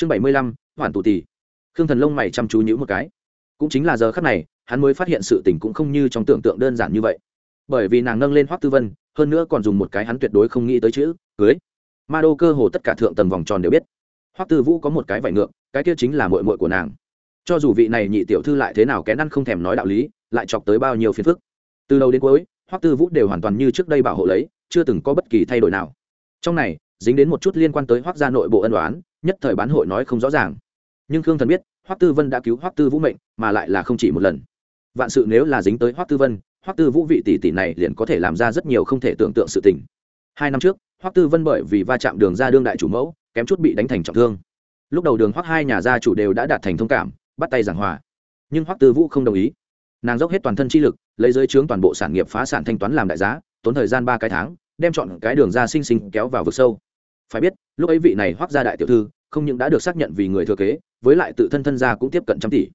chương bảy mươi lăm hoàn tụ tỷ khương thần lông mày chăm chú nhữ một cái. Cũng chính là giờ khắc này, hắn mới phát hiện sự tình cũng không như trong tưởng tượng đơn giản như vậy. Bởi vì nàng nâng lên hoắc tư vân, hơn nữa còn dùng một cái hắn tuyệt đối không nghĩ tới chữ, cưới. Ma đô cơ hồ tất cả thượng tầng vòng tròn đều biết. Hoắc tư vũ có một cái vải ngượng, cái kia chính là mội mội của nàng. Cho dù vị này nhị tiểu thư lại thế nào kén ăn không thèm nói đạo lý, lại chọc tới bao nhiêu phiền phức. Từ đầu đến cuối, hoắc tư vũ đều hoàn toàn như trước đây bảo hộ lấy, chưa từng có bất kỳ thay đổi nào. Trong này dính đến một chút liên quan tới hoắc gia nội bộ ân đoán nhất thời bán hội nói không rõ ràng. Nhưng khương thần biết, hoắc tư vân đã cứu hoắc tư vũ mệnh, mà lại là không chỉ một lần. Vạn sự nếu là dính tới hoắc tư vân, hoắc tư vũ vị tỷ tỷ này liền có thể làm ra rất nhiều không thể tưởng tượng sự tình. Hai năm trước, hoắc tư vân bởi vì va chạm đường ra đương đại chủ mẫu, kém chút bị đánh thành trọng thương. Lúc đầu đường hoắc hai nhà gia chủ đều đã đạt thành thông cảm, bắt tay giảng hòa. Nhưng hoắc tư vũ không đồng ý. Nàng dốc hết toàn thân chi lực, lấy giới trướng toàn bộ sản nghiệp phá sản thanh toán làm đại giá, tốn thời gian ba cái tháng đem chọn cái đường ra sinh sinh kéo vào vực sâu. Phải biết, lúc ấy vị này hoắc gia đại tiểu thư không những đã được xác nhận vì người thừa kế, với lại tự thân thân gia cũng tiếp cận trăm tỷ.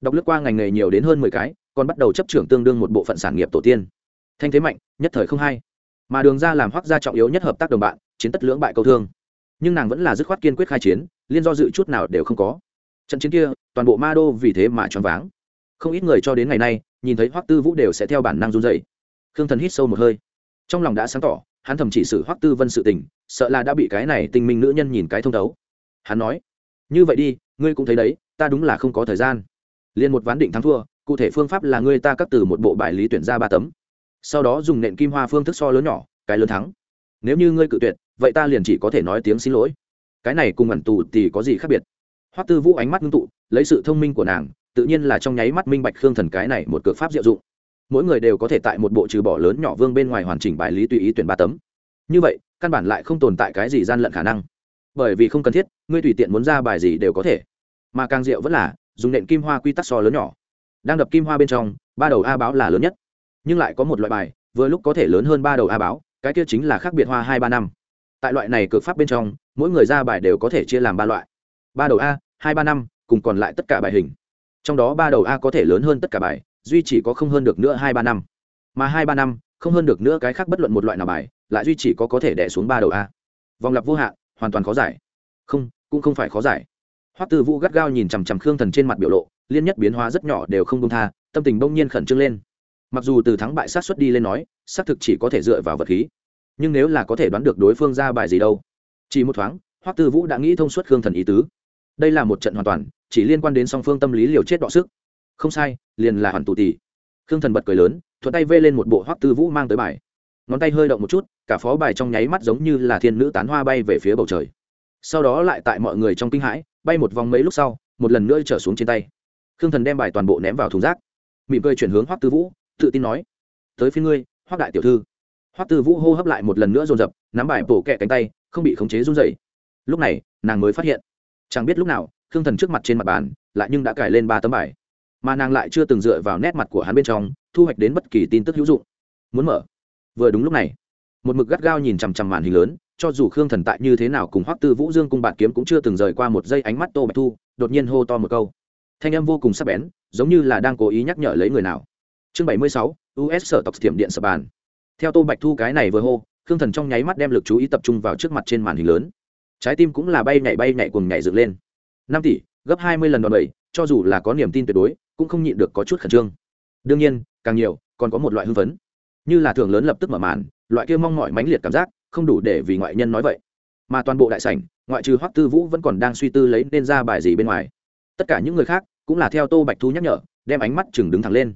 Đọc lướt qua ngành nghề nhiều đến hơn mười cái, còn bắt đầu chấp trưởng tương đương một bộ phận sản nghiệp tổ tiên. Thanh thế mạnh, nhất thời không hay. Mà đường ra làm hoắc gia trọng yếu nhất hợp tác đồng bạn, chiến tất lưỡng bại câu thương. Nhưng nàng vẫn là dứt khoát kiên quyết khai chiến, liên do dự chút nào đều không có. Trận chiến kia, toàn bộ ma đô vì thế mà choáng váng. Không ít người cho đến ngày nay, nhìn thấy hoắc tư vũ đều sẽ theo bản năng run rẩy. khương thần hít sâu một hơi trong lòng đã sáng tỏ, hắn thầm chỉ xử hoắc tư vân sự tình, sợ là đã bị cái này tinh minh nữ nhân nhìn cái thông thấu. Hắn nói, như vậy đi, ngươi cũng thấy đấy, ta đúng là không có thời gian. Liền một ván định thắng thua, cụ thể phương pháp là ngươi ta cắt từ một bộ bài lý tuyển ra ba tấm. Sau đó dùng nện kim hoa phương thức so lớn nhỏ, cái lớn thắng. Nếu như ngươi cự tuyệt, vậy ta liền chỉ có thể nói tiếng xin lỗi. Cái này cùng ẩn tù thì có gì khác biệt? Hoắc tư vũ ánh mắt ngưng tụ, lấy sự thông minh của nàng, tự nhiên là trong nháy mắt minh bạch khương thần cái này một cược pháp diệu dụng mỗi người đều có thể tại một bộ trừ bỏ lớn nhỏ vương bên ngoài hoàn chỉnh bài lý tùy ý tuyển ba tấm. Như vậy, căn bản lại không tồn tại cái gì gian lận khả năng. Bởi vì không cần thiết, ngươi tùy tiện muốn ra bài gì đều có thể. Mà càng diệu vẫn là, dùng nện kim hoa quy tắc so lớn nhỏ. Đang đập kim hoa bên trong, ba đầu a báo là lớn nhất. Nhưng lại có một loại bài, vừa lúc có thể lớn hơn ba đầu a báo, cái kia chính là khác biệt hoa hai ba năm. Tại loại này cực pháp bên trong, mỗi người ra bài đều có thể chia làm ba loại. Ba đầu a, hai ba năm, cùng còn lại tất cả bài hình. Trong đó ba đầu a có thể lớn hơn tất cả bài duy chỉ có không hơn được nữa hai ba năm. Mà hai ba năm, không hơn được nữa cái khác bất luận một loại nào bài, lại duy chỉ có có thể đẻ xuống ba đầu a. Vòng lặp vô hạn, hoàn toàn khó giải. Không, cũng không phải khó giải. Hoắc tư vũ gắt gao nhìn chằm chằm khương thần trên mặt biểu lộ, liên nhất biến hóa rất nhỏ đều không công tha, tâm tình bỗng nhiên khẩn trương lên. Mặc dù từ thắng bại sát xuất đi lên nói, xác thực chỉ có thể dựa vào vật khí. Nhưng nếu là có thể đoán được đối phương ra bài gì đâu. Chỉ một thoáng, hoắc tư vũ đã nghĩ thông suốt khương thần ý tứ. Đây là một trận hoàn toàn, chỉ liên quan đến song phương tâm lý liều chết đọ sức không sai, liền là hoàn tụ tỷ khương thần bật cười lớn, thuận tay vê lên một bộ hoắc tư vũ mang tới bài. Ngón tay hơi động một chút, cả phó bài trong nháy mắt giống như là thiên nữ tán hoa bay về phía bầu trời. Sau đó lại tại mọi người trong kinh hãi, bay một vòng mấy lúc sau, một lần nữa trở xuống trên tay. Khương thần đem bài toàn bộ ném vào thùng rác. Mỉm cười chuyển hướng hoắc tư vũ, tự tin nói, tới phía ngươi, hoắc đại tiểu thư. Hoắc tư vũ hô hấp lại một lần nữa dồn dập, nắm bài bổ kẹ cánh tay, không bị khống chế run dày lúc này, nàng mới phát hiện, chẳng biết lúc nào, khương thần trước mặt trên mặt bàn, lại nhưng đã cài lên ba tấm bài mà nàng lại chưa từng dựa vào nét mặt của hắn bên trong, thu hoạch đến bất kỳ tin tức hữu dụng. Muốn mở. Vừa đúng lúc này, một mực gắt gao nhìn chằm chằm màn hình lớn, cho dù khương thần tại như thế nào cùng hoắc tư vũ dương cung bạn kiếm cũng chưa từng rời qua một giây ánh mắt tô bạch thu, đột nhiên hô to một câu. Thanh âm vô cùng sắc bén, giống như là đang cố ý nhắc nhở lấy người nào. Chương bảy mươi sáu us sở tộc thiểm điện sập bàn. Theo tô bạch thu cái này vừa hô, khương thần trong nháy mắt đem lực chú ý tập trung vào trước mặt trên màn hình lớn. Trái tim cũng là bay nhảy bay nhảy cùng nhảy dựng lên. Năm tỷ, gấp hai mươi lần đòn bẩy, cho dù là có niềm tin tuyệt đối cũng không nhịn được có chút khẩn trương. Đương nhiên, càng nhiều, còn có một loại hưng phấn. Như là thường lớn lập tức mở màn, loại kia mong mỏi mãnh liệt cảm giác, không đủ để vì ngoại nhân nói vậy. Mà toàn bộ đại sảnh, ngoại trừ hoắc tư vũ vẫn còn đang suy tư lấy nên ra bài gì bên ngoài. Tất cả những người khác cũng là theo tô bạch thu nhắc nhở, đem ánh mắt chừng đứng thẳng lên.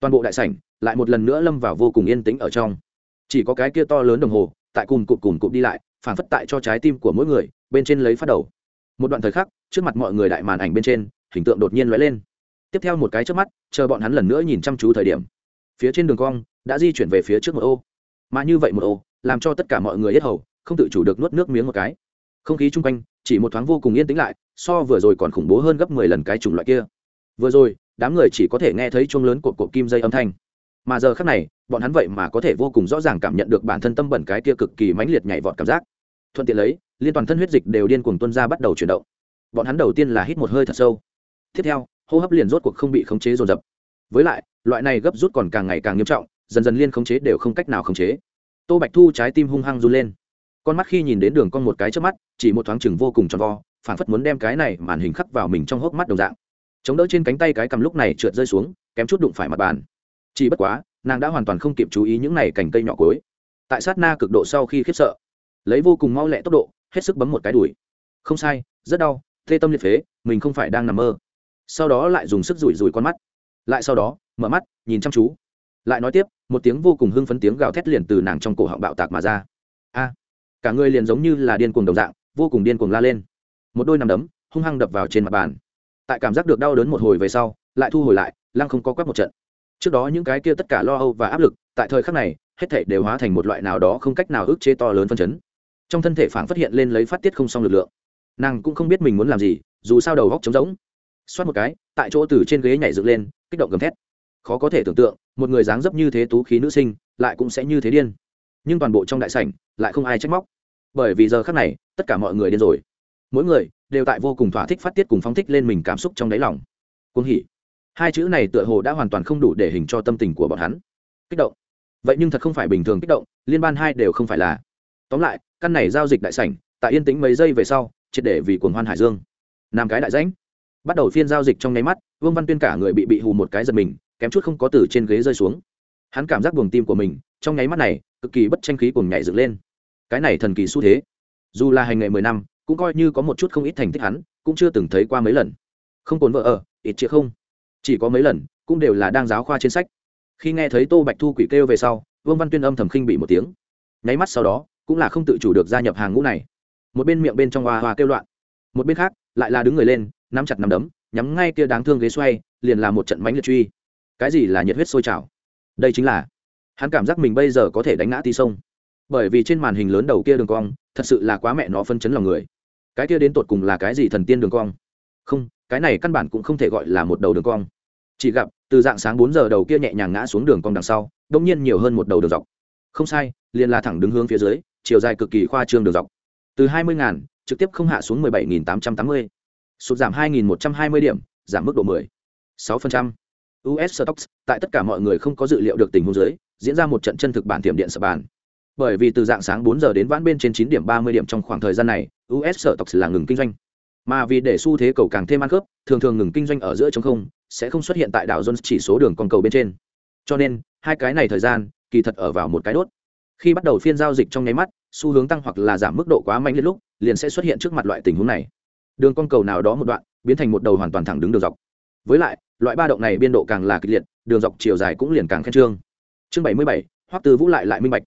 Toàn bộ đại sảnh lại một lần nữa lâm vào vô cùng yên tĩnh ở trong. Chỉ có cái kia to lớn đồng hồ, tại cùng cụm cùng cụm đi lại, phản phất tại cho trái tim của mỗi người, bên trên lấy phát đầu. Một đoạn thời khắc, trước mặt mọi người đại màn ảnh bên trên, hình tượng đột nhiên lóe lên tiếp theo một cái trước mắt, chờ bọn hắn lần nữa nhìn chăm chú thời điểm. Phía trên đường cong đã di chuyển về phía trước một ô. Mà như vậy một ô, làm cho tất cả mọi người hết hầu, không tự chủ được nuốt nước miếng một cái. Không khí chung quanh, chỉ một thoáng vô cùng yên tĩnh lại, so vừa rồi còn khủng bố hơn gấp mười lần cái chủng loại kia. Vừa rồi, đám người chỉ có thể nghe thấy chuông lớn của cột kim dây âm thanh. Mà giờ khác này, bọn hắn vậy mà có thể vô cùng rõ ràng cảm nhận được bản thân tâm bẩn cái kia cực kỳ mãnh liệt nhảy vọt cảm giác. Thuận tiện lấy, liên toàn thân huyết dịch đều điên cuồng tuân ra bắt đầu chuyển động. Bọn hắn đầu tiên là hít một hơi thật sâu. Tiếp theo hô hấp liền rốt cuộc không bị khống chế dồn dập. Với lại, loại này gấp rút còn càng ngày càng nghiêm trọng, dần dần liên khống chế đều không cách nào khống chế. Tô bạch thu trái tim hung hăng run lên. Con mắt khi nhìn đến đường con một cái trước mắt, chỉ một thoáng chừng vô cùng tròn vo phản phất muốn đem cái này màn hình khắc vào mình trong hốc mắt đồng dạng. Chống đỡ trên cánh tay cái cầm lúc này trượt rơi xuống, kém chút đụng phải mặt bàn. Chỉ bất quá, nàng đã hoàn toàn không kịp chú ý những này cành cây nhỏ cối tại sát na cực độ sau khi khiếp sợ, lấy vô cùng mau lẹ tốc độ, hết sức bấm một cái đùi. Không sai, rất đau thê tâm liệt phế, mình không phải đang nằm mơ sau đó lại dùng sức rủi rủi con mắt. Lại sau đó, mở mắt, nhìn chăm chú. Lại nói tiếp, một tiếng vô cùng hưng phấn tiếng gào thét liền từ nàng trong cổ họng bạo tạc mà ra. A, cả người liền giống như là điên cuồng đồng dạng, vô cùng điên cuồng la lên. Một đôi nằm đấm, hung hăng đập vào trên mặt bàn. Tại cảm giác được đau đớn một hồi về sau, lại thu hồi lại, lăng không có quắc một trận. Trước đó những cái kia tất cả lo âu và áp lực, tại thời khắc này, hết thể đều hóa thành một loại nào đó không cách nào ức chế to lớn phân chấn. Trong thân thể phản phát hiện lên lấy phát tiết không xong lực lượng. Nàng cũng không biết mình muốn làm gì, dù sao đầu góc trống rỗng xoát một cái, tại chỗ từ trên ghế nhảy dựng lên, kích động gầm thét. Khó có thể tưởng tượng, một người dáng dấp như thế tú khí nữ sinh, lại cũng sẽ như thế điên. Nhưng toàn bộ trong đại sảnh, lại không ai trách móc. Bởi vì giờ khác này, tất cả mọi người điên rồi. Mỗi người, đều tại vô cùng thỏa thích phát tiết cùng phóng thích lên mình cảm xúc trong đáy lòng. Cuồng hỉ. Hai chữ này tựa hồ đã hoàn toàn không đủ để hình cho tâm tình của bọn hắn. Kích động. Vậy nhưng thật không phải bình thường kích động, liên ban hai đều không phải là. Tóm lại, căn này giao dịch đại sảnh, tại yên tĩnh mấy giây về sau, triệt để vì cuồng hoan hải dương. Nam cái đại rãnh bắt đầu phiên giao dịch trong nháy mắt, vương văn tuyên cả người bị bị hù một cái giật mình, kém chút không có từ trên ghế rơi xuống. Hắn cảm giác buồng tim của mình, trong nháy mắt này, cực kỳ bất tranh khí cùng nhảy dựng lên. Cái này thần kỳ xu thế. Dù là hành nghề mười năm, cũng coi như có một chút không ít thành tích hắn, cũng chưa từng thấy qua mấy lần. Không cồn vợ ở, ít chĩa không. Chỉ có mấy lần, cũng đều là đang giáo khoa trên sách. Khi nghe thấy tô bạch thu quỷ kêu về sau, vương văn tuyên âm thầm khinh bị một tiếng. Nháy mắt sau đó, cũng là không tự chủ được gia nhập hàng ngũ này. Một bên miệng bên trong hoa hoa kêu loạn, một bên khác, lại là đứng người lên nắm chặt nắm đấm, nhắm ngay kia đáng thương ghế xoay, liền là một trận mánh liệt truy. Cái gì là nhiệt huyết sôi trào? Đây chính là, hắn cảm giác mình bây giờ có thể đánh ngã ti sông. Bởi vì trên màn hình lớn đầu kia đường cong, thật sự là quá mẹ nó phân chấn lòng người. Cái kia đến tột cùng là cái gì thần tiên đường cong? Không, cái này căn bản cũng không thể gọi là một đầu đường cong. Chỉ gặp, từ dạng sáng bốn giờ đầu kia nhẹ nhàng ngã xuống đường cong đằng sau, đông nhiên nhiều hơn một đầu đường dọc. Không sai, liền là thẳng đứng hướng phía dưới, chiều dài cực kỳ khoa trương đường dọc. Từ hai mươi ngàn, trực tiếp không hạ xuống mười bảy nghìn tám trăm tám mươi sụt giảm hai nghìn một trăm hai mươi điểm, giảm mức độ mười. sáu phần trăm. Us stocks, tại tất cả mọi người không có dự liệu được tình huống dưới, diễn ra một trận chân thực bản tiệm điện sập bàn. Bởi vì từ dạng sáng 4 giờ đến vãn bên trên 9 điểm 30 điểm trong khoảng thời gian này us stocks là ngừng kinh doanh. Mà vì để xu thế cầu càng thêm ăn khớp, thường thường ngừng kinh doanh ở giữa chống không, sẽ không xuất hiện tại đảo jones chỉ số đường con cầu bên trên. Cho nên, hai cái này thời gian, kỳ thật ở vào một cái đốt. Khi bắt đầu phiên giao dịch trong nháy mắt, xu hướng tăng hoặc là giảm mức độ quá mạnh lên lúc, liền sẽ xuất hiện trước mặt loại tình huống này đường con cầu nào đó một đoạn, biến thành một đầu hoàn toàn thẳng đứng đường dọc. Với lại, loại ba động này biên độ càng là kịch liệt, đường dọc chiều dài cũng liền càng khen trương. Chương bảy mươi bảy, hoắc từ vũ lại lại minh bạch.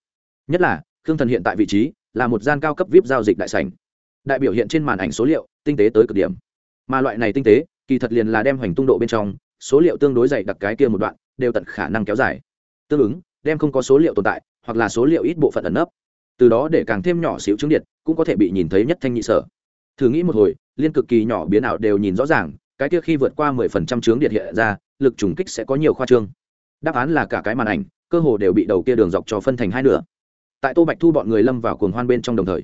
Nhất là, khương thần hiện tại vị trí là một gian cao cấp vip giao dịch đại sảnh. Đại biểu hiện trên màn ảnh số liệu, tinh tế tới cực điểm. Mà loại này tinh tế, kỳ thật liền là đem hoành tung độ bên trong, số liệu tương đối dày đặc cái kia một đoạn, đều tận khả năng kéo dài. Tương ứng, đem không có số liệu tồn tại, hoặc là số liệu ít bộ phận ẩn nấp. Từ đó để càng thêm nhỏ xíu chứng điện, cũng có thể bị nhìn thấy nhất thanh nhị sở thử nghĩ một hồi, liên cực kỳ nhỏ biến ảo đều nhìn rõ ràng, cái kia khi vượt qua mười phần trăm chướng điện hiện ra, lực trùng kích sẽ có nhiều khoa trương. Đáp án là cả cái màn ảnh, cơ hồ đều bị đầu kia đường dọc cho phân thành hai nửa. Tại tô bạch thu bọn người lâm vào cuồng hoan bên trong đồng thời,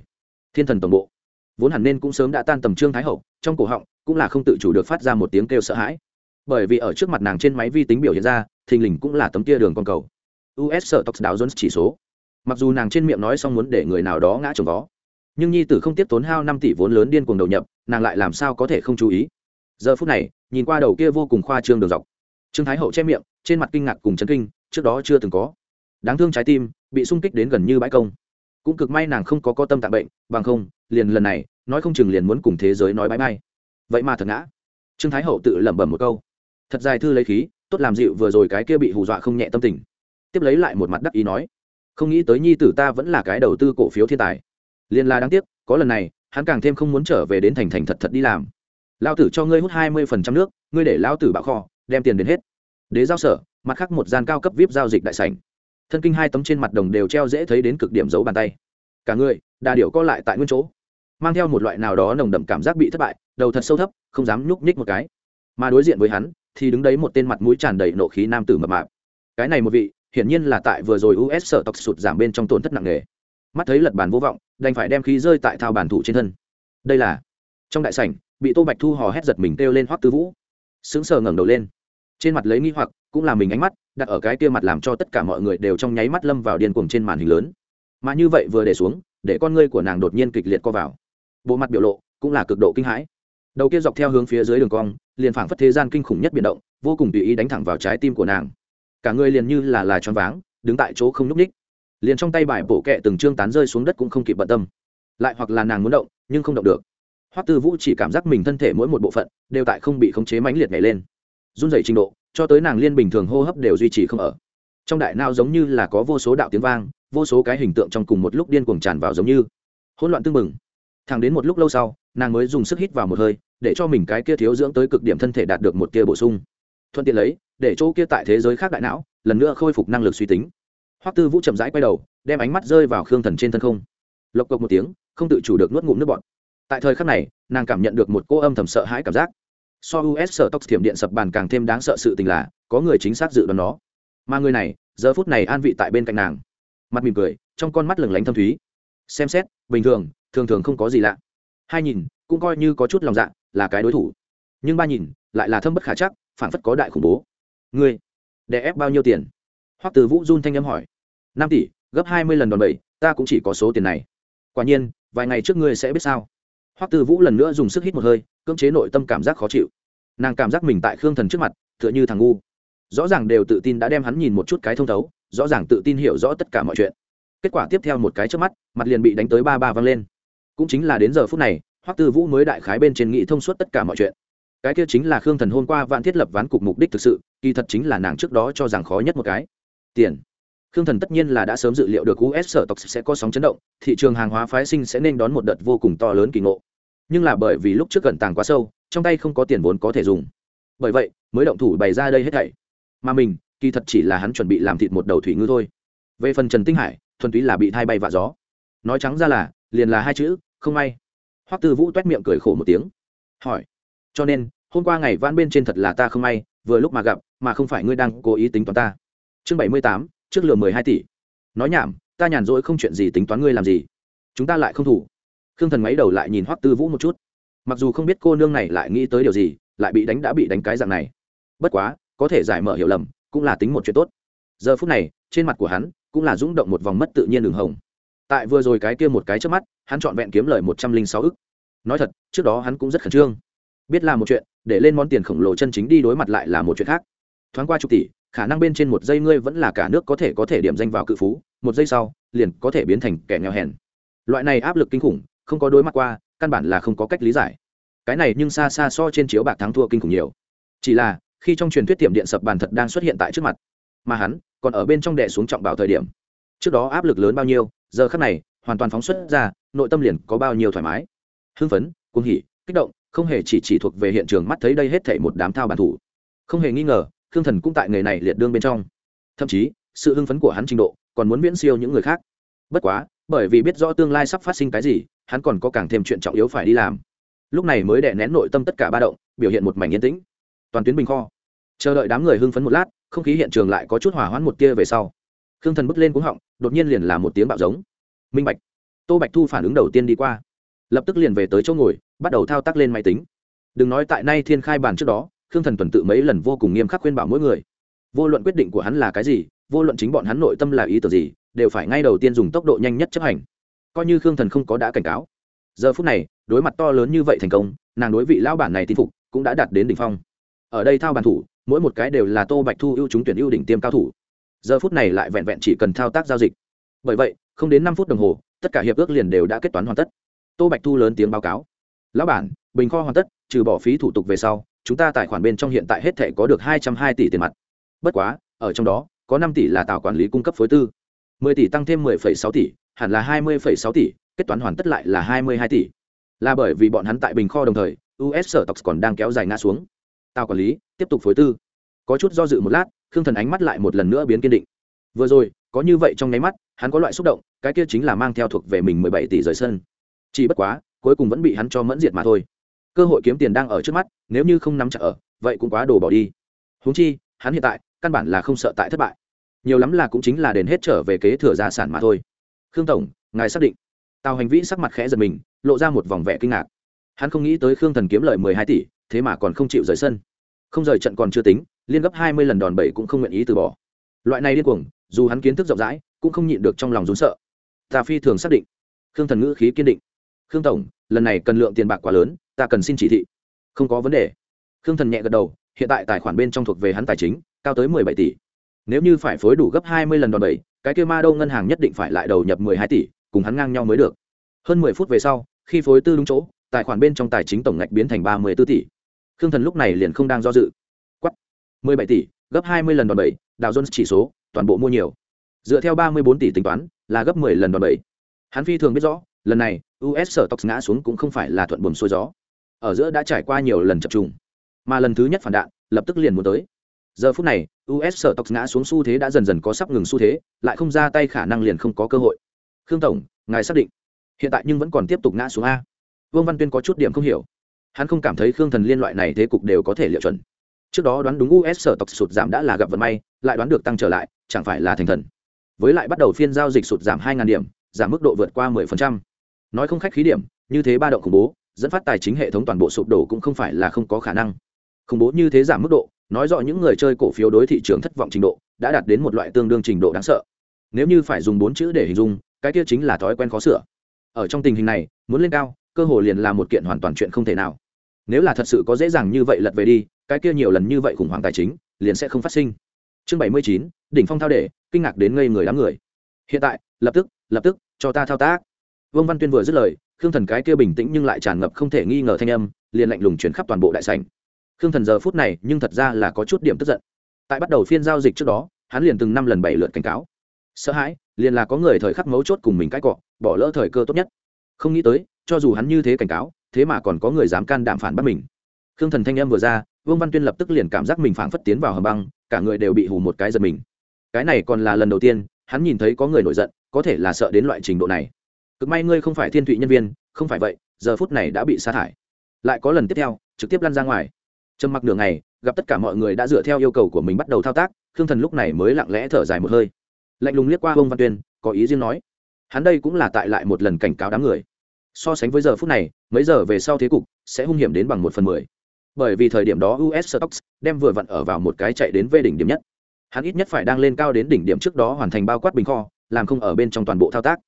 thiên thần tổng bộ, vốn hẳn nên cũng sớm đã tan tầm trương thái hậu, trong cổ họng cũng là không tự chủ được phát ra một tiếng kêu sợ hãi. Bởi vì ở trước mặt nàng trên máy vi tính biểu hiện ra, thình lình cũng là tấm kia đường con cầu. Us sợ tộc đào jones chỉ số. Mặc dù nàng trên miệng nói xong muốn để người nào đó ngã trồng vó nhưng nhi tử không tiếp tốn hao năm tỷ vốn lớn điên cuồng đầu nhập, nàng lại làm sao có thể không chú ý? Giờ phút này, nhìn qua đầu kia vô cùng khoa trương đường dọc. Trương thái hậu che miệng, trên mặt kinh ngạc cùng chấn kinh, trước đó chưa từng có. Đáng thương trái tim, bị sung kích đến gần như bãi công. Cũng cực may nàng không có co tâm tạng bệnh, bằng không, liền lần này, nói không chừng liền muốn cùng thế giới nói bãi bay vậy mà thật ngã. Trương thái hậu tự lẩm bẩm một câu. Thật dài thư lấy khí, tốt làm dịu vừa rồi cái kia bị hù dọa không nhẹ tâm tình. Tiếp lấy lại một mặt đắc ý nói, không nghĩ tới nhi tử ta vẫn là cái đầu tư cổ phiếu thiên tài liền là đáng tiếc, có lần này, hắn càng thêm không muốn trở về đến thành thành thật thật đi làm. Lao tử cho ngươi hút hai mươi phần trăm nước, ngươi để lao tử bạo kho, đem tiền đến hết. Đế giao sở, mặt khác một gian cao cấp vip giao dịch đại sảnh. Thân kinh hai tấm trên mặt đồng đều treo dễ thấy đến cực điểm giấu bàn tay. Cả người, đà điệu co lại tại nguyên chỗ. Mang theo một loại nào đó nồng đậm cảm giác bị thất bại, đầu thật sâu thấp, không dám nhúc nhích một cái. Mà đối diện với hắn, thì đứng đấy một tên mặt mũi tràn đầy nộ khí nam tử mập mạp. Cái này một vị, hiển nhiên là tại vừa rồi us sở tộc sụt giảm bên trong tổn thất nặng nề mắt thấy lật bàn vô vọng, đành phải đem khí rơi tại thao bàn thủ trên thân. Đây là, trong đại sảnh, bị tô bạch thu hò hét giật mình kêu lên hoắc tư vũ. Sững sờ ngẩng đầu lên. Trên mặt lấy nghi hoặc, cũng là mình ánh mắt, đặt ở cái kia mặt làm cho tất cả mọi người đều trong nháy mắt lâm vào điên cuồng trên màn hình lớn. Mà như vậy vừa để xuống, để con ngươi của nàng đột nhiên kịch liệt co vào. Bộ mặt biểu lộ cũng là cực độ kinh hãi. Đầu kia dọc theo hướng phía dưới đường cong, liền phảng phất thế gian kinh khủng nhất biển động, vô cùng tùy ý đánh thẳng vào trái tim của nàng. Cả người liền như là là choáng váng, đứng tại chỗ không nhúc ních liền trong tay bài bổ kẹ từng trương tán rơi xuống đất cũng không kịp bận tâm. Lại hoặc là nàng muốn động, nhưng không động được. Hoắc tư vũ chỉ cảm giác mình thân thể mỗi một bộ phận đều tại không bị khống chế mãnh liệt nhảy lên. Run rẩy trình độ, cho tới nàng liên bình thường hô hấp đều duy trì không ở. Trong đại não giống như là có vô số đạo tiếng vang, vô số cái hình tượng trong cùng một lúc điên cuồng tràn vào giống như hỗn loạn tương mừng thẳng đến một lúc lâu sau, nàng mới dùng sức hít vào một hơi, để cho mình cái kia thiếu dưỡng tới cực điểm thân thể đạt được một tia bổ sung. Thuận tiện lấy, để chỗ kia tại thế giới khác đại não, lần nữa khôi phục năng lực suy tính hoắc tư vũ chậm rãi quay đầu, đem ánh mắt rơi vào khương thần trên thân không. Lộc cộc một tiếng, không tự chủ được nuốt ngụm nước bọt. Tại thời khắc này, nàng cảm nhận được một cô âm thầm sợ hãi cảm giác. So us sở tóc thiểm điện sập bàn càng thêm đáng sợ sự tình là, có người chính xác dự đoán nó. Mà người này, giờ phút này an vị tại bên cạnh nàng. Mặt mỉm cười, trong con mắt lừng lánh thâm thúy. Xem xét, bình thường thường thường không có gì lạ. Hai nhìn, cũng coi như có chút lòng dạ là cái đối thủ. Nhưng ba nhìn, lại là thâm bất khả chắc, phản phất có đại khủng bố. Ngươi, đè ép bao nhiêu tiền? Hoắc từ vũ run thanh âm hỏi. Năm tỷ, gấp hai mươi lần đòn bẩy, ta cũng chỉ có số tiền này. Quả nhiên, vài ngày trước ngươi sẽ biết sao. Hoắc từ vũ lần nữa dùng sức hít một hơi, cưỡng chế nội tâm cảm giác khó chịu. Nàng cảm giác mình tại khương thần trước mặt, tựa như thằng ngu. Rõ ràng đều tự tin đã đem hắn nhìn một chút cái thông thấu, rõ ràng tự tin hiểu rõ tất cả mọi chuyện. Kết quả tiếp theo một cái trước mắt, mặt liền bị đánh tới ba ba văng lên. Cũng chính là đến giờ phút này, hoắc tư vũ mới đại khái bên trên nghị thông suốt tất cả mọi chuyện. Cái kia chính là khương thần hôm qua vạn thiết lập ván cục mục đích thực sự, kỳ thật chính là nàng trước đó cho rằng khó nhất một cái tiền. Khương thần tất nhiên là đã sớm dự liệu được us sở tộc sẽ có sóng chấn động, thị trường hàng hóa phái sinh sẽ nên đón một đợt vô cùng to lớn kỳ ngộ. Nhưng là bởi vì lúc trước cẩn tàng quá sâu, trong tay không có tiền vốn có thể dùng. Bởi vậy, mới động thủ bày ra đây hết thảy. Mà mình, kỳ thật chỉ là hắn chuẩn bị làm thịt một đầu thủy ngư thôi. Về phần trần tinh hải, thuần túy là bị thai bay vạ gió. Nói trắng ra là, liền là hai chữ, không may. Hoắc tư vũ t u é t miệng cười khổ một tiếng. Hỏi. Cho nên, hôm qua ngày vãn bên trên thật là ta không may, vừa lúc mà gặp, mà không phải ngươi đang cố ý tính toán ta chương bảy mươi tám, trước lừa mười hai tỷ. Nói nhảm, ta nhàn rỗi không chuyện gì tính toán ngươi làm gì. Chúng ta lại không thủ. Khương thần máy đầu lại nhìn hoắc tư vũ một chút. Mặc dù không biết cô nương này lại nghĩ tới điều gì, lại bị đánh đã bị đánh cái dạng này. Bất quá, có thể giải mở hiểu lầm, cũng là tính một chuyện tốt. Giờ phút này, trên mặt của hắn cũng là rung động một vòng mất tự nhiên đường hồng. Tại vừa rồi cái kia một cái trước mắt, hắn trọn vẹn kiếm lời một trăm linh sáu ức. Nói thật, trước đó hắn cũng rất khẩn trương. Biết là một chuyện, để lên món tiền khổng lồ chân chính đi đối mặt lại là một chuyện khác. Thoáng qua chục tỷ khả năng bên trên một giây ngươi vẫn là cả nước có thể có thể điểm danh vào cự phú, một giây sau, liền có thể biến thành kẻ nghèo hèn. Loại này áp lực kinh khủng, không có đối mặt qua, căn bản là không có cách lý giải. Cái này nhưng xa xa so trên chiếu bạc thắng thua kinh khủng nhiều. Chỉ là, khi trong truyền thuyết tiệm điện sập bàn thật đang xuất hiện tại trước mặt, mà hắn còn ở bên trong đệ xuống trọng bảo thời điểm. Trước đó áp lực lớn bao nhiêu, giờ khắc này, hoàn toàn phóng xuất ra, nội tâm liền có bao nhiêu thoải mái. Hưng phấn, cuồng hỉ, kích động, không hề chỉ chỉ thuộc về hiện trường mắt thấy đây hết thảy một đám thao bản thủ. Không hề nghi ngờ thương thần cũng tại nghề này liệt đương bên trong. Thậm chí, sự hưng phấn của hắn trình độ còn muốn viễn siêu những người khác. Bất quá, bởi vì biết rõ tương lai sắp phát sinh cái gì, hắn còn có càng thêm chuyện trọng yếu phải đi làm. Lúc này mới đè nén nội tâm tất cả ba động, biểu hiện một mảnh yên tĩnh. Toàn tuyến bình kho. Chờ đợi đám người hưng phấn một lát, không khí hiện trường lại có chút hỏa hoãn một tia về sau. Khương thần bước lên cuống họng, đột nhiên liền là một tiếng bạo giống. Minh bạch. Tô bạch thu phản ứng đầu tiên đi qua. Lập tức liền về tới chỗ ngồi, bắt đầu thao tác lên máy tính. Đừng nói tại nay thiên khai bàn trước đó khương thần tuần tự mấy lần vô cùng nghiêm khắc khuyên bảo mỗi người. Vô luận quyết định của hắn là cái gì, vô luận chính bọn hắn nội tâm là ý tưởng gì, đều phải ngay đầu tiên dùng tốc độ nhanh nhất chấp hành. Coi như khương thần không có đã cảnh cáo. Giờ phút này, đối mặt to lớn như vậy thành công, nàng đối vị lão bản này tin phục cũng đã đạt đến đỉnh phong. Ở đây thao bàn thủ, mỗi một cái đều là tô bạch thu ưu chúng tuyển ưu đỉnh tiêm cao thủ. Giờ phút này lại vẹn vẹn chỉ cần thao tác giao dịch. Bởi vậy, không đến năm phút đồng hồ, tất cả hiệp ước liền đều đã kết toán hoàn tất. Tô bạch thu lớn tiếng báo cáo. Lão bản, bình kho hoàn tất, trừ bỏ phí thủ tục về sau chúng ta tài khoản bên trong hiện tại hết thể có được hai trăm hai tỷ tiền mặt. Bất quá, ở trong đó, có năm tỷ là tàu quản lý cung cấp phối tư. mười tỷ tăng thêm mười phẩy sáu tỷ, hẳn là hai mươi phẩy sáu tỷ, kết toán hoàn tất lại là hai mươi hai tỷ. Là bởi vì bọn hắn tại bình kho đồng thời us sở tộc còn đang kéo dài ngã xuống. Tàu quản lý, tiếp tục phối tư. Có chút do dự một lát, khương thần ánh mắt lại một lần nữa biến kiên định. Vừa rồi, có như vậy trong nháy mắt, hắn có loại xúc động, cái kia chính là mang theo thuộc về mình mười bảy tỷ rời sân. Chỉ bất quá, cuối cùng vẫn bị hắn cho mẫn diệt mà thôi cơ hội kiếm tiền đang ở trước mắt, nếu như không nắm chặt ở, vậy cũng quá đồ bỏ đi. Húng chi, hắn hiện tại, căn bản là không sợ tại thất bại. Nhiều lắm là cũng chính là đền hết trở về kế thừa gia sản mà thôi. Khương tổng, ngài xác định. Tào hành vĩ sắc mặt khẽ giật mình, lộ ra một vòng vẻ kinh ngạc. Hắn không nghĩ tới khương thần kiếm lợi mười hai tỷ, thế mà còn không chịu rời sân. Không rời trận còn chưa tính, liên gấp hai mươi lần đòn bẩy cũng không nguyện ý từ bỏ. Loại này điên cuồng, dù hắn kiến thức rộng rãi, cũng không nhịn được trong lòng rốn sợ. Ta phi thường xác định. Khương thần ngữ khí kiên định. Khương tổng lần này cần lượng tiền bạc quá lớn, ta cần xin chỉ thị. Không có vấn đề. Khương thần nhẹ gật đầu, hiện tại tài khoản bên trong thuộc về hắn tài chính, cao tới mười bảy tỷ. Nếu như phải phối đủ gấp hai mươi lần đòn bẩy, cái kêu ma đâu ngân hàng nhất định phải lại đầu nhập mười hai tỷ, cùng hắn ngang nhau mới được. Hơn mười phút về sau, khi phối tư đúng chỗ, tài khoản bên trong tài chính tổng ngạch biến thành ba mươi b ố tỷ. Khương thần lúc này liền không đang do dự. Quắt mười bảy tỷ, gấp hai mươi lần đòn bẩy đào jones chỉ số, toàn bộ mua nhiều. Dựa theo ba mươi bốn tỷ tính toán, là gấp mười lần đòn bẩy. Hắn phi thường biết rõ, lần này us sở tộc ngã xuống cũng không phải là thuận buồm xuôi gió. Ở giữa đã trải qua nhiều lần chập trùng, mà lần thứ nhất phản đạn lập tức liền muốn tới. Giờ phút này us sở tộc ngã xuống xu thế đã dần dần có sắp ngừng xu thế, lại không ra tay khả năng liền không có cơ hội. Khương tổng, ngài xác định, hiện tại nhưng vẫn còn tiếp tục ngã xuống a. Vương văn tuyên có chút điểm không hiểu. Hắn không cảm thấy khương thần liên loại này thế cục đều có thể liệu chuẩn. Trước đó đoán đúng us sở tộc sụt giảm đã là gặp vận may, lại đoán được tăng trở lại, chẳng phải là thành thần. Với lại bắt đầu phiên giao dịch sụt giảm hai điểm, giảm mức độ vượt qua 10% nói không khách khí điểm, như thế ba động khủng bố, dẫn phát tài chính hệ thống toàn bộ sụp đổ cũng không phải là không có khả năng. Khủng bố như thế giảm mức độ, nói rõ những người chơi cổ phiếu đối thị trường thất vọng trình độ, đã đạt đến một loại tương đương trình độ đáng sợ. Nếu như phải dùng bốn chữ để hình dung, cái kia chính là thói quen khó sửa. Ở trong tình hình này, muốn lên cao, cơ hội liền là một kiện hoàn toàn chuyện không thể nào. Nếu là thật sự có dễ dàng như vậy lật về đi, cái kia nhiều lần như vậy khủng hoảng tài chính, liền sẽ không phát sinh. Chương bảy mươi chín, đỉnh phong thao để, kinh ngạc đến ngây người đám người. Hiện tại, lập tức lập tức, cho ta thao tác vương văn tuyên vừa dứt lời, khương thần cái kia bình tĩnh nhưng lại tràn ngập không thể nghi ngờ thanh âm, liền lạnh lùng chuyển khắp toàn bộ đại sảnh. Khương thần giờ phút này nhưng thật ra là có chút điểm tức giận. Tại bắt đầu phiên giao dịch trước đó, hắn liền từng năm lần bảy lượt cảnh cáo. Sợ hãi, liền là có người thời khắc mấu chốt cùng mình cãi cọ, bỏ lỡ thời cơ tốt nhất. Không nghĩ tới, cho dù hắn như thế cảnh cáo, thế mà còn có người dám can đảm phản bắt mình. Khương thần thanh âm vừa ra, vương văn tuyên lập tức liền cảm giác mình phảng phất tiến vào hầm băng, cả người đều bị hù một cái giật mình. Cái này còn là lần đầu tiên, hắn nhìn thấy có người nổi giận, có thể là sợ đến loại trình độ này cực may ngươi không phải thiên thụy nhân viên không phải vậy giờ phút này đã bị sa thải. Lại có lần tiếp theo trực tiếp lăn ra ngoài. Trầm mặc nửa ngày, gặp tất cả mọi người đã dựa theo yêu cầu của mình bắt đầu thao tác khương thần lúc này mới lặng lẽ thở dài một hơi. Lạnh lùng liếc qua ông văn tuyên có ý riêng nói hắn đây cũng là tại lại một lần cảnh cáo đám người. So sánh với giờ phút này mấy giờ về sau thế cục sẽ hung hiểm đến bằng một phần mười. Bởi vì thời điểm đó us stocks đem vừa vặn ở vào một cái chạy đến về đỉnh điểm nhất. Hắn ít nhất phải đang lên cao đến đỉnh điểm trước đó hoàn thành bao quát bình kho làm không ở bên trong toàn bộ thao tác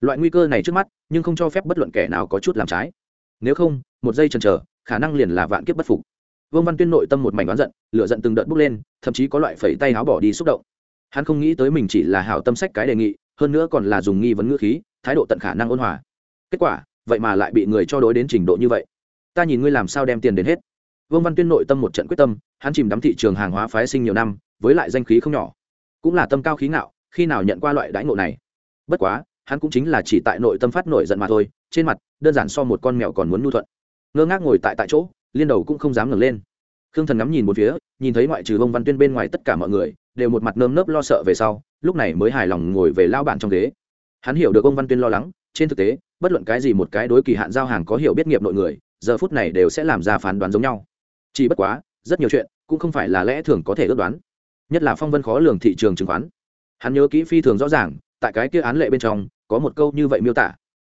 loại nguy cơ này trước mắt, nhưng không cho phép bất luận kẻ nào có chút làm trái. Nếu không, một giây chần chờ, khả năng liền là vạn kiếp bất phục. Vương văn tuyên nội tâm một mảnh oán giận, lửa giận từng đợt bốc lên, thậm chí có loại phẩy tay áo bỏ đi xúc động. Hắn không nghĩ tới mình chỉ là hảo tâm sách cái đề nghị, hơn nữa còn là dùng nghi vấn ngữ khí, thái độ tận khả năng ôn hòa. Kết quả, vậy mà lại bị người cho đối đến trình độ như vậy. Ta nhìn ngươi làm sao đem tiền đến hết. Vương văn tuyên nội tâm một trận quyết tâm, hắn chìm đắm thị trường hàng hóa phái sinh nhiều năm, với lại danh khí không nhỏ. Cũng là tâm cao khí ngạo, khi nào nhận qua loại đãi ngộ này? Bất quá hắn cũng chính là chỉ tại nội tâm phát nổi giận mà thôi, trên mặt, đơn giản so một con mèo còn muốn nhu thuận. Ngơ ngác ngồi tại tại chỗ, liên đầu cũng không dám ngẩng lên. Khương thần ngắm nhìn một phía, nhìn thấy ngoại trừ bông văn tuyên bên ngoài tất cả mọi người, đều một mặt nơm nớp lo sợ về sau, lúc này mới hài lòng ngồi về lao bản trong ghế. Hắn hiểu được ông văn tuyên lo lắng, trên thực tế, bất luận cái gì một cái đối kỳ hạn giao hàng có hiểu biết nghiệp nội người, giờ phút này đều sẽ làm ra phán đoán giống nhau. Chỉ bất quá, rất nhiều chuyện cũng không phải là lẽ thường có thể ước đoán. Nhất là phong vân khó lường thị trường chứng khoán. Hắn nhớ kỹ phi thường rõ ràng, tại cái kia án lệ bên trong có một câu như vậy miêu tả.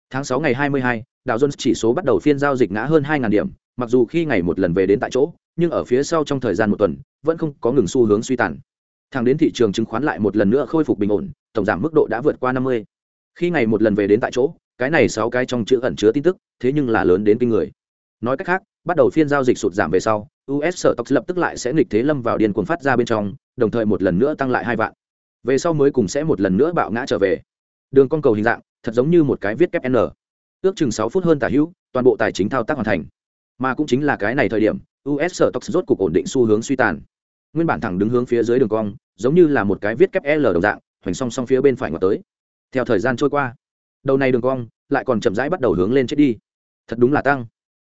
Tháng sáu ngày hai mươi hai đạo jones chỉ số bắt đầu phiên giao dịch ngã hơn hai điểm, mặc dù khi ngày một lần về đến tại chỗ, nhưng ở phía sau trong thời gian một tuần, vẫn không có ngừng xu hướng suy tàn. Thẳng đến thị trường chứng khoán lại một lần nữa khôi phục bình ổn, tổng giảm mức độ đã vượt qua năm mươi. Khi ngày một lần về đến tại chỗ, cái này sáu cái trong chữ ẩn chứa tin tức, thế nhưng là lớn đến kinh người. Nói cách khác, bắt đầu phiên giao dịch sụt giảm về sau us sở tộc lập tức lại sẽ nghịch thế lâm vào điên cuồng phát ra bên trong, đồng thời một lần nữa tăng lại hai vạn. Về sau mới cùng sẽ một lần nữa bạo ngã trở về đường con cầu hình dạng, thật giống như một cái viết kép n. Ước chừng sáu phút hơn tả hữu, toàn bộ tài chính thao tác hoàn thành. Mà cũng chính là cái này thời điểm us sở tộc rốt cục ổn định xu hướng suy tàn. Nguyên bản thẳng đứng hướng phía dưới đường cong, giống như là một cái viết kép l đồng dạng, hoành song song phía bên phải ngọt tới. Theo thời gian trôi qua, đầu này đường cong lại còn chậm rãi bắt đầu hướng lên chết đi. Thật đúng là tăng.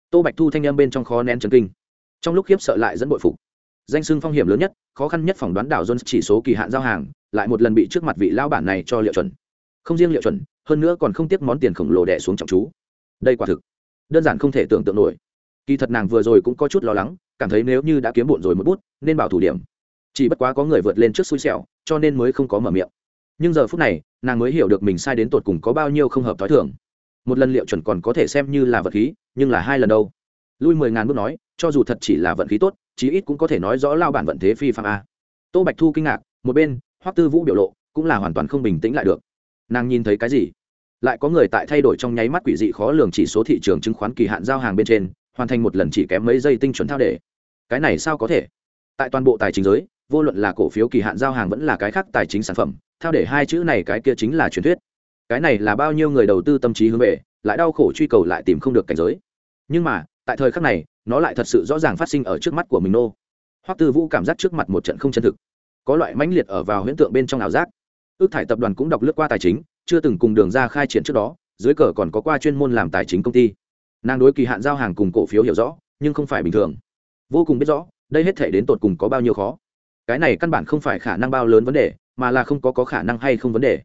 Tô bạch thu thanh â m bên trong khó nén trần kinh. Trong lúc khiếp sợ lại dẫn bội phục. Danh sưng phong hiểm lớn nhất, khó khăn nhất phỏng đoán đảo jones chỉ số kỳ hạn giao hàng, lại một lần bị trước mặt vị lao bản này cho liệu chuẩn không riêng liệu chuẩn, hơn nữa còn không tiếc món tiền khổng lồ đẻ xuống trọng chú. Đây quả thực, đơn giản không thể tưởng tượng nổi. Kỳ thật nàng vừa rồi cũng có chút lo lắng, cảm thấy nếu như đã kiếm bụn rồi một bút, nên bảo thủ điểm. Chỉ bất quá có người vượt lên trước xui xẻo, cho nên mới không có mở miệng. Nhưng giờ phút này, nàng mới hiểu được mình sai đến tột cùng có bao nhiêu không hợp t h o i thường. Một lần liệu chuẩn còn có thể xem như là vật khí, nhưng là hai lần đâu? Lui mười ngàn bước nói, cho dù thật chỉ là vận khí tốt, chí ít cũng có thể nói rõ lao bản vận thế phi phạm a. Tô bạch thu kinh ngạc, một bên, hoắc tư vũ biểu lộ cũng là hoàn toàn không bình tĩnh lại được nàng nhìn thấy cái gì? Lại có người tại thay đổi trong nháy mắt quỷ dị khó lường chỉ số thị trường chứng khoán kỳ hạn giao hàng bên trên, hoàn thành một lần chỉ kém mấy giây tinh chuẩn thao để. Cái này sao có thể? Tại toàn bộ tài chính giới, vô luận là cổ phiếu kỳ hạn giao hàng vẫn là cái khác tài chính sản phẩm, thao để hai chữ này cái kia chính là truyền thuyết. Cái này là bao nhiêu người đầu tư tâm trí hướng về, lại đau khổ truy cầu lại tìm không được cảnh giới. Nhưng mà, tại thời khắc này, nó lại thật sự rõ ràng phát sinh ở trước mắt của mình nô. Hoắc tư vũ cảm giác trước mặt một trận không chân thực. Có loại mãnh liệt ở vào huyễn tượng bên trong ảo giác ước thải tập đoàn cũng đọc lướt qua tài chính chưa từng cùng đường ra khai triển trước đó dưới cờ còn có qua chuyên môn làm tài chính công ty. Nàng đối kỳ hạn giao hàng cùng cổ phiếu hiểu rõ nhưng không phải bình thường. Vô cùng biết rõ đây hết thể đến tột cùng có bao nhiêu khó. Cái này căn bản không phải khả năng bao lớn vấn đề mà là không có, có khả năng hay không vấn đề.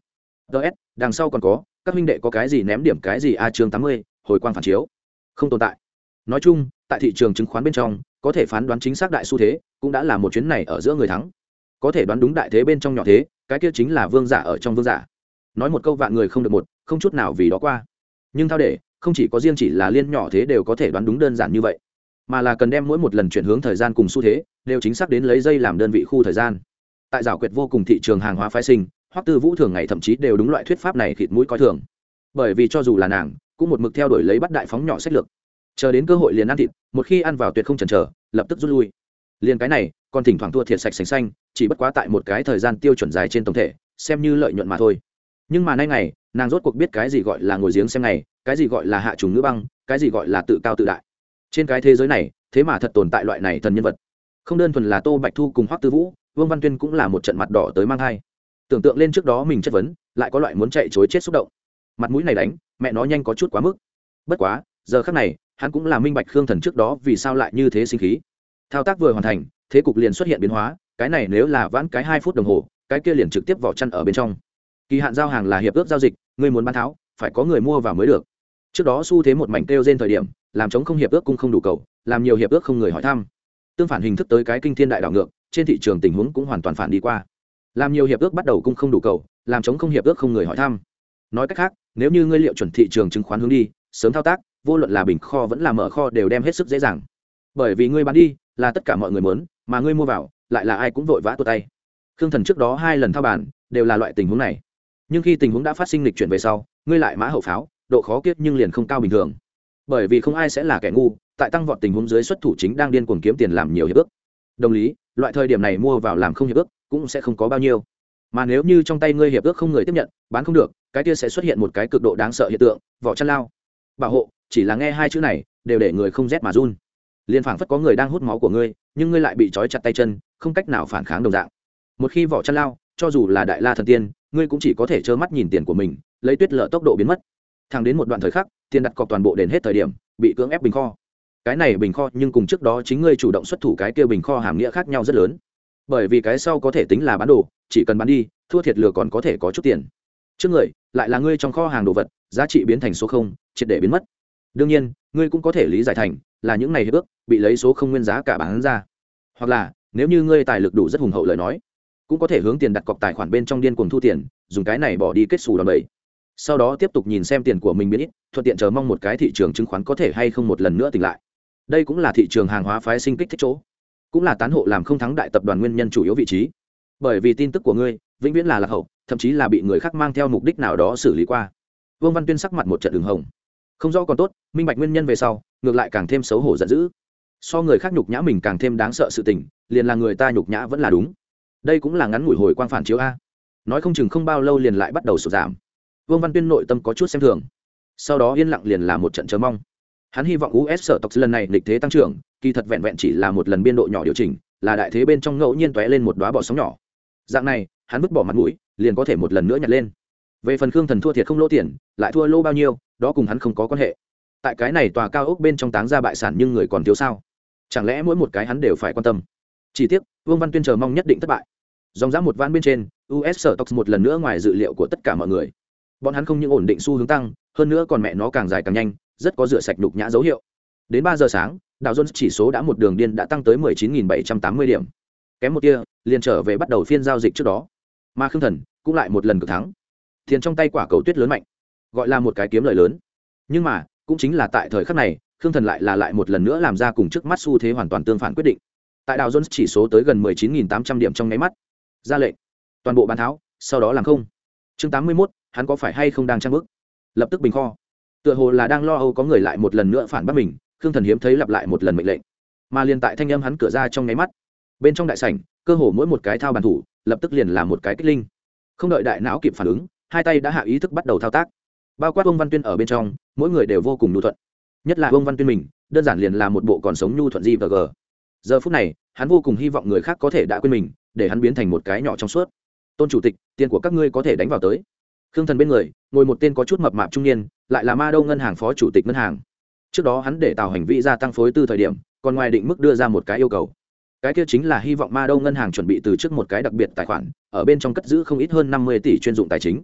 Ts đằng sau còn có các huynh đệ có cái gì ném điểm cái gì a chương tám mươi hồi quang phản chiếu. Không tồn tại. Nói chung tại thị trường chứng khoán bên trong có thể phán đoán chính xác đại xu thế cũng đã là một chuyến này ở giữa người thắng có thể đoán đúng đại thế bên trong nhỏ thế, cái kia chính là vương giả ở trong vương giả. Nói một câu vạn người không được một, không chút nào vì đó qua. Nhưng thao để, không chỉ có riêng chỉ là liên nhỏ thế đều có thể đoán đúng đơn giản như vậy, mà là cần đem mỗi một lần chuyển hướng thời gian cùng xu thế, đều chính xác đến lấy dây làm đơn vị khu thời gian. Tại giảo quyệt vô cùng thị trường hàng hóa phái sinh hoặc tư vũ thường ngày thậm chí đều đúng loại thuyết pháp này khịt mũi coi thường. Bởi vì cho dù là nàng, cũng một mực theo đuổi lấy bắt đại phóng nhỏ sách lược. Chờ đến cơ hội liền ăn thịt, một khi ăn vào tuyệt không chần chờ, lập tức rút lui. Liền cái này còn thỉnh thoảng thua thiệt sạch sành xanh, chỉ bất quá tại một cái thời gian tiêu chuẩn dài trên tổng thể, xem như lợi nhuận mà thôi. Nhưng mà nay ngày, nàng rốt cuộc biết cái gì gọi là ngồi giếng xem này cái gì gọi là hạ trùng ngữ băng, cái gì gọi là tự cao tự đại. Trên cái thế giới này, thế mà thật tồn tại loại này thần nhân vật. Không đơn thuần là tô bạch thu cùng hoắc tư vũ, vương văn tuyên cũng là một trận mặt đỏ tới mang thai. Tưởng tượng lên trước đó mình chất vấn, lại có loại muốn chạy chối chết xúc động. Mặt mũi này đánh, mẹ nó nhanh có chút quá mức. Bất quá, giờ khác này, hắn cũng là minh bạch khương thần trước đó vì sao lại như thế sinh khí. Thao tác vừa hoàn thành thế cục liền xuất hiện biến hóa, cái này nếu là vãn cái hai phút đồng hồ, cái kia liền trực tiếp vỏ chăn ở bên trong. Kỳ hạn giao hàng là hiệp ước giao dịch người muốn bán tháo, phải có người mua vào mới được. Trước đó xu thế một mảnh kêu trên thời điểm, làm chống không hiệp ước cũng không đủ cầu, làm nhiều hiệp ước không người hỏi thăm. Tương phản hình thức tới cái kinh thiên đại đảo ngược, trên thị trường tình huống cũng hoàn toàn phản đi qua. Làm nhiều hiệp ước bắt đầu cũng không đủ cầu, làm chống không hiệp ước không người hỏi thăm. Nói cách khác, nếu như ngươi liệu chuẩn thị trường chứng khoán hướng đi, sớm thao tác, vô luận là bình kho vẫn là mở kho đều đem hết sức dễ dàng. Bởi vì ngươi bán đi, là tất cả mọi người muốn mà ngươi mua vào, lại là ai cũng vội vã tuột tay. Khương thần trước đó hai lần thao bàn, đều là loại tình huống này. Nhưng khi tình huống đã phát sinh lịch chuyển về sau, ngươi lại mã hậu pháo, độ khó kiết nhưng liền không cao bình thường. Bởi vì không ai sẽ là kẻ ngu, tại tăng vọt tình huống dưới xuất thủ chính đang điên cuồng kiếm tiền làm nhiều hiệp ước. Đồng lý, loại thời điểm này mua vào làm không hiệp ước, cũng sẽ không có bao nhiêu. Mà nếu như trong tay ngươi hiệp ước không người tiếp nhận, bán không được, cái kia sẽ xuất hiện một cái cực độ đáng sợ hiện tượng, vỏ chăn lao. Bảo hộ, chỉ là nghe hai chữ này, đều để người không rét mà run. Liền phảng phất có người đang hút máu của ngươi nhưng ngươi lại bị trói chặt tay chân, không cách nào phản kháng đồng dạng. Một khi vỏ chăn lao, cho dù là đại la thần tiên, ngươi cũng chỉ có thể trơ mắt nhìn tiền của mình, lấy tuyết lợ tốc độ biến mất. Thẳng đến một đoạn thời khắc, tiền đặt cọc toàn bộ đến hết thời điểm, bị cưỡng ép bình kho. Cái này bình kho nhưng cùng trước đó chính ngươi chủ động xuất thủ cái kia bình kho hàm nghĩa khác nhau rất lớn. Bởi vì cái sau có thể tính là bán đồ, chỉ cần bán đi, thua thiệt lừa còn có thể có chút tiền. Trước người, lại là ngươi trong kho hàng đồ vật, giá trị biến thành số không, triệt để biến mất. Đương nhiên, ngươi cũng có thể lý giải thành là những này hiệp ước bị lấy số không nguyên giá cả bán ra. Hoặc là, nếu như ngươi tài lực đủ rất hùng hậu lời nói, cũng có thể hướng tiền đặt cọc tài khoản bên trong điên cuồng thu tiền, dùng cái này bỏ đi kết xù đòn bẩy. Sau đó tiếp tục nhìn xem tiền của mình biến ít, thuận tiện chờ mong một cái thị trường chứng khoán có thể hay không một lần nữa tỉnh lại. Đây cũng là thị trường hàng hóa phái sinh kích thích chỗ. Cũng là tán hộ làm không thắng đại tập đoàn nguyên nhân chủ yếu vị trí. Bởi vì tin tức của ngươi, vĩnh viễn là lạc hậu, thậm chí là bị người khác mang theo mục đích nào đó xử lý qua. Vương văn tuyên sắc mặt một trận đường hồng. Không rõ còn tốt, minh bạch nguyên nhân về sau, ngược lại càng thêm xấu hổ giận dữ so người khác nhục nhã mình càng thêm đáng sợ sự tình, liền là người ta nhục nhã vẫn là đúng. Đây cũng là ngắn ngủi hồi quang phản chiếu a. Nói không chừng không bao lâu liền lại bắt đầu sụt giảm. Vương văn tuyên nội tâm có chút xem thường. Sau đó yên lặng liền là một trận chờ mong. Hắn hy vọng us sở tộc lần này lịch thế tăng trưởng, kỳ thật vẹn vẹn chỉ là một lần biên độ nhỏ điều chỉnh, là đại thế bên trong ngẫu nhiên tóe lên một đoá bỏ sóng nhỏ. Dạng này, hắn vứt bỏ mặt mũi, liền có thể một lần nữa nhặt lên. Về phần khương thần thua thiệt không lỗ tiền, lại thua lỗ bao nhiêu, đó cùng hắn không có quan hệ. Tại cái này tòa cao ốc bên trong táng ra bại sản nhưng người còn thiếu sao? Chẳng lẽ mỗi một cái hắn đều phải quan tâm? Chỉ tiếc, vương văn tuyên chờ mong nhất định thất bại. Dòng dã một ván bên trên us sở tộc một lần nữa ngoài dự liệu của tất cả mọi người. Bọn hắn không những ổn định xu hướng tăng, hơn nữa còn mẹ nó càng dài càng nhanh, rất có rửa sạch đục nhã dấu hiệu. Đến ba giờ sáng đào jones chỉ số đã một đường điên đã tăng tới 19.780 điểm. Kém một tia, liền trở về bắt đầu phiên giao dịch trước đó. Mà khương thần cũng lại một lần cực thắng. Tiền trong tay quả cầu tuyết lớn mạnh, gọi là một cái kiếm lợi lớn. Nhưng mà, cũng chính là tại thời khắc này khương thần lại là lại một lần nữa làm ra cùng trước mắt xu thế hoàn toàn tương phản quyết định. Tại đào jones chỉ số tới gần 19.800 điểm trong nháy mắt. Ra lệnh. Toàn bộ bán tháo sau đó làm không. Chương 81, hắn có phải hay không đang trang bức? Lập tức bình kho. Tựa hồ là đang lo âu có người lại một lần nữa phản bác mình khương thần hiếm thấy lặp lại một lần mệnh lệnh. Mà liền tại thanh âm hắn cửa ra trong nháy mắt bên trong đại sảnh cơ hồ mỗi một cái thao bàn thủ lập tức liền là một cái kích linh. Không đợi đại não kịp phản ứng hai tay đã hạ ý thức bắt đầu thao tác. Bao quát ông văn tuyên ở bên trong mỗi người đều vô cùng nhu thuận nhất là ông văn tuyên mình, đơn giản liền là một bộ còn sống nhu thuận di và g giờ phút này, hắn vô cùng hy vọng người khác có thể đã quên mình, để hắn biến thành một cái nhỏ trong suốt. Tôn chủ tịch, tiền của các ngươi có thể đánh vào tới. Khương thần bên người, ngồi một tên có chút mập mạp trung niên, lại là ma đâu ngân hàng phó chủ tịch ngân hàng. Trước đó hắn để tạo hành vi gia tăng phối tư thời điểm, còn ngoài định mức đưa ra một cái yêu cầu. Cái kia chính là hy vọng ma đâu ngân hàng chuẩn bị từ trước một cái đặc biệt tài khoản, ở bên trong cất giữ không ít hơn năm mươi tỷ chuyên dụng tài chính.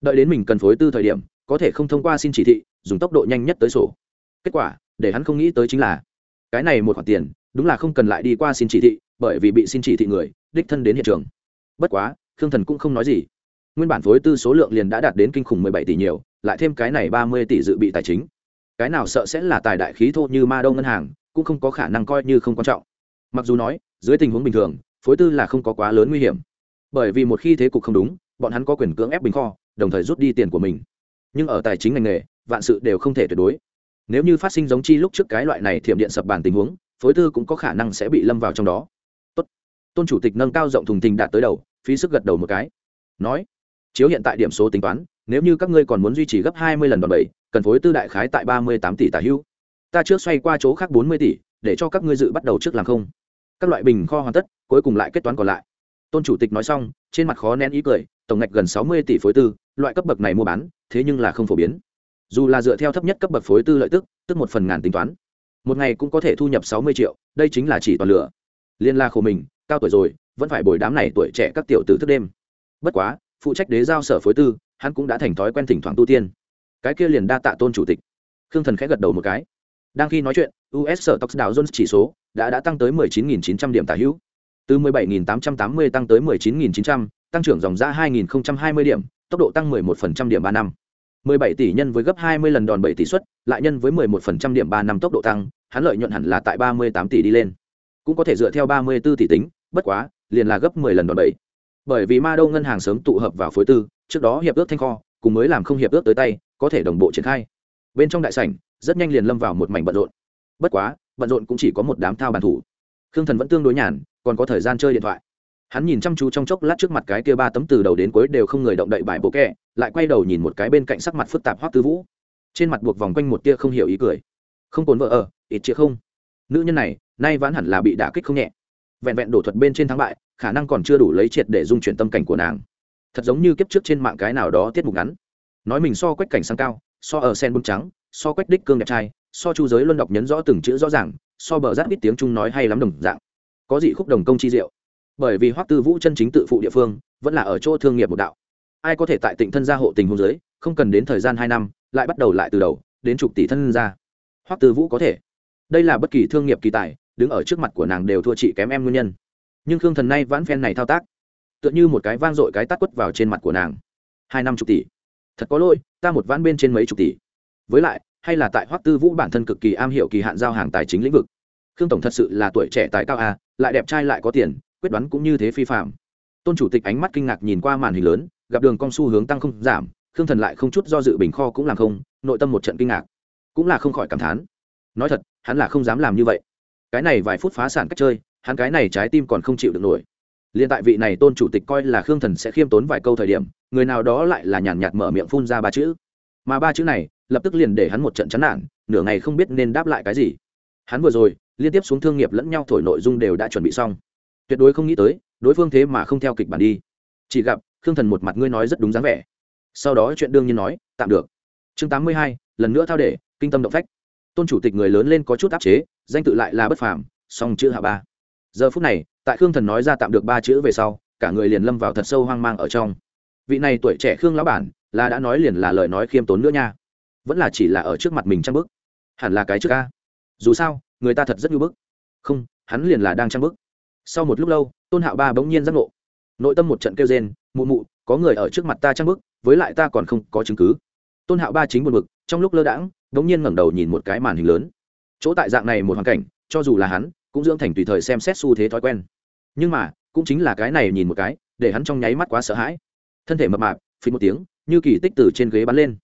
Đợi đến mình cần phối tư thời điểm, có thể không thông qua xin chỉ thị, dùng tốc độ nhanh nhất tới sổ kết quả, để hắn không nghĩ tới chính là, cái này một khoản tiền, đúng là không cần lại đi qua xin chỉ thị, bởi vì bị xin chỉ thị người, đích thân đến hiện trường. Bất quá, khương thần cũng không nói gì. Nguyên bản phối tư số lượng liền đã đạt đến kinh khủng mười bảy tỷ nhiều, lại thêm cái này ba mươi tỷ dự bị tài chính. Cái nào sợ sẽ là tài đại khí thô như ma đông ngân hàng, cũng không có khả năng coi như không quan trọng. Mặc dù nói, dưới tình huống bình thường, phối tư là không có quá lớn nguy hiểm. Bởi vì một khi thế cục không đúng, bọn hắn có quyền cưỡng ép bình kho, đồng thời rút đi tiền của mình. Nhưng ở tài chính ngành nghề, vạn sự đều không thể tuyệt đối nếu như phát sinh giống chi lúc trước cái loại này thiểm điện sập bàn tình huống, phối tư cũng có khả năng sẽ bị lâm vào trong đó. Tốt. tôn chủ tịch nâng cao rộng thùng thình đạt tới đầu, phí sức gật đầu một cái. Nói, chiếu hiện tại điểm số tính toán, nếu như các ngươi còn muốn duy trì gấp hai mươi lần đòn bẩy, cần phối tư đại khái tại ba mươi tám tỷ tả hưu. ta trước xoay qua chỗ khác bốn mươi tỷ, để cho các ngươi dự bắt đầu trước làm không. Các loại bình kho hoàn tất, cuối cùng lại kết toán còn lại. Tôn chủ tịch nói xong, trên mặt khó nén ý cười, tổng ngạch gần sáu mươi tỷ phối tư, loại cấp bậc này mua bán, thế nhưng là không phổ biến dù là dựa theo thấp nhất cấp bậc phối tư lợi tức tức một phần ngàn tính toán. Một ngày cũng có thể thu nhập sáu mươi triệu đây chính là chỉ toàn lửa. Liên la khổ mình cao tuổi rồi vẫn phải bồi đám này tuổi trẻ các tiểu tử thức đêm. Bất quá phụ trách đế giao sở phối tư hắn cũng đã thành thói quen thỉnh thoảng tu tiên. Cái kia liền đa tạ tôn chủ tịch. Khương thần khẽ gật đầu một cái. Đang khi nói chuyện us sở tox đảo jones chỉ số đã đã tăng tới 19.900 điểm tả hữu. Từ 17.880 tăng tới 19.900, tăng trưởng dòng ra 2.020 điểm tốc độ tăng 11% điểm ba năm. 17 tỷ nhân với gấp 20 lần đòn 7 tỷ suất, lại nhân với 11% điểm ba năm tốc độ tăng, hắn lợi nhuận hẳn là tại 38 tỷ đi lên. Cũng có thể dựa theo 34 tỷ tính, bất quá, liền là gấp 10 lần đòn 7 bởi vì ma đô ngân hàng sớm tụ hợp vào phối tư, trước đó hiệp ước thanh kho, cùng mới làm không hiệp ước tới tay, có thể đồng bộ triển khai. Bên trong đại sảnh, rất nhanh liền lâm vào một mảnh bận rộn. Bất quá, bận rộn cũng chỉ có một đám thao bàn thủ. Khương thần vẫn tương đối nhàn, còn có thời gian chơi điện thoại hắn nhìn chăm chú trong chốc lát trước mặt cái kia ba tấm từ đầu đến cuối đều không người động đậy bài bộ kẹ, lại quay đầu nhìn một cái bên cạnh sắc mặt phức tạp hoắc tư vũ. Trên mặt buộc vòng quanh một tia không hiểu ý cười. Không cồn vợ ở, ít chĩa không? Nữ nhân này, nay vẫn hẳn là bị đả kích không nhẹ. Vẹn vẹn đổ thuật bên trên thắng bại, khả năng còn chưa đủ lấy triệt để dung chuyển tâm cảnh của nàng. Thật giống như kiếp trước trên mạng cái nào đó tiết mục ngắn. Nói mình so quách cảnh sang cao, so ở sen bún trắng, so quách đích cương đẹp trai, so chu giới luân đọc nhấn rõ từng chữ rõ ràng, so bờ rát ít tiếng trung nói hay lắm đồng dạng. Có gì khúc đồng công chi diệu bởi vì hoắc tư vũ chân chính tự phụ địa phương, vẫn là ở chỗ thương nghiệp một đạo. Ai có thể tại tịnh thân gia hộ tình hôn giới không cần đến thời gian hai năm, lại bắt đầu lại từ đầu, đến chục tỷ thân gia. Hoắc tư vũ có thể. Đây là bất kỳ thương nghiệp kỳ tài, đứng ở trước mặt của nàng đều thua chị kém em nguyên nhân. Nhưng khương thần nay vãn phen này thao tác, tựa như một cái vang dội cái tát quất vào trên mặt của nàng. Hai năm chục tỷ. Thật có lỗi, ta một vãn bên trên mấy chục tỷ. Với lại, hay là tại hoắc tư vũ bản thân cực kỳ am hiểu kỳ hạn giao hàng tài chính lĩnh vực. Khương tổng thật sự là tuổi trẻ tài cao a lại đẹp trai lại có tiền quyết đoán cũng như thế phi phạm. Tôn chủ tịch ánh mắt kinh ngạc nhìn qua màn hình lớn, gặp đường cong xu hướng tăng không giảm, khương thần lại không chút do dự bình kho cũng làm không, nội tâm một trận kinh ngạc. Cũng là không khỏi cảm thán. Nói thật, hắn là không dám làm như vậy. Cái này vài phút phá sản cách chơi, hắn cái này trái tim còn không chịu được nổi. Liên tại vị này tôn chủ tịch coi là khương thần sẽ khiêm tốn vài câu thời điểm, người nào đó lại là nhàn nhạt mở miệng phun ra ba chữ. Mà ba chữ này, lập tức liền để hắn một trận chán nản, nửa ngày không biết nên đáp lại cái gì. Hắn vừa rồi, liên tiếp xuống thương nghiệp lẫn nhau thổi nội dung đều đã chuẩn bị xong tuyệt đối không nghĩ tới, đối phương thế mà không theo kịch bản đi. Chỉ gặp, khương thần một mặt ngươi nói rất đúng dáng vẻ. Sau đó chuyện đương nhiên nói, tạm được. Chương tám mươi hai, lần nữa thao để, kinh tâm động phách. Tôn chủ tịch người lớn lên có chút áp chế, danh tự lại là bất phàm, song chữ hạ ba. Giờ phút này, tại khương thần nói ra tạm được ba chữ về sau, cả người liền lâm vào thật sâu hoang mang ở trong. Vị này tuổi trẻ khương lão bản, là đã nói liền là lời nói khiêm tốn nữa nha. Vẫn là chỉ là ở trước mặt mình trang bức hẳn là cái trước ca. Dù sao, người ta thật rất nhu bức. Không, hắn liền là đang trang bức sau một lúc lâu, tôn hạo ba bỗng nhiên giác ngộ. Nội tâm một trận kêu rên, mụ mụ, có người ở trước mặt ta trang bức, với lại ta còn không có chứng cứ. Tôn hạo ba chính một mực trong lúc lơ đãng, bỗng nhiên ngẩng đầu nhìn một cái màn hình lớn. Chỗ tại dạng này một hoàn cảnh, cho dù là hắn, cũng dưỡng thành tùy thời xem xét xu thế thói quen. Nhưng mà, cũng chính là cái này nhìn một cái, để hắn trong nháy mắt quá sợ hãi. Thân thể mập mạp phí một tiếng, như kỳ tích từ trên ghế bắn lên.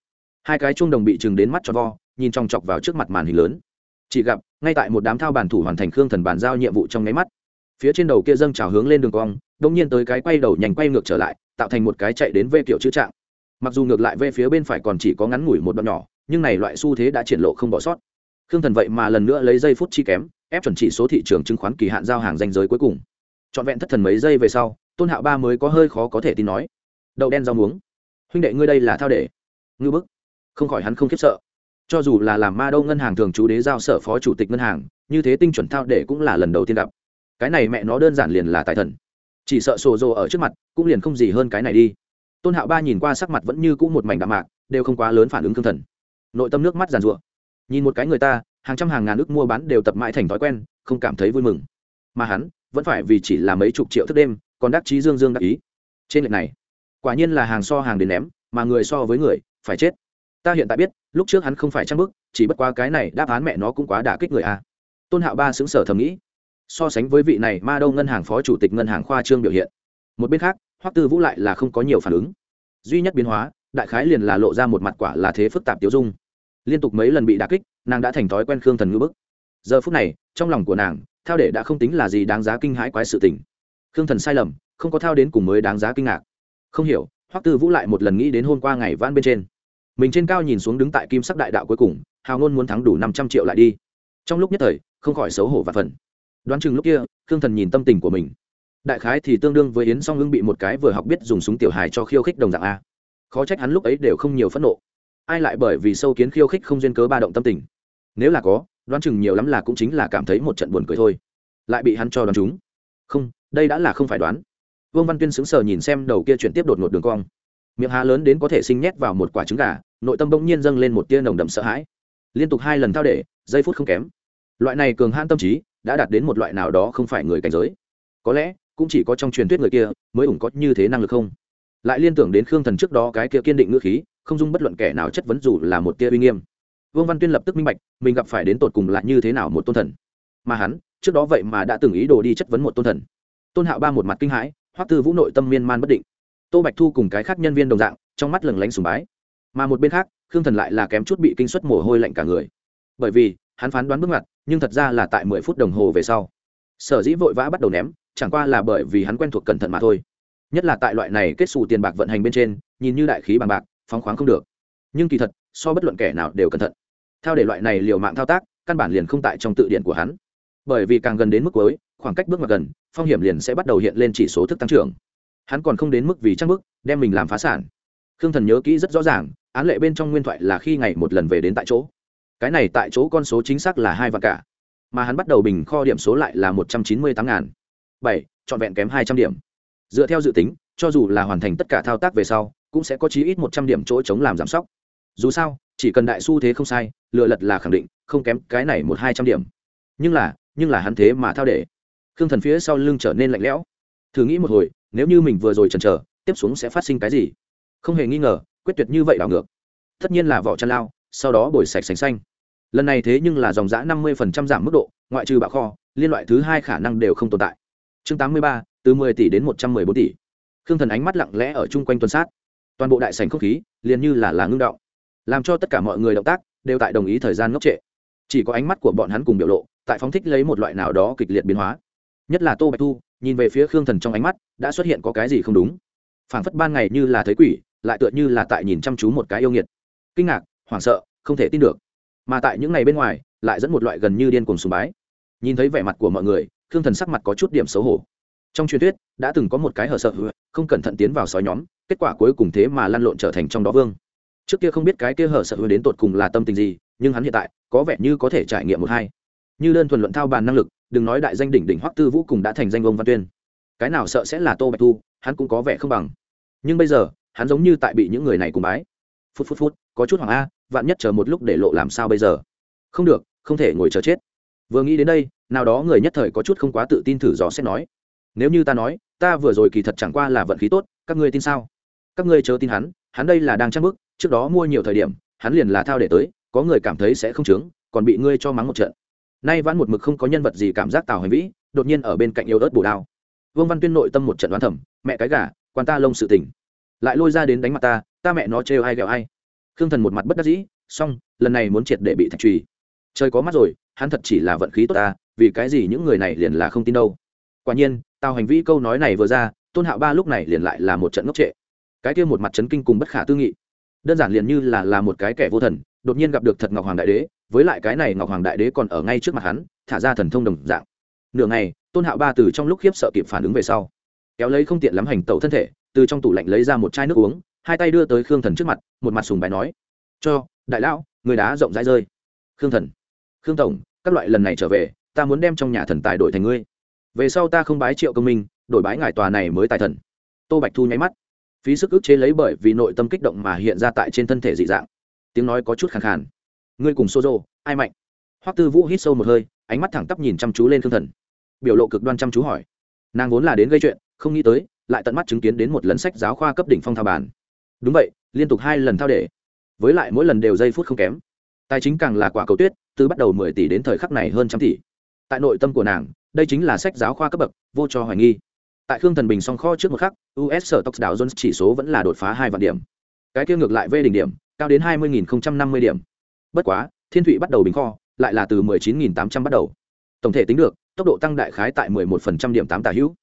Hai cái chuông đồng bị chừng đến mắt cho vo, nhìn trong chọc vào trước mặt màn hình lớn. Chỉ gặp, ngay tại một đám thao bàn thủ hoàn thành khương thần bàn giao nhiệm vụ trong nháy mắt phía trên đầu kia dâng trào hướng lên đường cong đông nhiên tới cái quay đầu nhanh quay ngược trở lại, tạo thành một cái chạy đến vê kiểu chữ trạng. Mặc dù ngược lại về phía bên phải còn chỉ có ngắn ngủi một đoạn nhỏ, nhưng này loại xu thế đã triển lộ không bỏ sót. Khương thần vậy mà lần nữa lấy giây phút chi kém, ép chuẩn chỉ số thị trường chứng khoán kỳ hạn giao hàng danh giới cuối cùng. Trọn vẹn thất thần mấy giây về sau, tôn hạo ba mới có hơi khó có thể tin nói, đậu đen rau muống. Huynh đệ ngươi đây là thao để. Ngư bức. Không khỏi hắn không khiếp sợ. Cho dù là làm ma đâu ngân hàng thường trú đế giao sở phó chủ tịch ngân hàng, như thế tinh chuẩn thao để cũng là lần đầu tiên gặp cái này mẹ nó đơn giản liền là tài thần. Chỉ sợ sổ rồ ở trước mặt, cũng liền không gì hơn cái này đi. Tôn hạo ba nhìn qua sắc mặt vẫn như cũ một mảnh đạm mạc, đều không quá lớn phản ứng thương thần. Nội tâm nước mắt giàn rụa nhìn một cái người ta, hàng trăm hàng ngàn ước mua bán đều tập mãi thành thói quen, không cảm thấy vui mừng. Mà hắn, vẫn phải vì chỉ là mấy chục triệu thức đêm, còn đắc chí dương dương đắc ý. Trên lệch này, quả nhiên là hàng so hàng đến ném, mà người so với người, phải chết. Ta hiện tại biết, lúc trước hắn không phải trang bức, chỉ bất quá cái này đáp án mẹ nó cũng quá đả kích người a. Tôn hạo ba xứng sở thầm nghĩ so sánh với vị này ma đâu ngân hàng phó chủ tịch ngân hàng khoa trương biểu hiện. Một bên khác, hoắc tư vũ lại là không có nhiều phản ứng. Duy nhất biến hóa, đại khái liền là lộ ra một mặt quả là thế phức tạp tiêu dung. Liên tục mấy lần bị đả kích, nàng đã thành thói quen khương thần ngữ bức. Giờ phút này, trong lòng của nàng, thao để đã không tính là gì đáng giá kinh hãi quái sự tình. Khương thần sai lầm, không có thao đến cùng mới đáng giá kinh ngạc. Không hiểu, hoắc tư vũ lại một lần nghĩ đến hôm qua ngày vãn bên trên. Mình trên cao nhìn xuống đứng tại kim sắc đại đạo cuối cùng, hào ngôn muốn thắng đủ năm trăm triệu lại đi. Trong lúc nhất thời, không khỏi xấu hổ và phần đoán chừng lúc kia, khương thần nhìn tâm tình của mình. Đại khái thì tương đương với yến song hưng bị một cái vừa học biết dùng súng tiểu hài cho khiêu khích đồng dạng a. Khó trách hắn lúc ấy đều không nhiều phẫn nộ. Ai lại bởi vì sâu kiến khiêu khích không duyên cớ ba động tâm tình? Nếu là có, đoán chừng nhiều lắm là cũng chính là cảm thấy một trận buồn cười thôi. Lại bị hắn cho đoán chúng. Không, đây đã là không phải đoán. Vương văn tuyên sững sờ nhìn xem đầu kia chuyển tiếp đột ngột đường cong. Miệng há lớn đến có thể sinh nhét vào một quả trứng gà, nội tâm bỗng nhiên dâng lên một tia nồng đậm sợ hãi. Liên tục hai lần thao để, giây phút không kém. Loại này cường hãn tâm trí đã đạt đến một loại nào đó không phải người cảnh giới. Có lẽ, cũng chỉ có trong truyền thuyết người kia mới ủng có như thế năng lực không? Lại liên tưởng đến khương thần trước đó cái kia kiên định ngữ khí, không dung bất luận kẻ nào chất vấn dù là một tia uy nghiêm. Vương văn tuyên lập tức minh bạch, mình gặp phải đến tột cùng là như thế nào một tôn thần. Mà hắn, trước đó vậy mà đã từng ý đồ đi chất vấn một tôn thần. Tôn hạo ba một mặt kinh hãi, hoắc tư vũ nội tâm miên man bất định. Tô bạch thu cùng cái khác nhân viên đồng dạng, trong mắt lừng lánh sùng bái. Mà một bên khác, khương thần lại là kém chút bị kinh suất mồ hôi lạnh cả người. Bởi vì hắn phán đoán bước ngoặt, nhưng thật ra là tại mười phút đồng hồ về sau. Sở dĩ vội vã bắt đầu ném, chẳng qua là bởi vì hắn quen thuộc cẩn thận mà thôi. Nhất là tại loại này kết xù tiền bạc vận hành bên trên, nhìn như đại khí bằng bạc, phóng khoáng không được. Nhưng kỳ thật, so bất luận kẻ nào đều cẩn thận. Theo để loại này liều mạng thao tác, căn bản liền không tại trong tự điện của hắn. Bởi vì càng gần đến mức cuối, khoảng cách bước mặt gần, phong hiểm liền sẽ bắt đầu hiện lên chỉ số thức tăng trưởng. Hắn còn không đến mức vì chắc mức đem mình làm phá sản. Khương thần nhớ kỹ rất rõ ràng, án lệ bên trong nguyên thoại là khi ngày một lần về đến tại chỗ cái này tại chỗ con số chính xác là hai vạn cả, mà hắn bắt đầu bình kho điểm số lại là một trăm chín mươi tám ngàn. Bảy, trọn vẹn kém hai trăm điểm. Dựa theo dự tính, cho dù là hoàn thành tất cả thao tác về sau, cũng sẽ có chí ít một trăm điểm chỗ chống làm giảm sóc. Dù sao, chỉ cần đại xu thế không sai, lựa lật là khẳng định, không kém cái này một hai trăm điểm. Nhưng là nhưng là hắn thế mà thao để. Khương thần phía sau lưng trở nên lạnh lẽo. Thử nghĩ một hồi, nếu như mình vừa rồi chần chờ, tiếp xuống sẽ phát sinh cái gì? Không hề nghi ngờ, quyết tuyệt như vậy đảo ngược. Tất nhiên là vỏ chăn lao, sau đó bồi sạch sành xanh lần này thế nhưng là dòng giã năm mươi giảm mức độ, ngoại trừ bạo kho, liên loại thứ hai khả năng đều không tồn tại. Chương tám mươi ba, từ mười tỷ đến một trăm mười bốn tỷ. Khương thần ánh mắt lặng lẽ ở chung quanh tuần sát. Toàn bộ đại sành không khí liền như là là ngưng động. Làm cho tất cả mọi người động tác đều tại đồng ý thời gian ngốc trệ. Chỉ có ánh mắt của bọn hắn cùng biểu lộ, tại phóng thích lấy một loại nào đó kịch liệt biến hóa. Nhất là tô bạch thu, nhìn về phía khương thần trong ánh mắt, đã xuất hiện có cái gì không đúng. Phảng phất ban ngày như là thấy quỷ, lại tựa như là tại nhìn chăm chú một cái yêu nghiệt. Kinh ngạc, hoảng sợ, không thể tin được mà tại những ngày bên ngoài, lại dẫn một loại gần như điên cuồng sùng bái. Nhìn thấy vẻ mặt của mọi người, khương thần sắc mặt có chút điểm xấu hổ. Trong truyền thuyết, đã từng có một cái hở sợ, không cẩn thận tiến vào sói nhóm, kết quả cuối cùng thế mà lăn lộn trở thành trong đó vương. Trước kia không biết cái kia hở sợ đến tột cùng là tâm tình gì, nhưng hắn hiện tại, có vẻ như có thể trải nghiệm một hai. Như đơn thuần luận thao bàn năng lực, đừng nói đại danh đỉnh đỉnh hoắc tư vũ cùng đã thành danh ông văn tuyên. Cái nào sợ sẽ là tô bạch thu, hắn cũng có vẻ không bằng. Nhưng bây giờ, hắn giống như tại bị những người này cùng bái. Phút phút phút, có chút hoàng a vạn nhất chờ một lúc để lộ làm sao bây giờ? Không được, không thể ngồi chờ chết. Vừa nghĩ đến đây, nào đó người nhất thời có chút không quá tự tin thử dò xét nói, nếu như ta nói, ta vừa rồi kỳ thật chẳng qua là vận khí tốt, các ngươi tin sao? Các ngươi chớ tin hắn hắn đây là đang trang bức, trước đó mua nhiều thời điểm, hắn liền là thao để tới, có người cảm thấy sẽ không chướng, còn bị ngươi cho mắng một trận. Nay vãn một mực không có nhân vật gì cảm giác tào hành vĩ, đột nhiên ở bên cạnh yêu ớt bổ đao. Vương văn tuyên nội tâm một trận đoán thẩm mẹ cái gà, quan ta lông sự tỉnh lại lôi ra đến đánh mặt ta ta mẹ nó trêu ai ghẹo ai khương thần một mặt bất đắc dĩ, xong, lần này muốn triệt để bị thạch trùy. Trời có mắt rồi, hắn thật chỉ là vận khí tốt ta, vì cái gì những người này liền là không tin đâu. Quả nhiên, tào hành vi câu nói này vừa ra, tôn hạo ba lúc này liền lại là một trận ngốc trệ. Cái kia một mặt chấn kinh cùng bất khả tư nghị. Đơn giản liền như là là một cái kẻ vô thần, đột nhiên gặp được thật ngọc hoàng đại đế, với lại cái này ngọc hoàng đại đế còn ở ngay trước mặt hắn, thả ra thần thông đồng dạng. Nửa ngày, tôn hạo ba từ trong lúc khiếp sợ kịp phản ứng về sau, kéo lấy không tiện lắm hành tẩu thân thể, từ trong tủ lạnh lấy ra một chai nước uống hai tay đưa tới khương thần trước mặt, một mặt sùng bài nói, cho, đại lão, người đá rộng rãi rơi. Khương thần, khương tổng, các loại lần này trở về, ta muốn đem trong nhà thần tài đổi thành ngươi. Về sau ta không bái triệu công minh, đổi bái ngài tòa này mới tài thần. Tô bạch thu nháy mắt. Phí sức ức chế lấy bởi vì nội tâm kích động mà hiện ra tại trên thân thể dị dạng. Tiếng nói có chút khàn khàn. Ngươi cùng xô rô ai mạnh? Hoắc tư vũ hít sâu một hơi, ánh mắt thẳng tắp nhìn chăm chú lên khương thần. Biểu lộ cực đoan chăm chú hỏi. Nàng vốn là đến gây chuyện, không nghĩ tới, lại tận mắt chứng kiến đến một lần sách giáo khoa cấp đỉnh phong thao bản đúng vậy, liên tục hai lần thao để. Với lại mỗi lần đều giây phút không kém. Tài chính càng là quả cầu tuyết, từ bắt đầu mười tỷ đến thời khắc này hơn trăm tỷ. Tại nội tâm của nàng, đây chính là sách giáo khoa cấp bậc, vô cho hoài nghi. Tại khương thần bình song kho trước một khắc us sở tộc đảo jones chỉ số vẫn là đột phá hai vạn điểm. Cái kia ngược lại về đỉnh điểm, cao đến hai mươi năm mươi điểm. Bất quá, thiên thụy bắt đầu bình kho, lại là từ mười chín tám trăm bắt đầu. Tổng thể tính được, tốc độ tăng đại khái tại mười một điểm tám tả hữu.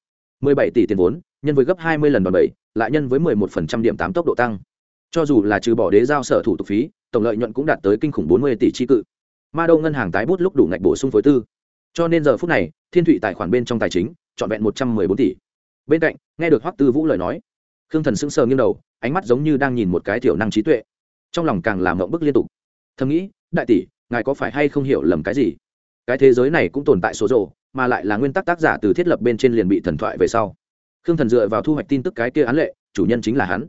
mười bảy tỷ tiền vốn nhân với gấp hai mươi lần đòn bẩy, lại nhân với mười một điểm tám tốc độ tăng. Cho dù là trừ bỏ đế giao sở thủ tục phí, tổng lợi nhuận cũng đạt tới kinh khủng bốn mươi tỷ chi cự. Ma đâu ngân hàng tái bút lúc đủ ngạch bổ sung phối tư. Cho nên giờ phút này, thiên thụy tài khoản bên trong tài chính, trọn vẹn một trăm mười bốn tỷ. Bên cạnh, nghe được hoắc tư vũ lời nói, khương thần sững sờ nghiêng đầu, ánh mắt giống như đang nhìn một cái tiểu năng trí tuệ. Trong lòng càng làm mộng bức liên tục. Thầm nghĩ, đại tỷ, ngài có phải hay không hiểu lầm cái gì? Cái thế giới này cũng tồn tại số rộ mà lại là nguyên tắc tác giả từ thiết lập bên trên liền bị thần thoại về sau khương thần dựa vào thu hoạch tin tức cái kia án lệ, chủ nhân chính là hắn.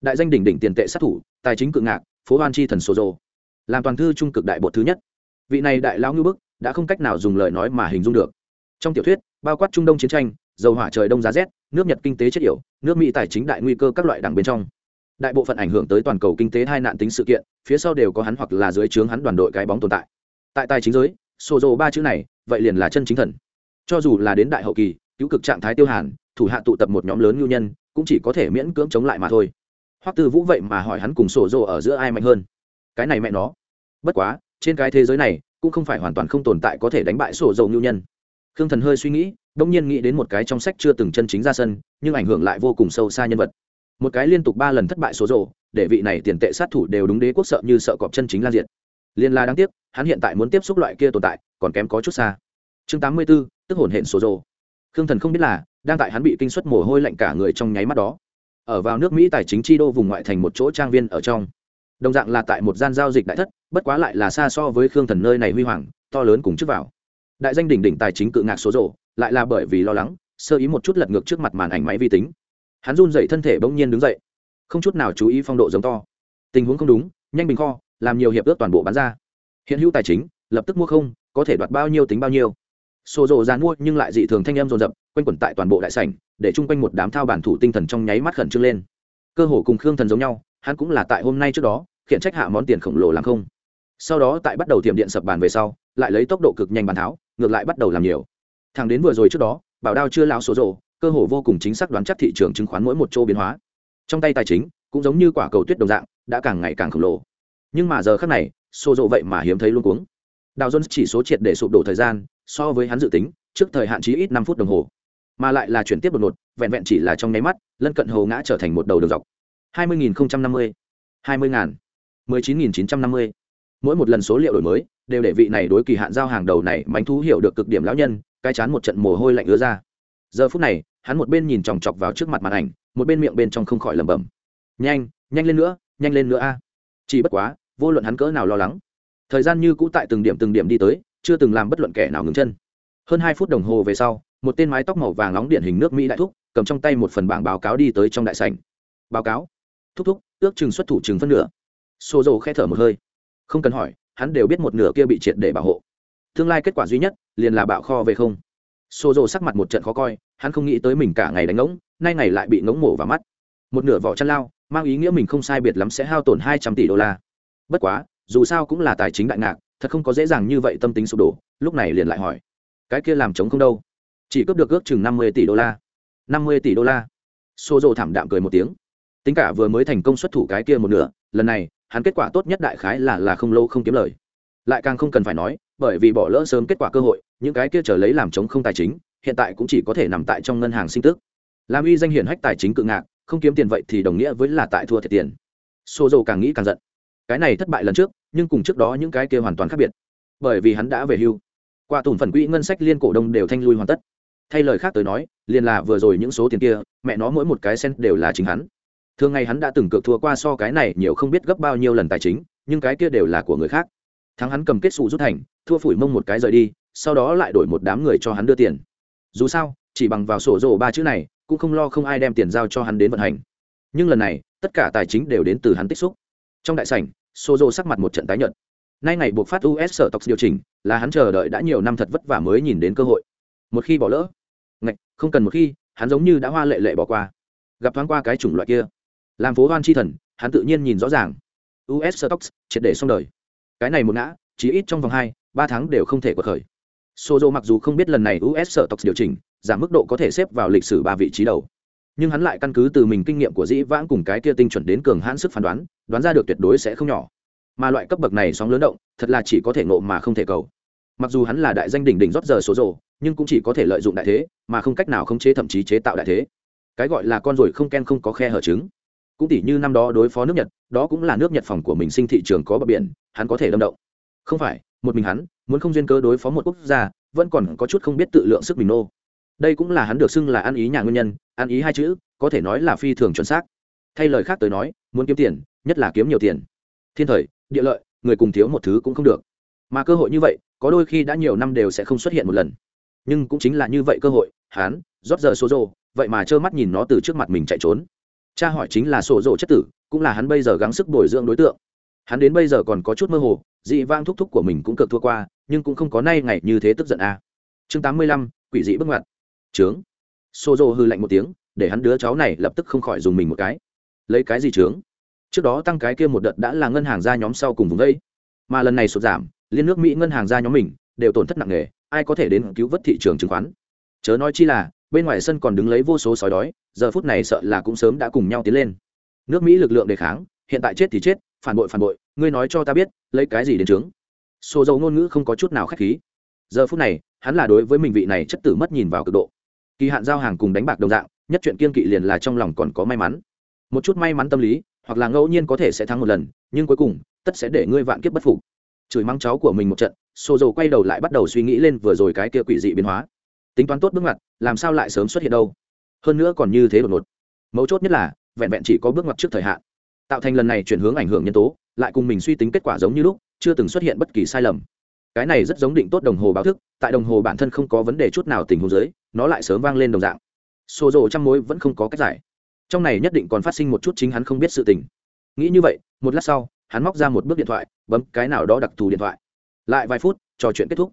Đại danh đỉnh đỉnh tiền tệ sát thủ, tài chính cự ngạc, phố hoan chi thần số dô làm toàn thư trung cực đại bột thứ nhất. Vị này đại lão ngư bức, đã không cách nào dùng lời nói mà hình dung được. Trong tiểu thuyết, bao quát trung đông chiến tranh, dầu hỏa trời đông giá rét, nước nhật kinh tế chết yểu, nước mỹ tài chính đại nguy cơ các loại đảng bên trong. Đại bộ phận ảnh hưởng tới toàn cầu kinh tế hai nạn tính sự kiện, phía sau đều có hắn hoặc là dưới trướng hắn đoàn đội cái bóng tồn tại. Tại tài chính giới sô dô ba chữ này, vậy liền là chân chính thần. Cho dù là đến đại hậu kỳ, cứu cực trạng thái tiêu hàn thủ hạ tụ tập một nhóm lớn ngưu nhân, cũng chỉ có thể miễn cưỡng chống lại mà thôi. Hoắc tư vũ vậy mà hỏi hắn cùng sổ dồ ở giữa ai mạnh hơn. Cái này mẹ nó. Bất quá, trên cái thế giới này, cũng không phải hoàn toàn không tồn tại có thể đánh bại sổ dầu ngưu nhân. Khương thần hơi suy nghĩ đông nhiên nghĩ đến một cái trong sách chưa từng chân chính ra sân, nhưng ảnh hưởng lại vô cùng sâu xa nhân vật. Một cái liên tục ba lần thất bại số rộ để vị này tiền tệ sát thủ đều đúng đế quốc sợ như sợ cọp chân chính lan diện liên la đáng tiếc, hắn hiện tại muốn tiếp xúc loại kia tồn tại, còn kém có chút xa. Chương tám mươi b ố tức hồn hển số rộ khương thần không biết là, đang tại hắn bị kinh suất mồ hôi lạnh cả người trong nháy mắt đó. Ở vào nước mỹ tài chính chi đô vùng ngoại thành một chỗ trang viên ở trong. Đồng dạng là tại một gian giao dịch đại thất, bất quá lại là xa so với khương thần nơi này huy hoàng, to lớn cùng trước vào. Đại danh đỉnh đỉnh tài chính cự ngạc số rộ lại là bởi vì lo lắng, sơ ý một chút lật ngược trước mặt màn ảnh máy vi tính. Hắn run dậy thân thể bỗng nhiên đứng dậy. Không chút nào chú ý phong độ giống to. Tình huống không đúng, nhanh bình kho, làm nhiều hiệp ước toàn bộ bán ra. Hiện hữu tài chính, lập tức mua không, có thể đoạt bao nhiêu tính bao nhiêu xô rộ dán mua nhưng lại dị thường thanh em rồn rập quanh quẩn tại toàn bộ đại sảnh, để chung quanh một đám thao bản thủ tinh thần trong nháy mắt khẩn trương lên. Cơ hồ cùng khương thần giống nhau, hắn cũng là tại hôm nay trước đó, khiển trách hạ món tiền khổng lồ làm không. Sau đó tại bắt đầu tiệm điện sập bàn về sau, lại lấy tốc độ cực nhanh bàn tháo, ngược lại bắt đầu làm nhiều. Thằng đến vừa rồi trước đó, bảo đao chưa lao số rộ cơ hồ vô cùng chính xác đoán chắc thị trường chứng khoán mỗi một chỗ biến hóa. Trong tay tài chính, cũng giống như quả cầu tuyết đồng dạng, đã càng ngày càng khổng lồ. Nhưng mà giờ khác này xô rộ vậy mà hiếm thấy luôn cuống. Đào jones chỉ số triệt để sụp đổ thời gian so với hắn dự tính, trước thời hạn chí ít năm phút đồng hồ. Mà lại là chuyển tiếp đột ngột, vẹn vẹn chỉ là trong nháy mắt, lân cận hồ ngã trở thành một đầu đường dọc. hai mươi nghìn năm mươi, hai mươi ngàn, mười chín nghìn chín trăm năm mươi. Mỗi một lần số liệu đổi mới, đều để vị này đối kỳ hạn giao hàng đầu này mánh thú hiểu được cực điểm lão nhân cai chán một trận mồ hôi lạnh ứa ra. Giờ phút này, hắn một bên nhìn chòng chọc vào trước mặt màn ảnh, một bên miệng bên trong không khỏi lẩm bẩm. Nhanh nhanh lên nữa, nhanh lên nữa a. Chỉ bất quá, vô luận hắn cỡ nào lo lắng, thời gian như cũ tại từng điểm từng điểm đi tới chưa từng làm bất luận kẻ nào ngừng chân. Hơn hai phút đồng hồ về sau, một tên mái tóc màu vàng nóng điện hình nước mỹ đại thúc, cầm trong tay một phần bảng báo cáo đi tới trong đại sảnh. Báo cáo. Thúc thúc, ước chừng xuất thủ chừng phân nửa. Xô dầu khe thở một hơi. Không cần hỏi, hắn đều biết một nửa kia bị triệt để bảo hộ. Tương lai kết quả duy nhất, liền là bạo kho về không. Xô dầu sắc mặt một trận khó coi, hắn không nghĩ tới mình cả ngày đánh ngỗng, nay ngày lại bị ngỗng mổ vào mắt. Một nửa vỏ chăn lao, mang ý nghĩa mình không sai biệt lắm sẽ hao tổn hai trăm tỷ đô la. Bất quá, dù sao cũng là tài chính đại ngạc thật không có dễ dàng như vậy tâm tính sụp đổ, lúc này liền lại hỏi, cái kia làm chống không đâu? Chỉ cướp được ước chừng năm mươi tỷ đô la. năm mươi tỷ đô la. Xô dầu thảm đạm cười một tiếng. Tính cả vừa mới thành công xuất thủ cái kia một nửa, lần này, hắn kết quả tốt nhất đại khái là là không lâu không kiếm lời. Lại càng không cần phải nói, bởi vì bỏ lỡ sớm kết quả cơ hội, những cái kia trở lấy làm chống không tài chính, hiện tại cũng chỉ có thể nằm tại trong ngân hàng sinh tức. Làm uy danh hiển hách tài chính cự ngạc, không kiếm tiền vậy thì đồng nghĩa với là tại thua thiệt tiền. Xô dầu càng nghĩ càng giận. Cái này thất bại lần trước nhưng cùng trước đó những cái kia hoàn toàn khác biệt. Bởi vì hắn đã về hưu. Qua tùn phần quỹ ngân sách liên cổ đông đều thanh lui hoàn tất. Thay lời khác tới nói, liền là vừa rồi những số tiền kia, mẹ nó mỗi một cái sen đều là chính hắn. Thường ngày hắn đã từng cược thua qua so cái này nhiều không biết gấp bao nhiêu lần tài chính, nhưng cái kia đều là của người khác. Thắng hắn cầm kết xù rút thành, thua phủi mông một cái rời đi, sau đó lại đổi một đám người cho hắn đưa tiền. Dù sao, chỉ bằng vào sổ rổ ba chữ này, cũng không lo không ai đem tiền giao cho hắn đến vận hành. Nhưng lần này, tất cả tài chính đều đến từ hắn tích xúc. Trong đại sảnh sổ sắc mặt một trận tái nhợt. Nay ngày buộc phát us sở tộc điều chỉnh, là hắn chờ đợi đã nhiều năm thật vất vả mới nhìn đến cơ hội. Một khi bỏ lỡ, ngạch, không cần một khi, hắn giống như đã hoa lệ lệ bỏ qua. Gặp thoáng qua cái chủng loại kia. Làm phố hoan chi thần, hắn tự nhiên nhìn rõ ràng. Us stocks triệt để xong đời. Cái này một ngã, chỉ ít trong vòng hai, ba tháng đều không thể có khởi. Sozo mặc dù không biết lần này us stocks điều chỉnh, giảm mức độ có thể xếp vào lịch sử ba vị trí đầu nhưng hắn lại căn cứ từ mình kinh nghiệm của dĩ vãng cùng cái kia tinh chuẩn đến cường hãn sức phán đoán đoán ra được tuyệt đối sẽ không nhỏ. Mà loại cấp bậc này sóng lớn động, thật là chỉ có thể nộ mà không thể cầu. Mặc dù hắn là đại danh đỉnh đỉnh rót giờ số rồ, nhưng cũng chỉ có thể lợi dụng đại thế, mà không cách nào khống chế thậm chí chế tạo đại thế. Cái gọi là con ruồi không ken không có khe hở trứng. Cũng tỷ như năm đó đối phó nước nhật, đó cũng là nước nhật phòng của mình sinh thị trường có bờ biển, hắn có thể đâm động. Không phải, một mình hắn, muốn không duyên cơ đối phó một quốc gia, vẫn còn có chút không biết tự lượng sức mình nô đây cũng là hắn được xưng là ăn ý nhà nguyên nhân, ăn ý hai chữ, có thể nói là phi thường chuẩn xác. Thay lời khác tới nói, muốn kiếm tiền, nhất là kiếm nhiều tiền. Thiên thời, địa lợi, người cùng thiếu một thứ cũng không được. Mà cơ hội như vậy, có đôi khi đã nhiều năm đều sẽ không xuất hiện một lần. Nhưng cũng chính là như vậy cơ hội, hắn, rót giờ số rồ vậy mà trơ mắt nhìn nó từ trước mặt mình chạy trốn. Cha hỏi chính là sổ rộ chất tử, cũng là hắn bây giờ gắng sức bồi dưỡng đối tượng. Hắn đến bây giờ còn có chút mơ hồ, dị vang thúc thúc của mình cũng cực thua qua, nhưng cũng không có nay ngày như thế tức giận a à. chương tám mươi lăm, quỷ dị bước ngoặt trướng. Xô rộ hư lạnh một tiếng, để hắn đứa cháu này lập tức không khỏi dùng mình một cái. Lấy cái gì trướng? Trước đó tăng cái kia một đợt đã là ngân hàng ra nhóm sau cùng vùng đây. Mà lần này sụt giảm, liên nước mỹ ngân hàng ra nhóm mình, đều tổn thất nặng nề, ai có thể đến cứu vớt thị trường chứng khoán? Chớ nói chi là, bên ngoài sân còn đứng lấy vô số sói đói, giờ phút này sợ là cũng sớm đã cùng nhau tiến lên. Nước mỹ lực lượng đề kháng, hiện tại chết thì chết, phản bội phản bội, ngươi nói cho ta biết, lấy cái gì đến trướng? Xô dầu ngôn ngữ không có chút nào k h á c h khí. Giờ phút này, hắn là đối với mình vị này chất tử mất nhìn vào cực độ kỳ hạn giao hàng cùng đánh bạc đồng dạng, nhất chuyện kiên kỵ liền là trong lòng còn có may mắn. Một chút may mắn tâm lý, hoặc là ngẫu nhiên có thể sẽ thắng một lần, nhưng cuối cùng, tất sẽ để ngươi vạn kiếp bất phục. Chửi mắng cháu của mình một trận xô dầu quay đầu lại bắt đầu suy nghĩ lên vừa rồi cái kia quỷ dị biến hóa. Tính toán tốt bước ngoặt, làm sao lại sớm xuất hiện đâu? Hơn nữa còn như thế đột ngột. Mấu chốt nhất là, vẹn vẹn chỉ có bước ngoặt trước thời hạn. Tạo thành lần này chuyển hướng ảnh hưởng nhân tố, lại cùng mình suy tính kết quả giống như lúc, chưa từng xuất hiện bất kỳ sai lầm. Cái này rất giống định tốt đồng hồ báo thức, tại đồng hồ bản thân không có vấn đề chút nào tình huống dưới nó lại sớm vang lên đồng dạng. Xô rộ trăm mối vẫn không có cách giải. Trong này nhất định còn phát sinh một chút chính hắn không biết sự tình. Nghĩ như vậy, một lát sau, hắn móc ra một bước điện thoại, bấm cái nào đó đặc thù điện thoại. Lại vài phút, trò chuyện kết thúc.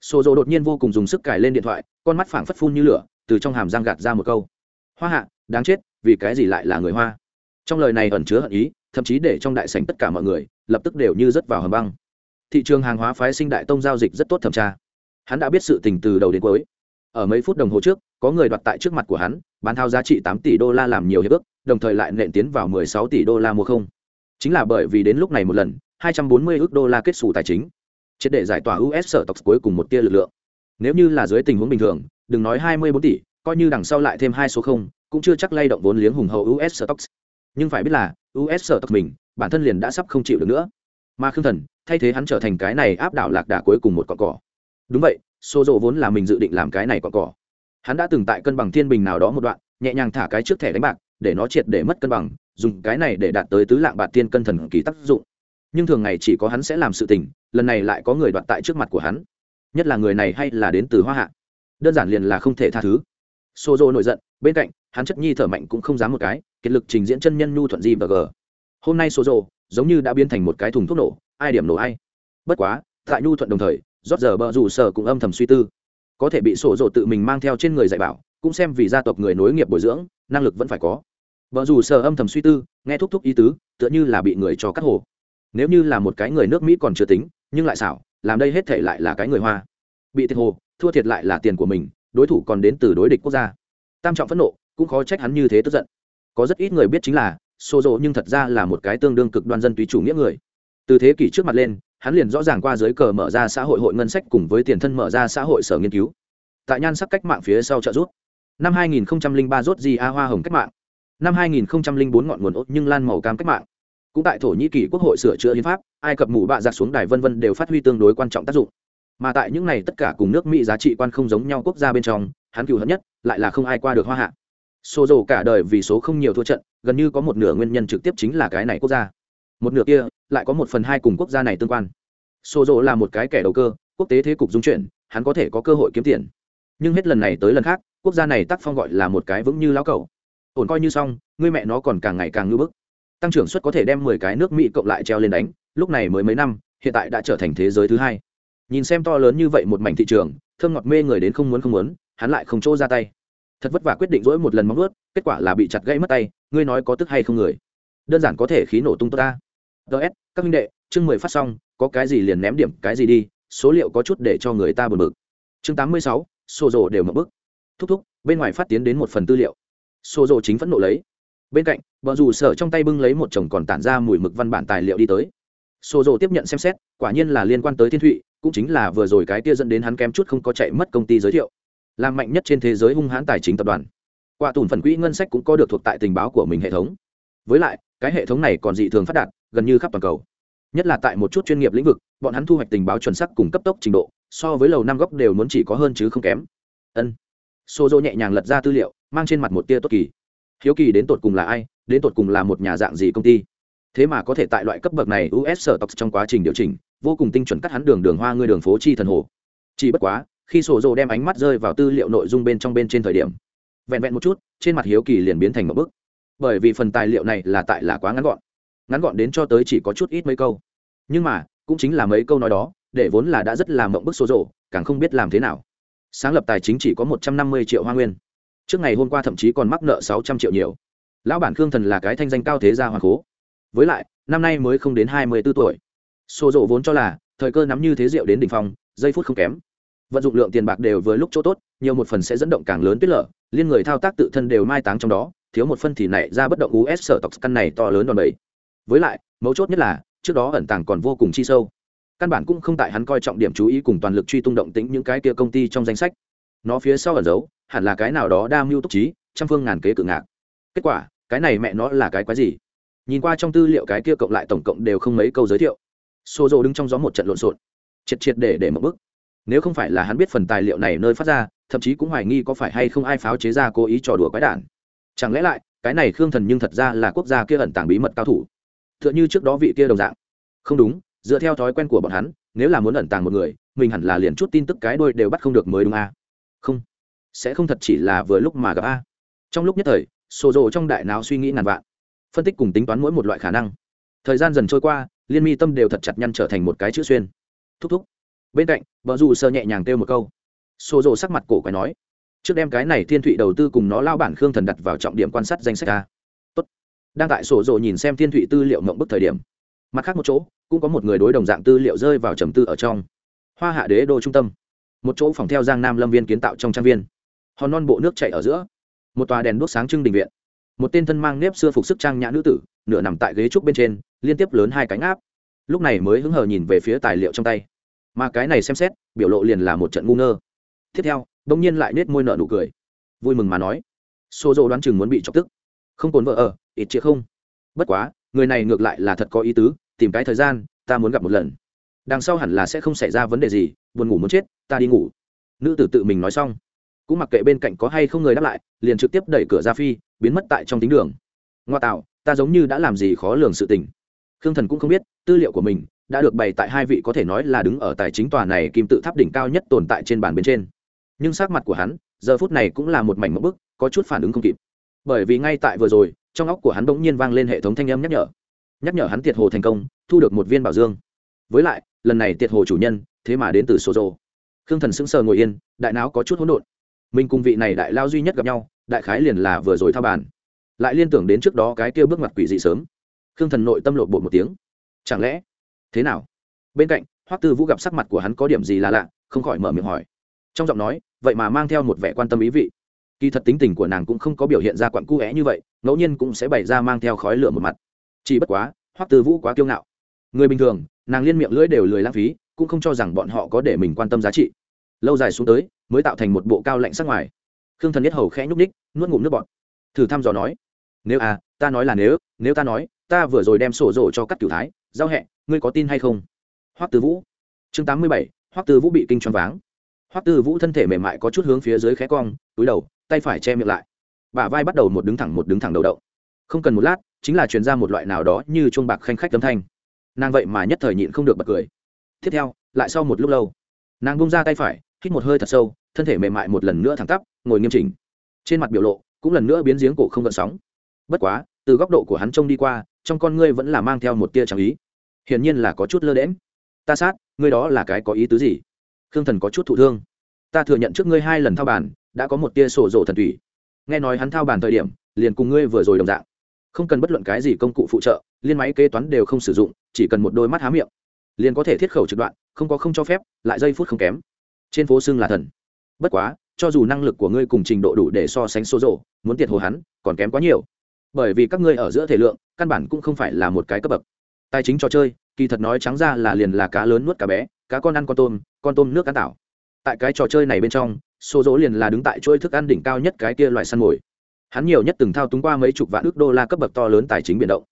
Xô rộ đột nhiên vô cùng dùng sức cài lên điện thoại, con mắt phảng phất phun như lửa, từ trong hàm răng gạt ra một câu. Hoa hạ, đáng chết, vì cái gì lại là người hoa? Trong lời này ẩn chứa hận ý, thậm chí để trong đại sảnh tất cả mọi người, lập tức đều như rớt vào hầm băng. Thị trường hàng hóa phái sinh đại tông giao dịch rất tốt thẩm tra. Hắn đã biết sự tình từ đầu đến cuối ở mấy phút đồng hồ trước, có người đoạt tại trước mặt của hắn, bán thao giá trị tám tỷ đô la làm nhiều hiệp ước, đồng thời lại nện tiến vào mười sáu tỷ đô la mua không. Chính là bởi vì đến lúc này một lần, hai trăm bốn mươi ước đô la kết xù tài chính. Triệt để giải tỏa us sở tộc cuối cùng một tia lực lượng. Nếu như là dưới tình huống bình thường, đừng nói hai mươi bốn tỷ, coi như đằng sau lại thêm hai số không, cũng chưa chắc lay động vốn liếng hùng hậu us stocks nhưng phải biết là us stocks mình, bản thân liền đã sắp không chịu được nữa. Mà khương thần, thay thế hắn trở thành cái này áp đảo lạc đà cuối cùng một con cỏ đúng vậy xô rộ vốn là mình dự định làm cái này còn cỏ. Hắn đã từng tại cân bằng thiên bình nào đó một đoạn, nhẹ nhàng thả cái trước thẻ đánh bạc, để nó triệt để mất cân bằng, dùng cái này để đạt tới tứ lạng bạc tiên cân thần kỳ tác dụng. Nhưng thường ngày chỉ có hắn sẽ làm sự tình, lần này lại có người đoạt tại trước mặt của hắn. Nhất là người này hay là đến từ hoa hạ. Đơn giản liền là không thể tha thứ. Xô rộ nổi giận, bên cạnh, hắn chất nhi thở mạnh cũng không dám một cái, kiệt lực trình diễn chân nhân nhu thuận di và g. Hôm nay xô rộ giống như đã biến thành một cái thùng thuốc nổ, ai điểm nổ ai. Bất quá, tại nhu thuận đồng thời rót giờ bờ rủ sở cũng âm thầm suy tư. Có thể bị sổ rộ tự mình mang theo trên người dạy bảo, cũng xem vì gia tộc người nối nghiệp bồi dưỡng, năng lực vẫn phải có. Vợ dù sở âm thầm suy tư, nghe thúc thúc ý tứ, tựa như là bị người cho cắt hồ. Nếu như là một cái người nước mỹ còn chưa tính, nhưng lại xảo, làm đây hết thể lại là cái người hoa. Bị thiệt hồ, thua thiệt lại là tiền của mình, đối thủ còn đến từ đối địch quốc gia. Tam trọng phẫn nộ, cũng khó trách hắn như thế tức giận. Có rất ít người biết chính là xô rộ nhưng thật ra là một cái tương đương cực đoan dân túy chủ nghĩa người. Từ thế kỷ trước mặt lên hắn liền rõ ràng qua giới cờ mở ra xã hội hội ngân sách cùng với tiền thân mở ra xã hội sở nghiên cứu. Tại nhan sắc cách mạng phía sau trợ rút năm 2003 rốt gì a hoa hồng cách mạng. Năm 2004 ngọn nguồn ốt nhưng lan màu cam cách mạng. Cũng tại thổ nhĩ kỳ quốc hội sửa chữa hiến pháp, ai cập mù bạ giặc xuống đài vân vân đều phát huy tương đối quan trọng tác dụng. Mà tại những này tất cả cùng nước mỹ giá trị quan không giống nhau quốc gia bên trong, hắn cựu hận nhất lại là không ai qua được hoa hạ. Xô dầu cả đời vì số không nhiều thua trận, gần như có một nửa nguyên nhân trực tiếp chính là cái này quốc gia. Một nửa kia lại có một phần hai cùng quốc gia này tương quan. Sổ dỗ là một cái kẻ đầu cơ, quốc tế thế cục dung chuyển, hắn có thể có cơ hội kiếm tiền. Nhưng hết lần này tới lần khác, quốc gia này tác phong gọi là một cái vững như lão cầu ổn coi như xong, người mẹ nó còn càng ngày càng ngưỡng bức. Tăng trưởng suất có thể đem mười cái nước mỹ cộng lại treo lên đánh, lúc này mới mấy năm, hiện tại đã trở thành thế giới thứ hai. Nhìn xem to lớn như vậy một mảnh thị trường, thơm ngọt mê người đến không muốn không muốn, hắn lại không chỗ ra tay. Thật vất vả quyết định dỗi một lần móng ướt kết quả là bị chặt gãy mất tay, ngươi nói có tức hay không người? Đơn giản có thể khí nổ tung tốt ta ts các minh đệ, chương mười phát xong, có cái gì liền ném điểm cái gì đi, số liệu có chút để cho người ta buồn bực. Chương tám mươi sáu xô rồ đều mở bức. Thúc thúc, bên ngoài phát tiến đến một phần tư liệu. Xô rồ chính phẫn nộ lấy. Bên cạnh, vợ rủ sở trong tay bưng lấy một chồng còn tản ra mùi mực văn bản tài liệu đi tới. Xô rồ tiếp nhận xem xét, quả nhiên là liên quan tới thiên thụy, cũng chính là vừa rồi cái tia dẫn đến hắn kém chút không có chạy mất công ty giới thiệu. Làm mạnh nhất trên thế giới hung hãn tài chính tập đoàn. Quả tùn phần quỹ ngân sách cũng có được thuộc tại tình báo của mình hệ thống. Với lại, cái hệ thống này còn dị thường phát đạt gần như khắp toàn cầu. Nhất là tại một chút chuyên nghiệp lĩnh vực, bọn hắn thu hoạch tình báo chuẩn sắc cùng cấp tốc trình độ, so với lầu năm góc đều muốn chỉ có hơn chứ không kém. Ân. Xô dô nhẹ nhàng lật ra tư liệu, mang trên mặt một tia tốt kỳ. Hiếu kỳ đến tột cùng là ai, đến tột cùng là một nhà dạng gì công ty? Thế mà có thể tại loại cấp bậc này us sở tộc trong quá trình điều chỉnh, vô cùng tinh chuẩn cắt hắn đường đường hoa ngươi đường phố chi thần hồ. Chỉ bất quá, khi sổ dồ đem ánh mắt rơi vào tư liệu nội dung bên trong bên trên thời điểm, vẹn vẹn một chút, trên mặt hiếu kỳ liền biến thành một bức. Bởi vì phần tài liệu này là tại là quá ngắn gọn ngắn gọn đến cho tới chỉ có chút ít mấy câu. Nhưng mà, cũng chính là mấy câu nói đó, để vốn là đã rất là mộng bức số rộ, càng không biết làm thế nào. Sáng lập tài chính chỉ có một trăm năm mươi triệu hoa nguyên. Trước ngày hôm qua thậm chí còn mắc nợ sáu trăm triệu nhiều. Lão bản khương thần là cái thanh danh cao thế gia hoàng cố. Với lại, năm nay mới không đến hai mươi b ố tuổi. Xô rộ vốn cho là, thời cơ nắm như thế rượu đến đ ỉ n h phong, giây phút không kém. Vận dụng lượng tiền bạc đều với lúc chỗ tốt, nhiều một phần sẽ dẫn động càng lớn tuyết lở, liên người thao tác tự thân đều mai táng trong đó, thiếu một phân thì nảy ra bất động us sở tộc căn này to lớn đòn bẩy với lại, mấu chốt nhất là, trước đó ẩn tàng còn vô cùng chi sâu. Căn bản cũng không tại hắn coi trọng điểm chú ý cùng toàn lực truy tung động tính những cái kia công ty trong danh sách. Nó phía sau ẩn giấu, hẳn là cái nào đó đa mưu túc trí, trăm phương ngàn kế cự ngạc. Kết quả, cái này mẹ nó là cái quái gì? Nhìn qua trong tư liệu cái kia cộng lại tổng cộng đều không mấy câu giới thiệu. Xô rộ đứng trong gió một trận lộn xộn. Triệt triệt để để một bức nếu không phải là hắn biết phần tài liệu này nơi phát ra, thậm chí cũng hoài nghi có phải hay không ai pháo chế ra cố ý trò đùa quái đản. Chẳng lẽ lại, cái này khương thần nhưng thật ra là quốc gia kia ẩn tàng bí mật cao thủ? Tựa như trước đó vị kia đồng dạng. Không đúng, dựa theo thói quen của bọn hắn, nếu là muốn ẩn tàng một người, mình hẳn là liền chút tin tức cái đôi đều bắt không được mới đúng a. À? không, sẽ không thật chỉ là vừa lúc mà gặp a. Trong lúc nhất thời sổ Dô trong đại não suy nghĩ ngàn vạn. Phân tích cùng tính toán mỗi một loại khả năng. Thời gian dần trôi qua, liên mi tâm đều thật chặt nhăn trở thành một cái chữ xuyên. Thúc thúc. Bên cạnh, vợ dù sơ nhẹ nhàng kêu một câu. Sổ Dô sắc mặt cổ quái nói, trước đem cái này thiên thụy đầu tư cùng nó lao bản khương thần đặt vào trọng điểm quan sát danh sách a đang tại sổ rộ nhìn xem thiên thụy tư liệu mộng bức thời điểm. Mặt khác một chỗ, cũng có một người đối đồng dạng tư liệu rơi vào trầm tư ở trong. Hoa hạ đế đô trung tâm. Một chỗ phòng theo giang nam lâm viên kiến tạo trong trang viên. Hòn non bộ nước chảy ở giữa. Một tòa đèn đuốc sáng trưng đình viện. Một tên thân mang nếp xưa phục sức trang nhã nữ tử, nửa nằm tại ghế trúc bên trên, liên tiếp lớn hai cánh áp. Lúc này mới hứng hờ nhìn về phía tài liệu trong tay. Mà cái này xem xét, biểu lộ liền là một trận ngu ngơ. Tiếp theo đông nhiên lại nết môi nợ nụ cười. Vui mừng mà nói. Xô dô đoán chừng muốn bị chọc tức. Không cồn vợ ở ít chia không. Bất quá, người này ngược lại là thật có ý tứ, tìm cái thời gian, ta muốn gặp một lần. Đằng sau hẳn là sẽ không xảy ra vấn đề gì, buồn ngủ muốn chết, ta đi ngủ. Nữ tử tự mình nói xong. Cũng mặc kệ bên cạnh có hay không người đáp lại, liền trực tiếp đẩy cửa ra phi, biến mất tại trong tính đường. Ngoa tạo, ta giống như đã làm gì khó lường sự tình. Khương thần cũng không biết, tư liệu của mình đã được bày tại hai vị có thể nói là đứng ở tài chính tòa này kim tự tháp đỉnh cao nhất tồn tại trên bàn bên trên. Nhưng sắc mặt của hắn, giờ phút này cũng là một mảnh mẫu bức, có chút phản ứng không kịp. Bởi vì ngay tại vừa rồi trong óc của hắn bỗng nhiên vang lên hệ thống thanh âm nhắc nhở. Nhắc nhở hắn tiệt hồ thành công, thu được một viên bảo dương. Với lại, lần này tiệt hồ chủ nhân, thế mà đến từ sổ rồ khương thần sững sờ ngồi yên, đại não có chút hỗn độn. Mình cùng vị này đại lao duy nhất gặp nhau, đại khái liền là vừa rồi thao bàn. Lại liên tưởng đến trước đó cái kêu bước mặt quỷ dị sớm. Khương thần nội tâm lộn bột một tiếng. Chẳng lẽ, thế nào? Bên cạnh, hoắc tư vũ gặp sắc mặt của hắn có điểm gì là lạ, không khỏi mở miệng hỏi. Trong giọng nói, vậy mà mang theo một vẻ quan tâm ý vị kỳ thật tính tình của nàng cũng không có biểu hiện ra quặn cu é như vậy, ngẫu nhiên cũng sẽ bày ra mang theo khói lửa một mặt. Chỉ bất quá, hoắc tư vũ quá kiêu ngạo. Người bình thường, nàng liên miệng lưỡi đều lười lãng phí, cũng không cho rằng bọn họ có để mình quan tâm giá trị. Lâu dài xuống tới, mới tạo thành một bộ cao lạnh sắc ngoài. Khương thần nhất hầu khẽ nhúc ních nuốt ngụm nước bọt. Thử thăm dò nói, nếu à ta nói là nếu nếu ta nói, ta vừa rồi đem sổ rổ cho các cửu thái, giao hẹ ngươi có tin hay không? Hoắc tư vũ, chương tám mươi bảy, hoắc tư vũ bị kinh choáng váng hoắc tư vũ thân thể mềm mại có chút hướng phía dưới khẽ cong, túi đầu, tay phải che miệng lại. Bả vai bắt đầu một đứng thẳng, một đứng thẳng đầu đậu. Không cần một lát, chính là truyền ra một loại nào đó như chuông bạc khanh khách âm thanh. Nàng vậy mà nhất thời nhịn không được bật cười. Tiếp theo, lại sau một lúc lâu, nàng bung ra tay phải, hít một hơi thật sâu, thân thể mềm mại một lần nữa thẳng tắp, ngồi nghiêm chỉnh. Trên mặt biểu lộ, cũng lần nữa biến giếng cổ không gợn sóng. Bất quá, từ góc độ của hắn trông đi qua, trong con ngươi vẫn là mang theo một tia tràng ý. Hiển nhiên là có chút lơ đễm ta sát, ngươi đó là cái có ý tứ gì? Khương thần có chút thụ thương. Ta thừa nhận trước ngươi hai lần thao bàn, đã có một tia sổ rộ thần thủy nghe nói hắn thao bàn thời điểm, liền cùng ngươi vừa rồi đồng dạng. Không cần bất luận cái gì công cụ phụ trợ, liên máy kế toán đều không sử dụng, chỉ cần một đôi mắt há miệng, liền có thể thiết khẩu trực đoạn, không có không cho phép, lại giây phút không kém. Trên phố xưng là thần. Bất quá, cho dù năng lực của ngươi cùng trình độ đủ để so sánh số rộ muốn tiệt hồ hắn, còn kém quá nhiều. Bởi vì các ngươi ở giữa thể lượng, căn bản cũng không phải là một cái cấp bậc. Tài chính trò chơi, kỳ thật nói trắng ra là liền là cá lớn nuốt cá bé cá con ăn con tôm con tôm nước cá tảo. Tại cái trò chơi này bên trong số dỗ liền là đứng tại chuỗi thức ăn đỉnh cao nhất cái kia loại săn mồi. Hắn nhiều nhất từng thao túng qua mấy chục vạn ước đô la cấp bậc to lớn tài chính biển động.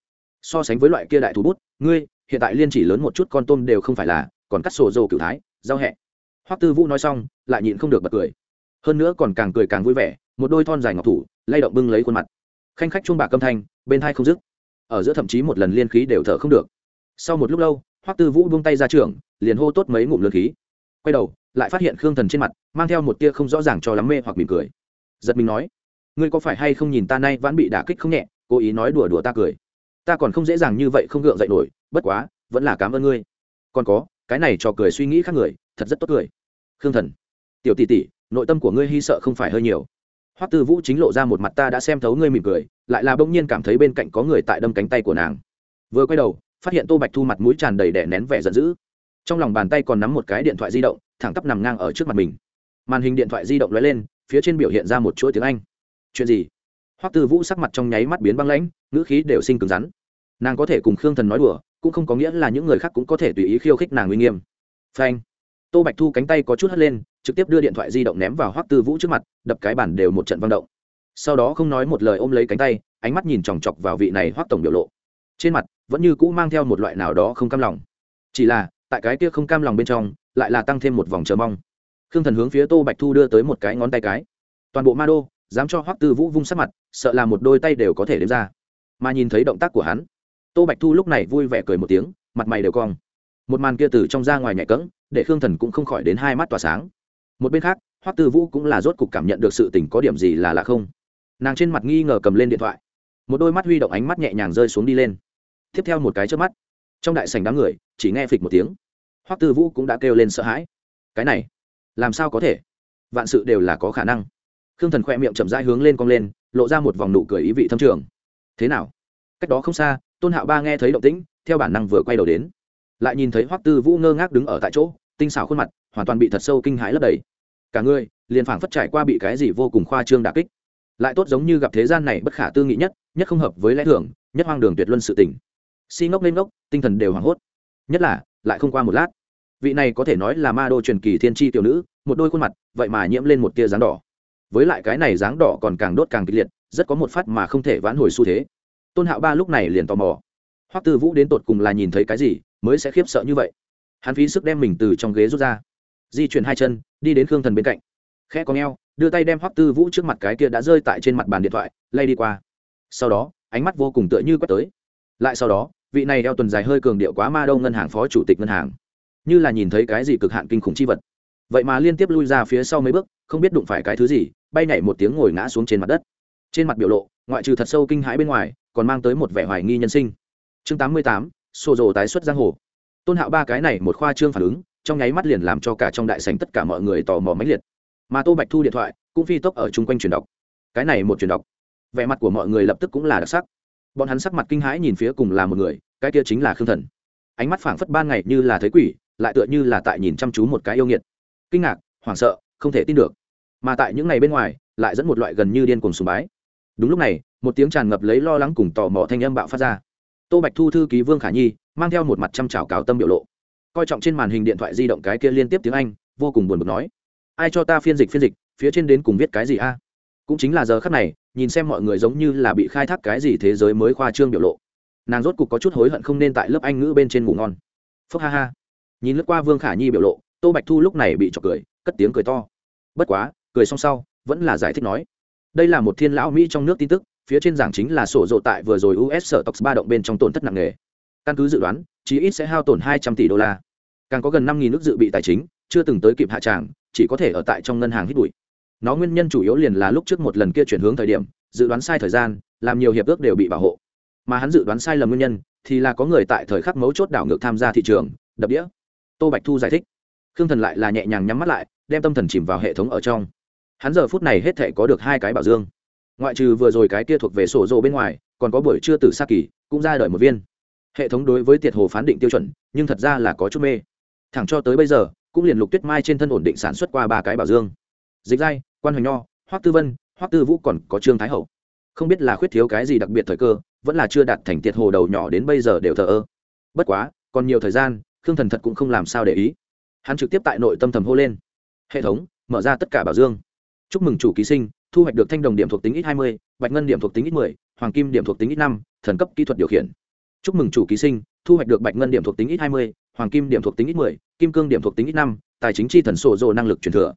So sánh với loại kia đại thú bút, ngươi, hiện tại liên chỉ lớn một chút con tôm đều không phải là, còn cắt sổ dầu cựu thái, giao hẹ. Hoắc tư vũ nói xong, lại nhịn không được bật cười. Hơn nữa còn càng cười càng vui vẻ, một đôi thon dài ngọc thủ, lay động bưng lấy khuôn mặt. Khanh khách chuông bạc âm thanh, bên hai không dứt. Ở giữa thậm chí một lần liên khí đều thở không được. Sau một lúc lâu hoắc tư vũ buông tay ra trường liền hô tốt mấy ngụm lượn khí. Quay đầu, lại phát hiện khương thần trên mặt mang theo một tia không rõ ràng cho lắm mê hoặc mỉm cười. Giật mình nói, ngươi có phải hay không nhìn ta nay vẫn bị đả kích không nhẹ, cố ý nói đùa đùa ta cười? Ta còn không dễ dàng như vậy không gượng dậy nổi, bất quá, vẫn là cảm ơn ngươi. Còn có, cái này cho cười suy nghĩ khác người, thật rất tốt cười. Khương thần, tiểu tỷ tỷ, nội tâm của ngươi hy sợ không phải hơi nhiều. Hoắc tư vũ chính lộ ra một mặt ta đã xem thấu ngươi mỉm cười, lại là bỗng nhiên cảm thấy bên cạnh có người tại đâm cánh tay của nàng. Vừa quay đầu phát hiện tô bạch thu mặt mũi tràn đầy đẻ nén vẻ giận dữ. Trong lòng bàn tay còn nắm một cái điện thoại di động, thẳng tắp nằm ngang ở trước mặt mình. Màn hình điện thoại di động lóe lên, phía trên biểu hiện ra một chuỗi tiếng anh. Chuyện gì? Hoắc tư vũ sắc mặt trong nháy mắt biến băng lãnh, ngữ khí đều sinh cứng rắn. Nàng có thể cùng khương thần nói đùa, cũng không có nghĩa là những người khác cũng có thể tùy ý khiêu khích nàng uy nghiêm. Phanh. Tô bạch thu cánh tay có chút hất lên, trực tiếp đưa điện thoại di động ném vào hoắc tư vũ trước mặt, đập cái bản đều một trận văng động. Sau đó không nói một lời ôm lấy cánh tay, ánh mắt nhìn chòng chọc vào vị này hoắc tổng biểu lộ trên mặt, vẫn như cũ mang theo một loại nào đó không cam lòng. Chỉ là, tại cái kia không cam lòng bên trong, lại là tăng thêm một vòng chờ mong. Khương thần hướng phía tô bạch thu đưa tới một cái ngón tay cái. Toàn bộ ma đô, dám cho hoắc tư vũ vung sát mặt, sợ là một đôi tay đều có thể đếm ra. Mà nhìn thấy động tác của hắn, tô bạch thu lúc này vui vẻ cười một tiếng, mặt mày đều cong. Một màn kia từ trong ra ngoài nhẹ cỡng để khương thần cũng không khỏi đến hai mắt tỏa sáng. Một bên khác, hoắc tư vũ cũng là rốt cục cảm nhận được sự tình có điểm gì là lạ không. Nàng trên mặt nghi ngờ cầm lên điện thoại. Một đôi mắt huy động ánh mắt nhẹ nhàng rơi xuống đi lên tiếp theo một cái trước mắt. Trong đại sảnh đám người, chỉ nghe phịch một tiếng. Hoắc tư vũ cũng đã kêu lên sợ hãi. Cái này, làm sao có thể? Vạn sự đều là có khả năng. Khương thần khoe miệng chậm rãi hướng lên cong lên, lộ ra một vòng nụ cười ý vị thâm trường. Thế nào? Cách đó không xa, tôn hạo ba nghe thấy động tĩnh, theo bản năng vừa quay đầu đến. Lại nhìn thấy hoắc tư vũ ngơ ngác đứng ở tại chỗ, tinh xảo khuôn mặt, hoàn toàn bị thật sâu kinh hãi lấp đầy. Cả người, liền phảng phất trải qua bị cái gì vô cùng khoa trương đả kích. Lại tốt giống như gặp thế gian này bất khả tư nghị nhất nhất không hợp với lẽ thường, nhất hoang đường tuyệt luân sự tình si ngốc lên ngốc, tinh thần đều hoảng hốt. Nhất là, lại không qua một lát. Vị này có thể nói là ma đô truyền kỳ thiên tri tiểu nữ, một đôi khuôn mặt, vậy mà nhiễm lên một tia dáng đỏ. Với lại cái này dáng đỏ còn càng đốt càng kịch liệt, rất có một phát mà không thể vãn hồi xu thế. Tôn hạo ba lúc này liền tò mò. Hoắc tư vũ đến tột cùng là nhìn thấy cái gì, mới sẽ khiếp sợ như vậy? Hắn phí sức đem mình từ trong ghế rút ra. Di chuyển hai chân, đi đến khương thần bên cạnh. Khẽ có ngheo đưa tay đem hoắc tư vũ trước mặt cái kia đã rơi tại trên mặt bàn điện thoại, lay đi qua. Sau đó, ánh mắt vô cùng tựa như quét tới lại sau đó, vị này đeo tuần dài hơi cường điệu quá ma đâu ngân hàng phó chủ tịch ngân hàng. Như là nhìn thấy cái gì cực hạn kinh khủng chi vật. Vậy mà liên tiếp lui ra phía sau mấy bước, không biết đụng phải cái thứ gì, bay nhảy một tiếng ngồi ngã xuống trên mặt đất. Trên mặt biểu lộ, ngoại trừ thật sâu kinh hãi bên ngoài, còn mang tới một vẻ hoài nghi nhân sinh. Chương tám mươi tám xô rồ tái xuất giang hồ. Tôn hạo ba cái này một khoa trương phản ứng, trong nháy mắt liền làm cho cả trong đại sảnh tất cả mọi người tò mò mãnh liệt. Mà tô bạch thu điện thoại, cũng phi tốc ở chung quanh truyền đọc. Cái này một truyền đọc, vẻ mặt của mọi người lập tức cũng là đặc sắc bọn hắn sắc mặt kinh hãi nhìn phía cùng là một người, cái kia chính là khương thần. Ánh mắt phảng phất ban ngày như là thấy quỷ, lại tựa như là tại nhìn chăm chú một cái yêu nghiệt. Kinh ngạc, hoảng sợ, không thể tin được. Mà tại những ngày bên ngoài, lại dẫn một loại gần như điên cuồng sùng bái. Đúng lúc này, một tiếng tràn ngập lấy lo lắng cùng tò mò thanh âm bạo phát ra. Tô bạch thu thư ký vương khả nhi, mang theo một mặt chăm trào cáo tâm biểu lộ. Coi trọng trên màn hình điện thoại di động cái kia liên tiếp tiếng anh, vô cùng buồn bực nói. Ai cho ta phiên dịch phiên dịch, phía trên đến cùng viết cái gì a? Cũng chính là giờ khắc này, nhìn xem mọi người giống như là bị khai thác cái gì thế giới mới khoa trương biểu lộ. Nàng rốt cục có chút hối hận không nên tại lớp anh ngữ bên trên ngủ ngon. Phúc ha ha. Nhìn lướt qua vương khả nhi biểu lộ, tô bạch thu lúc này bị trọc cười, cất tiếng cười to. Bất quá, cười xong sau, vẫn là giải thích nói. Đây là một thiên lão mỹ trong nước tin tức, phía trên giảng chính là sổ rộ tại vừa rồi us sở tox ba động bên trong tổn thất nặng nề. Căn cứ dự đoán, chí ít sẽ hao tổn hai trăm tỷ đô la. Càng có gần năm nghìn nước dự bị tài chính, chưa từng tới kịp hạ tràng, chỉ có thể ở tại trong ngân hàng hít bụi nó nguyên nhân chủ yếu liền là lúc trước một lần kia chuyển hướng thời điểm, dự đoán sai thời gian, làm nhiều hiệp ước đều bị bảo hộ. Mà hắn dự đoán sai lầm nguyên nhân, thì là có người tại thời khắc mấu chốt đảo ngược tham gia thị trường, đập đĩa. Tô bạch thu giải thích. Khương thần lại là nhẹ nhàng nhắm mắt lại, đem tâm thần chìm vào hệ thống ở trong. Hắn giờ phút này hết thể có được hai cái bảo dương. Ngoại trừ vừa rồi cái kia thuộc về sổ rộ bên ngoài, còn có buổi trưa từ sa kỳ, cũng ra đời một viên. Hệ thống đối với tiệt hồ phán định tiêu chuẩn, nhưng thật ra là có chút mê. Thẳng cho tới bây giờ, cũng liền lục tuyết mai trên thân ổn định sản xuất qua ba cái bảo dương dịch giai, quan hoành nho, hoắc tư vân, hoắc tư vũ còn có trương thái hậu. Không biết là khuyết thiếu cái gì đặc biệt thời cơ, vẫn là chưa đạt thành tiệt hồ đầu nhỏ đến bây giờ đều thờ ơ. Bất quá, còn nhiều thời gian, khương thần thật cũng không làm sao để ý. Hắn trực tiếp tại nội tâm thầm hô lên. Hệ thống, mở ra tất cả bảo dương. Chúc mừng chủ ký sinh, thu hoạch được thanh đồng điểm thuộc tính ít hai mươi, bạch ngân điểm thuộc tính ít mười, hoàng kim điểm thuộc tính ít năm, thần cấp kỹ thuật điều khiển. Chúc mừng chủ ký sinh, thu hoạch được bạch ngân điểm thuộc tính ít hai mươi, hoàng kim điểm thuộc tính ít mười, kim cương điểm thuộc tính ít năm, tài chính chi thần sổ dồ năng lực truyền thừa.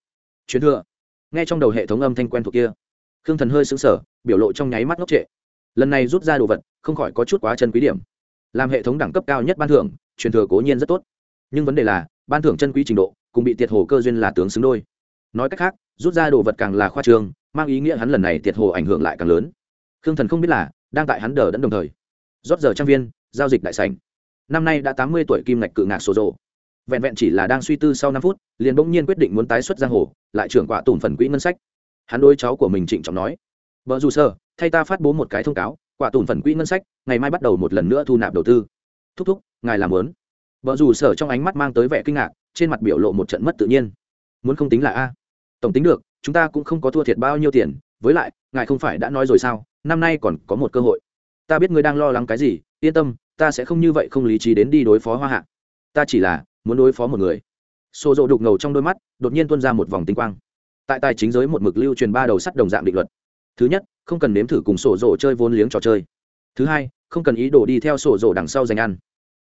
Truyền thừa nghe trong đầu hệ thống âm thanh quen thuộc kia. Khương thần hơi xứng sở biểu lộ trong nháy mắt ngốc trệ. Lần này rút ra đồ vật, không khỏi có chút quá chân quý điểm. Làm hệ thống đẳng cấp cao nhất ban thưởng, truyền thừa cố nhiên rất tốt. Nhưng vấn đề là, ban thưởng chân quý trình độ, cùng bị tiệt hồ cơ duyên là tướng xứng đôi. Nói cách khác, rút ra đồ vật càng là khoa trương, mang ý nghĩa hắn lần này tiệt hồ ảnh hưởng lại càng lớn. Khương thần không biết là, đang tại hắn đờ đẫn đồng thời. Rót giờ trang viên, giao dịch đại sành năm nay đã tám mươi tuổi kim ngạch cự ngạc sổ rộ vẹn vẹn chỉ là đang suy tư sau năm phút, liền bỗng nhiên quyết định muốn tái xuất giang hồ, lại trưởng quả tùm phần quỹ ngân sách. Hắn đôi cháu của mình trịnh trọng nói, vợ dù sơ thay ta phát bố một cái thông cáo, quả tùm phần quỹ ngân sách, ngày mai bắt đầu một lần nữa thu nạp đầu tư. Thúc thúc, ngài làm lớn. Vợ dù sở trong ánh mắt mang tới vẻ kinh ngạc, trên mặt biểu lộ một trận mất tự nhiên. Muốn không tính là a. Tổng tính được, chúng ta cũng không có thua thiệt bao nhiêu tiền, với lại, ngài không phải đã nói rồi sao, năm nay còn có một cơ hội. Ta biết ngươi đang lo lắng cái gì, yên tâm, ta sẽ không như vậy không lý trí đến đi đối phó hoa hạ. Ta chỉ là muốn đối phó một người. Xô rộ đục ngầu trong đôi mắt đột nhiên tuôn ra một vòng tinh quang. Tại tài chính giới một mực lưu truyền ba đầu sắt đồng dạng định luật. Thứ nhất không cần nếm thử cùng sổ rộ chơi vốn liếng trò chơi. Thứ hai không cần ý đồ đi theo sổ rộ đằng sau dành ăn.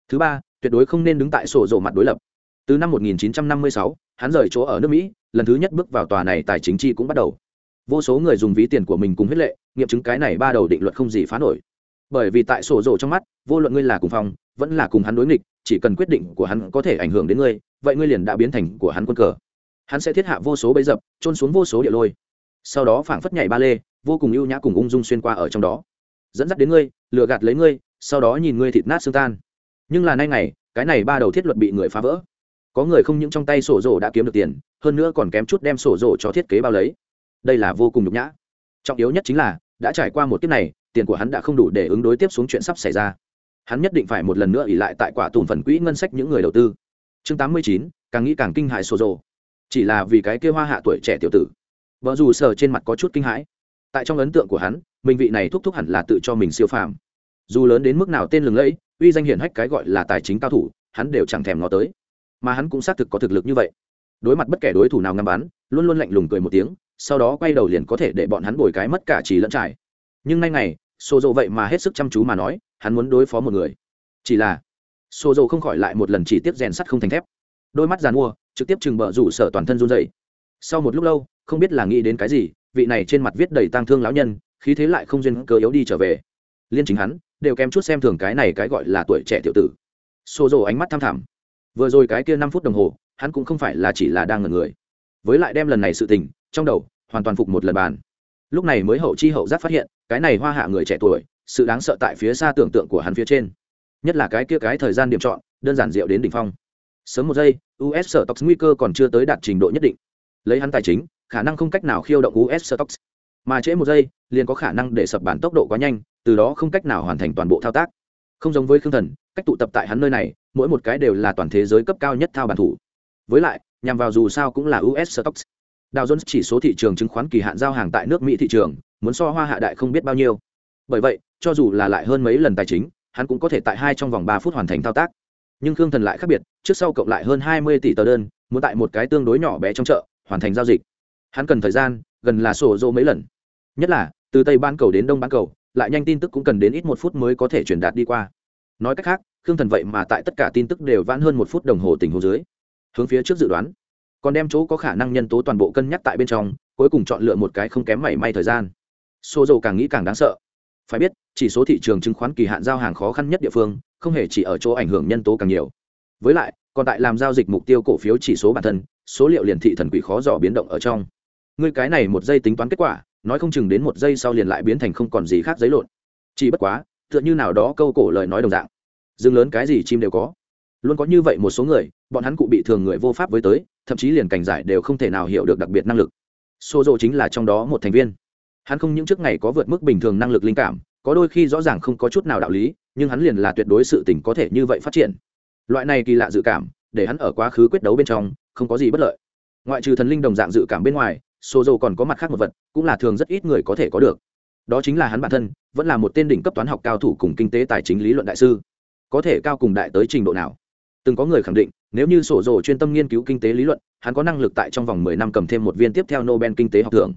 Thứ ba tuyệt đối không nên đứng tại sổ rộ mặt đối lập. Từ năm 1956, hắn rời chỗ ở nước mỹ lần thứ nhất bước vào tòa này tài chính chi cũng bắt đầu. Vô số người dùng ví tiền của mình cùng huyết lệ nghiệm chứng cái này ba đầu định luật không gì phá nổi. Bởi vì tại sổ rộ trong mắt vô luận ngươi là cùng phòng vẫn là cùng hắn đối nghịch chỉ cần quyết định của hắn có thể ảnh hưởng đến ngươi, vậy ngươi liền đã biến thành của hắn quân cờ. Hắn sẽ thiết hạ vô số bẫy dập trôn xuống vô số địa lôi. Sau đó phảng phất nhảy ba lê, vô cùng ưu nhã cùng ung dung xuyên qua ở trong đó. Dẫn dắt đến ngươi, lừa gạt lấy ngươi, sau đó nhìn ngươi thịt nát xương tan. Nhưng là nay ngày, cái này ba đầu thiết luật bị người phá vỡ. Có người không những trong tay sổ rổ đã kiếm được tiền, hơn nữa còn kém chút đem sổ rổ cho thiết kế bao lấy. Đây là vô cùng nhục nhã. Trọng yếu nhất chính là, đã trải qua một kiếp này, tiền của hắn đã không đủ để ứng đối tiếp xuống chuyện sắp xảy ra hắn nhất định phải một lần nữa ỉ lại tại quả tùn phần quỹ ngân sách những người đầu tư. Chương tám mươi chín, càng nghĩ càng kinh hại sổ rồ. Chỉ là vì cái kia hoa hạ tuổi trẻ tiểu tử. Vợ dù sờ trên mặt có chút kinh hãi. Tại trong ấn tượng của hắn, mình vị này thúc thúc hẳn là tự cho mình siêu phàm. Dù lớn đến mức nào tên lừng lẫy, uy danh hiển hách cái gọi là tài chính cao thủ, hắn đều chẳng thèm ngó tới. Mà hắn cũng xác thực có thực lực như vậy. Đối mặt bất kể đối thủ nào ngăn bắn, luôn luôn lạnh lùng cười một tiếng, sau đó quay đầu liền có thể để bọn hắn bồi cái mất cả chỉ lẫn trải. Nhưng nay ngày xô dầu vậy mà hết sức chăm chú mà nói hắn muốn đối phó một người. Chỉ là xô dầu không khỏi lại một lần chỉ tiếp rèn sắt không thành thép. Đôi mắt giàn mua, trực tiếp chừng bờ rủ sở toàn thân run dày sau một lúc lâu, không biết là nghĩ đến cái gì, vị này trên mặt viết đầy tang thương lão nhân, khí thế lại không duyên cơ yếu đi trở về. Liên chính hắn, đều kém chút xem thường cái này cái gọi là tuổi trẻ tiểu tử. Xô dầu ánh mắt tham thẳm. Vừa rồi cái kia năm phút đồng hồ, hắn cũng không phải là chỉ là đang ngần người. Với lại đem lần này sự tình, trong đầu, hoàn toàn phục một lần bàn. Lúc này mới hậu chi hậu giác phát hiện, cái này hoa hạ người trẻ tuổi sự đáng sợ tại phía xa tưởng tượng của hắn phía trên. Nhất là cái kia cái thời gian điểm chọn đơn giản diệu đến đỉnh phong. Sớm một giây us sở tộc nguy cơ còn chưa tới đạt trình độ nhất định. Lấy hắn tài chính khả năng không cách nào khiêu động us sở tộc. Mà trễ một giây liền có khả năng để sập bản tốc độ quá nhanh từ đó không cách nào hoàn thành toàn bộ thao tác. Không giống với khương thần cách tụ tập tại hắn nơi này mỗi một cái đều là toàn thế giới cấp cao nhất thao bản thủ. Với lại nhằm vào dù sao cũng là us stocks Dow Jones chỉ số thị trường chứng khoán kỳ hạn giao hàng tại nước Mỹ thị trường, muốn so Hoa Hạ đại không biết bao nhiêu. Bởi vậy, cho dù là lại hơn mấy lần tài chính, hắn cũng có thể tại hai trong vòng ba phút hoàn thành thao tác. Nhưng Khương Thần lại khác biệt, trước sau cộng lại hơn hai mươi tỷ tờ đơn, muốn tại một cái tương đối nhỏ bé trong chợ, hoàn thành giao dịch. Hắn cần thời gian, gần là sổ rô mấy lần. Nhất là, từ Tây Ban cầu đến Đông Ban cầu, lại nhanh tin tức cũng cần đến ít một phút mới có thể truyền đạt đi qua. Nói cách khác, Khương Thần vậy mà tại tất cả tin tức đều vãn hơn một phút đồng hồ tình huống dưới. Hướng phía trước dự đoán, còn đem chỗ có khả năng nhân tố toàn bộ cân nhắc tại bên trong cuối cùng chọn lựa một cái không kém mảy may thời gian xô dầu càng nghĩ càng đáng sợ phải biết, chỉ số thị trường chứng khoán kỳ hạn giao hàng khó khăn nhất địa phương, không hề chỉ ở chỗ ảnh hưởng nhân tố càng nhiều. Với lại, còn tại làm giao dịch mục tiêu cổ phiếu chỉ số bản thân, số liệu liền thị thần quỷ khó dò biến động ở trong. Ngươi cái này một giây tính toán kết quả, nói không chừng đến một giây sau liền lại biến thành không còn gì khác giấy lộn. Chỉ bất quá, tựa như nào đó câu cổ lời nói đồng dạng. Dương lớn cái gì chim đều có. Luôn có như vậy một số người, bọn hắn cụ bị thường người vô pháp với tới, thậm chí liền cảnh giải đều không thể nào hiểu được đặc biệt năng lực. Xô rộ chính là trong đó một thành viên hắn không những trước ngày có vượt mức bình thường năng lực linh cảm, có đôi khi rõ ràng không có chút nào đạo lý, nhưng hắn liền là tuyệt đối sự tình có thể như vậy phát triển. Loại này kỳ lạ dự cảm, để hắn ở quá khứ quyết đấu bên trong, không có gì bất lợi. Ngoại trừ thần linh đồng dạng dự cảm bên ngoài, Sô dầu còn có mặt khác một vật, cũng là thường rất ít người có thể có được. Đó chính là hắn bản thân, vẫn là một tên đỉnh cấp toán học cao thủ cùng kinh tế tài chính lý luận đại sư. Có thể cao cùng đại tới trình độ nào? Từng có người khẳng định, nếu như sổ dồ chuyên tâm nghiên cứu kinh tế lý luận, hắn có năng lực tại trong vòng mười năm cầm thêm một viên tiếp theo nobel kinh tế học thưởng.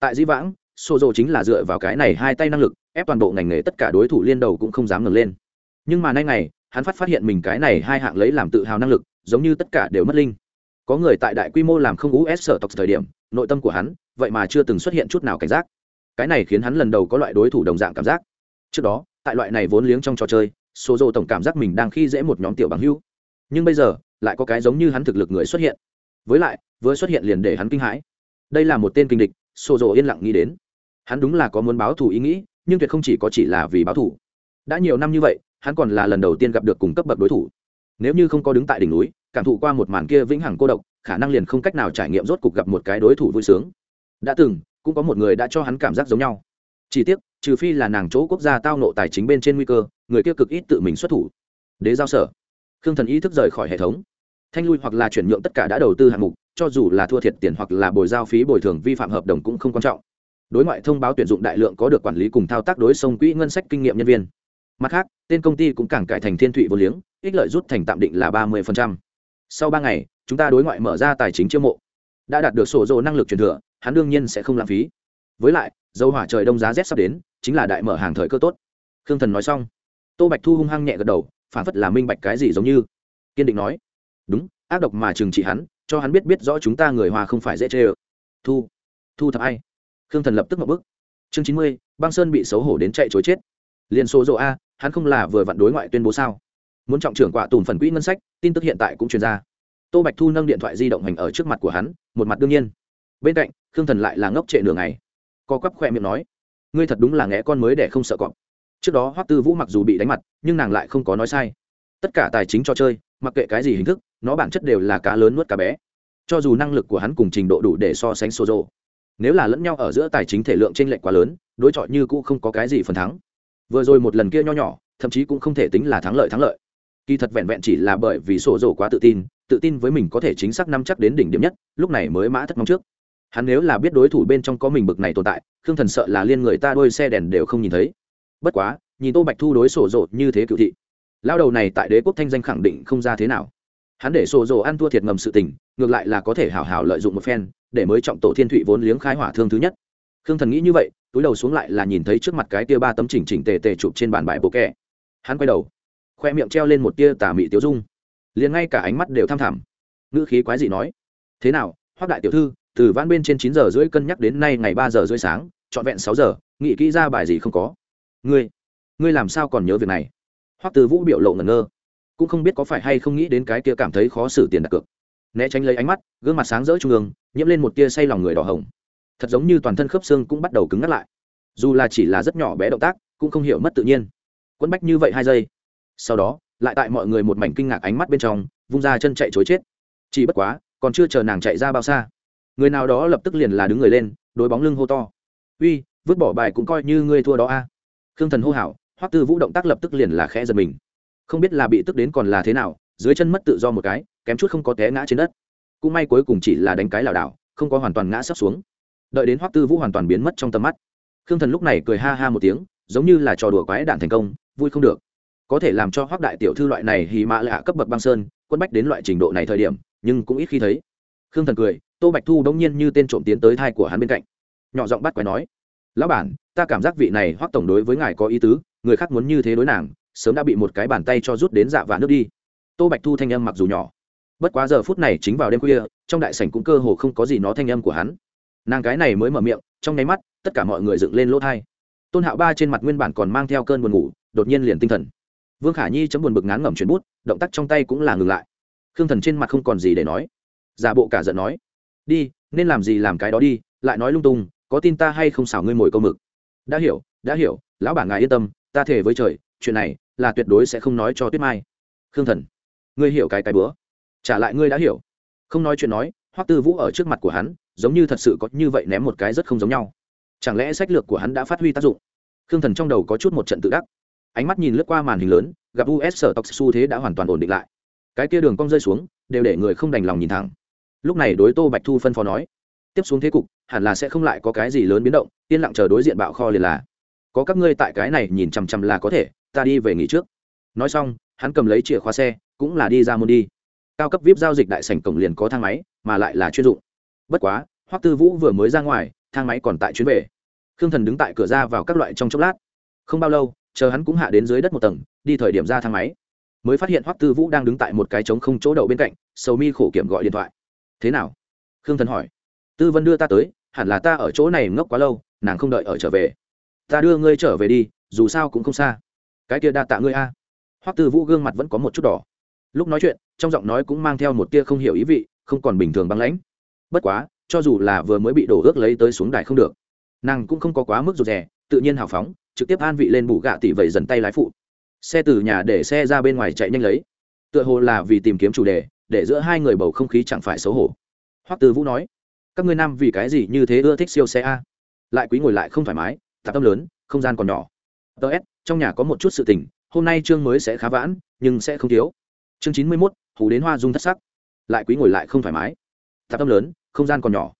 Tại dĩ vãng sổ dồ chính là dựa vào cái này hai tay năng lực, ép toàn bộ ngành nghề tất cả đối thủ liên đầu cũng không dám ngừng lên. Nhưng mà nay này hắn phát phát hiện mình cái này hai hạng lấy làm tự hào năng lực, giống như tất cả đều mất linh. Có người tại đại quy mô làm không us sở tộc thời điểm, nội tâm của hắn, vậy mà chưa từng xuất hiện chút nào cảnh giác. Cái này khiến hắn lần đầu có loại đối thủ đồng dạng cảm giác. Trước đó, tại loại này vốn liếng trong trò chơi số dồ tổng cảm giác mình đang khi dễ một nhóm tiểu bằng hưu. Nhưng bây giờ, lại có cái giống như hắn thực lực người xuất hiện. Với lại, vừa xuất hiện liền để hắn kinh hãi. Đây là một tên kinh địch sổ rồ yên lặng nghĩ đến. Hắn đúng là có muốn báo thù ý nghĩ, nhưng tuyệt không chỉ có chỉ là vì báo thù. Đã nhiều năm như vậy, hắn còn là lần đầu tiên gặp được cùng cấp bậc đối thủ. Nếu như không có đứng tại đỉnh núi, cảm thụ qua một màn kia vĩnh hằng cô độc, khả năng liền không cách nào trải nghiệm rốt cục gặp một cái đối thủ vui sướng. Đã từng, cũng có một người đã cho hắn cảm giác giống nhau. Chỉ tiếc, trừ phi là nàng chỗ quốc gia tao nộ tài chính bên trên nguy cơ, người kia cực ít tự mình xuất thủ. Đế giao sở. Khương thần ý thức rời khỏi hệ thống. Thanh lui hoặc là chuyển nhượng tất cả đã đầu tư hạng mục cho dù là thua thiệt tiền hoặc là bồi giao phí bồi thường vi phạm hợp đồng cũng không quan trọng. Đối ngoại thông báo tuyển dụng đại lượng có được quản lý cùng thao tác đối sông quỹ ngân sách kinh nghiệm nhân viên. Mặt khác, tên công ty cũng càng cải thành thiên thụy vô liếng, ích lợi rút thành tạm định là ba mươi sau ba ngày, chúng ta đối ngoại mở ra tài chính chiêu mộ. Đã đạt được sổ dồ năng lực truyền thừa, hắn đương nhiên sẽ không lãng phí. Với lại, dầu hỏa trời đông giá rét sắp đến, chính là đại mở hàng thời cơ tốt. Khương thần nói xong, tô bạch thu hung hăng nhẹ gật đầu, phản phất là minh bạch cái gì giống như. Kiên định nói, đúng, ác độc mà trừng trị hắn cho hắn biết biết rõ chúng ta người hòa không phải dễ chê ơ. Thu thu thập ai? Khương thần lập tức ngập bức. Chương chín mươi, băng sơn bị xấu hổ đến chạy chối chết. Liền số dỗ a, hắn không là vừa vặn đối ngoại tuyên bố sao? Muốn trọng trưởng quả tùm phần quỹ ngân sách, tin tức hiện tại cũng truyền ra. Tô bạch thu nâng điện thoại di động hành ở trước mặt của hắn, một mặt đương nhiên. Bên cạnh, khương thần lại là ngốc trệ nửa ngày. Co quắp khoe miệng nói, ngươi thật đúng là nghe con mới để không sợ cọp. Trước đó hoắc tư vũ mặc dù bị đánh mặt, nhưng nàng lại không có nói sai. Tất cả tài chính cho chơi mặc kệ cái gì hình thức, nó bản chất đều là cá lớn nuốt cá bé. Cho dù năng lực của hắn cùng trình độ đủ để so sánh sô dô, nếu là lẫn nhau ở giữa tài chính thể lượng t r ê n lệch quá lớn, đối chọi như cũ không có cái gì phần thắng. Vừa rồi một lần kia nho nhỏ, thậm chí cũng không thể tính là thắng lợi thắng lợi. Kỳ thật vẹn vẹn chỉ là bởi vì sổ dồ quá tự tin tự tin với mình có thể chính xác nắm chắc đến đỉnh điểm nhất, lúc này mới mã thất mong trước. Hắn nếu là biết đối thủ bên trong có mình bực này tồn tại, khương thần sợ là liên người ta đôi xe đèn đều không nhìn thấy. Bất quá, nhìn tô bạch thu đối sổ rộ như thế cựu thị lao đầu này tại đế quốc thanh danh khẳng định không ra thế nào. Hắn để sổ dồ ăn thua thiệt ngầm sự tình, ngược lại là có thể hào hào lợi dụng một phen, để mới trọng tổ thiên thụy vốn liếng khai hỏa thương thứ nhất. Khương thần nghĩ như vậy, túi đầu xuống lại là nhìn thấy trước mặt cái tia ba tấm chỉnh chỉnh tề tề chụp trên bàn bài bộ kẹ. Hắn quay đầu, khoe miệng treo lên một tia tà mị tiếu dung. Liền ngay cả ánh mắt đều tham thẳm ngữ khí quái dị nói, thế nào hoác đại tiểu thư, từ vãn bên trên chín giờ rưỡi cân nhắc đến nay ngày ba giờ rưỡi sáng, trọn vẹn sáu giờ, nghĩ kỹ ra bài gì không có. Ngươi ngươi làm sao còn nhớ việc này? Hoắc từ vũ biểu lộ ngẩn ngơ. Cũng không biết có phải hay không nghĩ đến cái kia cảm thấy khó xử tiền đặt cược. Né tránh lấy ánh mắt, gương mặt sáng rỡ trung ương, nhiễm lên một tia say lòng người đỏ hồng. Thật giống như toàn thân khớp xương cũng bắt đầu cứng ngắt lại. Dù là chỉ là rất nhỏ bé động tác, cũng không hiểu mất tự nhiên. Quấn bách như vậy hai giây. Sau đó, lại tại mọi người một mảnh kinh ngạc ánh mắt bên trong, vung ra chân chạy chối chết. Chỉ bất quá, còn chưa chờ nàng chạy ra bao xa. Người nào đó lập tức liền là đứng người lên, đối bóng lưng hô to. Uy, vứt bỏ bài cũng coi như ngươi thua đó a. À. khương thần hô hảo hoắc tư vũ động tác lập tức liền là khẽ giật mình. Không biết là bị tức đến còn là thế nào, dưới chân mất tự do một cái, kém chút không có té ngã trên đất. Cũng may cuối cùng chỉ là đánh cái lảo đảo, không có hoàn toàn ngã sấp xuống. Đợi đến hoắc tư vũ hoàn toàn biến mất trong tầm mắt, khương thần lúc này cười ha ha một tiếng, giống như là trò đùa quái đạn thành công, vui không được. Có thể làm cho hoắc đại tiểu thư loại này hì mã lạ cấp bậc băng sơn, quân bách đến loại trình độ này thời điểm, nhưng cũng ít khi thấy. Khương thần cười, tô bạch thu đông nhiên như tên trộm tiến tới thai của hắn bên cạnh. Nhỏ giọng bắt quái nói, lão bản, ta cảm giác vị này hoắc tổng đối với ngài có ý tứ người khác muốn như thế đối nàng, sớm đã bị một cái bàn tay cho rút đến dạ và nước đi. Tô bạch thu thanh âm mặc dù nhỏ, bất quá giờ phút này chính vào đêm khuya, trong đại sảnh cũng cơ hồ không có gì nó thanh âm của hắn. Nàng cái này mới mở miệng, trong nháy mắt, tất cả mọi người dựng lên lỗ thai. Tôn hạo ba trên mặt nguyên bản còn mang theo cơn buồn ngủ, đột nhiên liền tinh thần. Vương khả nhi chấm buồn bực ngán ngẩm chuyển bút, động tác trong tay cũng là ngừng lại. Khương thần trên mặt không còn gì để nói. Giả bộ cả giận nói, đi, nên làm gì làm cái đó đi, lại nói lung tung, có tin ta hay không xảo ngươi mồi câu mực? Đã hiểu đã hiểu, lão bản ngài yên tâm ta thề với trời, chuyện này là tuyệt đối sẽ không nói cho tuyết mai. Khương thần, ngươi hiểu cái cái bữa. Trả lại ngươi đã hiểu. Không nói chuyện nói, hoắc tư vũ ở trước mặt của hắn, giống như thật sự có như vậy ném một cái rất không giống nhau. Chẳng lẽ sách lược của hắn đã phát huy tác dụng? Khương thần trong đầu có chút một trận tự đắc. Ánh mắt nhìn lướt qua màn hình lớn, gặp us sở tộc xu thế đã hoàn toàn ổn định lại. Cái kia đường cong rơi xuống, đều để người không đành lòng nhìn thẳng. Lúc này đối tô bạch thu phân phó nói, tiếp xuống thế cục, hẳn là sẽ không lại có cái gì lớn biến động, yên lặng chờ đối diện bạo kho liền là có các ngươi tại cái này nhìn chằm chằm là có thể, ta đi về nghỉ trước. Nói xong, hắn cầm lấy chìa khóa xe, cũng là đi ra môn đi. Cao cấp vip giao dịch đại sảnh cổng liền có thang máy, mà lại là chuyên dụng. Bất quá, hoắc tư vũ vừa mới ra ngoài, thang máy còn tại chuyến về. Khương thần đứng tại cửa ra vào các loại trong chốc lát. Không bao lâu, chờ hắn cũng hạ đến dưới đất một tầng, đi thời điểm ra thang máy. Mới phát hiện hoắc tư vũ đang đứng tại một cái trống không chỗ đậu bên cạnh, sầu mi khổ kiểm gọi điện thoại. Thế nào? Khương thần hỏi. Tư vân đưa ta tới, hẳn là ta ở chỗ này ngốc quá lâu, nàng không đợi ở trở về ta đưa ngươi trở về đi, dù sao cũng không xa. Cái kia đa tạ ngươi a. Hoắc tư vũ gương mặt vẫn có một chút đỏ. Lúc nói chuyện, trong giọng nói cũng mang theo một tia không hiểu ý vị, không còn bình thường băng lãnh. Bất quá, cho dù là vừa mới bị đổ ước lấy tới xuống đài không được, nàng cũng không có quá mức rụt rè, tự nhiên hào phóng, trực tiếp an vị lên bù gạ tỷ vẩy dần tay lái phụ. Xe từ nhà để xe ra bên ngoài chạy nhanh lấy. Tựa hồ là vì tìm kiếm chủ đề, để giữa hai người bầu không khí chẳng phải xấu hổ. Hoắc tư vũ nói, các ngươi nam vì cái gì như thế ưa thích siêu xe a? Lại quý ngồi lại không thoải mái tạp tâm lớn, không gian còn nhỏ. Ts trong nhà có một chút sự tình, hôm nay chương mới sẽ khá vãn, nhưng sẽ không thiếu. Chương chín mươi mốt hủ đến hoa dung thất sắc. Lại quý ngồi lại không thoải mái. Tạp tâm lớn, không gian còn nhỏ.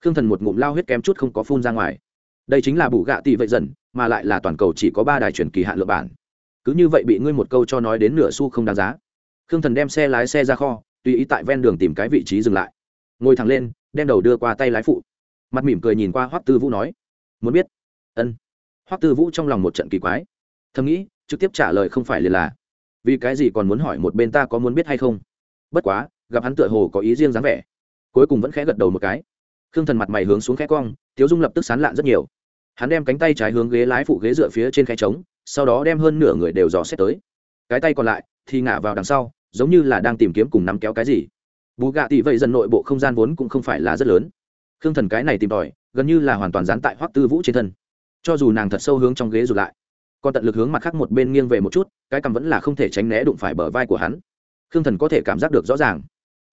Khương thần một ngụm lao huyết kém chút không có phun ra ngoài. Đây chính là bù gạ tỷ vậy dần, mà lại là toàn cầu chỉ có ba đài chuyển kỳ hạn lựa bản. Cứ như vậy bị ngươi một câu cho nói đến nửa xu không đáng giá. Khương thần đem xe lái xe ra kho, tùy ý tại ven đường tìm cái vị trí dừng lại. Ngồi thẳng lên, đem đầu đưa qua tay lái phụ. Mặt mỉm cười nhìn qua hoắc tư vũ nói, muốn biết ân. Hoắc tư vũ trong lòng một trận kỳ quái. Thầm nghĩ, trực tiếp trả lời không phải liền là, vì cái gì còn muốn hỏi một bên ta có muốn biết hay không? Bất quá, gặp hắn tựa hồ có ý riêng dáng vẻ. Cuối cùng vẫn khẽ gật đầu một cái. Khương thần mặt mày hướng xuống khẽ cong, tiếu dung lập tức sán lạn rất nhiều. Hắn đem cánh tay trái hướng ghế lái phụ ghế dựa phía trên khe trống, sau đó đem hơn nửa người đều dò xét tới. Cái tay còn lại thì ngả vào đằng sau, giống như là đang tìm kiếm cùng nắm kéo cái gì. Bù gạ tỷ vậy dần nội bộ không gian vốn cũng không phải là rất lớn. Khương thần cái này tìm tòi, gần như là hoàn toàn dán tại hoắc tư vũ trên thân cho dù nàng thật sâu hướng trong ghế rụt lại, còn tận lực hướng mặt khác một bên nghiêng về một chút, cái cằm vẫn là không thể tránh né đụng phải bờ vai của hắn. Khương thần có thể cảm giác được rõ ràng.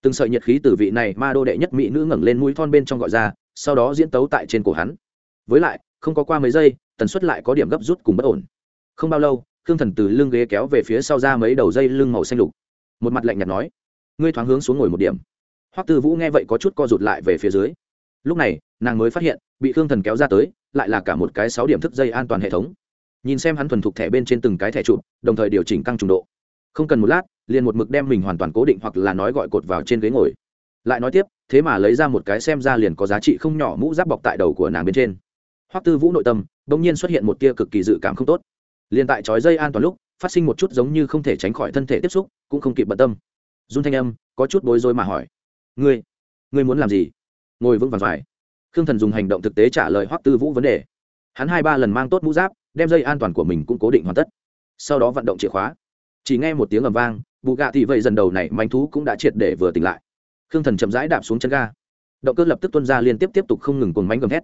Từng sợi nhiệt khí từ vị này ma đô đệ nhất mỹ nữ ngẩng lên mũi thon bên trong gọi ra, sau đó diễn tấu tại trên cổ hắn. Với lại, không có qua mấy giây, tần suất lại có điểm gấp rút cùng bất ổn. Không bao lâu, khương thần từ lưng ghế kéo về phía sau ra mấy đầu dây lưng màu xanh lục. Một mặt lạnh nhạt nói, ngươi thoáng hướng xuống ngồi một điểm. Hoắc tư vũ nghe vậy có chút co rụt lại về phía dưới. Lúc này, nàng mới phát hiện, bị khương thần kéo ra tới lại là cả một cái sáu điểm thức dây an toàn hệ thống. Nhìn xem hắn thuần thục thẻ bên trên từng cái thẻ chụp, đồng thời điều chỉnh căng trùng độ. Không cần một lát, liền một mực đem mình hoàn toàn cố định hoặc là nói gọi cột vào trên ghế ngồi. Lại nói tiếp, thế mà lấy ra một cái xem ra liền có giá trị không nhỏ mũ giáp bọc tại đầu của nàng bên trên. Hoắc tư vũ nội tâm đ ỗ n g nhiên xuất hiện một tia cực kỳ dự cảm không tốt. Liền tại trói dây an toàn lúc, phát sinh một chút giống như không thể tránh khỏi thân thể tiếp xúc, cũng không kịp bận tâm. Dung thanh âm, có chút bối rối mà hỏi. Ngươi ngươi muốn làm gì? Ngồi vững vàng vải khương thần dùng hành động thực tế trả lời hoắc tư vũ vấn đề. Hắn hai ba lần mang tốt mũ giáp, đem dây an toàn của mình cũng cố định hoàn tất. Sau đó vận động chìa khóa. Chỉ nghe một tiếng ầm vang, bù gạ thị vậy dần đầu này manh thú cũng đã triệt để vừa tỉnh lại. Khương thần chậm rãi đạp xuống chân ga. Động cơ lập tức tuân ra liên tiếp tiếp tục không ngừng cồn mánh gầm thét.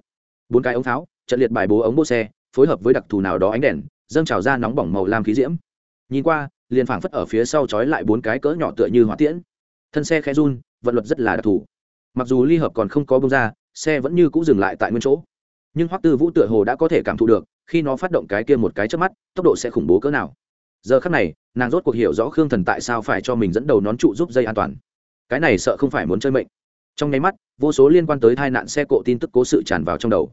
Bốn cái ống pháo, trận liệt bài bố ống bô xe, phối hợp với đặc thù nào đó ánh đèn, dâng trào ra nóng bỏng màu lam khí diễm. Nhìn qua, liền phảng phất ở phía sau trói lại bốn cái cỡ nhỏ tựa như hỏa tiễn. Thân xe khẽ run, vận luật rất là đặc thù. Mặc dù ly hợp còn không có bông ra xe vẫn như cũ dừng lại tại nguyên chỗ. Nhưng hoắc tư vũ tựa hồ đã có thể cảm thụ được, khi nó phát động cái kia một cái trước mắt, tốc độ sẽ khủng bố cỡ nào. Giờ khắc này, nàng rốt cuộc hiểu rõ khương thần tại sao phải cho mình dẫn đầu nón trụ giúp dây an toàn. Cái này sợ không phải muốn chơi mệnh. Trong nháy mắt, vô số liên quan tới tai nạn xe cộ tin tức cố sự tràn vào trong đầu.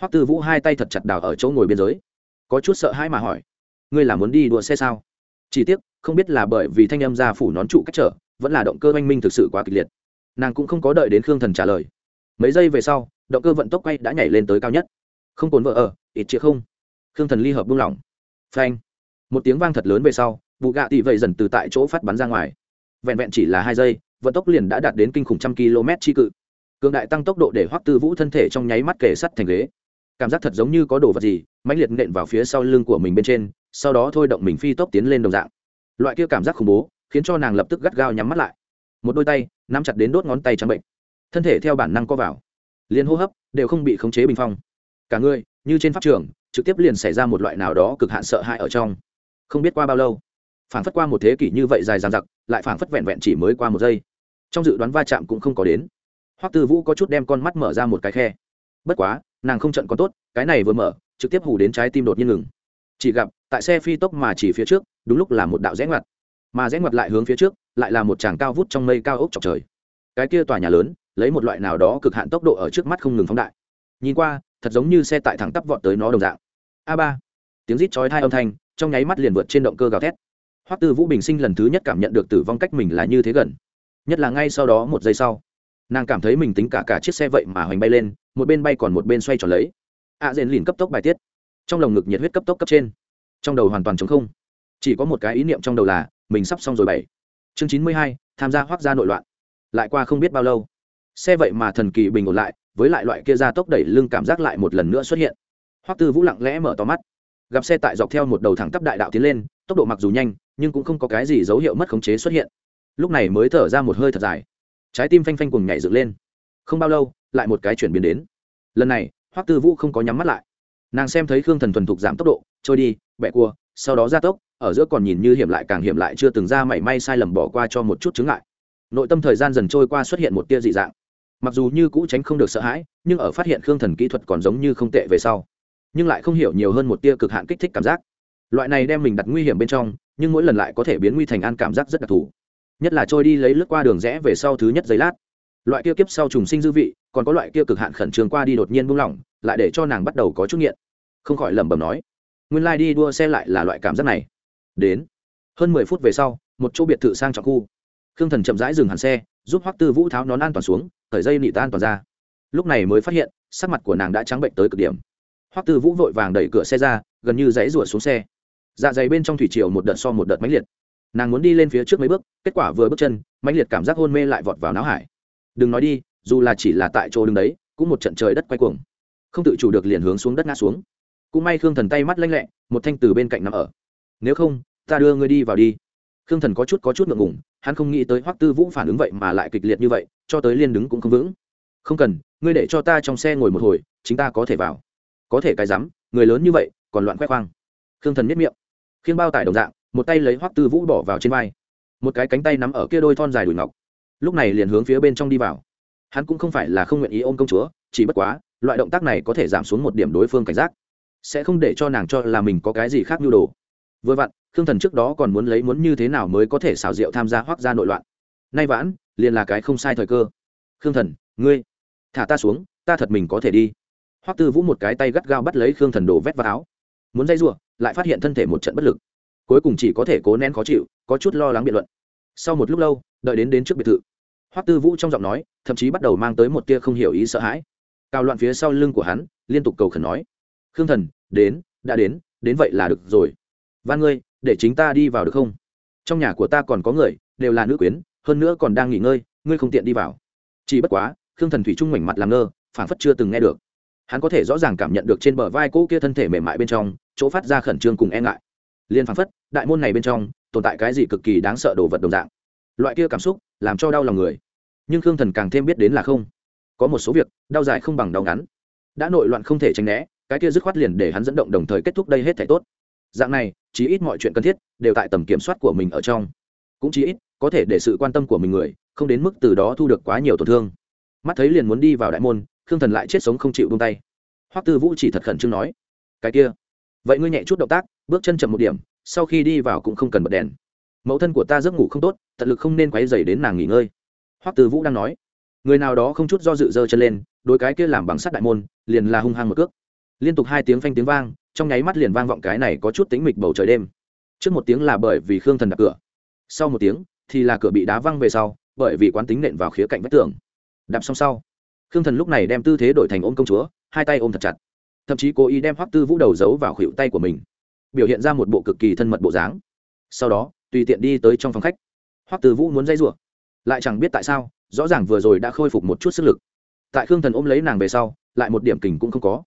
Hoắc tư vũ hai tay thật chặt đào ở chỗ ngồi biên giới. Có chút sợ hãi mà hỏi, ngươi là muốn đi đua xe sao? Chỉ tiếc, không biết là bởi vì thanh âm gia phủ nón trụ cách trở, vẫn là động cơ oanh minh thực sự quá kịch liệt. Nàng cũng không có đợi đến khương thần trả lời mấy giây về sau, động cơ vận tốc quay đã nhảy lên tới cao nhất. Không cồn vợ ở, ít chĩa không. Khương thần ly hợp buông lỏng. Phanh. Một tiếng vang thật lớn về sau, vụ gạ tị vậy dần từ tại chỗ phát bắn ra ngoài. Vẹn vẹn chỉ là hai giây, vận tốc liền đã đạt đến kinh khủng trăm km chi cự. Cường đại tăng tốc độ để hoắc tư vũ thân thể trong nháy mắt kề sắt thành ghế. Cảm giác thật giống như có đồ vật gì, mãnh liệt nện vào phía sau lưng của mình bên trên, sau đó thôi động mình phi tốc tiến lên đồng dạng. Loại kia cảm giác khủng bố, khiến cho nàng lập tức gắt gao nhắm mắt lại. Một đôi tay, nắm chặt đến đốt ngón tay trắng bệnh thân thể theo bản năng co vào, liền hô hấp đều không bị khống chế bình phong. Cả người, như trên pháp trường, trực tiếp liền xảy ra một loại nào đó cực hạn sợ hãi ở trong. Không biết qua bao lâu, phảng phất qua một thế kỷ như vậy dài dằng dặc, lại phảng phất vẹn vẹn chỉ mới qua một giây. Trong dự đoán va chạm cũng không có đến. Hoắc tư vũ có chút đem con mắt mở ra một cái khe. Bất quá, nàng không trận có tốt, cái này vừa mở, trực tiếp hù đến trái tim đột nhiên ngừng. Chỉ gặp, tại xe phi tốc mà chỉ phía trước, đúng lúc là một đạo rẽ ngoặt. Mà rẽ ngoặt lại hướng phía trước, lại là một tràng cao vút trong mây cao ốc chọc trời. Cái kia tòa nhà lớn lấy một loại nào đó cực hạn tốc độ ở trước mắt không ngừng phóng đại. Nhìn qua thật giống như xe tải thẳng tắp vọt tới nó đồng dạng. A ba. Tiếng rít chói hai âm thanh trong nháy mắt liền vượt trên động cơ gào thét. Hoắc tư vũ bình sinh lần thứ nhất cảm nhận được tử vong cách mình là như thế gần. Nhất là ngay sau đó một giây sau nàng cảm thấy mình tính cả cả chiếc xe vậy mà hoành bay lên một bên bay còn một bên xoay tròn lấy. A à, lìn cấp tốc bài tiết. Trong lồng ngực nhiệt huyết cấp tốc cấp trên. Trong đầu hoàn toàn chống không. Chỉ có một cái ý niệm trong đầu là mình sắp xong rồi bảy. Chương chín mươi hai tham gia hoác gia nội loạn. Lại qua không biết bao lâu xe vậy mà thần kỳ bình ổn lại, với lại loại kia ra tốc đẩy lưng cảm giác lại một lần nữa xuất hiện. Hoắc tư vũ lặng lẽ mở to mắt. Gặp xe tại dọc theo một đầu thẳng tắp đại đạo tiến lên, tốc độ mặc dù nhanh, nhưng cũng không có cái gì dấu hiệu mất khống chế xuất hiện. Lúc này mới thở ra một hơi thật dài. Trái tim phanh phanh cùng nhảy dựng lên. Không bao lâu, lại một cái chuyển biến đến. Lần này, hoắc tư vũ không có nhắm mắt lại. Nàng xem thấy khương thần thuần thục giảm tốc độ, trôi đi bẹ cua, sau đó ra tốc, ở giữa còn nhìn như hiểm lại càng hiểm lại chưa từng ra mảy may sai lầm bỏ qua cho một chút chứng lại nội tâm thời gian dần trôi qua xuất hiện một tia dị dạng mặc dù như cũ tránh không được sợ hãi, nhưng ở phát hiện khương thần kỹ thuật còn giống như không tệ về sau, nhưng lại không hiểu nhiều hơn một tia cực hạn kích thích cảm giác. Loại này đem mình đặt nguy hiểm bên trong, nhưng mỗi lần lại có thể biến nguy thành an cảm giác rất đặc thù. Nhất là trôi đi lấy lướt qua đường rẽ về sau thứ nhất giây lát. Loại kia kiếp sau trùng sinh dư vị, còn có loại kia cực hạn khẩn trương qua đi đột nhiên buông lỏng, lại để cho nàng bắt đầu có chút nghiện. Không khỏi lẩm bẩm nói, nguyên lai、like、đi đua xe lại là loại cảm giác này. Đến, hơn mười phút về sau, một chỗ biệt thự sang trọng khu khương thần chậm rãi dừng hẳn xe, giúp hoắc tư vũ tháo nón an toàn xuống khởi dây nị ta an toàn ra. Lúc này mới phát hiện, sắc mặt của nàng đã trắng bệnh tới cực điểm. Hoắc tư vũ vội vàng đẩy cửa xe ra, gần như dãy rủa xuống xe. Dạ dày bên trong thủy triều một đợt so một đợt mãnh liệt. Nàng muốn đi lên phía trước mấy bước, kết quả vừa bước chân, mãnh liệt cảm giác hôn mê lại vọt vào não hải. Đừng nói đi, dù là chỉ là tại chỗ đứng đấy, cũng một trận trời đất quay cuồng. Không tự chủ được liền hướng xuống đất ngã xuống. Cũng may khương thần tay mắt lanh lẹ, một thanh từ bên cạnh nằm ở. Nếu không, ta đưa ngươi đi vào đi khương thần có chút có chút ngượng ngủng hắn không nghĩ tới hoắc tư vũ phản ứng vậy mà lại kịch liệt như vậy, cho tới liên đứng cũng không vững. Không cần, ngươi để cho ta trong xe ngồi một hồi, chính ta có thể vào. Có thể cái rắm, người lớn như vậy, còn loạn khoe khoang. Khương thần miết miệng. Khiêng bao tải đồng dạng, một tay lấy hoắc tư vũ bỏ vào trên vai. Một cái cánh tay nắm ở kia đôi thon dài đùi ngọc. Lúc này liền hướng phía bên trong đi vào. Hắn cũng không phải là không nguyện ý ôm công chúa, chỉ bất quá, loại động tác này có thể giảm xuống một điểm đối phương cảnh giác. Sẽ không để cho nàng cho là mình có cái gì khác nhu đồ. Vừa vặn khương thần trước đó còn muốn lấy muốn như thế nào mới có thể xảo diệu tham gia hoác ra nội loạn. Nay vãn, liền là cái không sai thời cơ. Khương thần, ngươi, thả ta xuống, ta thật mình có thể đi. Hoắc tư vũ một cái tay gắt gao bắt lấy khương thần đổ vét vào áo. Muốn dây r lại phát hiện thân thể một trận bất lực. Cuối cùng chỉ có thể cố nén khó chịu, có chút lo lắng biện luận. Sau một lúc lâu, đợi đến đến trước biệt thự. Hoắc tư vũ trong giọng nói, thậm chí bắt đầu mang tới một tia không hiểu ý sợ hãi. Cao loạn phía sau lưng của hắn, liên tục cầu khẩn nói. Khương thần, đến, đã đến đến vậy là được rồi. Van ngươi để chính ta đi vào được không? Trong nhà của ta còn có người, đều là nữ quyến, hơn nữa còn đang nghỉ ngơi, ngươi không tiện đi vào. Chỉ bất quá, khương thần thủy trung mảnh mặt làm ngơ phản phất chưa từng nghe được. Hắn có thể rõ ràng cảm nhận được trên bờ vai cỗ kia thân thể mềm mại bên trong, chỗ phát ra khẩn trương cùng e ngại. Liên phản phất, đại môn này bên trong, tồn tại cái gì cực kỳ đáng sợ đồ vật đồng dạng. Loại kia cảm xúc, làm cho đau lòng người. Nhưng khương thần càng thêm biết đến là không. Có một số việc, đau dài không bằng đau ngắn. Đã nội loạn không thể tránh né, cái kia dứt khoát liền để hắn dẫn động đồng thời kết thúc đây hết thể tốt dạng này, chí ít mọi chuyện cần thiết đều tại tầm kiểm soát của mình ở trong. Cũng chí ít, có thể để sự quan tâm của mình người không đến mức từ đó thu được quá nhiều tổn thương. Mắt thấy liền muốn đi vào đại môn, khương thần lại chết sống không chịu buông tay. Hoắc tư vũ chỉ thật khẩn trương nói, cái kia, vậy ngươi nhẹ chút động tác, bước chân chậm một điểm, sau khi đi vào cũng không cần bật đèn. Mẫu thân của ta giấc ngủ không tốt, tận lực không nên quấy dày đến nàng nghỉ ngơi. Hoắc tư vũ đang nói, người nào đó không chút do dự dơ chân lên đôi cái kia làm bằng sắt đại môn, liền là hung hăng một cước. Liên tục hai tiếng phanh tiếng vang trong nháy mắt liền vang vọng cái này có chút tính mịch bầu trời đêm. Trước một tiếng là bởi vì khương thần đập cửa. Sau một tiếng thì là cửa bị đá văng về sau, bởi vì quán tính nện vào khía cạnh vách tường. Đạp xong sau, khương thần lúc này đem tư thế đổi thành ôm công chúa, hai tay ôm thật chặt. Thậm chí cố ý đem hoắc tư vũ đầu giấu vào khuỷu tay của mình, biểu hiện ra một bộ cực kỳ thân mật bộ dáng. Sau đó, tùy tiện đi tới trong phòng khách. Hoắc tư vũ muốn dây rủa, lại chẳng biết tại sao, rõ ràng vừa rồi đã khôi phục một chút sức lực. Tại khương thần ôm lấy nàng về sau, lại một điểm kình cũng không có.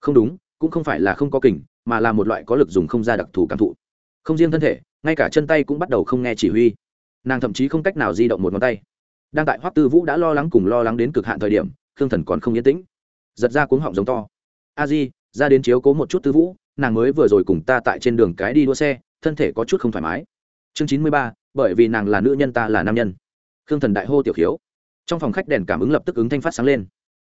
Không đúng cũng không phải là không có kình, mà là một loại có lực dùng không ra đặc thù cảm thụ. Không riêng thân thể, ngay cả chân tay cũng bắt đầu không nghe chỉ huy. Nàng thậm chí không cách nào di động một ngón tay. Đang tại hoắc tư vũ đã lo lắng cùng lo lắng đến cực hạn thời điểm, khương thần còn không yên tĩnh. Giật ra cuống họng giống to. A di, ra đến chiếu cố một chút tư vũ, nàng mới vừa rồi cùng ta tại trên đường cái đi đua xe, thân thể có chút không thoải mái. Chương chín mươi ba, bởi vì nàng là nữ nhân ta là nam nhân. Khương thần đại hô tiểu khiếu. Trong phòng khách đèn cảm ứng lập tức ứng thanh phát sáng lên.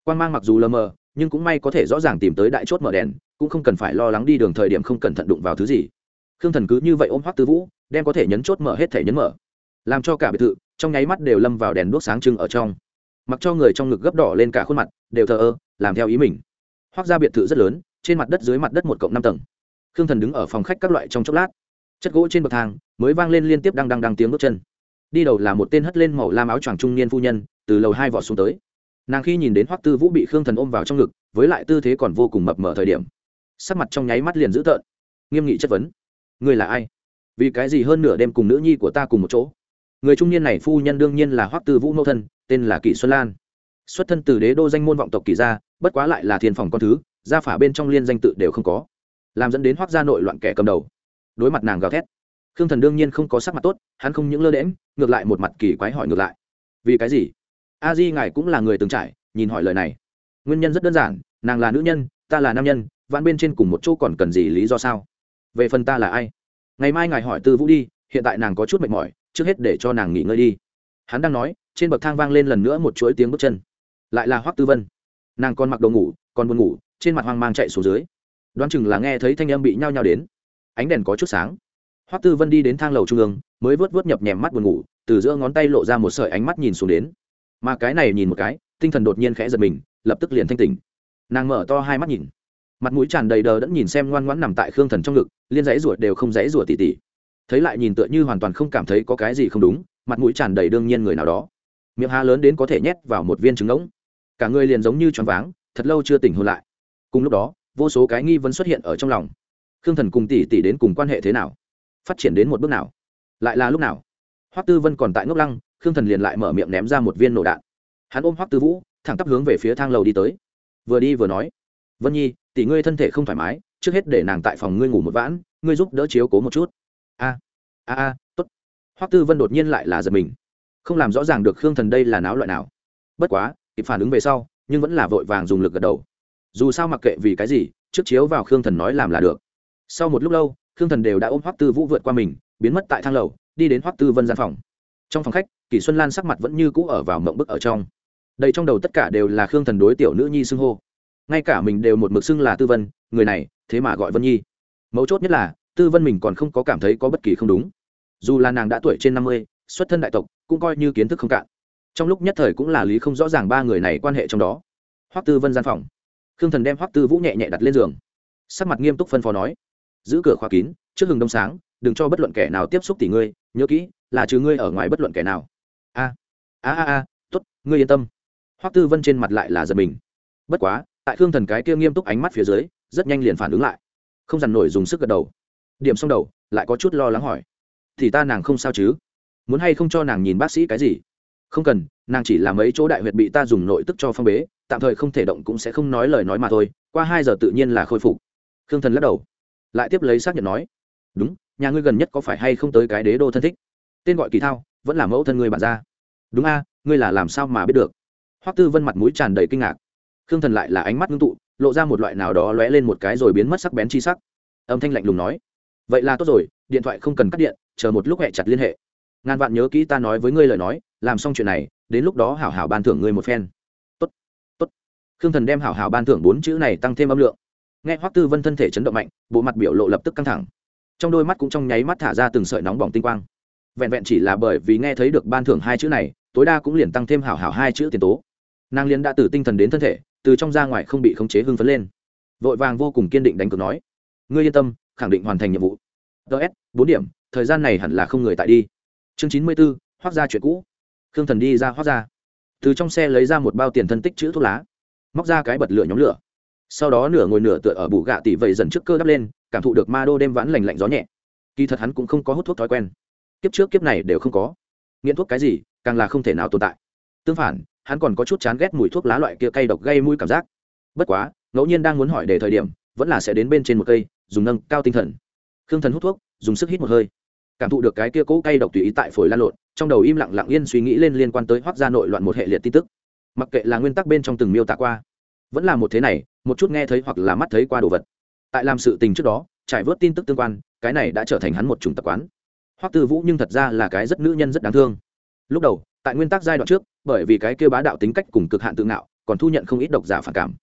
Quan mang mặc dù lờ mờ nhưng cũng may có thể rõ ràng tìm tới đại chốt mở đèn, cũng không cần phải lo lắng đi đường thời điểm không cẩn thận đụng vào thứ gì. Khương thần cứ như vậy ôm hoắc tư vũ, đem có thể nhấn chốt mở hết thể nhấn mở. Làm cho cả biệt thự, trong nháy mắt đều lâm vào đèn đuốc sáng trưng ở trong. Mặc cho người trong ngực gấp đỏ lên cả khuôn mặt, đều thờ ơ, làm theo ý mình. Hoác ra biệt thự rất lớn, trên mặt đất dưới mặt đất một cộng năm tầng. Khương thần đứng ở phòng khách các loại trong chốc lát. Chất gỗ trên bậc thang, mới vang lên liên tiếp đang đang đang tiếng bước chân. Đi đầu là một tên hất lên màu lam áo choàng trung niên phu nhân, từ lầu hai vọt xuống tới nàng khi nhìn đến hoắc tư vũ bị khương thần ôm vào trong ngực, với lại tư thế còn vô cùng mập mờ thời điểm, sắc mặt trong nháy mắt liền dữ tợn. Nghiêm nghị chất vấn. Người là ai? Vì cái gì hơn nửa đêm cùng nữ nhi của ta cùng một chỗ? Người trung niên này phu nhân đương nhiên là hoắc tư vũ mẫu thân, tên là kỷ xuân lan. Xuất thân từ đế đô danh môn vọng tộc kỷ gia, bất quá lại là thiên phòng con thứ, gia phả bên trong liên danh tự đều không có, làm dẫn đến hoắc gia nội loạn kẻ cầm đầu. Đối mặt nàng gào thét, khương thần đương nhiên không có sắc mặt tốt, hắn không những lơ đễm ngược lại một mặt kỳ quái hỏi ngược lại. Vì cái gì? A di ngài cũng là người từng trải, nhìn hỏi lời này. Nguyên nhân rất đơn giản, nàng là nữ nhân, ta là nam nhân, vãn bên trên cùng một chỗ còn cần gì lý do sao? Về phần ta là ai? Ngày mai ngài hỏi tư vũ đi, hiện tại nàng có chút mệt mỏi, trước hết để cho nàng nghỉ ngơi đi. Hắn đang nói, trên bậc thang vang lên lần nữa một chuỗi tiếng bước chân. Lại là hoắc tư vân. Nàng còn mặc đồ ngủ, còn buồn ngủ, trên mặt hoang mang chạy xuống dưới. Đoán chừng là nghe thấy thanh âm bị nhao nhao đến. Ánh đèn có chút sáng. Hoắc tư vân đi đến thang lầu trung ương, mới vớt vớt nhập nhèm mắt buồn ngủ, từ giữa ngón tay lộ ra một sợi ánh mắt nhìn xuống đến mà cái này nhìn một cái, tinh thần đột nhiên khẽ giật mình, lập tức liền thanh tỉnh. Nàng mở to hai mắt nhìn. Mặt mũi tràn đầy đờ đẫn nhìn xem ngoan ngoãn nằm tại khương thần trong ngực, liên dãy ruột đều không dãy ruột tỉ tỉ. Thấy lại nhìn tựa như hoàn toàn không cảm thấy có cái gì không đúng, mặt mũi tràn đầy đương nhiên người nào đó. Miệng há lớn đến có thể nhét vào một viên trứng ngỗng. Cả người liền giống như choáng váng, thật lâu chưa tỉnh hôn lại. Cùng lúc đó, vô số cái nghi vấn xuất hiện ở trong lòng. Khương thần cùng tỷ tỷ đến cùng quan hệ thế nào? Phát triển đến một bước nào? Lại là lúc nào? Hoắc tư vân còn tại ngốc lăng khương thần liền lại mở miệng ném ra một viên nổ đạn. Hắn ôm hoắc tư vũ, thẳng tắp hướng về phía thang lầu đi tới. Vừa đi vừa nói, vân nhi, tỷ ngươi thân thể không thoải mái, trước hết để nàng tại phòng ngươi ngủ một vãn, ngươi giúp đỡ chiếu cố một chút. A a a, tốt. Hoắc tư vân đột nhiên lại là giật mình. Không làm rõ ràng được khương thần đây là náo loại nào. Bất quá, kịp phản ứng về sau, nhưng vẫn là vội vàng dùng lực gật đầu. Dù sao mặc kệ vì cái gì, trước chiếu vào khương thần nói làm là được. Sau một lúc lâu, khương thần đều đã ôm hoắc tư vũ vượt qua mình, biến mất tại thang lầu, đi đến hoắc tư vân gian phòng. Trong phòng khách kỷ xuân lan sắc mặt vẫn như cũ ở vào mộng bức ở trong. Đầy trong đầu tất cả đều là khương thần đối tiểu nữ nhi xưng hô. Ngay cả mình đều một mực xưng là tư vân, người này, thế mà gọi vân nhi. Mấu chốt nhất là, tư vân mình còn không có cảm thấy có bất kỳ không đúng. Dù là nàng đã tuổi trên năm mươi, xuất thân đại tộc, cũng coi như kiến thức không cạn. Trong lúc nhất thời cũng là lý không rõ ràng ba người này quan hệ trong đó. Hoắc tư vân gian phòng. Khương thần đem hoắc tư vũ nhẹ nhẹ đặt lên giường. Sắc mặt nghiêm túc phân phó nói, giữ cửa khóa kín, trước hừng đông sáng, đừng cho bất luận kẻ nào tiếp xúc tỷ ngươi, nhớ kỹ, là trừ ngươi ở ngoài bất luận kẻ nào a a a a, tốt, ngươi yên tâm. Hoắc tư vân trên mặt lại là giật mình. Bất quá, tại khương thần cái kia nghiêm túc ánh mắt phía dưới, rất nhanh liền phản ứng lại. Không dằn nổi dùng sức gật đầu. Điểm xong đầu, lại có chút lo lắng hỏi. Thì ta nàng không sao chứ? Muốn hay không cho nàng nhìn bác sĩ cái gì? Không cần, nàng chỉ làm mấy chỗ đại huyệt bị ta dùng nội tức cho phong bế, tạm thời không thể động cũng sẽ không nói lời nói mà thôi. Qua hai giờ tự nhiên là khôi phục. Khương thần lắc đầu. Lại tiếp lấy xác nhận nói. Đúng, nhà ngươi gần nhất có phải hay không tới cái đế đô thân thích? Tên gọi kỳ thao vẫn là mẫu thân ngươi bản ra. Đúng a, ngươi là làm sao mà biết được? Hoắc tư vân mặt mũi tràn đầy kinh ngạc. Khương thần lại là ánh mắt ngưng tụ, lộ ra một loại nào đó lóe lên một cái rồi biến mất sắc bén chi sắc. Âm thanh lạnh lùng nói, vậy là tốt rồi, điện thoại không cần cắt điện, chờ một lúc hẹ chặt liên hệ. Ngàn vạn nhớ kỹ ta nói với ngươi lời nói, làm xong chuyện này, đến lúc đó hảo hảo ban thưởng ngươi một phen. Tốt tốt. Khương thần đem hảo hảo ban thưởng bốn chữ này tăng thêm âm lượng. Nghe hoắc tư vân thân thể chấn động mạnh, bộ mặt biểu lộ lập tức căng thẳng. Trong đôi mắt cũng trong nháy mắt thả ra từng sợi nóng bỏng tinh quang vẹn vẹn chỉ là bởi vì nghe thấy được ban thưởng hai chữ này, tối đa cũng liền tăng thêm hảo hảo hai chữ tiền tố. Nàng liên đã từ tinh thần đến thân thể, từ trong ra ngoài không bị khống chế hưng phấn lên. Vội vàng vô cùng kiên định đánh cược nói, ngươi yên tâm, khẳng định hoàn thành nhiệm vụ. Ts bốn điểm, thời gian này hẳn là không người tại đi. Chương chín mươi b ố hoác ra chuyện cũ. Khương thần đi ra hoác ra. Từ trong xe lấy ra một bao tiền thân tích chữ thuốc lá, móc ra cái bật lửa nhóm lửa. Sau đó nửa ngồi nửa tựa ở bù gạ tỉ vầy dần trước cơ đắp lên, cảm thụ được ma đô đêm vãn lành lạnh gió nhẹ. Kỳ thật hắn cũng không có hút thuốc thói quen kiếp trước kiếp này đều không có. Nghiện thuốc cái gì, càng là không thể nào tồn tại. Tương phản, hắn còn có chút chán ghét mùi thuốc lá loại kia cay độc gây mũi cảm giác. Bất quá, ngẫu nhiên đang muốn hỏi để thời điểm, vẫn là sẽ đến bên trên một cây, dùng nâng cao tinh thần. Khương thần hút thuốc, dùng sức hít một hơi. Cảm thụ được cái kia cỗ cay độc tùy ý tại phổi lan lộn, trong đầu im lặng lặng yên suy nghĩ lên liên quan tới hoác gia nội loạn một hệ liệt tin tức. Mặc kệ là nguyên tắc bên trong từng miêu tả qua, vẫn là một thế này, một chút nghe thấy hoặc là mắt thấy qua đồ vật. Tại làm sự tình trước đó, trải vớt tin tức tương quan, cái này đã trở thành hắn một chủng tập quán hoắc tư vũ nhưng thật ra là cái rất nữ nhân rất đáng thương. Lúc đầu, tại nguyên tắc giai đoạn trước, bởi vì cái kêu bá đạo tính cách cùng cực hạn tự ngạo, còn thu nhận không ít độc giả phản cảm.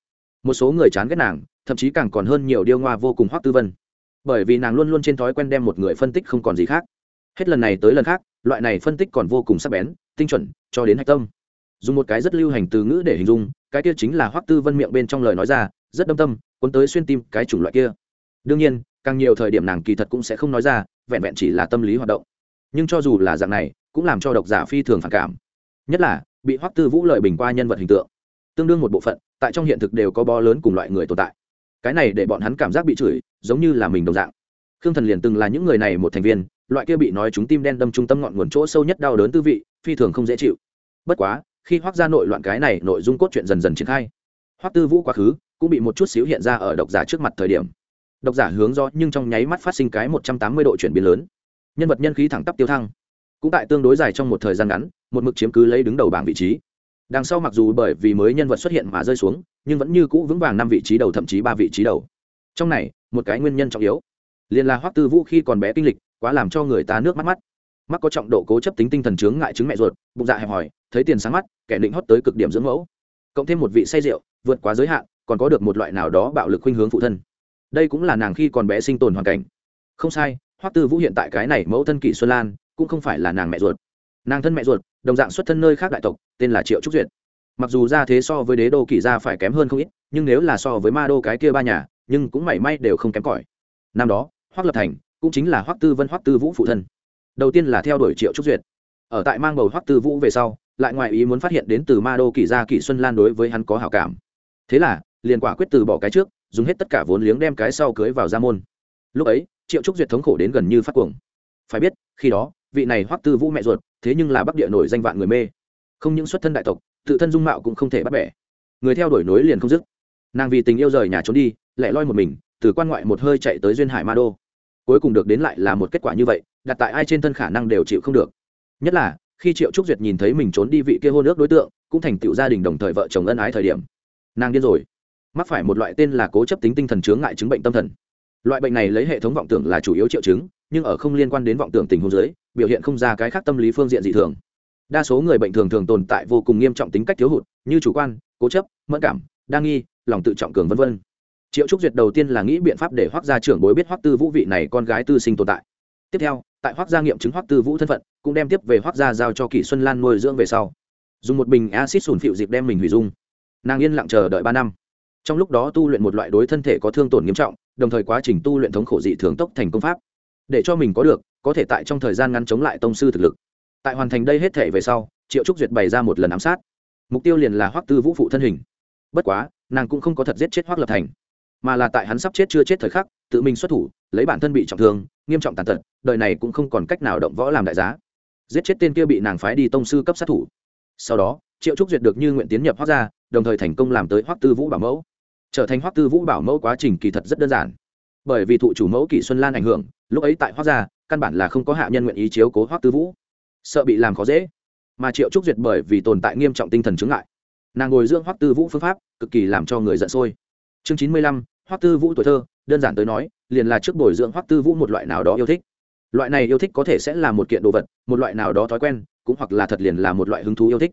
Một số người chán ghét nàng, thậm chí càng còn hơn nhiều điêu ngoa vô cùng hoắc tư vân. Bởi vì nàng luôn luôn trên thói quen đem một người phân tích không còn gì khác. Hết lần này tới lần khác, loại này phân tích còn vô cùng sắc bén, tinh chuẩn, cho đến hạch tâm. Dùng một cái rất lưu hành từ ngữ để hình dung, cái kia chính là hoắc tư vân miệng bên trong lời nói ra, rất đâm tâm, cuốn tới xuyên tim, cái chủng loại kia đương nhiên, càng nhiều thời điểm nàng kỳ thật cũng sẽ không nói ra, vẹn vẹn chỉ là tâm lý hoạt động. Nhưng cho dù là dạng này, cũng làm cho độc giả phi thường phản cảm. Nhất là, bị hoắc tư vũ lợi bình qua nhân vật hình tượng. Tương đương một bộ phận, tại trong hiện thực đều có bo lớn cùng loại người tồn tại. Cái này để bọn hắn cảm giác bị chửi, giống như là mình đồng dạng. Khương thần liền từng là những người này một thành viên, loại kia bị nói chúng tim đen đâm trung tâm ngọn nguồn chỗ sâu nhất đau đớn tư vị, phi thường không dễ chịu. Bất quá, khi hoác ra nội loạn cái này, nội dung cốt truyện dần dần triển khai. Hoác tư vũ quá khứ, cũng bị một chút xíu hiện ra ở độc giả trước mặt thời điểm độc giả hướng do nhưng trong nháy mắt phát sinh cái một trăm tám mươi độ chuyển biến lớn. Nhân vật nhân khí thẳng tắp tiêu thăng. Cũng tại tương đối dài trong một thời gian ngắn, một mực chiếm cứ lấy đứng đầu bảng vị trí. Đằng sau mặc dù bởi vì mới nhân vật xuất hiện mà rơi xuống, nhưng vẫn như cũ vững vàng năm vị trí đầu thậm chí ba vị trí đầu. Trong này, một cái nguyên nhân trọng yếu. Liền là hoắc tư vũ khi còn bé kinh lịch, quá làm cho người ta nước mắt mắt. Mắc có trọng độ cố chấp tính tinh thần chướng ngại chứng mẹ ruột, bụng dạ hẹp hòi, thấy tiền sáng mắt, kẻ định hót tới cực điểm dưỡng mẫu. Cộng thêm một vị say rượu, vượt quá giới hạn, còn có được một loại nào đó bạo lực khuynh hướng phụ thân đây cũng là nàng khi còn bé sinh tồn hoàn cảnh. Không sai, hoắc tư vũ hiện tại cái này mẫu thân kỷ xuân lan, cũng không phải là nàng mẹ ruột. Nàng thân mẹ ruột, đồng dạng xuất thân nơi khác đại tộc, tên là triệu trúc duyệt. Mặc dù ra thế so với đế đô kỷ gia phải kém hơn không ít, nhưng nếu là so với ma đô cái kia ba nhà, nhưng cũng mảy may đều không kém cỏi. Năm đó, hoắc lập thành cũng chính là hoắc tư vân, hoắc tư vũ phụ thân. Đầu tiên là theo đuổi triệu trúc duyệt. Ở tại mang bầu hoắc tư vũ về sau, lại ngoại ý muốn phát hiện đến từ ma đô kỷ gia kỷ xuân lan đối với hắn có hảo cảm. Thế là, liền quả quyết từ bỏ cái trước dùng hết tất cả vốn liếng đem cái sau cưới vào gia môn. Lúc ấy, triệu trúc duyệt thống khổ đến gần như phát cuồng. Phải biết, khi đó, vị này hoắc tư vũ mẹ ruột, thế nhưng là bắc địa nổi danh vạn người mê. Không những xuất thân đại tộc, tự thân dung mạo cũng không thể bắt bẻ. Người theo đuổi nối liền không dứt. Nàng vì tình yêu rời nhà trốn đi lẻ loi một mình, từ quan ngoại một hơi chạy tới duyên hải ma đô. Cuối cùng được đến lại là một kết quả như vậy, đặt tại ai trên thân khả năng đều chịu không được. Nhất là, khi triệu trúc duyệt nhìn thấy mình trốn đi vị kia hôn ước đối tượng, cũng thành tựu gia đình đồng thời vợ chồng ân ái thời điểm. Nàng điên rồi mắc phải một loại tên là cố chấp tính tinh thần chướng ngại chứng bệnh tâm thần. Loại bệnh này lấy hệ thống vọng tưởng là chủ yếu triệu chứng, nhưng ở không liên quan đến vọng tưởng tình huống giới biểu hiện không ra cái khác tâm lý phương diện dị thường. Đa số người bệnh thường thường tồn tại vô cùng nghiêm trọng tính cách thiếu hụt, như chủ quan, cố chấp, mẫn cảm, đa nghi, lòng tự trọng cường v v triệu trúc duyệt đầu tiên là nghĩ biện pháp để hoác gia trưởng bối biết hoác tư vũ vị này con gái tư sinh tồn tại. Tiếp theo, tại hoác gia nghiệm chứng hoác tư vũ thân phận, cũng đem tiếp về hoác gia giao cho kỷ xuân lan nuôi dưỡng về sau. Dùng một bình acid sùn phịu dịp đem mình hủy dung. Nàng yên lặng chờ đợi ba năm trong lúc đó tu luyện một loại đối thân thể có thương tổn nghiêm trọng, đồng thời quá trình tu luyện thống khổ dị thường tốc thành công pháp. Để cho mình có được, có thể tại trong thời gian ngắn chống lại tông sư thực lực. Tại hoàn thành đây hết thể về sau, triệu trúc duyệt bày ra một lần ám sát. Mục tiêu liền là hoắc tư vũ phụ thân hình. Bất quá, nàng cũng không có thật giết chết hoắc lập thành, mà là tại hắn sắp chết chưa chết thời khắc, tự mình xuất thủ, lấy bản thân bị trọng thương, nghiêm trọng tàn tật, đời này cũng không còn cách nào động võ làm đại giá. Giết chết tên kia bị nàng phái đi tông sư cấp sát thủ. Sau đó, triệu trúc duyệt được như nguyện tiến nhập hoắc gia, đồng thời thành công làm tới hoắc tư vũ bảo mẫu trở thành Hoắc tư vũ bảo mẫu quá trình kỳ thật rất đơn giản. Bởi vì thụ chủ mẫu kỷ xuân lan ảnh hưởng, lúc ấy tại Hoắc gia, căn bản là không có hạ nhân nguyện ý chiếu cố Hoắc tư vũ. Sợ bị làm khó dễ. Mà triệu trúc duyệt bởi vì tồn tại nghiêm trọng tinh thần chứng ngại. Nàng ngồi dưỡng Hoắc tư vũ phương pháp, cực kỳ làm cho người giận sôi. Chương chín mươi lăm, Hoắc tư vũ tuổi thơ, đơn giản tới nói, liền là trước bồi dưỡng Hoắc tư vũ một loại nào đó yêu thích. Loại này yêu thích có thể sẽ là một kiện đồ vật, một loại nào đó thói quen, cũng hoặc là thật liền là một loại hứng thú yêu thích.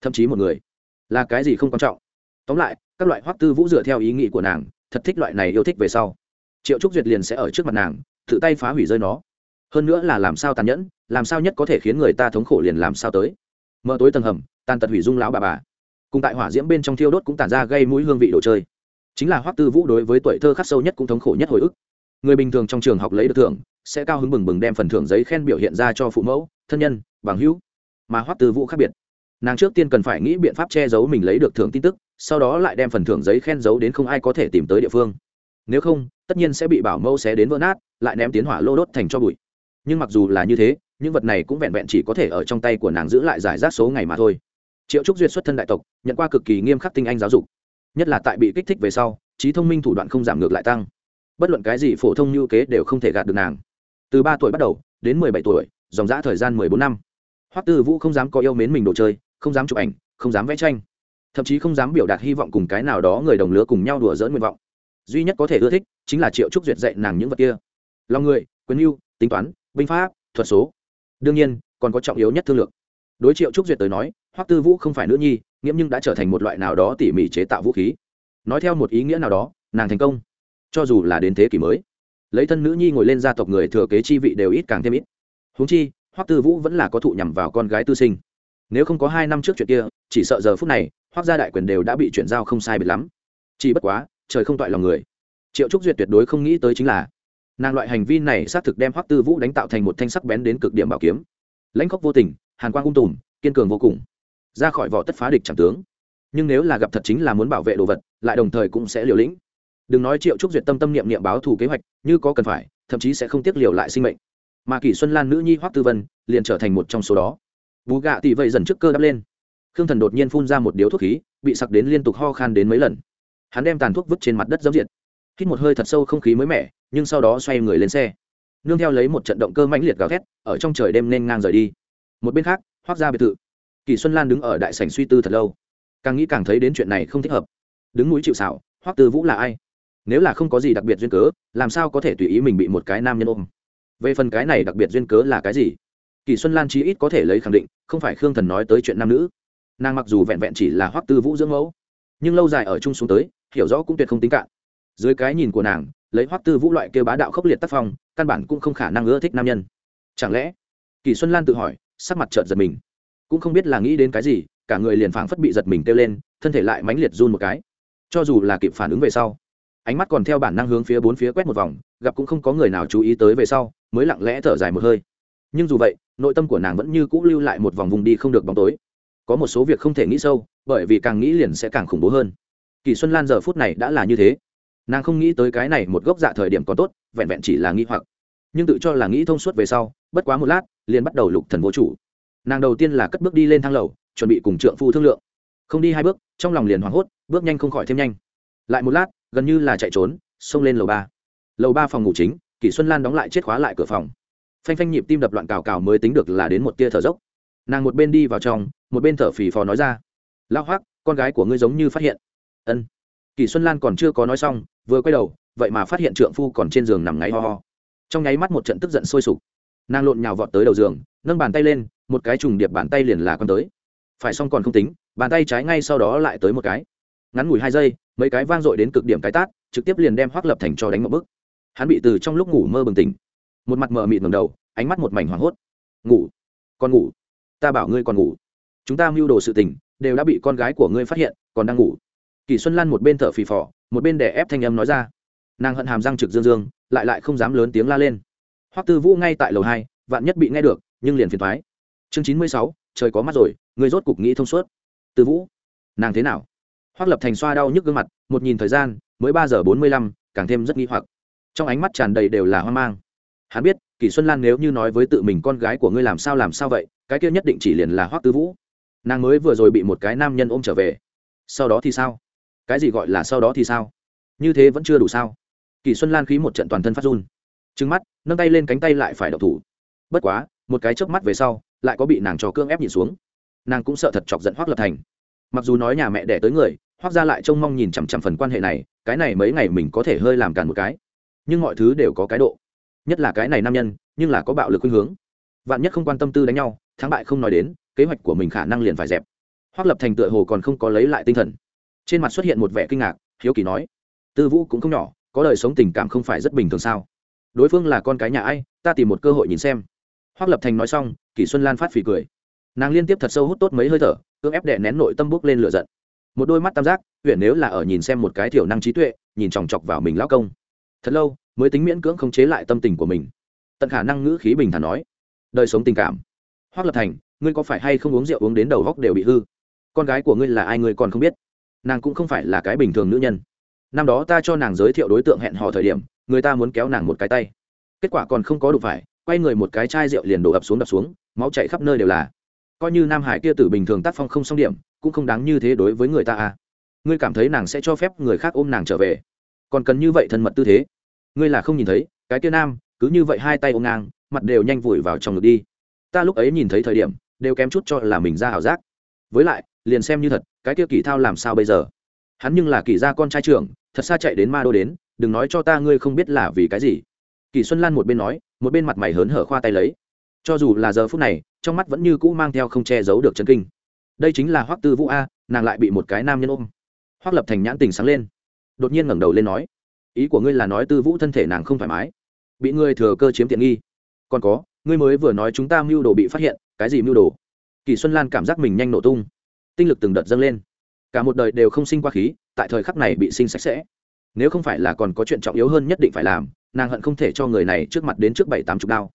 Thậm chí một người, là cái gì không quan trọng. Tóm lại các loại hoắc tư vũ dựa theo ý nghĩ của nàng, thật thích loại này yêu thích về sau. Triệu trúc duyệt liền sẽ ở trước mặt nàng, tự tay phá hủy rơi nó. Hơn nữa là làm sao tàn nhẫn, làm sao nhất có thể khiến người ta thống khổ liền làm sao tới. Mở tối tầng hầm, tàn tật hủy dung lão bà bà. Cùng tại hỏa diễm bên trong thiêu đốt cũng tàn ra gây mũi hương vị đồ chơi. Chính là hoắc tư vũ đối với tuổi thơ khắc sâu nhất cũng thống khổ nhất hồi ức. Người bình thường trong trường học lấy được thưởng, sẽ cao hứng bừng bừng đem phần thưởng giấy khen biểu hiện ra cho phụ mẫu, thân nhân, bằng hữu. Mà hoắc tư vũ khác biệt. Nàng trước tiên cần phải nghĩ biện pháp che giấu mình lấy được thưởng tin tức sau đó lại đem phần thưởng giấy khen giấu đến không ai có thể tìm tới địa phương. Nếu không, tất nhiên sẽ bị bảo mẫu xé đến vỡ nát, lại ném tiến hỏa lô đốt thành cho bụi. Nhưng mặc dù là như thế, những vật này cũng vẹn vẹn chỉ có thể ở trong tay của nàng giữ lại giải rác số ngày mà thôi. Triệu trúc duyệt xuất thân đại tộc, nhận qua cực kỳ nghiêm khắc tinh anh giáo dục. Nhất là tại bị kích thích về sau, trí thông minh thủ đoạn không giảm ngược lại tăng. Bất luận cái gì phổ thông như kế đều không thể gạt được nàng. Từ ba tuổi bắt đầu, đến mười bảy tuổi, dòng dã thời gian mười bốn năm. Hoắc tư vũ không dám có yêu mến mình đồ chơi, không dám chụp ảnh, không dám vẽ tranh thậm chí không dám biểu đạt hy vọng cùng cái nào đó người đồng lứa cùng nhau đùa dỡn nguyện vọng. Duy nhất có thể ưa thích chính là triệu trúc duyệt dạy nàng những vật kia. Lòng người, quyền mưu tính toán, binh pháp, thuật số. Đương nhiên, còn có trọng yếu nhất thương lược đối triệu trúc duyệt tới nói, hoắc tư vũ không phải nữ nhi, nghiễm nhưng đã trở thành một loại nào đó tỉ mỉ chế tạo vũ khí. Nói theo một ý nghĩa nào đó, nàng thành công. Cho dù là đến thế kỷ mới. Lấy thân nữ nhi ngồi lên gia tộc người thừa kế chi vị đều ít càng thêm ít. Huống chi, hoắc tư vũ vẫn là có thụ nhằm vào con gái tư sinh. Nếu không có hai năm trước chuyện kia, chỉ sợ giờ phút này hoác gia đại quyền đều đã bị chuyển giao không sai biệt lắm. Chỉ bất quá, trời không toại lòng người. Triệu trúc duyệt tuyệt đối không nghĩ tới chính là, nàng loại hành vi này xác thực đem hoắc tư vũ đánh tạo thành một thanh sắc bén đến cực điểm bảo kiếm. Lãnh khóc vô tình, hàn quang ung tùm, kiên cường vô cùng. Ra khỏi vỏ tất phá địch chẳng tướng. Nhưng nếu là gặp thật chính là muốn bảo vệ đồ vật, lại đồng thời cũng sẽ liều lĩnh. Đừng nói triệu trúc duyệt tâm tâm niệm niệm báo thù kế hoạch, như có cần phải, thậm chí sẽ không tiếc liều lại sinh mệnh. Mà kỷ xuân lan nữ nhi hoắc tư vân, liền trở thành một trong số đó. Vú gạ tỷ vậy dần trước cơ đắp lên khương thần đột nhiên phun ra một điếu thuốc khí, bị sặc đến liên tục ho khan đến mấy lần. Hắn đem tàn thuốc vứt trên mặt đất dẫm diệt. Hít một hơi thật sâu không khí mới mẻ, nhưng sau đó xoay người lên xe. Nương theo lấy một trận động cơ mãnh liệt gào thét, ở trong trời đêm nên ngang rời đi. Một bên khác hoác ra biệt thự. Kỳ xuân lan đứng ở đại sảnh suy tư thật lâu. Càng nghĩ càng thấy đến chuyện này không thích hợp. Đứng núi chịu xảo hoác tư vũ là ai? Nếu là không có gì đặc biệt duyên cớ, làm sao có thể tùy ý mình bị một cái nam nhân ôm? Về phần cái này đặc biệt duyên cớ là cái gì? Kỳ xuân lan chí ít có thể lấy khẳng định, không phải khương thần nói tới chuyện nam nữ nàng mặc dù vẹn vẹn chỉ là hoắc tư vũ dưỡng mẫu, nhưng lâu dài ở chung xuống tới, hiểu rõ cũng tuyệt không tính cạn. Dưới cái nhìn của nàng, lấy hoắc tư vũ loại kêu bá đạo khốc liệt tác phong, căn bản cũng không khả năng ưa thích nam nhân. Chẳng lẽ, kỳ xuân lan tự hỏi, sắc mặt trợt giật mình. Cũng không biết là nghĩ đến cái gì, cả người liền phảng phất bị giật mình kêu lên, thân thể lại mãnh liệt run một cái. Cho dù là kịp phản ứng về sau, ánh mắt còn theo bản năng hướng phía bốn phía quét một vòng, gặp cũng không có người nào chú ý tới về sau, mới lặng lẽ thở dài một hơi. Nhưng dù vậy, nội tâm của nàng vẫn như cũ lưu lại một vòng vùng đi không được bóng tối có một số việc không thể nghĩ sâu, bởi vì càng nghĩ liền sẽ càng khủng bố hơn. Kỳ xuân lan giờ phút này đã là như thế. Nàng không nghĩ tới cái này một gốc dạ thời điểm còn tốt, vẹn vẹn chỉ là nghĩ hoặc. Nhưng tự cho là nghĩ thông suốt về sau, bất quá một lát, liền bắt đầu lục thần vô chủ. Nàng đầu tiên là cất bước đi lên thang lầu, chuẩn bị cùng trượng phu thương lượng. Không đi hai bước, trong lòng liền hoảng hốt, bước nhanh không khỏi thêm nhanh. Lại một lát, gần như là chạy trốn, xông lên lầu ba. Lầu ba phòng ngủ chính kỷ xuân lan đóng lại chết khóa lại cửa phòng. Phanh phanh nhịp tim đập loạn cào cào mới tính được là đến một tia thở dốc. Nàng một bên đi vào trong một bên thở phì phò nói ra lao hoác con gái của ngươi giống như phát hiện. Ân. Kỳ xuân lan còn chưa có nói xong, vừa quay đầu, vậy mà phát hiện trượng phu còn trên giường nằm ngáy ho ho. Trong nháy mắt một trận tức giận sôi sục. Nàng lộn nhào vọt tới đầu giường, nâng bàn tay lên, một cái trùng điệp bàn tay liền là con tới. Phải xong còn không tính, bàn tay trái ngay sau đó lại tới một cái. Ngắn ngủi hai giây, mấy cái vang dội đến cực điểm cái tát, trực tiếp liền đem hoác lập thành cho đánh một bức. Hắn bị từ trong lúc ngủ mơ bừng tỉnh. Một mặt mờ mịt ngầm đầu, ánh mắt một mảnh hoảng hốt. Ngủ, con ngủ, ta bảo ngươi còn ngủ chúng ta mưu đồ sự tình, đều đã bị con gái của ngươi phát hiện, còn đang ngủ. Kỳ xuân lan một bên thở phì phò, một bên đè ép thanh âm nói ra. Nàng hận hàm răng trực dương dương, lại lại không dám lớn tiếng la lên. Hoắc tư vũ ngay tại lầu hai, vạn nhất bị nghe được, nhưng liền phiền thoái chương chín mươi sáu, trời có mắt rồi, ngươi rốt cục nghĩ thông suốt. Tư vũ, nàng thế nào? Hoắc lập thành xoa đau nhức gương mặt, một nhìn thời gian, mới ba giờ bốn mươi lăm, càng thêm rất nghi hoặc. Trong ánh mắt tràn đầy đều là hoang mang. Hắn biết kỷ xuân lan nếu như nói với tự mình con gái của ngươi làm sao làm sao vậy, cái kia nhất định chỉ liền là hoắc tư vũ nàng mới vừa rồi bị một cái nam nhân ôm trở về. Sau đó thì sao? Cái gì gọi là sau đó thì sao? Như thế vẫn chưa đủ sao? Kỳ xuân lan khí một trận toàn thân phát run. Trứng mắt, nâng tay lên cánh tay lại phải đậu thủ. Bất quá, một cái chớp mắt về sau, lại có bị nàng trò cương ép nhìn xuống. Nàng cũng sợ thật chọc giận hoác lập thành. Mặc dù nói nhà mẹ đẻ tới người hoác ra lại trông mong nhìn chằm chằm phần quan hệ này, cái này mấy ngày mình có thể hơi làm càn một cái. Nhưng mọi thứ đều có cái độ. Nhất là cái này nam nhân, nhưng là có bạo lực khuynh hướng. Vạn nhất không quan tâm tư đánh nhau, thắng bại không nói đến kế hoạch của mình khả năng liền phải dẹp. Hoác lập thành tựa hồ còn không có lấy lại tinh thần. Trên mặt xuất hiện một vẻ kinh ngạc, hiếu kỳ nói, tư vũ cũng không nhỏ, có đời sống tình cảm không phải rất bình thường sao? Đối phương là con cái nhà ai, ta tìm một cơ hội nhìn xem. Hoác lập thành nói xong, kỷ xuân lan phát phì cười. Nàng liên tiếp thật sâu hút tốt mấy hơi thở, cưỡng ép đệ nén nội tâm bước lên lửa giận. Một đôi mắt tam giác huyện nếu là ở nhìn xem một cái thiểu năng trí tuệ, nhìn chòng chọc vào mình lão công. Thật lâu, mới tính miễn cưỡng không chế lại tâm tình của mình. Tận khả năng ngữ khí bình thản nói, đời sống tình cảm. Hoác lập thành ngươi có phải hay không uống rượu uống đến đầu góc đều bị hư? Con gái của ngươi là ai ngươi còn không biết? Nàng cũng không phải là cái bình thường nữ nhân. Năm đó ta cho nàng giới thiệu đối tượng hẹn hò thời điểm, người ta muốn kéo nàng một cái tay. Kết quả còn không có đủ phải, quay người một cái chai rượu liền đổ ập xuống đập xuống, máu chạy khắp nơi đều là. Coi như nam hải kia tử bình thường tác phong không xong điểm, cũng không đáng như thế đối với người ta à. Ngươi cảm thấy nàng sẽ cho phép người khác ôm nàng trở về. Còn cần như vậy thân mật tư thế. Ngươi là không nhìn thấy, cái kia nam, cứ như vậy hai tay ôm ngang, mặt đều nhanh vùi vào trong ngực đi. Ta lúc ấy nhìn thấy thời điểm đều kém chút cho là mình ra ảo giác. Với lại, liền xem như thật, cái kia kỳ thao làm sao bây giờ? Hắn nhưng là kỳ gia con trai trưởng, thật xa chạy đến ma đô đến, đừng nói cho ta ngươi không biết là vì cái gì. Kỳ xuân lan một bên nói, một bên mặt mày hớn hở khoa tay lấy. Cho dù là giờ phút này, trong mắt vẫn như cũ mang theo không che giấu được chân kinh. Đây chính là hoắc tư vũ a, nàng lại bị một cái nam nhân ôm. Hoắc lập thành nhãn tình sáng lên. Đột nhiên ngẩng đầu lên nói, ý của ngươi là nói tư vũ thân thể nàng không thoải mái, bị ngươi thừa cơ chiếm tiện nghi. Còn có, ngươi mới vừa nói chúng ta mưu đồ bị phát hiện cái gì mưu đồ? Kỳ xuân lan cảm giác mình nhanh nổ tung. Tinh lực từng đợt dâng lên. Cả một đời đều không sinh qua khí, tại thời khắc này bị sinh sạch sẽ. Nếu không phải là còn có chuyện trọng yếu hơn nhất định phải làm, nàng hận không thể cho người này trước mặt đến trước bảy tám chục đao.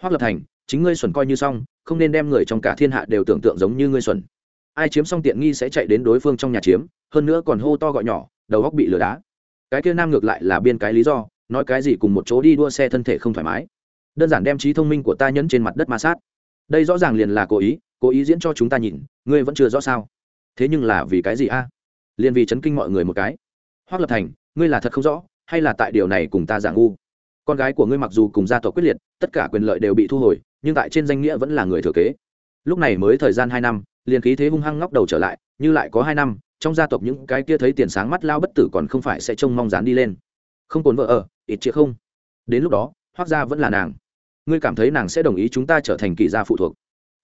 Hoác lập thành, chính ngươi xuẩn coi như xong, không nên đem người trong cả thiên hạ đều tưởng tượng giống như ngươi xuẩn. Ai chiếm xong tiện nghi sẽ chạy đến đối phương trong nhà chiếm, hơn nữa còn hô to gọi nhỏ, đầu góc bị lửa đá. Cái kia nam ngược lại là biên cái lý do, nói cái gì cùng một chỗ đi đua xe thân thể không thoải mái. Đơn giản đem trí thông minh của ta nhấn trên mặt đất ma sát đây rõ ràng liền là cố ý cố ý diễn cho chúng ta nhìn, ngươi vẫn chưa rõ sao? Thế nhưng là vì cái gì a? Liền vì chấn kinh mọi người một cái. Hoác lập thành, ngươi là thật không rõ, hay là tại điều này cùng ta giả ngu? Con gái của ngươi mặc dù cùng gia tộc quyết liệt, tất cả quyền lợi đều bị thu hồi, nhưng tại trên danh nghĩa vẫn là người thừa kế. Lúc này mới thời gian hai năm, liền khí thế hung hăng ngóc đầu trở lại, như lại có hai năm, trong gia tộc những cái kia thấy tiền sáng mắt lao bất tử còn không phải sẽ trông mong dán đi lên. Không cồn vợ ở, ít chĩa không? Đến lúc đó hoác gia vẫn là nàng ngươi cảm thấy nàng sẽ đồng ý chúng ta trở thành kỳ gia phụ thuộc.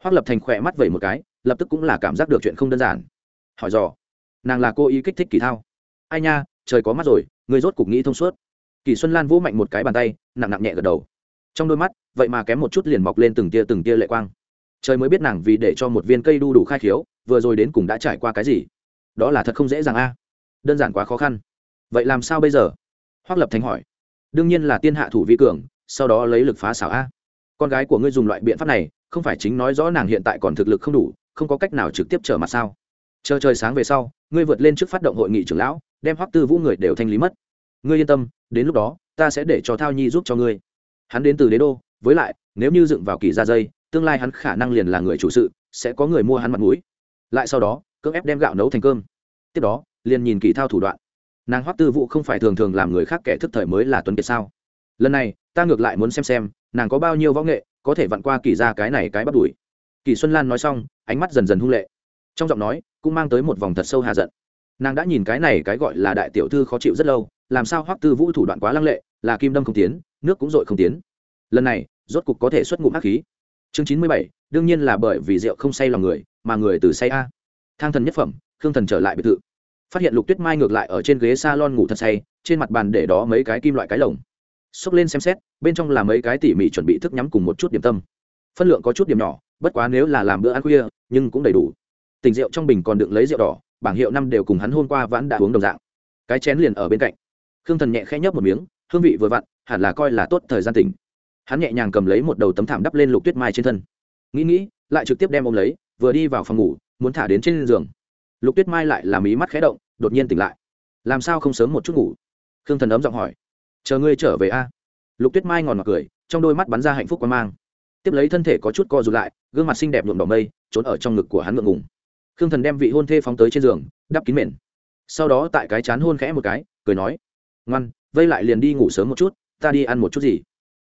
Hoác lập thành khỏe mắt vẩy một cái, lập tức cũng là cảm giác được chuyện không đơn giản. Hỏi dò, nàng là cô ý kích thích kỳ thao? Ai nha, trời có mắt rồi người rốt cục nghĩ thông suốt. Kỳ xuân lan vỗ mạnh một cái bàn tay, nặng nặng nhẹ gật đầu. Trong đôi mắt, vậy mà kém một chút liền mọc lên từng tia từng tia lệ quang. Trời mới biết nàng vì để cho một viên cây đu đủ khai khiếu, vừa rồi đến cùng đã trải qua cái gì? Đó là thật không dễ dàng a. Đơn giản quá khó khăn. Vậy làm sao bây giờ? Hoác lập thành hỏi. Đương nhiên là tiên hạ thủ vi cường sau đó lấy lực phá xảo a. Con gái của ngươi dùng loại biện pháp này, không phải chính nói rõ nàng hiện tại còn thực lực không đủ, không có cách nào trực tiếp trở mặt sao? Chờ trời sáng về sau, ngươi vượt lên trước phát động hội nghị trưởng lão, đem hoắc tư vũ người đều thanh lý mất. Ngươi yên tâm, đến lúc đó, ta sẽ để cho thao nhi giúp cho ngươi. Hắn đến từ đế đô, với lại, nếu như dựng vào kỳ ra dây, tương lai hắn khả năng liền là người chủ sự, sẽ có người mua hắn mặt mũi. Lại sau đó, cưỡng ép đem gạo nấu thành cơm. Tiếp đó, liền nhìn kỳ thao thủ đoạn. Nàng hoắc tư vũ không phải thường thường làm người khác kẻ thức thời mới là tuấn kiệt sao? Lần này ta ngược lại muốn xem xem nàng có bao nhiêu võ nghệ có thể vặn qua kỳ ra cái này cái bắt đuổi. Kỳ xuân lan nói xong, ánh mắt dần dần hung lệ. Trong giọng nói, cũng mang tới một vòng thật sâu hà giận. Nàng đã nhìn cái này cái gọi là đại tiểu thư khó chịu rất lâu, làm sao hoắc tư vũ thủ đoạn quá lăng lệ, là kim đâm không tiến, nước cũng dội không tiến. Lần này, rốt cục có thể xuất ngụm hắc khí. Chương chín mươi bảy, đương nhiên là bởi vì rượu không say lòng người, mà người từ say a. Thang thần nhất phẩm, khương thần trở lại biệt thự. Phát hiện lục tuyết mai ngược lại ở trên ghế s a lon ngủ thật say, trên mặt bàn để đó mấy cái kim loại cái lồng xốc lên xem xét, bên trong là mấy cái tỉ mỉ chuẩn bị thức nhắm cùng một chút điểm tâm. Phân lượng có chút điểm nhỏ, bất quá nếu là làm bữa ăn khuya, nhưng cũng đầy đủ. Tình rượu trong bình còn đựng lấy rượu đỏ, bảng hiệu năm đều cùng hắn hôm qua vẫn đã uống đồng dạng. Cái chén liền ở bên cạnh. Khương thần nhẹ khẽ nhấp một miếng, hương vị vừa vặn, hẳn là coi là tốt thời gian tỉnh. Hắn nhẹ nhàng cầm lấy một đầu tấm thảm đắp lên lục tuyết mai trên thân. Nghĩ nghĩ, lại trực tiếp đem ôm lấy, vừa đi vào phòng ngủ, muốn thả đến trên giường. Lục tuyết mai lại làm ý mắt khẽ động, đột nhiên tỉnh lại. Làm sao không sớm một chút ngủ? Khương thần ấm giọng hỏi chờ ngươi trở về a. Lục tuyết mai ngòn ngọt cười, trong đôi mắt bắn ra hạnh phúc quan mang. Tiếp lấy thân thể có chút co rụt lại, gương mặt xinh đẹp nhuộm đỏ mây, trốn ở trong ngực của hắn ngượng ngùng. Khương thần đem vị hôn thê phóng tới trên giường, đắp kín mền. Sau đó tại cái chán hôn khẽ một cái, cười nói, ngoan, vây lại liền đi ngủ sớm một chút, ta đi ăn một chút gì.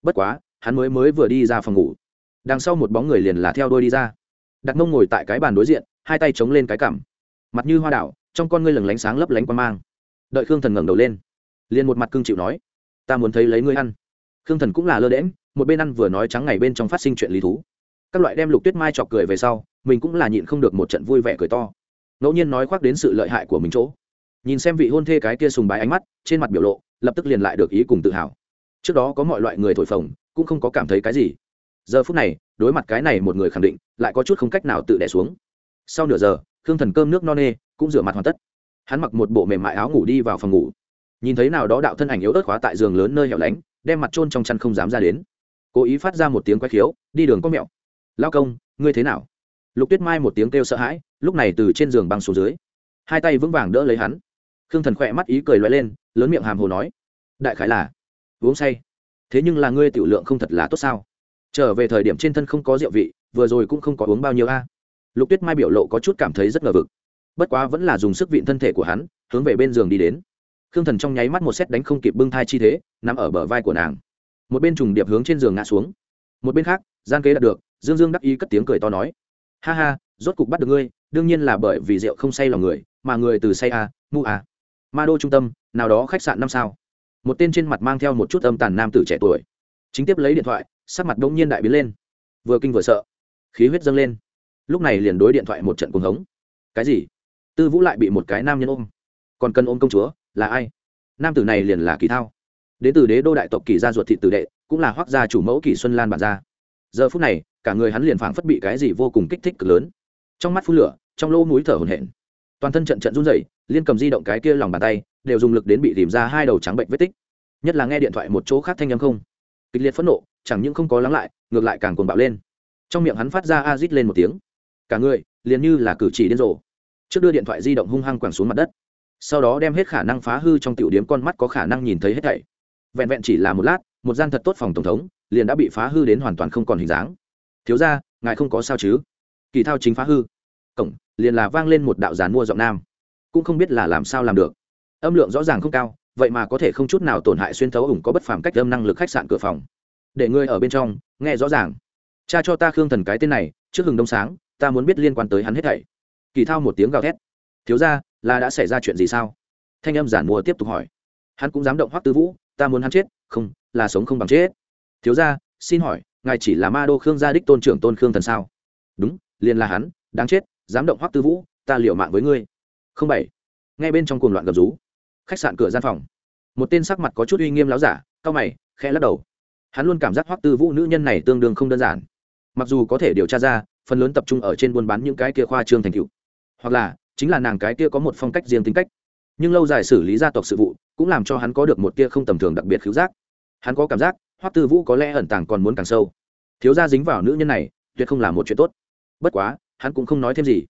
Bất quá, hắn mới mới vừa đi ra phòng ngủ. Đằng sau một bóng người liền là theo đôi đi ra. Đặt mông ngồi tại cái bàn đối diện, hai tay chống lên cái cảm mặt như hoa đảo, trong con ngươi lừng lánh sáng lấp lánh qua mang. Đợi khương thần ngẩng đầu lên, liền một mặt cương chịu nói ta muốn thấy lấy ngươi ăn. Khương thần cũng là lơ đễm một bên ăn vừa nói trắng ngày bên trong phát sinh chuyện lý thú. Các loại đem lục tuyết mai chọc cười về sau, mình cũng là nhịn không được một trận vui vẻ cười to. Ngẫu nhiên nói khoác đến sự lợi hại của mình chỗ. Nhìn xem vị hôn thê cái kia sùng bái ánh mắt, trên mặt biểu lộ, lập tức liền lại được ý cùng tự hào. Trước đó có mọi loại người thổi phồng, cũng không có cảm thấy cái gì. Giờ phút này, đối mặt cái này một người khẳng định, lại có chút không cách nào tự đẻ xuống. Sau nửa giờ, khương thần cơm nước no nê, cũng rửa mặt hoàn tất. Hắn mặc một bộ mềm mại áo ngủ đi vào phòng ngủ nhìn thấy nào đó đạo thân ảnh yếu ớt khóa tại giường lớn nơi hẻo lánh, đem mặt trôn trong chăn không dám ra đến. Cố ý phát ra một tiếng quay khiếu, đi đường có mẹo. Lao công, ngươi thế nào? Lục tuyết mai một tiếng kêu sợ hãi, lúc này từ trên giường băng xuống dưới. Hai tay vững vàng đỡ lấy hắn. Khương thần khỏe mắt ý cười loay lên, lớn miệng hàm hồ nói, đại khái là, uống say. Thế nhưng là ngươi tiểu lượng không thật là tốt sao? Trở về thời điểm trên thân không có rượu vị, vừa rồi cũng không có uống bao nhiêu a. Lục tuyết mai biểu lộ có chút cảm thấy rất ngờ vực. Bất quá vẫn là dùng sức vịn thân thể của hắn, hướng về bên giường đi đến khương thần trong nháy mắt một xét đánh không kịp bưng thai chi thế nằm ở bờ vai của nàng. Một bên trùng điệp hướng trên giường ngã xuống. Một bên khác gian kế đạt được dương dương đắc ý cất tiếng cười to nói ha ha rốt cục bắt được ngươi đương nhiên là bởi vì rượu không say lòng người mà người từ say a à, mu a. À. ma đô trung tâm nào đó khách sạn năm sao. Một tên trên mặt mang theo một chút âm tàn nam tử trẻ tuổi. Chính tiếp lấy điện thoại sắc mặt đông nhiên đại biến lên. Vừa kinh vừa sợ. Khí huyết dâng lên. Lúc này liền đối điện thoại một trận cuồng hống. Cái gì? Tư vũ lại bị một cái nam nhân ôm. Còn cần ôm công chúa? Là ai? Nam tử này liền là kỳ thao. Đến từ đế đô đại tộc kỳ gia ruột thị tử đệ, cũng là hoác gia chủ mẫu kỳ xuân lan bản gia. Giờ phút này, cả người hắn liền phảng phất bị cái gì vô cùng kích thích cực lớn. Trong mắt phun lửa, trong lỗ mũi thở hổn hển. Toàn thân trận trận run rẩy, liên cầm di động cái kia lòng bàn tay, đều dùng lực đến bị tìm ra hai đầu trắng bệnh vết tích. Nhất là nghe điện thoại một chỗ khác thanh âm không. Kịch liệt phẫn nộ, chẳng những không có lắng lại, ngược lại càng cuồng bạo lên. Trong miệng hắn phát ra a rít lên một tiếng. Cả người, liền như là cử chỉ điên rồ. Trước đưa điện thoại di động hung hăng quẳng xuống mặt đất sau đó đem hết khả năng phá hư trong tiểu điếm con mắt có khả năng nhìn thấy hết thảy. Vẹn vẹn chỉ là một lát, một gian thật tốt phòng tổng thống, liền đã bị phá hư đến hoàn toàn không còn hình dáng. Thiếu ra ngài không có sao chứ? Kỳ thao chính phá hư. Cổng, liền là vang lên một đạo giàn mua giọng nam. Cũng không biết là làm sao làm được. Âm lượng rõ ràng không cao, vậy mà có thể không chút nào tổn hại xuyên thấu ủng có bất phàm cách âm năng lực khách sạn cửa phòng. Để ngươi ở bên trong, nghe rõ ràng. Cha cho ta khương thần cái tên này, trước hừng đông sáng, ta muốn biết liên quan tới hắn hết thảy. Kỳ thao một tiếng gào thét. Thiếu ra là đã xảy ra chuyện gì sao? Thanh âm giản mùa tiếp tục hỏi. Hắn cũng dám động hoắc tư vũ, ta muốn hắn chết, không, là sống không bằng chết. Thiếu ra xin hỏi, ngài chỉ là ma đô khương gia đích tôn trưởng tôn khương thần sao? Đúng, liền là hắn, đáng chết, dám động hoắc tư vũ, ta liệu mạng với ngươi. Không bảy. Ngay bên trong cuồng loạn gầm rú, khách sạn cửa gian phòng. Một tên sắc mặt có chút uy nghiêm láo giả cao mày, khẽ lắc đầu. Hắn luôn cảm giác hoắc tư vũ nữ nhân này tương đương không đơn giản. Mặc dù có thể điều tra ra, phần lớn tập trung ở trên buôn bán những cái kia khoa trương thành cựu hoặc là chính là nàng cái kia có một phong cách riêng tính cách. Nhưng lâu dài xử lý gia tộc sự vụ, cũng làm cho hắn có được một kia không tầm thường đặc biệt khiếu giác. Hắn có cảm giác, hoắc tư vũ có lẽ ẩn tàng còn muốn càng sâu. Thiếu gia dính vào nữ nhân này, tuyệt không là một chuyện tốt. Bất quá, hắn cũng không nói thêm gì.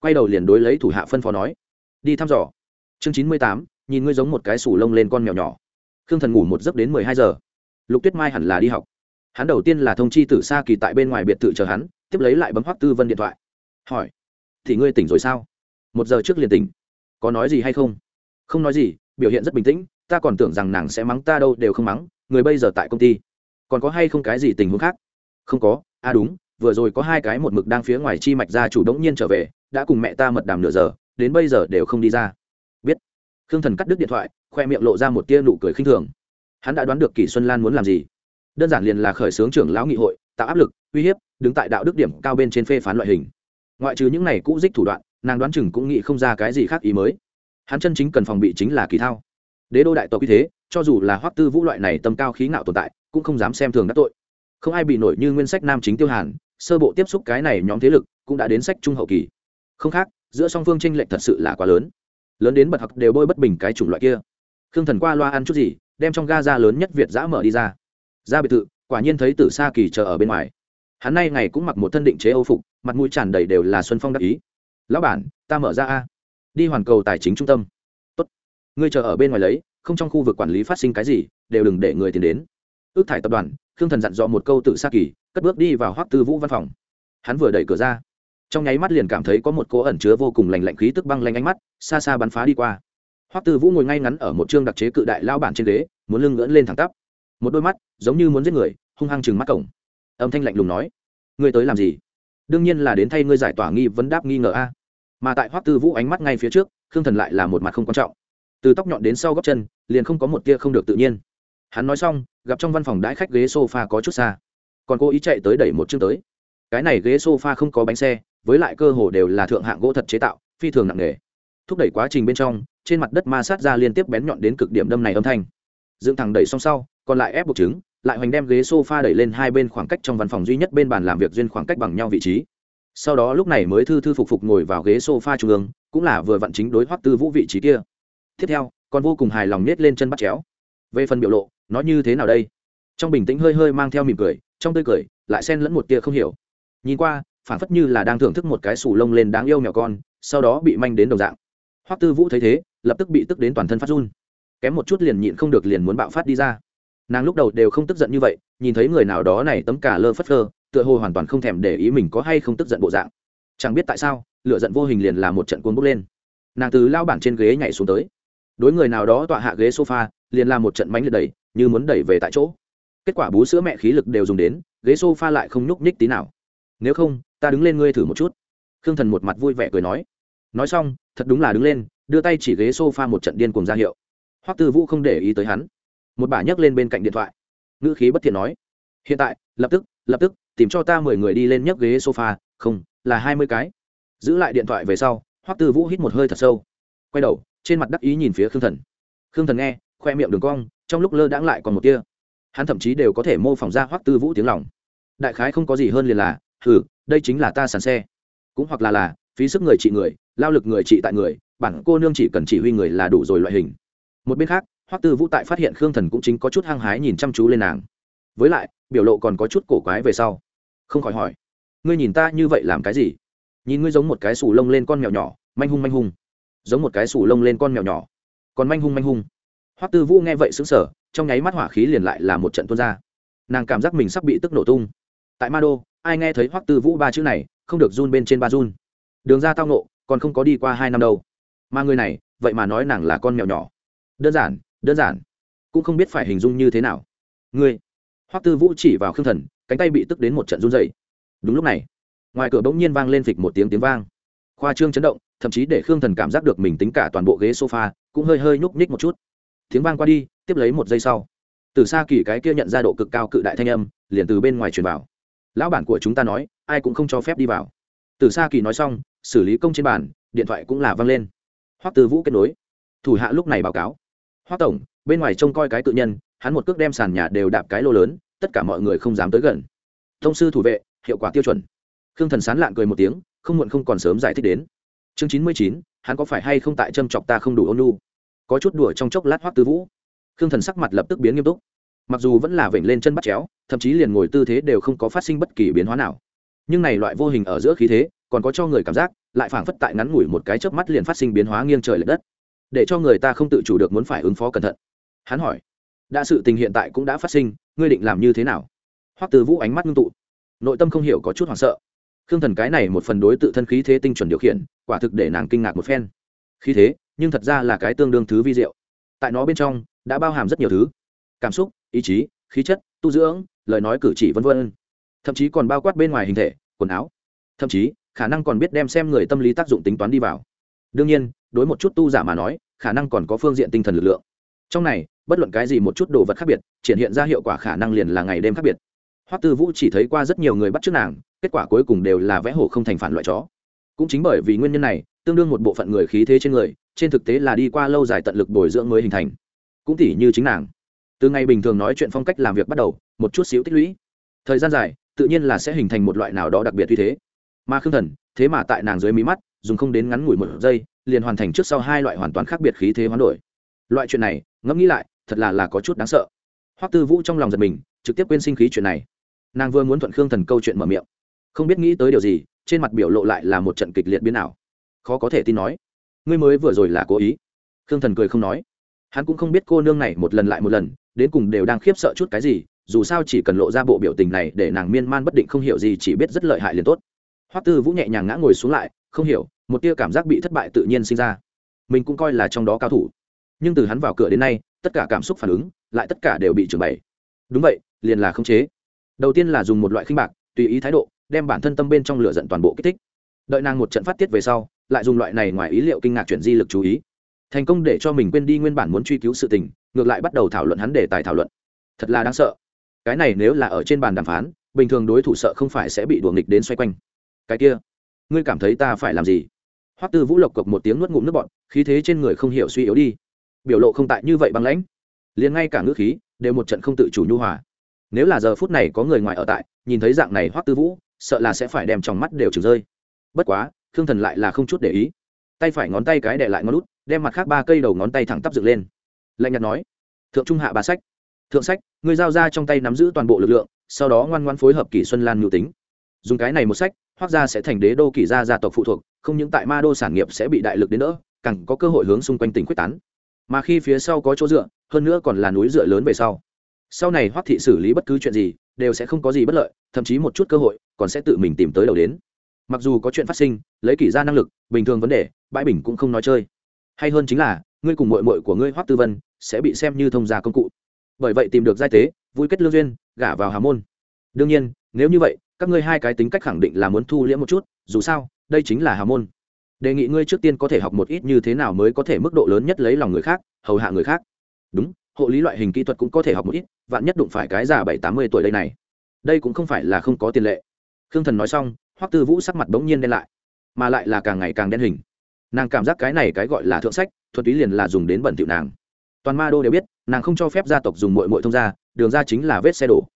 Quay đầu liền đối lấy thủ hạ phân phó nói, đi thăm dò. Chương chín mươi tám, nhìn ngươi giống một cái sủ lông lên con mèo nhỏ. Khương thần ngủ một giấc đến mười hai giờ. Lục tuyết mai hẳn là đi học. Hắn đầu tiên là thông chi tử sa kỳ tại bên ngoài biệt thự chờ hắn, tiếp lấy lại bấm hoắc tư vân điện thoại. Hỏi, thì ngươi tỉnh rồi sao? Một giờ trước liền tỉnh. Có nói gì hay không? Không nói gì, biểu hiện rất bình tĩnh, ta còn tưởng rằng nàng sẽ mắng ta đâu đều không mắng, người bây giờ tại công ty. Còn có hay không cái gì tình huống khác? Không có à đúng, vừa rồi có hai cái một mực đang phía ngoài chi mạch ra chủ đống nhiên trở về, đã cùng mẹ ta mật đàm nửa giờ, đến bây giờ đều không đi ra. Biết. Khương thần cắt đứt điện thoại, khoe miệng lộ ra một tia nụ cười khinh thường. Hắn đã đoán được kỷ xuân lan muốn làm gì. Đơn giản liền là khởi xướng trưởng lão nghị hội, tạo áp lực, uy hiếp, đứng tại đạo đức điểm cao bên trên phê phán loại hình. Ngoại trừ những này cũ dích thủ đoạn nàng đoán chừng cũng nghĩ không ra cái gì khác ý mới. Hắn chân chính cần phòng bị chính là kỳ thao. Đế đô đại tộc như thế, cho dù là hoắc tư vũ loại này tầm cao khí ngạo tồn tại, cũng không dám xem thường các tội. Không ai bị nổi như nguyên sách nam chính tiêu hàn, sơ bộ tiếp xúc cái này nhóm thế lực, cũng đã đến sách trung hậu kỳ. Không khác, giữa song phương tranh lệch thật sự là quá lớn. Lớn đến bật học đều bôi bất bình cái chủng loại kia. Khương thần qua loa ăn chút gì, đem trong ga ra lớn nhất việt giã mở đi ra. Ra biệt thự, quả nhiên thấy tử sa kỳ chờ ở bên ngoài. Hắn nay ngày cũng mặc một thân định chế âu phục, mặt mũi tràn đầy đều là xuân phong đắc ý lão bản, ta mở ra a. Đi hoàn cầu tài chính trung tâm. Tốt. Ngươi chờ ở bên ngoài lấy, không trong khu vực quản lý phát sinh cái gì, đều đừng để người tiền đến. Ước thải tập đoàn, khương thần dặn dò một câu tự xa kỳ, cất bước đi vào hoắc tư vũ văn phòng. Hắn vừa đẩy cửa ra. Trong nháy mắt liền cảm thấy có một cô ẩn chứa vô cùng lành lạnh khí tức băng lanh ánh mắt, xa xa bắn phá đi qua. Hoắc tư vũ ngồi ngay ngắn ở một chương đặc chế cự đại lao bản trên ghế, muốn lưng ngưỡn lên thẳng tắp. Một đôi mắt giống như muốn giết người, hung hăng chừng mắt cổng. Âm thanh lạnh lùng nói, ngươi tới làm gì? Đương nhiên là đến thay ngươi giải tỏa nghi vấn đáp nghi ngờ a. Mà tại hoắc tư vũ ánh mắt ngay phía trước, khương thần lại là một mặt không quan trọng. Từ tóc nhọn đến sau góc chân, liền không có một tia không được tự nhiên. Hắn nói xong, gặp trong văn phòng đãi khách ghế sofa có chút xa. Còn cô ý chạy tới đẩy một chương tới. Cái này ghế sofa không có bánh xe, với lại cơ hồ đều là thượng hạng gỗ thật chế tạo, phi thường nặng nề. Thúc đẩy quá trình bên trong, trên mặt đất ma sát ra liên tiếp bén nhọn đến cực điểm đâm này âm thanh. Dựng thẳng đẩy xong sau, còn lại ép buộc trứng lại hoành đem ghế sofa đẩy lên hai bên khoảng cách trong văn phòng duy nhất bên bàn làm việc duyên khoảng cách bằng nhau vị trí. Sau đó lúc này mới thư thư phục phục ngồi vào ghế sofa trung ương, cũng là vừa vặn chính đối hoắc tư vũ vị trí kia. Tiếp theo, còn vô cùng hài lòng nhét lên chân bắt chéo. Về phần biểu lộ, nó như thế nào đây? Trong bình tĩnh hơi hơi mang theo mỉm cười, trong tươi cười, lại xen lẫn một tia không hiểu. Nhìn qua, phản phất như là đang thưởng thức một cái sù lông lên đáng yêu mèo con, sau đó bị manh đến đồng dạng. Hoắc tư vũ thấy thế, lập tức bị tức đến toàn thân phát run. Kém một chút liền nhịn không được liền muốn bạo phát đi ra nàng lúc đầu đều không tức giận như vậy, nhìn thấy người nào đó này tấm cả lơ phất lơ tựa hồ hoàn toàn không thèm để ý mình có hay không tức giận bộ dạng. Chẳng biết tại sao lựa giận vô hình liền là một trận cuốn bốc lên. Nàng từ lao bản trên ghế nhảy xuống tới. Đối người nào đó tọa hạ ghế sofa, liền là một trận bánh liệt đẩy, như muốn đẩy về tại chỗ. Kết quả bú sữa mẹ khí lực đều dùng đến, ghế sofa lại không nhúc nhích tí nào. Nếu không, ta đứng lên ngươi thử một chút. Khương thần một mặt vui vẻ cười nói. Nói xong, thật đúng là đứng lên, đưa tay chỉ ghế sofa một trận điên cùng ra hiệu. Hoắc tư vũ không để ý tới hắn một bà nhấc lên bên cạnh điện thoại. Ngữ khí bất thiện nói hiện tại lập tức lập tức tìm cho ta mười người đi lên nhấc ghế sofa không là hai mươi cái. Giữ lại điện thoại về sau hoắc tư vũ hít một hơi thật sâu. Quay đầu trên mặt đắc ý nhìn phía khương thần. Khương thần nghe khoe miệng đường cong trong lúc lơ đãng lại còn một kia hắn thậm chí đều có thể mô phỏng ra hoắc tư vũ tiếng lòng. Đại khái không có gì hơn liền là hừ, đây chính là ta sàn xe. Cũng hoặc là là phí sức người trị người lao lực người trị tại người bản cô nương chỉ cần chỉ huy người là đủ rồi loại hình. Một bên khác hoắc tư vũ tại phát hiện khương thần cũng chính có chút hăng hái nhìn chăm chú lên nàng. Với lại, biểu lộ còn có chút cổ quái về sau. Không khỏi hỏi, ngươi nhìn ta như vậy làm cái gì? Nhìn ngươi giống một cái sù lông lên con mèo nhỏ, manh hung manh hung. Giống một cái sù lông lên con mèo nhỏ, còn manh hung manh hung. Hoắc tư vũ nghe vậy xứng sở trong nháy mắt hỏa khí liền lại là một trận tuôn ra. Nàng cảm giác mình sắp bị tức nổ tung. Tại ma đô, ai nghe thấy hoắc tư vũ ba chữ này, không được run bên trên ba run. Đường ra tao nộ còn không có đi qua hai năm đâu. Mà người này, vậy mà nói nàng là con mèo nhỏ. Đơn giản đơn giản. Cũng không biết phải hình dung như thế nào. Ngươi. Hoắc tư vũ chỉ vào khương thần, cánh tay bị tức đến một trận run dày đúng lúc này, ngoài cửa bỗng nhiên vang lên phịch một tiếng tiếng vang. Khoa trương chấn động, thậm chí để khương thần cảm giác được mình tính cả toàn bộ ghế sofa cũng hơi hơi nhúc nhích một chút. Tiếng vang qua đi, tiếp lấy một giây sau, từ xa kỳ cái kia nhận ra độ cực cao cự đại thanh âm, liền từ bên ngoài truyền vào. Lão bản của chúng ta nói, ai cũng không cho phép đi vào. Từ xa kỳ nói xong, xử lý công trên bàn, điện thoại cũng là vang lên. Hoắc tư vũ kết nối. Thủ hạ lúc này báo cáo hoa tổng, bên ngoài trông coi cái tự nhân, hắn một cước đem sàn nhà đều đạp cái lô lớn, tất cả mọi người không dám tới gần. Thông sư thủ vệ, hiệu quả tiêu chuẩn. Khương thần sán lạn cười một tiếng, không muộn không còn sớm giải thích đến. Chương chín mươi chín, hắn có phải hay không tại châm chọc ta không đủ ôn lu có chút đùa trong chốc lát hoắc tư vũ. Khương thần sắc mặt lập tức biến nghiêm túc. Mặc dù vẫn là vểnh lên chân bắt chéo, thậm chí liền ngồi tư thế đều không có phát sinh bất kỳ biến hóa nào. Nhưng này loại vô hình ở giữa khí thế, còn có cho người cảm giác, lại phảng phất tại ngắn ngủi một cái chớp mắt liền phát sinh biến hóa nghiêng trời l ệ đất để cho người ta không tự chủ được muốn phải ứng phó cẩn thận. Hắn hỏi, đã sự tình hiện tại cũng đã phát sinh, ngươi định làm như thế nào? Hoắc từ vũ ánh mắt ngưng tụ, nội tâm không hiểu có chút hoảng sợ. Khương thần cái này một phần đối tự thân khí thế tinh chuẩn điều khiển, quả thực để nàng kinh ngạc một phen. Khí thế, nhưng thật ra là cái tương đương thứ vi diệu. Tại nó bên trong, đã bao hàm rất nhiều thứ. Cảm xúc, ý chí, khí chất, tu dưỡng, lời nói cử chỉ v v thậm chí còn bao quát bên ngoài hình thể, quần áo. Thậm chí, khả năng còn biết đem xem người tâm lý tác dụng tính toán đi vào. Đương nhiên đối một chút tu giả mà nói, khả năng còn có phương diện tinh thần lực lượng. Trong này, bất luận cái gì một chút đồ vật khác biệt, triển hiện ra hiệu quả khả năng liền là ngày đêm khác biệt. Hoắc tư vũ chỉ thấy qua rất nhiều người bắt trước nàng, kết quả cuối cùng đều là vẽ hổ không thành phản loại chó. Cũng chính bởi vì nguyên nhân này, tương đương một bộ phận người khí thế trên người, trên thực tế là đi qua lâu dài tận lực bồi dưỡng mới hình thành. Cũng tỉ như chính nàng. Từ ngày bình thường nói chuyện phong cách làm việc bắt đầu, một chút xíu tích lũy. Thời gian dài, tự nhiên là sẽ hình thành một loại nào đó đặc biệt như thế. Mà khương thần, thế mà tại nàng dưới mí mắt dùng không đến ngắn ngủi một giây, liền hoàn thành trước sau hai loại hoàn toàn khác biệt khí thế hoán đổi. Loại chuyện này, ngẫm nghĩ lại, thật là là có chút đáng sợ. Hoắc tư vũ trong lòng giật mình, trực tiếp quên sinh khí chuyện này. Nàng vừa muốn thuận khương thần câu chuyện mở miệng. Không biết nghĩ tới điều gì, trên mặt biểu lộ lại là một trận kịch liệt biến ảo. Khó có thể tin nói, ngươi mới vừa rồi là cố ý. Khương thần cười không nói. Hắn cũng không biết cô nương này một lần lại một lần, đến cùng đều đang khiếp sợ chút cái gì, dù sao chỉ cần lộ ra bộ biểu tình này để nàng miên man bất định không hiểu gì chỉ biết rất lợi hại liền tốt. Hoắc tư vũ nhẹ nhàng ngã ngồi xuống lại, không hiểu một tia cảm giác bị thất bại tự nhiên sinh ra. Mình cũng coi là trong đó cao thủ. Nhưng từ hắn vào cửa đến nay, tất cả cảm xúc phản ứng, lại tất cả đều bị trưởng bày đúng vậy, liền là khống chế. Đầu tiên là dùng một loại khinh bạc, tùy ý thái độ, đem bản thân tâm bên trong lửa giận toàn bộ kích thích. Đợi nàng một trận phát tiết về sau, lại dùng loại này ngoài ý liệu kinh ngạc chuyển di lực chú ý. Thành công để cho mình quên đi nguyên bản muốn truy cứu sự tình, ngược lại bắt đầu thảo luận hắn đề tài thảo luận. Thật là đáng sợ. Cái này nếu là ở trên bàn đàm phán, bình thường đối thủ sợ không phải sẽ bị đuổi nghịch đến xoay quanh. Cái kia, ngươi cảm thấy ta phải làm gì? Hoắc tư vũ lộc cộc một tiếng nuốt ngụm nước bọt, khí thế trên người không hiểu suy yếu đi. Biểu lộ không tại như vậy băng lãnh. Liền ngay cả ngữ khí đều một trận không tự chủ nhu hòa. Nếu là giờ phút này có người ngoài ở tại nhìn thấy dạng này hoắc tư vũ sợ là sẽ phải đem trong mắt đều trừng rơi. Bất quá khương thần lại là không chút để ý. Tay phải ngón tay cái đệ lại ngón út đem mặt khác ba cây đầu ngón tay thẳng tắp dựng lên. Lạnh nhạt nói thượng trung hạ ba sách thượng sách người giao ra trong tay nắm giữ toàn bộ lực lượng sau đó ngoan ngoan phối hợp kỷ xuân lan nhu tính. Dùng cái này một sách hoác gia sẽ thành đế đô kỷ gia gia tộc phụ thuộc không những tại ma đô sản nghiệp sẽ bị đại lực đến nữa càng có cơ hội hướng xung quanh tỉnh quyết tán. Mà khi phía sau có chỗ dựa, hơn nữa còn là núi dựa lớn về sau. Sau này hoác thị xử lý bất cứ chuyện gì, đều sẽ không có gì bất lợi, thậm chí một chút cơ hội, còn sẽ tự mình tìm tới đầu đến. Mặc dù có chuyện phát sinh, lấy kỷ ra năng lực, bình thường vấn đề, bãi bình cũng không nói chơi. Hay hơn chính là, ngươi cùng mội mội của ngươi hoác tư vân sẽ bị xem như thông gia công cụ. Bởi vậy tìm được giai tế, vui kết lương duyên, gả vào hà môn. Đương nhiên, nếu như vậy, các ngươi hai cái tính cách khẳng định là muốn thu liễm một chút, dù sao đây chính là hào môn. Đề nghị ngươi trước tiên có thể học một ít như thế nào mới có thể mức độ lớn nhất lấy lòng người khác, hầu hạ người khác. Đúng, hộ lý loại hình kỹ thuật cũng có thể học một ít, vạn nhất đụng phải cái già bảy tám mươi tuổi đây này. Đây cũng không phải là không có tiền lệ. Khương thần nói xong, hoắc tư vũ sắc mặt bỗng nhiên đen lại, mà lại là càng ngày càng đen hình. Nàng cảm giác cái này cái gọi là thượng sách, thuật túy liền là dùng đến bẩn tiệu nàng. Toàn ma đô đều biết, nàng không cho phép gia tộc dùng mội mội thông gia, đường ra chính là vết xe đổ.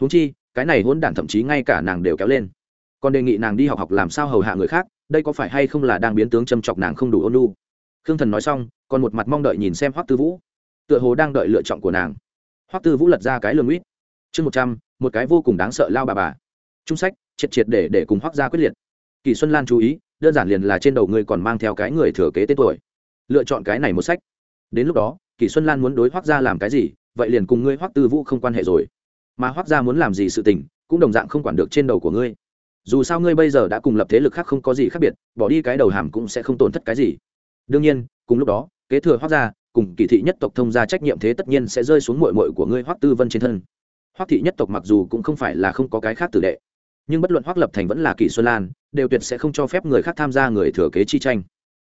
Húng chi, cái này hôn đản thậm chí ngay cả nàng đều kéo lên còn đề nghị nàng đi học học làm sao hầu hạ người khác, đây có phải hay không là đang biến tướng châm chọc nàng không đủ ôn lu khương thần nói xong, còn một mặt mong đợi nhìn xem hoắc tư vũ. Tựa hồ đang đợi lựa chọn của nàng. Hoắc tư vũ lật ra cái lường uýt chương một trăm, một cái vô cùng đáng sợ lao bà bà. Trung sách, triệt triệt để để cùng hoắc gia quyết liệt. Kỳ xuân lan chú ý, đơn giản liền là trên đầu ngươi còn mang theo cái người thừa kế tên tuổi. Lựa chọn cái này một sách. Đến lúc đó, kỳ xuân lan muốn đối hoắc gia làm cái gì, vậy liền cùng ngươi hoắc tư vũ không quan hệ rồi. Mà hoắc gia muốn làm gì sự tình, cũng đồng dạng không quản được trên đầu của ngươi dù sao ngươi bây giờ đã cùng lập thế lực khác không có gì khác biệt, bỏ đi cái đầu hàm cũng sẽ không tổn thất cái gì. Đương nhiên, cùng lúc đó, kế thừa hoác gia, cùng kỳ thị nhất tộc thông gia trách nhiệm thế tất nhiên sẽ rơi xuống mội mội của ngươi hoác tư vân trên thân. Hoác thị nhất tộc mặc dù cũng không phải là không có cái khác tử đệ, nhưng bất luận hoác lập thành vẫn là kỳ xuân lan, đều tuyệt sẽ không cho phép người khác tham gia người thừa kế chi tranh.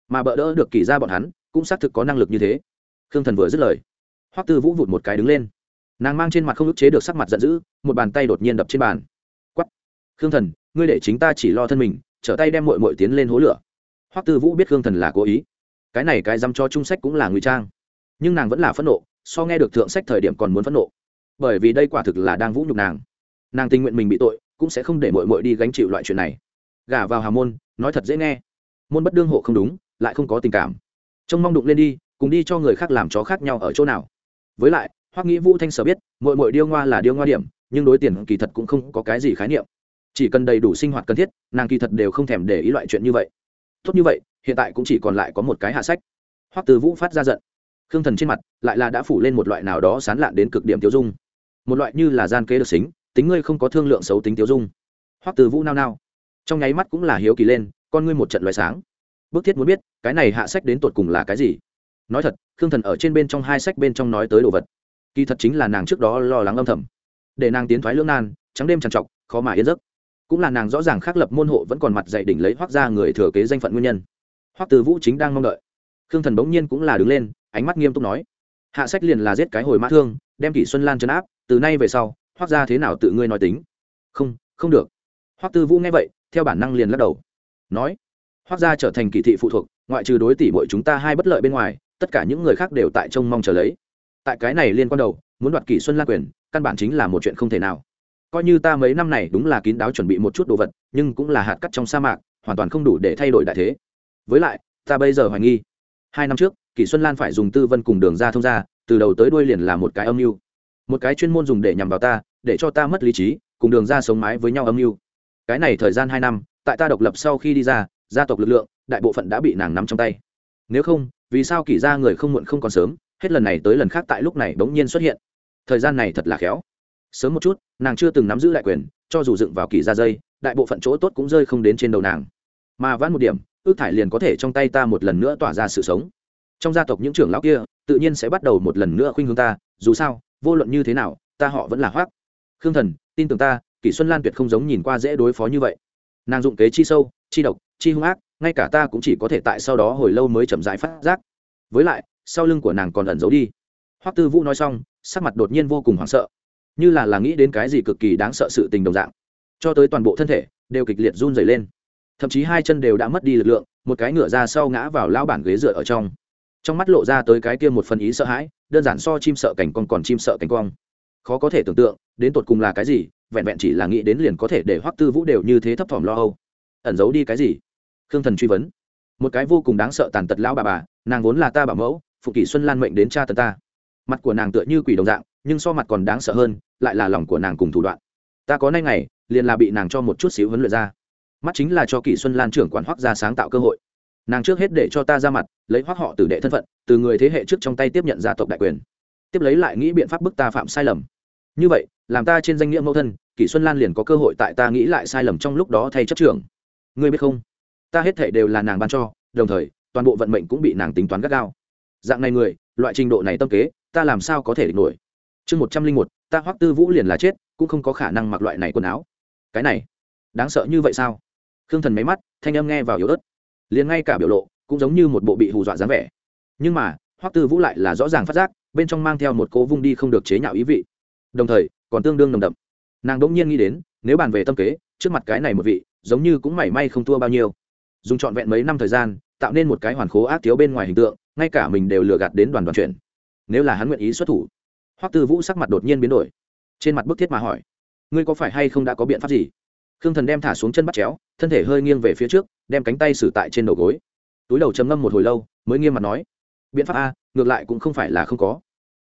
Mà bỡ đỡ được kỳ ra bọn hắn, cũng xác thực có năng lực như thế. Khương thần vừa dứt lời hoác tư vũ vụt một cái đứng lên. Nàng mang trên mặt không ức chế được sắc mặt giận dữ, một bàn tay đột nhiên đập trên bàn. Quắp khương thần ngươi để chính ta chỉ lo thân mình, trở tay đem mội mội tiến lên hố lửa. Hoắc tư vũ biết khương thần là cố ý. Cái này cái dăm cho trung sách cũng là ngụy trang. Nhưng nàng vẫn là phẫn nộ, so nghe được thượng sách thời điểm còn muốn phẫn nộ. Bởi vì đây quả thực là đang vũ nhục nàng. Nàng tình nguyện mình bị tội, cũng sẽ không để mội mội đi gánh chịu loại chuyện này. Gả vào hà môn, nói thật dễ nghe. Môn bất đương hộ không đúng, lại không có tình cảm. Trông mong đụng lên đi, cùng đi cho người khác làm chó khác nhau ở chỗ nào. Với lại, hoắc nghĩ vũ thanh sở biết mội mội điêu ngoa là điêu ngoa điểm, nhưng đối tiền kỳ thật cũng không có cái gì khái niệm chỉ cần đầy đủ sinh hoạt cần thiết, nàng kỳ thật đều không thèm để ý loại chuyện như vậy. Tốt như vậy, hiện tại cũng chỉ còn lại có một cái hạ sách. Hoắc từ vũ phát ra giận. Khương thần trên mặt lại là đã phủ lên một loại nào đó sán lạn đến cực điểm tiêu dung. Một loại như là gian kế được xính, tính ngươi không có thương lượng xấu tính tiêu dung. Hoắc từ vũ nao nao. Trong nháy mắt cũng là hiếu kỳ lên, con ngươi một trận loại sáng. Bức thiết muốn biết, cái này hạ sách đến tột cùng là cái gì? Nói thật, khương thần ở trên bên trong hai sách bên trong nói tới đồ vật. Kỳ thật chính là nàng trước đó lo lắng âm thầm. Để nàng tiến thoái lưỡng nan, trắng đêm trằn trọc, khó mà yên giấc cũng là nàng rõ ràng khác lập môn hộ vẫn còn mặt dạy đỉnh lấy hoác ra người thừa kế danh phận nguyên nhân. Hoác từ vũ chính đang mong đợi. Khương thần bỗng nhiên cũng là đứng lên, ánh mắt nghiêm túc nói, hạ sách liền là giết cái hồi mã thương, đem kỷ xuân lan chấn áp, từ nay về sau hoác ra thế nào tự ngươi nói tính? Không không được. Hoác tư vũ nghe vậy, theo bản năng liền lắc đầu, nói hoác ra trở thành kỳ thị phụ thuộc, ngoại trừ đối tỷ bội chúng ta hai bất lợi bên ngoài, tất cả những người khác đều tại trông mong chờ lấy. Tại cái này liên quan đầu, muốn đoạt kỷ xuân lan quyền, căn bản chính là một chuyện không thể nào coi như ta mấy năm này đúng là kín đáo chuẩn bị một chút đồ vật, nhưng cũng là hạt cắt trong sa mạc, hoàn toàn không đủ để thay đổi đại thế. Với lại, ta bây giờ hoài nghi, hai năm trước, kỷ xuân lan phải dùng tư vân cùng đường ra thông ra, từ đầu tới đuôi liền là một cái âm mưu. Một cái chuyên môn dùng để nhằm vào ta, để cho ta mất lý trí, cùng đường ra sống mái với nhau âm mưu. Cái này thời gian hai năm, tại ta độc lập sau khi đi ra, gia tộc lực lượng, đại bộ phận đã bị nàng nắm trong tay. Nếu không, vì sao kỷ ra người không muộn không còn sớm, hết lần này tới lần khác tại lúc này bỗng nhiên xuất hiện? Thời gian này thật là khéo sớm một chút, nàng chưa từng nắm giữ lại quyền, cho dù dựng vào kỳ ra dây, đại bộ phận chỗ tốt cũng rơi không đến trên đầu nàng. Mà vãn một điểm, ước thải liền có thể trong tay ta một lần nữa tỏa ra sự sống. Trong gia tộc những trưởng lão kia, tự nhiên sẽ bắt đầu một lần nữa khuynh hướng ta, dù sao, vô luận như thế nào, ta họ vẫn là hoác khương thần, tin tưởng ta, kỷ xuân lan tuyệt không giống nhìn qua dễ đối phó như vậy. Nàng dụng kế chi sâu, chi độc, chi hung ác, ngay cả ta cũng chỉ có thể tại sau đó hồi lâu mới chậm rãi phát giác. Với lại, sau lưng của nàng còn ẩn giấu đi. Hoắc tư vũ nói xong, sắc mặt đột nhiên vô cùng hoảng sợ như là là nghĩ đến cái gì cực kỳ đáng sợ sự tình đồng dạng. Cho tới toàn bộ thân thể, đều kịch liệt run dày lên. Thậm chí hai chân đều đã mất đi lực lượng, một cái ngựa ra sau ngã vào lao bản ghế dựa ở trong. Trong mắt lộ ra tới cái kia một phần ý sợ hãi, đơn giản so chim sợ cảnh con còn chim sợ cảnh quang. Khó có thể tưởng tượng, đến tột cùng là cái gì, vẹn vẹn chỉ là nghĩ đến liền có thể để hoắc tư vũ đều như thế thấp thỏm lo âu. Ẩn giấu đi cái gì? Khương thần truy vấn. Một cái vô cùng đáng sợ tàn tật lão bà bà, nàng vốn là ta bảo mẫu, phụ kỷ xuân lan mệnh đến cha tần ta. Mặt của nàng tựa như quỷ đồng dạng, nhưng so mặt còn đáng sợ hơn lại là lòng của nàng cùng thủ đoạn. Ta có nay ngày, liền là bị nàng cho một chút xíu huấn luyện ra. Mắt chính là cho kỷ xuân lan trưởng quản hoác ra sáng tạo cơ hội. Nàng trước hết để cho ta ra mặt, lấy hoác họ từ đệ thân phận, từ người thế hệ trước trong tay tiếp nhận gia tộc đại quyền. Tiếp lấy lại nghĩ biện pháp bức ta phạm sai lầm. Như vậy, làm ta trên danh nghĩa mẫu thân, kỷ xuân lan liền có cơ hội tại ta nghĩ lại sai lầm trong lúc đó thay chấp trưởng. Ngươi biết không? Ta hết thể đều là nàng ban cho, đồng thời, toàn bộ vận mệnh cũng bị nàng tính toán gắt gao. Dạng này người, loại trình độ này tâm kế, ta làm sao có thể địch nổi? Chương một trăm linh một, ta hoắc tư vũ liền là chết, cũng không có khả năng mặc loại này quần áo. Cái này, đáng sợ như vậy sao? Khương thần máy mắt, thanh âm nghe vào yếu ớt. Liền ngay cả biểu lộ, cũng giống như một bộ bị hù dọa dáng vẻ. Nhưng mà, hoắc tư vũ lại là rõ ràng phát giác, bên trong mang theo một cố vung đi không được chế nhạo ý vị. Đồng thời, còn tương đương nồng đậm. Nàng đỗng nhiên nghĩ đến, nếu bàn về tâm kế, trước mặt cái này một vị, giống như cũng mảy may không thua bao nhiêu. Dùng trọn vẹn mấy năm thời gian, tạo nên một cái hoàn khố ác thiếu bên ngoài hình tượng, ngay cả mình đều lừa gạt đến đoàn đoàn chuyện. Nếu là hắn nguyện ý xuất thủ hoắc tư vũ sắc mặt đột nhiên biến đổi, trên mặt bức thiết mà hỏi, ngươi có phải hay không đã có biện pháp gì? Khương thần đem thả xuống chân bắt chéo, thân thể hơi nghiêng về phía trước, đem cánh tay xử tại trên đầu gối. Túi đầu chấm ngâm một hồi lâu, mới nghiêm mặt nói, biện pháp a, ngược lại cũng không phải là không có.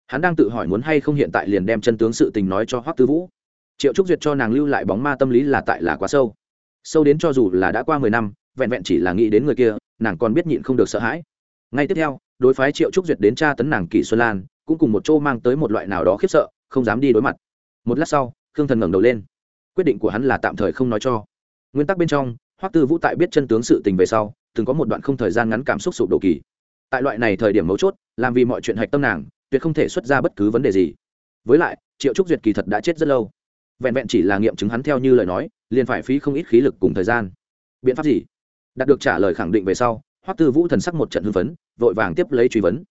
Hắn đang tự hỏi muốn hay không hiện tại liền đem chân tướng sự tình nói cho hoắc tư vũ. Triệu trúc duyệt cho nàng lưu lại bóng ma tâm lý là tại là quá sâu. Sâu đến cho dù là đã qua mười năm, vẹn vẹn chỉ là nghĩ đến người kia, nàng còn biết nhịn không được sợ hãi. Ngay tiếp theo, đối phái triệu trúc duyệt đến tra tấn nàng kỷ xuân lan cũng cùng một chỗ mang tới một loại nào đó khiếp sợ, không dám đi đối mặt. Một lát sau, khương thần ngẩng đầu lên. Quyết định của hắn là tạm thời không nói cho. Nguyên tắc bên trong, hoắc tư vũ tại biết chân tướng sự tình về sau, từng có một đoạn không thời gian ngắn cảm xúc sụp đổ kỳ. Tại loại này thời điểm mấu chốt, làm vì mọi chuyện hạch tâm nàng, tuyệt không thể xuất ra bất cứ vấn đề gì. Với lại, triệu trúc duyệt kỳ thật đã chết rất lâu. Vẹn vẹn chỉ là nghiệm chứng hắn theo như lời nói, liền phải phí không ít khí lực cùng thời gian. Biện pháp gì? Đạt được trả lời khẳng định về sau, hoắc tư vũ thần sắc một trận hưng phấn, vội vàng tiếp lấy truy vấn.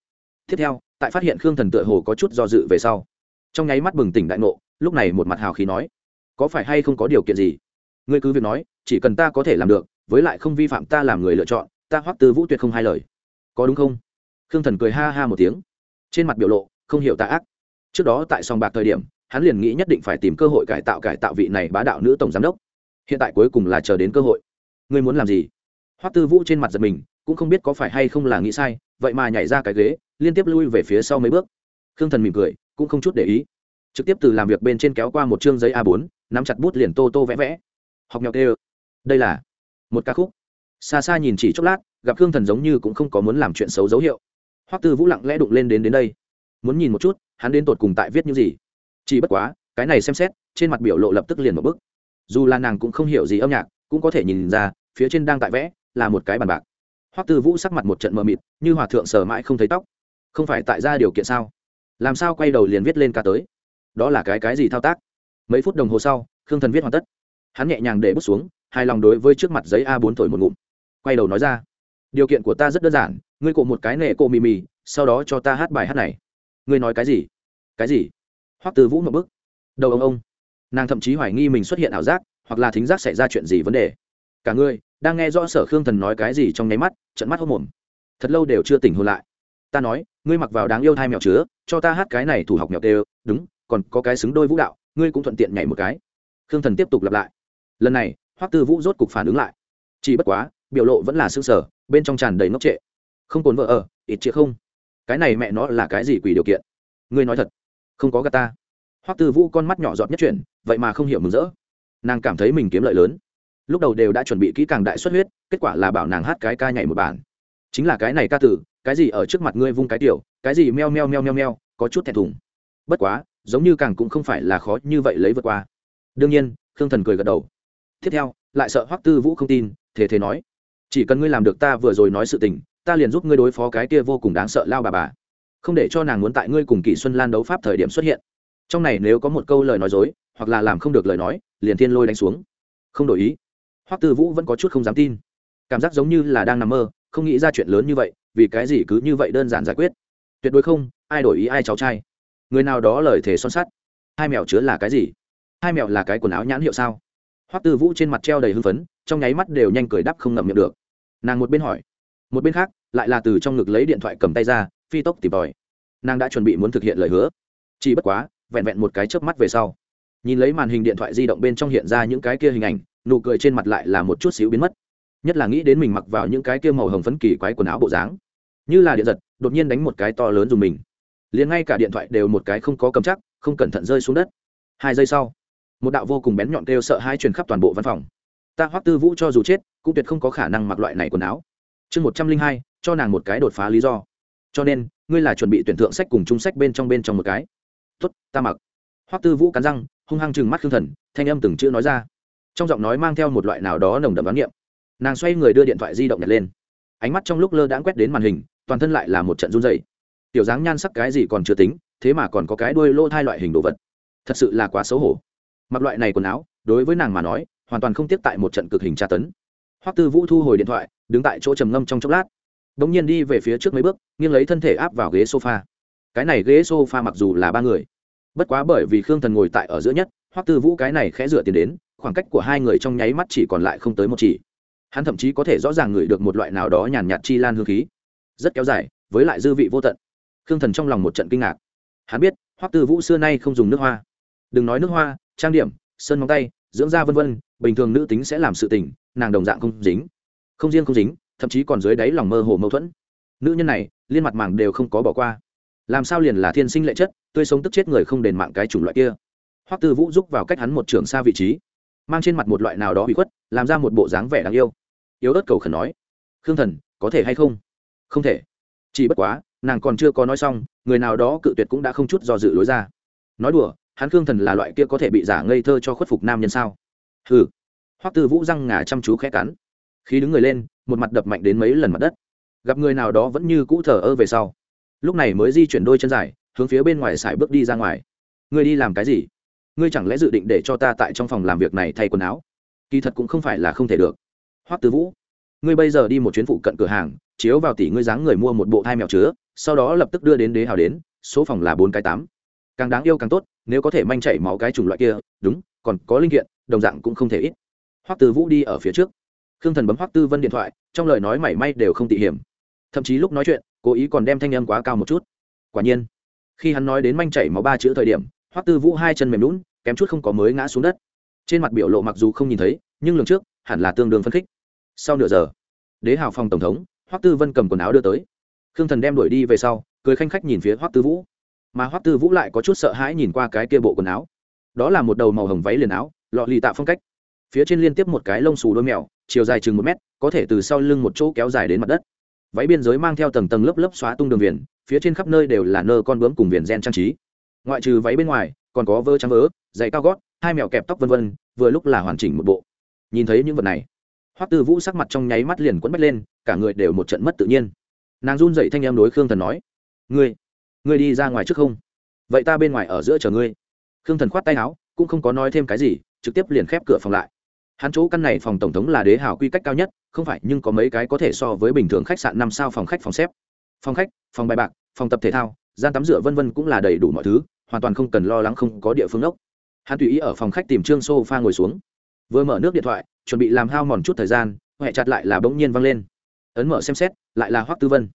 Tiếp theo tại phát hiện khương thần tựa hồ có chút do dự về sau. Trong nháy mắt bừng tỉnh đại ngộ, lúc này một mặt hào khí nói, có phải hay không có điều kiện gì? Ngươi cứ việc nói, chỉ cần ta có thể làm được, với lại không vi phạm ta làm người lựa chọn, ta hoắc tư vũ tuyệt không hai lời. Có đúng không? Khương thần cười ha ha một tiếng. Trên mặt biểu lộ, không hiểu tạ ác. Trước đó tại sòng bạc thời điểm, hắn liền nghĩ nhất định phải tìm cơ hội cải tạo cải tạo vị này bá đạo nữ tổng giám đốc. Hiện tại cuối cùng là chờ đến cơ hội. Ngươi muốn làm gì? Hoắc tư vũ trên mặt giật mình, cũng không biết có phải hay không là nghĩ sai vậy mà nhảy ra cái ghế, liên tiếp lui về phía sau mấy bước. Khương thần mỉm cười, cũng không chút để ý. Trực tiếp từ làm việc bên trên kéo qua một chương giấy a 4 nắm chặt bút liền tô tô vẽ vẽ. Học nhọc tê đây là một ca khúc. Xa xa nhìn chỉ chốc lát, gặp khương thần giống như cũng không có muốn làm chuyện xấu dấu hiệu. Hoắc tư vũ lặng lẽ đụng lên đến đến đây. Muốn nhìn một chút, hắn đến tột cùng tại viết những gì. Chỉ bất quá, cái này xem xét, trên mặt biểu lộ lập tức liền một bức dù là nàng cũng không hiểu gì âm nhạc, cũng có thể nhìn ra, phía trên đang tại vẽ, là một cái bàn bạc hoắc tư vũ sắc mặt một trận mờ mịt, như hòa thượng sờ mãi không thấy tóc. Không phải tại ra điều kiện sao? Làm sao quay đầu liền viết lên ca tới? Đó là cái cái gì thao tác? Mấy phút đồng hồ sau, khương thần viết hoàn tất. Hắn nhẹ nhàng để bút xuống, hài lòng đối với trước mặt giấy a 4 thổi một ngụm. Quay đầu nói ra, điều kiện của ta rất đơn giản, ngươi cộ một cái nệ cộ mì mì, sau đó cho ta hát bài hát này. Ngươi nói cái gì? Cái gì? Hoắc tư vũ một bức. Đầu ông ông. Nàng thậm chí hoài nghi mình xuất hiện ảo giác, hoặc là thính giác xảy ra chuyện gì vấn đề cả ngươi đang nghe rõ sở khương thần nói cái gì trong nháy mắt, trận mắt hốc mồm thật lâu đều chưa tỉnh hôn lại. Ta nói, ngươi mặc vào đáng yêu thai mèo chứa, cho ta hát cái này thủ học mèo tê đúng, còn có cái xứng đôi vũ đạo, ngươi cũng thuận tiện nhảy một cái. Khương thần tiếp tục lặp lại. Lần này, hoắc tư vũ rốt cục phản ứng lại. Chỉ bất quá, biểu lộ vẫn là xương sở bên trong tràn đầy ngốc trệ. Không cồn vợ ở, ít chĩa không. Cái này mẹ nó là cái gì quỷ điều kiện? Ngươi nói thật. Không có gà ta. Hoắc tư vũ con mắt nhỏ giọt nhất chuyển, vậy mà không hiểu mừng rỡ. Nàng cảm thấy mình kiếm lợi lớn lúc đầu đều đã chuẩn bị kỹ càng đại xuất huyết, kết quả là bảo nàng hát cái ca nhảy một bản. Chính là cái này ca tử, cái gì ở trước mặt ngươi vung cái tiểu, cái gì meo meo meo meo meo, có chút thẹn thùng. Bất quá, giống như càng cũng không phải là khó như vậy lấy vượt qua. Đương nhiên, khương thần cười gật đầu. Tiếp theo, lại sợ hoắc tư vũ không tin thế thế nói, chỉ cần ngươi làm được ta vừa rồi nói sự tình, ta liền giúp ngươi đối phó cái kia vô cùng đáng sợ lao bà bà. Không để cho nàng muốn tại ngươi cùng kỷ xuân lan đấu pháp thời điểm xuất hiện. Trong này nếu có một câu lời nói dối, hoặc là làm không được lời nói, liền thiên lôi đánh xuống. Không đổi ý hoắc tư vũ vẫn có chút không dám tin. Cảm giác giống như là đang nằm mơ, không nghĩ ra chuyện lớn như vậy, vì cái gì cứ như vậy đơn giản giải quyết? Tuyệt đối không, ai đổi ý ai cháu trai. Người nào đó lời thề son sắt. Hai mèo chứa là cái gì? Hai mèo là cái quần áo nhãn hiệu sao? Hoắc tư vũ trên mặt treo đầy hưng phấn, trong nháy mắt đều nhanh cười đắp không ngậm miệng được. Nàng một bên hỏi, một bên khác, lại là từ trong ngực lấy điện thoại cầm tay ra, phi tốc tìm tòi. Nàng đã chuẩn bị muốn thực hiện lời hứa. Chỉ bất quá, vẹn vẹn một cái chớp mắt về sau. Nhìn lấy màn hình điện thoại di động bên trong hiện ra những cái kia hình ảnh nụ cười trên mặt lại là một chút xíu biến mất. Nhất là nghĩ đến mình mặc vào những cái kia màu hồng phấn kỳ quái quần áo bộ dáng. Như là điện giật, đột nhiên đánh một cái to lớn dùng mình. Liền ngay cả điện thoại đều một cái không có cầm chắc, không cẩn thận rơi xuống đất. Hai giây sau, một đạo vô cùng bén nhọn kêu sợ hai truyền khắp toàn bộ văn phòng. Ta hoắc tư vũ cho dù chết, cũng tuyệt không có khả năng mặc loại này quần áo. Chương một trăm linh hai, cho nàng một cái đột phá lý do. Cho nên, ngươi là chuẩn bị tuyển thượng sách cùng chung sách bên trong bên trong một cái. Tuất ta mặc. Hoắc tư vũ cắn răng, hung hăng chừng mắt khương thần, thanh âm từng chữ nói ra trong giọng nói mang theo một loại nào đó nồng đậm đoán niệm. Nàng xoay người đưa điện thoại di động nhặt lên. Ánh mắt trong lúc lơ đãng quét đến màn hình, toàn thân lại là một trận run dày tiểu dáng nhan sắc cái gì còn chưa tính, thế mà còn có cái đuôi lô thai loại hình đồ vật. Thật sự là quá xấu hổ. Mặc loại này quần áo, đối với nàng mà nói, hoàn toàn không tiếp tại một trận cực hình tra tấn. Hoắc tư vũ thu hồi điện thoại, đứng tại chỗ trầm ngâm trong chốc lát. Đ ỗ n g nhiên đi về phía trước mấy bước, nghiêng lấy thân thể áp vào ghế sofa. Cái này ghế sofa mặc dù là ba người, bất quá bởi vì khương thần ngồi tại ở giữa nhất, hoắc tư vũ cái này khẽ dựa tiền đến khoảng cách của hai người trong nháy mắt chỉ còn lại không tới một chỉ. Hắn thậm chí có thể rõ ràng ngửi được một loại nào đó nhàn nhạt chi lan hương khí. Rất kéo dài, với lại dư vị vô tận. Khương thần trong lòng một trận kinh ngạc. Hắn biết, hoắc tư vũ xưa nay không dùng nước hoa. Đừng nói nước hoa, trang điểm, sơn móng tay, dưỡng da vân vân, bình thường nữ tính sẽ làm sự tình, nàng đồng dạng không dính. Không riêng không dính, thậm chí còn dưới đáy lòng mơ hồ mâu thuẫn. Nữ nhân này, liên mặt màng đều không có bỏ qua. Làm sao liền là thiên sinh lệ chất, tươi sống tức chết người không đền mạng cái chủng loại kia. Hoắc tư vũ giúp vào cách hắn một trường xa vị trí mang trên mặt một loại nào đó bị khuất, làm ra một bộ dáng vẻ đáng yêu. Yếu ớt cầu khẩn nói, khương thần, có thể hay không? Không thể. Chỉ bất quá, nàng còn chưa có nói xong, người nào đó cự tuyệt cũng đã không chút do dự lối ra. Nói đùa, hắn khương thần là loại kia có thể bị giả ngây thơ cho khuất phục nam nhân sao? Hừ. Hoắc tư vũ răng ngà chăm chú khẽ cắn. Khi đứng người lên, một mặt đập mạnh đến mấy lần mặt đất. Gặp người nào đó vẫn như cũ thờ ơ về sau. Lúc này mới di chuyển đôi chân dài, hướng phía bên ngoài sải bước đi ra ngoài. Người đi làm cái gì? Ngươi chẳng lẽ dự định để cho ta tại trong phòng làm việc này thay quần áo? Kỳ thật cũng không phải là không thể được. Hoắc tư vũ, ngươi bây giờ đi một chuyến phụ cận cửa hàng, chiếu vào tỷ ngươi dáng người mua một bộ thai mèo chứa, sau đó lập tức đưa đến đế hào đến, số phòng là bốn cái tám. Càng đáng yêu càng tốt, nếu có thể manh chảy máu cái chủng loại kia, đúng, còn có linh kiện, đồng dạng cũng không thể ít. Hoắc tư vũ đi ở phía trước. Khương thần bấm hoắc tư vân điện thoại, trong lời nói mảy may đều không tỉ hiểm. Thậm chí lúc nói chuyện, cố ý còn đem thanh âm quá cao một chút. Quả nhiên, khi hắn nói đến manh chảy máu ba chữ thời điểm hoắc tư vũ hai chân mềm lún kém chút không có mới ngã xuống đất. Trên mặt biểu lộ mặc dù không nhìn thấy, nhưng lường trước, hẳn là tương đương phân khích. Sau nửa giờ, đế hào phòng tổng thống, hoắc tư vân cầm quần áo đưa tới. Khương thần đem đuổi đi về sau, cười khanh khách nhìn phía hoắc tư vũ. Mà hoắc tư vũ lại có chút sợ hãi nhìn qua cái kia bộ quần áo. Đó là một đầu màu hồng váy liền áo, lọ lì tạo phong cách. Phía trên liên tiếp một cái lông xù đôi mèo, chiều dài chừng một mét, có thể từ sau lưng một chỗ kéo dài đến mặt đất. Váy biên giới mang theo tầng tầng lớp lớp xóa tung đường viền, phía trên khắp nơi đều là nơ con bướm cùng viền gen trang trí ngoại trừ váy bên ngoài, còn có vơ trắng vớ, giày cao gót, hai mèo kẹp tóc vân vân, vừa lúc là hoàn chỉnh một bộ. Nhìn thấy những vật này, hoắc tư vũ sắc mặt trong nháy mắt liền quấn bách lên, cả người đều một trận mất tự nhiên. Nàng run dậy thanh em đối khương thần nói, ngươi ngươi đi ra ngoài trước không? Vậy ta bên ngoài ở giữa chờ ngươi. Khương thần khoát tay áo, cũng không có nói thêm cái gì, trực tiếp liền khép cửa phòng lại. Hắn chỗ căn này phòng tổng thống là đế hào quy cách cao nhất, không phải, nhưng có mấy cái có thể so với bình thường khách sạn năm sao phòng khách phòng xếp. Phòng khách, phòng bài bạc, phòng tập thể thao, gian tắm rửa vân vân cũng là đầy đủ mọi thứ hoàn toàn không cần lo lắng không có địa phương ốc hắn tùy ý ở phòng khách tìm trương sofa ngồi xuống. Vừa mở nước điện thoại, chuẩn bị làm hao mòn chút thời gian huệ chặt lại là bỗng nhiên văng lên. Ấn mở xem xét, lại là hoắc tư vân.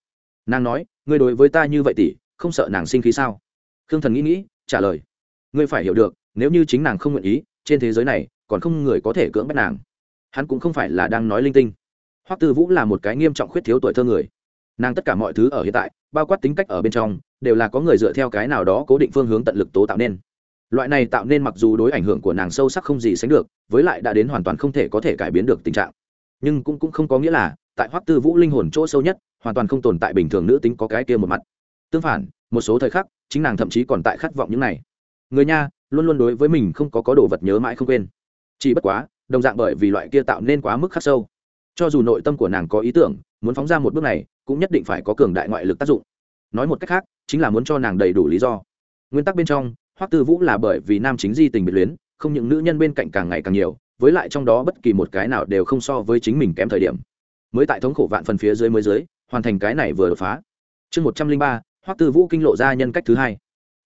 Nàng nói, ngươi đối với ta như vậy tỷ, không sợ nàng sinh khí sao? Khương thần nghĩ nghĩ, trả lời, ngươi phải hiểu được, nếu như chính nàng không nguyện ý, trên thế giới này, còn không người có thể cưỡng bắt nàng. Hắn cũng không phải là đang nói linh tinh. Hoắc tư vũ là một cái nghiêm trọng khuyết thiếu tuổi thơ người nàng tất cả mọi thứ ở hiện tại, bao quát tính cách ở bên trong, đều là có người dựa theo cái nào đó cố định phương hướng tận lực tố tạo nên. Loại này tạo nên mặc dù đối ảnh hưởng của nàng sâu sắc không gì sánh được, với lại đã đến hoàn toàn không thể có thể cải biến được tình trạng. Nhưng cũng cũng không có nghĩa là, tại hoắc tư vũ linh hồn chỗ sâu nhất, hoàn toàn không tồn tại bình thường nữ tính có cái kia một mặt. Tương phản, một số thời khắc, chính nàng thậm chí còn tại khát vọng những này. Người nha, luôn luôn đối với mình không có có đồ vật nhớ mãi không quên. Chỉ bất quá, đồng dạng bởi vì loại kia tạo nên quá mức khắc sâu. Cho dù nội tâm của nàng có ý tưởng, muốn phóng ra một bước này cũng nhất định phải có cường đại ngoại lực tác dụng. Nói một cách khác, chính là muốn cho nàng đầy đủ lý do. Nguyên tắc bên trong, hoắc tư vũ là bởi vì nam chính di tình biệt luyến, không những nữ nhân bên cạnh càng ngày càng nhiều, với lại trong đó bất kỳ một cái nào đều không so với chính mình kém thời điểm. Mới tại thống khổ vạn phần phía dưới mới dưới, hoàn thành cái này vừa đột phá. Chương một trăm linh ba, hoắc tư vũ kinh lộ ra nhân cách thứ hai.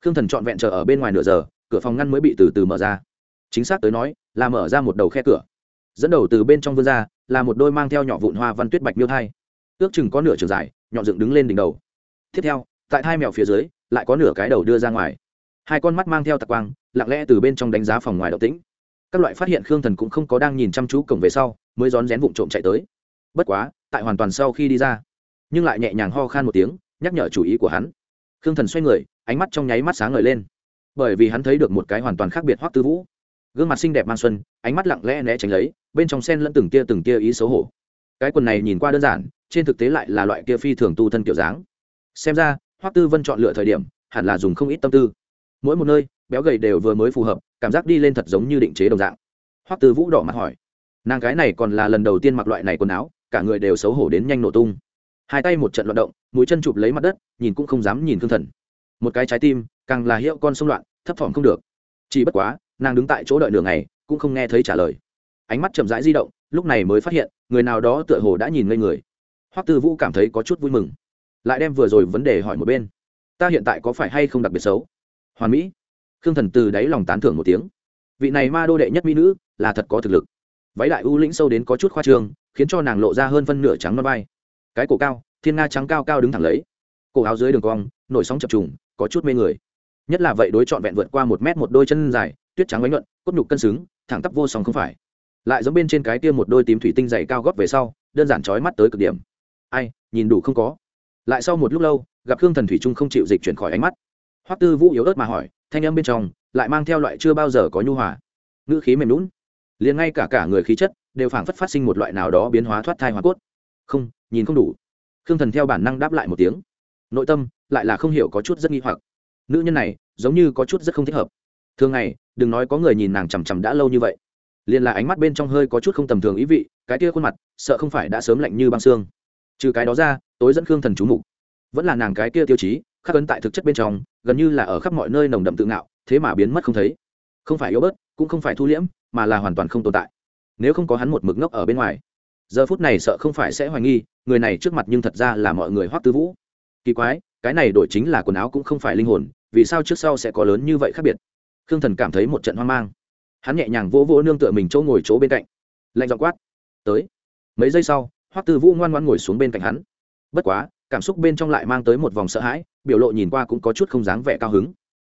Khương thần trọn vẹn chờ ở bên ngoài nửa giờ, cửa phòng ngăn mới bị từ từ mở ra. Chính xác tới nói, là mở ra một đầu khe cửa. Dẫn đầu từ bên trong vươn ra, là một đôi mang theo nhỏ vụn hoa văn tuyết bạch miêu thai ước chừng có nửa trường dài, nhọn dựng đứng lên đỉnh đầu. Tiếp theo, tại hai mèo phía dưới, lại có nửa cái đầu đưa ra ngoài. Hai con mắt mang theo tạc quang, lặng lẽ từ bên trong đánh giá phòng ngoài động tĩnh. Các loại phát hiện khương thần cũng không có đang nhìn chăm chú cổng về sau, mới rón rén vụng trộm chạy tới. Bất quá, tại hoàn toàn sau khi đi ra, nhưng lại nhẹ nhàng ho khan một tiếng, nhắc nhở chủ ý của hắn. Khương thần xoay người, ánh mắt trong nháy mắt sáng ngời lên. Bởi vì hắn thấy được một cái hoàn toàn khác biệt hoắc tư vũ. Gương mặt xinh đẹp mang xuân, ánh mắt lặng lẽ né tránh lấy, bên trong sen lẫn từng tia từng tia ý xấu hổ cái quần này nhìn qua đơn giản, trên thực tế lại là loại kia phi thường tu thân kiểu dáng. Xem ra, hoắc tư vân chọn lựa thời điểm, hẳn là dùng không ít tâm tư. Mỗi một nơi, béo gầy đều vừa mới phù hợp, cảm giác đi lên thật giống như định chế đồng dạng. Hoắc tư vũ đỏ mặt hỏi, nàng cái này còn là lần đầu tiên mặc loại này quần áo, cả người đều xấu hổ đến nhanh nổ tung. Hai tay một trận loạn động, mũi chân chụp lấy mặt đất, nhìn cũng không dám nhìn thương thần. Một cái trái tim, càng là hiệu con sông loạn, thấp thỏm không được. Chỉ bất quá, nàng đứng tại chỗ đợi đường này cũng không nghe thấy trả lời. Ánh mắt chậm rãi di động lúc này mới phát hiện người nào đó tựa hồ đã nhìn ngây người. Hoắc tư vũ cảm thấy có chút vui mừng lại đem vừa rồi vấn đề hỏi một bên. Ta hiện tại có phải hay không đặc biệt xấu? Hoàn mỹ khương thần từ đáy lòng tán thưởng một tiếng. Vị này ma đô đệ nhất mỹ nữ là thật có thực lực. Váy đại ưu lĩnh sâu đến có chút khoa trương khiến cho nàng lộ ra hơn phân nửa trắng non vai. Cái cổ cao thiên nga trắng cao cao đứng thẳng lấy. Cổ áo dưới đường cong nổi sóng chập trùng có chút mê người. Nhất là vậy đối trọn vẹn vượt qua một mét một đôi chân dài tuyết trắng bánh luận, cốt nhục cân xứng thẳng tắp vô song không phải lại giống bên trên cái kia một đôi tím thủy tinh dày cao gót về sau, đơn giản trói mắt tới cực điểm. Ai, nhìn đủ không có. Lại sau một lúc lâu, gặp khương thần thủy trung không chịu dịch chuyển khỏi ánh mắt. Hoắc tư vũ yếu ớt mà hỏi, thanh âm bên trong lại mang theo loại chưa bao giờ có nhu hòa. Ngữ khí mềm lún liền ngay cả cả người khí chất đều phảng phất phát sinh một loại nào đó biến hóa thoát thai hoa cốt. Không, nhìn không đủ. Khương thần theo bản năng đáp lại một tiếng. Nội tâm lại là không hiểu có chút rất nghi hoặc. Nữ nhân này giống như có chút rất không thích hợp. Thường ngày, đừng nói có người nhìn nàng chằm chằm đã lâu như vậy liền là ánh mắt bên trong hơi có chút không tầm thường ý vị, cái kia khuôn mặt, sợ không phải đã sớm lạnh như băng xương. Trừ cái đó ra, tối dẫn khương thần chú mục. Vẫn là nàng cái kia tiêu chí, khắc ấn tại thực chất bên trong, gần như là ở khắp mọi nơi nồng đậm tự ngạo, thế mà biến mất không thấy. Không phải yếu bớt, cũng không phải thu liễm, mà là hoàn toàn không tồn tại. Nếu không có hắn một mực ngốc ở bên ngoài. Giờ phút này sợ không phải sẽ hoài nghi, người này trước mặt nhưng thật ra là mọi người hoắc tư vũ. Kỳ quái, cái này đổi chính là quần áo cũng không phải linh hồn, vì sao trước sau sẽ có lớn như vậy khác biệt? Khương thần cảm thấy một trận hoang mang hắn nhẹ nhàng vỗ vỗ nương tựa mình chỗ ngồi chỗ bên cạnh. Lạnh dọ quát, tới. Mấy giây sau, hoắc tư vũ ngoan ngoan ngồi xuống bên cạnh hắn. Bất quá, cảm xúc bên trong lại mang tới một vòng sợ hãi, biểu lộ nhìn qua cũng có chút không dáng vẻ cao hứng.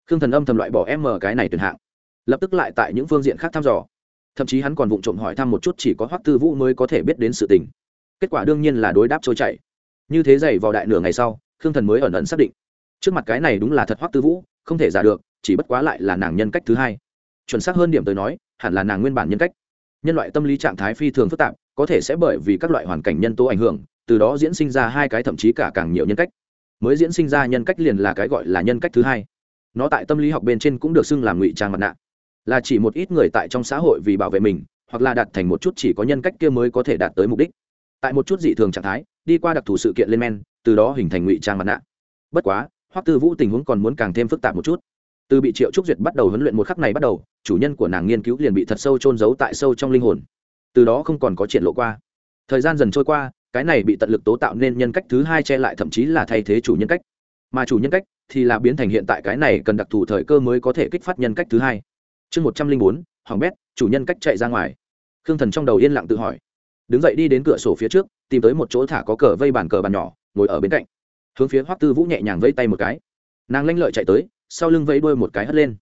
Khương thần âm thầm loại bỏ em mờ cái này tuyệt hạng, lập tức lại tại những phương diện khác thăm dò. Thậm chí hắn còn vụng trộm hỏi thăm một chút chỉ có hoắc tư vũ mới có thể biết đến sự tình. Kết quả đương nhiên là đối đáp trôi chảy. Như thế dày vào đại nửa ngày sau, khương thần mới ẩn ẩn xác định. Trước mặt cái này đúng là thật hoắc tư vũ, không thể giả được, chỉ bất quá lại là nàng nhân cách thứ hai chuẩn xác hơn điểm tới nói, hẳn là nàng nguyên bản nhân cách. Nhân loại tâm lý trạng thái phi thường phức tạp, có thể sẽ bởi vì các loại hoàn cảnh nhân tố ảnh hưởng, từ đó diễn sinh ra hai cái thậm chí cả càng nhiều nhân cách. Mới diễn sinh ra nhân cách liền là cái gọi là nhân cách thứ hai. Nó tại tâm lý học bên trên cũng được xưng là ngụy trang mặt nạ. Là chỉ một ít người tại trong xã hội vì bảo vệ mình, hoặc là đạt thành một chút chỉ có nhân cách kia mới có thể đạt tới mục đích. Tại một chút dị thường trạng thái, đi qua đặc thù sự kiện lên men, từ đó hình thành ngụy trang mặt nạ. Bất quá, hoắc tư vũ tình huống còn muốn càng thêm phức tạp một chút từ bị triệu trúc duyệt bắt đầu huấn luyện một khắc này bắt đầu, chủ nhân của nàng nghiên cứu liền bị thật sâu trôn giấu tại sâu trong linh hồn. Từ đó không còn có triển lộ qua. Thời gian dần trôi qua, cái này bị tận lực tố tạo nên nhân cách thứ hai che lại thậm chí là thay thế chủ nhân cách. Mà chủ nhân cách thì là biến thành hiện tại cái này cần đặc thù thời cơ mới có thể kích phát nhân cách thứ hai. Chương một trăm linh bốn, hoàng bét, chủ nhân cách chạy ra ngoài. Khương thần trong đầu yên lặng tự hỏi. Đứng dậy đi đến cửa sổ phía trước, tìm tới một chỗ thả có cờ vây bàn cờ bàn nhỏ, ngồi ở bên cạnh. Hướng phía hoắc tư vũ nhẹ nhàng vây tay một cái. Nàng lanh lợi chạy tới sau lưng vẫy đuôi một cái hất lên.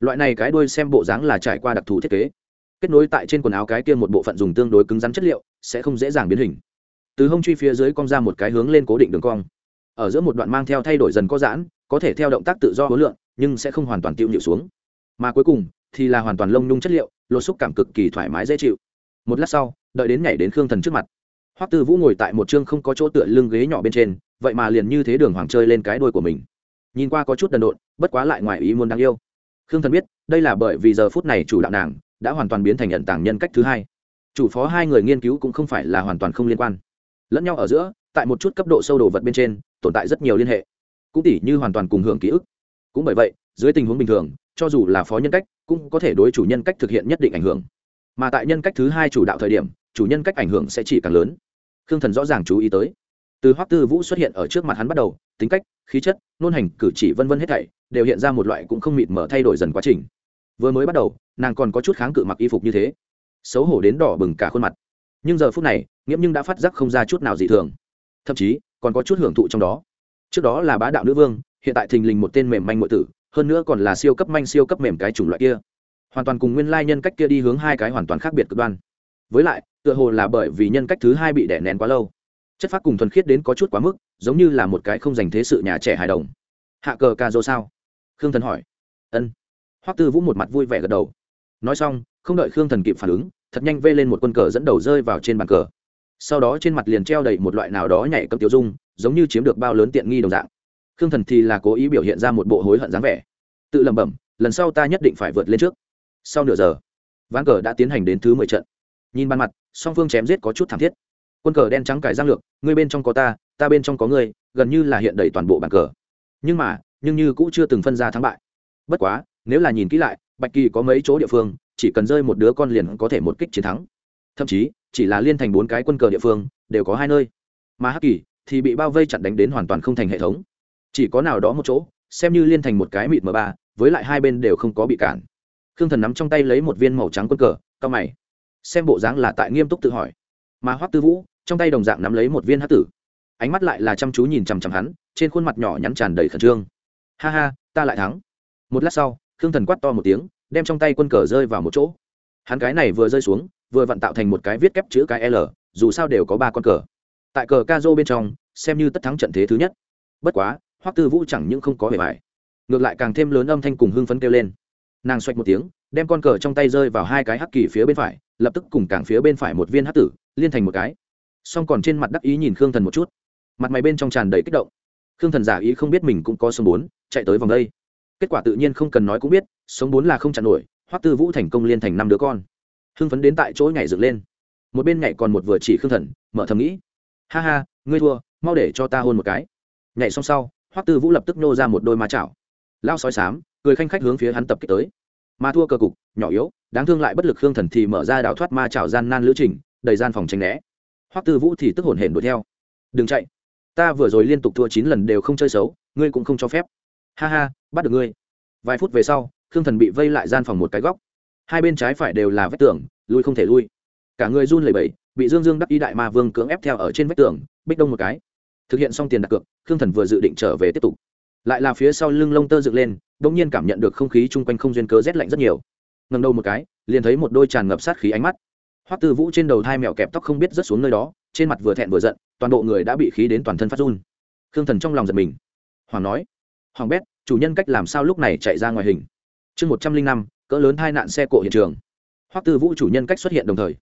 Loại này cái đuôi xem bộ dáng là trải qua đặc thù thiết kế. Kết nối tại trên quần áo cái kia một bộ phận dùng tương đối cứng rắn chất liệu, sẽ không dễ dàng biến hình. Từ hông truy phía dưới cong ra một cái hướng lên cố định đường cong. Ở giữa một đoạn mang theo thay đổi dần có giãn, có thể theo động tác tự do hối lượng, nhưng sẽ không hoàn toàn tiêu nhịu xuống. Mà cuối cùng, thì là hoàn toàn lông nhung chất liệu, lột xúc cảm cực kỳ thoải mái dễ chịu. Một lát sau, đợi đến nhảy đến khương thần trước mặt. Hoắc tư vũ ngồi tại một chương không có chỗ tựa lưng ghế nhỏ bên trên, vậy mà liền như thế đường hoàng chơi lên cái đuôi của mình nhìn qua có chút đần độn, bất quá lại ngoài ý muốn đáng yêu. Khương thần biết, đây là bởi vì giờ phút này chủ đạo nàng đã hoàn toàn biến thành nhận tàng nhân cách thứ hai. Chủ phó hai người nghiên cứu cũng không phải là hoàn toàn không liên quan. Lẫn nhau ở giữa, tại một chút cấp độ sâu đồ vật bên trên, tồn tại rất nhiều liên hệ. Cũng tỉ như hoàn toàn cùng hưởng ký ức. Cũng bởi vậy, dưới tình huống bình thường, cho dù là phó nhân cách, cũng có thể đối chủ nhân cách thực hiện nhất định ảnh hưởng. Mà tại nhân cách thứ hai chủ đạo thời điểm, chủ nhân cách ảnh hưởng sẽ chỉ càng lớn. Khương thần rõ ràng chú ý tới từ hoắc tư vũ xuất hiện ở trước mặt hắn bắt đầu, tính cách, khí chất, nôn hành, cử chỉ vân vân hết thảy, đều hiện ra một loại cũng không mịt mở thay đổi dần quá trình. Vừa mới bắt đầu, nàng còn có chút kháng cự mặc y phục như thế, xấu hổ đến đỏ bừng cả khuôn mặt. Nhưng giờ phút này, nghiễm nhưng đã phát giác không ra chút nào dị thường. Thậm chí, còn có chút hưởng thụ trong đó. Trước đó là bá đạo nữ vương, hiện tại thình lình một tên mềm manh ngụy tử, hơn nữa còn là siêu cấp manh siêu cấp mềm cái chủng loại kia. Hoàn toàn cùng nguyên lai nhân cách kia đi hướng hai cái hoàn toàn khác biệt cực đoan. Với lại, tựa hồ là bởi vì nhân cách thứ hai bị đẻ nén quá lâu chất phát cùng thuần khiết đến có chút quá mức, giống như là một cái không dành thế sự nhà trẻ hài đồng. Hạ cờ ca dô sao? Khương thần hỏi. Ân. Hoắc tư vũ một mặt vui vẻ gật đầu. Nói xong, không đợi khương thần kịp phản ứng, thật nhanh vê lên một quân cờ dẫn đầu rơi vào trên bàn cờ. Sau đó trên mặt liền treo đầy một loại nào đó nhảy cầm tiêu dung, giống như chiếm được bao lớn tiện nghi đồng dạng. Khương thần thì là cố ý biểu hiện ra một bộ hối hận dáng vẻ. Tự lẩm bẩm, lần sau ta nhất định phải vượt lên trước. Sau nửa giờ, ván cờ đã tiến hành đến thứ mười trận. Nhìn ban mặt, song phương chém giết có chút thảm thiết quân cờ đen trắng cải giang lược, ngươi bên trong có ta ta bên trong có ngươi, gần như là hiện đầy toàn bộ bàn cờ. Nhưng mà, nhưng như cũng chưa từng phân ra thắng bại. Bất quá, nếu là nhìn kỹ lại, bạch kỳ có mấy chỗ địa phương, chỉ cần rơi một đứa con liền có thể một kích chiến thắng. Thậm chí, chỉ là liên thành bốn cái quân cờ địa phương, đều có hai nơi. Mà hắc kỳ thì bị bao vây chặn đánh đến hoàn toàn không thành hệ thống. Chỉ có nào đó một chỗ, xem như liên thành một cái mịt m ba, với lại hai bên đều không có bị cản. Khương thần nắm trong tay lấy một viên màu trắng quân cờ, cao mày. Xem bộ dáng là tại nghiêm túc tự hỏi. Mà hoắc tư vũ trong tay đồng dạng nắm lấy một viên hát tử. Ánh mắt lại là chăm chú nhìn chằm chằm hắn, trên khuôn mặt nhỏ nhắn tràn đầy khẩn trương. Ha ha, ta lại thắng. Một lát sau, khương thần quát to một tiếng, đem trong tay quân cờ rơi vào một chỗ. Hắn cái này vừa rơi xuống, vừa vặn tạo thành một cái viết kép chữ cái l, dù sao đều có ba con cờ. Tại cờ ca dô bên trong, xem như tất thắng trận thế thứ nhất. Bất quá, hoắc tư vũ chẳng những không có hề bài ngược lại càng thêm lớn âm thanh cùng hưng phấn kêu lên. Nàng xoạch một tiếng, đem con cờ trong tay rơi vào hai cái hắc kỳ phía bên phải, lập tức cùng cảng phía bên phải một viên hắc tử, liên thành một cái song còn trên mặt đắc ý nhìn khương thần một chút. Mặt mày bên trong tràn đầy kích động. Khương thần giả ý không biết mình cũng có sông bốn, chạy tới vòng đây. Kết quả tự nhiên không cần nói cũng biết, sống bốn là không chặn nổi, hoắc tư vũ thành công liên thành năm đứa con. Hưng phấn đến tại chỗ nhảy dựng lên. Một bên nhảy còn một vừa chỉ khương thần, mở thầm nghĩ. Ha ha, ngươi thua, mau để cho ta hôn một cái. Nhảy xong sau, hoắc tư vũ lập tức nô ra một đôi ma chảo. Lao sói sám cười khanh khách hướng phía hắn tập kích tới. Ma thua cờ cục, nhỏ yếu, đáng thương lại bất lực khương thần thì mở ra đào thoát ma chảo gian nan lữ trình đầy gian phòng tranh né hoắc tư vũ thì tức hổn hển đuổi theo. Đừng chạy. Ta vừa rồi liên tục thua chín lần đều không chơi xấu, ngươi cũng không cho phép. Ha ha, bắt được ngươi. Vài phút về sau, khương thần bị vây lại gian phòng một cái góc. Hai bên trái phải đều là vách tường, lui không thể lui. Cả người run lẩy bẩy, bị dương dương đắc ý đại ma vương cưỡng ép theo ở trên vách tường, bích đông một cái. Thực hiện xong tiền đặt cược, khương thần vừa dự định trở về tiếp tục. Lại là phía sau lưng lông tơ dựng lên đ ỗ n g nhiên cảm nhận được không khí chung quanh không duyên cớ rét lạnh rất nhiều. Ngầm đầu một cái, liền thấy một đôi tràn ngập sát khí ánh mắt hoắc tư vũ trên đầu thai mèo kẹp tóc không biết rớt xuống nơi đó, trên mặt vừa thẹn vừa giận, toàn bộ người đã bị khí đến toàn thân phát run. Khương thần trong lòng giật mình. Hoàng nói, hoàng bét, chủ nhân cách làm sao lúc này chạy ra ngoài hình? Chương một trăm linh năm, cỡ lớn hai nạn xe cộ hiện trường. Hoắc tư vũ chủ nhân cách xuất hiện đồng thời.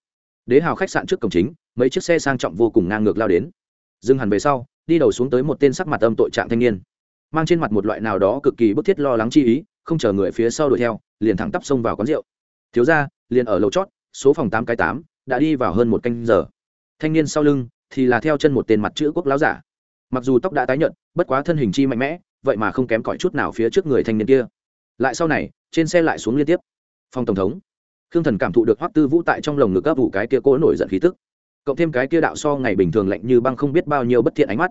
Đế hào khách sạn trước cổng chính, mấy chiếc xe sang trọng vô cùng ngang ngược lao đến. Dừng hẳn về sau, đi đầu xuống tới một tên sắc mặt âm tội trạng thanh niên. Mang trên mặt một loại nào đó cực kỳ bức thiết lo lắng chi ý, không chờ người phía sau đuổi theo, liền thẳng tắp xông vào quán rượu. Thiếu ra liền ở lầu chót số phòng tám cái tám, đã đi vào hơn một canh giờ. Thanh niên sau lưng thì là theo chân một tên mặt chữ quốc láo giả. Mặc dù tóc đã tái nhợt, bất quá thân hình chi mạnh mẽ, vậy mà không kém cỏi chút nào phía trước người thanh niên kia. Lại sau này, trên xe lại xuống liên tiếp. Phòng tổng thống. Khương thần cảm thụ được hoắc tư vũ tại trong lồng ngực các vụ cái kia cố nổi giận khí tức. Cộng thêm cái kia đạo so ngày bình thường lạnh như băng không biết bao nhiêu bất thiện ánh mắt.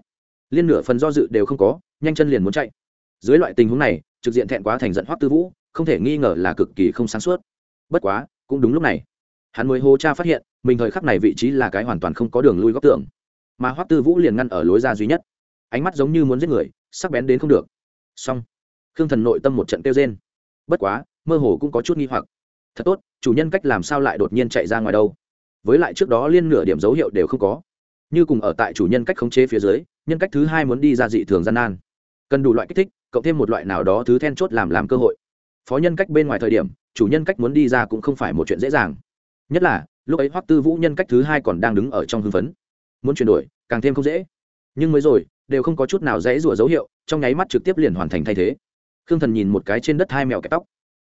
Liên nửa phần do dự đều không có, nhanh chân liền muốn chạy. Dưới loại tình huống này, trực diện thẹn quá thành giận hoắc tư vũ, không thể nghi ngờ là cực kỳ không sáng suốt. Bất quá, cũng đúng lúc này hắn mới hô cha phát hiện, mình thời khắc này vị trí là cái hoàn toàn không có đường lui góc tường. Mà hoắc tư vũ liền ngăn ở lối ra duy nhất. Ánh mắt giống như muốn giết người, sắc bén đến không được. Xong. Khương thần nội tâm một trận kêu rên. Bất quá, mơ hồ cũng có chút nghi hoặc. Thật tốt, chủ nhân cách làm sao lại đột nhiên chạy ra ngoài đâu? Với lại trước đó liên nửa điểm dấu hiệu đều không có. Như cùng ở tại chủ nhân cách khống chế phía dưới, nhân cách thứ hai muốn đi ra dị thường gian nan. Cần đủ loại kích thích, cộng thêm một loại nào đó thứ then chốt làm làm cơ hội. Phó nhân cách bên ngoài thời điểm, chủ nhân cách muốn đi ra cũng không phải một chuyện dễ dàng nhất là, lúc ấy hoắc tư vũ nhân cách thứ hai còn đang đứng ở trong hưng phấn. Muốn chuyển đổi, càng thêm không dễ. Nhưng mới rồi, đều không có chút nào dễ rủa dấu hiệu, trong nháy mắt trực tiếp liền hoàn thành thay thế. Khương thần nhìn một cái trên đất hai mèo kẹp tóc.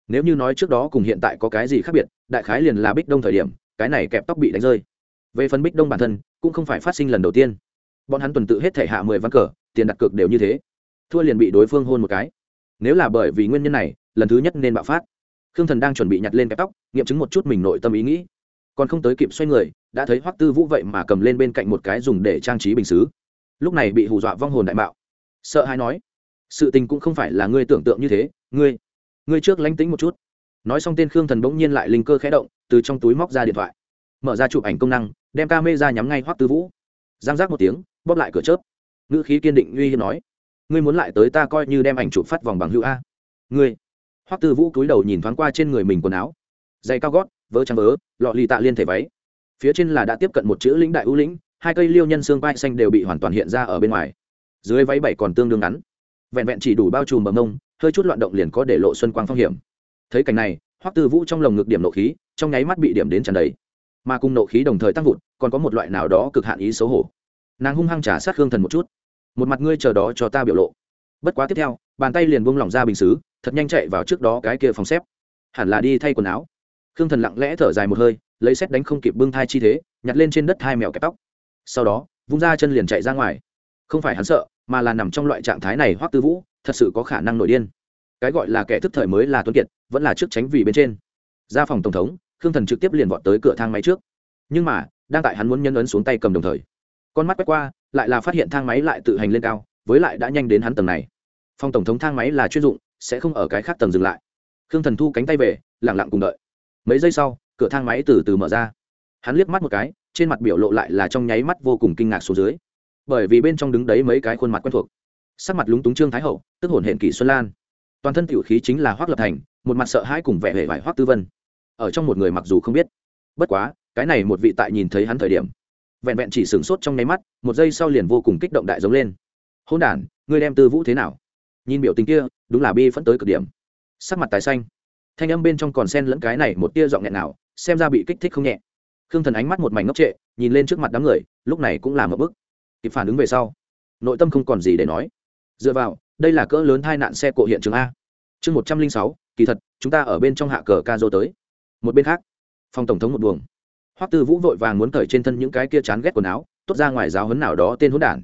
Nếu như nói trước đó cùng hiện tại có cái gì khác biệt, đại khái liền là bích đông thời điểm, cái này kẹp tóc bị đánh rơi. Về phần bích đông bản thân, cũng không phải phát sinh lần đầu tiên. Bọn hắn tuần tự hết thể hạ mười ván cờ, tiền đặt cược đều như thế. Thua liền bị đối phương hôn một cái. Nếu là bởi vì nguyên nhân này, lần thứ nhất nên bạo phát khương thần đang chuẩn bị nhặt lên kẹp tóc, nghiệm chứng một chút mình nội tâm ý nghĩ. Còn không tới kịp xoay người, đã thấy hoắc tư vũ vậy mà cầm lên bên cạnh một cái dùng để trang trí bình xứ. Lúc này bị hù dọa vong hồn đại mạo. Sợ hãi nói, sự tình cũng không phải là ngươi tưởng tượng như thế, ngươi ngươi trước lánh tính một chút. Nói xong tên khương thần bỗng nhiên lại linh cơ khẽ động, từ trong túi móc ra điện thoại. Mở ra chụp ảnh công năng, đem ca mê ra nhắm ngay hoắc tư vũ. Giang giác một tiếng, bóp lại cửa chớp. Ngữ khí kiên định uy hiếp nói, ngươi muốn lại tới ta coi như đem ảnh chụp phát vòng bằng hữu a. Ngươi hoắc tư vũ cúi đầu nhìn thoáng qua trên người mình quần áo. Dày cao gót, vớ trắng vớ, lọ lì tạ liên thể váy. Phía trên là đã tiếp cận một chữ lĩnh đại ưu lĩnh, hai cây liêu nhân xương vai xanh đều bị hoàn toàn hiện ra ở bên ngoài. Dưới váy bảy còn tương đương ngắn. Vẹn vẹn chỉ đủ bao trùm bầm mông, hơi chút loạn động liền có để lộ xuân quang phong hiểm. Thấy cảnh này, hoắc tư vũ trong lồng ngực điểm nộ khí, trong nháy mắt bị điểm đến tràn đầy. Mà cùng nộ khí đồng thời tăng vụt, còn có một loại nào đó cực hạn ý xấu hổ. Nàng hung hăng trả sát hương thần một chút. Một mặt ngươi chờ đó cho ta biểu lộ. Bất quá tiếp theo, bàn tay liền buông lỏng ra bình xứ thật nhanh chạy vào trước đó cái kia phòng xếp. Hẳn là đi thay quần áo. Khương thần lặng lẽ thở dài một hơi, lấy xét đánh không kịp bưng thai chi thế, nhặt lên trên đất hai mèo kẹp tóc. Sau đó, vung ra chân liền chạy ra ngoài. Không phải hắn sợ, mà là nằm trong loại trạng thái này hoắc tư vũ, thật sự có khả năng nổi điên. Cái gọi là kẻ thức thời mới là tuấn kiệt, vẫn là trước tránh vì bên trên. Ra phòng tổng thống, khương thần trực tiếp liền vọt tới cửa thang máy trước. Nhưng mà, đang tại hắn muốn nhân ấn xuống tay cầm đồng thời, con mắt quét qua, lại là phát hiện thang máy lại tự hành lên cao, với lại đã nhanh đến hắn tầng này. Phòng tổng thống thang máy là chuyên dụng sẽ không ở cái khác tầng dừng lại. Khương thần thu cánh tay về lẳng lặng cùng đợi. Mấy giây sau, cửa thang máy từ từ mở ra. Hắn liếc mắt một cái, trên mặt biểu lộ lại là trong nháy mắt vô cùng kinh ngạc xuống dưới. Bởi vì bên trong đứng đấy mấy cái khuôn mặt quen thuộc. Sắc mặt lúng túng trương thái hậu, tức hồn hển kỷ xuân lan. Toàn thân tiểu khí chính là hoác lập thành, một mặt sợ hãi cùng vẻ hề vải hoác tư vân. Ở trong một người mặc dù không biết, bất quá, cái này một vị tại nhìn thấy hắn thời điểm, vẹn vẹn chỉ sửng sốt trong nháy mắt, một giây sau liền vô cùng kích động đại giống lên. Hôn đ ngươi đem tư vũ thế nào? Nhìn biểu tình kia, đúng là bi phẫn tới cực điểm. Sắc mặt tái xanh. Thanh âm bên trong còn sen lẫn cái này một tia giọng nghẹn nào, xem ra bị kích thích không nhẹ. Khương thần ánh mắt một mảnh ngốc trệ, nhìn lên trước mặt đám người, lúc này cũng làm một bức kịp phản ứng về sau, nội tâm không còn gì để nói. Dựa vào, đây là cỡ lớn hai nạn xe cộ hiện trường a. Chương một trăm linh sáu, kỳ thật, chúng ta ở bên trong hạ cờ ca dô tới. Một bên khác, phòng tổng thống một buồng. Hoắc tư vũ vội vàng muốn cởi trên thân những cái kia chán ghét quần áo, tốt ra ngoài giáo hấn nào đó tên hỗn đản.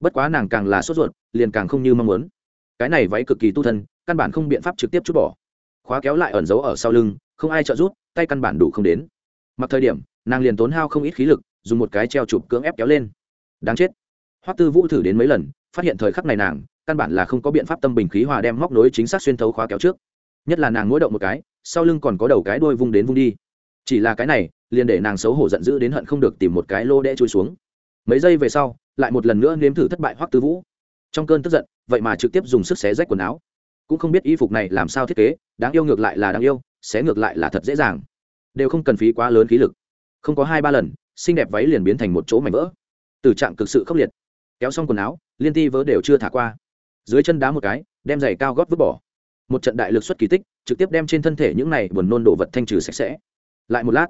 Bất quá nàng càng là sốt ruột, liền càng không như mong muốn cái này váy cực kỳ tu thân, căn bản không biện pháp trực tiếp chút bỏ. Khóa kéo lại ẩn giấu ở sau lưng, không ai trợ giúp, tay căn bản đủ không đến. Mặc thời điểm, nàng liền tốn hao không ít khí lực, dùng một cái treo chụp cưỡng ép kéo lên. Đáng chết. Hoắc tư vũ thử đến mấy lần, phát hiện thời khắc này nàng, căn bản là không có biện pháp tâm bình khí hòa đem móc nối chính xác xuyên thấu khóa kéo trước. Nhất là nàng mỗi động một cái, sau lưng còn có đầu cái đôi vung đến vung đi. Chỉ là cái này, liền để nàng xấu hổ giận dữ đến hận không được tìm một cái lô đẽ trôi xuống. Mấy giây về sau, lại một lần nữa nếm thử thất bại hoắc tư vũ trong cơn tức giận, vậy mà trực tiếp dùng sức xé rách quần áo. Cũng không biết y phục này làm sao thiết kế, đáng yêu ngược lại là đáng yêu, xé ngược lại là thật dễ dàng. Đều không cần phí quá lớn khí lực. Không có hai ba lần, xinh đẹp váy liền biến thành một chỗ mảnh vỡ. Từ trạng cực sự khốc liệt. Kéo xong quần áo, liên ti vỡ đều chưa thả qua. Dưới chân đá một cái, đem giày cao gót vứt bỏ. Một trận đại lực xuất kỳ tích, trực tiếp đem trên thân thể những này buồn nôn đồ vật thanh trừ sạch sẽ. Lại một lát,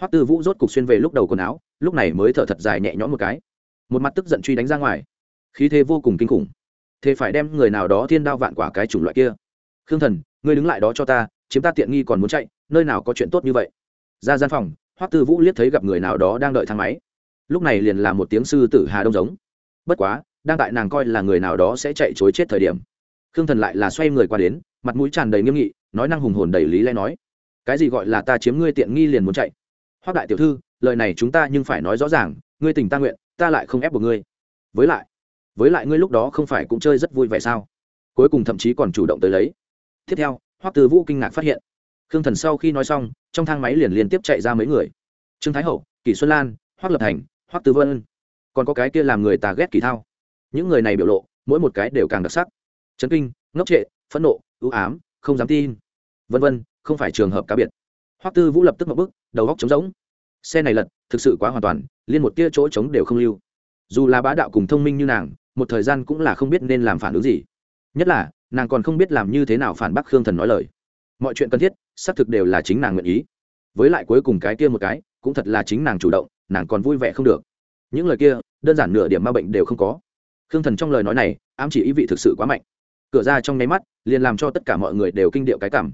hoắc tư vũ rốt cục xuyên về lúc đầu quần áo, lúc này mới thở thật dài nhẹ nhõm một cái. Một mặt tức giận truy đánh ra ngoài khí thế vô cùng kinh khủng. Thế phải đem người nào đó thiên đao vạn quả cái chủng loại kia. Khương thần, ngươi đứng lại đó cho ta, chiếm ta tiện nghi còn muốn chạy, nơi nào có chuyện tốt như vậy? Ra gian phòng, hoắc tư vũ liếc thấy gặp người nào đó đang đợi thang máy. Lúc này liền là một tiếng sư tử hà đông giống. Bất quá, đang tại nàng coi là người nào đó sẽ chạy chối chết thời điểm. Khương thần lại là xoay người qua đến, mặt mũi tràn đầy nghiêm nghị, nói năng hùng hồn đầy lý lẽ nói. Cái gì gọi là ta chiếm ngươi tiện nghi liền muốn chạy? Hoắc đại tiểu thư, lời này chúng ta nhưng phải nói rõ ràng, ngươi tình ta nguyện, ta lại không ép buộc ngươi. Với lại với lại ngươi lúc đó không phải cũng chơi rất vui vẻ sao? Cuối cùng thậm chí còn chủ động tới lấy. Tiếp theo, hoắc từ vũ kinh ngạc phát hiện, khương thần sau khi nói xong, trong thang máy liền liên tiếp chạy ra mấy người. Trương thái hậu, kỷ xuân lan, hoắc lập thành, hoắc tư vân. Còn có cái kia làm người ta ghét kỳ thao. Những người này biểu lộ, mỗi một cái đều càng đặc sắc. Chấn kinh, ngốc trệ, phẫn nộ, ưu ám, không dám tin. Vân vân, không phải trường hợp cá biệt. Hoắc tư vũ lập tức một bước, đầu góc trống rỗng. Xe này lật, thực sự quá hoàn toàn, liên một tia chỗ trống đều không lưu. Dù là bá đạo cùng thông minh như nàng một thời gian cũng là không biết nên làm phản ứng gì. Nhất là, nàng còn không biết làm như thế nào phản bác khương thần nói lời. Mọi chuyện cần thiết, xác thực đều là chính nàng nguyện ý. Với lại cuối cùng cái kia một cái, cũng thật là chính nàng chủ động, nàng còn vui vẻ không được. Những lời kia, đơn giản nửa điểm ma bệnh đều không có. Khương thần trong lời nói này, ám chỉ ý vị thực sự quá mạnh. Cửa ra trong nháy mắt, liền làm cho tất cả mọi người đều kinh điệu cái cảm.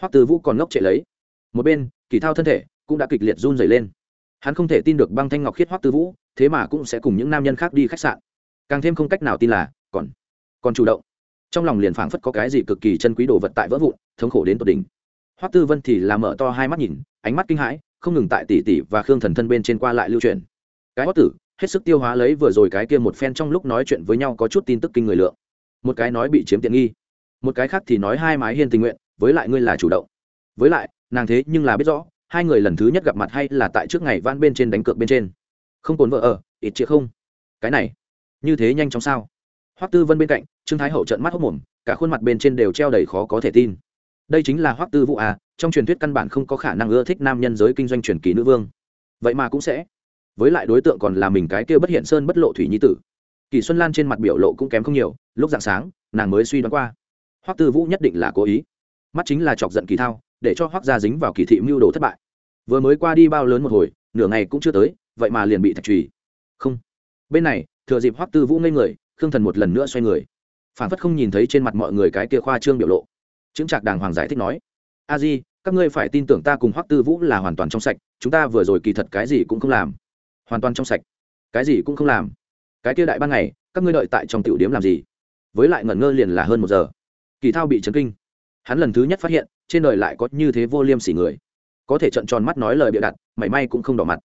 Hoắc từ vũ còn ngốc chạy lấy. Một bên, kỳ thao thân thể cũng đã kịch liệt run rẩy lên. Hắn không thể tin được băng thanh ngọc khiết hoắc tư vũ, thế mà cũng sẽ cùng những nam nhân khác đi khách sạn càng thêm không cách nào tin là, còn còn chủ động. Trong lòng liền phảng phất có cái gì cực kỳ chân quý đồ vật tại vỡ vụn, thống khổ đến tột đỉnh. Hoắc tư vân thì làm mở to hai mắt nhìn, ánh mắt kinh hãi, không ngừng tại tỷ tỷ và khương thần thân bên trên qua lại lưu truyền. Cái hoắc tử, hết sức tiêu hóa lấy vừa rồi cái kia một phen trong lúc nói chuyện với nhau có chút tin tức kinh người lượng. Một cái nói bị chiếm tiện nghi, một cái khác thì nói hai mái hiên tình nguyện, với lại ngươi là chủ động. Với lại, nàng thế nhưng là biết rõ, hai người lần thứ nhất gặp mặt hay là tại trước ngày van bên trên đánh cược bên trên. Không cồn vợ ở, ít chĩa không? Cái này như thế nhanh chóng sao? Hoắc tư vân bên cạnh, trương thái hậu trợn mắt hốc mồm, cả khuôn mặt bên trên đều treo đầy khó có thể tin. Đây chính là hoắc tư vũ à trong truyền thuyết căn bản không có khả năng ưa thích nam nhân giới kinh doanh truyền kỳ nữ vương. Vậy mà cũng sẽ. Với lại đối tượng còn là mình cái kia bất hiện sơn bất lộ thủy nhi tử. Kỳ xuân lan trên mặt biểu lộ cũng kém không nhiều, lúc dạng sáng, nàng mới suy đoán qua. Hoắc tư vũ nhất định là cố ý. Mắt chính là chọc giận kỳ thao, để cho hoắc gia dính vào kỳ thị mưu đồ thất bại. Vừa mới qua đi bao lớn một hồi, nửa ngày cũng chưa tới, vậy mà liền bị thạch trùy. Không. Bên này thừa dịp hoắc tư vũ ngây người, khương thần một lần nữa xoay người. Phản phất không nhìn thấy trên mặt mọi người cái kia khoa trương biểu lộ. Chứng trạc đàng hoàng giải thích nói, a di, các ngươi phải tin tưởng ta cùng hoắc tư vũ là hoàn toàn trong sạch, chúng ta vừa rồi kỳ thật cái gì cũng không làm. Hoàn toàn trong sạch? Cái gì cũng không làm? Cái kia đại ban ngày, các ngươi đợi tại trong tiểu điếm làm gì? Với lại ngẩn ngơ liền là hơn một giờ. Kỳ thao bị chấn kinh. Hắn lần thứ nhất phát hiện, trên đời lại có như thế vô liêm sỉ người. Có thể trận tròn mắt nói lời bịa đặt, mảy may cũng không đỏ mặt.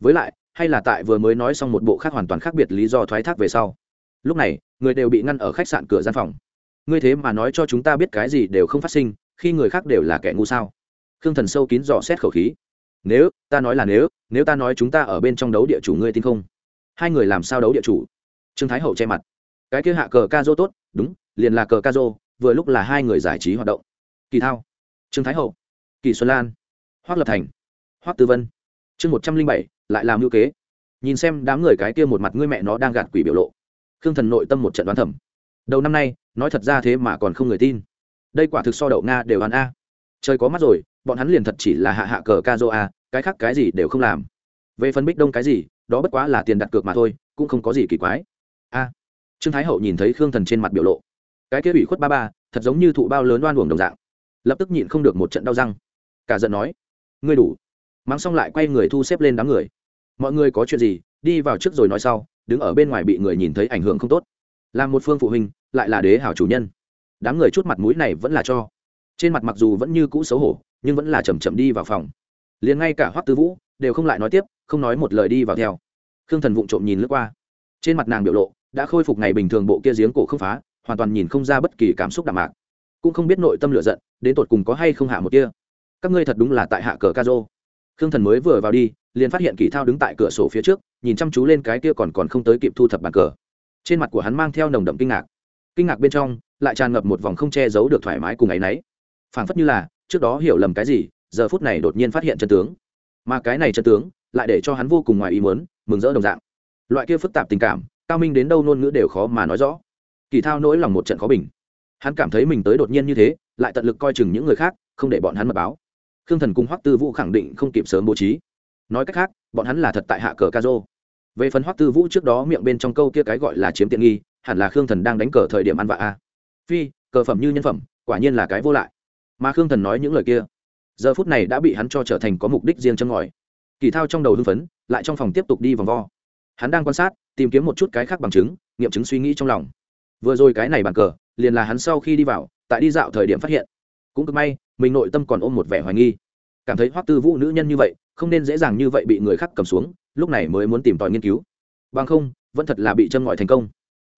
Với lại hay là tại vừa mới nói xong một bộ khác hoàn toàn khác biệt lý do thoái thác về sau. Lúc này, người đều bị ngăn ở khách sạn cửa gian phòng. Ngươi thế mà nói cho chúng ta biết cái gì đều không phát sinh, khi người khác đều là kẻ ngu sao? Khương thần sâu kín dò xét khẩu khí. Nếu, ta nói là nếu nếu ta nói chúng ta ở bên trong đấu địa chủ ngươi tin không? Hai người làm sao đấu địa chủ? Trương thái hậu che mặt. Cái kia hạ cờ ca dô tốt, đúng, liền là cờ ca dô vừa lúc là hai người giải trí hoạt động. Kỳ thao. Trương thái hậu. Kỳ xuân lan. Hoác lập thành. Hoác tư vân. Chương một trăm linh bảy lại làm ngữ kế. Nhìn xem đám người cái kia một mặt ngươi mẹ nó đang gạt quỷ biểu lộ. Khương thần nội tâm một trận đoán thẩm đầu năm nay, nói thật ra thế mà còn không người tin. Đây quả thực so đậu nga đều hắn a. Trời có mắt rồi, bọn hắn liền thật chỉ là hạ hạ cờ ca dô a, cái khác cái gì đều không làm. Về phần bích đông cái gì, đó bất quá là tiền đặt cược mà thôi, cũng không có gì kỳ quái. A. Trương thái hậu nhìn thấy khương thần trên mặt biểu lộ. Cái kia ủy khuất ba ba, thật giống như thụ bao lớn đoan uổng đồng dạng. Lập tức nhịn không được một trận đau răng. Cả giận nói, ngươi đủ mắng xong lại quay người thu xếp lên đám người. Mọi người có chuyện gì, đi vào trước rồi nói sau, đứng ở bên ngoài bị người nhìn thấy ảnh hưởng không tốt. Làm một phương phụ huynh, lại là đế hảo chủ nhân. Đám người chút mặt mũi này vẫn là cho. Trên mặt mặc dù vẫn như cũ xấu hổ, nhưng vẫn là chầm chậm đi vào phòng. Liền ngay cả hoắc tư vũ đều không lại nói tiếp, không nói một lời đi vào theo. Khương thần vụng trộm nhìn lướt qua. Trên mặt nàng biểu lộ đã khôi phục ngày bình thường bộ kia giếng cổ không phá, hoàn toàn nhìn không ra bất kỳ cảm xúc đạm mạc. Cũng không biết nội tâm lựa giận, đến tột cùng có hay không hạ một kia các ngươi thật đúng là tại hạ cờ ca rô khương thần mới vừa vào đi, liền phát hiện kỳ thao đứng tại cửa sổ phía trước, nhìn chăm chú lên cái kia còn còn không tới kịp thu thập bàn cờ. Trên mặt của hắn mang theo nồng đậm kinh ngạc. Kinh ngạc bên trong, lại tràn ngập một vòng không che giấu được thoải mái cùng ấ y n ấ y phảng phất như là, trước đó hiểu lầm cái gì, giờ phút này đột nhiên phát hiện chân tướng. Mà cái này chân tướng, lại để cho hắn vô cùng ngoài ý muốn, mừng rỡ đồng dạng. Loại kia phức tạp tình cảm, cao minh đến đâu ngôn ngữ đều khó mà nói rõ. Kỳ thao nỗi lòng một trận khó bình. Hắn cảm thấy mình tới đột nhiên như thế, lại tận lực coi chừng những người khác, không để bọn hắn mật báo khương thần cùng hoắc tư vũ khẳng định không kịp sớm bố trí. Nói cách khác, bọn hắn là thật tại hạ cờ ca dô về phần hoắc tư vũ trước đó miệng bên trong câu kia cái gọi là chiếm tiện nghi, hẳn là khương thần đang đánh cờ thời điểm ăn vạ a. Phi, cờ phẩm như nhân phẩm, quả nhiên là cái vô lại. Mà khương thần nói những lời kia, giờ phút này đã bị hắn cho trở thành có mục đích riêng chân ngòi. Kỳ thao trong đầu hưng phấn, lại trong phòng tiếp tục đi vòng vo. Hắn đang quan sát, tìm kiếm một chút cái khác bằng chứng, nghiệm chứng suy nghĩ trong lòng. Vừa rồi cái này bàn cờ, liền là hắn sau khi đi vào, tại đi dạo thời điểm phát hiện cũng cực may, mình nội tâm còn ôm một vẻ hoài nghi. Cảm thấy hoắc tư vũ nữ nhân như vậy, không nên dễ dàng như vậy bị người khác cầm xuống, lúc này mới muốn tìm tòi nghiên cứu. Bằng không, vẫn thật là bị châm ngòi thành công.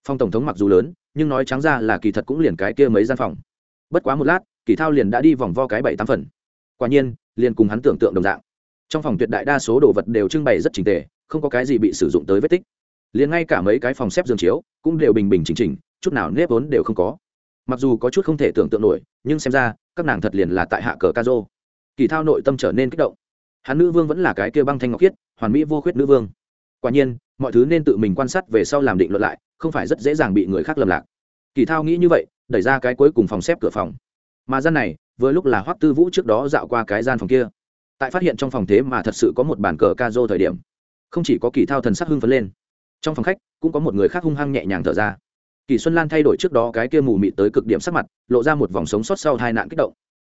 Phong tổng thống mặc dù lớn, nhưng nói trắng ra là kỳ thật cũng liền cái kia mấy gian phòng. Bất quá một lát, kỳ thao liền đã đi vòng vo cái bảy tám phần. Quả nhiên, liền cùng hắn tưởng tượng đồng dạng. Trong phòng tuyệt đại đa số đồ vật đều trưng bày rất trình tề, không có cái gì bị sử dụng tới vết tích. Liền ngay cả mấy cái phòng xếp giường chiếu, cũng đều bình bình chỉnh chỉnh, chút nào nếp vốn đều không có. Mặc dù có chút không thể tưởng tượng nổi, nhưng xem ra các nàng thật liền là tại hạ cờ ca dô kỳ thao nội tâm trở nên kích động. Hắn nữ vương vẫn là cái kia băng thanh ngọc khiết, hoàn mỹ vô khuyết nữ vương. Quả nhiên, mọi thứ nên tự mình quan sát về sau làm định luận lại, không phải rất dễ dàng bị người khác lầm lạc. Kỳ thao nghĩ như vậy, đẩy ra cái cuối cùng phòng xếp cửa phòng. Mà gian này, vừa lúc là hoắc tư vũ trước đó dạo qua cái gian phòng kia. Tại phát hiện trong phòng thế mà thật sự có một bàn cờ ca dô thời điểm, không chỉ có kỳ thao thần sắc hưng phấn lên, trong phòng khách cũng có một người khác hung hăng nhẹ nhàng thở ra kỳ xuân lan thay đổi trước đó cái kia mù mịt tới cực điểm sắc mặt, lộ ra một vòng sống sót sau hai nạn kích động.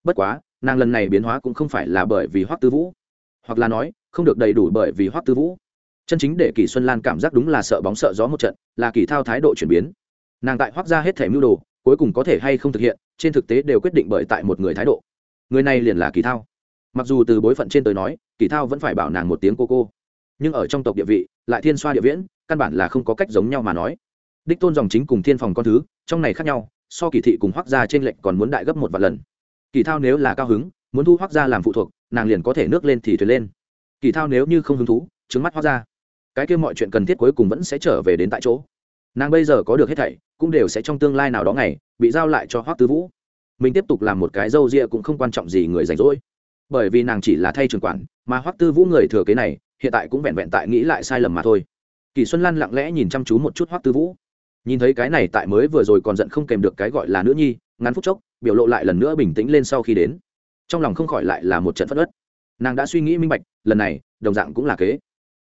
Bất quá, nàng lần này biến hóa cũng không phải là bởi vì hoắc tư vũ, hoặc là nói, không được đầy đủ bởi vì hoắc tư vũ. Chân chính để kỳ xuân lan cảm giác đúng là sợ bóng sợ gió một trận, là kỳ thao thái độ chuyển biến. Nàng tại hoắc ra hết thể mưu đồ, cuối cùng có thể hay không thực hiện, trên thực tế đều quyết định bởi tại một người thái độ. Người này liền là kỳ thao. Mặc dù từ bối phận trên tới nói, kỳ thao vẫn phải bảo nàng một tiếng cô cô. Nhưng ở trong tộc địa vị, lại thiên xoa địa viễn, căn bản là không có cách giống nhau mà nói đích tôn dòng chính cùng thiên phòng con thứ, trong này khác nhau, so kỳ thị cùng hoác gia trên lệnh còn muốn đại gấp một vài lần. Kỳ thao nếu là cao hứng, muốn thu hoác gia làm phụ thuộc, nàng liền có thể nước lên thì thuyền lên. Kỳ thao nếu như không hứng thú, trứng mắt hoác gia. Cái kia mọi chuyện cần thiết cuối cùng vẫn sẽ trở về đến tại chỗ. Nàng bây giờ có được hết thảy, cũng đều sẽ trong tương lai nào đó ngày, bị giao lại cho hoắc tư vũ. Mình tiếp tục làm một cái dâu ria cũng không quan trọng gì người rảnh rỗi. Bởi vì nàng chỉ là thay trường quản, mà hoắc tư vũ người thừa kế này, hiện tại cũng vẹn vẹn tại nghĩ lại sai lầm mà thôi. Kỳ xuân lan lặng lẽ nhìn chăm chú một chút hoắc tư vũ nhìn thấy cái này tại mới vừa rồi còn giận không kèm được cái gọi là nữ nhi, ngắn phút chốc, biểu lộ lại lần nữa bình tĩnh lên sau khi đến. Trong lòng không khỏi lại là một trận phất ớt nàng đã suy nghĩ minh bạch, lần này, đồng dạng cũng là kế.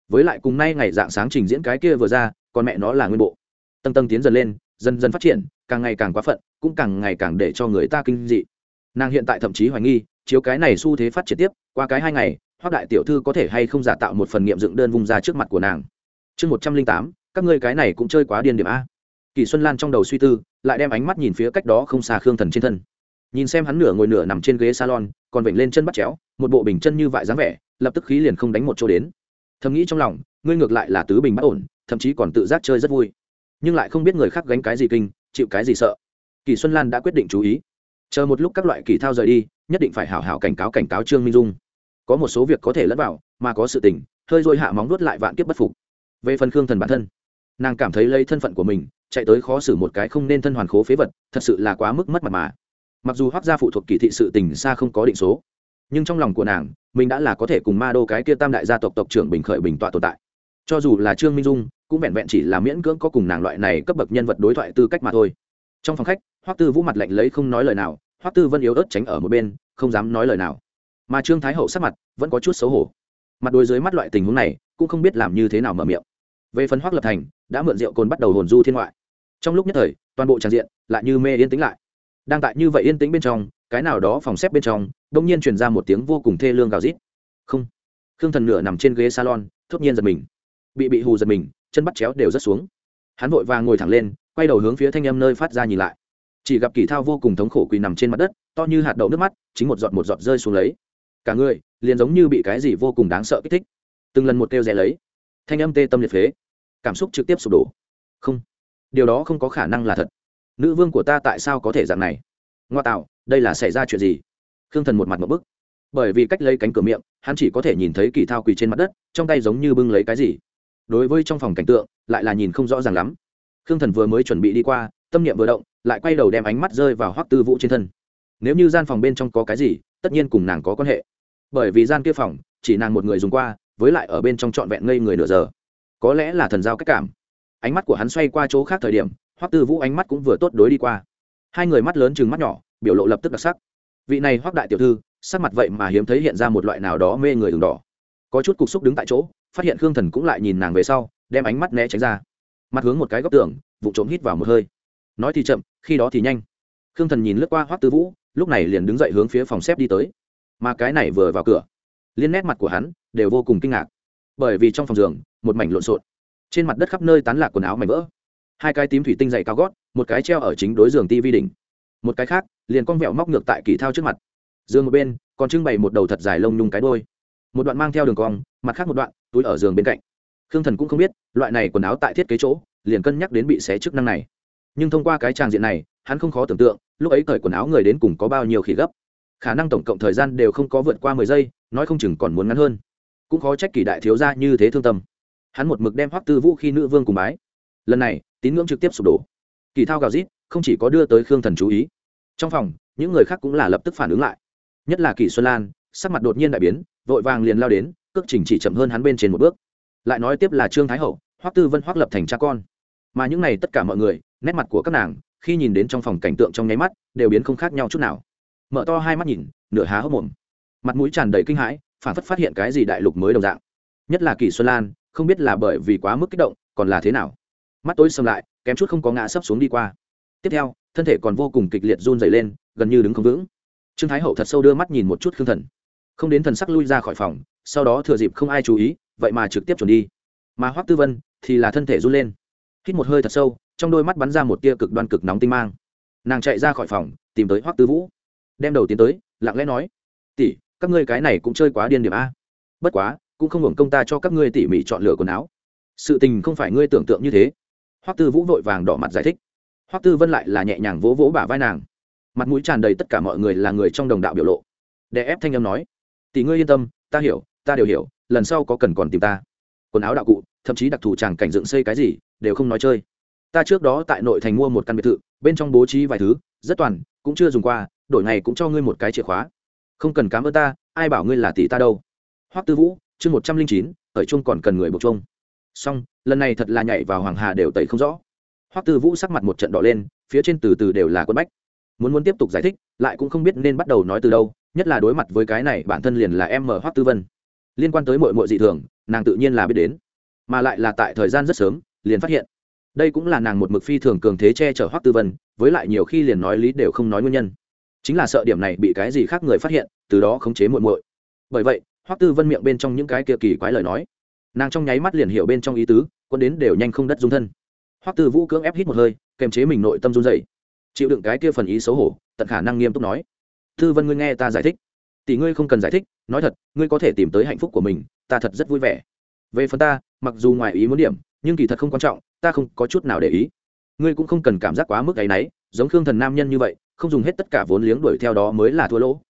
Với lại cùng nay ngày dạng sáng trình diễn cái kia vừa ra còn mẹ nó là nguyên bộ. Tầng tầng tiến dần lên, dần dần phát triển, càng ngày càng quá phận, cũng càng ngày càng để cho người ta kinh dị. Nàng hiện tại thậm chí hoài nghi, chiếu cái này xu thế phát triển tiếp, qua cái hai ngày hoác đại tiểu thư có thể hay không giả tạo một phần nghiệm dựng đơn vung ra trước mặt của nàng. Chương một trăm linh tám, các ngươi cái này cũng chơi quá điên điểm a kỳ xuân lan trong đầu suy tư, lại đem ánh mắt nhìn phía cách đó không xa khương thần trên thân. Nhìn xem hắn nửa ngồi nửa nằm trên ghế salon, còn vểnh lên chân bắt chéo, một bộ bình chân như vại dáng vẻ, lập tức khí liền không đánh một chỗ đến. Thầm nghĩ trong lòng, ngươi ngược lại là tứ bình bất ổn, thậm chí còn tự giác chơi rất vui. Nhưng lại không biết người khác gánh cái gì kinh, chịu cái gì sợ. Kỳ xuân lan đã quyết định chú ý. Chờ một lúc các loại kỳ thao rời đi, nhất định phải hảo hảo cảnh cáo cảnh cáo trương minh dung. Có một số việc có thể lẫn vào, mà có sự tình, hơi dôi hạ móng nuốt lại vạn kiếp bất phục. Về phần khương thần bản thân, nàng cảm thấy lấy thân phận của mình chạy tới khó xử một cái không nên thân hoàn khố phế vật, thật sự là quá mức mất mặt mà. Mặc dù hoác gia phụ thuộc kỳ thị sự tình xa không có định số, nhưng trong lòng của nàng, mình đã là có thể cùng ma đô cái kia tam đại gia tộc tộc trưởng bình khởi bình tọa tồn tại. Cho dù là trương minh dung, cũng vẹn vẹn chỉ là miễn cưỡng có cùng nàng loại này cấp bậc nhân vật đối thoại tư cách mà thôi. Trong phòng khách, hoắc tư vũ mặt lạnh lấy không nói lời nào, hoắc tư vân yếu ớt tránh ở một bên, không dám nói lời nào. Mà trương thái hậu sắc mặt vẫn có chút xấu hổ. Mặt đôi dưới mắt loại tình huống này, cũng không biết làm như thế nào mở miệng. Về phần hoắc lập thành, đã mượn rượu cồn bắt đầu hồn du thiên ngoại trong lúc nhất thời, toàn bộ tràn diện lại như mê yên tĩnh lại. Đang tại như vậy yên tĩnh bên trong, cái nào đó phòng xếp bên trong đông nhiên truyền ra một tiếng vô cùng thê lương gào rít. Không. Khương thần nửa nằm trên ghế salon, thốt nhiên giật mình. Bị bị hù giật mình, chân bắt chéo đều rất xuống. Hắn vội vàng ngồi thẳng lên, quay đầu hướng phía thanh âm nơi phát ra nhìn lại. Chỉ gặp kỳ thao vô cùng thống khổ quỳ nằm trên mặt đất, to như hạt đậu nước mắt, chính một giọt một giọt rơi xuống lấy. Cả người liền giống như bị cái gì vô cùng đáng sợ kích thích. Từng lần một kêu rè lấy. Thanh âm tê tâm liệt phế. Cảm xúc trực tiếp sụp đổ. Không điều đó không có khả năng là thật. Nữ vương của ta tại sao có thể dạng này? Ngoa tạo, đây là xảy ra chuyện gì? Khương thần một mặt một bức. Bởi vì cách lấy cánh cửa miệng, hắn chỉ có thể nhìn thấy kỳ thao quỳ trên mặt đất, trong tay giống như bưng lấy cái gì. Đối với trong phòng cảnh tượng, lại là nhìn không rõ ràng lắm. Khương thần vừa mới chuẩn bị đi qua, tâm niệm vừa động, lại quay đầu đem ánh mắt rơi vào hoắc tư vũ trên thân. Nếu như gian phòng bên trong có cái gì, tất nhiên cùng nàng có quan hệ. Bởi vì gian kia phòng, chỉ nàng một người dùng qua, với lại ở bên trong trọn vẹn ngây người nửa giờ. Có lẽ là thần giao cách cảm ánh mắt của hắn xoay qua chỗ khác thời điểm, hoắc tư vũ ánh mắt cũng vừa tốt đối đi qua. Hai người mắt lớn chừng mắt nhỏ, biểu lộ lập tức đặc sắc. Vị này hoắc đại tiểu thư, sắc mặt vậy mà hiếm thấy hiện ra một loại nào đó mê người đường đỏ. Có chút cục xúc đứng tại chỗ, phát hiện khương thần cũng lại nhìn nàng về sau, đem ánh mắt né tránh ra. Mặt hướng một cái góc tường, vụ trộm hít vào một hơi. Nói thì chậm, khi đó thì nhanh. Khương thần nhìn lướt qua hoắc tư vũ, lúc này liền đứng dậy hướng phía phòng xếp đi tới. Mà cái này vừa vào cửa, liên nét mặt của hắn đều vô cùng kinh ngạc. Bởi vì trong phòng giường, một mảnh lộn xộn trên mặt đất khắp nơi tán lạc quần áo mảnh vỡ. Hai cái tím thủy tinh dày cao gót, một cái treo ở chính đối giường ti vi đỉnh. Một cái khác, liền con vẹo móc ngược tại kỳ thao trước mặt. Giường một bên, còn trưng bày một đầu thật dài lông nhung cái đôi một đoạn mang theo đường cong, mặt khác một đoạn, túi ở giường bên cạnh. Khương thần cũng không biết, loại này quần áo tại thiết kế chỗ, liền cân nhắc đến bị xé chức năng này. Nhưng thông qua cái tràng diện này, hắn không khó tưởng tượng, lúc ấy cởi quần áo người đến cùng có bao nhiêu khỉ gấp. Khả năng tổng cộng thời gian đều không có vượt qua mười giây, nói không chừng còn muốn ngắn hơn. Cũng khó trách kỳ đại thiếu ra như thế thương tâm hắn một mực đem hoắc tư vũ khi nữ vương cùng bái. Lần này, tín ngưỡng trực tiếp sụp đổ. Kỳ thao gào rít, không chỉ có đưa tới khương thần chú ý, trong phòng, những người khác cũng là lập tức phản ứng lại. Nhất là kỳ xuân lan, sắc mặt đột nhiên đại biến, vội vàng liền lao đến, cước trình chỉ chậm hơn hắn bên trên một bước. Lại nói tiếp là trương thái hậu, hoắc tư vân hoắc lập thành cha con. Mà những này tất cả mọi người, nét mặt của các nàng, khi nhìn đến trong phòng cảnh tượng trong nháy mắt, đều biến không khác nhau chút nào. Mở to hai mắt nhìn, nửa há hốc mồm. Mặt mũi tràn đầy kinh hãi, phản phất phát hiện cái gì đại lục mới đồng dạng. Nhất là kỳ xuân lan không biết là bởi vì quá mức kích động, còn là thế nào. Mắt tối xâm lại, kém chút không có ngã sấp xuống đi qua. Tiếp theo, thân thể còn vô cùng kịch liệt run dày lên, gần như đứng không vững. Trương thái hậu thật sâu đưa mắt nhìn một chút khương thần. Không đến thần sắc lui ra khỏi phòng, sau đó thừa dịp không ai chú ý, vậy mà trực tiếp chuẩn đi. Mà hoắc tư vân thì là thân thể run lên. Hít một hơi thật sâu, trong đôi mắt bắn ra một tia cực đoan cực nóng tinh mang. Nàng chạy ra khỏi phòng, tìm tới hoắc tư vũ. Đem đầu tiến tới, lặng lẽ nói, tỷ, các ngươi cái này cũng chơi quá điên điểm a. Bất quá cũng không hưởng công ta cho các ngươi tỉ mỉ chọn lựa quần áo. Sự tình không phải ngươi tưởng tượng như thế. Hoắc tư vũ vội vàng đỏ mặt giải thích. Hoắc tư vân lại là nhẹ nhàng vỗ vỗ bả vai nàng. Mặt mũi tràn đầy tất cả mọi người là người trong đồng đạo biểu lộ. Đè ép thanh âm nói, tỷ ngươi yên tâm, ta hiểu, ta đều hiểu, lần sau có cần còn tìm ta. Quần áo đạo cụ, thậm chí đặc thù chàng cảnh dựng xây cái gì, đều không nói chơi. Ta trước đó tại nội thành mua một căn biệt thự, bên trong bố trí vài thứ, rất toàn, cũng chưa dùng qua, đổi này cũng cho ngươi một cái chìa khóa. Không cần cám ơn ta, ai bảo ngươi là tỷ ta đâu. Hoắc tư vũ chương một trăm linh chín ở chung còn cần người buộc chung xong, lần này thật là nhảy vào hoàng hà đều tẩy không rõ. Hoắc tư vũ sắc mặt một trận đỏ lên, phía trên từ từ đều là quân bách. Muốn muốn tiếp tục giải thích, lại cũng không biết nên bắt đầu nói từ đâu, nhất là đối mặt với cái này, bản thân liền là em mở hoắc tư vân. Liên quan tới muội muội dị thường, nàng tự nhiên là biết đến. Mà lại là tại thời gian rất sớm, liền phát hiện. Đây cũng là nàng một mực phi thường cường thế che chở hoắc tư vân, với lại nhiều khi liền nói lý đều không nói nguyên nhân. Chính là sợ điểm này bị cái gì khác người phát hiện, từ đó khống chế muội muội. Bởi vậy hoắc tư vân miệng bên trong những cái kia kỳ quái lời nói. Nàng trong nháy mắt liền hiểu bên trong ý tứ quân đến đều nhanh không đất dung thân. Hoắc tư vũ cưỡng ép hít một hơi kềm chế mình nội tâm run dậy chịu đựng cái kia phần ý xấu hổ tận khả năng nghiêm túc nói. Tư vân ngươi nghe ta giải thích. Tỷ ngươi không cần giải thích nói thật ngươi có thể tìm tới hạnh phúc của mình ta thật rất vui vẻ. Về phần ta mặc dù ngoài ý muốn điểm nhưng kỳ thật không quan trọng ta không có chút nào để ý. Ngươi cũng không cần cảm giác quá mức ấy nấy, giống khương thần nam nhân như vậy không dùng hết tất cả vốn liếng đuổi theo đó mới là thua lỗ.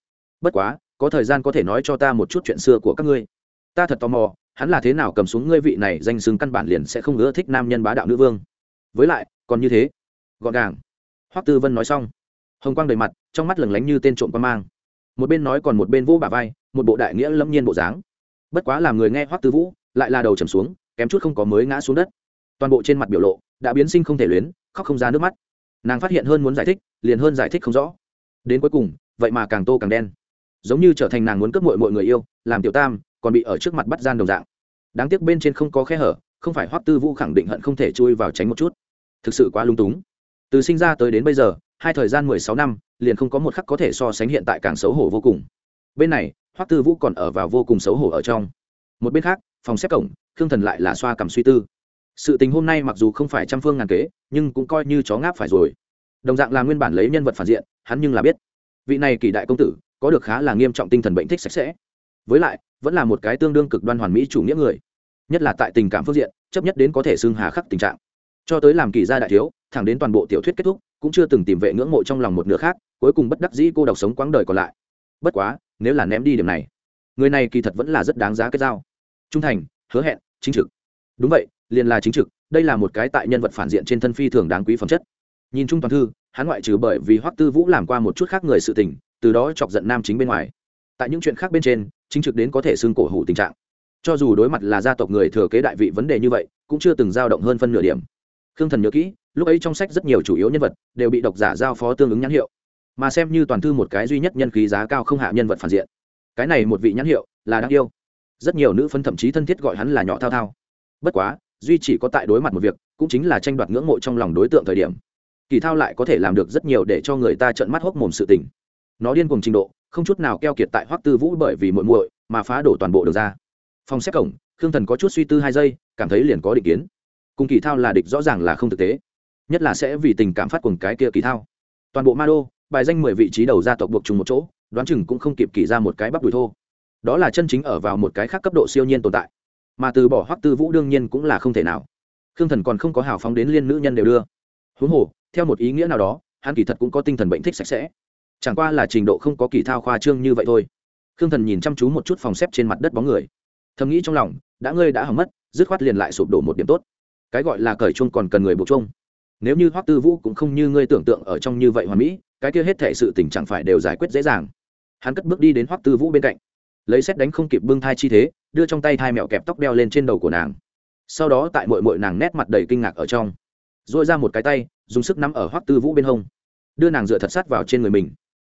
Bất quá có thời gian có thể nói cho ta một chút chuyện xưa của các ngươi. Ta thật tò mò, hắn là thế nào cầm xuống ngươi vị này danh xưng căn bản liền sẽ không ưa thích nam nhân bá đạo nữ vương. Với lại, còn như thế. Gọn gàng. Hoắc tư vân nói xong. Hồng quang đầy mặt, trong mắt lừng lánh như tên trộm quan mang. Một bên nói còn một bên vũ bà vai, một bộ đại nghĩa lâm nhiên bộ dáng. Bất quá làm người nghe hoắc tư vũ, lại là đầu trầm xuống, kém chút không có mới ngã xuống đất. Toàn bộ trên mặt biểu lộ đã biến sinh không thể luyến, khóc không ra nước mắt. Nàng phát hiện hơn muốn giải thích, liền hơn giải thích không rõ. Đến cuối cùng, vậy mà càng tô càng đen giống như trở thành nàng muốn cướp mội mọi người yêu, làm tiểu tam, còn bị ở trước mặt bắt gian đồng dạng. Đáng tiếc bên trên không có khe hở, không phải hoắc tư vũ khẳng định hận không thể chui vào tránh một chút. Thực sự quá lung túng. Từ sinh ra tới đến bây giờ, hai thời gian mười sáu năm, liền không có một khắc có thể so sánh hiện tại càng xấu hổ vô cùng. Bên này, hoắc tư vũ còn ở vào vô cùng xấu hổ ở trong. Một bên khác, phòng xếp cổng, khương thần lại là xoa cầm suy tư. Sự tình hôm nay mặc dù không phải trăm phương ngàn kế, nhưng cũng coi như chó ngáp phải rồi. Đồng dạng là nguyên bản lấy nhân vật phản diện, hắn nhưng là biết. Vị này kỳ đại công tử có được khá là nghiêm trọng tinh thần bệnh thích sạch sẽ. Với lại, vẫn là một cái tương đương cực đoan hoàn mỹ chủ nghĩa người, nhất là tại tình cảm phương diện, chấp nhất đến có thể xưng hà khắc tình trạng. Cho tới làm kỳ gia đại thiếu, thẳng đến toàn bộ tiểu thuyết kết thúc, cũng chưa từng tìm vệ ngưỡng mộ trong lòng một nửa khác, cuối cùng bất đắc dĩ cô độc sống quãng đời còn lại. Bất quá, nếu là ném đi điểm này, người này kỳ thật vẫn là rất đáng giá kết giao. Trung thành, hứa hẹn, chính trực. Đúng vậy, liền là chính trực, đây là một cái tại nhân vật phản diện trên thân phi thường đáng quý phẩm chất. Nhìn chung toàn thư, hắn ngoại trừ bởi vì hoắc tư vũ làm qua một chút khác người sự tình từ đó chọc giận nam chính bên ngoài. Tại những chuyện khác bên trên, chính trực đến có thể xưng cổ hủ tình trạng. Cho dù đối mặt là gia tộc người thừa kế đại vị vấn đề như vậy, cũng chưa từng dao động hơn phân nửa điểm. Khương thần nhớ kỹ, lúc ấy trong sách rất nhiều chủ yếu nhân vật đều bị độc giả giao phó tương ứng nhãn hiệu. Mà xem như toàn thư một cái duy nhất nhân khí giá cao không hạ nhân vật phản diện. Cái này một vị nhãn hiệu là đáng yêu. Rất nhiều nữ phân thậm chí thân thiết gọi hắn là nhỏ thao thao. Bất quá, duy chỉ có tại đối mặt một việc, cũng chính là tranh đoạt ngưỡng mộ trong lòng đối tượng thời điểm. Kỳ thao lại có thể làm được rất nhiều để cho người ta trợn mắt hốc mồm sự tình nó điên cùng trình độ, không chút nào keo kiệt tại hoắc tư vũ bởi vì muội muội mà phá đổ toàn bộ đường ra. Phòng xếp cổng, khương thần có chút suy tư hai giây, cảm thấy liền có định kiến. Cùng kỳ thao là địch rõ ràng là không thực tế, nhất là sẽ vì tình cảm phát cùng cái kia kỳ thao. Toàn bộ ma đô, bài danh mười vị trí đầu gia tộc buộc chung một chỗ, đoán chừng cũng không kịp kỳ ra một cái bắp đùi thô. Đó là chân chính ở vào một cái khác cấp độ siêu nhiên tồn tại, mà từ bỏ hoắc tư vũ đương nhiên cũng là không thể nào. Khương thần còn không có hào phóng đến liên nữ nhân đều đưa. Huống hồ, theo một ý nghĩa nào đó, hắn kỳ thật cũng có tinh thần bệnh thích sạch sẽ chẳng qua là trình độ không có kỳ thao khoa trương như vậy thôi. Khương thần nhìn chăm chú một chút phòng xếp trên mặt đất bóng người. Thầm nghĩ trong lòng, đã ngươi đã hỏng mất, dứt khoát liền lại sụp đổ một điểm tốt. Cái gọi là cởi chung còn cần người buộc chung nếu như hoắc tư vũ cũng không như ngươi tưởng tượng ở trong như vậy hoàn mỹ, cái kia hết thể sự tình chẳng phải đều giải quyết dễ dàng. Hắn cất bước đi đến hoắc tư vũ bên cạnh. Lấy xét đánh không kịp bưng thai chi thế, đưa trong tay thai mẹo kẹp tóc đeo lên trên đầu của nàng. Sau đó tại mội mội nàng nét mặt đầy kinh ngạc ở trong dội ra một cái tay, dùng sức nắm ở hoắc tư vũ bên hông. Đưa nàng dựa thật sát vào trên người mình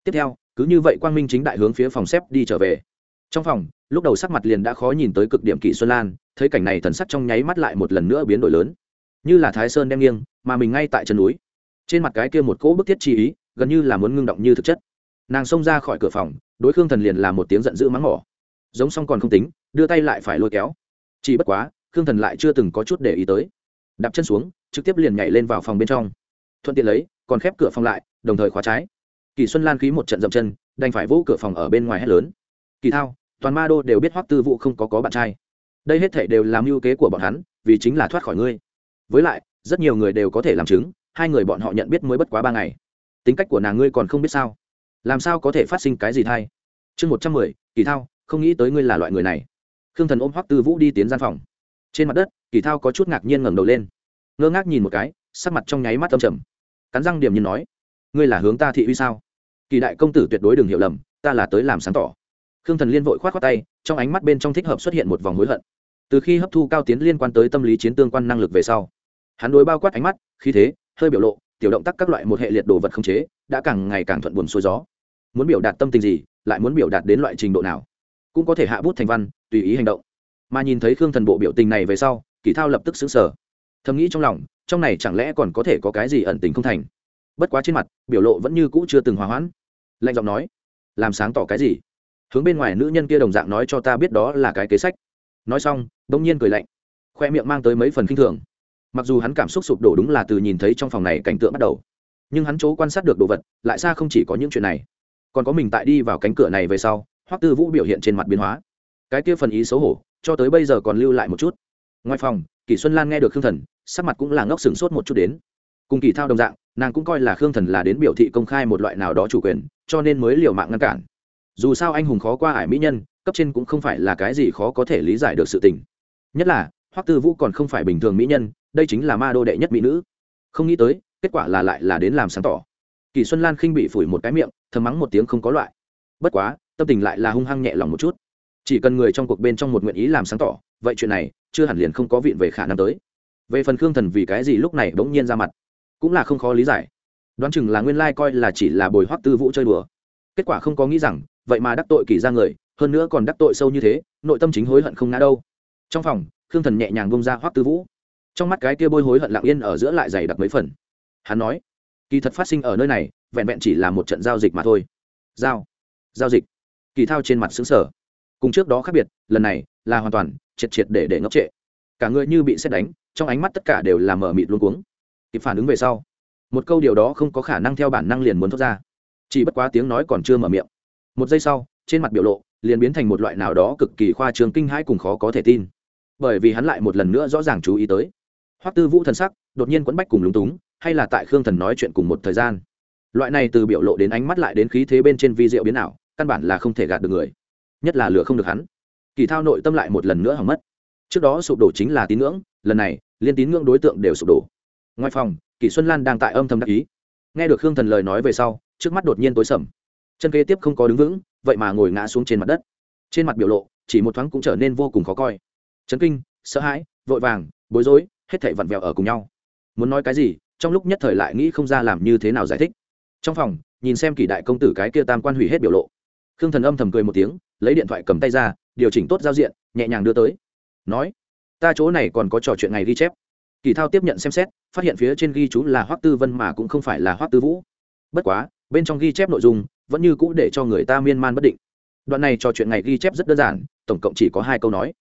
tiếp theo, cứ như vậy quang minh chính đại hướng phía phòng xếp đi trở về. Trong phòng, lúc đầu sắc mặt liền đã khó nhìn tới cực điểm kỷ xuân lan, thấy cảnh này thần sắc trong nháy mắt lại một lần nữa biến đổi lớn. Như là thái sơn đem nghiêng, mà mình ngay tại chân núi. Trên mặt cái kia một cỗ bức thiết chi ý, gần như là muốn ngưng động như thực chất. Nàng xông ra khỏi cửa phòng, đối khương thần liền làm một tiếng giận dữ mắng mỏ. Giống xong còn không tính, đưa tay lại phải lôi kéo. Chỉ bất quá, khương thần lại chưa từng có chút để ý tới. Đạp chân xuống, trực tiếp liền nhảy lên vào phòng bên trong. Thuận tiện lấy, còn khép cửa phòng lại, đồng thời khóa trái kỳ xuân lan khí một trận dậm chân, đành phải vỗ cửa phòng ở bên ngoài hết lớn. Kỳ thao, toàn ma đô đều biết hoắc tư Vũ không có có bạn trai. Đây hết thể đều làm mưu kế của bọn hắn, vì chính là thoát khỏi ngươi. Với lại, rất nhiều người đều có thể làm chứng, hai người bọn họ nhận biết mới bất quá ba ngày. Tính cách của nàng ngươi còn không biết sao? Làm sao có thể phát sinh cái gì thay? Chương một trăm mười, kỳ thao, không nghĩ tới ngươi là loại người này. Khương thần ôm hoắc tư vũ đi tiến gian phòng. Trên mặt đất, kỳ thao có chút ngạc nhiên ngẩng đầu lên. Ngơ ngác nhìn một cái, sắc mặt trong nháy mắt âm trầm. Cắn răng điểm nhiên nói, ngươi là hướng ta thị uy sao? Kỳ đại công tử tuyệt đối đừng hiểu lầm, ta là tới làm sáng tỏ. Khương thần liên vội k h o á t khoác tay, trong ánh mắt bên trong thích hợp xuất hiện một vòng hối hận. Từ khi hấp thu cao tiến liên quan tới tâm lý chiến tương quan năng lực về sau, hắn đối bao quát ánh mắt, khí thế, hơi biểu lộ, tiểu động tác các loại một hệ liệt đồ vật không chế, đã càng ngày càng thuận buồm xuôi gió. Muốn biểu đạt tâm tình gì, lại muốn biểu đạt đến loại trình độ nào? Cũng có thể hạ bút thành văn, tùy ý hành động. Mà nhìn thấy khương thần bộ biểu tình này về sau, kỳ thao lập tức xứng sở thầm nghĩ trong lòng, trong này chẳng lẽ còn có thể có cái gì ẩn tình không thành? Bất quá trên mặt, biểu lộ vẫn như cũ chưa từng hòa hoãn. Lạnh giọng nói, làm sáng tỏ cái gì? Hướng bên ngoài nữ nhân kia đồng dạng nói cho ta biết đó là cái kế sách. Nói xong đông nhiên cười lạnh, khoe miệng mang tới mấy phần k i n h thường. Mặc dù hắn cảm xúc sụp đổ đúng là từ nhìn thấy trong phòng này cảnh tượng bắt đầu, nhưng hắn chỗ quan sát được đồ vật, lại xa không chỉ có những chuyện này. Còn có mình tại đi vào cánh cửa này về sau, hoắc tư vũ biểu hiện trên mặt biến hóa. Cái kia phần ý xấu hổ, cho tới bây giờ còn lưu lại một chút. Ngoài phòng, kỷ xuân lan nghe được khương thần, sắc mặt cũng là ngốc sừng sốt một chút đến. Cùng kỳ thao đồng dạng nàng cũng coi là khương thần là đến biểu thị công khai một loại nào đó chủ quyền, cho nên mới liều mạng ngăn cản. Dù sao anh hùng khó qua ải mỹ nhân, cấp trên cũng không phải là cái gì khó có thể lý giải được sự tình. Nhất là, hoắc tư vũ còn không phải bình thường mỹ nhân, đây chính là ma đô đệ nhất mỹ nữ. Không nghĩ tới, kết quả là lại là đến làm sáng tỏ. Kỳ xuân lan khinh bị phủi một cái miệng, thầm mắng một tiếng không có loại. Bất quá, tâm tình lại là hung hăng nhẹ lòng một chút. Chỉ cần người trong cuộc bên trong một nguyện ý làm sáng tỏ, vậy chuyện này, chưa hẳn liền không có viện về khả năng tới. Về phần khương thần vì cái gì lúc này bỗng nhiên ra mặt cũng là không khó lý giải. Đoán chừng là nguyên lai coi là chỉ là bồi hoắc tư vũ chơi đùa. Kết quả không có nghĩ rằng, vậy mà đắc tội kỳ ra người, hơn nữa còn đắc tội sâu như thế, nội tâm chính hối hận không ngã đâu. Trong phòng, khương thần nhẹ nhàng bông ra hoắc tư vũ. Trong mắt cái kia bôi hối hận lặng yên ở giữa lại dày đặc mấy phần. Hắn nói, kỳ thật phát sinh ở nơi này, vẹn vẹn chỉ là một trận giao dịch mà thôi. Giao giao dịch. Kỳ thao trên mặt xứng sở cùng trước đó khác biệt, lần này là hoàn toàn, triệt triệt để để ngốc trệ. Cả người như bị xét đánh, trong ánh mắt tất cả đều là mở mịt luôn cuống kịp phản ứng về sau. Một câu điều đó không có khả năng theo bản năng liền muốn thoát ra. Chỉ bất quá tiếng nói còn chưa mở miệng. Một giây sau, trên mặt biểu lộ liền biến thành một loại nào đó cực kỳ khoa trương kinh hãi cùng khó có thể tin. Bởi vì hắn lại một lần nữa rõ ràng chú ý tới. Hoắc tư vũ thần sắc đột nhiên quẫn bách cùng lúng túng, hay là tại khương thần nói chuyện cùng một thời gian. Loại này từ biểu lộ đến ánh mắt lại đến khí thế bên trên vi diệu biến ảo, căn bản là không thể gạt được người. Nhất là lửa không được hắn. Kỳ thao nội tâm lại một lần nữa hỏng mất. Trước đó sụp đổ chính là tín ngưỡng, lần này, liên tín ngưỡng đối tượng đều sụp đổ ngoài phòng, kỷ xuân lan đang tại âm thầm đắc ý. Nghe được khương thần lời nói về sau, trước mắt đột nhiên tối sầm. Chân kế tiếp không có đứng vững, vậy mà ngồi ngã xuống trên mặt đất. Trên mặt biểu lộ, chỉ một thoáng cũng trở nên vô cùng khó coi. Chấn kinh, sợ hãi, vội vàng, bối rối, hết thảy vặn vẹo ở cùng nhau. Muốn nói cái gì, trong lúc nhất thời lại nghĩ không ra làm như thế nào giải thích. Trong phòng, nhìn xem kỷ đại công tử cái kia tam quan hủy hết biểu lộ. Khương thần âm thầm cười một tiếng, lấy điện thoại cầm tay ra, điều chỉnh tốt giao diện, nhẹ nhàng đưa tới. Nói, ta chỗ này còn có trò chuyện ngày ghi chép kỳ thao tiếp nhận xem xét, phát hiện phía trên ghi chú là hoắc tư vân mà cũng không phải là hoắc tư vũ. Bất quá, bên trong ghi chép nội dung vẫn như cũ để cho người ta miên man bất định. Đoạn này trò chuyện ngày ghi chép rất đơn giản, tổng cộng chỉ có hai câu nói.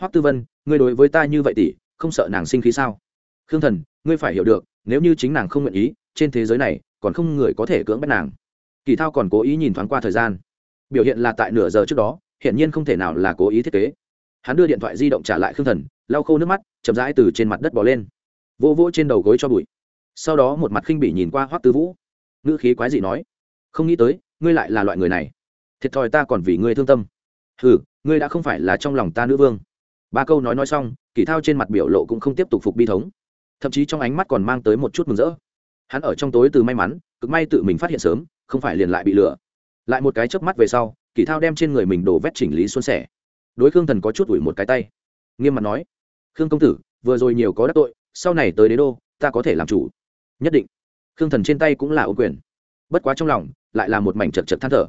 Hoắc tư vân, ngươi đối với ta như vậy tỷ không sợ nàng sinh khí sao? Khương thần, ngươi phải hiểu được, nếu như chính nàng không nguyện ý, trên thế giới này còn không người có thể cưỡng bắt nàng. Kỳ thao còn cố ý nhìn thoáng qua thời gian. Biểu hiện là tại nửa giờ trước đó, hiển nhiên không thể nào là cố ý thiết kế. Hắn đưa điện thoại di động trả lại khương thần lau khô nước mắt, chậm rãi từ trên mặt đất bỏ lên. Vô vỗ trên đầu gối cho bụi. Sau đó một mặt khinh bỉ nhìn qua hoắc tư vũ. Ngữ khí quái dị nói, không nghĩ tới, ngươi lại là loại người này. Thiệt thòi ta còn vì ngươi thương tâm. Ừ ngươi đã không phải là trong lòng ta nữ vương. Ba câu nói nói xong, kỳ thao trên mặt biểu lộ cũng không tiếp tục phục bi thống. Thậm chí trong ánh mắt còn mang tới một chút mừng rỡ. Hắn ở trong tối từ may mắn, cực may tự mình phát hiện sớm, không phải liền lại bị lừa. Lại một cái chớp mắt về sau, kỳ thao đem trên người mình đổ vét chỉnh lý xuân sẻ. Đối khương thần có chút ủi một cái tay. Nghiêm mặt nói khương công tử, vừa rồi nhiều có đắc tội, sau này tới đế đô, ta có thể làm chủ. Nhất định. Khương thần trên tay cũng là ô quyền. Bất quá trong lòng, lại là một mảnh chật chật than thở.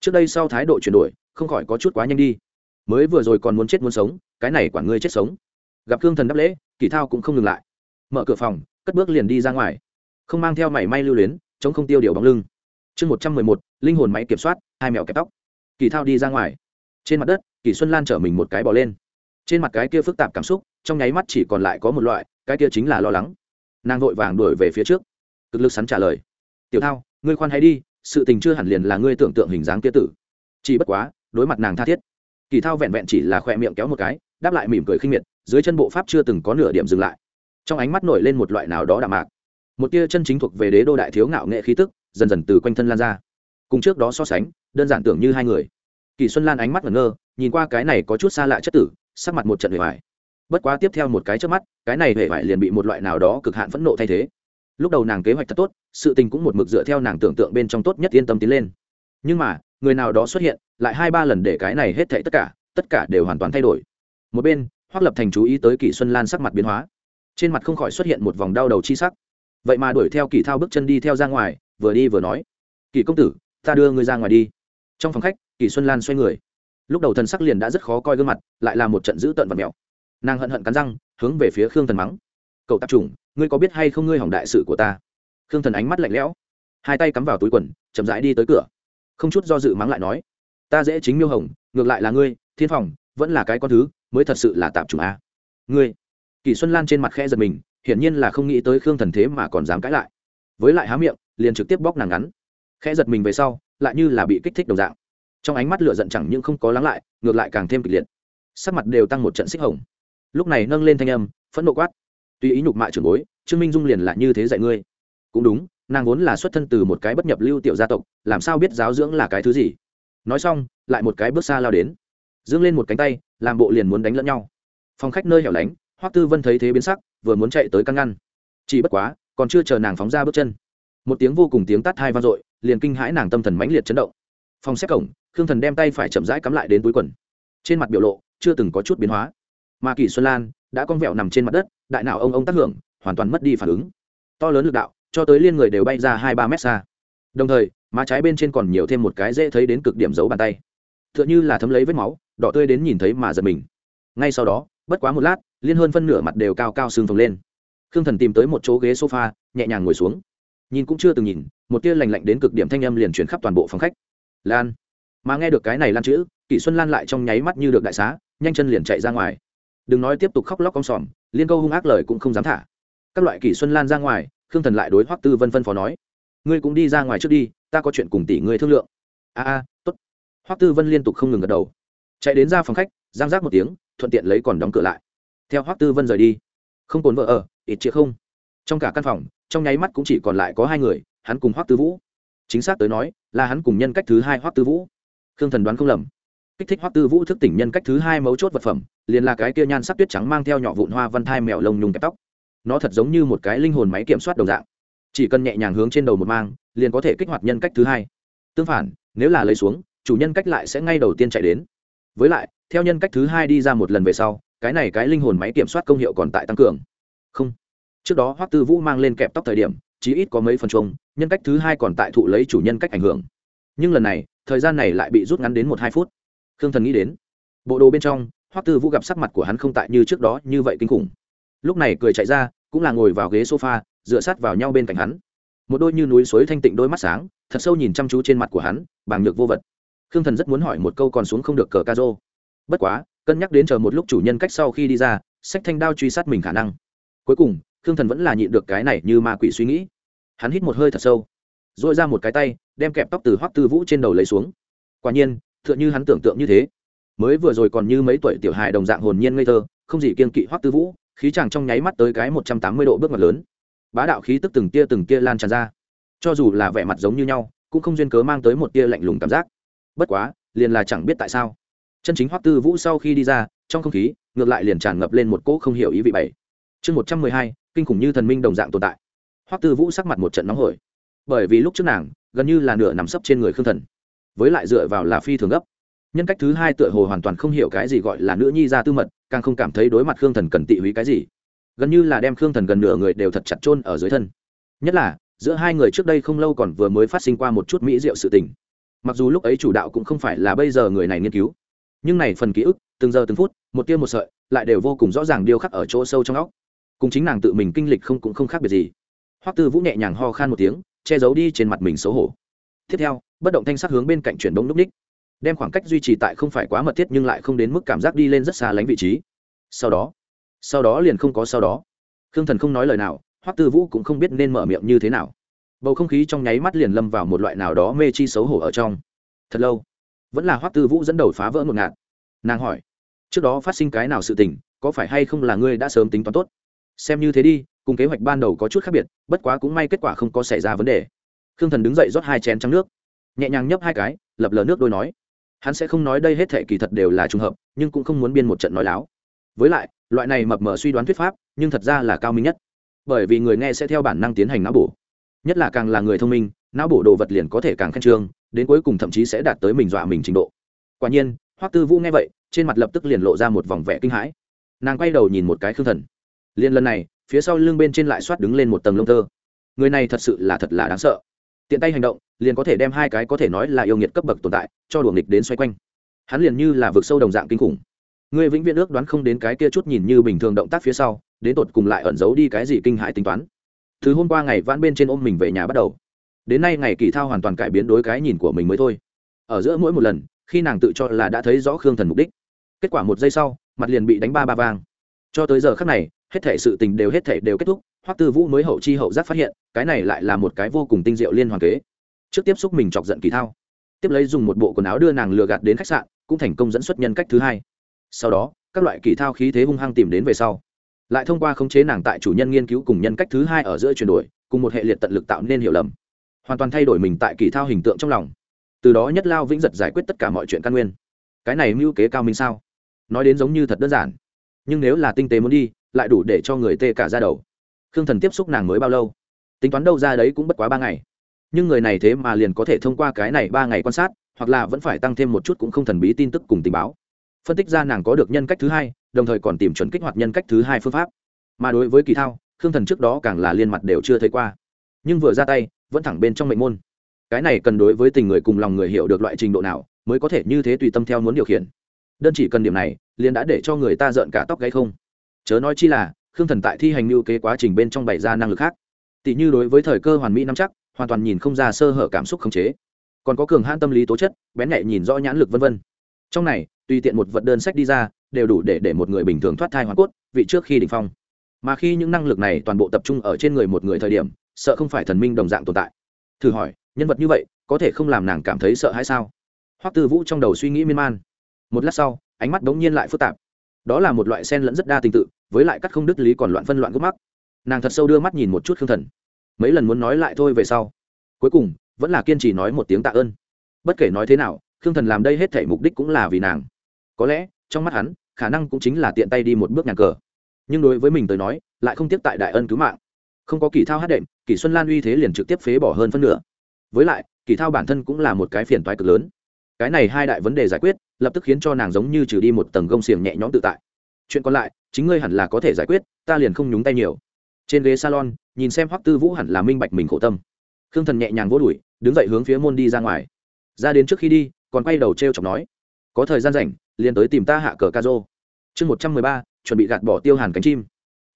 Trước đây sau thái độ chuyển đổi, không khỏi có chút quá nhanh đi. Mới vừa rồi còn muốn chết muốn sống, cái này quản ngươi chết sống. Gặp khương thần đáp lễ, kỳ thao cũng không ngừng lại. Mở cửa phòng, cất bước liền đi ra ngoài. Không mang theo mảy may lưu luyến, chống không tiêu điều bóng lưng. Chương một trăm mười một, linh hồn máy kiểm soát, hai mèo kẹp tóc. Kỳ thao đi ra ngoài. Trên mặt đất, kỳ xuân lan chở mình một cái bỏ lên trên mặt cái kia phức tạp cảm xúc, trong nháy mắt chỉ còn lại có một loại, cái kia chính là lo lắng. Nàng vội vàng đuổi về phía trước. Cực lực sắn trả lời. Tiểu thao, ngươi khoan hay đi, sự tình chưa hẳn liền là ngươi tưởng tượng hình dáng kia tử. Chỉ bất quá, đối mặt nàng tha thiết, kỳ thao vẹn vẹn chỉ là khoe miệng kéo một cái, đáp lại mỉm cười khinh miệt, dưới chân bộ pháp chưa từng có nửa điểm dừng lại. Trong ánh mắt nổi lên một loại nào đó đạm mạc. Một tia chân chính thuộc về đế đô đại thiếu ngạo nghệ khí tức, dần dần từ quanh thân lan ra. Cùng trước đó so sánh, đơn giản tưởng như hai người kỳ xuân lan ánh mắt ngẩn ngơ, nhìn qua cái này có chút xa lạ chất tử, sắc mặt một trận hề vải bất quá tiếp theo một cái trước mắt, cái này hề vải liền bị một loại nào đó cực hạn phẫn nộ thay thế. Lúc đầu nàng kế hoạch thật tốt, sự tình cũng một mực dựa theo nàng tưởng tượng bên trong tốt nhất yên tâm tiến lên. Nhưng mà, người nào đó xuất hiện, lại hai ba lần để cái này hết thảy tất cả tất cả đều hoàn toàn thay đổi. Một bên hoác lập thành chú ý tới kỷ xuân lan sắc mặt biến hóa. Trên mặt không khỏi xuất hiện một vòng đau đầu chi sắc. Vậy mà đuổi theo kỷ thao bước chân đi theo ra ngoài, vừa đi vừa nói kỷ công tử, ta đưa người ra ngoài đi. Trong phòng khách Kỳ xuân lan xoay người. Lúc đầu thần sắc liền đã rất khó coi gương mặt, lại là một trận dữ tợn vật mèo nàng hận hận cắn răng, hướng về phía khương thần mắng. Cậu tạp chủng, ngươi có biết hay không ngươi hỏng đại sự của ta? Khương thần ánh mắt lạnh lẽo, hai tay cắm vào túi quần, chậm rãi đi tới cửa. Không chút do dự mắng lại nói, ta dễ chính miêu hồng, ngược lại là ngươi, thiên phòng, vẫn là cái con thứ, mới thật sự là tạp chủng a. Ngươi? Kỳ xuân lan trên mặt khe giật mình, hiển nhiên là không nghĩ tới khương thần thế mà còn dám cãi lại. Với lại há miệng, liền trực tiếp bóc nàng ngắn. Khẽ giật mình về sau, lại như là bị kích thích đồng dạng trong ánh mắt lửa giận chẳng những không có lắng lại, ngược lại càng thêm kịch liệt. Sắc mặt đều tăng một trận xích hồng. Lúc này nâng lên thanh âm, phẫn nộ quát. Tuy ý nhục mạ trưởng bối, trương minh dung liền là như thế dạy ngươi. Cũng đúng, nàng vốn là xuất thân từ một cái bất nhập lưu tiểu gia tộc, làm sao biết giáo dưỡng là cái thứ gì? Nói xong, lại một cái bước xa lao đến. Dương lên một cánh tay, làm bộ liền muốn đánh lẫn nhau. Phòng khách nơi hẻo lánh, hoắc tư vân thấy thế biến sắc, vừa muốn chạy tới căn ngăn. Chỉ bất quá, còn chưa chờ nàng phóng ra bước chân. Một tiếng vô cùng tiếng tắt hai vang dội, liền kinh hãi nàng tâm thần mãnh liệt chấn động. Phòng xếp cổng khương thần đem tay phải chậm rãi cắm lại đến túi quần. Trên mặt biểu lộ chưa từng có chút biến hóa. Mà kỳ xuân lan đã con vẹo nằm trên mặt đất, đại não ông ông tác hưởng, hoàn toàn mất đi phản ứng. To lớn lực đạo, cho tới liên người đều bay ra hai ba mét xa. Đồng thời, má trái bên trên còn nhiều thêm một cái dễ thấy đến cực điểm giấu bàn tay. T h ư ợ n h ư là thấm lấy vết máu, đỏ tươi đến nhìn thấy mà giật mình. Ngay sau đó, bất quá một lát, liên hơn phân nửa mặt đều cao cao sưng phồng lên. Khương thần tìm tới một chỗ ghế sofa, nhẹ nhàng ngồi xuống. Nhìn cũng chưa từng nhìn, một tia lành lạnh đến cực điểm thanh âm liền chuyển khắp toàn bộ phòng khách. Lan mà nghe được cái này lan chữ, kỷ xuân lan lại trong nháy mắt như được đại xá, nhanh chân liền chạy ra ngoài. Đừng nói tiếp tục khóc lóc con sòm, liên câu hung ác lời cũng không dám thả. Các loại kỷ xuân lan ra ngoài, khương thần lại đối hoắc tư vân phân phó nói, ngươi cũng đi ra ngoài trước đi, ta có chuyện cùng tỷ ngươi thương lượng. A a, tốt. Hoắc tư vân liên tục không ngừng gật đầu. Chạy đến ra phòng khách, giang giác một tiếng, thuận tiện lấy còn đóng cửa lại. Theo hoắc tư vân rời đi. Không cồn vợ ở, ít chĩa không. Trong cả căn phòng, trong nháy mắt cũng chỉ còn lại có hai người, hắn cùng hoắc tư vũ. Chính xác tới nói, là hắn cùng nhân cách thứ hai hoắc tư vũ khương thần đoán không lầm. Kích thích hoắc tư vũ thức tỉnh nhân cách thứ hai mấu chốt vật phẩm, liền là cái kia nhan sắc tuyết trắng mang theo nhỏ vụn hoa văn thai mèo lông nhung kẹp tóc. Nó thật giống như một cái linh hồn máy kiểm soát đồng dạng. Chỉ cần nhẹ nhàng hướng trên đầu một mang, liền có thể kích hoạt nhân cách thứ hai. Tương phản, nếu là lấy xuống, chủ nhân cách lại sẽ ngay đầu tiên chạy đến. Với lại, theo nhân cách thứ hai đi ra một lần về sau, cái này cái linh hồn máy kiểm soát công hiệu còn tại tăng cường. Không. Trước đó hoắc tư vũ mang lên kẹp tóc thời điểm, chí ít có mấy phần chung nhân cách thứ hai còn tại thụ lấy chủ nhân cách ảnh hưởng. Nhưng lần này thời gian này lại bị rút ngắn đến một hai phút. Khương thần nghĩ đến, bộ đồ bên trong, hoắc tư vũ gặp sắc mặt của hắn không tại như trước đó như vậy kinh khủng. Lúc này cười chạy ra, cũng là ngồi vào ghế sofa, dựa sát vào nhau bên cạnh hắn. Một đôi như núi suối thanh tịnh đôi mắt sáng, thật sâu nhìn chăm chú trên mặt của hắn bằng nhược vô vật. Khương thần rất muốn hỏi một câu còn xuống không được cờ ca rô. Bất quá, cân nhắc đến chờ một lúc chủ nhân cách sau khi đi ra, sách thanh đao truy sát mình khả năng. Cuối cùng, khương thần vẫn là nhịn được cái này như ma quỷ suy nghĩ. Hắn hít một hơi thật sâu dội ra một cái tay, đem kẹp tóc từ hoắc tư vũ trên đầu lấy xuống. Quả nhiên t h ư ợ n h ư hắn tưởng tượng như thế. Mới vừa rồi còn như mấy tuổi tiểu hài đồng dạng hồn nhiên ngây thơ, không gì kiên kỵ hoắc tư vũ, khí chàng trong nháy mắt tới cái một trăm tám mươi độ bước ngoặt lớn. Bá đạo khí tức từng tia từng tia lan tràn ra. Cho dù là vẻ mặt giống như nhau, cũng không duyên cớ mang tới một tia lạnh lùng cảm giác. Bất quá, liền là chẳng biết tại sao. Chân chính hoắc tư vũ sau khi đi ra, trong không khí, ngược lại liền tràn ngập lên một cỗ không hiểu ý vị bảy chương một trăm mười hai, kinh khủng như thần minh đồng dạng tồn tại. Hoắc tư vũ sắc mặt một trận nóng hổi bởi vì lúc trước nàng gần như là nửa nằm sấp trên người khương thần, với lại dựa vào là phi thường gấp. Nhân cách thứ hai tựa hồ hoàn toàn không hiểu cái gì gọi là nữ nhi ra tư mật, càng không cảm thấy đối mặt khương thần cần tị húy cái gì. Gần như là đem khương thần gần nửa người đều thật chặt chôn ở dưới thân. Nhất là, giữa hai người trước đây không lâu còn vừa mới phát sinh qua một chút mỹ diệu sự tình. Mặc dù lúc ấy chủ đạo cũng không phải là bây giờ người này nghiên cứu, nhưng này phần ký ức, từng giờ từng phút, một tia một sợi, lại đều vô cùng rõ ràng điêu khắc ở chỗ sâu trong óc. Cùng chính nàng tự mình kinh lịch không cũng không khác biệt gì. Hoắc tư vũ nhẹ nhàng ho khan một tiếng che giấu đi trên mặt mình xấu hổ. Tiếp theo, bất động thanh sắc hướng bên cạnh chuyển bóng núp ních. Đem khoảng cách duy trì tại không phải quá mật thiết nhưng lại không đến mức cảm giác đi lên rất xa lánh vị trí. Sau đó sau đó liền không có sau đó. Khương thần không nói lời nào, hoắc tư vũ cũng không biết nên mở miệng như thế nào. Bầu không khí trong nháy mắt liền lâm vào một loại nào đó mê chi xấu hổ ở trong. Thật lâu, vẫn là hoắc tư vũ dẫn đầu phá vỡ một ngạt. Nàng hỏi, trước đó phát sinh cái nào sự tình, có phải hay không là ngươi đã sớm tính toán tốt? Xem như thế đi, cùng kế hoạch ban đầu có chút khác biệt, bất quá cũng may kết quả không có xảy ra vấn đề. Khương thần đứng dậy rót hai chén trắng nước, nhẹ nhàng nhấp hai cái, lập lờ nước đôi nói. Hắn sẽ không nói đây hết thệ kỳ thật đều là trùng hợp, nhưng cũng không muốn biên một trận nói láo. Với lại, loại này mập mờ suy đoán thuyết pháp, nhưng thật ra là cao minh nhất. Bởi vì người nghe sẽ theo bản năng tiến hành não bổ. Nhất là càng là người thông minh, não bổ đồ vật liền có thể càng khen trương, đến cuối cùng thậm chí sẽ đạt tới mình dọa mình trình độ. Quả nhiên, hoắc tư vũ nghe vậy, trên mặt lập tức liền lộ ra một vòng vẻ kinh hãi. Nàng quay đầu nhìn một cái khương thần liên lần này, phía sau lưng bên trên lại soát đứng lên một tầng lông tơ. Người này thật sự là thật là đáng sợ. Tiện tay hành động, liền có thể đem hai cái có thể nói là yêu nghiệt cấp bậc tồn tại, cho đùa nghịch đến xoay quanh. Hắn liền như là vực sâu đồng dạng kinh khủng. Người vĩnh viễn ước đoán không đến cái kia chút nhìn như bình thường động tác phía sau, đến tột cùng lại ẩn giấu đi cái gì kinh hãi tính toán. Thứ hôm qua ngày vãn bên trên ôm mình về nhà bắt đầu. Đến nay ngày kỳ thao hoàn toàn cải biến đối cái nhìn của mình mới thôi. Ở giữa mỗi một lần, khi nàng tự cho là đã thấy rõ khương thần mục đích, kết quả một giây sau, mặt liền bị đánh ba ba vang. Cho tới giờ khác này hết thể sự tình đều hết thể đều kết thúc, hoắc tư vũ mới hậu chi hậu giác phát hiện, cái này lại là một cái vô cùng tinh diệu liên hoàn kế. Trước tiếp xúc mình chọc giận kỳ thao, tiếp lấy dùng một bộ quần áo đưa nàng lừa gạt đến khách sạn, cũng thành công dẫn xuất nhân cách thứ hai. Sau đó, các loại kỳ thao khí thế hung hăng tìm đến về sau, lại thông qua khống chế nàng tại chủ nhân nghiên cứu cùng nhân cách thứ hai ở giữa chuyển đổi, cùng một hệ liệt tận lực tạo nên hiểu lầm. Hoàn toàn thay đổi mình tại kỳ thao hình tượng trong lòng. Từ đó nhất lao vĩnh giật giải quyết tất cả mọi chuyện căn nguyên. Cái này mưu kế cao minh sao? Nói đến giống như thật đơn giản. Nhưng nếu là tinh tế muốn đi lại đủ để cho người tê cả ra đầu. Khương thần tiếp xúc nàng mới bao lâu? Tính toán đâu ra đấy cũng bất quá ba ngày. Nhưng người này thế mà liền có thể thông qua cái này ba ngày quan sát, hoặc là vẫn phải tăng thêm một chút cũng không thần bí tin tức cùng tình báo. Phân tích ra nàng có được nhân cách thứ hai, đồng thời còn tìm chuẩn kích hoạt nhân cách thứ hai phương pháp. Mà đối với kỳ thao, khương thần trước đó càng là liên mặt đều chưa thấy qua. Nhưng vừa ra tay, vẫn thẳng bên trong mệnh môn. Cái này cần đối với tình người cùng lòng người hiểu được loại trình độ nào, mới có thể như thế tùy tâm theo muốn điều khiển. Đơn chỉ cần điểm này, liền đã để cho người ta giận cả tóc gáy không? Chớ nói chi là, khương thần tại thi hành lưu kế quá trình bên trong bày ra năng lực khác. Tỷ như đối với thời cơ hoàn mỹ nắm chắc, hoàn toàn nhìn không ra sơ hở cảm xúc khống chế. Còn có cường hãn tâm lý tố chất, bén nhạy nhìn rõ nhãn lực vân vân. Trong này, tùy tiện một vật đơn sách đi ra, đều đủ để để một người bình thường thoát thai hoàn cốt, vị trước khi đỉnh phong. Mà khi những năng lực này toàn bộ tập trung ở trên người một người thời điểm, sợ không phải thần minh đồng dạng tồn tại. Thử hỏi, nhân vật như vậy, có thể không làm nàng cảm thấy sợ hay sao? Hoắc tư vũ trong đầu suy nghĩ miên man. Một lát sau, ánh mắt bỗng nhiên lại phức tạp đó là một loại sen lẫn rất đa tình tự, với lại cắt không đứt lý còn loạn phân loạn gốc mắc. Nàng thật sâu đưa mắt nhìn một chút khương thần. Mấy lần muốn nói lại thôi về sau, cuối cùng, vẫn là kiên trì nói một tiếng tạ ơn. Bất kể nói thế nào, khương thần làm đây hết thể mục đích cũng là vì nàng. Có lẽ, trong mắt hắn, khả năng cũng chính là tiện tay đi một bước nhà cờ. Nhưng đối với mình tới nói, lại không tiếp tại đại ân cứu mạng. Không có kỳ thao hát đệm, kỳ xuân lan uy thế liền trực tiếp phế bỏ hơn phân nửa. Với lại, kỳ thao bản thân cũng là một cái phiền toái cực lớn. Cái này hai đại vấn đề giải quyết lập tức khiến cho nàng giống như trừ đi một tầng gông xiềng nhẹ nhõm tự tại. Chuyện còn lại, chính ngươi hẳn là có thể giải quyết, ta liền không nhúng tay nhiều. Trên ghế salon, nhìn xem hoắc tư vũ hẳn là minh bạch mình khổ tâm. Khương thần nhẹ nhàng vỗ đùi, đứng dậy hướng phía môn đi ra ngoài. Ra đến trước khi đi, còn quay đầu t r e o chọc nói, có thời gian rảnh, liền tới tìm ta hạ cờ ca rô chương một trăm mười ba, chuẩn bị gạt bỏ tiêu hàn cánh chim.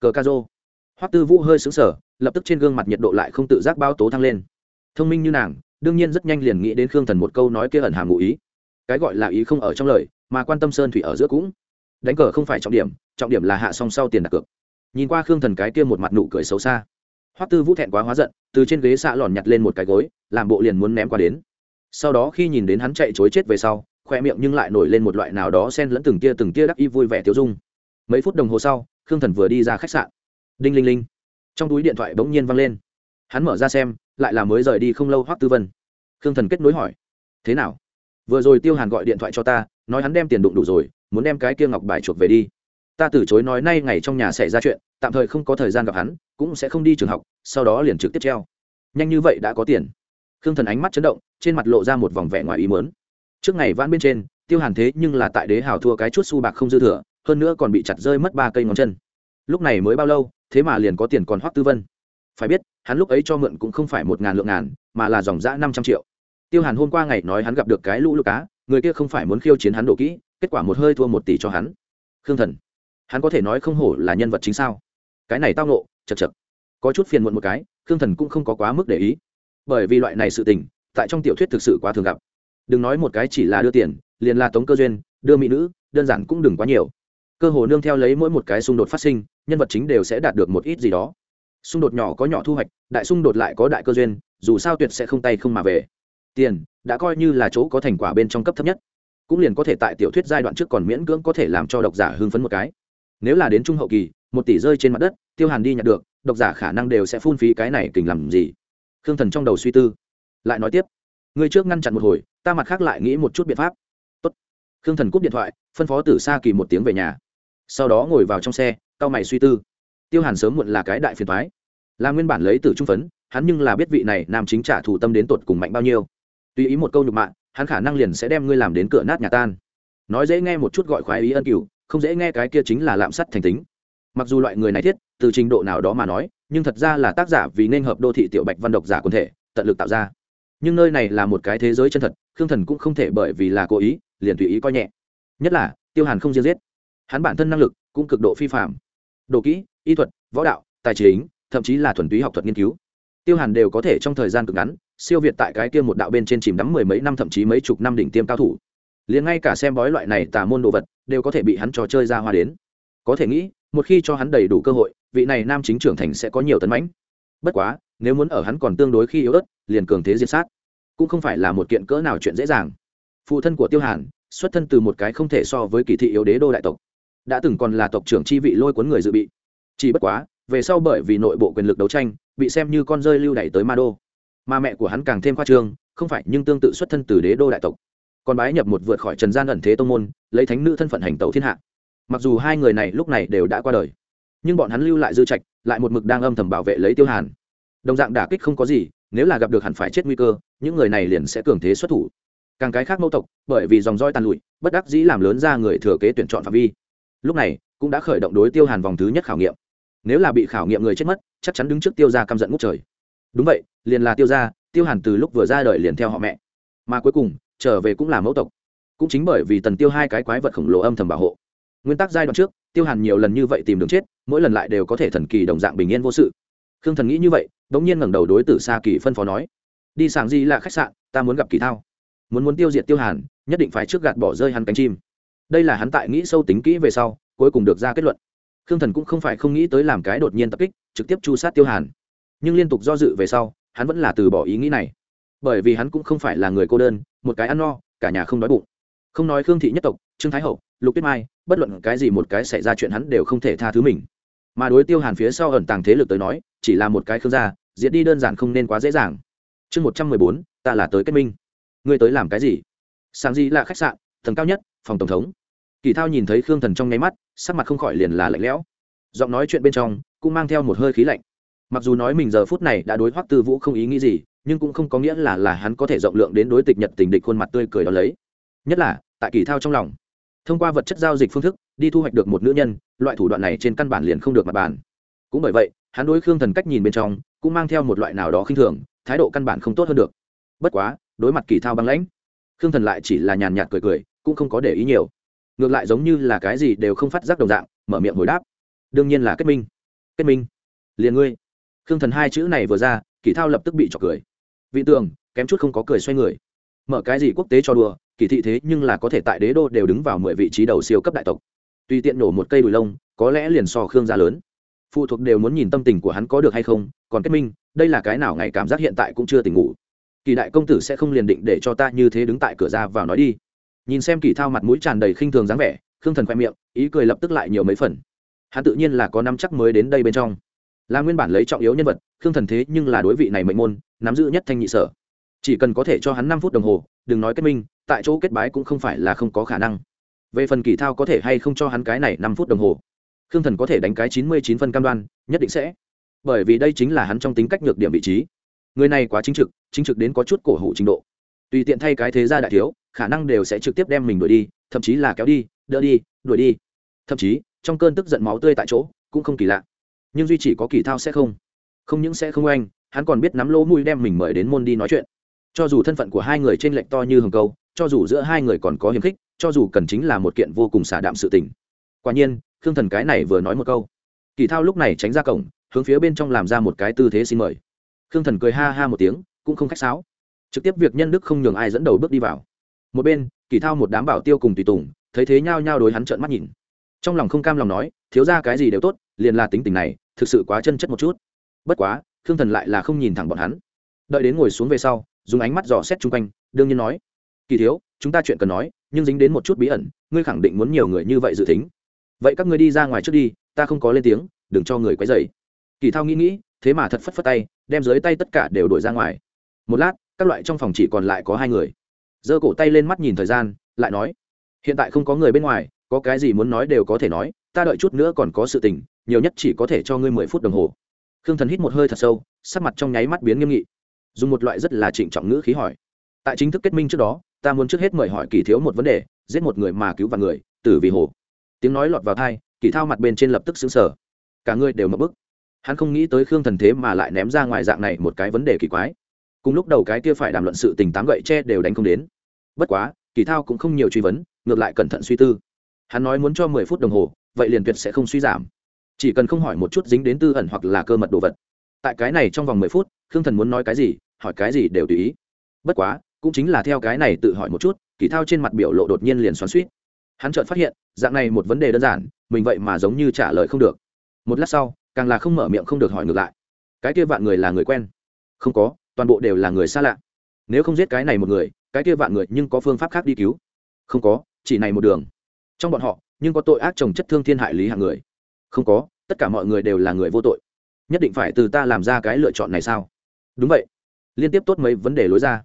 Cờ ca rô hoắc tư vũ hơi xứng sở lập tức trên gương mặt nhiệt độ lại không tự giác bao tố thăng lên. Thông minh như nàng, đương nhiên rất nhanh liền nghĩ đến khương thần một câu nói kia ẩn hàm ngụ ý cái gọi là ý không ở trong lời, mà quan tâm sơn thủy ở giữa cũng. Đánh cờ không phải trọng điểm trọng điểm là hạ song sau tiền đặt cược. Nhìn qua khương thần cái kia một mặt nụ cười xấu xa. Hoắc tư vũ thẹn quá hóa giận, từ trên ghế xạ lòn nhặt lên một cái gối, làm bộ liền muốn ném qua đến. Sau đó khi nhìn đến hắn chạy chối chết về sau, khoe miệng nhưng lại nổi lên một loại nào đó sen lẫn từng tia từng tia đắc y vui vẻ tiêu dung. Mấy phút đồng hồ sau, khương thần vừa đi ra khách sạn. Đinh linh linh. Trong túi điện thoại bỗng nhiên văng lên. Hắn mở ra xem, lại là mới rời đi không lâu hoắc tư vân. Khương thần kết nối hỏi, thế nào? Vừa rồi tiêu hàn gọi điện thoại cho ta, nói hắn đem tiền đụng đủ rồi, muốn đem cái kia ngọc bài chuộc về đi. Ta từ chối nói nay ngày trong nhà xảy ra chuyện, tạm thời không có thời gian gặp hắn, cũng sẽ không đi trường học, sau đó liền trực tiếp treo. Nhanh như vậy đã có tiền. Khương thần ánh mắt chấn động, trên mặt lộ ra một vòng vẻ ngoài ý mớn trước ngày van bên trên, tiêu hàn thế nhưng là tại đế hào thua cái chút su bạc không dư thừa, hơn nữa còn bị chặt rơi mất ba cây ngón chân. Lúc này mới bao lâu, thế mà liền có tiền còn hoắc tư vân. Phải biết, hắn lúc ấy cho mượn cũng không phải một ngàn lượng ngàn, mà là dòng giã năm trăm triệu tiêu hàn hôm qua ngày nói hắn gặp được cái lũ lũ cá, người kia không phải muốn khiêu chiến hắn độ kỹ, kết quả một hơi thua một tỷ cho hắn. Khương thần, hắn có thể nói không hổ là nhân vật chính sao? Cái này tao nộ chật chật. Có chút phiền muộn một cái, khương thần cũng không có quá mức để ý. Bởi vì loại này sự tình, tại trong tiểu thuyết thực sự quá thường gặp. Đừng nói một cái chỉ là đưa tiền, liền là tống cơ duyên, đưa mỹ nữ, đơn giản cũng đừng quá nhiều. Cơ hồ nương theo lấy mỗi một cái xung đột phát sinh, nhân vật chính đều sẽ đạt được một ít gì đó. Xung đột nhỏ có nhỏ thu hoạch, đại xung đột lại có đại cơ duyên, dù sao tuyệt sẽ không tay không mà về tiền đã coi như là chỗ có thành quả bên trong cấp thấp nhất, cũng liền có thể tại tiểu thuyết giai đoạn trước còn miễn cưỡng có thể làm cho độc giả hưng phấn một cái. Nếu là đến trung hậu kỳ, một tỷ rơi trên mặt đất, tiêu hàn đi nhặt được, độc giả khả năng đều sẽ phun phí cái này kình làm gì? Khương thần trong đầu suy tư, lại nói tiếp người trước ngăn chặn một hồi, ta mặt khác lại nghĩ một chút biện pháp. Tốt. khương thần cúp điện thoại, phân phó tử xa kỳ một tiếng về nhà. Sau đó ngồi vào trong xe tao mày suy tư. Tiêu hàn sớm muộn là cái đại phiền thoái là nguyên bản lấy từ trung phấn, hắn nhưng là biết vị này nam chính trả thù tâm đến tột cùng mạnh bao nhiêu tùy ý một câu nhục mạ, hắn khả năng liền sẽ đem ngươi làm đến cửa nát nhà tan. Nói dễ nghe một chút gọi khoái ý ân cửu, không dễ nghe cái kia chính là lạm sát thành tính. Mặc dù loại người này thiết, từ trình độ nào đó mà nói, nhưng thật ra là tác giả vì nên hợp đô thị tiểu bạch văn độc giả quần thể, tận lực tạo ra. Nhưng nơi này là một cái thế giới chân thật, khương thần cũng không thể bởi vì là cố ý, liền tùy ý coi nhẹ. Nhất là, tiêu hàn không riêng giết. Hắn bản thân năng lực cũng cực độ phi phạm đồ kỹ, y thuật, võ đạo, tài chính, thậm chí là thuần túy học thuật nghiên cứu. Tiêu hàn đều có thể trong thời gian cực ngắn siêu việt tại cái kia một đạo bên trên chìm đắm mười mấy năm, thậm chí mấy chục năm đỉnh tiêm cao thủ. Liền ngay cả xem bói loại này tà môn đồ vật, đều có thể bị hắn trò chơi ra hoa đến. Có thể nghĩ, một khi cho hắn đầy đủ cơ hội, vị này nam chính trưởng thành sẽ có nhiều tấn mãnh. Bất quá, nếu muốn ở hắn còn tương đối khi yếu ớt, liền cường thế diệt sát. Cũng không phải là một kiện cỡ nào chuyện dễ dàng. Phụ thân của tiêu hàn, xuất thân từ một cái không thể so với kỳ thị yếu đế đô đại tộc, đã từng còn là tộc trưởng chi vị lôi cuốn người dự bị. Chỉ bất quá, về sau bởi vì nội bộ quyền lực đấu tranh, bị xem như con rơi lưu đẩy tới ma đô mà mẹ của hắn càng thêm khoa trương, không phải nhưng tương tự xuất thân từ đế đô đại tộc. Còn bái nhập một vượt khỏi trần gian ẩn thế tông môn, lấy thánh nữ thân phận hành tẩu thiên hạ. Mặc dù hai người này lúc này đều đã qua đời, nhưng bọn hắn lưu lại dư trạch, lại một mực đang âm thầm bảo vệ lấy tiêu hàn. Đồng dạng đả kích không có gì, nếu là gặp được hẳn phải chết nguy cơ, những người này liền sẽ cường thế xuất thủ. Càng cái khác mẫu tộc, bởi vì dòng roi tàn lụi, bất đắc dĩ làm lớn ra người thừa kế tuyển chọn phạm vi. Lúc này, cũng đã khởi động đối tiêu hàn vòng thứ nhất khảo nghiệm. Nếu là bị khảo nghiệm người chết mất, chắc chắn đứng trước tiêu ra căm giận ngút trời đúng vậy liền là tiêu gia, tiêu hàn từ lúc vừa ra đời liền theo họ mẹ. Mà cuối cùng trở về cũng là mẫu tộc. Cũng chính bởi vì tần tiêu hai cái quái vật khổng lồ âm thầm bảo hộ. Nguyên tắc giai đoạn trước tiêu hàn nhiều lần như vậy tìm đường chết mỗi lần lại đều có thể thần kỳ đồng dạng bình yên vô sự. Khương thần nghĩ như vậy đ ỗ n g nhiên ngẩng đầu đối tử xa kỳ phân phó nói đi sàng gì là khách sạn ta muốn gặp kỳ thao. Muốn muốn tiêu diệt tiêu hàn nhất định phải trước gạt bỏ rơi hắn cánh chim. Đây là hắn tại nghĩ sâu tính kỹ về sau cuối cùng được ra kết luận. Khương thần cũng không phải không nghĩ tới làm cái đột nhiên tập kích trực tiếp chu sát tiêu hàn nhưng liên tục do dự về sau, hắn vẫn là từ bỏ ý nghĩ này. Bởi vì hắn cũng không phải là người cô đơn, một cái ăn no, cả nhà không đói bụng. Không nói khương thị nhất tộc, trương thái hậu, lục tuyết mai, bất luận cái gì một cái xảy ra chuyện hắn đều không thể tha thứ mình. Mà đối tiêu hàn phía sau ẩn tàng thế lực tới nói, chỉ là một cái khương gia, diệt đi đơn giản không nên quá dễ dàng. Chương một trăm mười bốn, ta là tới kết minh. Ngươi tới làm cái gì? Sáng gì là khách sạn, tầng cao nhất, phòng tổng thống. Kỳ thao nhìn thấy khương thần trong nháy mắt, sắc mặt không khỏi liền là lạnh lẽo. Giọng nói chuyện bên trong cũng mang theo một hơi khí lạnh mặc dù nói mình giờ phút này đã đối hoắc tư vũ không ý nghĩ gì, nhưng cũng không có nghĩa là là hắn có thể rộng lượng đến đối tịch nhật tình địch khuôn mặt tươi cười đó lấy. Nhất là, tại kỳ thao trong lòng, thông qua vật chất giao dịch phương thức, đi thu hoạch được một nữ nhân, loại thủ đoạn này trên căn bản liền không được mặt bàn. Cũng bởi vậy, hắn đối khương thần cách nhìn bên trong, cũng mang theo một loại nào đó khinh thường, thái độ căn bản không tốt hơn được. Bất quá, đối mặt kỳ thao băng lãnh, khương thần lại chỉ là nhàn nhạt cười cười, cũng không có để ý nhiều. Ngược lại giống như là cái gì đều không phát giác đồng dạng, mở miệng hồi đáp. Đương nhiên là kết minh. Kết minh. Liền ngươi khương thần hai chữ này vừa ra kỳ thao lập tức bị trọc cười. Vị tường, kém chút không có cười xoay người. Mở cái gì quốc tế cho đùa kỳ thị thế nhưng là có thể tại đế đô đều đứng vào mười vị trí đầu siêu cấp đại tộc. Tuy tiện nổ một cây đùi lông, có lẽ liền so khương gia lớn. Phụ thuộc đều muốn nhìn tâm tình của hắn có được hay không, còn kết minh, đây là cái nào ngày cảm giác hiện tại cũng chưa tỉnh ngủ. Kỳ đại công tử sẽ không liền định để cho ta như thế đứng tại cửa ra vào nói đi. Nhìn xem kỳ thao mặt mũi tràn đầy khinh thường dáng vẻ, khương thần khoe miệng, ý cười lập tức lại nhiều mấy phần. Hắn tự nhiên là có năm chắc mới đến đây bên trong là nguyên bản lấy trọng yếu nhân vật, khương thần thế nhưng là đối vị này mệnh môn, nắm giữ nhất thanh nhị sở. Chỉ cần có thể cho hắn năm phút đồng hồ, đừng nói kết minh, tại chỗ kết bái cũng không phải là không có khả năng. Về phần kỳ thao có thể hay không cho hắn cái này năm phút đồng hồ, khương thần có thể đánh cái chín mươi chín phân cam đoan, nhất định sẽ. Bởi vì đây chính là hắn trong tính cách nhược điểm vị trí. Người này quá chính trực chính trực đến có chút cổ hủ trình độ. Tùy tiện thay cái thế gia đại thiếu, khả năng đều sẽ trực tiếp đem mình đuổi đi, thậm chí là kéo đi, đỡ đi, đuổi đi. Thậm chí, trong cơn tức giận máu tươi tại chỗ, cũng không kỳ lạ nhưng duy chỉ có kỳ thao sẽ không. Không những sẽ không oanh, hắn còn biết nắm lỗ mũi đem mình mời đến môn đi nói chuyện. Cho dù thân phận của hai người trên lệnh to như hồng câu, cho dù giữa hai người còn có hiềm khích, cho dù cần chính là một kiện vô cùng xả đạm sự tình. Quả nhiên, khương thần cái này vừa nói một câu, kỳ thao lúc này tránh ra cổng, hướng phía bên trong làm ra một cái tư thế xin mời. Khương thần cười ha ha một tiếng, cũng không khách sáo. Trực tiếp việc nhân đức không nhường ai dẫn đầu bước đi vào. Một bên, kỳ thao một đám bảo tiêu cùng tùy tùng, thấy thế nhao nhao đối hắn trợn mắt nhìn. Trong lòng không cam lòng nói, thiếu ra cái gì đều tốt, liền là tính tình này thực sự quá chân chất một chút. Bất quá, khương thần lại là không nhìn thẳng bọn hắn. Đợi đến ngồi xuống về sau, dùng ánh mắt dò xét chung quanh, đương nhiên nói, kỳ thiếu, chúng ta chuyện cần nói, nhưng dính đến một chút bí ẩn, ngươi khẳng định muốn nhiều người như vậy dự tính. Vậy các ngươi đi ra ngoài trước đi, ta không có lên tiếng, đừng cho người quấy dày kỳ thao nghĩ nghĩ, thế mà thật phất phất tay, đem dưới tay tất cả đều đổi ra ngoài. Một lát, các loại trong phòng chỉ còn lại có hai người. Giơ cổ tay lên mắt nhìn thời gian, lại nói, hiện tại không có người bên ngoài, có cái gì muốn nói đều có thể nói, ta đợi chút nữa còn có sự tình nhiều nhất chỉ có thể cho ngươi mười phút đồng hồ. Khương thần hít một hơi thật sâu, sắc mặt trong nháy mắt biến nghiêm nghị. Dùng một loại rất là trịnh trọng ngữ khí hỏi, tại chính thức kết minh trước đó, ta muốn trước hết mời hỏi kỳ thiếu một vấn đề, giết một người mà cứu vạn người, tử vì hồ. Tiếng nói lọt vào thai kỳ thao mặt bên trên lập tức xứng sở cả người đều mập bức. Hắn không nghĩ tới khương thần thế mà lại ném ra ngoài dạng này một cái vấn đề kỳ quái. Cùng lúc đầu cái kia phải đàm luận sự tình tám gậy tre đều đánh không đến. Bất quá, kỳ thao cũng không nhiều truy vấn, ngược lại cẩn thận suy tư. Hắn nói muốn cho mười phút đồng hồ, vậy liền tuyệt sẽ không suy giảm chỉ cần không hỏi một chút dính đến tư ẩn hoặc là cơ mật đồ vật. Tại cái này trong vòng mười phút, khương thần muốn nói cái gì, hỏi cái gì đều tùy ý. Bất quá, cũng chính là theo cái này tự hỏi một chút, kỳ thao trên mặt biểu lộ đột nhiên liền xoắn suýt hắn chợt phát hiện, dạng này một vấn đề đơn giản, mình vậy mà giống như trả lời không được. Một lát sau, càng là không mở miệng không được hỏi ngược lại. Cái kia vạn người là người quen. Không có, toàn bộ đều là người xa lạ. Nếu không giết cái này một người, cái kia vạn người nhưng có phương pháp khác đi cứu. Không có, chỉ này một đường. Trong bọn họ, nhưng có tội ác trồng chất thương thiên hại lý hạng người không có, tất cả mọi người đều là người vô tội. Nhất định phải từ ta làm ra cái lựa chọn này sao? Đúng vậy. Liên tiếp tốt mấy vấn đề lối ra.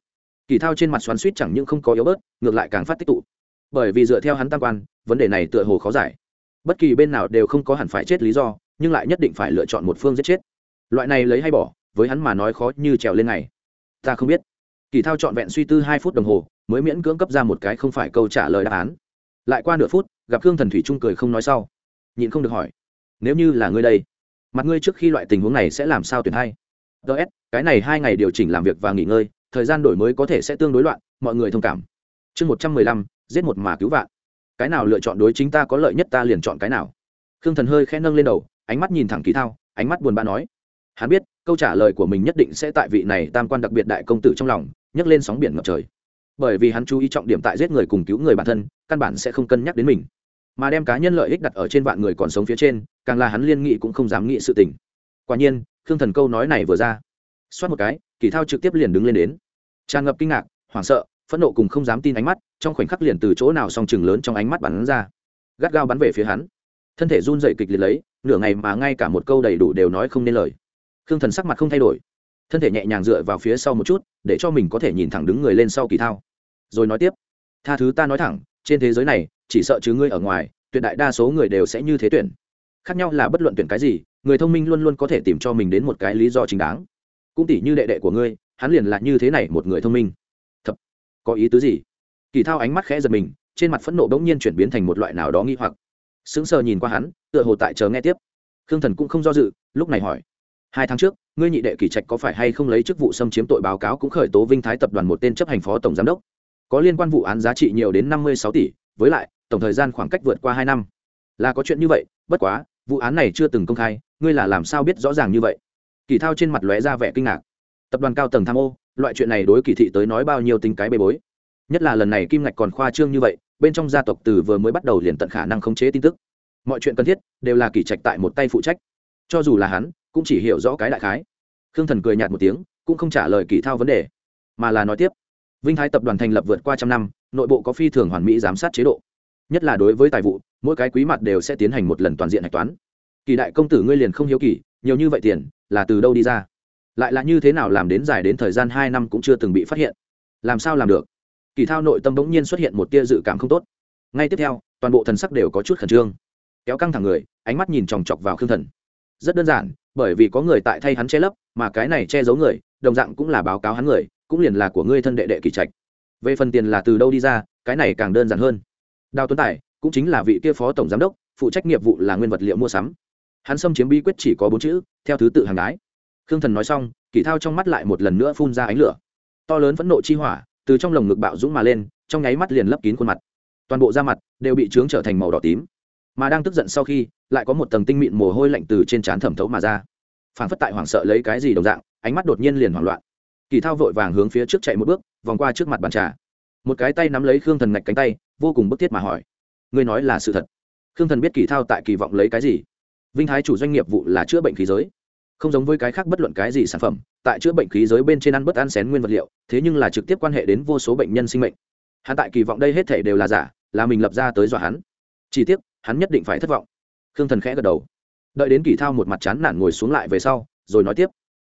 Kỳ thao trên mặt xoắn suýt chẳng những không có yếu bớt, ngược lại càng phát tích tụ. Bởi vì dựa theo hắn tam quan, vấn đề này tựa hồ khó giải. Bất kỳ bên nào đều không có hẳn phải chết lý do, nhưng lại nhất định phải lựa chọn một phương giết chết. Loại này lấy hay bỏ, với hắn mà nói khó như trèo lên này ta không biết. Kỳ thao trọn vẹn suy tư hai phút đồng hồ, mới miễn cưỡng cấp ra một cái không phải câu trả lời đáp án. Lại qua nửa phút, gặp khương thần thủy trung cười không nói sau. Nhịn không được hỏi nếu như là ngươi đây, mặt ngươi trước khi loại tình huống này sẽ làm sao tuyển hay? Ts cái này hai ngày điều chỉnh làm việc và nghỉ ngơi, thời gian đổi mới có thể sẽ tương đối loạn, mọi người thông cảm. Chương một trăm mười lăm, giết một mà cứu vạn. Cái nào lựa chọn đối chính ta có lợi nhất ta liền chọn cái nào. Khương thần hơi khẽ nâng lên đầu, ánh mắt nhìn thẳng kỳ thao, ánh mắt buồn bã nói, hắn biết, câu trả lời của mình nhất định sẽ tại vị này tam quan đặc biệt đại công tử trong lòng, nhấc lên sóng biển ngập trời. Bởi vì hắn chú ý trọng điểm tại giết người cùng cứu người bản thân, căn bản sẽ không cân nhắc đến mình. Mà đem cá nhân lợi ích đặt ở trên vạn người còn sống phía trên càng là hắn liên nghị cũng không dám nghĩ sự tình. Quả nhiên, khương thần câu nói này vừa ra, xoát một cái, kỳ thao trực tiếp liền đứng lên đến. Tràn ngập kinh ngạc, hoảng sợ, phẫn nộ cùng không dám tin ánh mắt, trong khoảnh khắc liền từ chỗ nào song chừng lớn trong ánh mắt bắn ra. Gắt gao bắn về phía hắn. Thân thể run dậy kịch liệt lấy, nửa ngày mà ngay cả một câu đầy đủ đều nói không nên lời. Khương thần sắc mặt không thay đổi. Thân thể nhẹ nhàng dựa vào phía sau một chút, để cho mình có thể nhìn thẳng đứng người lên sau kỳ thao. Rồi nói tiếp, tha thứ ta nói thẳng, trên thế giới này, chỉ sợ chứ ngươi ở ngoài, tuyệt đại đa số người đều sẽ như thế tuyển khác nhau là bất luận tuyển cái gì, người thông minh luôn luôn có thể tìm cho mình đến một cái lý do chính đáng. Cũng tỉ như đệ đệ của ngươi, hắn liền là như thế này một người thông minh. Thật, có ý tứ gì? Kỳ thao ánh mắt khẽ giật mình, trên mặt phẫn nộ bỗng nhiên chuyển biến thành một loại nào đó nghi hoặc. Sững sờ nhìn qua hắn, tựa hồ tại chờ nghe tiếp. Khương thần cũng không do dự, lúc này hỏi. Hai tháng trước, ngươi nhị đệ kỳ trạch có phải hay không lấy chức vụ xâm chiếm tội báo cáo cũng khởi tố vinh thái tập đoàn một tên chấp hành phó tổng giám đốc? Có liên quan vụ án giá trị nhiều đến năm mươi sáu tỷ, với lại, tổng thời gian khoảng cách vượt qua hai năm. Là có chuyện như vậy, bất quá vụ án này chưa từng công khai, ngươi là làm sao biết rõ ràng như vậy? Kỳ thao trên mặt lóe ra vẻ kinh ngạc. Tập đoàn cao tầng tham ô, loại chuyện này đối kỳ thị tới nói bao nhiêu tính cái bê bối. Nhất là lần này kim ngạch còn khoa trương như vậy, bên trong gia tộc từ vừa mới bắt đầu liền tận khả năng khống chế tin tức. Mọi chuyện cần thiết đều là kỳ trạch tại một tay phụ trách. Cho dù là hắn, cũng chỉ hiểu rõ cái đại khái. Khương thần cười nhạt một tiếng, cũng không trả lời kỳ thao vấn đề, mà là nói tiếp. Vinh thái tập đoàn thành lập vượt qua trăm năm, nội bộ có phi thường hoàn mỹ giám sát chế độ nhất là đối với tài vụ, mỗi cái quý mặt đều sẽ tiến hành một lần toàn diện hạch toán. Kỳ đại công tử ngươi liền không hiếu kỳ, nhiều như vậy tiền, là từ đâu đi ra? Lại là như thế nào làm đến dài đến thời gian hai năm cũng chưa từng bị phát hiện? Làm sao làm được? Kỳ thao nội tâm bỗng nhiên xuất hiện một tia dự cảm không tốt. Ngay tiếp theo, toàn bộ thần sắc đều có chút khẩn trương. Kéo căng thẳng người, ánh mắt nhìn chòng chọc vào khương thần. Rất đơn giản, bởi vì có người tại thay hắn che lấp, mà cái này che giấu người, đồng dạng cũng là báo cáo hắn người, cũng liền là của ngươi thân đệ đệ kỳ trạch. Về phần tiền là từ đâu đi ra, cái này càng đơn giản hơn đào tuấn tài cũng chính là vị kia phó tổng giám đốc, phụ trách nghiệp vụ là nguyên vật liệu mua sắm. Hắn xâm chiếm bí quyết chỉ có bốn chữ, theo thứ tự hàng đái. Khương thần nói xong, kỳ thao trong mắt lại một lần nữa phun ra ánh lửa. To lớn phẫn nộ chi hỏa từ trong lồng ngực bạo dũng mà lên, trong nháy mắt liền lấp kín khuôn mặt. Toàn bộ da mặt đều bị trướng trở thành màu đỏ tím. Mà đang tức giận sau khi, lại có một tầng tinh mịn mồ hôi lạnh từ trên trán thẩm thấu mà ra. Phản phất tại hoảng sợ lấy cái gì đồng dạng, ánh mắt đột nhiên liền hoảng loạn. Kỳ thao vội vàng hướng phía trước chạy một bước, vòng qua trước mặt bàn trà một cái tay nắm lấy khương thần ngạch cánh tay, vô cùng bức thiết mà hỏi, ngươi nói là sự thật? Khương thần biết kỳ thao tại kỳ vọng lấy cái gì? Vinh thái chủ doanh nghiệp vụ là chữa bệnh khí giới, không giống với cái khác bất luận cái gì sản phẩm, tại chữa bệnh khí giới bên trên ăn bất ăn xén nguyên vật liệu, thế nhưng là trực tiếp quan hệ đến vô số bệnh nhân sinh mệnh. Hắn tại kỳ vọng đây hết thể đều là giả, là mình lập ra tới dọa hắn. Chỉ tiếc, hắn nhất định phải thất vọng. Khương thần khẽ gật đầu. Đợi đến kỳ thao một mặt chán nản ngồi xuống lại về sau, rồi nói tiếp,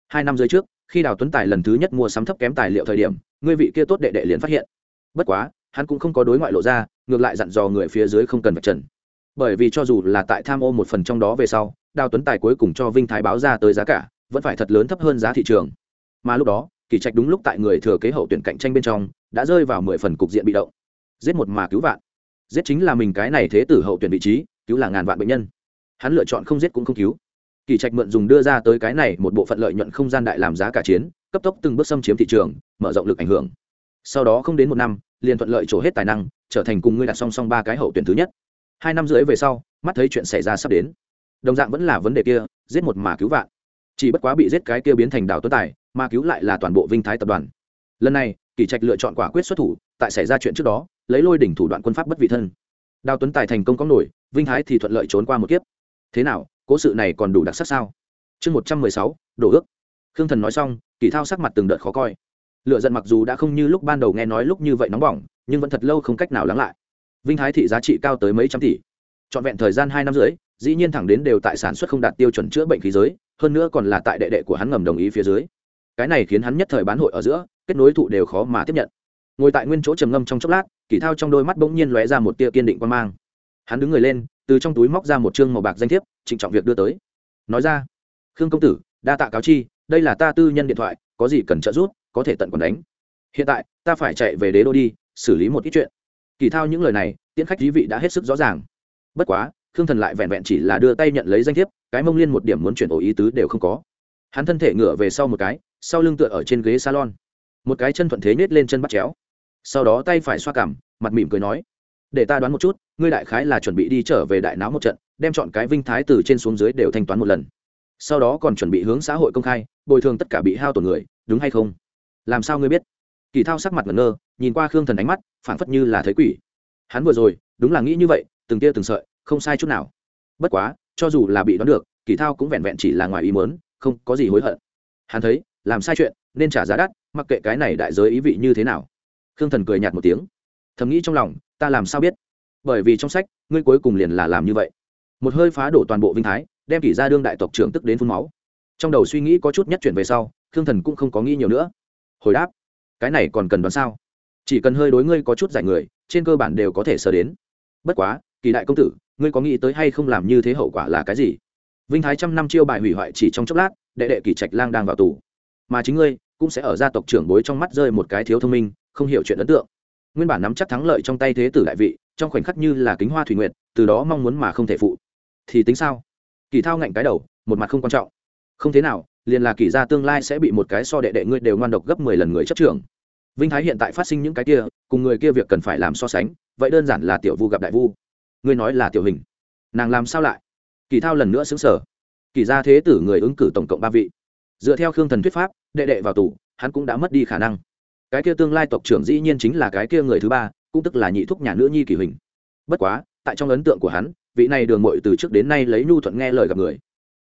hai năm dưới trước, khi đào tuấn tài lần thứ nhất mua sắm thấp kém tài liệu thời điểm, ngươi vị kia tốt đệ đệ liền phát hiện bất quá, hắn cũng không có đối ngoại lộ ra, ngược lại dặn dò người phía dưới không cần vạch trần. Bởi vì cho dù là tại tham ô một phần trong đó về sau, đào tuấn tài cuối cùng cho vinh thái báo ra tới giá cả, vẫn phải thật lớn thấp hơn giá thị trường. Mà lúc đó, kỳ trạch đúng lúc tại người thừa kế hậu tuyển cạnh tranh bên trong, đã rơi vào mười phần cục diện bị động. Giết một mà cứu vạn. Giết chính là mình cái này thế tử hậu tuyển vị trí, cứu là ngàn vạn bệnh nhân. Hắn lựa chọn không giết cũng không cứu. Kỳ trạch mượn dùng đưa ra tới cái này một bộ phận lợi nhuận không gian đại làm giá cả chiến, cấp tốc từng bước xâm chiếm thị trường, mở rộng lực ảnh hưởng sau đó không đến một năm, liền thuận lợi trổ hết tài năng, trở thành cùng ngươi đặt song song ba cái hậu tuyển thứ nhất. Hai năm rưỡi về sau, mắt thấy chuyện xảy ra sắp đến. Đồng dạng vẫn là vấn đề kia, giết một mà cứu vạn. Chỉ bất quá bị giết cái kia biến thành đào tuấn tài, mà cứu lại là toàn bộ vinh thái tập đoàn. Lần này, kỳ trạch lựa chọn quả quyết xuất thủ, tại xảy ra chuyện trước đó, lấy lôi đỉnh thủ đoạn quân pháp bất vị thân. Đào tuấn tài thành công có nổi, vinh thái thì thuận lợi trốn qua một kiếp. Thế nào, cố sự này còn đủ đặc sắc sao? Chương một trăm mười sáu, đổ ước. Khương thần nói xong, kỳ thao sắc mặt từng đợt khó coi lựa giận mặc dù đã không như lúc ban đầu nghe nói lúc như vậy nóng bỏng, nhưng vẫn thật lâu không cách nào lắng lại. Vinh thái thị giá trị cao tới mấy trăm tỷ. Trọn vẹn thời gian hai năm rưỡi, dĩ nhiên thẳng đến đều tại sản xuất không đạt tiêu chuẩn chữa bệnh khí giới, hơn nữa còn là tại đệ đệ của hắn ngầm đồng ý phía dưới. Cái này khiến hắn nhất thời bán hội ở giữa, kết nối thụ đều khó mà tiếp nhận. Ngồi tại nguyên chỗ trầm ngâm trong chốc lát, kỳ thao trong đôi mắt bỗng nhiên lóe ra một tia kiên định quan mang. Hắn đứng người lên, từ trong túi móc ra một chương màu bạc danh thiếp, trịnh trọng việc đưa tới. Nói ra, khương công tử, đa tạ cáo chi, đây là ta tư nhân điện thoại, có gì cần trợ giúp? Có thể tận còn đánh. Hiện tại, ta phải chạy về đế đô đi, xử lý một ít chuyện. Kỳ thao những lời này, tiễn khách quý vị đã hết sức rõ ràng. Bất quá, khương thần lại vẹn vẹn chỉ là đưa tay nhận lấy danh thiếp, cái mông liên một điểm muốn chuyển ổ ý tứ đều không có. Hắn thân thể ngửa về sau một cái, sau lưng tựa ở trên ghế salon. Một cái chân thuận thế nết lên chân bắt chéo. Sau đó tay phải xoa cảm mặt mỉm cười nói, để ta đoán một chút, ngươi đại khái là chuẩn bị đi trở về đại náo một trận, đem chọn cái vinh thái từ trên xuống dưới đều thanh toán một lần. Sau đó còn chuẩn bị hướng xã hội công khai, bồi thường tất cả bị hao tổn người, đúng hay không? Làm sao ngươi biết? Kỳ thao sắc mặt ngẩn ngơ, nhìn qua khương thần ánh mắt, phảng phất như là thấy quỷ. Hắn vừa rồi, đúng là nghĩ như vậy, từng tia từng sợi, không sai chút nào. Bất quá, cho dù là bị đoán được, kỳ thao cũng vẹn vẹn chỉ là ngoài ý mớn không có gì hối hận. Hắn thấy, làm sai chuyện, nên trả giá đắt, mặc kệ cái này đại giới ý vị như thế nào. Khương thần cười nhạt một tiếng. Thầm nghĩ trong lòng, ta làm sao biết? Bởi vì trong sách, ngươi cuối cùng liền là làm như vậy. Một hơi phá đổ toàn bộ vinh thái, đem kỷ ra đương đại tộc trưởng tức đến phun máu. Trong đầu suy nghĩ có chút nhất chuyển về sau, khương thần cũng không có nghĩ nhiều nữa hồi đáp, cái này còn cần đoán sao? Chỉ cần hơi đối ngươi có chút giải người, trên cơ bản đều có thể sờ đến. Bất quá, kỳ đại công tử, ngươi có nghĩ tới hay không làm như thế hậu quả là cái gì? Vinh thái trăm năm chiêu bài hủy hoại chỉ trong chốc lát, đệ đệ kỳ trạch lang đang vào tù. Mà chính ngươi, cũng sẽ ở gia tộc trưởng bối trong mắt rơi một cái thiếu thông minh, không hiểu chuyện ấn tượng. Nguyên bản nắm chắc thắng lợi trong tay thế tử đại vị, trong khoảnh khắc như là kính hoa thủy nguyện từ đó mong muốn mà không thể phụ. Thì tính sao? Kỳ thao ngạnh cái đầu, một mặt không quan trọng. Không thế nào liền là kỳ gia tương lai sẽ bị một cái so đệ đệ ngươi đều ngoan độc gấp mười lần người chấp trưởng. Vinh thái hiện tại phát sinh những cái kia, cùng người kia việc cần phải làm so sánh, vậy đơn giản là tiểu vu gặp đại vu. Ngươi nói là tiểu hình. Nàng làm sao lại? Kỳ thao lần nữa xứng sở kỳ gia thế tử người ứng cử tổng cộng ba vị. Dựa theo khương thần thuyết pháp, đệ đệ vào tù, hắn cũng đã mất đi khả năng. Cái kia tương lai tộc trưởng dĩ nhiên chính là cái kia người thứ ba, cũng tức là nhị thúc nhà nữ nhi kỳ hình bất quá, tại trong ấn tượng của hắn, vị này đường mội từ trước đến nay lấy nhu thuận nghe lời gặp người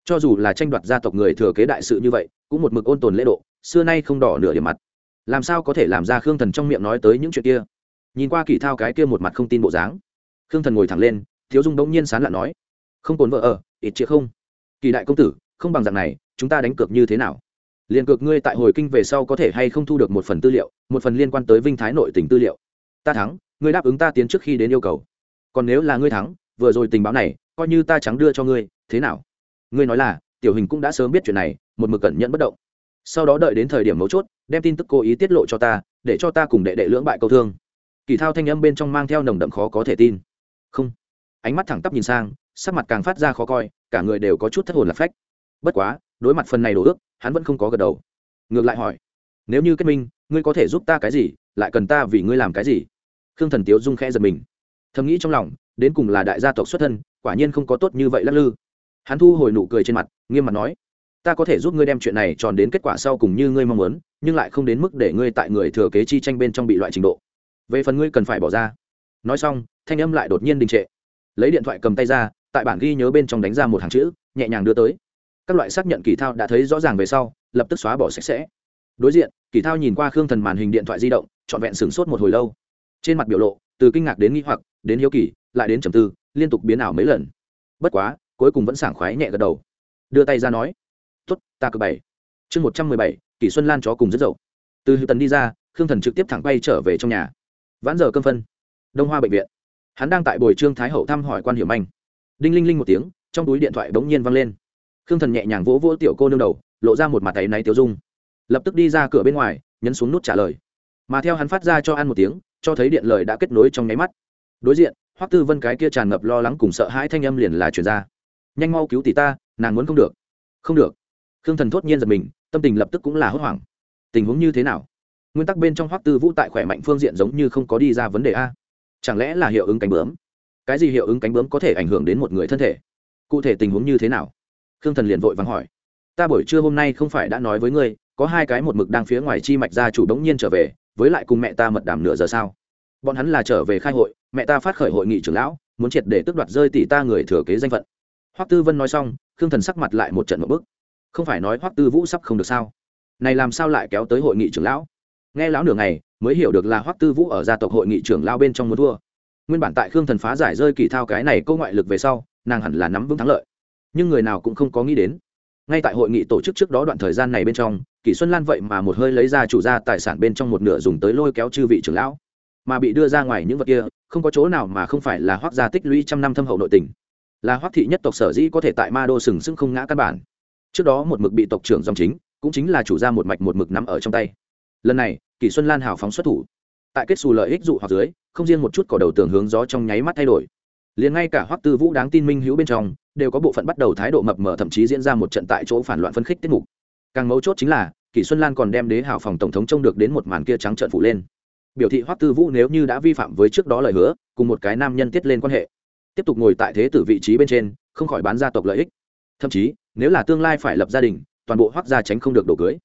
cho dù là tranh đoạt gia tộc người thừa kế đại sự như vậy, cũng một mực ôn tồn lễ độ, xưa nay không đỏ nửa điểm mặt. Làm sao có thể làm ra khương thần trong miệng nói tới những chuyện kia? Nhìn qua kỳ thao cái kia một mặt không tin bộ dáng, khương thần ngồi thẳng lên, thiếu dung bỗng nhiên sán lạ nói, không cồn vợ ở, ít chĩa không? Kỳ đại công tử, không bằng dạng này, chúng ta đánh cược như thế nào? Liền cược ngươi tại hồi kinh về sau có thể hay không thu được một phần tư liệu, một phần liên quan tới vinh thái nội tỉnh tư liệu? Ta thắng, ngươi đáp ứng ta tiến trước khi đến yêu cầu. Còn nếu là ngươi thắng, vừa rồi tình báo này, coi như ta trắng đưa cho ngươi, thế nào? Ngươi nói là, tiểu hình cũng đã sớm biết chuyện này, một mực cẩn nhận bất động. Sau đó đợi đến thời điểm mấu chốt, đem tin tức cố ý tiết lộ cho ta, để cho ta cùng đệ đệ lưỡng bại câu thương. Kỳ thao thanh âm bên trong mang theo nồng đậm khó có thể tin. Không. Ánh mắt thẳng tắp nhìn sang, sắc mặt càng phát ra khó coi, cả người đều có chút thất hồn lạc phách. Bất quá, đối mặt phần này đổ ước, hắn vẫn không có gật đầu. Ngược lại hỏi, nếu như kết minh, ngươi có thể giúp ta cái gì? Lại cần ta vì ngươi làm cái gì? Khương thần tiếu dung khẽ giật mình. Thầm nghĩ trong lòng, đến cùng là đại gia tộc xuất thân, quả nhiên không có tốt như vậy lắc lư hắn thu hồi nụ cười trên mặt, nghiêm mặt nói, ta có thể giúp ngươi đem chuyện này tròn đến kết quả sau cùng như ngươi mong muốn, nhưng lại không đến mức để ngươi tại người thừa kế chi tranh bên trong bị loại trình độ. Về phần ngươi cần phải bỏ ra. Nói xong, thanh âm lại đột nhiên đình trệ. Lấy điện thoại cầm tay ra, tại bản ghi nhớ bên trong đánh ra một hàng chữ, nhẹ nhàng đưa tới. Các loại xác nhận kỳ thao đã thấy rõ ràng về sau, lập tức xóa bỏ sạch sẽ. Đối diện kỳ thao nhìn qua khương thần màn hình điện thoại di động, trọn vẹn sửng sốt một hồi lâu. Trên mặt biểu lộ, từ kinh ngạc đến nghi hoặc, đến hiếu kỳ, lại đến trầm tư, liên tục biến ảo mấy lần. Bất quá cuối cùng vẫn sảng khoái nhẹ gật đầu. Đưa tay ra nói tuất ta cờ bảy chương một trăm mười bảy, kỷ xuân lan chó cùng rất dậu. Từ hữu tần đi ra, khương thần trực tiếp thẳng bay trở về trong nhà. Vãn giờ cơm phân, đông hoa bệnh viện. Hắn đang tại bồi trương thái hậu thăm hỏi quan hiểu manh. Đinh linh linh một tiếng, trong túi điện thoại bỗng nhiên văng lên. Khương thần nhẹ nhàng vỗ vỗ tiểu cô nương đầu, lộ ra một mặt tay náy tiêu dung. Lập tức đi ra cửa bên ngoài, nhấn xuống nút trả lời. Mà theo hắn phát ra cho ăn một tiếng, cho thấy điện lời đã kết nối trong nháy mắt. Đối diện, hoắc tư vân cái kia tràn ngập lo lắng cùng sợ hãi thanh âm liền là chuyển ra nhanh mau cứu tỷ ta, nàng muốn không được. Không được. Khương thần thốt nhiên giật mình, tâm tình lập tức cũng là hốt hoảng. Tình huống như thế nào? Nguyên tắc bên trong hoắc tư vũ tại khỏe mạnh phương diện giống như không có đi ra vấn đề a. Chẳng lẽ là hiệu ứng cánh bướm? Cái gì hiệu ứng cánh bướm có thể ảnh hưởng đến một người thân thể? Cụ thể tình huống như thế nào? Khương thần liền vội vắng hỏi. Ta buổi trưa hôm nay không phải đã nói với ngươi, có hai cái một mực đang phía ngoài chi mạch gia chủ đống nhiên trở về, với lại cùng mẹ ta mật đàm nửa giờ sao bọn hắn là trở về khai hội, mẹ ta phát khởi hội nghị trưởng lão, muốn triệt để tước đoạt rơi tỷ ta người thừa kế danh phận hoắc tư vân nói xong, khương thần sắc mặt lại một trận một bức. Không phải nói hoắc tư vũ sắp không được sao? Này làm sao lại kéo tới hội nghị trưởng lão? Nghe lão nửa ngày, mới hiểu được là hoắc tư vũ ở gia tộc hội nghị trưởng lao bên trong muốn thua. Nguyên bản tại khương thần phá giải rơi kỳ thao cái này câu ngoại lực về sau, nàng hẳn là nắm vững thắng lợi. Nhưng người nào cũng không có nghĩ đến. Ngay tại hội nghị tổ chức trước đó đoạn thời gian này bên trong, kỷ xuân lan vậy mà một hơi lấy ra chủ gia tài sản bên trong một nửa dùng tới lôi kéo chư vị trưởng lão. Mà bị đưa ra ngoài những vật kia, không có chỗ nào mà không phải là hoác gia tích lũy trăm năm thâm hậu nội tình là hoắc thị nhất tộc sở dĩ có thể tại ma đô sừng sững không ngã căn bản. Trước đó một mực bị tộc trưởng dòng chính, cũng chính là chủ gia một mạch một mực nắm ở trong tay. Lần này, kỷ xuân lan hào phóng xuất thủ. Tại kết xù lợi ích dụ hoặc dưới, không riêng một chút cỏ đầu tường hướng gió trong nháy mắt thay đổi. Liền ngay cả hoắc tư vũ đáng tin minh hữu bên trong, đều có bộ phận bắt đầu thái độ mập mờ thậm chí diễn ra một trận tại chỗ phản loạn phân khích tiết mục. Càng mấu chốt chính là, kỷ xuân lan còn đem đế hào phòng tổng thống trông được đến một màn kia trắng trợn phụ lên. Biểu thị hoắc tư vũ nếu như đã vi phạm với trước đó lời hứa, cùng một cái nam nhân tiết lên quan hệ tiếp tục ngồi tại thế tử vị trí bên trên, không khỏi bán gia tộc lợi ích. Thậm chí, nếu là tương lai phải lập gia đình, toàn bộ hoắc gia tránh không được đổ cưới.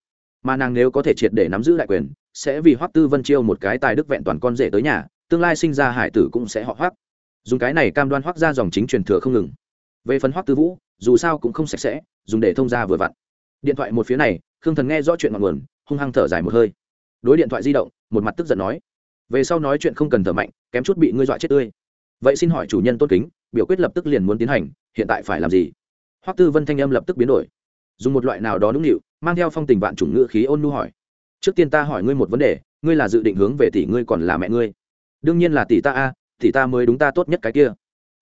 Mà nàng nếu có thể triệt để nắm giữ đại quyền, sẽ vì hoắc tư vân chiêu một cái tài đức vẹn toàn con rể tới nhà, tương lai sinh ra hải tử cũng sẽ họ hoắc. Dùng cái này cam đoan hoắc ra dòng chính truyền thừa không ngừng. Về phần hoắc tư vũ, dù sao cũng không sạch sẽ, dùng để thông ra vừa vặn. Điện thoại một phía này, khương thần nghe rõ chuyện ngọn nguồn, hung hăng thở dài một hơi. Đối điện thoại di động, một mặt tức giận nói. Về sau nói chuyện không cần thở mạnh, kém chút bị ngươi dọa chết tươi vậy xin hỏi chủ nhân tôn kính, biểu quyết lập tức liền muốn tiến hành, hiện tại phải làm gì? Hoắc tư vân thanh âm lập tức biến đổi. Dùng một loại nào đó nũng nịu, mang theo phong tình vạn chủng ngữ khí ôn nu hỏi. Trước tiên ta hỏi ngươi một vấn đề, ngươi là dự định hướng về tỷ ngươi còn là mẹ ngươi? Đương nhiên là tỷ ta a, tỷ ta mới đúng ta tốt nhất cái kia.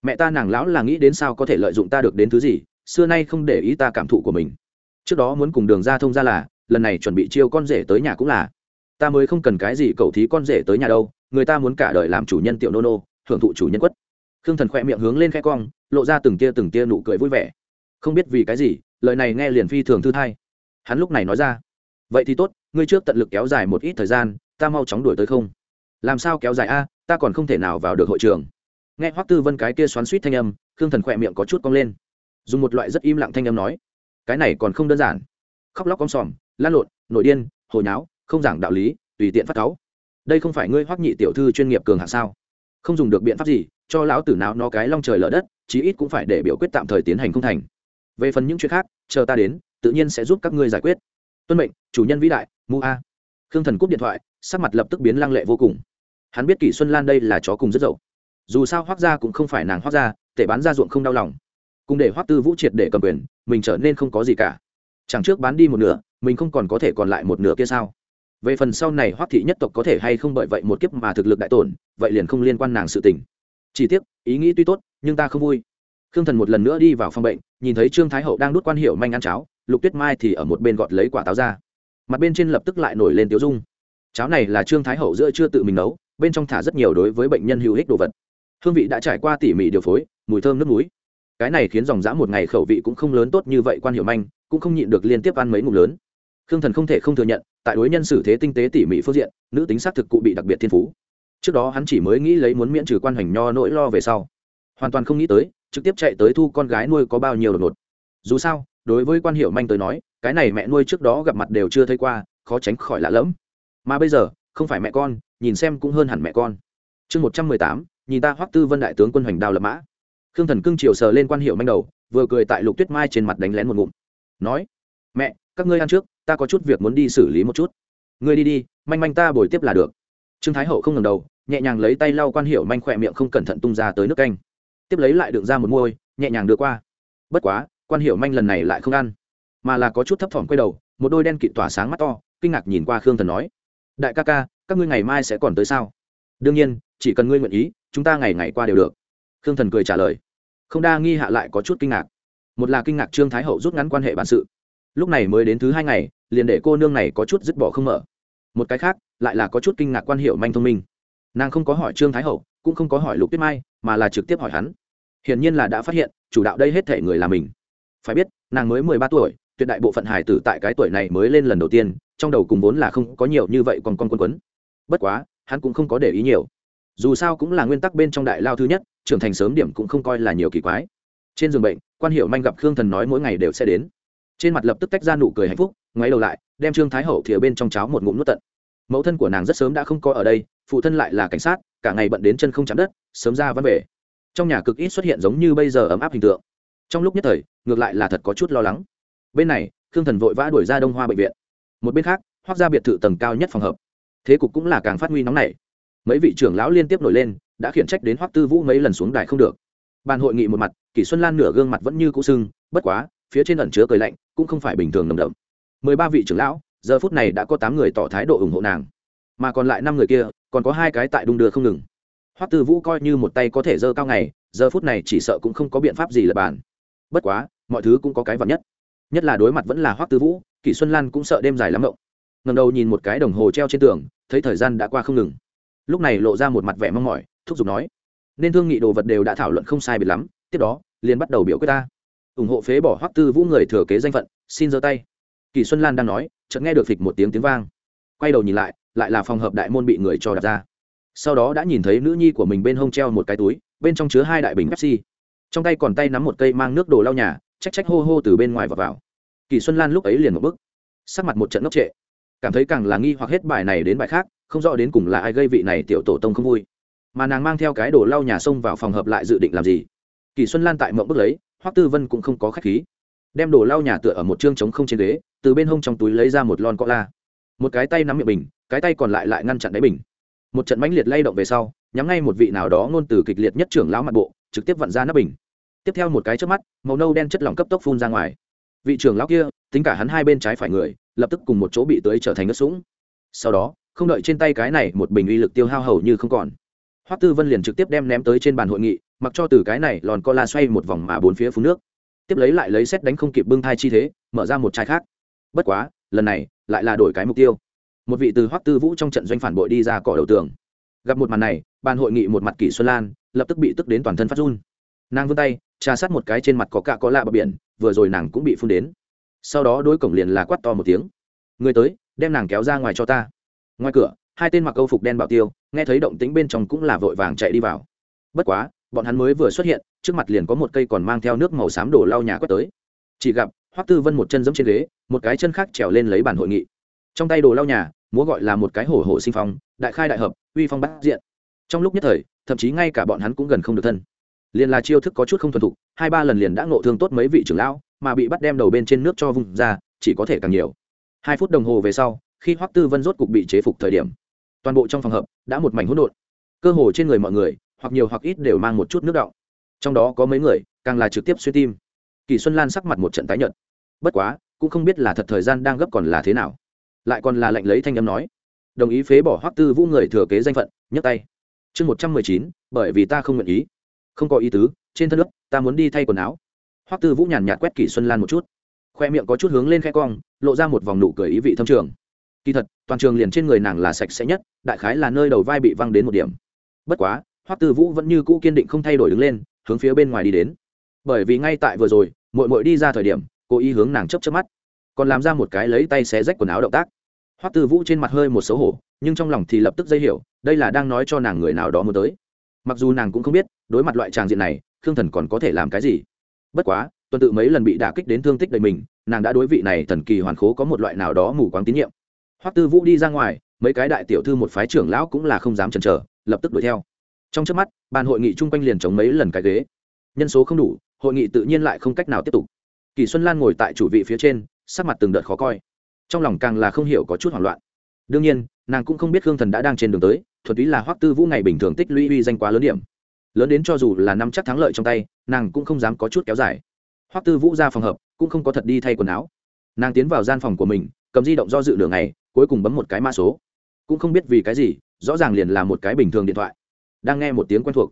Mẹ ta nàng lão là nghĩ đến sao có thể lợi dụng ta được đến thứ gì, xưa nay không để ý ta cảm thụ của mình. Trước đó muốn cùng đường ra thông ra là, lần này chuẩn bị chiêu con rể tới nhà cũng là. Ta mới không cần cái gì cầu thí con rể tới nhà đâu, người ta muốn cả đời làm chủ nhân tiểu nô nô hưởng thụ chủ nhân quất. Khương thần khỏe miệng hướng lên khe cong, lộ ra từng tia từng tia nụ cười vui vẻ. Không biết vì cái gì, lời này nghe liền phi thường thư thai. Hắn lúc này nói ra, vậy thì tốt, ngươi trước tận lực kéo dài một ít thời gian, ta mau chóng đuổi tới không? Làm sao kéo dài a, ta còn không thể nào vào được hội trường. Nghe hoắc tư vân cái kia xoắn suýt thanh âm, khương thần khỏe miệng có chút cong lên. Dùng một loại rất im lặng thanh âm nói, cái này còn không đơn giản. Khóc lóc con sòm, lan lộn, nội điên hồi nháo, không giảng đạo lý, tùy tiện phát cáu. Đây không phải ngươi hoắc nhị tiểu thư chuyên nghiệp cường hạng sao? Không dùng được biện pháp gì, cho lão tử nào nó cái long trời lở đất, chí ít cũng phải để biểu quyết tạm thời tiến hành không thành. Về phần những chuyện khác, chờ ta đến, tự nhiên sẽ giúp các ngươi giải quyết. Tuân mệnh, chủ nhân vĩ đại, mu a. Khương thần cúp điện thoại, sắc mặt lập tức biến lăng lệ vô cùng. Hắn biết kỷ xuân lan đây là chó cùng rất dậu. Dù sao hoác gia cũng không phải nàng hoác gia, tể bán ra ruộng không đau lòng. Cùng để hoác tư vũ triệt để cầm quyền, mình trở nên không có gì cả. Chẳng trước bán đi một nửa, mình không còn có thể còn lại một nửa kia sao? Về phần sau này hoác thị nhất tộc có thể hay không bởi vậy một kiếp mà thực lực đại tổn, vậy liền không liên quan nàng sự tình. Chỉ tiếc, ý nghĩ tuy tốt, nhưng ta không vui. Khương thần một lần nữa đi vào phòng bệnh, nhìn thấy trương thái hậu đang đút quan hiệu manh ăn cháo, lục tuyết mai thì ở một bên gọt lấy quả táo ra. Mặt bên trên lập tức lại nổi lên tiếu dung. Cháo này là trương thái hậu giữa chưa tự mình nấu, bên trong thả rất nhiều đối với bệnh nhân hữu ích đồ vật. Hương vị đã trải qua tỉ mỉ điều phối, mùi thơm nước núi. Cái này khiến dòng dã một ngày khẩu vị cũng không lớn tốt như vậy quan hiệu manh, cũng không nhịn được liên tiếp ăn mấy ngụm lớn khương thần không thể không thừa nhận, tại đối nhân xử thế tinh tế tỉ mỉ phương diện, nữ tính xác thực cụ bị đặc biệt thiên phú. Trước đó hắn chỉ mới nghĩ lấy muốn miễn trừ quan hoành nho nỗi lo về sau. Hoàn toàn không nghĩ tới, trực tiếp chạy tới thu con gái nuôi có bao nhiêu đột ngột. Dù sao, đối với quan hiệu manh tới nói, cái này mẹ nuôi trước đó gặp mặt đều chưa thấy qua, khó tránh khỏi lạ lẫm. Mà bây giờ, không phải mẹ con, nhìn xem cũng hơn hẳn mẹ con. Chương một trăm mười tám, nhìn ta hoắc tư vân đại tướng quân hoành đào lập mã. Khương thần cưng chiều sờ lên quan hiệu manh đầu, vừa cười tại lục tuyết mai trên mặt đánh lén một ngụm. Nói, mẹ các ngươi ăn trước, ta có chút việc muốn đi xử lý một chút. Ngươi đi đi, manh manh ta bồi tiếp là được. Trương thái hậu không ngầm đầu, nhẹ nhàng lấy tay lau quan hiệu manh khỏe miệng không cẩn thận tung ra tới nước canh. Tiếp lấy lại đựng ra một môi, nhẹ nhàng đưa qua. Bất quá, quan hiệu manh lần này lại không ăn, mà là có chút thấp thỏm quay đầu, một đôi đen kịt tỏa sáng mắt to, kinh ngạc nhìn qua khương thần nói, đại ca ca, các ngươi ngày mai sẽ còn tới sao? Đương nhiên, chỉ cần ngươi nguyện ý, chúng ta ngày ngày qua đều được. Khương thần cười trả lời. Không đa nghi hạ lại có chút kinh ngạc. Một là kinh ngạc trương thái hậu rút ngắn quan hệ bản sự lúc này mới đến thứ hai ngày, liền để cô nương này có chút dứt bỏ không mở. Một cái khác, lại là có chút kinh ngạc quan hiệu manh thông minh. Nàng không có hỏi trương thái hậu, cũng không có hỏi lục tuyết mai, mà là trực tiếp hỏi hắn. Hiển nhiên là đã phát hiện, chủ đạo đây hết thể người là mình. Phải biết, nàng mới mười ba tuổi, tuyệt đại bộ phận hải tử tại cái tuổi này mới lên lần đầu tiên, trong đầu cùng vốn là không có nhiều như vậy còn con quân quấn. Bất quá, hắn cũng không có để ý nhiều. Dù sao cũng là nguyên tắc bên trong đại lao thứ nhất, trưởng thành sớm điểm cũng không coi là nhiều kỳ quái. Trên giường bệnh, quan hiệu manh gặp khương thần nói mỗi ngày đều sẽ đến trên mặt lập tức tách ra nụ cười hạnh phúc, ngoáy đầu lại, đem trương thái hậu thìa bên trong cháo một ngụm nuốt tận. Mẫu thân của nàng rất sớm đã không có ở đây, phụ thân lại là cảnh sát, cả ngày bận đến chân không chạm đất, sớm ra văn về. Trong nhà cực ít xuất hiện giống như bây giờ ấm áp hình tượng. Trong lúc nhất thời, ngược lại là thật có chút lo lắng. Bên này, khương thần vội vã đuổi ra đông hoa bệnh viện. Một bên khác hoác ra biệt thự tầng cao nhất phòng hợp. Thế cục cũng là càng phát huy nóng này mấy vị trưởng lão liên tiếp nổi lên, đã khiển trách đến hoác tư vũ mấy lần xuống đài không được. Bàn hội nghị một mặt, kỷ xuân lan nửa gương mặt vẫn như cũ sưng, bất quá phía trên ẩn chứa cười lạnh, cũng không phải bình thường nồng đậm. Mười ba vị trưởng lão, giờ phút này đã có tám người tỏ thái độ ủng hộ nàng. Mà còn lại năm người kia, còn có hai cái tại đung đưa không ngừng. Hoắc tư vũ coi như một tay có thể dơ cao ngày, giờ phút này chỉ sợ cũng không có biện pháp gì lập bàn. Bất quá, mọi thứ cũng có cái vật nhất. Nhất là đối mặt vẫn là hoắc tư vũ, kỷ xuân lan cũng sợ đêm dài lắm mộng. Ngầm đầu nhìn một cái đồng hồ treo trên tường, thấy thời gian đã qua không ngừng. Lúc này lộ ra một mặt vẻ mong mỏi, thúc giục nói, nên thương nghị đồ vật đều đã thảo luận không sai biệt lắm, tiếp đó, liền bắt đầu biểu quyết ta ủng hộ phế bỏ hoắc tư vũ người thừa kế danh phận, xin giơ tay. Kỳ xuân lan đang nói, chợt nghe được phịch một tiếng tiếng vang. Quay đầu nhìn lại lại là phòng hợp đại môn bị người cho đặt ra. Sau đó đã nhìn thấy nữ nhi của mình bên hông treo một cái túi, bên trong chứa hai đại bình pepsi. Trong tay còn tay nắm một cây mang nước đồ lau nhà trách trách hô hô từ bên ngoài vào vào. Kỳ xuân lan lúc ấy liền một bức sắc mặt một trận ngốc trệ. Cảm thấy càng là nghi hoặc hết bài này đến bài khác, không rõ đến cùng là ai gây vị này tiểu tổ tông không vui. Mà nàng mang theo cái đồ lau nhà xông vào phòng hợp lại dự định làm gì. Kỳ xuân lan tại mộng bức lấy hoắc tư vân cũng không có khách khí. Đem đồ lau nhà tựa ở một chương trống không trên ghế, từ bên hông trong túi lấy ra một lon cọ la. Một cái tay nắm miệng bình, cái tay còn lại lại ngăn chặn đáy bình. Một trận mãnh liệt lay động về sau, nhắm ngay một vị nào đó ngôn từ kịch liệt nhất trưởng lão mặt bộ, trực tiếp vặn ra nắp bình. Tiếp theo một cái trước mắt, màu nâu đen chất lỏng cấp tốc phun ra ngoài. Vị trưởng lão kia, tính cả hắn hai bên trái phải người, lập tức cùng một chỗ bị tưới trở thành nước sũng. Sau đó, không đợi trên tay cái này một bình uy lực tiêu hao hầu như không còn. Hoắc tư vân liền trực tiếp đem ném tới trên bàn hội nghị mặc cho từ cái này lòn co la xoay một vòng mà bốn phía phun nước. Tiếp lấy lại lấy xét đánh không kịp bưng thai chi thế, mở ra một chai khác. Bất quá, lần này lại là đổi cái mục tiêu. Một vị từ hoắc tư vũ trong trận doanh phản bội đi ra cỏ đầu tường. Gặp một màn này, ban hội nghị một mặt kỷ xuân lan, lập tức bị tức đến toàn thân phát run. Nàng vươn tay, trà sát một cái trên mặt có cạ có lạ bờ biển, vừa rồi nàng cũng bị phun đến. Sau đó đôi cổng liền là quát to một tiếng. Người tới, đem nàng kéo ra ngoài cho ta. Ngoài cửa, hai tên mặc câu phục đen bảo tiêu, nghe thấy động tĩnh bên trong cũng là vội vàng chạy đi vào. Bất quá bọn hắn mới vừa xuất hiện, trước mặt liền có một cây còn mang theo nước màu xám đổ lau nhà quét tới. Chỉ gặp, hoắc tư vân một chân giẫm trên ghế, một cái chân khác trèo lên lấy bàn hội nghị. Trong tay đồ lau nhà, múa gọi là một cái hổ hổ sinh phong, đại khai đại hợp, uy phong bát diện. Trong lúc nhất thời, thậm chí ngay cả bọn hắn cũng gần không được thân. Liền là chiêu thức có chút không thuần thục, hai ba lần liền đã ngộ thương tốt mấy vị trưởng lão, mà bị bắt đem đầu bên trên nước cho vùng ra, chỉ có thể càng nhiều. Hai phút đồng hồ về sau, khi hoắc tư vân rốt cục bị chế phục thời điểm, toàn bộ trong phòng hợp đã một mảnh hỗn độn. Cơ hồ trên người mọi người hoặc nhiều hoặc ít đều mang một chút nước đọng trong đó có mấy người, càng là trực tiếp xuyên tim. Kỳ xuân lan sắc mặt một trận tái nhợt. Bất quá, cũng không biết là thật thời gian đang gấp còn là thế nào. Lại còn là lệnh lấy thanh âm nói. Đồng ý phế bỏ hoắc tư vũ người thừa kế danh phận, nhấc tay. Chương một trăm mười chín, bởi vì ta không nguyện ý. Không có ý tứ, trên thân nước, ta muốn đi thay quần áo. Hoắc tư vũ nhàn nhạt quét kỷ xuân lan một chút. Khoe miệng có chút hướng lên khe cong, lộ ra một vòng nụ cười ý vị thâm trường. Kỳ thật, toàn trường liền trên người nàng là sạch sẽ nhất, đại khái là nơi đầu vai bị văng đến một điểm. Bất quá hoắc tư vũ vẫn như cũ kiên định không thay đổi đứng lên, hướng phía bên ngoài đi đến. Bởi vì ngay tại vừa rồi mội mội đi ra thời điểm, cô ý hướng nàng chấp chấp mắt, còn làm ra một cái lấy tay xé rách quần áo động tác. Hoắc tư vũ trên mặt hơi một xấu hổ, nhưng trong lòng thì lập tức dây hiểu, đây là đang nói cho nàng người nào đó muốn tới. Mặc dù nàng cũng không biết, đối mặt loại tràng diện này, khương thần còn có thể làm cái gì. Bất quá, tuần tự mấy lần bị đả kích đến thương tích đầy mình, nàng đã đối vị này thần kỳ hoàn khố có một loại nào đó mù quáng tín nhiệm. Hoắc tư vũ đi ra ngoài, mấy cái đại tiểu thư một phái trưởng lão cũng là không dám chần chờ, lập tức đuổi theo trong trước mắt, bàn hội nghị chung quanh liền chống mấy lần cái ghế. Nhân số không đủ, hội nghị tự nhiên lại không cách nào tiếp tục. Kỳ xuân lan ngồi tại chủ vị phía trên, sắc mặt từng đợt khó coi. Trong lòng càng là không hiểu có chút hoảng loạn. Đương nhiên, nàng cũng không biết khương thần đã đang trên đường tới thuật ý là hoắc tư vũ ngày bình thường tích lũy uy danh quá lớn điểm. Lớn đến cho dù là năm chắc thắng lợi trong tay, nàng cũng không dám có chút kéo dài. Hoắc tư vũ ra phòng hợp cũng không có thật đi thay quần áo. Nàng tiến vào gian phòng của mình, cầm di động do dự đường này cuối cùng bấm một cái mã số. Cũng không biết vì cái gì, rõ ràng liền là một cái bình thường điện thoại đang nghe một tiếng quen thuộc.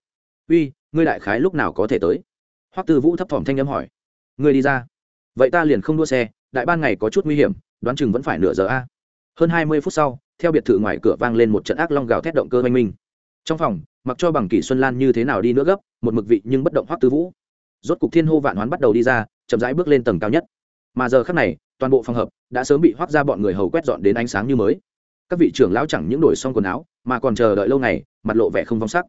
Uy, ngươi đại khái lúc nào có thể tới? Hoắc tư vũ thấp thỏm thanh âm hỏi. Ngươi đi ra. Vậy ta liền không đua xe, đại ban ngày có chút nguy hiểm, đoán chừng vẫn phải nửa giờ a. Hơn hai mươi phút sau, theo biệt thự ngoài cửa vang lên một trận ác long gào thét động cơ oanh minh trong phòng, mặc cho bằng kỷ xuân lan như thế nào đi nữa gấp, một mực vị nhưng bất động hoắc tư vũ. Rốt cục thiên hô vạn hoán bắt đầu đi ra, chậm rãi bước lên tầng cao nhất. Mà giờ khác này, toàn bộ phòng hợp đã sớm bị hoác ra bọn người hầu quét dọn đến ánh sáng như mới các vị trưởng lão chẳng những đổi xong quần áo, mà còn chờ đợi lâu ngày, mặt lộ vẻ không vong sắc.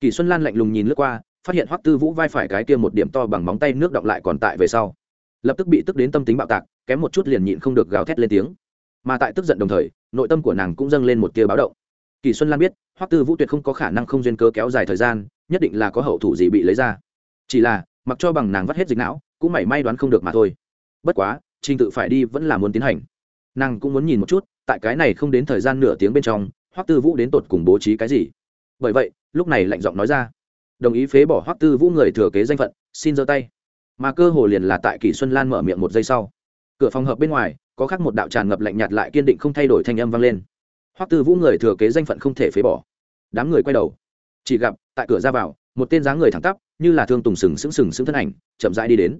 Kỳ xuân lan lạnh lùng nhìn lướt qua, phát hiện hoắc tư vũ vai phải cái kia một điểm to bằng móng tay nước động lại còn tại về sau. Lập tức bị tức đến tâm tính bạo tạc, kém một chút liền nhịn không được gào thét lên tiếng. Mà tại tức giận đồng thời, nội tâm của nàng cũng dâng lên một tia báo động. Kỳ xuân lan biết, hoắc tư vũ tuyệt không có khả năng không duyên cớ kéo dài thời gian, nhất định là có hậu thủ gì bị lấy ra. Chỉ là, mặc cho bằng nàng vắt hết dịch não, cũng mảy may đoán không được mà thôi. Bất quá, trình tự phải đi vẫn là muốn tiến hành. Nàng cũng muốn nhìn một chút tại cái này không đến thời gian nửa tiếng bên trong, hoắc tư vũ đến tột cùng bố trí cái gì? Bởi vậy, lúc này lạnh giọng nói ra, đồng ý phế bỏ hoắc tư vũ người thừa kế danh phận, xin giơ tay. Mà cơ hồ liền là tại kỷ xuân lan mở miệng một giây sau. Cửa phòng hợp bên ngoài, có khác một đạo tràn ngập lạnh nhạt lại kiên định không thay đổi thanh âm vang lên. Hoắc tư vũ người thừa kế danh phận không thể phế bỏ. Đám người quay đầu, chỉ gặp tại cửa ra vào, một tên dáng người thẳng tắp, như là thương tùng sừng sững sừng sững thân ảnh, chậm rãi đi đến.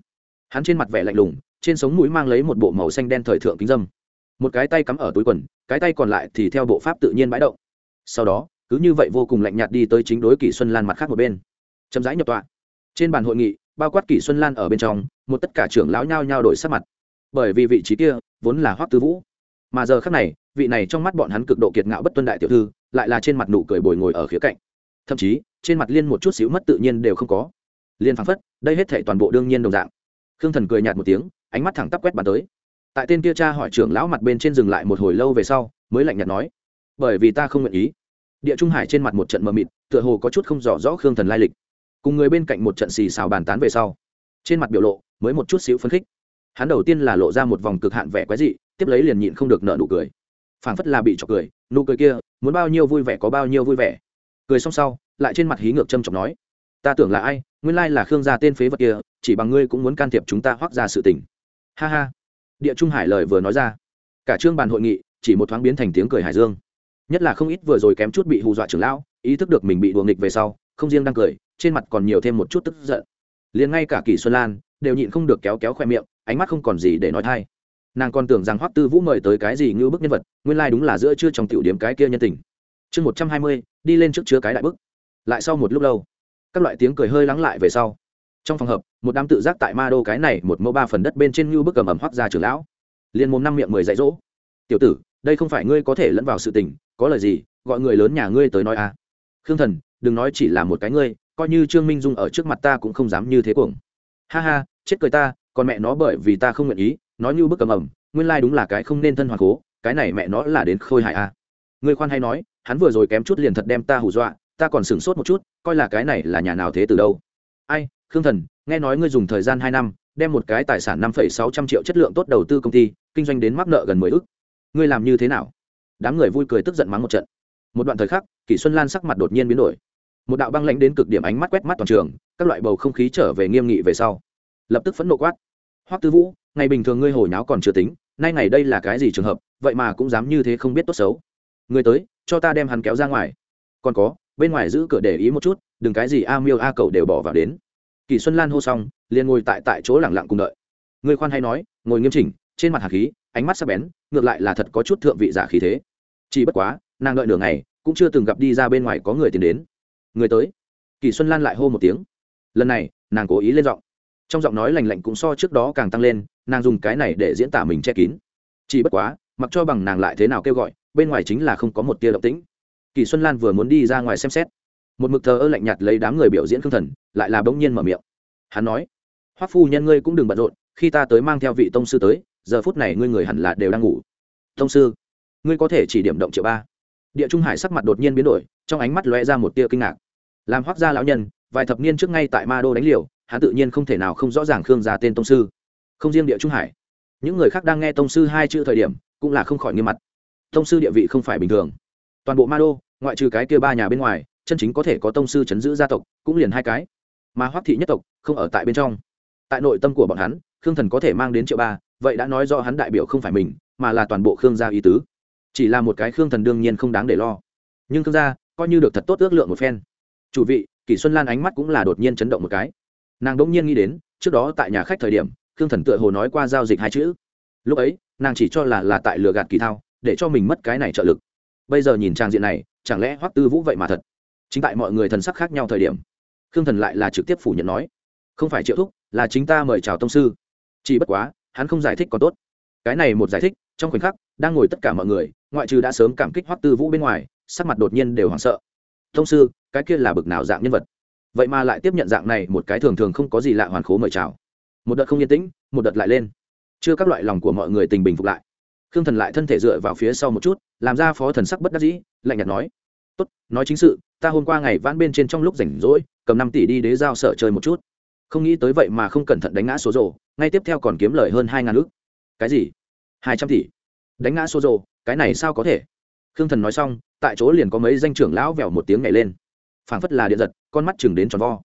Hắn trên mặt vẻ lạnh lùng, trên sống mũi mang lấy một bộ màu xanh đen thời thượng kính dâm một cái tay cắm ở túi quần, cái tay còn lại thì theo bộ pháp tự nhiên bãi động. Sau đó, cứ như vậy vô cùng lạnh nhạt đi tới chính đối kỷ xuân lan mặt khác một bên. Chậm rãi nhập tọa. Trên bàn hội nghị, bao quát kỷ xuân lan ở bên trong, một tất cả trưởng lão nhao nhao đổi sắc mặt. Bởi vì vị trí kia vốn là hoắc tư vũ, mà giờ khác này, vị này trong mắt bọn hắn cực độ kiệt ngạo bất tuân đại tiểu thư, lại là trên mặt nụ cười bồi ngồi ở khía cạnh. Thậm chí, trên mặt liên một chút xíu mất tự nhiên đều không có. Liên phăng phất, đây hết thể toàn bộ đương nhiên đồng dạng. Khương thần cười nhạt một tiếng, ánh mắt thẳng tắp quét bàn tới tại tên kia cha hỏi trưởng lão mặt bên trên dừng lại một hồi lâu về sau, mới lạnh nhạt nói, bởi vì ta không nguyện ý. Địa trung hải trên mặt một trận mờ mịt, tựa hồ có chút không rõ rõ khương thần lai lịch. Cùng người bên cạnh một trận xì xào bàn tán về sau, trên mặt biểu lộ mới một chút xíu phấn khích. Hắn đầu tiên là lộ ra một vòng cực hạn vẻ quái dị, tiếp lấy liền nhịn không được nợ nụ cười. Phảng phất là bị trọc cười, nụ cười kia muốn bao nhiêu vui vẻ có bao nhiêu vui vẻ. Cười xong sau, lại trên mặt hí ngược trâm trọng nói, ta tưởng là ai, nguyên lai là khương gia tên phế vật kia, chỉ bằng ngươi cũng muốn can thiệp chúng ta hoác ra sự tình. Ha ha địa trung hải lời vừa nói ra. Cả trương bàn hội nghị, chỉ một thoáng biến thành tiếng cười hải dương. Nhất là không ít vừa rồi kém chút bị hù dọa trưởng lão, ý thức được mình bị đùa nghịch về sau, không riêng đang cười, trên mặt còn nhiều thêm một chút tức giận. Liền ngay cả kỷ xuân lan, đều nhịn không được kéo kéo khoe miệng, ánh mắt không còn gì để nói thay. Nàng còn tưởng rằng hoắc tư vũ mời tới cái gì như bức nhân vật, nguyên lai、like、đúng là giữa chưa trong tiểu điểm cái kia nhân tình. Chương một trăm hai mươi, đi lên trước chứa cái đại bức. Lại sau một lúc lâu, các loại tiếng cười hơi lắng lại về sau trong phòng hợp, một đám tự giác tại ma đô cái này một mẫu ba phần đất bên trên như bức cầm ẩm hoác ra trường lão. Liền mồm năm miệng mười dạy dỗ. Tiểu tử, đây không phải ngươi có thể lẫn vào sự tình, có lời gì, gọi người lớn nhà ngươi tới nói à. Khương thần, đừng nói chỉ là một cái ngươi, coi như trương minh dung ở trước mặt ta cũng không dám như thế cuồng. Ha ha, chết cười ta, còn mẹ nó bởi vì ta không nguyện ý, nói như bức cầm ẩm, nguyên lai đúng là cái không nên thân hoàng cố, cái này mẹ nó là đến khôi hại à. Ngươi khoan hay nói, hắn vừa rồi kém chút liền thật đem ta hù dọa, ta còn sửng sốt một chút, coi là cái này là nhà nào thế từ đâu. Ai khương thần, nghe nói ngươi dùng thời gian hai năm, đem một cái tài sản năm phẩy sáu trăm triệu chất lượng tốt đầu tư công ty, kinh doanh đến mắc nợ gần mười ước ngươi làm như thế nào? Đám người vui cười tức giận mắng một trận. Một đoạn thời khắc, kỷ xuân lan sắc mặt đột nhiên biến đổi. Một đạo băng lãnh đến cực điểm ánh mắt quét mắt toàn trường, các loại bầu không khí trở về nghiêm nghị về sau. Lập tức phẫn nộ quát. Hoắc tư vũ, ngày bình thường ngươi hồi nháo còn chưa tính, nay ngày đây là cái gì trường hợp, vậy mà cũng dám như thế không biết tốt xấu. Ngươi tới, cho ta đem hắn kéo ra ngoài. Còn có, bên ngoài giữ cửa để ý một chút, đừng cái gì a miêu a cậu đều bỏ vào đến kỳ xuân lan hô xong, liền ngồi tại tại chỗ lẳng lặng cùng đợi. Người khoan hay nói, ngồi nghiêm chỉnh, trên mặt hà khí, ánh mắt sắc bén, ngược lại là thật có chút thượng vị giả khí thế. Chỉ bất quá, nàng đợi nửa ngày, cũng chưa từng gặp đi ra bên ngoài có người tiến đến. Người tới. Kỳ xuân lan lại hô một tiếng. Lần này, nàng cố ý lên giọng. Trong giọng nói lành lạnh cũng so trước đó càng tăng lên, nàng dùng cái này để diễn tả mình che kín. Chỉ bất quá, mặc cho bằng nàng lại thế nào kêu gọi, bên ngoài chính là không có một tia động tĩnh. Kỳ xuân lan vừa muốn đi ra ngoài xem xét một mực thờ ơ lạnh nhạt lấy đám người biểu diễn khương thần, lại là bỗng nhiên mở miệng. Hắn nói, hoắc phu nhân ngươi cũng đừng bận rộn, khi ta tới mang theo vị tông sư tới, giờ phút này ngươi người hẳn là đều đang ngủ. Tông sư, ngươi có thể chỉ điểm động triệu ba. Địa trung hải sắc mặt đột nhiên biến đổi, trong ánh mắt lóe ra một tia kinh ngạc. Làm hoắc gia lão nhân, vài thập niên trước ngay tại ma đô đánh liều, hắn tự nhiên không thể nào không rõ ràng khương gia tên tông sư. Không riêng địa trung hải, những người khác đang nghe tông sư hai chữ thời điểm, cũng là không khỏi nghiêm mặt. Tông sư địa vị không phải bình thường. Toàn bộ ma đô, ngoại trừ cái kia ba nhà bên ngoài chân chính có thể có tông sư chấn giữ gia tộc, cũng liền hai cái. Mà hoắc thị nhất tộc không ở tại bên trong. Tại nội tâm của bọn hắn, khương thần có thể mang đến triệu ba, vậy đã nói do hắn đại biểu không phải mình, mà là toàn bộ khương gia ý tứ. Chỉ là một cái khương thần đương nhiên không đáng để lo. Nhưng khương gia, coi như được thật tốt ước lượng một phen. Chủ vị, kỷ xuân lan ánh mắt cũng là đột nhiên chấn động một cái. Nàng đỗng nhiên nghĩ đến, trước đó tại nhà khách thời điểm, khương thần tựa hồ nói qua giao dịch hai chữ. Lúc ấy, nàng chỉ cho là là tại lừa gạt kỳ thao, để cho mình mất cái này trợ lực. Bây giờ nhìn trang diện này, chẳng lẽ hoắc tư vũ vậy mà thật? Chính tại mọi người thần sắc khác nhau thời điểm, khương thần lại là trực tiếp phủ nhận nói, không phải triệu thúc, là chính ta mời chào tông sư. Chỉ bất quá, hắn không giải thích còn tốt. Cái này một giải thích, trong khoảnh khắc, đang ngồi tất cả mọi người, ngoại trừ đã sớm cảm kích hoắc tư vũ bên ngoài, sắc mặt đột nhiên đều hoảng sợ. Tông sư, cái kia là bực nào dạng nhân vật? Vậy mà lại tiếp nhận dạng này một cái thường thường không có gì lạ hoàn khố mời chào. Một đợt không yên tĩnh, một đợt lại lên. Chưa các loại lòng của mọi người tình bình phục lại. Khương thần lại thân thể dựa vào phía sau một chút, làm ra phó thần sắc bất đắc dĩ, lạnh nhạt nói tốt, nói chính sự, ta hôm qua ngày vãn bên trên trong lúc rảnh rỗi, cầm năm tỷ đi đế giao sở chơi một chút. Không nghĩ tới vậy mà không cẩn thận đánh ngã số rồ, ngay tiếp theo còn kiếm lời hơn hai ngàn ước cái gì? Hai trăm tỷ? Đánh ngã số rồ, cái này sao có thể? Khương thần nói xong, tại chỗ liền có mấy danh trưởng lão vèo một tiếng nhảy lên. Phảng phất là điện giật, con mắt chừng đến tròn vo.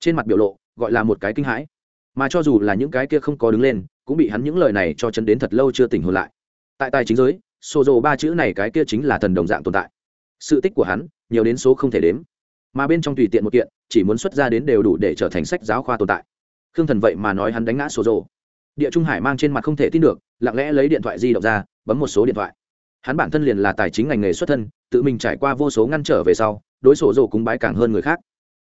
Trên mặt biểu lộ, gọi là một cái kinh hãi. Mà cho dù là những cái kia không có đứng lên, cũng bị hắn những lời này cho chấn đến thật lâu chưa tỉnh hồn lại. Tại tài chính giới xô rộ ba chữ này cái kia chính là thần đồng dạng tồn tại sự tích của hắn nhiều đến số không thể đếm. Mà bên trong tùy tiện một kiện, chỉ muốn xuất ra đến đều đủ để trở thành sách giáo khoa tồn tại. Khương thần vậy mà nói hắn đánh ngã số rồ. Địa trung hải mang trên mặt không thể tin được, lặng lẽ lấy điện thoại di động ra, bấm một số điện thoại. Hắn bản thân liền là tài chính ngành nghề xuất thân, tự mình trải qua vô số ngăn trở về sau, đối sổ rồ cúng bái càng hơn người khác.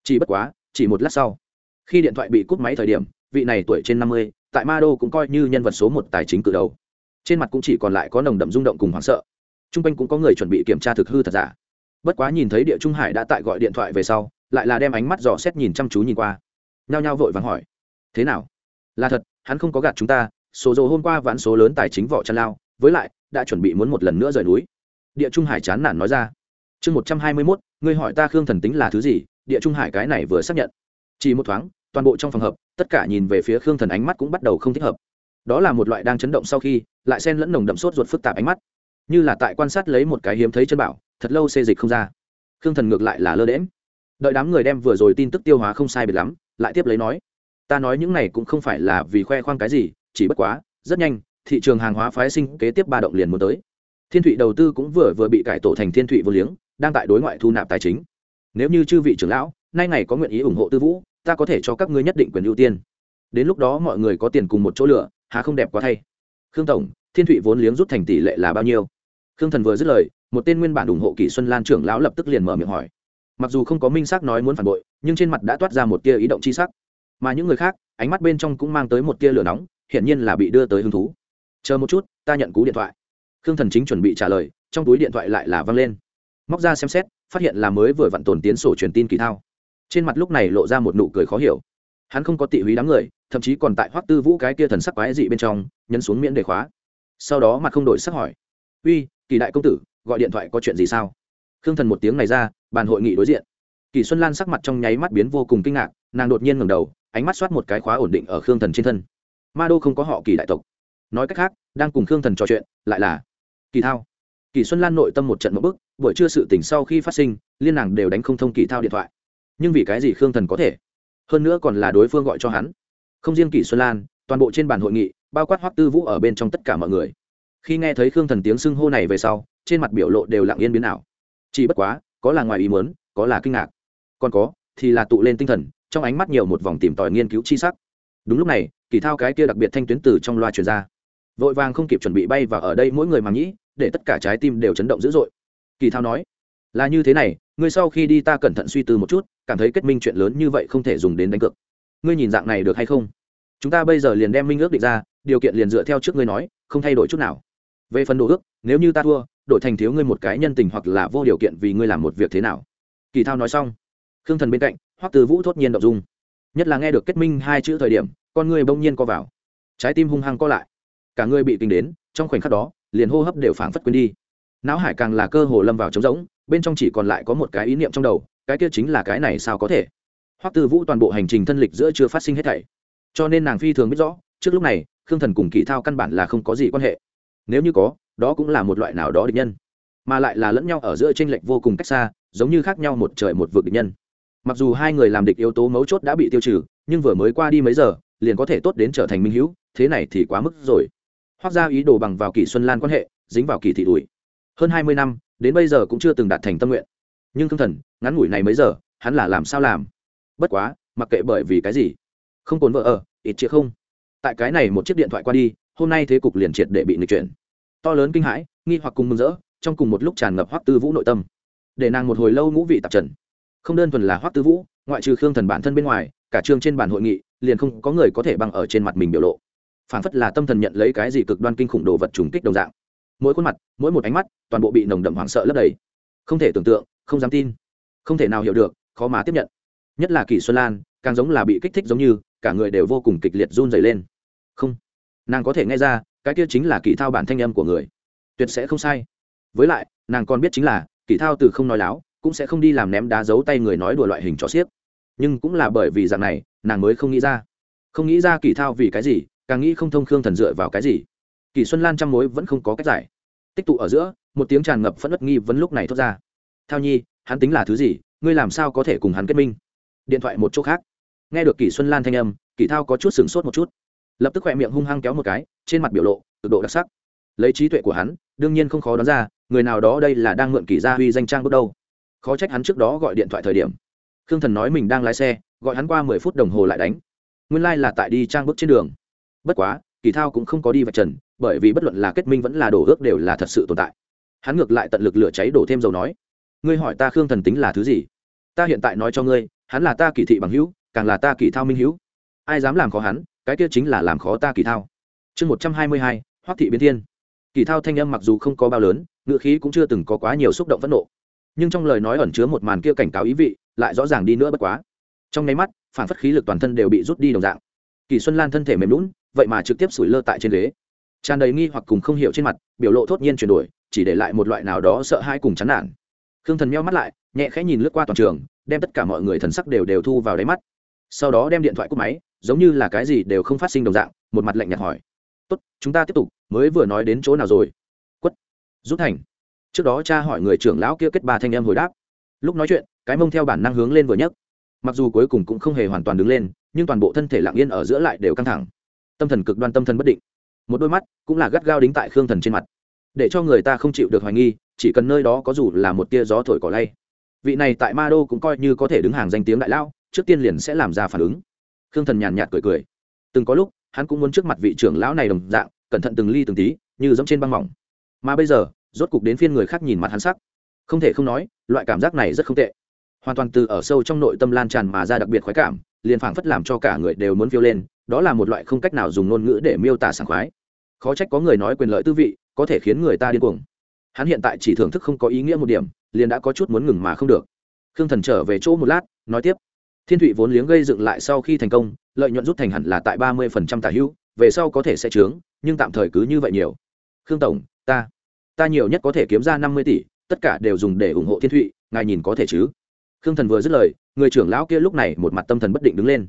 Chỉ bất quá, chỉ một lát sau, khi điện thoại bị cúp máy thời điểm, vị này tuổi trên năm mươi, tại ma đô cũng coi như nhân vật số một tài chính cự đầu. Trên mặt cũng chỉ còn lại có nồng đậm rung động cùng hoảng sợ. T r u n g quanh cũng có người chuẩn bị kiểm tra thực hư thật giả bất quá nhìn thấy địa trung hải đã tại gọi điện thoại về sau, lại là đem ánh mắt dò xét nhìn chăm chú nhìn qua. Nhao nhao vội vàng hỏi, thế nào? Là thật, hắn không có gạt chúng ta, số dồ hôm qua vãn số lớn tài chính vỏ chăn lao, với lại, đã chuẩn bị muốn một lần nữa rời núi. Địa trung hải chán nản nói ra. Chương một trăm hai mươi mốt, ngươi hỏi ta khương thần tính là thứ gì, địa trung hải cái này vừa xác nhận. Chỉ một thoáng, toàn bộ trong phòng hợp tất cả nhìn về phía khương thần ánh mắt cũng bắt đầu không thích hợp. Đó là một loại đang chấn động sau khi, lại xen lẫn nồng đậm sốt ruột phức tạp ánh mắt. Như là tại quan sát lấy một cái hiếm thấy chân bảo thật lâu xê dịch không ra. Khương thần ngược lại là lơ đễm đợi đám người đem vừa rồi tin tức tiêu hóa không sai biệt lắm lại tiếp lấy nói ta nói những này cũng không phải là vì khoe khoang cái gì chỉ bất quá rất nhanh thị trường hàng hóa phái sinh kế tiếp ba động liền muốn tới. Thiên thụy đầu tư cũng vừa vừa bị cải tổ thành thiên thụy vô liếng đang tại đối ngoại thu nạp tài chính. Nếu như chư vị trưởng lão nay ngày có nguyện ý ủng hộ tư vũ ta có thể cho các ngươi nhất định quyền ưu tiên. Đến lúc đó mọi người có tiền cùng một chỗ lựa, hà không đẹp quá thay. Khương tổng thiên thụy vốn liếng rút thành tỷ lệ là bao nhiêu? Khương thần vừa dứt lời một tên nguyên bản ủng hộ kỷ xuân lan trưởng lão lập tức liền mở miệng hỏi. Mặc dù không có minh xác nói muốn phản bội, nhưng trên mặt đã toát ra một tia ý động c h i sắc. Mà những người khác, ánh mắt bên trong cũng mang tới một tia lửa nóng, hiển nhiên là bị đưa tới hứng thú. Chờ một chút, ta nhận cú điện thoại. Khương thần chính chuẩn bị trả lời, trong túi điện thoại lại là văng lên. Móc ra xem xét, phát hiện là mới vừa vặn tồn tiến sổ truyền tin kỳ thao. Trên mặt lúc này lộ ra một nụ cười khó hiểu. Hắn không có tị húy đám người, thậm chí còn tại hoắc tư vũ cái kia thần sắc quái dị bên trong, nhấn xuống miễn đề khóa. Sau đó mặt không đổi sắc hỏi, uy, kỳ đại công tử gọi điện thoại có chuyện gì sao? Khương thần một tiếng này ra, bàn hội nghị đối diện. Kỳ xuân lan sắc mặt trong nháy mắt biến vô cùng kinh ngạc, nàng đột nhiên ngẩng đầu, ánh mắt soát một cái khóa ổn định ở khương thần trên thân. Ma đô không có họ kỳ đại tộc. Nói cách khác, đang cùng khương thần trò chuyện, lại là kỳ thao. Kỳ xuân lan nội tâm một trận một bức, buổi trưa sự tỉnh sau khi phát sinh, liên nàng đều đánh không thông kỳ thao điện thoại. Nhưng vì cái gì khương thần có thể? Hơn nữa còn là đối phương gọi cho hắn. Không riêng kỷ xuân lan, toàn bộ trên bàn hội nghị, bao quát hoắc tư vũ ở bên trong tất cả mọi người khi nghe thấy khương thần tiếng xưng hô này về sau, trên mặt biểu lộ đều lặng yên biến ảo. Chỉ bất quá, có là ngoài ý muốn, có là kinh ngạc. Còn có, thì là tụ lên tinh thần, trong ánh mắt nhiều một vòng tìm tòi nghiên cứu chi sắc. Đúng lúc này, kỳ thao cái kia đặc biệt thanh tuyến từ trong loa truyền ra. Vội vàng không kịp chuẩn bị bay và ở đây mỗi người mà nghĩ, để tất cả trái tim đều chấn động dữ dội. Kỳ thao nói, là như thế này, ngươi sau khi đi ta cẩn thận suy tư một chút, cảm thấy kết minh chuyện lớn như vậy không thể dùng đến đánh cược. Ngươi nhìn dạng này được hay không? Chúng ta bây giờ liền đem minh ước định ra, điều kiện liền dựa theo trước ngươi nói, không thay đổi chút nào về phần đồ ước, nếu như ta thua, đổi thành thiếu ngươi một cái nhân tình hoặc là vô điều kiện vì ngươi làm một việc thế nào? Kỳ thao nói xong, khương thần bên cạnh, hoắc từ vũ thốt nhiên đ ộ n g dung. Nhất là nghe được kết minh hai chữ thời điểm, con ngươi bỗng nhiên co vào. Trái tim hung hăng co lại. Cả ngươi bị kinh đến, trong khoảnh khắc đó, liền hô hấp đều phảng phất quên đi. Não hải càng là cơ hồ lâm vào trống rỗng, bên trong chỉ còn lại có một cái ý niệm trong đầu, cái kia chính là cái này sao có thể? Hoắc tư vũ toàn bộ hành trình thân lịch giữa chưa phát sinh hết thảy. Cho nên nàng phi thường biết rõ, trước lúc này, khương thần cùng kỳ thao căn bản là không có gì quan hệ nếu như có, đó cũng là một loại nào đó địch nhân. Mà lại là lẫn nhau ở giữa tranh lệch vô cùng cách xa, giống như khác nhau một trời một vực địch nhân. Mặc dù hai người làm địch yếu tố mấu chốt đã bị tiêu trừ, nhưng vừa mới qua đi mấy giờ, liền có thể tốt đến trở thành minh hữu, thế này thì quá mức rồi. Hoác ra ý đồ bằng vào kỳ xuân lan quan hệ, dính vào kỳ thị đùi hơn hai mươi năm, đến bây giờ cũng chưa từng đạt thành tâm nguyện. Nhưng thương thần, ngắn ngủi này mấy giờ, hắn là làm sao làm? Bất quá, mặc kệ bởi vì cái gì. Không cồn vợ ở, ít chĩa không. Tại cái này một chiếc điện thoại qua đi hôm nay thế cục liền triệt để bị nghịch chuyển. To lớn kinh hãi, nghi hoặc cùng mừng rỡ, trong cùng một lúc tràn ngập hoắc tư vũ nội tâm. Để nàng một hồi lâu ngũ vị tạp trần. Không đơn thuần là hoắc tư vũ, ngoại trừ khương thần bản thân bên ngoài, cả trường trên bàn hội nghị, liền không có người có thể băng ở trên mặt mình biểu lộ. Phản phất là tâm thần nhận lấy cái gì cực đoan kinh khủng đồ vật trùng kích đồng dạng. Mỗi khuôn mặt, mỗi một ánh mắt, toàn bộ bị nồng đậm hoảng sợ lấp đầy. Không thể tưởng tượng, không dám tin. Không thể nào hiểu được, khó mà tiếp nhận. Nhất là kỳ xuân lan, càng giống là bị kích thích giống như, cả người đều vô cùng kịch liệt run dày lên. Không nàng có thể nghe ra, cái kia chính là kỹ thao bản thanh âm của người. Tuyệt sẽ không sai. Với lại, nàng còn biết chính là kỹ thao từ không nói láo, cũng sẽ không đi làm ném đá giấu tay người nói đùa loại hình trò xiếc. Nhưng cũng là bởi vì dạng này, nàng mới không nghĩ ra. Không nghĩ ra kỹ thao vì cái gì, càng nghĩ không thông khương thần dựa vào cái gì. Kỳ xuân lan trăm mối vẫn không có cách giải. Tích tụ ở giữa, một tiếng tràn ngập phẫn ất nghi vấn lúc này thốt ra. Thao nhi, hắn tính là thứ gì? Ngươi làm sao có thể cùng hắn kết minh? Điện thoại một chỗ khác. Nghe được kỳ xuân lan thanh âm kỳ thao có chút sửng sốt một chút lập tức khỏe miệng hung hăng kéo một cái, trên mặt biểu lộ cực độ đặc sắc. Lấy trí tuệ của hắn, đương nhiên không khó đoán ra, người nào đó đây là đang mượn kỷ gia huy danh trang bước đâu khó trách hắn trước đó gọi điện thoại thời điểm. Khương thần nói mình đang lái xe, gọi hắn qua mười phút đồng hồ lại đánh. Nguyên lai、like、là tại đi trang bước trên đường. Bất quá, kỳ thao cũng không có đi vạch trần, bởi vì bất luận là kết minh vẫn là đổ ước đều là thật sự tồn tại. Hắn ngược lại tận lực lửa cháy đổ thêm dầu nói, ngươi hỏi ta khương thần tính là thứ gì? Ta hiện tại nói cho ngươi, hắn là ta kỳ thị bằng hữu, càng là ta kỳ thao minh hữu. Ai dám làm khó hắn cái kia chính là làm khó ta kỳ thao. Chương một trăm hai mươi hai, hoắc thị biến thiên. Kỳ thao thanh âm mặc dù không có bao lớn ngựa khí cũng chưa từng có quá nhiều xúc động phẫn nộ. Nhưng trong lời nói ẩn chứa một màn kia cảnh cáo ý vị, lại rõ ràng đi nữa bất quá. Trong nháy mắt, phản phất khí lực toàn thân đều bị rút đi đồng dạng. Kỳ xuân lan thân thể mềm lún vậy mà trực tiếp sủi lơ tại trên ghế. Tràn đầy nghi hoặc cùng không hiểu trên mặt, biểu lộ thốt nhiên chuyển đổi, chỉ để lại một loại nào đó sợ hãi cùng chán nản. Khương thần meo mắt lại, nhẹ khẽ nhìn lướt qua toàn trường, đem tất cả mọi người thần sắc đều đều thu vào đáy mắt. Sau đó đem điện thoại cúp máy giống như là cái gì đều không phát sinh đồng dạng, một mặt lạnh nhạt hỏi. Tốt, chúng ta tiếp tục, mới vừa nói đến chỗ nào rồi? Quất. Rút thành. Trước đó cha hỏi người trưởng lão kia kết ba thanh em hồi đáp. Lúc nói chuyện, cái mông theo bản năng hướng lên vừa nhấc. Mặc dù cuối cùng cũng không hề hoàn toàn đứng lên, nhưng toàn bộ thân thể lặng yên ở giữa lại đều căng thẳng. Tâm thần cực đoan, tâm thần bất định. Một đôi mắt cũng là gắt gao đính tại khương thần trên mặt. Để cho người ta không chịu được hoài nghi, chỉ cần nơi đó có dù là một tia gió thổi cỏ lay. Vị này tại ma đô cũng coi như có thể đứng hàng danh tiếng đại lao trước tiên liền sẽ làm ra phản ứng khương thần nhàn nhạt cười cười. Từng có lúc, hắn cũng muốn trước mặt vị trưởng lão này đồng dạng, cẩn thận từng ly từng tí, như giống trên băng mỏng. Mà bây giờ, rốt cục đến phiên người khác nhìn mặt hắn sắc. Không thể không nói, loại cảm giác này rất không tệ. Hoàn toàn từ ở sâu trong nội tâm lan tràn mà ra đặc biệt khoái cảm, liền phảng phất làm cho cả người đều muốn phiêu lên, đó là một loại không cách nào dùng ngôn ngữ để miêu tả sảng khoái. Khó trách có người nói quyền lợi tư vị, có thể khiến người ta điên cuồng. Hắn hiện tại chỉ thưởng thức không có ý nghĩa một điểm, liền đã có chút muốn ngừng mà không được. Khương thần trở về chỗ một lát, nói tiếp thiên thụy vốn liếng gây dựng lại sau khi thành công, lợi nhuận rút thành hẳn là tại ba mươi phần trăm tả hữu về sau có thể sẽ trướng nhưng tạm thời cứ như vậy nhiều. Khương tổng, ta ta nhiều nhất có thể kiếm ra năm mươi tỷ, tất cả đều dùng để ủng hộ thiên thụy, ngài nhìn có thể chứ? Khương thần vừa dứt lời, người trưởng lão kia lúc này một mặt tâm thần bất định đứng lên.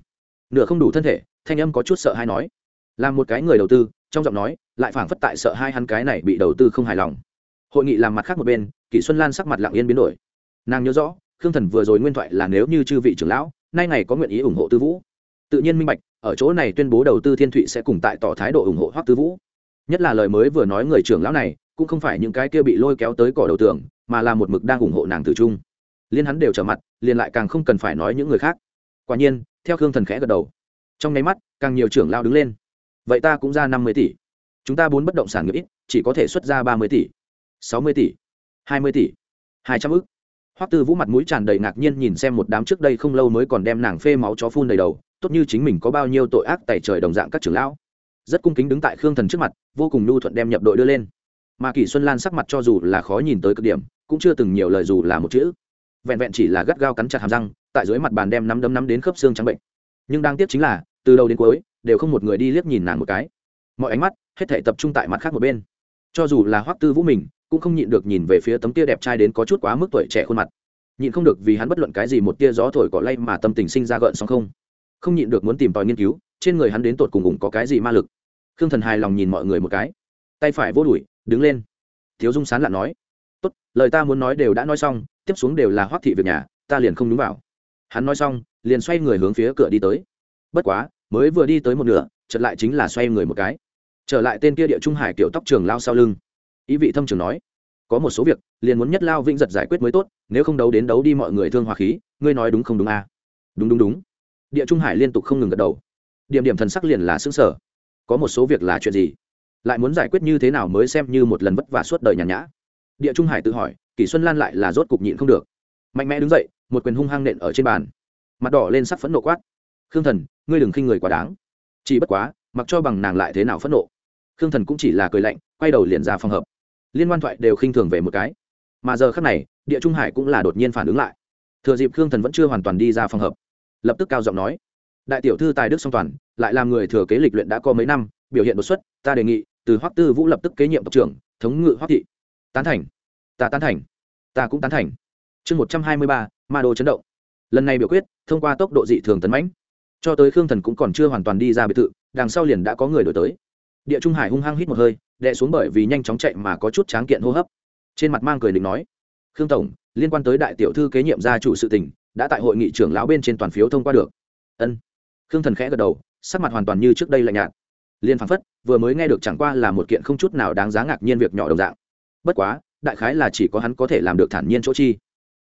Nửa không đủ thân thể, thanh âm có chút sợ hay nói. Làm một cái người đầu tư, trong giọng nói, lại phảng phất tại sợ hai hắn cái này bị đầu tư không hài lòng. Hội nghị làm mặt khác một bên, kỷ xuân lan sắc mặt lặng yên biến đổi. Nàng nhớ rõ, khương thần vừa rồi nguyên thoại là nếu như chư vị trưởng lão nay ngày có nguyện ý ủng hộ tư vũ. Tự nhiên minh bạch, ở chỗ này tuyên bố đầu tư thiên thụy sẽ cùng tại tỏ thái độ ủng hộ hoắc tư vũ. Nhất là lời mới vừa nói người trưởng lão này, cũng không phải những cái kia bị lôi kéo tới cỏ đầu tường, mà là một mực đang ủng hộ nàng tử trung. Liên hắn đều trở mặt, liền lại càng không cần phải nói những người khác. Quả nhiên, theo khương thần khẽ gật đầu. Trong nháy mắt, càng nhiều trưởng lao đứng lên. Vậy ta cũng ra năm mươi tỷ. Chúng ta bốn bất động sản nghiệp ít, chỉ có thể xuất ra ba mươi tỷ, sáu mươi tỷ, hai mươi tỷ, hai trăm ư c hoắc tư vũ mặt mũi tràn đầy ngạc nhiên nhìn xem một đám trước đây không lâu mới còn đem nàng phê máu chó phun đầy đầu, tốt như chính mình có bao nhiêu tội ác tại trời đồng dạng các trưởng lão. Rất cung kính đứng tại khương thần trước mặt, vô cùng nhu thuận đem nhập đội đưa lên. Mà kỷ xuân lan sắc mặt cho dù là khó nhìn tới cực điểm, cũng chưa từng nhiều lời dù là một chữ. Vẹn vẹn chỉ là gắt gao cắn chặt hàm răng, tại dưới mặt bàn đem nắm đấm nắm đến khớp xương trắng bệnh. Nhưng đang tiếp chính là, từ đầu đến cuối, đều không một người đi liếc nhìn nàng một cái. Mọi ánh mắt, hết thể tập trung tại mặt khác một bên. Cho dù là hoắc tư vũ mình cũng không nhịn được nhìn về phía tấm tia đẹp trai đến có chút quá mức tuổi trẻ khuôn mặt. Nhịn không được vì hắn bất luận cái gì một tia gió thổi cỏ lay mà tâm tình sinh ra gợn sóng không. Không nhịn được muốn tìm tòi nghiên cứu, trên người hắn đến tột cùng cùng có cái gì ma lực. Khương thần hài lòng nhìn mọi người một cái. Tay phải vô đùi đứng lên. Thiếu dung sán lặn nói, tốt, lời ta muốn nói đều đã nói xong, tiếp xuống đều là hoác thị việc nhà, ta liền không đúng vào. Hắn nói xong, liền xoay người hướng phía cửa đi tới. Bất quá, mới vừa đi tới một nửa chật lại chính là xoay người một cái. Trở lại tên kia địa trung hải kiểu tóc trường lao sau lưng ý vị thâm trường nói, có một số việc, liền muốn nhất lao vĩnh giật giải quyết mới tốt, nếu không đấu đến đấu đi mọi người thương hòa khí, ngươi nói đúng không đúng à? đúng đúng đúng. Địa trung hải liên tục không ngừng gật đầu. Điểm điểm thần sắc liền là xứng sở có một số việc là chuyện gì? Lại muốn giải quyết như thế nào mới xem như một lần vất vả suốt đời nhàn nhã? Địa trung hải tự hỏi, kỷ xuân lan lại là rốt cục nhịn không được. Mạnh mẽ đứng dậy, một quyền hung hăng nện ở trên bàn. Mặt đỏ lên sắc phẫn nộ quát. Khương thần, ngươi đừng khinh người quá đáng. Chỉ bất quá, mặc cho bằng nàng lại thế nào phẫn nộ. Khương thần cũng chỉ là cười lạnh, quay đầu liền ra phòng hợp liên quan thoại đều khinh thường về một cái. Mà giờ khác này, địa trung hải cũng là đột nhiên phản ứng lại. Thừa dịp khương thần vẫn chưa hoàn toàn đi ra phòng hợp, lập tức cao giọng nói, đại tiểu thư tài đức song toàn, lại làm người thừa kế lịch luyện đã có mấy năm, biểu hiện đột xuất, ta đề nghị, từ hoắc tư vũ lập tức kế nhiệm tộc trưởng, thống ngự hoắc thị. Tán thành, ta tán thành, ta cũng tán thành. Chương một trăm hai mươi ba, ma đô chấn động. Lần này biểu quyết, thông qua tốc độ dị thường tấn mãnh, cho tới khương thần cũng còn chưa hoàn toàn đi ra biệt thự, đằng sau liền đã có người đổi tới. Địa trung hải hung hăng hít một hơi đè xuống bởi vì nhanh chóng chạy mà có chút tráng kiện hô hấp. Trên mặt mang cười định nói, khương tổng, liên quan tới đại tiểu thư kế nhiệm gia chủ sự tình, đã tại hội nghị trưởng lão bên trên toàn phiếu thông qua được. Ân. Khương thần khẽ gật đầu, sắc mặt hoàn toàn như trước đây lạnh nhạt. Liên phán phất, vừa mới nghe được chẳng qua là một kiện không chút nào đáng giá ngạc nhiên việc nhỏ đồng dạng. Bất quá, đại khái là chỉ có hắn có thể làm được thản nhiên chỗ chi.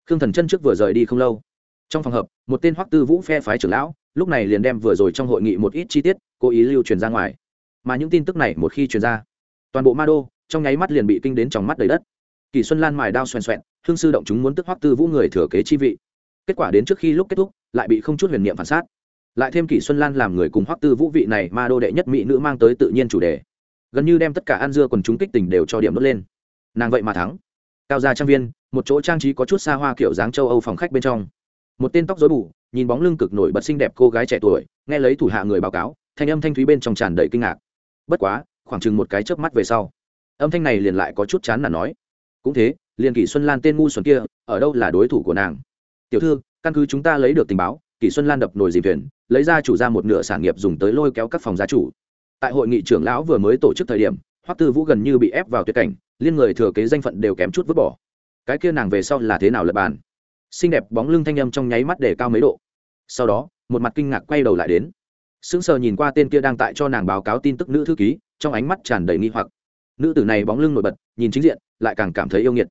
Khương thần chân trước vừa rời đi không lâu. Trong phòng hợp một tên hoắc tư vũ phe phái trưởng lão, lúc này liền đem vừa rồi trong hội nghị một ít chi tiết, cố ý lưu truyền ra ngoài. Mà những tin tức này một khi truyền ra toàn bộ ma đô, trong nháy mắt liền bị kinh đến trong mắt đầy đất. Kỳ xuân lan mài đao xoèn xoẹn, hương sư động chúng muốn tức hoắc tư vũ người thừa kế chi vị. Kết quả đến trước khi lúc kết thúc, lại bị không chút huyền niệm phản sát. Lại thêm kỷ xuân lan làm người cùng hoắc tư vũ vị này ma đô đệ nhất mỹ nữ mang tới tự nhiên chủ đề. Gần như đem tất cả ăn dưa còn chúng kích tình đều cho điểm đốt lên. Nàng vậy mà thắng. Cao gia trang viên, một chỗ trang trí có chút xa hoa kiểu dáng châu âu phòng khách bên trong. Một tên tóc rối bù, nhìn bóng lưng cực nổi bật xinh đẹp cô gái trẻ tuổi, nghe lấy thủ hạ người báo cáo, thanh âm thanh thúy bên trong tràn đầy kinh ngạc. Bất quá khoảng chừng một cái chớp mắt về sau. Âm thanh này liền lại có chút chán là nói. Cũng thế, liền kỷ xuân lan tên ngu xuẩn kia, ở đâu là đối thủ của nàng? Tiểu thư, căn cứ chúng ta lấy được tình báo, kỷ xuân lan đập nồi dìm thuyền, lấy ra chủ ra một nửa sản nghiệp dùng tới lôi kéo các phòng gia chủ. Tại hội nghị trưởng lão vừa mới tổ chức thời điểm, hoắc tư vũ gần như bị ép vào tuyệt cảnh, liên người thừa kế danh phận đều kém chút vứt bỏ. Cái kia nàng về sau là thế nào lật bàn? Xinh đẹp bóng lưng thanh âm trong nháy mắt để cao mấy độ. Sau đó, một mặt kinh ngạc quay đầu lại đến. Sững sờ nhìn qua tên kia đang tại cho nàng báo cáo tin tức nữ thư ký trong ánh mắt tràn đầy nghi hoặc. Nữ tử này bóng lưng nổi bật, nhìn chính diện, lại càng cảm thấy yêu nghiệt.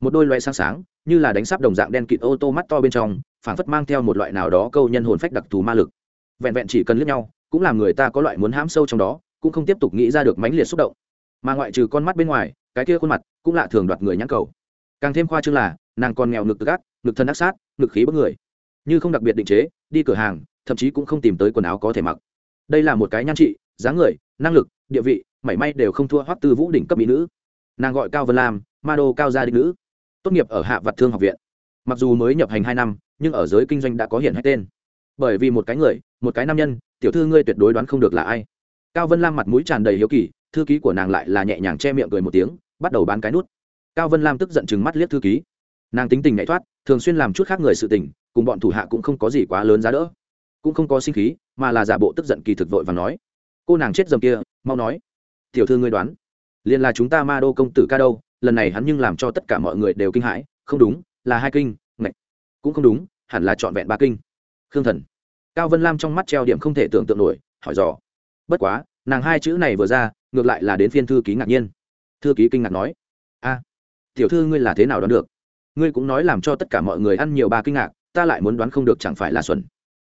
Một đôi loe sáng sáng, như là đánh sáp đồng dạng đen kịt ô tô mắt to bên trong phản phất mang theo một loại nào đó câu nhân hồn phách đặc thù ma lực. Vẹn vẹn chỉ cần lướt nhau, cũng làm người ta có loại muốn hãm sâu trong đó, cũng không tiếp tục nghĩ ra được mãnh liệt xúc động. Mà ngoại trừ con mắt bên ngoài, cái kia khuôn mặt cũng lạ thường đoạt người nhãn cầu. Càng thêm khoa trương là, nàng còn nghèo ngực gác, ngực thân ác sát, ngực khí bất người. Như không đặc biệt định chế, đi cửa hàng, thậm chí cũng không tìm tới quần áo có thể mặc. Đây là một cái nhan trị, dáng người, năng lực địa vị, mảy may đều không thua hoắc tư vũ đỉnh cấp mỹ nữ. Nàng gọi cao vân lam, ma đô cao gia đình nữ. Tốt nghiệp ở hạ Vật thương học viện. Mặc dù mới nhập hành hai năm, nhưng ở giới kinh doanh đã có hiện hay tên. Bởi vì một cái người, một cái nam nhân, tiểu thư ngươi tuyệt đối đoán không được là ai. Cao vân lam mặt mũi tràn đầy hiếu kỳ, thư ký của nàng lại là nhẹ nhàng che miệng cười một tiếng, bắt đầu bán cái nút. Cao vân lam tức giận chừng mắt liếc thư ký. Nàng tính tình nhảy thoát, thường xuyên làm chút khác người sự tình, cùng bọn thủ hạ cũng không có gì quá lớn giá đỡ. Cũng không có sinh khí, mà là giả bộ tức giận kỳ thực vội và nói cô nàng chết dầm kia, mau nói. Tiểu thư ngươi đoán, liền là chúng ta ma đô công tử ca đâu, lần này hắn nhưng làm cho tất cả mọi người đều kinh hãi. Không đúng, là hai kinh, ngạch. Cũng không đúng, hẳn là trọn vẹn ba kinh. Khương thần. Cao vân lam trong mắt treo điểm không thể tưởng tượng nổi, hỏi dò. Bất quá, nàng hai chữ này vừa ra, ngược lại là đến phiên thư ký ngạc nhiên. Thư ký kinh ngạc nói. A, tiểu thư ngươi là thế nào đoán được? Ngươi cũng nói làm cho tất cả mọi người ăn nhiều ba kinh ngạc, ta lại muốn đoán không được chẳng phải là xuẩn.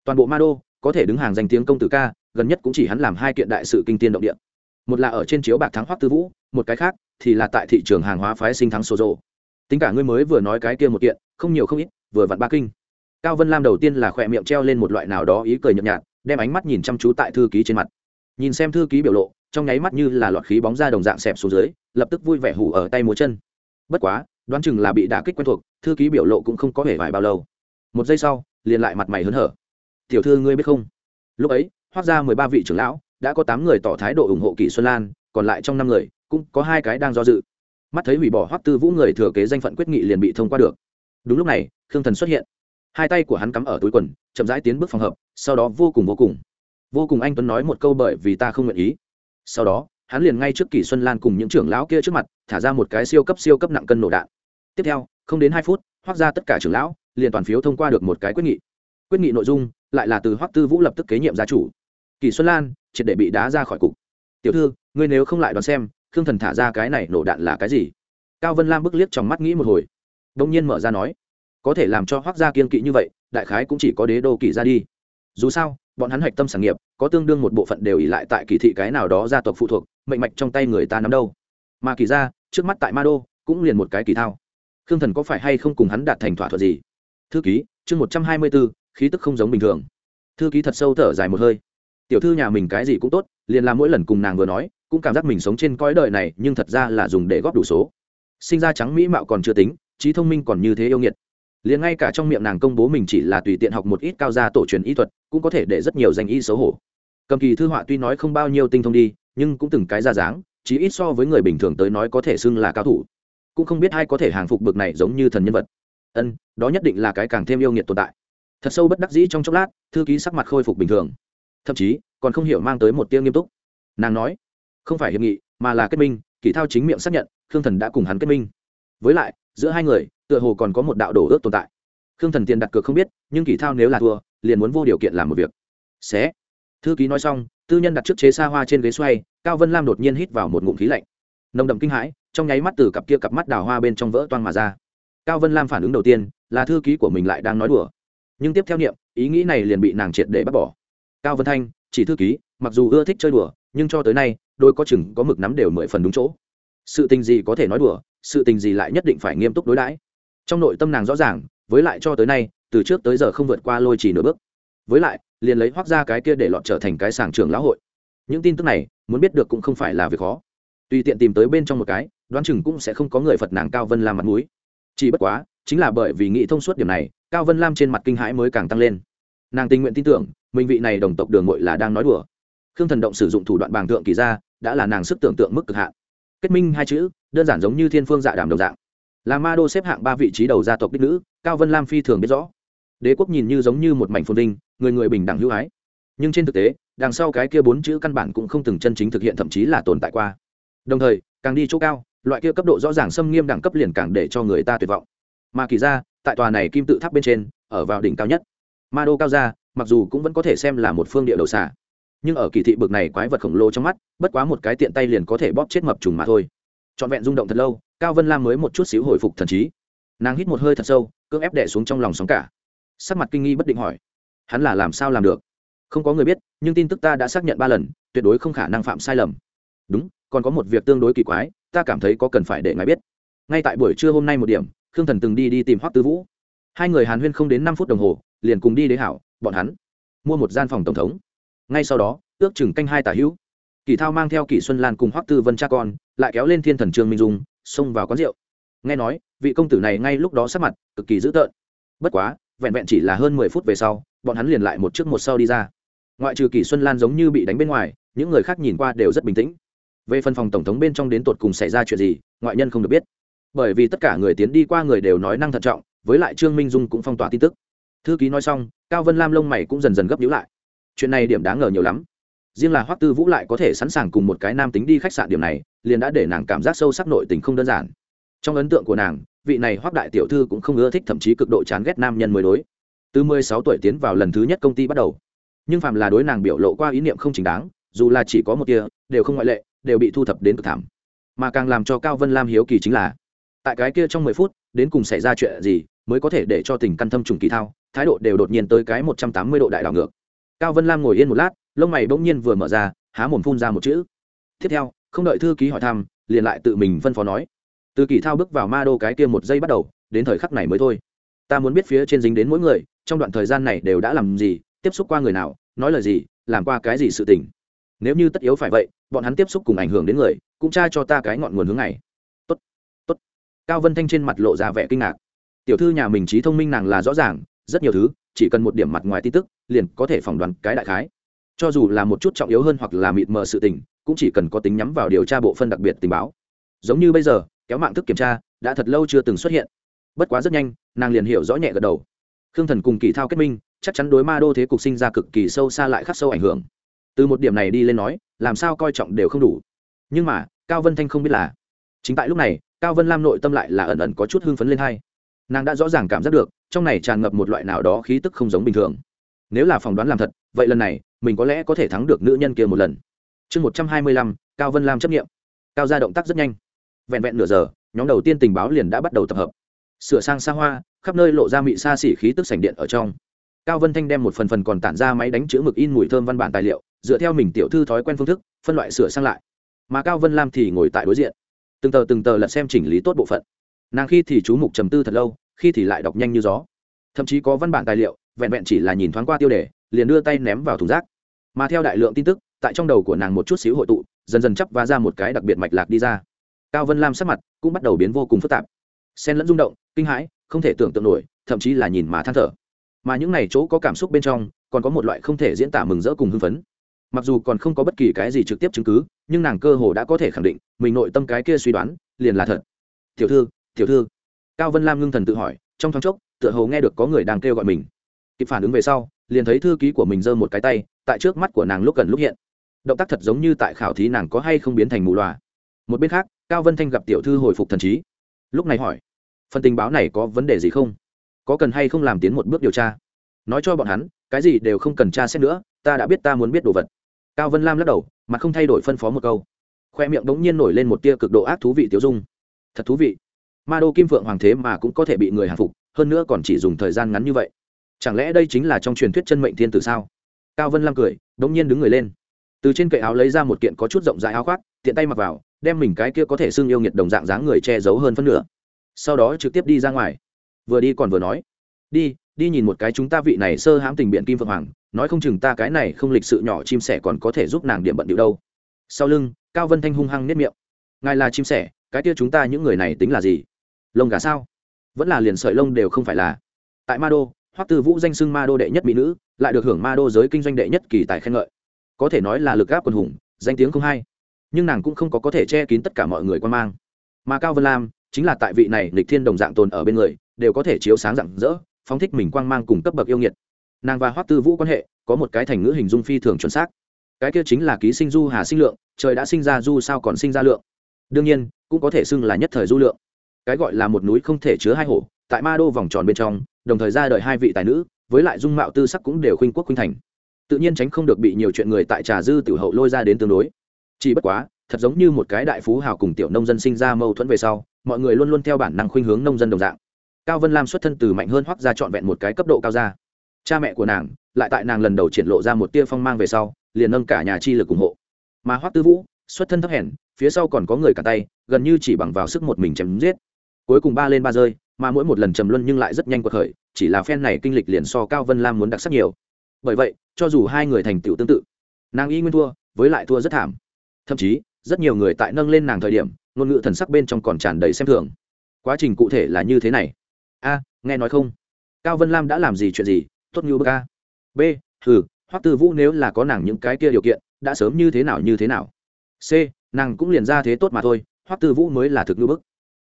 Toàn bộ ma đô có thể đứng hàng danh tiếng công tử ca, gần nhất cũng chỉ hắn làm hai kiện đại sự kinh tiên động địa. Một là ở trên chiếu bạc thắng hoắc tư vũ, một cái khác thì là tại thị trường hàng hóa phái sinh thắng sô rộ tính cả ngươi mới vừa nói cái kia một kiện, không nhiều không ít, vừa vặn ba kinh. Cao vân lam đầu tiên là khỏe miệng treo lên một loại nào đó ý cười nhợt nhạt, đem ánh mắt nhìn chăm chú tại thư ký trên mặt. Nhìn xem thư ký biểu lộ, trong nháy mắt như là lọt khí bóng ra đồng dạng xẹp xuống dưới, lập tức vui vẻ hủ ở tay múa chân. Bất quá, đoán chừng là bị đả kích quen thuộc, thư ký biểu lộ cũng không có vẻ vải bao lâu. Một giây sau, liền lại mặt mày hớn hở tiểu thư ngươi biết không? Lúc ấy hoác ra mười ba vị trưởng lão đã có tám người tỏ thái độ ủng hộ kỷ xuân lan, còn lại trong năm người cũng có hai cái đang do dự. Mắt thấy hủy bỏ hoắc tư vũ người thừa kế danh phận quyết nghị liền bị thông qua được. Đúng lúc này, khương thần xuất hiện. Hai tay của hắn cắm ở túi quần, chậm rãi tiến bước phòng hợp, sau đó vô cùng vô cùng. Vô cùng anh tuấn nói một câu bởi vì ta không nguyện ý. Sau đó, hắn liền ngay trước kỷ xuân lan cùng những trưởng lão kia trước mặt, thả ra một cái siêu cấp siêu cấp nặng cân nổ đạn. Tiếp theo, không đến hai phút hoác ra tất cả trưởng lão liền toàn phiếu thông qua được một cái quyết nghị quyết nghị nội dung, lại là từ hoắc tư vũ lập tức kế nhiệm gia chủ. Kỳ xuân lan, triệt để bị đá ra khỏi cục. Tiểu thư, ngươi nếu không lại đoán xem, khương thần thả ra cái này nổ đạn là cái gì? Cao vân lam bức liếc trong mắt nghĩ một hồi đông nhiên mở ra nói, có thể làm cho hoác gia kiên kỵ như vậy, đại khái cũng chỉ có đế đô kỳ ra đi. Dù sao, bọn hắn hạch tâm sản nghiệp, có tương đương một bộ phận đều ỉ lại tại kỳ thị cái nào đó gia tộc phụ thuộc, mệnh mạch trong tay người ta nắm đâu. Mà kỳ ra, trước mắt tại ma đô, cũng liền một cái kỳ thao. Khương thần có phải hay không cùng hắn đạt thành thỏa thuận gì? Thư ký, chương một trăm hai mươi bốn khí tức không giống bình thường. Thư ký thật sâu thở dài một hơi. Tiểu thư nhà mình cái gì cũng tốt, liền làm mỗi lần cùng nàng vừa nói, cũng cảm giác mình sống trên cõi đời này, nhưng thật ra là dùng để góp đủ số. Sinh ra trắng mỹ mạo còn chưa tính, trí thông minh còn như thế yêu nghiệt. Liền ngay cả trong miệng nàng công bố mình chỉ là tùy tiện học một ít cao gia tổ truyền y thuật, cũng có thể để rất nhiều danh y xấu hổ. Cầm kỳ thư họa tuy nói không bao nhiêu tinh thông đi, nhưng cũng từng cái ra dáng chỉ ít so với người bình thường tới nói có thể xưng là cao thủ. Cũng không biết ai có thể hàng phục bực này giống như thần nhân vật. Ân, đó nhất định là cái càng thêm yêu nghiệt tồn tại thật sâu bất đắc dĩ trong chốc lát, thư ký sắc mặt khôi phục bình thường. Thậm chí, còn không hiểu mang tới một tiếng nghiêm túc. Nàng nói, không phải hiệp nghị, mà là kết minh kỷ thao chính miệng xác nhận, khương thần đã cùng hắn kết minh. Với lại, giữa hai người, tựa hồ còn có một đạo đổ ước tồn tại. Khương thần tiền đặt cược không biết, nhưng kỷ thao nếu là thua, liền muốn vô điều kiện làm một việc. Xé thư ký nói xong, tư nhân đặt trước chế xa hoa trên ghế xoay, cao vân lam đột nhiên hít vào một ngụm khí lạnh. Nồng đậm kinh hãi, trong nháy mắt từ cặp kia cặp mắt đào hoa bên trong vỡ toang mà ra. Cao vân lam phản ứng đầu tiên, là thư ký của mình lại đang nói đùa nhưng tiếp theo niệm, ý nghĩ này liền bị nàng triệt để bắt bỏ. Cao vân thanh, chỉ thư ký, mặc dù ưa thích chơi đùa, nhưng cho tới nay, đôi có chừng có mực nắm đều mười phần đúng chỗ. Sự tình gì có thể nói đùa, sự tình gì lại nhất định phải nghiêm túc đối đãi. Trong nội tâm nàng rõ ràng, với lại cho tới nay, từ trước tới giờ không vượt qua lôi chỉ nửa bước. Với lại, liền lấy hoác ra cái kia để lọt trở thành cái sàng trường lão hội. Những tin tức này, muốn biết được cũng không phải là việc khó. Tùy tiện tìm tới bên trong một cái, đoán chừng cũng sẽ không có người phật nàng cao vân làm mặt mũi. Chỉ bất quá, chính là bởi vì nghĩ thông suốt điểm này cao vân lam trên mặt kinh hãi mới càng tăng lên. Nàng tình nguyện tin tưởng, mình vị này đồng tộc đường ngội là đang nói đùa. Khương thần động sử dụng thủ đoạn bàng thượng kỳ ra đã là nàng sức tưởng tượng mức cực hạn. Kết minh hai chữ, đơn giản giống như thiên phương dạ đàm đồng dạng. Là ma đô xếp hạng ba vị trí đầu gia tộc đích nữ, cao vân lam phi thường biết rõ. Đế quốc nhìn như giống như một mảnh phồn vinh, người người bình đẳng hữu ái. Nhưng trên thực tế, đằng sau cái kia bốn chữ căn bản cũng không từng chân chính thực hiện thậm chí là tồn tại qua. Đồng thời, càng đi chỗ cao, loại kia cấp độ rõ ràng xâm nghiêm đẳng cấp liền càng để cho người ta tuyệt vọng. Mà kỳ ra tại tòa này kim tự tháp bên trên, ở vào đỉnh cao nhất. Ma đô cao ra mặc dù cũng vẫn có thể xem là một phương địa đầu xả nhưng ở kỳ thị bực này quái vật khổng lồ trong mắt, bất quá một cái tiện tay liền có thể bóp chết mập trùng mà thôi. Trọn vẹn rung động thật lâu, cao vân lam mới một chút xíu hồi phục thần trí. Nàng hít một hơi thật sâu, cưỡng ép đẻ xuống trong lòng sóng cả. Sắc mặt kinh nghi bất định hỏi, hắn là làm sao làm được? Không có người biết, nhưng tin tức ta đã xác nhận ba lần, tuyệt đối không khả năng phạm sai lầm. Đúng, còn có một việc tương đối kỳ quái, ta cảm thấy có cần phải để ngài biết. Ngay tại buổi trưa hôm nay một điểm khương thần từng đi đi tìm hoắc tư vũ. Hai người hàn huyên không đến năm phút đồng hồ, liền cùng đi đế hảo, bọn hắn mua một gian phòng tổng thống. Ngay sau đó, ước chừng canh hai tả hữu. Kỳ thao mang theo kỷ xuân lan cùng hoắc tư vân cha con, lại kéo lên thiên thần trương minh dung, xông vào quán rượu. Nghe nói, vị công tử này ngay lúc đó sắc mặt cực kỳ dữ tợn. Bất quá, vẹn vẹn chỉ là hơn mười phút về sau, bọn hắn liền lại một trước một sau đi ra. Ngoại trừ kỷ xuân lan giống như bị đánh bên ngoài, những người khác nhìn qua đều rất bình tĩnh. Về phần phòng tổng thống bên trong đến tột cùng xảy ra chuyện gì, ngoại nhân không được biết bởi vì tất cả người tiến đi qua người đều nói năng thận trọng, với lại trương minh dung cũng phong tỏa tin tức. Thư ký nói xong, cao vân lam lông mày cũng dần dần gấp nhữ lại. Chuyện này điểm đáng ngờ nhiều lắm. Riêng là hoắc tư vũ lại có thể sẵn sàng cùng một cái nam tính đi khách sạn điểm này, liền đã để nàng cảm giác sâu sắc nội tình không đơn giản. Trong ấn tượng của nàng, vị này hoắc đại tiểu thư cũng không ưa thích thậm chí cực độ chán ghét nam nhân mới đối. Từ mười sáu tuổi tiến vào lần thứ nhất công ty bắt đầu. Nhưng phạm là đối nàng biểu lộ qua ý niệm không chính đáng, dù là chỉ có một kia đều không ngoại lệ, đều bị thu thập đến cực thảm. Mà càng làm cho cao vân lam hiếu kỳ chính là tại cái kia trong mười phút, đến cùng xảy ra chuyện gì mới có thể để cho tình căn thâm trùng kỳ thao, thái độ đều đột nhiên tới cái một trăm tám mươi độ đại đảo ngược. Cao vân lam ngồi yên một lát, lông mày bỗng nhiên vừa mở ra, há mồm phun ra một chữ. Tiếp theo, không đợi thư ký hỏi thăm, liền lại tự mình phân phó nói. Từ kỳ thao bước vào ma đô cái kia một giây bắt đầu, đến thời khắc này mới thôi. Ta muốn biết phía trên dính đến mỗi người, trong đoạn thời gian này đều đã làm gì, tiếp xúc qua người nào, nói lời gì, làm qua cái gì sự tình. Nếu như tất yếu phải vậy, bọn hắn tiếp xúc cùng ảnh hưởng đến người, cũng tra cho ta cái ngọn nguồn hướng này cao vân thanh trên mặt lộ ra vẻ kinh ngạc. Tiểu thư nhà mình trí thông minh nàng là rõ ràng, rất nhiều thứ, chỉ cần một điểm mặt ngoài tin tức, liền có thể phỏng đoán cái đại khái. Cho dù là một chút trọng yếu hơn hoặc là mịt mờ sự tình, cũng chỉ cần có tính nhắm vào điều tra bộ phân đặc biệt tình báo. Giống như bây giờ, kéo mạng thức kiểm tra, đã thật lâu chưa từng xuất hiện. Bất quá rất nhanh, nàng liền hiểu rõ nhẹ gật đầu. Khương thần cùng kỳ thao kết minh, chắc chắn đối ma đô thế cục sinh ra cực kỳ sâu xa lại khắc sâu ảnh hưởng. Từ một điểm này đi lên nói, làm sao coi trọng đều không đủ. Nhưng mà, cao vân thanh không biết là chính tại lúc này, cao vân lam nội tâm lại là ẩn ẩn có chút hưng phấn lên hay nàng đã rõ ràng cảm giác được, trong này tràn ngập một loại nào đó khí tức không giống bình thường. Nếu là phỏng đoán làm thật, vậy lần này, mình có lẽ có thể thắng được nữ nhân kia một lần. Chương một trăm hai mươi lăm, cao vân lam chấp nghiệm. Cao ra động tác rất nhanh. Vẹn vẹn nửa giờ, nhóm đầu tiên tình báo liền đã bắt đầu tập hợp. Sửa sang xa hoa, khắp nơi lộ ra mị xa xỉ khí tức sành điện ở trong. Cao vân thanh đem một phần phần còn tản ra máy đánh chữ mực in mùi thơm văn bản tài liệu, dựa theo mình tiểu thư thói quen phương thức, phân loại sửa sang lại. Mà cao vân lam thì ngồi tại đối diện từng tờ từng tờ lật xem chỉnh lý tốt bộ phận. Nàng khi thì chú mục trầm tư thật lâu, khi thì lại đọc nhanh như gió. Thậm chí có văn bản tài liệu, vẹn vẹn chỉ là nhìn thoáng qua tiêu đề, liền đưa tay ném vào thùng rác. Mà theo đại lượng tin tức, tại trong đầu của nàng một chút xíu hội tụ, dần dần chấp và ra một cái đặc biệt mạch lạc đi ra. Cao vân lam sắc mặt cũng bắt đầu biến vô cùng phức tạp. Xen lẫn rung động, kinh hãi, không thể tưởng tượng nổi, thậm chí là nhìn mà than thở. Mà những này chỗ có cảm xúc bên trong, còn có một loại không thể diễn tả mừng rỡ cùng hưng phấn mặc dù còn không có bất kỳ cái gì trực tiếp chứng cứ, nhưng nàng cơ hồ đã có thể khẳng định, mình nội tâm cái kia suy đoán, liền là thật. Tiểu thư tiểu thư. Cao vân lam ngưng thần tự hỏi, trong thoáng chốc, tựa hồ nghe được có người đang kêu gọi mình. Kịp phản ứng về sau, liền thấy thư ký của mình giơ một cái tay, tại trước mắt của nàng lúc gần lúc hiện. Động tác thật giống như tại khảo thí nàng có hay không biến thành mù loà. Một bên khác, cao vân thanh gặp tiểu thư hồi phục thần trí. Lúc này hỏi, phần tình báo này có vấn đề gì không? Có cần hay không làm tiến một bước điều tra? Nói cho bọn hắn, cái gì đều không cần tra xét nữa, ta đã biết ta muốn biết đồ vật cao vân lam lắc đầu mà không thay đổi phân phó một câu. Khoe miệng đống nhiên nổi lên một tia cực độ ác thú vị tiêu dung. Thật thú vị. Ma đô kim phượng hoàng thế mà cũng có thể bị người hàng phục, hơn nữa còn chỉ dùng thời gian ngắn như vậy. Chẳng lẽ đây chính là trong truyền thuyết chân mệnh thiên tử sao? Cao vân lam cười, đống nhiên đứng người lên. Từ trên cậy áo lấy ra một kiện có chút rộng rãi áo khoác, tiện tay mặc vào, đem mình cái kia có thể xưng yêu nghiệt đồng dạng dáng người che giấu hơn phân nửa. Sau đó trực tiếp đi ra ngoài. Vừa đi còn vừa nói, đi đi nhìn một cái chúng ta vị này sơ hãm tình biện kim phượng hoàng nói không chừng ta cái này không lịch sự nhỏ chim sẻ còn có thể giúp nàng điểm bận điệu đâu. Sau lưng, cao vân thanh hung hăng nếp miệng. Ngài là chim sẻ, cái kia chúng ta những người này tính là gì? Lông gà sao? Vẫn là liền sợi lông đều không phải là. Tại ma đô, hoắc tư vũ danh xưng ma đô đệ nhất mỹ nữ, lại được hưởng ma đô giới kinh doanh đệ nhất kỳ tài khen ngợi. Có thể nói là lực gáp quần hùng, danh tiếng không hay. Nhưng nàng cũng không có có thể che kín tất cả mọi người quan mang. Mà cao vân lam, chính là tại vị này lịch thiên đồng dạng tồn ở bên người, đều có thể chiếu sáng rạng rỡ, phóng thích mình quang mang cùng cấp bậc yêu nghiệt nàng và hoắc tư vũ quan hệ có một cái thành ngữ hình dung phi thường chuẩn xác. Cái kia chính là ký sinh du hà sinh lượng, trời đã sinh ra du sao còn sinh ra lượng. Đương nhiên, cũng có thể xưng là nhất thời du lượng. Cái gọi là một núi không thể chứa hai hổ, tại ma đô vòng tròn bên trong, đồng thời ra đời hai vị tài nữ, với lại dung mạo tư sắc cũng đều khuynh quốc khuynh thành. Tự nhiên tránh không được bị nhiều chuyện người tại trà dư tiểu hậu lôi ra đến tương đối. Chỉ bất quá, thật giống như một cái đại phú hào cùng tiểu nông dân sinh ra mâu thuẫn về sau, mọi người luôn luôn theo bản năng khuynh hướng nông dân đồng dạng. Cao vân lam xuất thân từ mạnh hơn hoắc ra trọn vẹn một cái cấp độ cao ra cha mẹ của nàng lại tại nàng lần đầu triển lộ ra một tia phong mang về sau, liền nâng cả nhà chi lực ủng hộ. Mà hoắc tư vũ, xuất thân thấp hèn, phía sau còn có người cả tay, gần như chỉ bằng vào sức một mình chém giết. Cuối cùng ba lên ba rơi, mà mỗi một lần trầm luân nhưng lại rất nhanh cuộc khởi, chỉ là phen này kinh lịch liền so cao vân lam muốn đặc sắc nhiều. Bởi vậy, cho dù hai người thành tựu tương tự, nàng y nguyên thua, với lại thua rất thảm. Thậm chí, rất nhiều người tại nâng lên nàng thời điểm, ngôn ngữ thần sắc bên trong còn tràn đầy xem thường. Quá trình cụ thể là như thế này. A, nghe nói không? Cao vân lam đã làm gì chuyện gì? Tốt như bậc a. B, hừ, hoắc tư vũ nếu là có nàng những cái kia điều kiện, đã sớm như thế nào như thế nào? C, nàng cũng liền ra thế tốt mà thôi, hoắc tư vũ mới là thực như bức.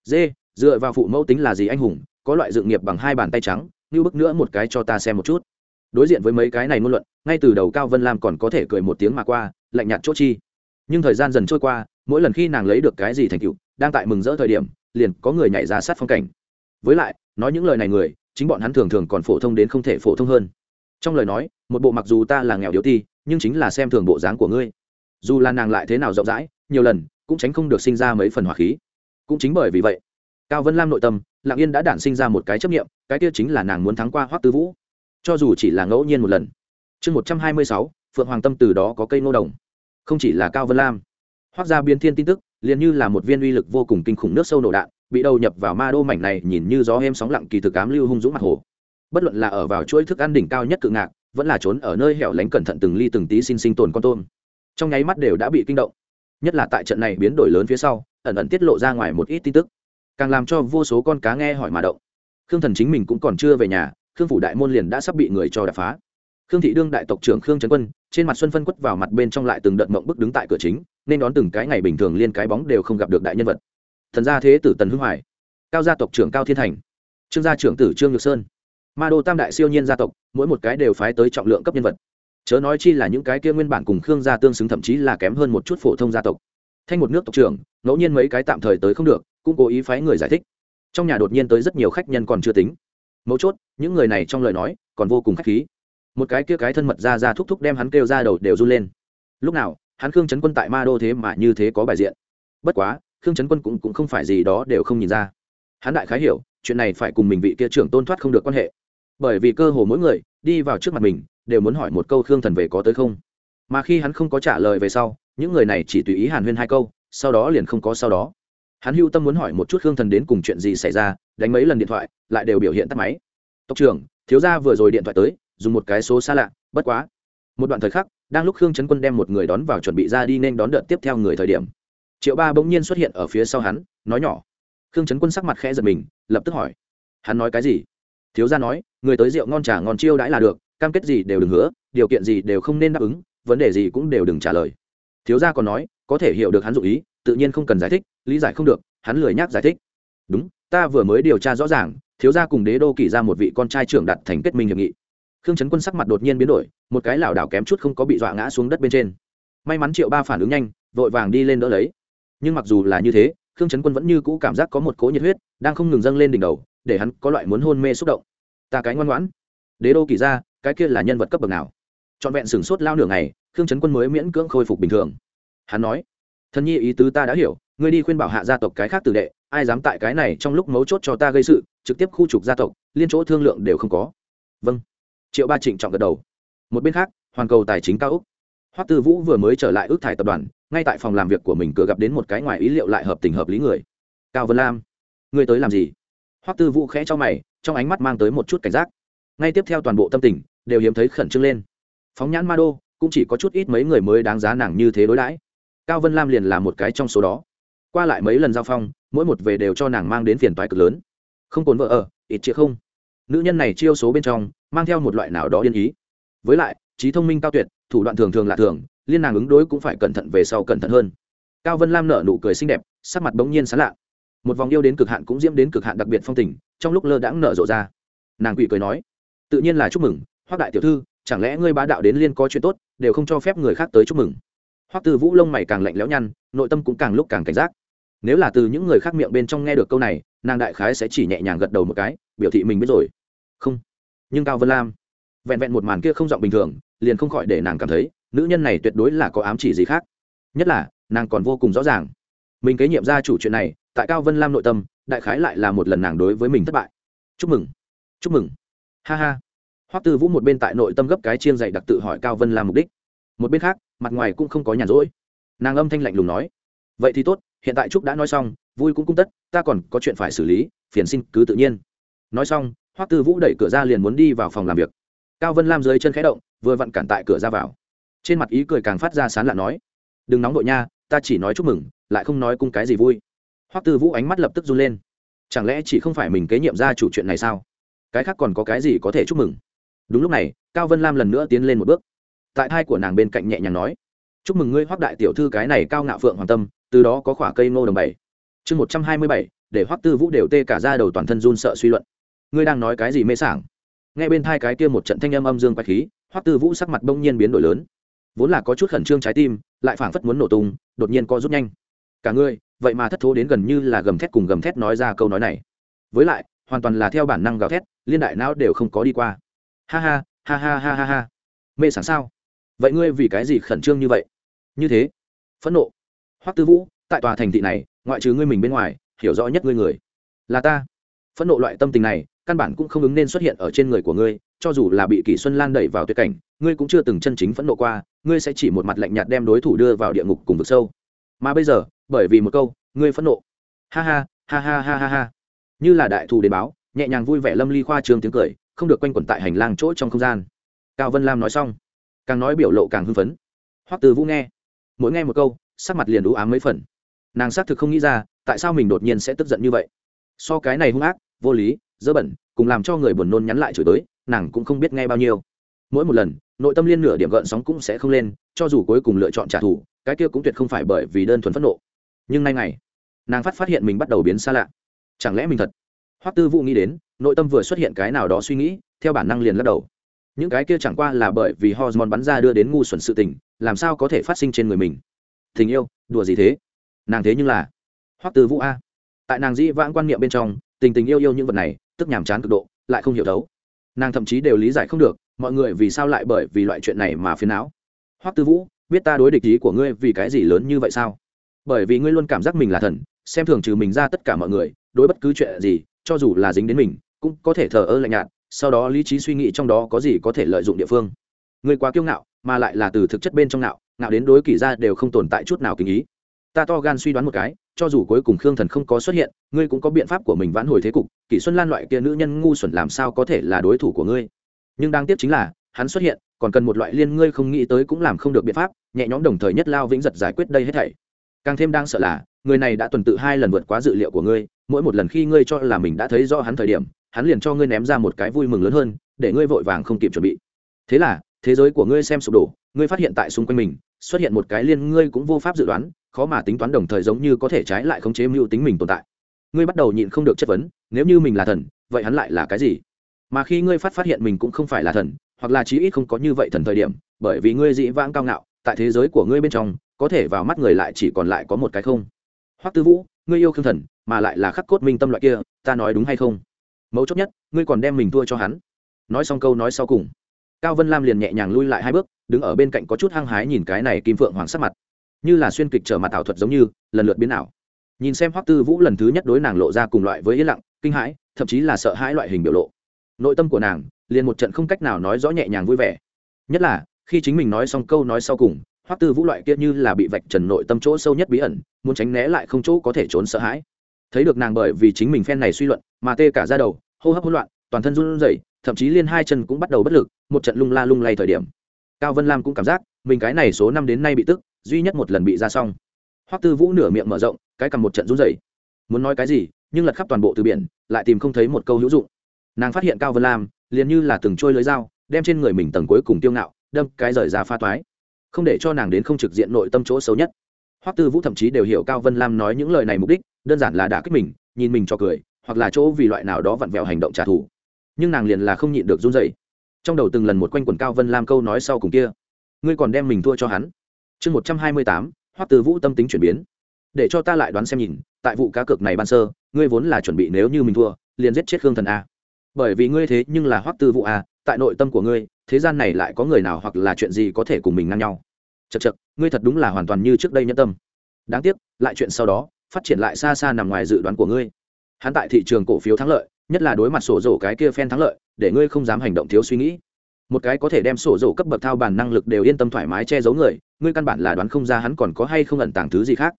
D, dựa vào phụ mẫu tính là gì anh hùng, có loại dự nghiệp bằng hai bàn tay trắng, như bức nữa một cái cho ta xem một chút. Đối diện với mấy cái này ngôn luận, ngay từ đầu cao vân lam còn có thể cười một tiếng mà qua, lạnh nhạt chốt chi. Nhưng thời gian dần trôi qua, mỗi lần khi nàng lấy được cái gì thành tựu, đang tại mừng rỡ thời điểm, liền có người nhảy ra sát phong cảnh. Với lại, nói những lời này người chính bọn hắn thường thường còn phổ thông đến không thể phổ thông hơn. Trong lời nói, một bộ mặc dù ta là nghèo yếu ti, nhưng chính là xem thường bộ dáng của ngươi. Dù là nàng lại thế nào rộng rãi, nhiều lần, cũng tránh không được sinh ra mấy phần hỏa khí. Cũng chính bởi vì vậy, cao vân lam nội tâm lạng yên đã đản sinh ra một cái chấp nghiệm cái kia chính là nàng muốn thắng qua hoắc tư vũ. Cho dù chỉ là ngẫu nhiên một lần. Chương một trăm hai mươi sáu, phượng hoàng tâm từ đó có cây ngô đồng. Không chỉ là cao vân lam hoác ra biến thiên tin tức, liền như là một viên uy lực vô cùng kinh khủng nước sâu nổ đạn bị đầu nhập vào ma đô mảnh này nhìn như gió êm sóng lặng kỳ thực cám lưu hung dũng mặt hồ. Bất luận là ở vào chuỗi thức ăn đỉnh cao nhất cự ngạc, vẫn là trốn ở nơi hẻo lánh cẩn thận từng ly từng tí xin sinh tồn con tôm. Trong nháy mắt đều đã bị kinh động. Nhất là tại trận này biến đổi lớn phía sau, ẩn ẩn tiết lộ ra ngoài một ít tin tức. Càng làm cho vô số con cá nghe hỏi mà động. Khương thần chính mình cũng còn chưa về nhà, khương phủ đại môn liền đã sắp bị người cho đập phá. Khương thị đương đại tộc trưởng khương trấn quân, trên mặt xuân phân quất vào mặt bên trong lại từng đợt mộng bức đứng tại cửa chính, nên đón từng cái ngày bình thường liên cái bóng đều không gặp được đại nhân vật thần gia thế tử tần hưng hoài, cao gia tộc trưởng cao thiên thành, trương gia trưởng tử trương nhược sơn, ma đô tam đại siêu nhiên gia tộc, mỗi một cái đều phái tới trọng lượng cấp nhân vật. Chớ nói chi là những cái kia nguyên bản cùng khương gia tương xứng thậm chí là kém hơn một chút phổ thông gia tộc. Thanh một nước tộc trưởng, ngẫu nhiên mấy cái tạm thời tới không được, cũng cố ý phái người giải thích. Trong nhà đột nhiên tới rất nhiều khách nhân còn chưa tính. Mấu chốt, những người này trong lời nói, còn vô cùng khách khí. Một cái kia cái thân mật ra ra thúc thúc đem hắn kêu ra đầu đều run lên. Lúc nào, hắn khương trấn quân tại ma đô thế mà như thế có bài diện. Bất quá khương trấn quân cũng, cũng không phải gì đó đều không nhìn ra. Hắn đại khái hiểu chuyện này phải cùng mình vị kia trưởng tôn thoát không được quan hệ. Bởi vì cơ hồ mỗi người đi vào trước mặt mình đều muốn hỏi một câu khương thần về có tới không. Mà khi hắn không có trả lời về sau những người này chỉ tùy ý hàn huyên hai câu sau đó liền không có sau đó. Hắn hưu tâm muốn hỏi một chút khương thần đến cùng chuyện gì xảy ra đánh mấy lần điện thoại lại đều biểu hiện tắt máy. Tộc trưởng thiếu gia vừa rồi điện thoại tới dùng một cái số xa lạ bất quá. Một đoạn thời khắc đang lúc khương trấn quân đem một người đón vào chuẩn bị ra đi nên đón đợt tiếp theo người thời điểm triệu ba bỗng nhiên xuất hiện ở phía sau hắn, nói nhỏ. Khương trấn quân sắc mặt khẽ giật mình, lập tức hỏi. Hắn nói cái gì? Thiếu gia nói, người tới rượu ngon trà ngon chiêu đãi là được, cam kết gì đều đừng hứa, điều kiện gì đều không nên đáp ứng, vấn đề gì cũng đều đừng trả lời. Thiếu gia còn nói, có thể hiểu được hắn dụ ý, tự nhiên không cần giải thích, lý giải không được, hắn lười nhác giải thích. Đúng, ta vừa mới điều tra rõ ràng, thiếu gia cùng đế đô kỷ ra một vị con trai trưởng đặt thành kết minh hiệp nghị. Khương trấn quân sắc mặt đột nhiên biến đổi, một cái lảo đảo kém chút không có bị dọa ngã xuống đất bên trên. May mắn triệu ba phản ứng nhanh, vội vàng đi lên đỡ lấy nhưng mặc dù là như thế, khương trấn quân vẫn như cũ cảm giác có một cỗ nhiệt huyết đang không ngừng dâng lên đỉnh đầu, để hắn có loại muốn hôn mê xúc động. Ta cái ngoan ngoãn. Đế đô kỳ ra, cái kia là nhân vật cấp bậc nào? Trọn vẹn sửng sốt lao nửa ngày, khương trấn quân mới miễn cưỡng khôi phục bình thường. Hắn nói thân nhi ý tứ ta đã hiểu, ngươi đi khuyên bảo hạ gia tộc cái khác tử đệ, ai dám tại cái này trong lúc mấu chốt cho ta gây sự, trực tiếp khu trục gia tộc, liên chỗ thương lượng đều không có. Vâng. Triệu ba trịnh trọng gật đầu. Một bên khác, hoàn cầu tài chính cao úc hoắc tư vũ vừa mới trở lại ước thải tập đoàn, ngay tại phòng làm việc của mình cửa gặp đến một cái ngoài ý liệu lại hợp tình hợp lý người. Cao vân lam ngươi tới làm gì? Hoắc tư vũ khẽ cho mày, trong ánh mắt mang tới một chút cảnh giác. Ngay tiếp theo toàn bộ tâm tình, đều hiếm thấy khẩn trương lên. Phóng nhãn ma đô, cũng chỉ có chút ít mấy người mới đáng giá nàng như thế đối đãi. Cao vân lam liền là một cái trong số đó. Qua lại mấy lần giao phong, mỗi một về đều cho nàng mang đến phiền toái cực lớn. Không cồn vợ ở, ít chĩa không? Nữ nhân này chiêu số bên trong, mang theo một loại nào đó điên ý với lại, trí thông minh cao tuyệt, thủ đoạn thường thường lạ thường, liên nàng ứng đối cũng phải cẩn thận về sau cẩn thận hơn. Cao vân lam nở nụ cười xinh đẹp, sắc mặt bỗng nhiên sán lạ. Một vòng yêu đến cực hạn cũng diễm đến cực hạn đặc biệt phong tình, trong lúc lơ đãng nở rộ ra. Nàng quỷ cười nói, tự nhiên là chúc mừng hoác đại tiểu thư, chẳng lẽ ngươi bá đạo đến liên có chuyện tốt, đều không cho phép người khác tới chúc mừng? Hoác từ vũ lông mày càng lạnh lẽo nhăn, nội tâm cũng càng lúc càng cảnh giác. Nếu là từ những người khác miệng bên trong nghe được câu này, nàng đại khái sẽ chỉ nhẹ nhàng gật đầu một cái, biểu thị mình biết rồi. Không. Nhưng cao vân lam vẹn vẹn một màn kia không giọng bình thường, liền không khỏi để nàng cảm thấy, nữ nhân này tuyệt đối là có ám chỉ gì khác. Nhất là, nàng còn vô cùng rõ ràng. Mình kế nhiệm ra chủ chuyện này, tại cao vân lam nội tâm, đại khái lại là một lần nàng đối với mình thất bại. Chúc mừng chúc mừng. Ha ha. Hoắc tư vũ một bên tại nội tâm gấp cái chiên dày đặc tự hỏi cao vân lam mục đích. Một bên khác, mặt ngoài cũng không có nhàn rỗi. Nàng âm thanh lạnh lùng nói, vậy thì tốt, hiện tại trúc đã nói xong, vui cũng cung tất, ta còn có chuyện phải xử lý, phiền xin cứ tự nhiên. Nói xong, hoắc tư vũ đẩy cửa ra liền muốn đi vào phòng làm việc cao vân lam dưới chân khẽ động, vừa vặn cản tại cửa ra vào. Trên mặt ý cười càng phát ra sán lạ nói, đừng nóng đội nha, ta chỉ nói chúc mừng, lại không nói cung cái gì vui. Hoắc tư vũ ánh mắt lập tức run lên. Chẳng lẽ chỉ không phải mình kế nhiệm ra chủ chuyện này sao? Cái khác còn có cái gì có thể chúc mừng? Đúng lúc này, cao vân lam lần nữa tiến lên một bước. Tại thai của nàng bên cạnh nhẹ nhàng nói, chúc mừng ngươi, Hoắc đại tiểu thư, cái này cao ngạo phượng hoàng tâm, từ đó có khỏa cây ngô đồng bảy. Chương một trăm hai mươi bảy, để hoắc tư vũ đều tê cả ra đầu toàn thân run sợ suy luận. Ngươi đang nói cái gì mê sảng? Nghe bên thai cái kia một trận thanh âm âm dương quái khí, hoắc tư vũ sắc mặt bỗng nhiên biến đổi lớn. Vốn là có chút khẩn trương trái tim, lại phảng phất muốn nổ tung, đột nhiên co rút nhanh. Cả ngươi, vậy mà thất thố đến gần như là gầm thét cùng gầm thét nói ra câu nói này. Với lại, hoàn toàn là theo bản năng gào thét, liên đại não đều không có đi qua. Ha ha ha ha ha ha ha. Mê sảng sao? Vậy ngươi vì cái gì khẩn trương như vậy? Như thế. Phẫn nộ. Hoắc tư vũ, tại tòa thành thị này, ngoại trừ ngươi mình bên ngoài, hiểu rõ nhất ngươi người là ta. Phẫn nộ loại tâm tình này căn bản cũng không ứng nên xuất hiện ở trên người của ngươi, cho dù là bị kỷ xuân lan đẩy vào tuyệt cảnh, ngươi cũng chưa từng chân chính phẫn nộ qua, ngươi sẽ chỉ một mặt lạnh nhạt đem đối thủ đưa vào địa ngục cùng vực sâu. Mà bây giờ, bởi vì một câu, ngươi phẫn nộ. Ha ha ha ha ha ha ha. Như là đại thù đến báo, nhẹ nhàng vui vẻ lâm ly khoa trương tiếng cười, không được quanh quẩn tại hành lang chỗ trong không gian. Cao vân lam nói xong, càng nói biểu lộ càng hưng phấn. Hoắc từ vũ nghe, mỗi nghe một câu, sắc mặt liền đủ ám mấy phần. Nàng xác thực không nghĩ ra, tại sao mình đột nhiên sẽ tức giận như vậy. So cái này hung ác, vô lý dơ bẩn, cùng làm cho người buồn nôn nhắn lại chửi tới, nàng cũng không biết nghe bao nhiêu. Mỗi một lần, nội tâm liên nửa điểm gợn sóng cũng sẽ không lên, cho dù cuối cùng lựa chọn trả thù, cái kia cũng tuyệt không phải bởi vì đơn thuần phẫn nộ. Nhưng nay ngày, nàng phát phát hiện mình bắt đầu biến xa lạ. Chẳng lẽ mình thật? Hoắc tư vũ nghĩ đến, nội tâm vừa xuất hiện cái nào đó suy nghĩ, theo bản năng liền lắc đầu. Những cái kia chẳng qua là bởi vì hormone bắn ra đưa đến ngu xuẩn sự tình, làm sao có thể phát sinh trên người mình? Tình yêu, đùa gì thế? Nàng thế nhưng là hoắc Tư vũ a. Tại nàng dĩ vãng quan niệm bên trong, tình tình yêu yêu những vật này tức nhàm chán cực độ, lại không hiểu thấu nàng thậm chí đều lý giải không được, mọi người vì sao lại bởi vì loại chuyện này mà phiền não. Hoắc tư vũ, biết ta đối địch ý của ngươi vì cái gì lớn như vậy sao? Bởi vì ngươi luôn cảm giác mình là thần, xem thường trừ mình ra tất cả mọi người, đối bất cứ chuyện gì, cho dù là dính đến mình, cũng có thể thờ ơ lạnh nhạt, sau đó lý trí suy nghĩ trong đó có gì có thể lợi dụng địa phương. Ngươi quá kiêu ngạo, mà lại là từ thực chất bên trong ngạo ngạo đến đối kỷ ra đều không tồn tại chút nào kinh ý. Ta to gan suy đoán một cái cho dù cuối cùng khương thần không có xuất hiện, ngươi cũng có biện pháp của mình vãn hồi thế cục, kỷ xuân lan loại kia nữ nhân ngu xuẩn làm sao có thể là đối thủ của ngươi. Nhưng đáng tiếc chính là, hắn xuất hiện, còn cần một loại liên ngươi không nghĩ tới cũng làm không được biện pháp, nhẹ nhõm đồng thời nhất lao vĩnh giật giải quyết đây hết thảy. Càng thêm đang sợ là, người này đã tuần tự hai lần vượt quá dự liệu của ngươi, mỗi một lần khi ngươi cho là mình đã thấy rõ hắn thời điểm, hắn liền cho ngươi ném ra một cái vui mừng lớn hơn, để ngươi vội vàng không kịp chuẩn bị. Thế là, thế giới của ngươi xem sụp đổ, ngươi phát hiện tại xung quanh mình, xuất hiện một cái liên ngươi cũng vô pháp dự đoán khó mà tính toán đồng thời giống như có thể trái lại khống chế mưu tính mình tồn tại. Ngươi bắt đầu nhịn không được chất vấn, nếu như mình là thần, vậy hắn lại là cái gì? Mà khi ngươi phát phát hiện mình cũng không phải là thần, hoặc là chí ít không có như vậy thần thời điểm, bởi vì ngươi dĩ vãng cao ngạo, tại thế giới của ngươi bên trong, có thể vào mắt người lại chỉ còn lại có một cái không. Hoắc tư vũ, ngươi yêu khương thần, mà lại là khắc cốt minh tâm loại kia, ta nói đúng hay không? Mấu chốt nhất, ngươi còn đem mình thua cho hắn. Nói xong câu nói sau cùng, cao vân lam liền nhẹ nhàng lui lại hai bước, đứng ở bên cạnh có chút hăng hái nhìn cái này kim phượng hoàng sắc mặt như là xuyên kịch trở mặt ảo thuật giống như, lần lượt biến ảo. Nhìn xem hoắc tư vũ lần thứ nhất đối nàng lộ ra cùng loại với yên lặng, kinh hãi, thậm chí là sợ hãi loại hình biểu lộ. Nội tâm của nàng liền một trận không cách nào nói rõ nhẹ nhàng vui vẻ. Nhất là, khi chính mình nói xong câu nói sau cùng, hoắc tư vũ loại kia như là bị vạch trần nội tâm chỗ sâu nhất bí ẩn, muốn tránh né lại không chỗ có thể trốn sợ hãi. Thấy được nàng bởi vì chính mình phen này suy luận, mà tê cả ra đầu, hô hấp hỗn loạn, toàn thân run rẩy, thậm chí liên hai chân cũng bắt đầu bất lực, một trận lung la lung lay thời điểm. Cao vân lam cũng cảm giác, mình cái này số năm đến nay bị tức duy nhất một lần bị ra xong. Hoắc tư vũ nửa miệng mở rộng, cái cầm một trận run rẩy. Muốn nói cái gì, nhưng lật khắp toàn bộ từ biển, lại tìm không thấy một câu hữu dụng. Nàng phát hiện cao vân lam, liền như là từng trôi lưới dao, đem trên người mình tầng cuối cùng tiêu ngạo, đâm cái rời ra pha toái. Không để cho nàng đến không trực diện nội tâm chỗ xấu nhất. Hoắc tư vũ thậm chí đều hiểu cao vân lam nói những lời này mục đích, đơn giản là đả kích mình, nhìn mình cho cười, hoặc là chỗ vì loại nào đó vặn vẹo hành động trả thù. Nhưng nàng liền là không nhịn được run rẩy. Trong đầu từng lần một quanh quần cao vân lam câu nói sau cùng kia. Ngươi còn đem mình thua cho hắn chương một trăm hai mươi tám, hoắc tư vũ tâm tính chuyển biến. Để cho ta lại đoán xem nhìn, tại vụ cá cược này ban sơ, ngươi vốn là chuẩn bị nếu như mình thua, liền giết chết khương thần a. Bởi vì ngươi thế nhưng là hoắc tư vụ a, tại nội tâm của ngươi, thế gian này lại có người nào hoặc là chuyện gì có thể cùng mình ngang nhau? Chật chật ngươi thật đúng là hoàn toàn như trước đây nhân tâm. Đáng tiếc, lại chuyện sau đó, phát triển lại xa xa nằm ngoài dự đoán của ngươi. Hắn tại thị trường cổ phiếu thắng lợi, nhất là đối mặt sổ rổ cái kia phen thắng lợi, để ngươi không dám hành động thiếu suy nghĩ một cái có thể đem sổ rổ cấp bậc thao bản năng lực đều yên tâm thoải mái che giấu người, ngươi căn bản là đoán không ra hắn còn có hay không ẩn tàng thứ gì khác.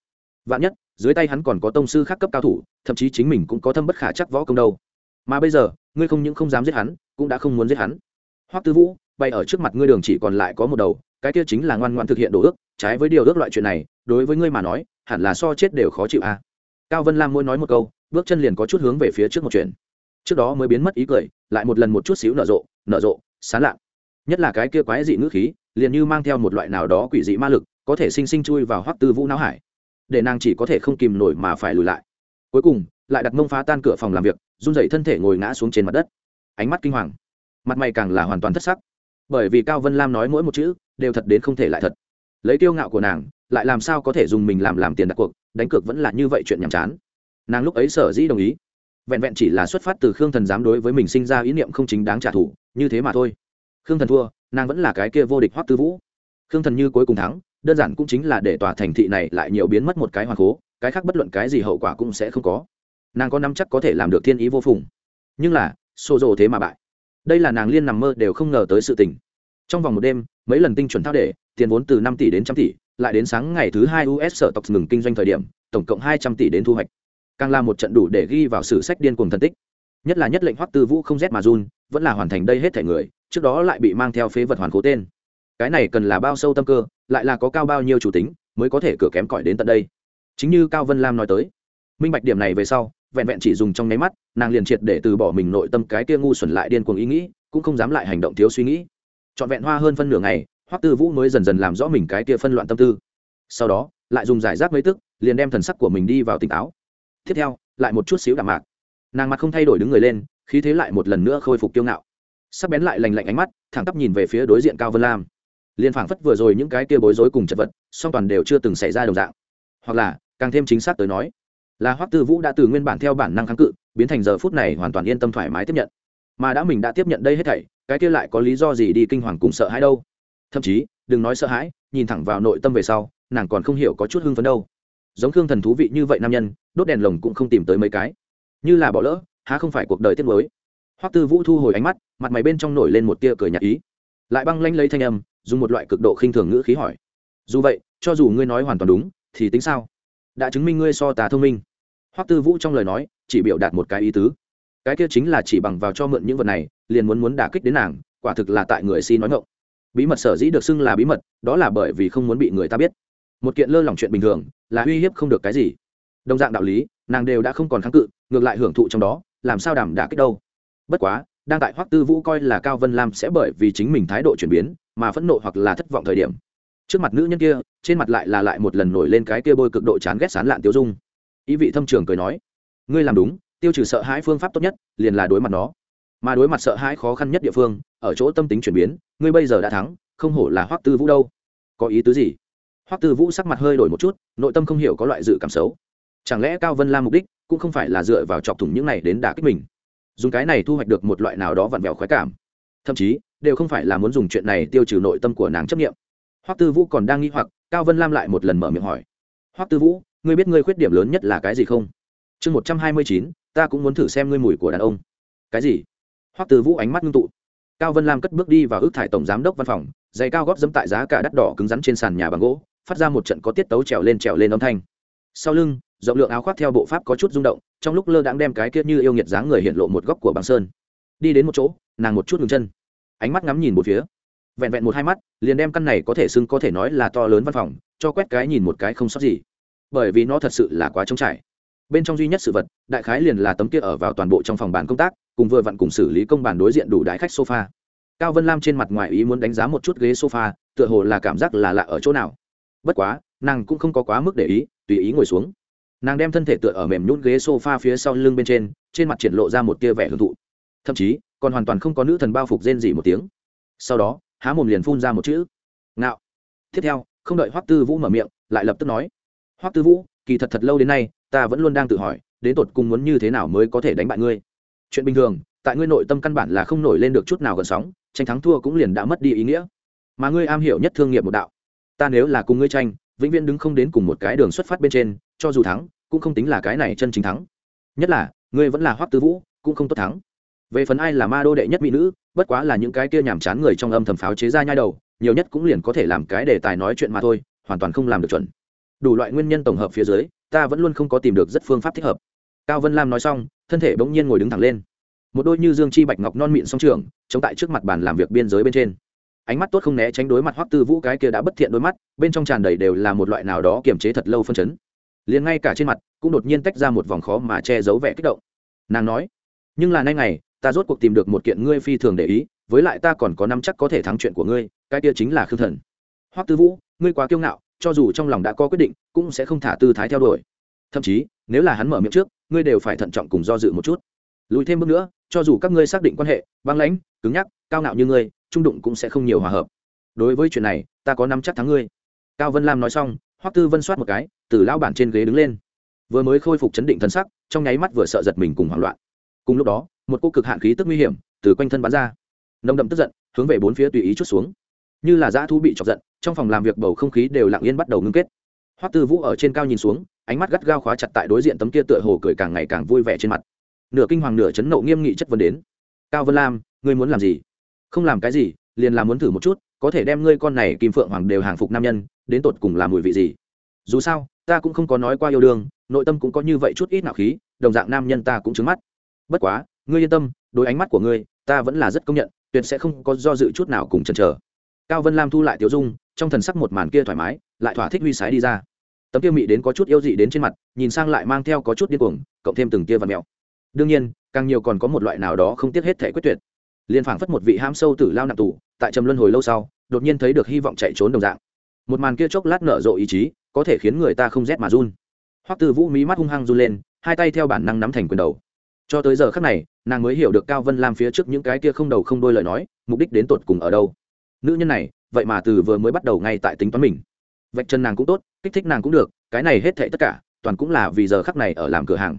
Vạn nhất, dưới tay hắn còn có tông sư khác cấp cao thủ, thậm chí chính mình cũng có thâm bất khả chắc võ công đâu. Mà bây giờ, ngươi không những không dám giết hắn, cũng đã không muốn giết hắn. Hoắc tư vũ, bay ở trước mặt ngươi đường chỉ còn lại có một đầu, cái kia chính là ngoan ngoan thực hiện đồ ước, trái với điều ước loại chuyện này, đối với ngươi mà nói, hẳn là so chết đều khó chịu a à. cao vân lam mỗi nói một câu, bước chân liền có chút hướng về phía trước một chuyện. Trước đó mới biến mất ý cười, lại một lần một chút xíu nở rộ nở rộ sán lạ nhất là cái kia quái dị ngữ khí, liền như mang theo một loại nào đó quỷ dị ma lực, có thể sinh sinh chui vào hoắc tư vũ não hải, để nàng chỉ có thể không kìm nổi mà phải lùi lại. Cuối cùng, lại đặt mông phá tan cửa phòng làm việc, run dậy thân thể ngồi ngã xuống trên mặt đất. Ánh mắt kinh hoàng, mặt mày càng là hoàn toàn thất sắc. Bởi vì cao vân lam nói mỗi một chữ đều thật đến không thể lại thật. Lấy tiêu ngạo của nàng, lại làm sao có thể dùng mình làm làm tiền đặt cuộc, đánh cược vẫn là như vậy chuyện nhàm chán. Nàng lúc ấy sở dĩ đồng ý. Vẹn vẹn chỉ là xuất phát từ khương thần dám đối với mình sinh ra ý niệm không chính đáng trả thù như thế mà thôi. Khương thần thua, nàng vẫn là cái kia vô địch hoắc tư vũ. Khương thần như cuối cùng thắng, đơn giản cũng chính là để tòa thành thị này lại nhiều biến mất một cái hoàng cố, cái khác bất luận cái gì hậu quả cũng sẽ không có. Nàng có nắm chắc có thể làm được thiên ý vô phùng. Nhưng là xô rồ thế mà bại. Đây là nàng liên nằm mơ đều không ngờ tới sự tình. Trong vòng một đêm, mấy lần tinh chuẩn thao để, tiền vốn từ năm tỷ đến trăm tỷ, lại đến sáng ngày thứ hai us sở tộc ngừng kinh doanh thời điểm, tổng cộng hai trăm tỷ đến thu hoạch. Càng là một trận đủ để ghi vào sử sách điên cuồng thân tích. Nhất là nhất lệnh hoắc tư vũ không rét mà run vẫn là hoàn thành đây hết thể người, trước đó lại bị mang theo phế vật hoàn cố tên. Cái này cần là bao sâu tâm cơ, lại là có cao bao nhiêu chủ tính, mới có thể cửa kém cỏi đến tận đây. Chính như cao vân lam nói tới. Minh bạch điểm này về sau, vẹn vẹn chỉ dùng trong nháy mắt, nàng liền triệt để từ bỏ mình nội tâm cái kia ngu xuẩn lại điên cuồng ý nghĩ, cũng không dám lại hành động thiếu suy nghĩ. Trọn vẹn hoa hơn phân nửa ngày, hoắc tư vũ mới dần dần làm rõ mình cái kia phân loạn tâm tư. Sau đó, lại dùng giải rác mấy tức, liền đem thần sắc của mình đi vào tỉnh táo. Tiếp theo, lại một chút xíu đạm mạc. Nàng mặt không thay đổi đứng người lên khí thế lại một lần nữa khôi phục kiêu ngạo. Sắc bén lại lành lạnh ánh mắt, thẳng tắp nhìn về phía đối diện cao vân lam. Liền phảng phất vừa rồi những cái kia bối rối cùng chật vật, song toàn đều chưa từng xảy ra đồng dạng. Hoặc là, càng thêm chính xác tới nói, là hoắc tư vũ đã từ nguyên bản theo bản năng kháng cự, biến thành giờ phút này hoàn toàn yên tâm thoải mái tiếp nhận. Mà đã mình đã tiếp nhận đây hết thảy, cái kia lại có lý do gì đi kinh hoàng cùng sợ hãi đâu? Thậm chí, đừng nói sợ hãi, nhìn thẳng vào nội tâm về sau, nàng còn không hiểu có chút hưng phấn đâu. Giống khương thần thú vị như vậy nam nhân, đốt đèn lồng cũng không tìm tới mấy cái. Như là bỏ lỡ há không phải cuộc đời tiết mới hoắc tư vũ thu hồi ánh mắt, mặt mày bên trong nổi lên một tia cười nhạt ý. Lại băng lanh lấy thanh âm, dùng một loại cực độ khinh thường ngữ khí hỏi. Dù vậy, cho dù ngươi nói hoàn toàn đúng, thì tính sao? Đã chứng minh ngươi so ta thông minh. Hoắc tư vũ trong lời nói, chỉ biểu đạt một cái ý tứ. Cái kia chính là chỉ bằng vào cho mượn những vật này, liền muốn muốn đả kích đến nàng, quả thực là tại người si nói ngộng bí mật sở dĩ được xưng là bí mật, đó là bởi vì không muốn bị người ta biết. Một kiện lơ lỏng chuyện bình thường, là uy hiếp không được cái gì. Đồng dạng đạo lý, nàng đều đã không còn kháng cự, ngược lại hưởng thụ trong đó làm sao đảm đả kích đâu. Bất quá, đang tại hoắc tư vũ coi là cao vân lam sẽ bởi vì chính mình thái độ chuyển biến mà phẫn nộ hoặc là thất vọng thời điểm. Trước mặt nữ nhân kia, trên mặt lại là lại một lần nổi lên cái kia bôi cực độ chán ghét sán lạn tiêu dung. Ý vị thâm trường cười nói, ngươi làm đúng, tiêu trừ sợ hãi phương pháp tốt nhất liền là đối mặt nó. Mà đối mặt sợ hãi khó khăn nhất địa phương, ở chỗ tâm tính chuyển biến, ngươi bây giờ đã thắng, không hổ là hoắc tư vũ đâu. Có ý tứ gì? Hoắc tư vũ sắc mặt hơi đổi một chút, nội tâm không hiểu có loại dự cảm xấu chẳng lẽ cao vân lam mục đích cũng không phải là dựa vào chọc thủng những này đến đả kích mình? Dùng cái này thu hoạch được một loại nào đó vặn vẹo khoái cảm. Thậm chí, đều không phải là muốn dùng chuyện này tiêu trừ nội tâm của nàng chấp nghiệm hoắc tư vũ còn đang nghĩ hoặc, cao vân lam lại một lần mở miệng hỏi. Hoắc tư vũ, ngươi biết ngươi khuyết điểm lớn nhất là cái gì không? Chương một trăm hai mươi chín, ta cũng muốn thử xem ngươi mùi của đàn ông. Cái gì? Hoắc tư vũ ánh mắt ngưng tụ. Cao vân lam cất bước đi vào ước thải tổng giám đốc văn phòng, giày cao góp dẫm tại giá cả đắt đỏ cứng rắn trên sàn nhà bằng gỗ, phát ra một trận có tiết tấu trèo lên trèo lên âm thanh. Sau lưng rộng lượng áo khoác theo bộ pháp có chút rung động, trong lúc lơ đãng đem cái kia như yêu nghiệt dáng người hiện lộ một góc của băng sơn. Đi đến một chỗ, nàng một chút ngừng chân. Ánh mắt ngắm nhìn một phía. Vẹn vẹn một hai mắt, liền đem căn này có thể xưng có thể nói là to lớn văn phòng, cho quét cái nhìn một cái không sót gì. Bởi vì nó thật sự là quá trống trải. Bên trong duy nhất sự vật, đại khái liền là tấm kia ở vào toàn bộ trong phòng bàn công tác, cùng vừa vặn cùng xử lý công bàn đối diện đủ đại khách sofa. Cao vân lam trên mặt ngoài ý muốn đánh giá một chút ghế sofa, tựa hồ là cảm giác là lạ ở chỗ nào. Bất quá, nàng cũng không có quá mức để ý, tùy ý ngồi xuống nàng đem thân thể tựa ở mềm nhún ghế sofa phía sau lưng bên trên trên mặt triển lộ ra một tia vẻ hưởng thụ. Thậm chí, còn hoàn toàn không có nữ thần bao phục rên gì một tiếng. Sau đó, há mồm liền phun ra một chữ, ngạo. Tiếp theo, không đợi hoắc tư vũ mở miệng, lại lập tức nói, hoắc tư vũ, kỳ thật thật lâu đến nay, ta vẫn luôn đang tự hỏi, đến tột cùng muốn như thế nào mới có thể đánh bại ngươi? Chuyện bình thường, tại ngươi nội tâm căn bản là không nổi lên được chút nào gần sóng, tranh thắng thua cũng liền đã mất đi ý nghĩa. Mà ngươi am hiểu nhất thương nghiệp một đạo. Ta nếu là cùng ngươi tranh, vĩnh viễn đứng không đến cùng một cái đường xuất phát bên trên cho dù thắng, cũng không tính là cái này chân chính thắng. Nhất là, ngươi vẫn là hoắc tư vũ, cũng không tốt thắng. Về phần ai là ma đô đệ nhất mỹ nữ, bất quá là những cái kia nhàm chán người trong âm thầm pháo chế ra nhai đầu, nhiều nhất cũng liền có thể làm cái đề tài nói chuyện mà thôi, hoàn toàn không làm được chuẩn. Đủ loại nguyên nhân tổng hợp phía dưới, ta vẫn luôn không có tìm được rất phương pháp thích hợp. Cao vân lam nói xong, thân thể bỗng nhiên ngồi đứng thẳng lên. Một đôi như dương chi bạch ngọc non mịn song trường, chống tại trước mặt bàn làm việc biên giới bên trên. Ánh mắt tốt không né tránh đối mặt hoắc tư vũ cái kia đã bất thiện đôi mắt, bên trong tràn đầy đều là một loại nào đó kiềm chế thật lâu phân chấn liền ngay cả trên mặt cũng đột nhiên tách ra một vòng khó mà che giấu vẻ kích động. Nàng nói, nhưng là nay ngày, ta rốt cuộc tìm được một kiện ngươi phi thường để ý, với lại ta còn có năm chắc có thể thắng chuyện của ngươi, cái kia chính là khương thần. Hoắc tư vũ, ngươi quá kiêu ngạo, cho dù trong lòng đã có quyết định, cũng sẽ không thả tư thái theo đuổi. Thậm chí, nếu là hắn mở miệng trước, ngươi đều phải thận trọng cùng do dự một chút. Lùi thêm bước nữa, cho dù các ngươi xác định quan hệ, băng lãnh, cứng nhắc, cao ngạo như ngươi, trung đụng cũng sẽ không nhiều hòa hợp. Đối với chuyện này, ta có năm chắc thắng ngươi. Cao vân lam nói xong hoắc tư vân soát một cái, từ lao bản trên ghế đứng lên. Vừa mới khôi phục chấn định thân sắc, trong nháy mắt vừa sợ giật mình cùng hoảng loạn. Cùng lúc đó, một cô cực hạn khí tức nguy hiểm từ quanh thân bắn ra. Nồng đậm tức giận, hướng về bốn phía tùy ý chút xuống. Như là dã thú bị chọc giận, trong phòng làm việc bầu không khí đều lặng yên bắt đầu ngưng kết. Hoắc tư vũ ở trên cao nhìn xuống, ánh mắt gắt gao khóa chặt tại đối diện tấm kia tựa hồ cười càng ngày càng vui vẻ trên mặt. Nửa kinh hoàng nửa chấn nộ nghiêm nghị chất vấn đến. Cao vân lam, ngươi muốn làm gì? Không làm cái gì, liền làm muốn thử một chút có thể đem ngươi con này kim phượng hoàng đều hàng phục nam nhân, đến tột cùng làm mùi vị gì? Dù sao, ta cũng không có nói qua yêu đương, nội tâm cũng có như vậy chút ít nạo khí, đồng dạng nam nhân ta cũng trứng mắt. Bất quá, ngươi yên tâm, đối ánh mắt của ngươi, ta vẫn là rất công nhận, tuyệt sẽ không có do dự chút nào cùng chần chờ. Cao vân lam thu lại tiểu dung, trong thần sắc một màn kia thoải mái, lại thỏa thích huy sái đi ra. Tấm kia mị đến có chút yêu dị đến trên mặt, nhìn sang lại mang theo có chút điên cuồng, cộng thêm từng kia và mẹo. Đương nhiên, càng nhiều còn có một loại nào đó không tiếc hết thể quyết tuyệt. Liền phảng phất một vị ham sâu tử lao nặng tù tại trầm luân hồi lâu sau, đột nhiên thấy được hy vọng chạy trốn đồng dạng. Một màn kia chốc lát nở rộ ý chí, có thể khiến người ta không rét mà run. Hoắc tư vũ mí mắt hung hăng run lên, hai tay theo bản năng nắm thành quyền đầu. Cho tới giờ khắc này, nàng mới hiểu được cao vân lam phía trước những cái kia không đầu không đôi lời nói, mục đích đến tột cùng ở đâu. Nữ nhân này, vậy mà từ vừa mới bắt đầu ngay tại tính toán mình. Vạch chân nàng cũng tốt, kích thích nàng cũng được, cái này hết thệ tất cả, toàn cũng là vì giờ khắc này ở làm cửa hàng.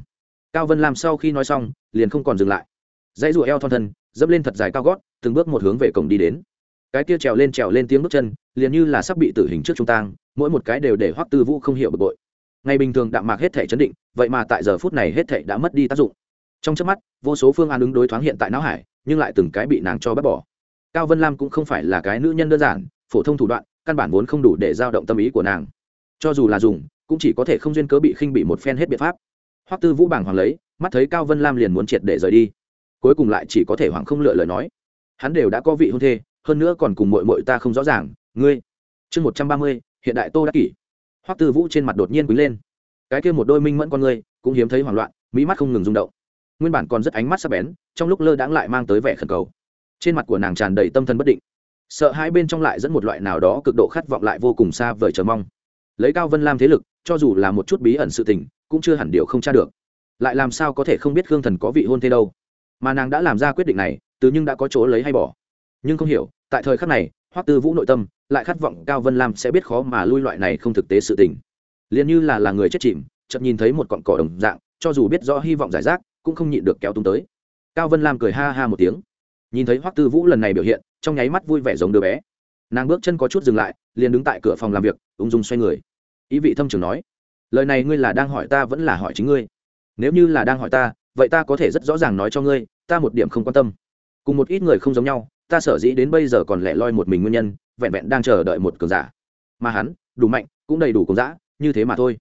Cao vân lam sau khi nói xong, liền không còn dừng lại. Dãy rụa eo thon thân, dẫm lên thật dài cao gót, từng bước một hướng về cổng đi đến cái kia trèo lên trèo lên tiếng bước chân, liền như là sắp bị tử hình trước trung tang, mỗi một cái đều để hoắc tư vũ không hiểu bực bội. Ngày bình thường đạm mạc hết thể chấn định, vậy mà tại giờ phút này hết thể đã mất đi tác dụng. Trong trước mắt, vô số phương án ứng đối thoáng hiện tại não hải, nhưng lại từng cái bị nàng cho bắt bỏ. Cao vân lam cũng không phải là cái nữ nhân đơn giản, phổ thông thủ đoạn, căn bản vốn không đủ để giao động tâm ý của nàng. Cho dù là dùng, cũng chỉ có thể không duyên cớ bị khinh bị một phen hết biện pháp. Hoắc tư vũ bảng hoàng lấy, mắt thấy cao vân lam liền muốn triệt để rời đi. Cuối cùng lại chỉ có thể hoàng không lựa lời nói. Hắn đều đã có vị hôn thê hơn nữa còn cùng mội mội ta không rõ ràng, ngươi. Chương một trăm ba mươi, hiện đại tô đắc kỷ. Hoắc tư vũ trên mặt đột nhiên quý lên. Cái kia một đôi minh mẫn con ngươi, cũng hiếm thấy hoảng loạn, mỹ mắt không ngừng rung động. Nguyên bản còn rất ánh mắt sắc bén, trong lúc lơ đãng lại mang tới vẻ khẩn cầu. Trên mặt của nàng tràn đầy tâm thần bất định. Sợ hai bên trong lại dẫn một loại nào đó cực độ khát vọng lại vô cùng xa vời chờ mong. Lấy cao vân lam thế lực, cho dù là một chút bí ẩn sự tình, cũng chưa hẳn điều không tra được. Lại làm sao có thể không biết khương thần có vị hôn thế đâu? Mà nàng đã làm ra quyết định này từ nhưng đã có chỗ lấy hay bỏ nhưng không hiểu, tại thời khắc này, hoắc tư vũ nội tâm, lại khát vọng cao vân lam sẽ biết khó mà lui loại này không thực tế sự tình. Liền như là là người chết chìm, chợt nhìn thấy một cọn cỏ đồng dạng, cho dù biết rõ hy vọng giải rác, cũng không nhịn được kéo tung tới. Cao vân lam cười ha ha một tiếng. Nhìn thấy hoắc tư vũ lần này biểu hiện, trong nháy mắt vui vẻ giống đứa bé. Nàng bước chân có chút dừng lại, liền đứng tại cửa phòng làm việc, ung dung xoay người. Ý vị thâm trường nói, lời này ngươi là đang hỏi ta vẫn là hỏi chính ngươi. Nếu như là đang hỏi ta, vậy ta có thể rất rõ ràng nói cho ngươi, ta một điểm không quan tâm. Cùng một ít người không giống nhau ta sở dĩ đến bây giờ còn lẻ loi một mình nguyên nhân, vẹn vẹn đang chờ đợi một cường giả. Mà hắn, đủ mạnh, cũng đầy đủ cường giả, như thế mà thôi.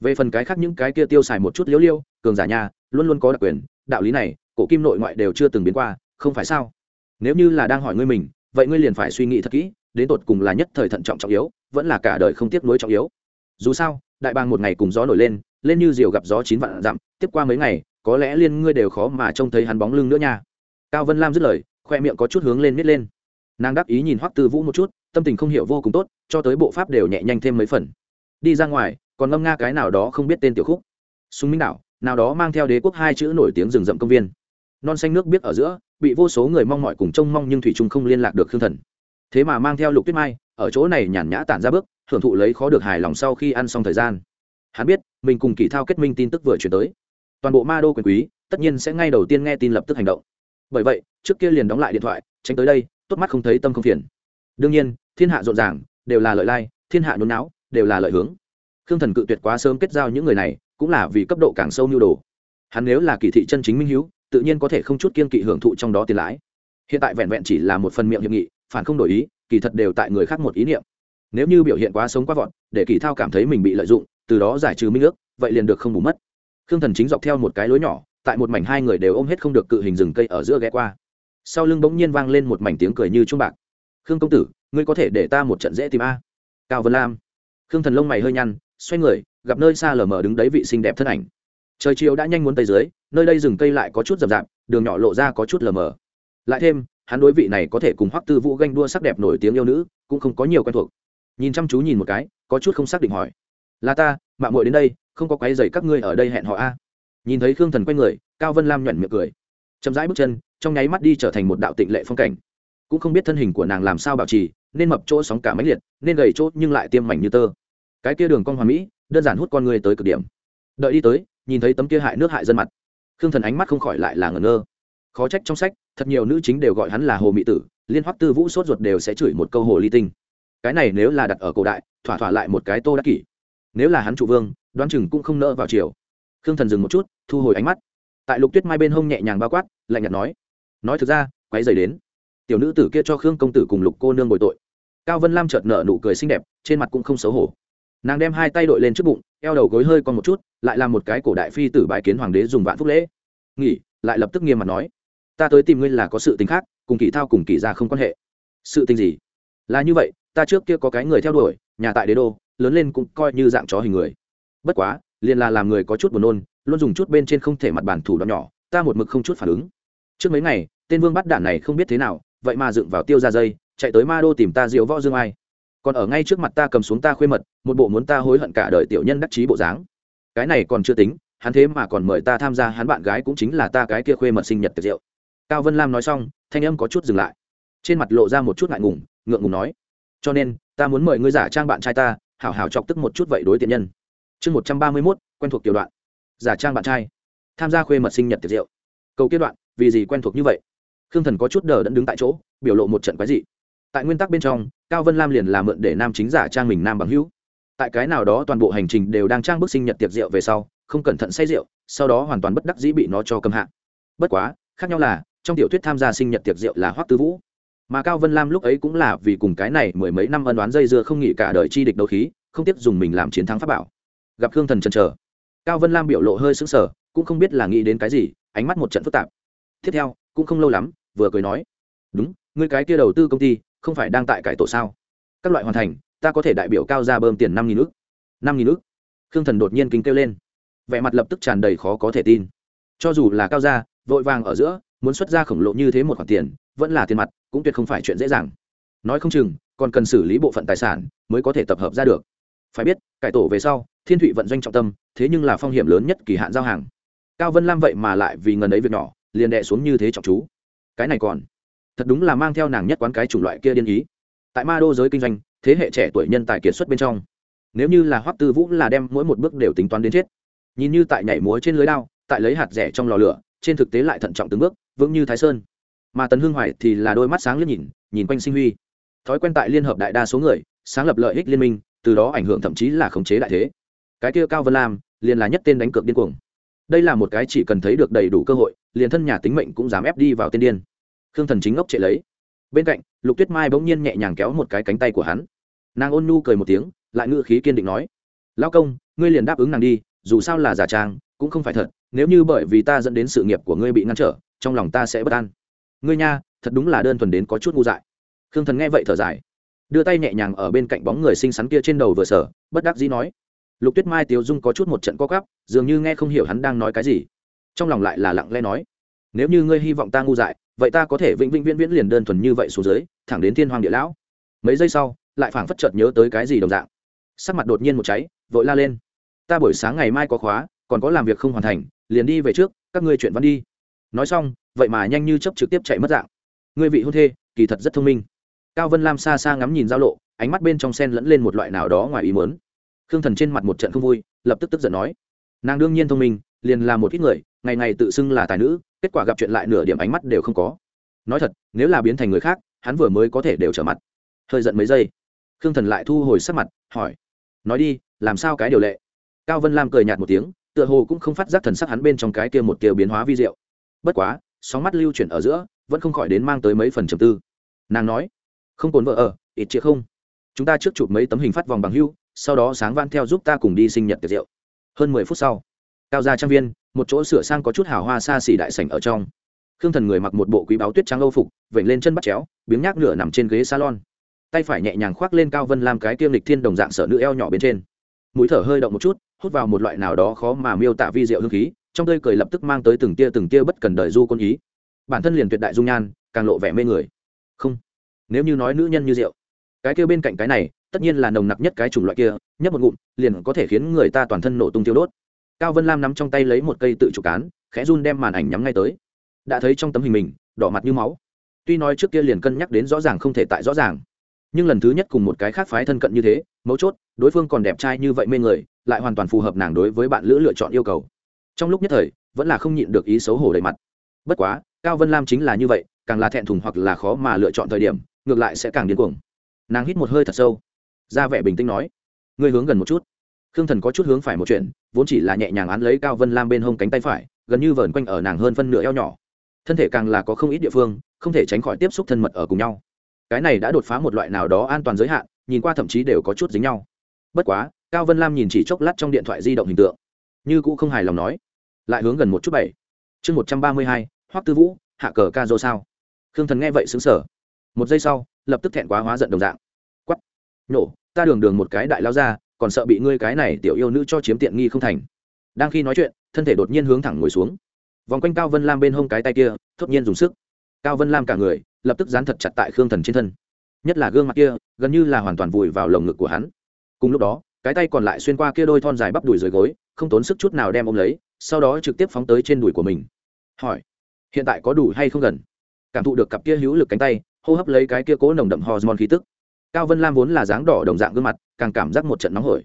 Về phần cái khác những cái kia tiêu xài một chút liễu liêu, cường giả nhà, luôn luôn có đặc quyền, đạo lý này, cổ kim nội ngoại đều chưa từng biến qua, không phải sao? Nếu như là đang hỏi ngươi mình, vậy ngươi liền phải suy nghĩ thật kỹ, đến tột cùng là nhất thời thận trọng trọng yếu, vẫn là cả đời không tiếc nuối trọng yếu. Dù sao, đại bang một ngày cùng gió nổi lên lên như diều gặp gió chín vạn dặm, tiếp qua mấy ngày, có lẽ liên ngươi đều khó mà trông thấy hắn bóng lưng nữa nha. Cao vân lam dứt lời khoe miệng có chút hướng lên nít lên. Nàng đáp ý nhìn hoắc tư vũ một chút, tâm tình không hiểu vô cùng tốt, cho tới bộ pháp đều nhẹ nhanh thêm mấy phần. Đi ra ngoài, còn ngâm nga cái nào đó không biết tên tiểu khúc. Súng minh đảo, nào đó mang theo đế quốc hai chữ nổi tiếng rừng rậm công viên. Non xanh nước biết ở giữa, bị vô số người mong mỏi cùng trông mong nhưng thủy trung không liên lạc được khương thần. Thế mà mang theo lục tuyết mai, ở chỗ này nhàn nhã tản ra bước, hưởng thụ lấy khó được hài lòng sau khi ăn xong thời gian. Hắn biết, mình cùng kỳ thao kết minh tin tức vừa chuyển tới. Toàn bộ ma đô quyền quý, tất nhiên sẽ ngay đầu tiên nghe tin lập tức hành động bởi vậy, trước kia liền đóng lại điện thoại, tránh tới đây, tốt mắt không thấy tâm không phiền. Đương nhiên, thiên hạ rộn ràng, đều là lợi lai, thiên hạ nôn não đều là lợi hướng. Khương thần cự tuyệt quá sớm kết giao những người này, cũng là vì cấp độ càng sâu nhu đồ. Hắn nếu là kỳ thị chân chính minh hữu tự nhiên có thể không chút kiên kỵ hưởng thụ trong đó tiền lãi. Hiện tại vẹn vẹn chỉ là một phần miệng hiệp nghị, phản không đổi ý, kỳ thật đều tại người khác một ý niệm. Nếu như biểu hiện quá sống quá vọn để kỳ thao cảm thấy mình bị lợi dụng, từ đó giải trừ minh ước, vậy liền được không bù mất. Khương thần chính dọc theo một cái lối nhỏ tại một mảnh hai người đều ôm hết không được cự hình rừng cây ở giữa ghé qua. Sau lưng bỗng nhiên vang lên một mảnh tiếng cười như trung bạc. Khương công tử, ngươi có thể để ta một trận dễ tìm a? Cao vân lam. Khương thần lông mày hơi nhăn, xoay người, gặp nơi xa lờ mờ đứng đấy vị xinh đẹp thân ảnh. Trời chiều đã nhanh muốn tây dưới, nơi đây rừng cây lại có chút rậm rạp, đường nhỏ lộ ra có chút lờ mờ. Lại thêm, hắn đối vị này có thể cùng hoắc tư vũ ganh đua sắc đẹp nổi tiếng yêu nữ, cũng không có nhiều quen thuộc. Nhìn chăm chú nhìn một cái, có chút không xác định hỏi. Là ta mạng muội đến đây, không có quấy dày các ngươi ở đây hẹn họ a? Nhìn thấy khương thần quay người, cao vân lam nhuẩn miệng cười. Chậm rãi bước chân, trong nháy mắt đi trở thành một đạo tịnh lệ phong cảnh. Cũng không biết thân hình của nàng làm sao bảo trì, nên mập chỗ sóng cả máy liệt, nên gầy chỗ nhưng lại tiêm mảnh như tơ. Cái kia đường con hoàn mỹ, đơn giản hút con người tới cực điểm. Đợi đi tới, nhìn thấy tấm kia hại nước hại dân mặt. Khương thần ánh mắt không khỏi lại là ngẩn ngơ. Khó trách trong sách, thật nhiều nữ chính đều gọi hắn là hồ mỹ tử, liên hoắc tư vũ sốt ruột đều sẽ chửi một câu hồ ly tinh. Cái này nếu là đặt ở cổ đại, thỏa thỏa lại một cái tô đắc kỷ. Nếu là hắn trụ vương, đoán chừng cũng không nỡ vào chiều khương thần dừng một chút, thu hồi ánh mắt. Tại lục tuyết mai bên hông nhẹ nhàng bao quát, lạnh nhạt nói nói thực ra quáy dày đến. Tiểu nữ tử kia cho khương công tử cùng lục cô nương bồi tội. Cao vân lam chợt nở nụ cười xinh đẹp, trên mặt cũng không xấu hổ. Nàng đem hai tay đội lên trước bụng, eo đầu gối hơi còn một chút, lại làm một cái cổ đại phi tử bãi kiến hoàng đế dùng vạn phúc lễ. Nghỉ, lại lập tức nghiêm mặt nói, ta tới tìm ngươi là có sự tình khác, cùng kỳ thao cùng kỳ ra không quan hệ. Sự tình gì? Là như vậy, ta trước kia có cái người theo đuổi, nhà tại đế đô, lớn lên cũng coi như dạng chó hình người. Bất quá liền là làm người có chút buồn nôn, luôn dùng chút bên trên không thể mặt bản thủ đoạn nhỏ, ta một mực không chút phản ứng. Trước mấy ngày, tên vương bắt đạn này không biết thế nào, vậy mà dựng vào tiêu ra dây, chạy tới ma đô tìm ta diệu võ dương ai. Còn ở ngay trước mặt ta cầm xuống ta khuê mật, một bộ muốn ta hối hận cả đời tiểu nhân đắc chí bộ dáng. Cái này còn chưa tính, hắn thế mà còn mời ta tham gia, hắn bạn gái cũng chính là ta cái kia khuê mật sinh nhật tiệc rượu. Cao vân lam nói xong, thanh âm có chút dừng lại. Trên mặt lộ ra một chút ngại ngùng, ngượng ngùng nói, cho nên, ta muốn mời ngươi giả trang bạn trai ta, hảo hảo chọc tức một chút vậy đối tiện nhân chương một trăm ba mươi mốt, quen thuộc tiểu đoạn. Giả trang bạn trai. Tham gia khuê mật sinh nhật tiệc rượu. Cầu kết đoạn, vì gì quen thuộc như vậy? Khương thần có chút đờ đẫn đứng tại chỗ, biểu lộ một trận quái dị. Tại nguyên tắc bên trong, cao vân lam liền làm mượn để nam chính giả trang mình nam bằng hữu. Tại cái nào đó toàn bộ hành trình đều đang trang bức sinh nhật tiệc rượu về sau, không cẩn thận say rượu, sau đó hoàn toàn bất đắc dĩ bị nó cho cầm hạ. Bất quá, khác nhau là, trong tiểu thuyết tham gia sinh nhật tiệc rượu là hoắc tư vũ. Mà cao vân lam lúc ấy cũng là vì cùng cái này mười mấy năm ân đoán dây dưa không nghỉ cả đời chi địch đấu khí, không tiếp dùng mình làm chiến thắng pháp bảo gặp khương thần chần chờ. Cao vân lam biểu lộ hơi sững sờ, cũng không biết là nghĩ đến cái gì, ánh mắt một trận phức tạp. Tiếp theo, cũng không lâu lắm, vừa cười nói, đúng, ngươi cái kia đầu tư công ty, không phải đang tại cải tổ sao? Các loại hoàn thành, ta có thể đại biểu cao ra bơm tiền năm nghìn ước năm nghìn ước khương thần đột nhiên kính kêu lên. Vẻ mặt lập tức tràn đầy khó có thể tin. Cho dù là cao gia, vội vàng ở giữa, muốn xuất ra khổng lồ như thế một khoản tiền, vẫn là tiền mặt, cũng tuyệt không phải chuyện dễ dàng. Nói không chừng, còn cần xử lý bộ phận tài sản, mới có thể tập hợp ra được. Phải biết, cải tổ về sau thiên thụy vận doanh trọng tâm, thế nhưng là phong hiểm lớn nhất kỳ hạn giao hàng. Cao vân lam vậy mà lại vì ngần ấy việc nhỏ, liền đệ xuống như thế trọng chú. Cái này còn, thật đúng là mang theo nàng nhất quán cái chủng loại kia điên ý. Tại ma đô giới kinh doanh, thế hệ trẻ tuổi nhân tài kiệt xuất bên trong, nếu như là hoắc tư vũ là đem mỗi một bước đều tính toán đến chết. Nhìn như tại nhảy múa trên lưới đao, tại lấy hạt rẻ trong lò lửa, trên thực tế lại thận trọng từng bước, vững như thái sơn. Mà tần hưng hoài thì là đôi mắt sáng liếc nhìn nhìn quanh sinh huy. Thói quen tại liên hợp đại đa số người, sáng lập lợi ích liên minh, từ đó ảnh hưởng thậm chí là khống chế đại thế cái kia cao vân lam liền là nhất tên đánh cược điên cuồng. Đây là một cái chỉ cần thấy được đầy đủ cơ hội, liền thân nhà tính mệnh cũng dám ép đi vào tên điên. Khương thần chính ngốc chạy lấy. Bên cạnh, lục tuyết mai bỗng nhiên nhẹ nhàng kéo một cái cánh tay của hắn. Nàng ôn nhu cười một tiếng, lại ngự khí kiên định nói lao công, ngươi liền đáp ứng nàng đi, dù sao là giả trang, cũng không phải thật, nếu như bởi vì ta dẫn đến sự nghiệp của ngươi bị ngăn trở, trong lòng ta sẽ bất an. Ngươi nha, thật đúng là đơn thuần đến có chút ngu dại. Khương thần nghe vậy thở dài. Đưa tay nhẹ nhàng ở bên cạnh bóng người xinh xắn kia trên đầu vừa sở bất đắc dĩ nói lục tuyết mai tiếu dung có chút một trận co cắp dường như nghe không hiểu hắn đang nói cái gì. Trong lòng lại là lặng lẽ nói, nếu như ngươi hy vọng ta ngu dại, vậy ta có thể vĩnh vĩnh viễn viễn liền đơn thuần như vậy xuống dưới, thẳng đến thiên hoàng địa lão. Mấy giây sau, lại phảng phất chợt nhớ tới cái gì đồng dạng. Sắc mặt đột nhiên một cháy, vội la lên, ta buổi sáng ngày mai có khóa, còn có làm việc không hoàn thành, liền đi về trước, các ngươi chuyện văn đi. Nói xong, vậy mà nhanh như chấp trực tiếp chạy mất dạng. Ngươi vị hôn thê, kỳ thật rất thông minh. Cao vân lam xa xa ngắm nhìn giao lộ, ánh mắt bên trong sen lẫn lên một loại nào đó ngoài ý mớn khương thần trên mặt một trận không vui, lập tức tức giận nói, nàng đương nhiên thông minh, liền là một ít người, ngày ngày tự xưng là tài nữ, kết quả gặp chuyện lại nửa điểm ánh mắt đều không có. Nói thật, nếu là biến thành người khác, hắn vừa mới có thể đều trở mặt. Hơi giận mấy giây, khương thần lại thu hồi sắc mặt, hỏi, nói đi, làm sao cái điều lệ? Cao vân lam cười nhạt một tiếng, tựa hồ cũng không phát giác thần sắc hắn bên trong cái kia một kia biến hóa vi diệu. Bất quá, sóng mắt lưu chuyển ở giữa, vẫn không khỏi đến mang tới mấy phần trầm tư. Nàng nói, không cồn vợ ở, ít chĩa không? Chúng ta trước chụp mấy tấm hình phát vòng bằng hưu sau đó sáng van theo giúp ta cùng đi sinh nhật tiệc rượu. Hơn mười phút sau, cao gia trang viên, một chỗ sửa sang có chút hào hoa xa xỉ đại sảnh ở trong. Khương thần người mặc một bộ quý báo tuyết trắng âu phục, vểnh lên chân bắt chéo, biếng nhác nửa nằm trên ghế salon. Tay phải nhẹ nhàng khoác lên cao vân làm cái tiêm lịch thiên đồng dạng sở nữ eo nhỏ bên trên. Mũi thở hơi động một chút, hút vào một loại nào đó khó mà miêu tả vi diệu hương khí, trong tơi cười lập tức mang tới từng tia từng tia bất cần đời du con ý. Bản thân liền tuyệt đại dung nhan, càng lộ vẻ mê người. Không, nếu như nói nữ nhân như rượu cái kia bên cạnh cái này, tất nhiên là nồng nặc nhất cái chủng loại kia, nhấp một ngụm, liền có thể khiến người ta toàn thân nổ tung tiêu đốt. Cao vân lam nắm trong tay lấy một cây tự chủ cán, khẽ run đem màn ảnh nhắm ngay tới. Đã thấy trong tấm hình mình, đỏ mặt như máu. Tuy nói trước kia liền cân nhắc đến rõ ràng không thể tại rõ ràng, nhưng lần thứ nhất cùng một cái khác phái thân cận như thế, mấu chốt, đối phương còn đẹp trai như vậy mê người, lại hoàn toàn phù hợp nàng đối với bạn lữ lựa chọn yêu cầu. Trong lúc nhất thời, vẫn là không nhịn được ý xấu hổ đầy mặt. Bất quá, cao vân lam chính là như vậy, càng là thẹn thùng hoặc là khó mà lựa chọn thời điểm, ngược lại sẽ càng điên cuồng nàng hít một hơi thật sâu, ra vẻ bình tĩnh nói, ngươi hướng gần một chút. Khương thần có chút hướng phải một chuyện, vốn chỉ là nhẹ nhàng án lấy cao vân lam bên hông cánh tay phải, gần như vờn quanh ở nàng hơn phân nửa eo nhỏ. Thân thể càng là có không ít địa phương, không thể tránh khỏi tiếp xúc thân mật ở cùng nhau. Cái này đã đột phá một loại nào đó an toàn giới hạn, nhìn qua thậm chí đều có chút dính nhau. Bất quá, cao vân lam nhìn chỉ chốc lát trong điện thoại di động hình tượng, như cũ không hài lòng nói, lại hướng gần một chút bảy. Chương một trăm ba mươi hai, hoắc tư vũ, hạ cờ ca dô sao? Khương thần nghe vậy xứng sở một giây sau, lập tức thẹn quá hóa giận đồng dạng nổ, nhổ ta đường đường một cái đại lao ra còn sợ bị ngươi cái này tiểu yêu nữ cho chiếm tiện nghi không thành. Đang khi nói chuyện thân thể đột nhiên hướng thẳng ngồi xuống. Vòng quanh cao vân lam bên hông cái tay kia thốt nhiên dùng sức. Cao vân lam cả người lập tức dán thật chặt tại khương thần trên thân. Nhất là gương mặt kia gần như là hoàn toàn vùi vào lồng ngực của hắn. Cùng lúc đó cái tay còn lại xuyên qua kia đôi thon dài bắp đùi dưới gối không tốn sức chút nào đem ôm lấy sau đó trực tiếp phóng tới trên đùi của mình. Hỏi hiện tại có đủ hay không gần? Cảm thụ được cặp kia hữu lực cánh tay hô hấp lấy cái kia cố nồng đậm hormone khí tức cao vân lam vốn là dáng đỏ đồng dạng gương mặt, càng cảm giác một trận nóng hổi.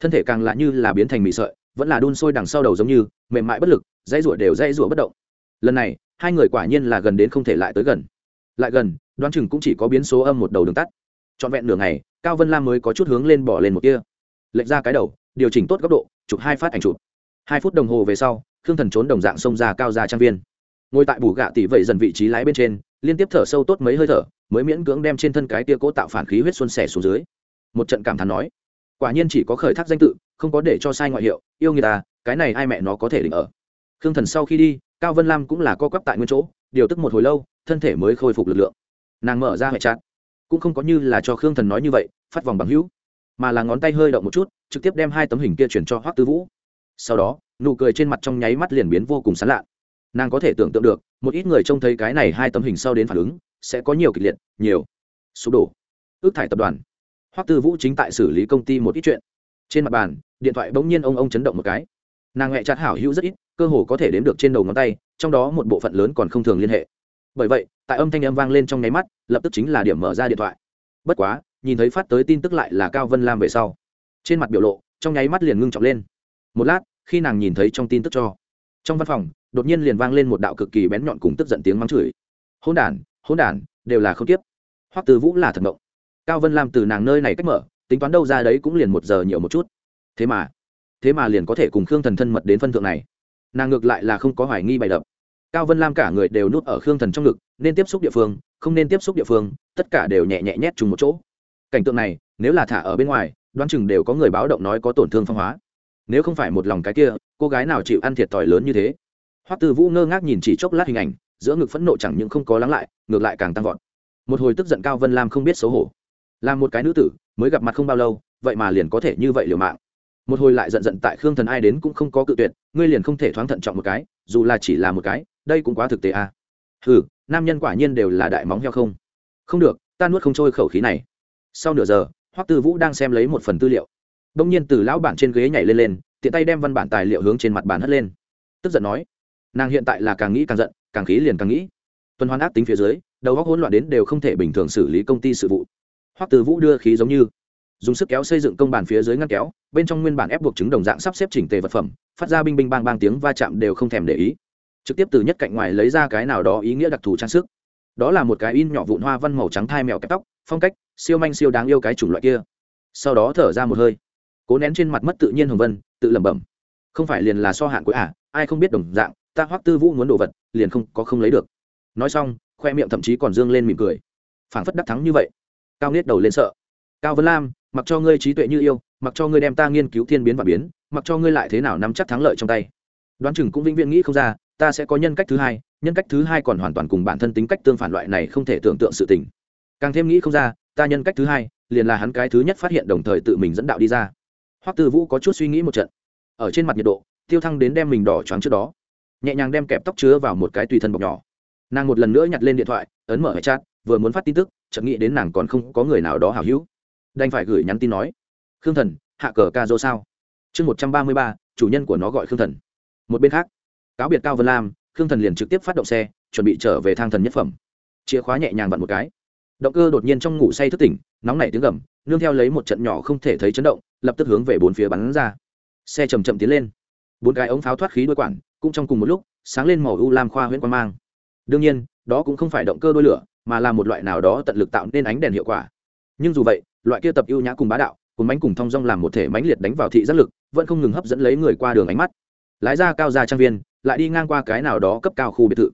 Thân thể càng lạ như là biến thành mị sợi, vẫn là đun sôi đằng sau đầu giống như, mềm mại bất lực, dãy rủa đều dãy rủa bất động. Lần này, hai người quả nhiên là gần đến không thể lại tới gần. Lại gần, đoán chừng cũng chỉ có biến số âm một đầu đường tắt. Trọn vẹn nửa ngày, cao vân lam mới có chút hướng lên bỏ lên một kia lệch ra cái đầu, điều chỉnh tốt góc độ, chụp hai phát ảnh chụp. Hai phút đồng hồ về sau, khương thần trốn đồng dạng xông ra cao ra trang viên. Ngồi tại bù gạ tỷ vậy dần vị trí lái bên trên, liên tiếp thở sâu tốt mấy hơi thở mới miễn cưỡng đem trên thân cái tia cố tạo phản khí huyết xuân xẻ xuống dưới. Một trận cảm thán nói, quả nhiên chỉ có khởi thác danh tự, không có để cho sai ngoại hiệu, yêu người ta, cái này ai mẹ nó có thể định ở. Khương thần sau khi đi, cao vân lam cũng là co quắp tại nguyên chỗ, điều tức một hồi lâu, thân thể mới khôi phục lực lượng. Nàng mở ra hệ chặt cũng không có như là cho khương thần nói như vậy, phát vòng bằng hữu, mà là ngón tay hơi động một chút, trực tiếp đem hai tấm hình kia chuyển cho hoắc tư vũ. Sau đó, nụ cười trên mặt trong nháy mắt liền biến vô cùng sán lạ. Nàng có thể tưởng tượng được, một ít người trông thấy cái này hai tấm hình sau đến phản ứng sẽ có nhiều kịch liệt, nhiều sụp đổ. Ước thải tập đoàn. Hoắc tư vũ chính tại xử lý công ty một ít chuyện. Trên mặt bàn, điện thoại bỗng nhiên ông ông chấn động một cái. Nàng hẹ chặt hảo hữu rất ít, cơ hồ có thể đếm được trên đầu ngón tay, trong đó một bộ phận lớn còn không thường liên hệ. Bởi vậy, tại âm thanh âm vang lên trong nháy mắt, lập tức chính là điểm mở ra điện thoại. Bất quá, nhìn thấy phát tới tin tức lại là cao vân lam về sau. Trên mặt biểu lộ, trong nháy mắt liền ngưng trọng lên. Một lát, khi nàng nhìn thấy trong tin tức cho. Trong văn phòng, đột nhiên liền vang lên một đạo cực kỳ bén nhọn cùng tức giận tiếng mắng chửi. Hôn đản hôn đản, đều là không tiếp. Hoắc từ vũ là thật mộng. Cao vân lam từ nàng nơi này cách mở, tính toán đâu ra đấy cũng liền một giờ nhiều một chút. Thế mà thế mà liền có thể cùng khương thần thân mật đến phân thượng này. Nàng ngược lại là không có hoài nghi bày đập. Cao vân lam cả người đều nuốt ở khương thần trong ngực, nên tiếp xúc địa phương, không nên tiếp xúc địa phương, tất cả đều nhẹ nhẹ nhét chung một chỗ. Cảnh tượng này, nếu là thả ở bên ngoài, đoán chừng đều có người báo động nói có tổn thương phong hóa. Nếu không phải một lòng cái kia, cô gái nào chịu ăn thiệt thòi lớn như thế? Hoắc tư vũ ngơ ngác nhìn chỉ chốc lát hình ảnh giữa ngực phẫn nộ chẳng những không có lắng lại, ngược lại càng tăng vọt. Một hồi tức giận cao vân lam không biết xấu hổ. Làm một cái nữ tử, mới gặp mặt không bao lâu, vậy mà liền có thể như vậy liều mạng. Một hồi lại giận giận tại khương thần ai đến cũng không có cự tuyệt, ngươi liền không thể thoáng thận trọng một cái, dù là chỉ là một cái, đây cũng quá thực tế à. ừ nam nhân quả nhiên đều là đại móng heo không. Không được, ta nuốt không trôi khẩu khí này. Sau nửa giờ, hoắc tư vũ đang xem lấy một phần tư liệu. Đông nhiên từ lão bản trên ghế nhảy lên lên, tiện tay đem văn bản tài liệu hướng trên mặt bàn hất lên. Tức giận nói nàng hiện tại là càng nghĩ càng giận, càng khí liền càng nghĩ. Tuần hoàn ác tính phía dưới, đầu góc hỗn loạn đến đều không thể bình thường xử lý công ty sự vụ. Hoặc từ vũ đưa khí giống như, dùng sức kéo xây dựng công bàn phía dưới ngăn kéo, bên trong nguyên bản ép buộc chứng đồng dạng sắp xếp chỉnh tề vật phẩm, phát ra binh binh bang bang tiếng va chạm đều không thèm để ý. Trực tiếp từ nhất cạnh ngoài lấy ra cái nào đó ý nghĩa đặc thù trang sức. Đó là một cái in nhỏ vụn hoa văn màu trắng thai mèo kẹp tóc, phong cách, siêu manh siêu đáng yêu cái chủng loại kia. Sau đó thở ra một hơi, cố nén trên mặt mất tự nhiên hồng vân, tự lẩm bẩm. Không phải liền là so hạn cuối à ai không biết đồng dạng ta hoắc tư vũ muốn đồ vật, liền không, có không lấy được. Nói xong, khoe miệng thậm chí còn dương lên mỉm cười. Phảng phất đắc thắng như vậy. Cao niết đầu lên sợ. Cao vân lam, mặc cho ngươi trí tuệ như yêu, mặc cho ngươi đem ta nghiên cứu thiên biến và biến, mặc cho ngươi lại thế nào nắm chắc thắng lợi trong tay. Đoán chừng cũng vĩnh viễn nghĩ không ra, ta sẽ có nhân cách thứ hai, nhân cách thứ hai còn hoàn toàn cùng bản thân tính cách tương phản loại này không thể tưởng tượng sự tình. Càng thêm nghĩ không ra, ta nhân cách thứ hai, liền là hắn cái thứ nhất phát hiện đồng thời tự mình dẫn đạo đi ra. Hoắc tư vũ có chút suy nghĩ một trận. Ở trên mặt nhiệt độ, tiêu thăng đến đem mình đỏ choáng trước đó nhẹ nhàng đem kẹp tóc chứa vào một cái tùy thân bọc nhỏ. Nàng một lần nữa nhặt lên điện thoại, ấn mở hệ chat, vừa muốn phát tin tức, chợt nghĩ đến nàng còn không có người nào đó hảo hữu. Đành phải gửi nhắn tin nói, khương thần, hạ cờ ca dô sao? Chương một trăm ba mươi ba, chủ nhân của nó gọi khương thần. Một bên khác, cáo biệt cao vân lam, khương thần liền trực tiếp phát động xe, chuẩn bị trở về thang thần nhất phẩm. Chìa khóa nhẹ nhàng vặn một cái. Động cơ đột nhiên trong ngủ say thức tỉnh, nóng nảy tiếng gầm, nương theo lấy một trận nhỏ không thể thấy chấn động, lập tức hướng về bốn phía bắn ra. Xe chầm chậm tiến lên. Bốn cái ống pháo thoát khí đôi quản cũng trong cùng một lúc, sáng lên màu u lam khoa huyễn quang mang. Đương nhiên, đó cũng không phải động cơ đôi lửa, mà là một loại nào đó tận lực tạo nên ánh đèn hiệu quả. Nhưng dù vậy, loại kia tập ưu nhã cùng bá đạo, cùng bánh cùng thong dong làm một thể mãnh liệt đánh vào thị giác lực, vẫn không ngừng hấp dẫn lấy người qua đường ánh mắt. Lái ra cao ra trang viên, lại đi ngang qua cái nào đó cấp cao khu biệt thự.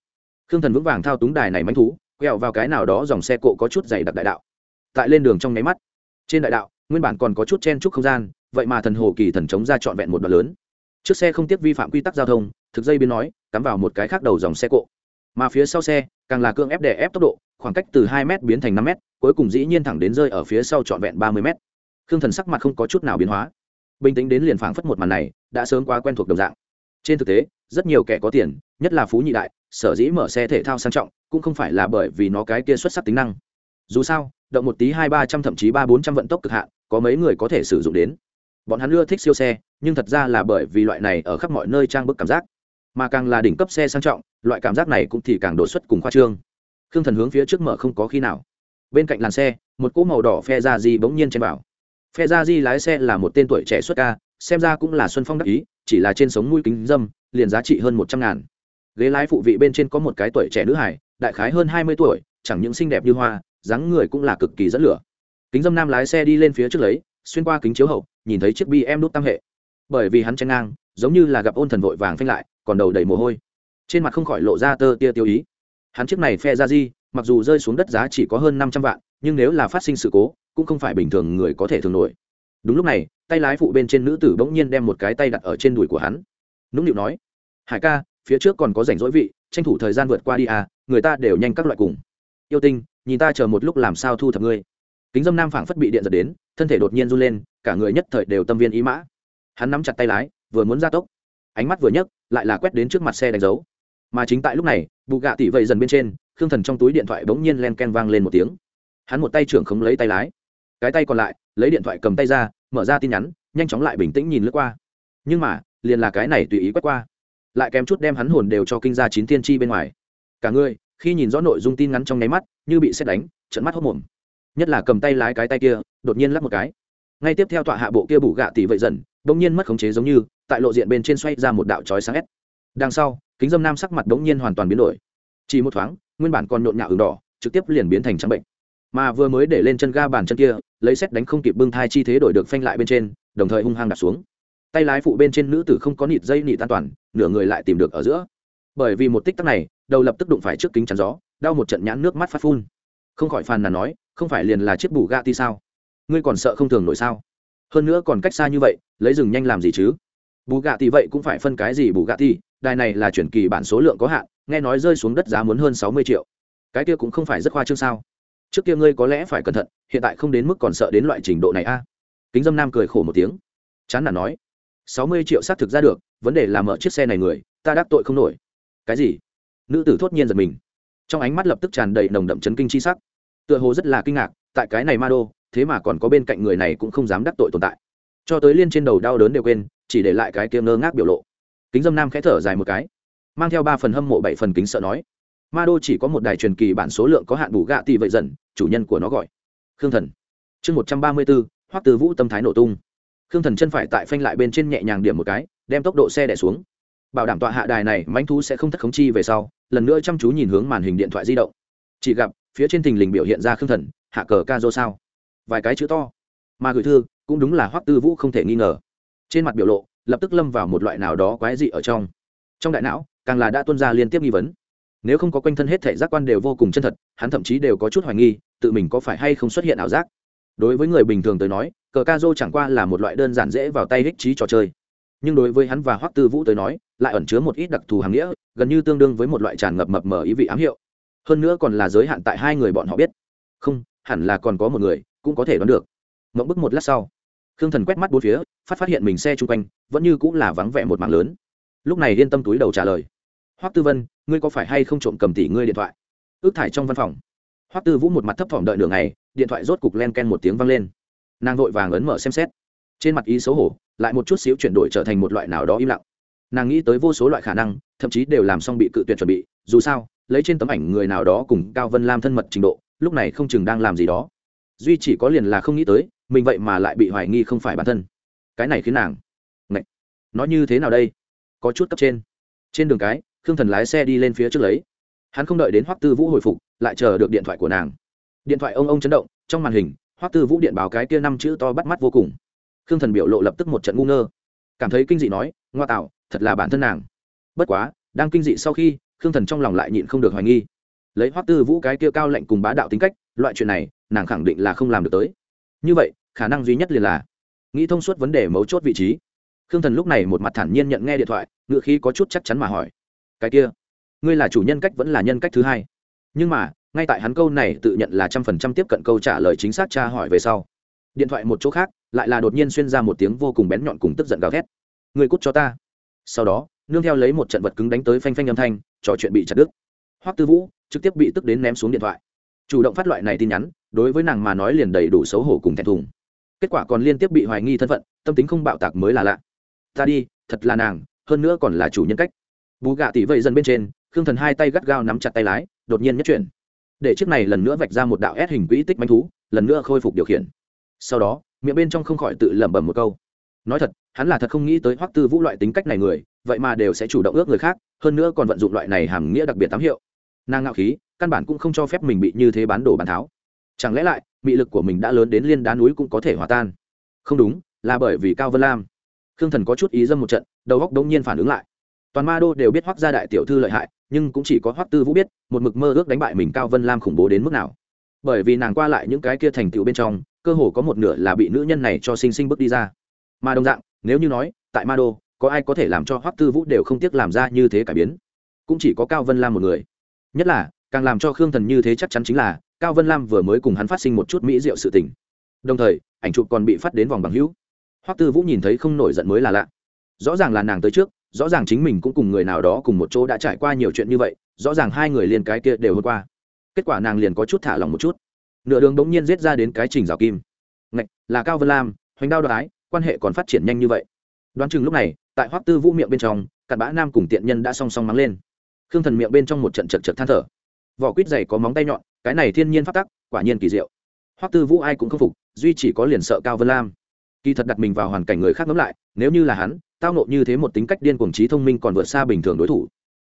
Khương thần vững vàng thao túng đài này mánh thú, quẹo vào cái nào đó dòng xe cộ có chút dày đặc đại đạo. Tại lên đường trong nháy mắt, trên đại đạo, nguyên bản còn có chút chen chúc không gian, vậy mà thần hồ kỳ thần chống ra trọn vẹn một đoạn lớn. Chiếc xe không tiếp vi phạm quy tắc giao thông thực dây biến nói, cắm vào một cái khác đầu dòng xe cộ. Mà phía sau xe, càng là cương ép đè ép tốc độ, khoảng cách từ hai m biến thành năm m cuối cùng dĩ nhiên thẳng đến rơi ở phía sau trọn vẹn ba mươi m khương thần sắc mặt không có chút nào biến hóa. Bình tĩnh đến liền phảng phất một màn này, đã sớm quá quen thuộc đồng dạng. Trên thực tế, rất nhiều kẻ có tiền, nhất là phú nhị đại, sở dĩ mở xe thể thao sang trọng, cũng không phải là bởi vì nó cái kia xuất sắc tính năng. Dù sao, động một tí hai ba trăm thậm chí ba bốn trăm vận tốc cực hạn, có mấy người có thể sử dụng đến. Bọn hắn ưa thích siêu xe, nhưng thật ra là bởi vì loại này ở khắp mọi nơi trang bức cảm giác mà càng là đỉnh cấp xe sang trọng, loại cảm giác này cũng thì càng đột xuất cùng khoa trương. Khương thần hướng phía trước mở không có khi nào. Bên cạnh làn xe, một cỗ màu đỏ phe ra di bỗng nhiên chen vào. Phe ra di lái xe là một tên tuổi trẻ xuất ca, xem ra cũng là xuân phong đắc ý, chỉ là trên sống mũi kính dâm, liền giá trị hơn một trăm ngàn. Ghế lái phụ vị bên trên có một cái tuổi trẻ nữ hải, đại khái hơn hai mươi tuổi, chẳng những xinh đẹp như hoa, dáng người cũng là cực kỳ dẫn lửa. Kính dâm nam lái xe đi lên phía trước lấy, xuyên qua kính chiếu hậu, nhìn thấy chiếc bi em đút tam hệ. Bởi vì hắn chen ngang, giống như là gặp ôn thần vội vàng phanh lại còn đầu đầy mồ hôi. Trên mặt không khỏi lộ ra tơ tia tiêu ý. Hắn chiếc này phe ra di, mặc dù rơi xuống đất giá chỉ có hơn năm trăm vạn, nhưng nếu là phát sinh sự cố, cũng không phải bình thường người có thể thường nổi. Đúng lúc này, tay lái phụ bên trên nữ tử bỗng nhiên đem một cái tay đặt ở trên đùi của hắn. Nũng nịu nói, hải ca, phía trước còn có rảnh rỗi vị, tranh thủ thời gian vượt qua đi à người ta đều nhanh các loại cùng. Yêu tinh, nhìn ta chờ một lúc làm sao thu thập ngươi. Kính dâm nam phảng phất bị điện giật đến, thân thể đột nhiên run lên, cả người nhất thời đều tâm viên ý mã. Hắn nắm chặt tay lái, vừa muốn ra tốc ánh mắt vừa nhấc, lại là quét đến trước mặt xe đánh dấu. Mà chính tại lúc này, bù gạ tỷ vậy dần bên trên, khương thần trong túi điện thoại bỗng nhiên len ken vang lên một tiếng. Hắn một tay trưởng không lấy tay lái. Cái tay còn lại, lấy điện thoại cầm tay ra, mở ra tin nhắn, nhanh chóng lại bình tĩnh nhìn lướt qua. Nhưng mà, liền là cái này tùy ý quét qua. Lại kém chút đem hắn hồn đều cho kinh ra chín tiên tri bên ngoài. Cả người, khi nhìn rõ nội dung tin ngắn trong nháy mắt, như bị xét đánh trận mắt hốc mồm. Nhất là cầm tay lái cái tay kia, đột nhiên lắp một cái. Ngay tiếp theo tọa hạ bộ kia bủ gạ tỷ vậy dần bỗng nhiên mất khống chế giống như, tại lộ diện bên trên xoay ra một đạo chói sáng ép đằng sau, kính dâm nam sắc mặt bỗng nhiên hoàn toàn biến đổi. Chỉ một thoáng, nguyên bản còn nhộn nhạo ửng đỏ, trực tiếp liền biến thành trắng bệnh. Mà vừa mới để lên chân ga bàn chân kia, lấy xét đánh không kịp bưng thai chi thế đổi được phanh lại bên trên, đồng thời hung hăng đặt xuống. Tay lái phụ bên trên nữ tử không có nịt dây nịt an toàn, nửa người lại tìm được ở giữa. Bởi vì một tích tắc này, đầu lập tức đụng phải trước kính chắn gió, đau một trận nhãn nước mắt phát phun. Không khỏi phàn nàn nói, không phải liền là chiếc bù ga ti sao? Ngươi còn sợ không thường nổi sao? Hơn nữa còn cách xa như vậy, lấy rừng nhanh làm gì chứ? Bù gạ thì vậy cũng phải phân cái gì bù gạ thì đài này là chuyển kỳ bản số lượng có hạn, nghe nói rơi xuống đất giá muốn hơn sáu mươi triệu. Cái kia cũng không phải rất khoa trương sao? Trước kia ngươi có lẽ phải cẩn thận, hiện tại không đến mức còn sợ đến loại trình độ này a. Kính dâm nam cười khổ một tiếng. Chán là nói. Sáu mươi triệu xác thực ra được, vấn đề là mở chiếc xe này người, ta đắc tội không nổi. Cái gì? Nữ tử thốt nhiên giật mình. Trong ánh mắt lập tức tràn đầy nồng đậm chấn kinh chi sắc. Tựa hồ rất là kinh ngạc, tại cái này ma đô thế mà còn có bên cạnh người này cũng không dám đắc tội tồn tại. Cho tới liên trên đầu đau đớn đều quên, chỉ để lại cái kia ngơ ngác biểu lộ. Kính dâm nam khẽ thở dài một cái, mang theo ba phần hâm mộ bảy phần kính sợ nói, ma đô chỉ có một đài truyền kỳ bản số lượng có hạn bù gạ tỷ vậy dần, chủ nhân của nó gọi. Khương thần. Chương một trăm ba mươi bốn, hoắc từ vũ tâm thái nổ tung. Khương thần chân phải tại phanh lại bên trên nhẹ nhàng điểm một cái, đem tốc độ xe đẻ xuống. Bảo đảm tọa hạ đài này mánh thú sẽ không thất khống chi về sau, lần nữa chăm chú nhìn hướng màn hình điện thoại di động. Chỉ gặp, phía trên thình lình biểu hiện ra khương thần, hạ cờ ca dô sao? Vài cái chữ to. Mà gửi thư cũng đúng là hoắc tư vũ không thể nghi ngờ. Trên mặt biểu lộ, lập tức lâm vào một loại nào đó quái dị ở trong. Trong đại não, càng là đã tuân ra liên tiếp nghi vấn. Nếu không có quanh thân hết thể giác quan đều vô cùng chân thật, hắn thậm chí đều có chút hoài nghi, tự mình có phải hay không xuất hiện ảo giác. Đối với người bình thường tới nói, cờ ca dô chẳng qua là một loại đơn giản dễ vào tay hích trí trò chơi. Nhưng đối với hắn và hoắc tư vũ tới nói, lại ẩn chứa một ít đặc thù hàng nghĩa, gần như tương đương với một loại tràn ngập mập mờ ý vị ám hiệu. Hơn nữa còn là giới hạn tại hai người bọn họ biết. Không, hẳn là còn có một người cũng có thể đoán được. Mộng bức một lát sau, khương thần quét mắt bốn phía, phát phát hiện mình xe chung quanh, vẫn như cũng là vắng vẻ một mạng lớn. Lúc này yên tâm túi đầu trả lời. Hoắc tư vân, ngươi có phải hay không trộm cầm tỷ ngươi điện thoại? Ước thải trong văn phòng. Hoắc tư vũ một mặt thấp thỏm đợi nửa ngày, điện thoại rốt cục len ken một tiếng vang lên. Nàng vội vàng ấn mở xem xét. Trên mặt ý xấu hổ, lại một chút xíu chuyển đổi trở thành một loại nào đó im lặng. Nàng nghĩ tới vô số loại khả năng, thậm chí đều làm xong bị cự tuyệt chuẩn bị, dù sao, lấy trên tấm ảnh người nào đó cùng cao vân lam thân mật trình độ, lúc này không chừng đang làm gì đó duy chỉ có liền là không nghĩ tới, mình vậy mà lại bị hoài nghi không phải bản thân. Cái này khiến nàng Ngậy! nói như thế nào đây? Có chút cấp trên. Trên đường cái, khương thần lái xe đi lên phía trước lấy. Hắn không đợi đến hoắc tư vũ hồi phục, lại chờ được điện thoại của nàng. Điện thoại ông ông chấn động, trong màn hình, hoắc tư vũ điện báo cái kia năm chữ to bắt mắt vô cùng. Khương thần biểu lộ lập tức một trận ngu ngơ. Cảm thấy kinh dị nói, ngoa tạo, thật là bản thân nàng. Bất quá, đang kinh dị sau khi, khương thần trong lòng lại nhịn không được hoài nghi. Lấy hoắc tư vũ cái kia cao lạnh cùng bá đạo tính cách, loại chuyện này nàng khẳng định là không làm được tới. Như vậy, khả năng duy nhất liền là nghĩ thông suốt vấn đề mấu chốt vị trí. Khương thần lúc này một mặt thản nhiên nhận nghe điện thoại, ngựa khí có chút chắc chắn mà hỏi, cái kia, ngươi là chủ nhân cách vẫn là nhân cách thứ hai? Nhưng mà, ngay tại hắn câu này tự nhận là trăm phần trăm tiếp cận câu trả lời chính xác tra hỏi về sau, điện thoại một chỗ khác lại là đột nhiên xuyên ra một tiếng vô cùng bén nhọn cùng tức giận gào thét người cút cho ta. Sau đó, nương theo lấy một trận vật cứng đánh tới phanh phanh âm thanh, trò chuyện bị chặt đứt. Hoắc tư vũ trực tiếp bị tức đến ném xuống điện thoại. Chủ động phát loại này tin nhắn đối với nàng mà nói liền đầy đủ xấu hổ cùng thẹn thùng. Kết quả còn liên tiếp bị hoài nghi thân phận, tâm tính không bạo tạc mới là lạ. Ta đi, thật là nàng, hơn nữa còn là chủ nhân cách. Bù gạ tỷ vậy dần bên trên, khương thần hai tay gắt gao nắm chặt tay lái, đột nhiên nhất chuyển. Để chiếc này lần nữa vạch ra một đạo S hình quỹ tích manh thú, lần nữa khôi phục điều khiển. Sau đó, miệng bên trong không khỏi tự lẩm bẩm một câu. Nói thật, hắn là thật không nghĩ tới hoắc tư vũ loại tính cách này người, vậy mà đều sẽ chủ động ước người khác, hơn nữa còn vận dụng loại này hàm nghĩa đặc biệt tám hiệu. Nàng ngạo khí, căn bản cũng không cho phép mình bị như thế bán đồ bán tháo chẳng lẽ lại, mị lực của mình đã lớn đến liên đá núi cũng có thể hòa tan? Không đúng, là bởi vì cao vân lam. Khương thần có chút ý dâm một trận, đầu góc đông nhiên phản ứng lại. Toàn ma đô đều biết hoắc gia đại tiểu thư lợi hại, nhưng cũng chỉ có hoắc tư vũ biết, một mực mơ ước đánh bại mình cao vân lam khủng bố đến mức nào. Bởi vì nàng qua lại những cái kia thành tựu bên trong, cơ hồ có một nửa là bị nữ nhân này cho sinh sinh bước đi ra. Mà đồng dạng, nếu như nói, tại ma đô, có ai có thể làm cho hoắc tư vũ đều không tiếc làm ra như thế cải biến? Cũng chỉ có cao vân lam một người. Nhất là, càng làm cho khương thần như thế chắc chắn chính là cao vân lam vừa mới cùng hắn phát sinh một chút mỹ diệu sự tình. Đồng thời, ảnh chụp còn bị phát đến vòng bằng hữu. Hoắc tư vũ nhìn thấy không nổi giận mới là lạ. Rõ ràng là nàng tới trước, rõ ràng chính mình cũng cùng người nào đó cùng một chỗ đã trải qua nhiều chuyện như vậy, rõ ràng hai người liền cái kia đều hôm qua. Kết quả nàng liền có chút thả lòng một chút. Nửa đường bỗng nhiên giết ra đến cái trình rào kim. Ngạch, là cao vân lam, hoành đao đoái quan hệ còn phát triển nhanh như vậy. Đoán chừng lúc này, tại hoắc tư vũ miệng bên trong, cặn bã nam cùng tiện nhân đã song song mắng lên. Khương thần miệng bên trong một trận chật chật than thở. Vỏ quýt dày có móng tay nhọn cái này thiên nhiên phát tắc, quả nhiên kỳ diệu. Hoắc tư vũ ai cũng không phục, duy chỉ có liền sợ cao vân lam. Kỳ thật đặt mình vào hoàn cảnh người khác ngẫm lại, nếu như là hắn, tao nộ như thế một tính cách điên cuồng trí thông minh còn vượt xa bình thường đối thủ.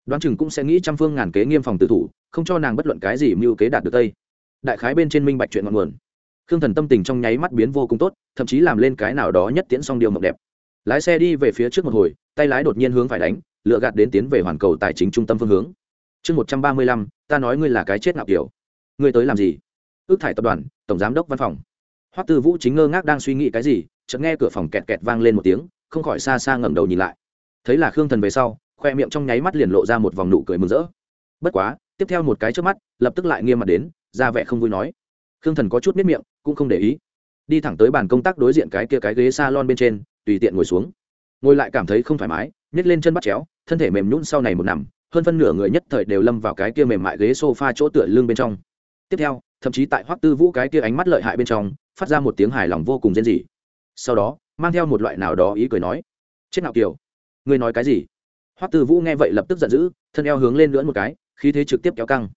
Đoán chừng cũng sẽ nghĩ trăm phương ngàn kế nghiêm phòng tự thủ, không cho nàng bất luận cái gì mưu kế đạt được tây đại khái bên trên minh bạch chuyện ngọn nguồn. Khương thần tâm tình trong nháy mắt biến vô cùng tốt, thậm chí làm lên cái nào đó nhất tiễn xong điều mộng đẹp. Lái xe đi về phía trước một hồi, tay lái đột nhiên hướng phải đánh, lựa gạt đến tiến về hoàn cầu tài chính trung tâm phương hướng. Chương một trăm ba mươi lăm, ta nói ngươi là cái chết ngạo kiểu ngươi tới làm gì? Ước thải tập đoàn, tổng giám đốc văn phòng. Hoắc tư vũ chính ngơ ngác đang suy nghĩ cái gì, chợt nghe cửa phòng kẹt kẹt vang lên một tiếng, không khỏi xa xa ngẩng đầu nhìn lại. Thấy là khương thần về sau, khoe miệng trong nháy mắt liền lộ ra một vòng nụ cười mừng rỡ. Bất quá, tiếp theo một cái trước mắt, lập tức lại nghiêm mặt đến, ra vẻ không vui nói. Khương thần có chút miết miệng, cũng không để ý. Đi thẳng tới bàn công tác đối diện cái kia cái ghế s a lon bên trên, tùy tiện ngồi xuống. Ngồi lại cảm thấy không thoải mái nhét lên chân bắt chéo, thân thể mềm nhún sau này một nằm, hơn phân nửa người nhất thời đều lâm vào cái kia mềm mại ghế s o f a chỗ tựa lưng bên trong tiếp theo, thậm chí tại hoắc tư vũ cái kia ánh mắt lợi hại bên trong, phát ra một tiếng hài lòng vô cùng rên rỉ. Sau đó, mang theo một loại nào đó ý cười nói, chết nào kiều, ngươi nói cái gì? Hoắc tư vũ nghe vậy lập tức giận dữ, thân eo hướng lên lưỡn một cái, khí thế trực tiếp kéo căng.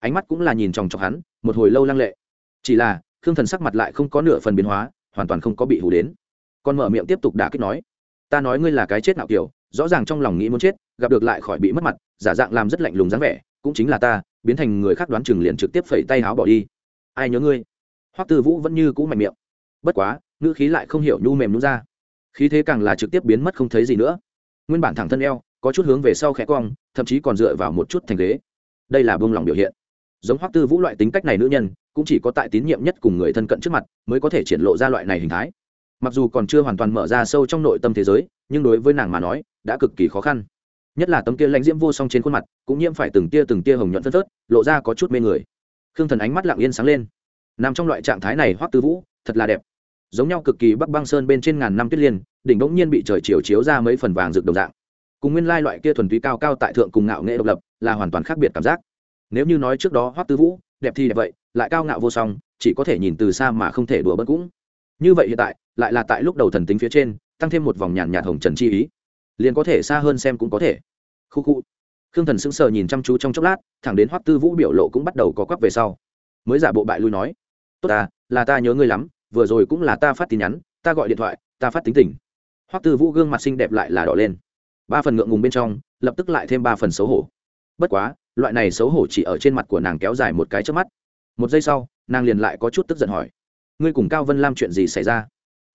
Ánh mắt cũng là nhìn chòng chọc hắn, một hồi lâu lăng lệ. Chỉ là, khương thần sắc mặt lại không có nửa phần biến hóa, hoàn toàn không có bị hù đến. Còn mở miệng tiếp tục đả kích nói, ta nói ngươi là cái chết nào kiểu rõ ràng trong lòng nghĩ muốn chết, gặp được lại khỏi bị mất mặt, giả dạng làm rất lạnh lùng dáng vẻ, cũng chính là ta biến thành người khác đoán chừng liền trực tiếp phẩy tay háo bỏ đi. Ai nhớ ngươi? Hoắc tư vũ vẫn như cũ mạnh miệng. Bất quá, ngữ khí lại không hiểu nhu mềm nhu ra. Khí thế càng là trực tiếp biến mất không thấy gì nữa. Nguyên bản thẳng thân eo, có chút hướng về sau khẽ cong, thậm chí còn dựa vào một chút thành ghế. Đây là buông lòng biểu hiện. Giống hoắc tư vũ loại tính cách này nữ nhân, cũng chỉ có tại tín nhiệm nhất cùng người thân cận trước mặt, mới có thể triển lộ ra loại này hình thái. Mặc dù còn chưa hoàn toàn mở ra sâu trong nội tâm thế giới, nhưng đối với nàng mà nói, đã cực kỳ khó khăn nhất là tấm kia lãnh diễm vô song trên khuôn mặt, cũng nhiễm phải từng tia từng tia hồng nhuận phân phớt, lộ ra có chút mê người. Khương thần ánh mắt lặng yên sáng lên. Nằm trong loại trạng thái này, hoắc tư vũ, thật là đẹp. Giống nhau cực kỳ bắc băng sơn bên trên ngàn năm tuyết liên, đỉnh bỗng nhiên bị trời chiều chiếu ra mấy phần vàng rực đồng dạng. Cùng nguyên lai loại kia thuần túy cao cao tại thượng cùng ngạo nghệ độc lập, là hoàn toàn khác biệt cảm giác. Nếu như nói trước đó hoắc tư vũ, đẹp thì đẹp vậy, lại cao ngạo vô song, chỉ có thể nhìn từ xa mà không thể đùa bất cũng. Như vậy hiện tại, lại là tại lúc đầu thần tính phía trên, tăng thêm một vòng nhàn nhạt hồng trần chi ý liền có thể xa hơn xem cũng có thể. Khu khu. Khương thần sững sờ nhìn chăm chú trong chốc lát, thẳng đến hoắc tư vũ biểu lộ cũng bắt đầu có quắp về sau. Mới giả bộ bại lui nói, tốt ta, là ta nhớ ngươi lắm, vừa rồi cũng là ta phát tin nhắn, ta gọi điện thoại, ta phát tính tình. Hoắc tư vũ gương mặt xinh đẹp lại là đỏ lên. Ba phần ngượng ngùng bên trong, lập tức lại thêm ba phần xấu hổ. Bất quá, loại này xấu hổ chỉ ở trên mặt của nàng kéo dài một cái trước mắt. Một giây sau, nàng liền lại có chút tức giận hỏi, ngươi cùng cao vân lam chuyện gì xảy ra?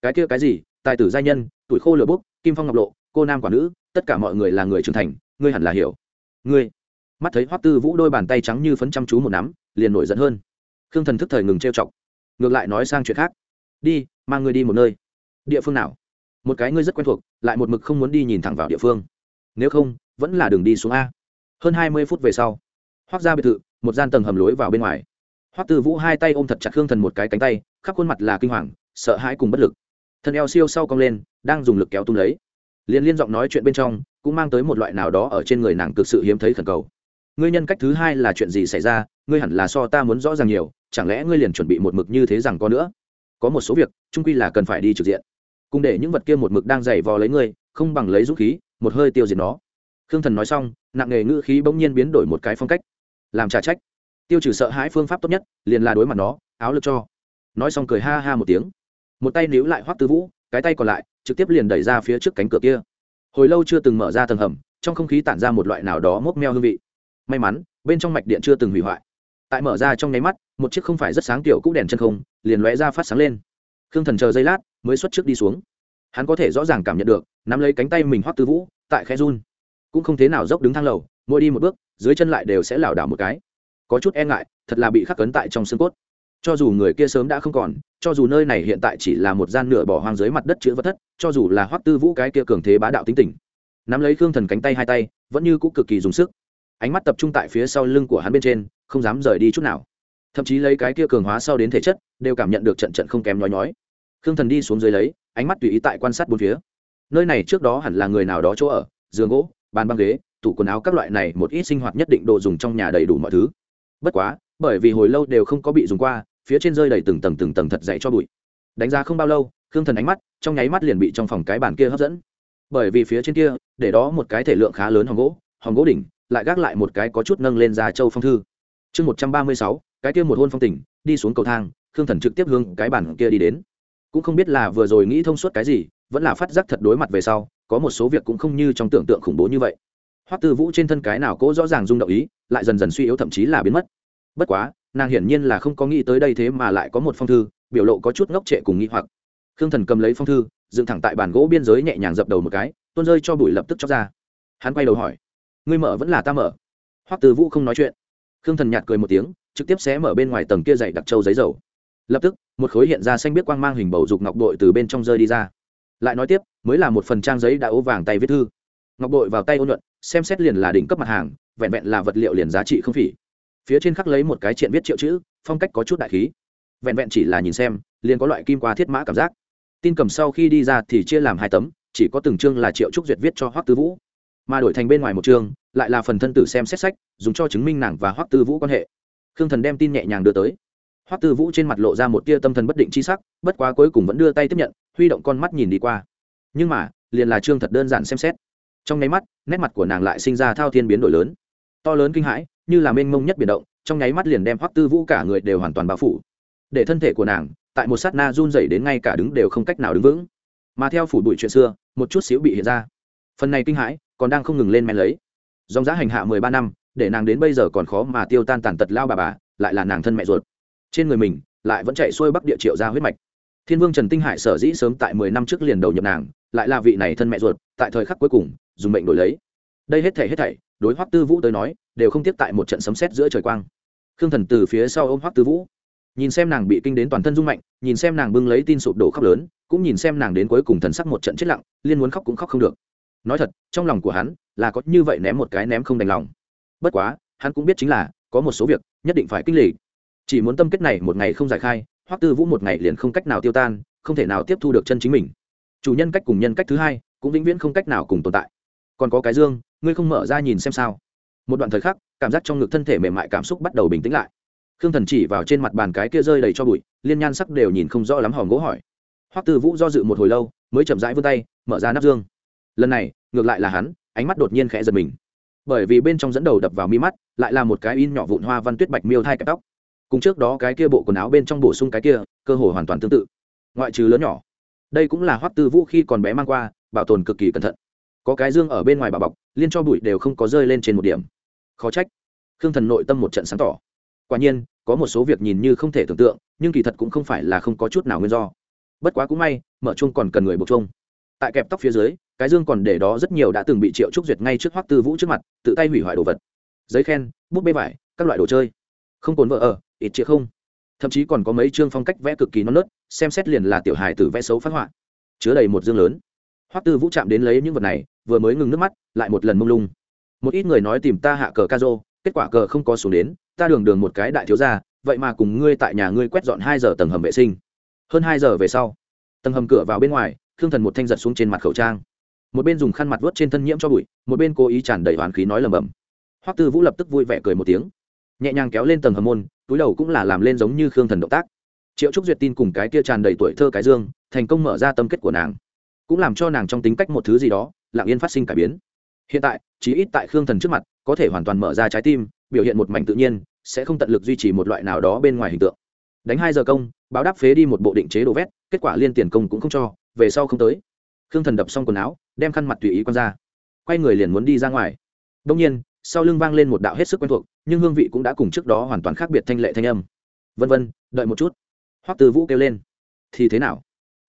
Cái kia cái gì? Tài tử gia nhân, tuổi khô lửa bốc, kim phong ngọc lộ cô nam quả nữ, tất cả mọi người là người trưởng thành, ngươi hẳn là hiểu. Ngươi, mắt thấy hoắc tư vũ đôi bàn tay trắng như phấn chăm chú một nắm, liền nổi giận hơn. Khương thần thức thời ngừng trêu chọc, ngược lại nói sang chuyện khác. Đi, mang ngươi đi một nơi. Địa phương nào? Một cái ngươi rất quen thuộc, lại một mực không muốn đi nhìn thẳng vào địa phương. Nếu không, vẫn là đường đi xuống a. Hơn hai mươi phút về sau hoác ra biệt thự, một gian tầng hầm lối vào bên ngoài. Hoác tư vũ hai tay ôm thật chặt khương thần một cái cánh tay, khắp khuôn mặt là kinh hoàng, sợ hãi cùng bất lực. Thân eo siêu sau cong lên, đang dùng lực kéo tung lấy liên liên giọng nói chuyện bên trong, cũng mang tới một loại nào đó ở trên người nàng cực sự hiếm thấy khẩn cầu. Ngươi nhân cách thứ hai là chuyện gì xảy ra? Ngươi hẳn là so ta muốn rõ ràng nhiều, chẳng lẽ ngươi liền chuẩn bị một mực như thế rằng có nữa? Có một số việc trung quy là cần phải đi trực diện. Cùng để những vật kia một mực đang giày vò lấy ngươi, không bằng lấy dũng khí, một hơi tiêu diệt nó. Khương thần nói xong, nặng nghề ngữ khí bỗng nhiên biến đổi một cái phong cách. Làm trả trách. Tiêu trừ sợ hãi phương pháp tốt nhất, liền là đối mặt nó, áo lực cho. Nói xong cười ha ha một tiếng. Một tay níu lại hoắc tư vũ, cái tay còn lại trực tiếp liền đẩy ra phía trước cánh cửa kia. Hồi lâu chưa từng mở ra tầng hầm, trong không khí tản ra một loại nào đó mốc meo hương vị. May mắn, bên trong mạch điện chưa từng hủy hoại. Tại mở ra trong nháy mắt, một chiếc không phải rất sáng tiểu cũ đèn chân không, liền lóe ra phát sáng lên. Khương thần chờ giây lát, mới xuất trước đi xuống. Hắn có thể rõ ràng cảm nhận được, nắm lấy cánh tay mình hoắc tư vũ, tại khe run. Cũng không thế nào dốc đứng thang lầu, mỗi đi một bước, dưới chân lại đều sẽ lảo đảo một cái. Có chút e ngại, thật là bị khắc cấn tại trong xương cốt cho dù người kia sớm đã không còn, cho dù nơi này hiện tại chỉ là một gian nửa bỏ hoang dưới mặt đất chữ vật thất, cho dù là hoắc tư vũ cái kia cường thế bá đạo tính tình, nắm lấy khương thần cánh tay hai tay, vẫn như cũng cực kỳ dùng sức. Ánh mắt tập trung tại phía sau lưng của hắn bên trên, không dám rời đi chút nào. Thậm chí lấy cái kia cường hóa sau đến thể chất, đều cảm nhận được trận trận không kém nhói nhói. Khương thần đi xuống dưới lấy, ánh mắt tùy ý tại quan sát bốn phía. Nơi này trước đó hẳn là người nào đó chỗ ở, giường gỗ, bàn băng ghế, tủ quần áo các loại này một ít sinh hoạt nhất định đồ dùng trong nhà đầy đủ mọi thứ. Bất quá bởi vì hồi lâu đều không có bị dùng qua, phía trên rơi đầy từng tầng từng tầng thật dày cho bụi. Đánh giá không bao lâu, khương thần ánh mắt, trong nháy mắt liền bị trong phòng cái bàn kia hấp dẫn. Bởi vì phía trên kia, để đó một cái thể lượng khá lớn hòn gỗ hòn gỗ đỉnh, lại gác lại một cái có chút nâng lên ra châu phong thư. Chương một trăm ba mươi sáu, cái kia một hôn phong tỉnh đi xuống cầu thang, khương thần trực tiếp hướng cái bàn kia đi đến. Cũng không biết là vừa rồi nghĩ thông suốt cái gì, vẫn là phát giác thật đối mặt về sau, có một số việc cũng không như trong tưởng tượng khủng bố như vậy. Hoắc tư vũ trên thân cái nào cố rõ ràng rung động ý, lại dần dần suy yếu thậm chí là biến mất bất quá, nàng hiển nhiên là không có nghĩ tới đây thế mà lại có một phong thư, biểu lộ có chút ngốc trệ cùng nghĩ hoặc. Khương thần cầm lấy phong thư, dựng thẳng tại bàn gỗ biên giới nhẹ nhàng dập đầu một cái, tuôn rơi cho bụi lập tức chóc ra. Hắn quay đầu hỏi, ngươi mở vẫn là ta mở? Hoắc từ vũ không nói chuyện. Khương thần nhạt cười một tiếng, trực tiếp xé mở bên ngoài tầng kia dày đặc trâu giấy dầu. Lập tức, một khối hiện ra xanh biết quang mang hình bầu dục ngọc bội từ bên trong rơi đi ra. Lại nói tiếp, mới là một phần trang giấy đã ố vàng tay viết thư. Ngọc bội vào tay ôn nhuận xem xét liền là đỉnh cấp mặt hàng, vẹn vẹn là vật liệu liền giá trị không phỉ phía trên khắc lấy một cái triện viết triệu chữ, phong cách có chút đại khí. Vẹn vẹn chỉ là nhìn xem, liền có loại kim qua thiết mã cảm giác. Tin cầm sau khi đi ra thì chia làm hai tấm, chỉ có từng chương là triệu trúc duyệt viết cho hoắc tư vũ. Mà đổi thành bên ngoài một chương, lại là phần thân tử xem xét sách, dùng cho chứng minh nàng và hoắc tư vũ quan hệ. Khương thần đem tin nhẹ nhàng đưa tới. Hoắc tư vũ trên mặt lộ ra một tia tâm thần bất định chi sắc, bất quá cuối cùng vẫn đưa tay tiếp nhận, huy động con mắt nhìn đi qua. Nhưng mà, liền là chương thật đơn giản xem xét. Trong nháy mắt, nét mặt của nàng lại sinh ra thao thiên biến đổi lớn. To lớn kinh hãi như là mênh mông nhất biển động, trong nháy mắt liền đem hoắc tư vũ cả người đều hoàn toàn bao phủ. Để thân thể của nàng, tại một sát na run rẩy đến ngay cả đứng đều không cách nào đứng vững. Mà theo phủ bụi chuyện xưa, một chút xíu bị hiện ra. Phần này kinh hãi, còn đang không ngừng lên men lấy. Dòng giá hành hạ mười ba năm, để nàng đến bây giờ còn khó mà tiêu tan tàn tật lao bà bà, lại là nàng thân mẹ ruột. Trên người mình, lại vẫn chạy xuôi bắc địa triệu ra huyết mạch. Thiên vương trần tinh hải sở dĩ sớm tại mười năm trước liền đầu nhập nàng, lại là vị này thân mẹ ruột, tại thời khắc cuối cùng, dùng mệnh đổi lấy. Đây hết thể hết thảy đối hoắc tư vũ tới nói, đều không tiếp tại một trận sấm sét giữa trời quang. Khương thần từ phía sau ôm hoắc tư vũ. Nhìn xem nàng bị kinh đến toàn thân rung mạnh, nhìn xem nàng bưng lấy tin sụp đổ khóc lớn, cũng nhìn xem nàng đến cuối cùng thần sắc một trận chết lặng, liên muốn khóc cũng khóc không được. Nói thật, trong lòng của hắn là có như vậy ném một cái ném không đành lòng. Bất quá, hắn cũng biết chính là, có một số việc, nhất định phải kinh lì chỉ muốn tâm kết này một ngày không giải khai, hoắc tư vũ một ngày liền không cách nào tiêu tan, không thể nào tiếp thu được chân chính mình. Chủ nhân cách cùng nhân cách thứ hai, cũng vĩnh viễn không cách nào cùng tồn tại. Còn có cái dương ngươi không mở ra nhìn xem sao? Một đoạn thời khắc, cảm giác trong ngực thân thể mềm mại cảm xúc bắt đầu bình tĩnh lại. Khương thần chỉ vào trên mặt bàn cái kia rơi đầy cho bụi, liên nhan sắc đều nhìn không rõ lắm hòm gỗ hỏi. Hoắc tư vũ do dự một hồi lâu, mới chậm rãi vươn tay, mở ra nắp dương. Lần này, ngược lại là hắn, ánh mắt đột nhiên khẽ giật mình. Bởi vì bên trong dẫn đầu đập vào mi mắt, lại là một cái in nhỏ vụn hoa văn tuyết bạch miêu thai cặp tóc. Cùng trước đó cái kia bộ quần áo bên trong bổ sung cái kia, cơ hồ hoàn toàn tương tự. Ngoại trừ lớn nhỏ. Đây cũng là hoắc tư vũ khi còn bé mang qua, bảo tồn cực kỳ cẩn thận có cái dương ở bên ngoài bà bọc, liên cho bụi đều không có rơi lên trên một điểm. Khó trách. Khương thần nội tâm một trận sáng tỏ. Quả nhiên, có một số việc nhìn như không thể tưởng tượng, nhưng kỳ thật cũng không phải là không có chút nào nguyên do. Bất quá cũng may, mở chung còn cần người buộc chung tại kẹp tóc phía dưới, cái dương còn để đó rất nhiều đã từng bị triệu trúc duyệt ngay trước hoắc tư vũ trước mặt, tự tay hủy hoại đồ vật. Giấy khen bút bê vải, các loại đồ chơi. Không cồn vợ ở, ít chĩa không. Thậm chí còn có mấy chương phong cách vẽ cực kỳ non nớt, xem xét liền là tiểu hài tử vẽ xấu phát họa. Chứa đầy một dương lớn hoắc tư vũ chạm đến lấy những vật này, vừa mới ngừng nước mắt, lại một lần mông lung. Một ít người nói tìm ta hạ cờ ca rô kết quả cờ không có xuống đến, ta đường đường một cái đại thiếu gia, vậy mà cùng ngươi tại nhà ngươi quét dọn hai giờ tầng hầm vệ sinh. Hơn hai giờ về sau, tầng hầm cửa vào bên ngoài, khương thần một thanh giật xuống trên mặt khẩu trang. Một bên dùng khăn mặt vớt trên thân nhiễm cho bụi, một bên cố ý tràn đầy hoàn khí nói lầm bầm hoắc tư vũ lập tức vui vẻ cười một tiếng. Nhẹ nhàng kéo lên tầng hầm môn, túi đầu cũng là làm lên giống như khương thần động tác. Triệu trúc duyệt tin cùng cái kia tràn đầy tuổi thơ cái dương, thành công mở ra tâm kết của nàng cũng làm cho nàng trong tính cách một thứ gì đó, lặng yên phát sinh cải biến. Hiện tại, chí ít tại khương thần trước mặt, có thể hoàn toàn mở ra trái tim, biểu hiện một mảnh tự nhiên, sẽ không tận lực duy trì một loại nào đó bên ngoài hình tượng. Đánh hai giờ công, báo đáp phế đi một bộ định chế đồ vét, kết quả liên tiền công cũng không cho, về sau không tới. Khương thần đập xong quần áo, đem khăn mặt tùy ý q ra. Quay người liền muốn đi ra ngoài. Đông nhiên, sau lưng vang lên một đạo hết sức quen thuộc, nhưng hương vị cũng đã cùng trước đó hoàn toàn khác biệt thanh lệ thanh âm. Vân vân, đợi một chút. Hoắc từ vũ kêu lên. Thì thế nào?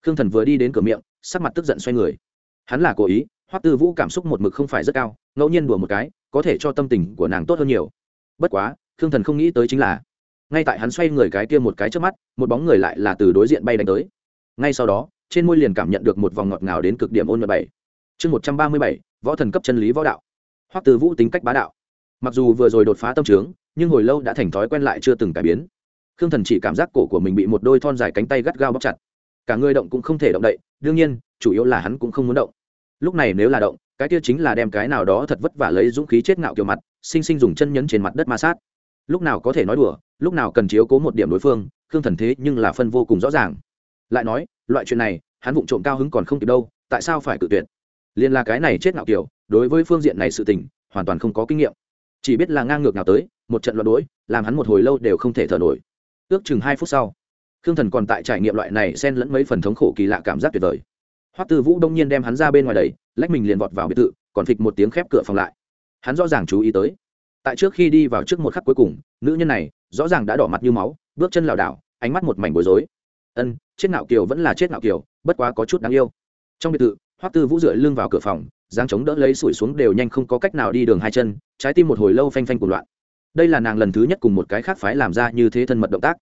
Khương thần vừa đi đến cửa miệng sắc mặt tức giận xoay người. Hắn là cố ý, hoắc tư vũ cảm xúc một mực không phải rất cao, ngẫu nhiên đùa một cái, có thể cho tâm tình của nàng tốt hơn nhiều. Bất quá, khương thần không nghĩ tới chính là, ngay tại hắn xoay người cái kia một cái trước mắt, một bóng người lại là từ đối diện bay đánh tới. Ngay sau đó, trên môi liền cảm nhận được một vòng ngọt ngào đến cực điểm ôn mười bảy. Chương một trăm ba mươi bảy, võ thần cấp chân lý võ đạo. Hoắc tư vũ tính cách bá đạo. Mặc dù vừa rồi đột phá tâm trướng, nhưng hồi lâu đã thành thói quen lại chưa từng cải biến. Khương thần chỉ cảm giác cổ của mình bị một đôi thon dài cánh tay gắt gao bóc chặt cả người động cũng không thể động đậy, đương nhiên, chủ yếu là hắn cũng không muốn động. Lúc này nếu là động, cái kia chính là đem cái nào đó thật vất vả lấy dũng khí chết ngạo kiểu mặt, sinh sinh dùng chân nhấn trên mặt đất ma sát. Lúc nào có thể nói đùa, lúc nào cần chiếu cố một điểm đối phương, khương thần thế nhưng là phân vô cùng rõ ràng. Lại nói, loại chuyện này, hắn vụng trộm cao hứng còn không kịp đâu, tại sao phải cự tuyệt? Liền là cái này chết ngạo kiểu, đối với phương diện này sự tình, hoàn toàn không có kinh nghiệm. Chỉ biết là ngang ngược nào tới, một trận loạn đuổi, làm hắn một hồi lâu đều không thể thở nổi. Ước chừng hai phút sau khương thần còn tại trải nghiệm loại này xen lẫn mấy phần thống khổ kỳ lạ cảm giác tuyệt vời. Hoắc tư vũ đông nhiên đem hắn ra bên ngoài đầy lách mình liền vọt vào biệt thự, còn phịch một tiếng khép cửa phòng lại. Hắn rõ ràng chú ý tới, tại trước khi đi vào trước một khắc cuối cùng, nữ nhân này rõ ràng đã đỏ mặt như máu, bước chân lảo đảo, ánh mắt một mảnh bối rối. Ân, chết ngạo kiều vẫn là chết ngạo kiều, bất quá có chút đáng yêu. Trong biệt thự, hoắc tư vũ dựa lưng vào cửa phòng giang chống đỡ lấy sủi xuống đều nhanh không có cách nào đi đường hai chân, trái tim một hồi lâu phanh phanh của loạn. Đây là nàng lần thứ nhất cùng một cái khác phái làm ra như thế thân mật động tác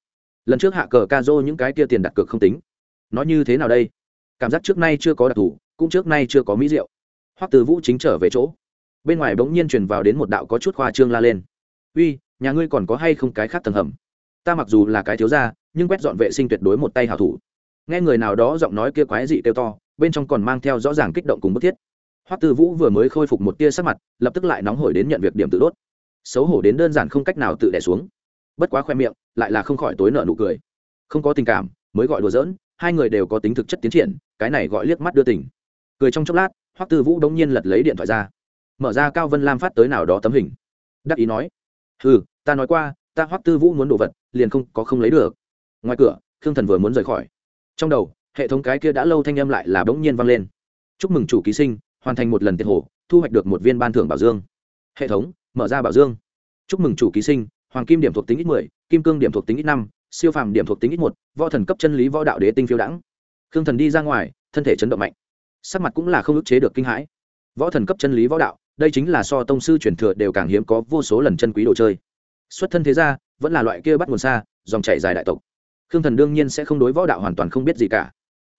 lần trước hạ cờ ca dô những cái kia tiền đặt cược không tính. Nó như thế nào đây? Cảm giác trước nay chưa có đặc thù, cũng trước nay chưa có mỹ rượu hoắc từ vũ chính trở về chỗ. Bên ngoài bỗng nhiên truyền vào đến một đạo có chút khoa trương la lên. Uy, nhà ngươi còn có hay không cái khác tầng hầm? Ta mặc dù là cái thiếu gia, nhưng quét dọn vệ sinh tuyệt đối một tay hảo thủ. Nghe người nào đó giọng nói kia quái dị kêu to, bên trong còn mang theo rõ ràng kích động cùng bức thiết. Hoắc tư vũ vừa mới khôi phục một tia sắc mặt, lập tức lại nóng hổi đến nhận việc điểm tự đốt. Xấu hổ đến đơn giản không cách nào tự đẻ xuống. Bất quá khoe miệng lại là không khỏi tối nợ nụ cười. Không có tình cảm, mới gọi đùa giỡn, hai người đều có tính thực chất tiến triển, cái này gọi liếc mắt đưa tình. Cười trong chốc lát, hoắc tư vũ đống nhiên lật lấy điện thoại ra. Mở ra cao vân lam phát tới nào đó tấm hình. Đắc ý nói ừ ta nói qua, ta hoắc tư vũ muốn đồ vật, liền không có không lấy được. Ngoài cửa, khương thần vừa muốn rời khỏi. Trong đầu, hệ thống cái kia đã lâu thanh âm lại là bỗng nhiên vang lên. Chúc mừng chủ ký sinh, hoàn thành một lần tiệt hồ, thu hoạch được một viên ban thưởng bảo dương. Hệ thống, mở ra bảo dương. Chúc mừng chủ ký sinh hoàng kim điểm thuộc tính ít mười, kim cương điểm thuộc tính ít năm, siêu phàm điểm thuộc tính ít một, võ thần cấp chân lý võ đạo đế tinh phiêu đẳng khương thần đi ra ngoài, thân thể chấn động mạnh. Sắc mặt cũng là không ức chế được kinh hãi. Võ thần cấp chân lý võ đạo, đây chính là so tông sư truyền thừa đều càng hiếm có vô số lần chân quý đồ chơi. Xuất thân thế ra vẫn là loại kia bắt nguồn xa, dòng chảy dài đại tộc. Khương thần đương nhiên sẽ không đối võ đạo hoàn toàn không biết gì cả.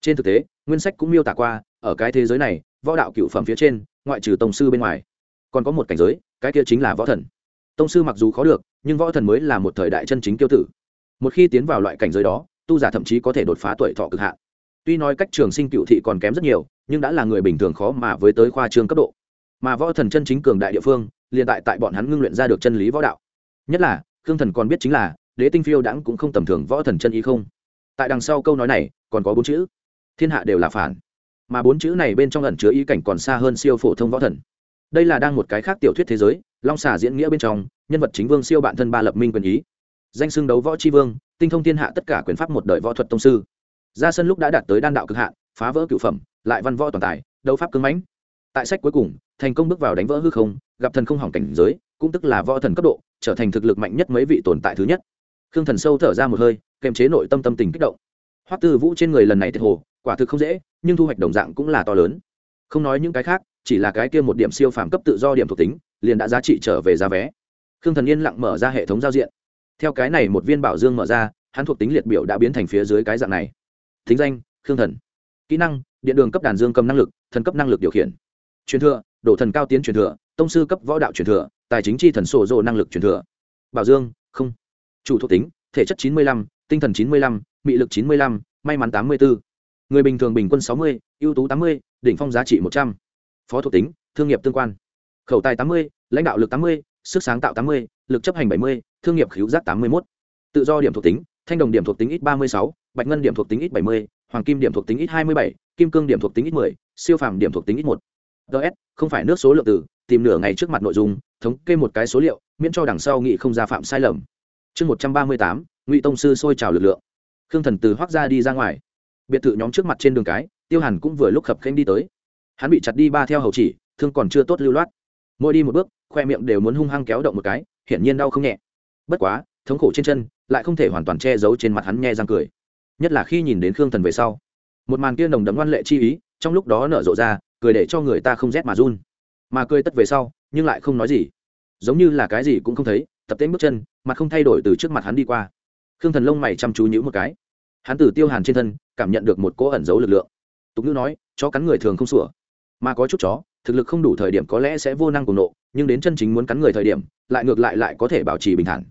Trên thực tế, nguyên sách cũng miêu tả qua, ở cái thế giới này, võ đạo cựu phẩm phía trên, ngoại trừ tông sư bên ngoài, còn có một cảnh giới, cái kia chính là võ thần tông sư mặc dù khó được, nhưng võ thần mới là một thời đại chân chính tiêu tử. Một khi tiến vào loại cảnh giới đó, tu giả thậm chí có thể đột phá tuổi thọ cực hạn. Tuy nói cách trường sinh cựu thị còn kém rất nhiều, nhưng đã là người bình thường khó mà với tới khoa trương cấp độ. Mà võ thần chân chính cường đại địa phương, liền tại tại bọn hắn ngưng luyện ra được chân lý võ đạo. Nhất là, khương thần còn biết chính là, đế tinh phiêu đãng cũng không tầm thường võ thần chân ý không. Tại đằng sau câu nói này, còn có bốn chữ. Thiên hạ đều là phản. Mà bốn chữ này bên trong ẩn chứa ý cảnh còn xa hơn siêu phổ thông võ thần. Đây là đang một cái khác tiểu thuyết thế giới long xà diễn nghĩa bên trong, nhân vật chính vương siêu bạn thân ba lập minh quyền ý. Danh xưng đấu võ tri vương, tinh thông thiên hạ tất cả quyền pháp một đời võ thuật tông sư. Ra sân lúc đã đạt tới đan đạo cực hạn, phá vỡ cựu phẩm, lại văn võ toàn tài, đấu pháp cứng mãnh. Tại sách cuối cùng, thành công bước vào đánh vỡ hư không, gặp thần không hỏng cảnh giới, cũng tức là võ thần cấp độ, trở thành thực lực mạnh nhất mấy vị tồn tại thứ nhất. Khương thần sâu thở ra một hơi kềm chế nội tâm tâm tình kích động. Hoắc tư vũ trên người lần này thiệt hồ, quả thực không dễ, nhưng thu hoạch đồng dạng cũng là to lớn. Không nói những cái khác chỉ là cái kia một điểm siêu phàm cấp tự do điểm thuộc tính, liền đã giá trị trở về giá vé. Khương thần yên lặng mở ra hệ thống giao diện. Theo cái này một viên bảo dương mở ra, hắn thuộc tính liệt biểu đã biến thành phía dưới cái dạng này. Thính danh, khương thần. Kỹ năng, điện đường cấp đàn dương cầm năng lực, thần cấp năng lực điều khiển. Truyền thừa, đổ thần cao tiến truyền thừa, tông sư cấp võ đạo truyền thừa, tài chính chi thần sổ dồ năng lực truyền thừa. Bảo dương, không. Chủ thuộc tính, thể chất chín mươi lăm, tinh thần chín mươi lăm, mị lực chín mươi lăm, may mắn tám mươi bốn người bình thường bình quân sáu mươi, ưu tú tám mươi, đỉnh phong giá trị một trăm phó thuộc tính, thương nghiệp tương quan. Khẩu tài tám mươi, lãnh đạo lực tám mươi, sức sáng tạo tám mươi, lực chấp hành bảy mươi, thương nghiệp khíu giác tám mươi một tự do điểm thuộc tính, thanh đồng điểm thuộc tính ít ba mươi sáu, bạch ngân điểm thuộc tính ít bảy mươi, hoàng kim điểm thuộc tính ít hai mươi bảy, kim cương điểm thuộc tính ít mười, siêu phàm điểm thuộc tính ít một. Ts không phải nước số lượng từ, tìm nửa ngày trước mặt nội dung, thống kê một cái số liệu, miễn cho đằng sau nghị không ra phạm sai lầm. Chương một trăm ba mươi tám, ngụy tông sư xôi trào lực lượng. Khương thần từ hoác ra đi ra ngoài. Biệt thự nhóm trước mặt trên đường cái, tiêu hàn cũng vừa lúc khập khanh đi tới hắn bị chặt đi ba theo hầu chỉ, thương còn chưa tốt lưu loát. Mỗi đi một bước, khoe miệng đều muốn hung hăng kéo động một cái, hiển nhiên đau không nhẹ. Bất quá, thống khổ trên chân, lại không thể hoàn toàn che giấu trên mặt hắn nghe răng cười. Nhất là khi nhìn đến khương thần về sau. Một màn kia nồng đấm ngoan lệ chi ý, trong lúc đó nở rộ ra, cười để cho người ta không rét mà run. Mà cười tất về sau, nhưng lại không nói gì. Giống như là cái gì cũng không thấy, tập tễnh bước chân, mặt không thay đổi từ trước mặt hắn đi qua. Khương thần lông mày chăm chú nhữ một cái. Hắn từ tiêu hàn trên thân, cảm nhận được một cỗ ẩn giấu lực lượng. Tục ngữ nói, chó cắn người thường không sủa mà có chút chó, thực lực không đủ thời điểm có lẽ sẽ vô năng cùng nộ, nhưng đến chân chính muốn cắn người thời điểm, lại ngược lại lại có thể bảo trì bình thản.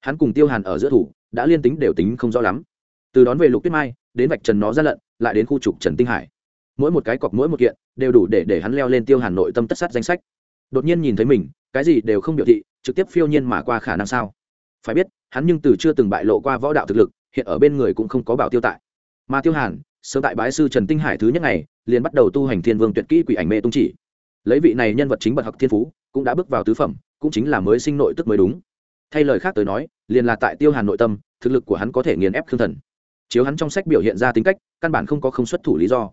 Hắn cùng tiêu hàn ở giữa thủ, đã liên tính đều tính không rõ lắm. Từ đón về lục tuyết mai, đến vạch trần nó ra lận, lại đến khu trục trần tinh hải. Mỗi một cái cọc mỗi một kiện, đều đủ để để hắn leo lên tiêu hàn nội tâm tất sát danh sách. Đột nhiên nhìn thấy mình, cái gì đều không biểu thị, trực tiếp phiêu nhiên mà qua khả năng sao? Phải biết, hắn nhưng từ chưa từng bại lộ qua võ đạo thực lực, hiện ở bên người cũng không có bảo tiêu tại. Mà tiêu hàn sớm tại bái sư trần tinh hải thứ nhất ngày, liền bắt đầu tu hành thiên vương tuyệt kỹ quỷ ảnh mê tung chỉ. Lấy vị này nhân vật chính bậc học thiên phú, cũng đã bước vào tứ phẩm, cũng chính là mới sinh nội tức mới đúng. Thay lời khác tới nói, liền là tại tiêu hàn nội tâm, thực lực của hắn có thể nghiền ép khương thần. Chiếu hắn trong sách biểu hiện ra tính cách, căn bản không có không xuất thủ lý do.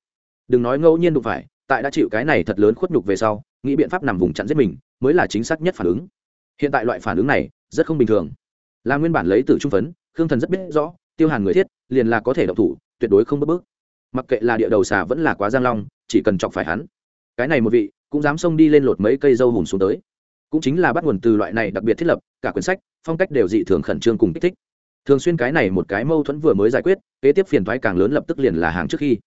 Đừng nói ngẫu nhiên đụng phải, tại đã chịu cái này thật lớn khuất nhục về sau, nghĩ biện pháp nằm vùng chặn giết mình, mới là chính xác nhất phản ứng. Hiện tại loại phản ứng này, rất không bình thường. Là nguyên bản lấy từ trung phấn, khương thần rất biết rõ, tiêu hàn người thiết, liền là có thể động thủ, tuyệt đối không bước bước mặc kệ là địa đầu xà vẫn là quá giang long, chỉ cần chọc phải hắn, cái này một vị cũng dám xông đi lên lột mấy cây dâu hùm xuống tới. Cũng chính là bắt nguồn từ loại này đặc biệt thiết lập, cả quyển sách, phong cách đều dị thường khẩn trương cùng kích thích. Thường xuyên cái này một cái mâu thuẫn vừa mới giải quyết, kế tiếp phiền thoái càng lớn lập tức liền là hàng trước khi.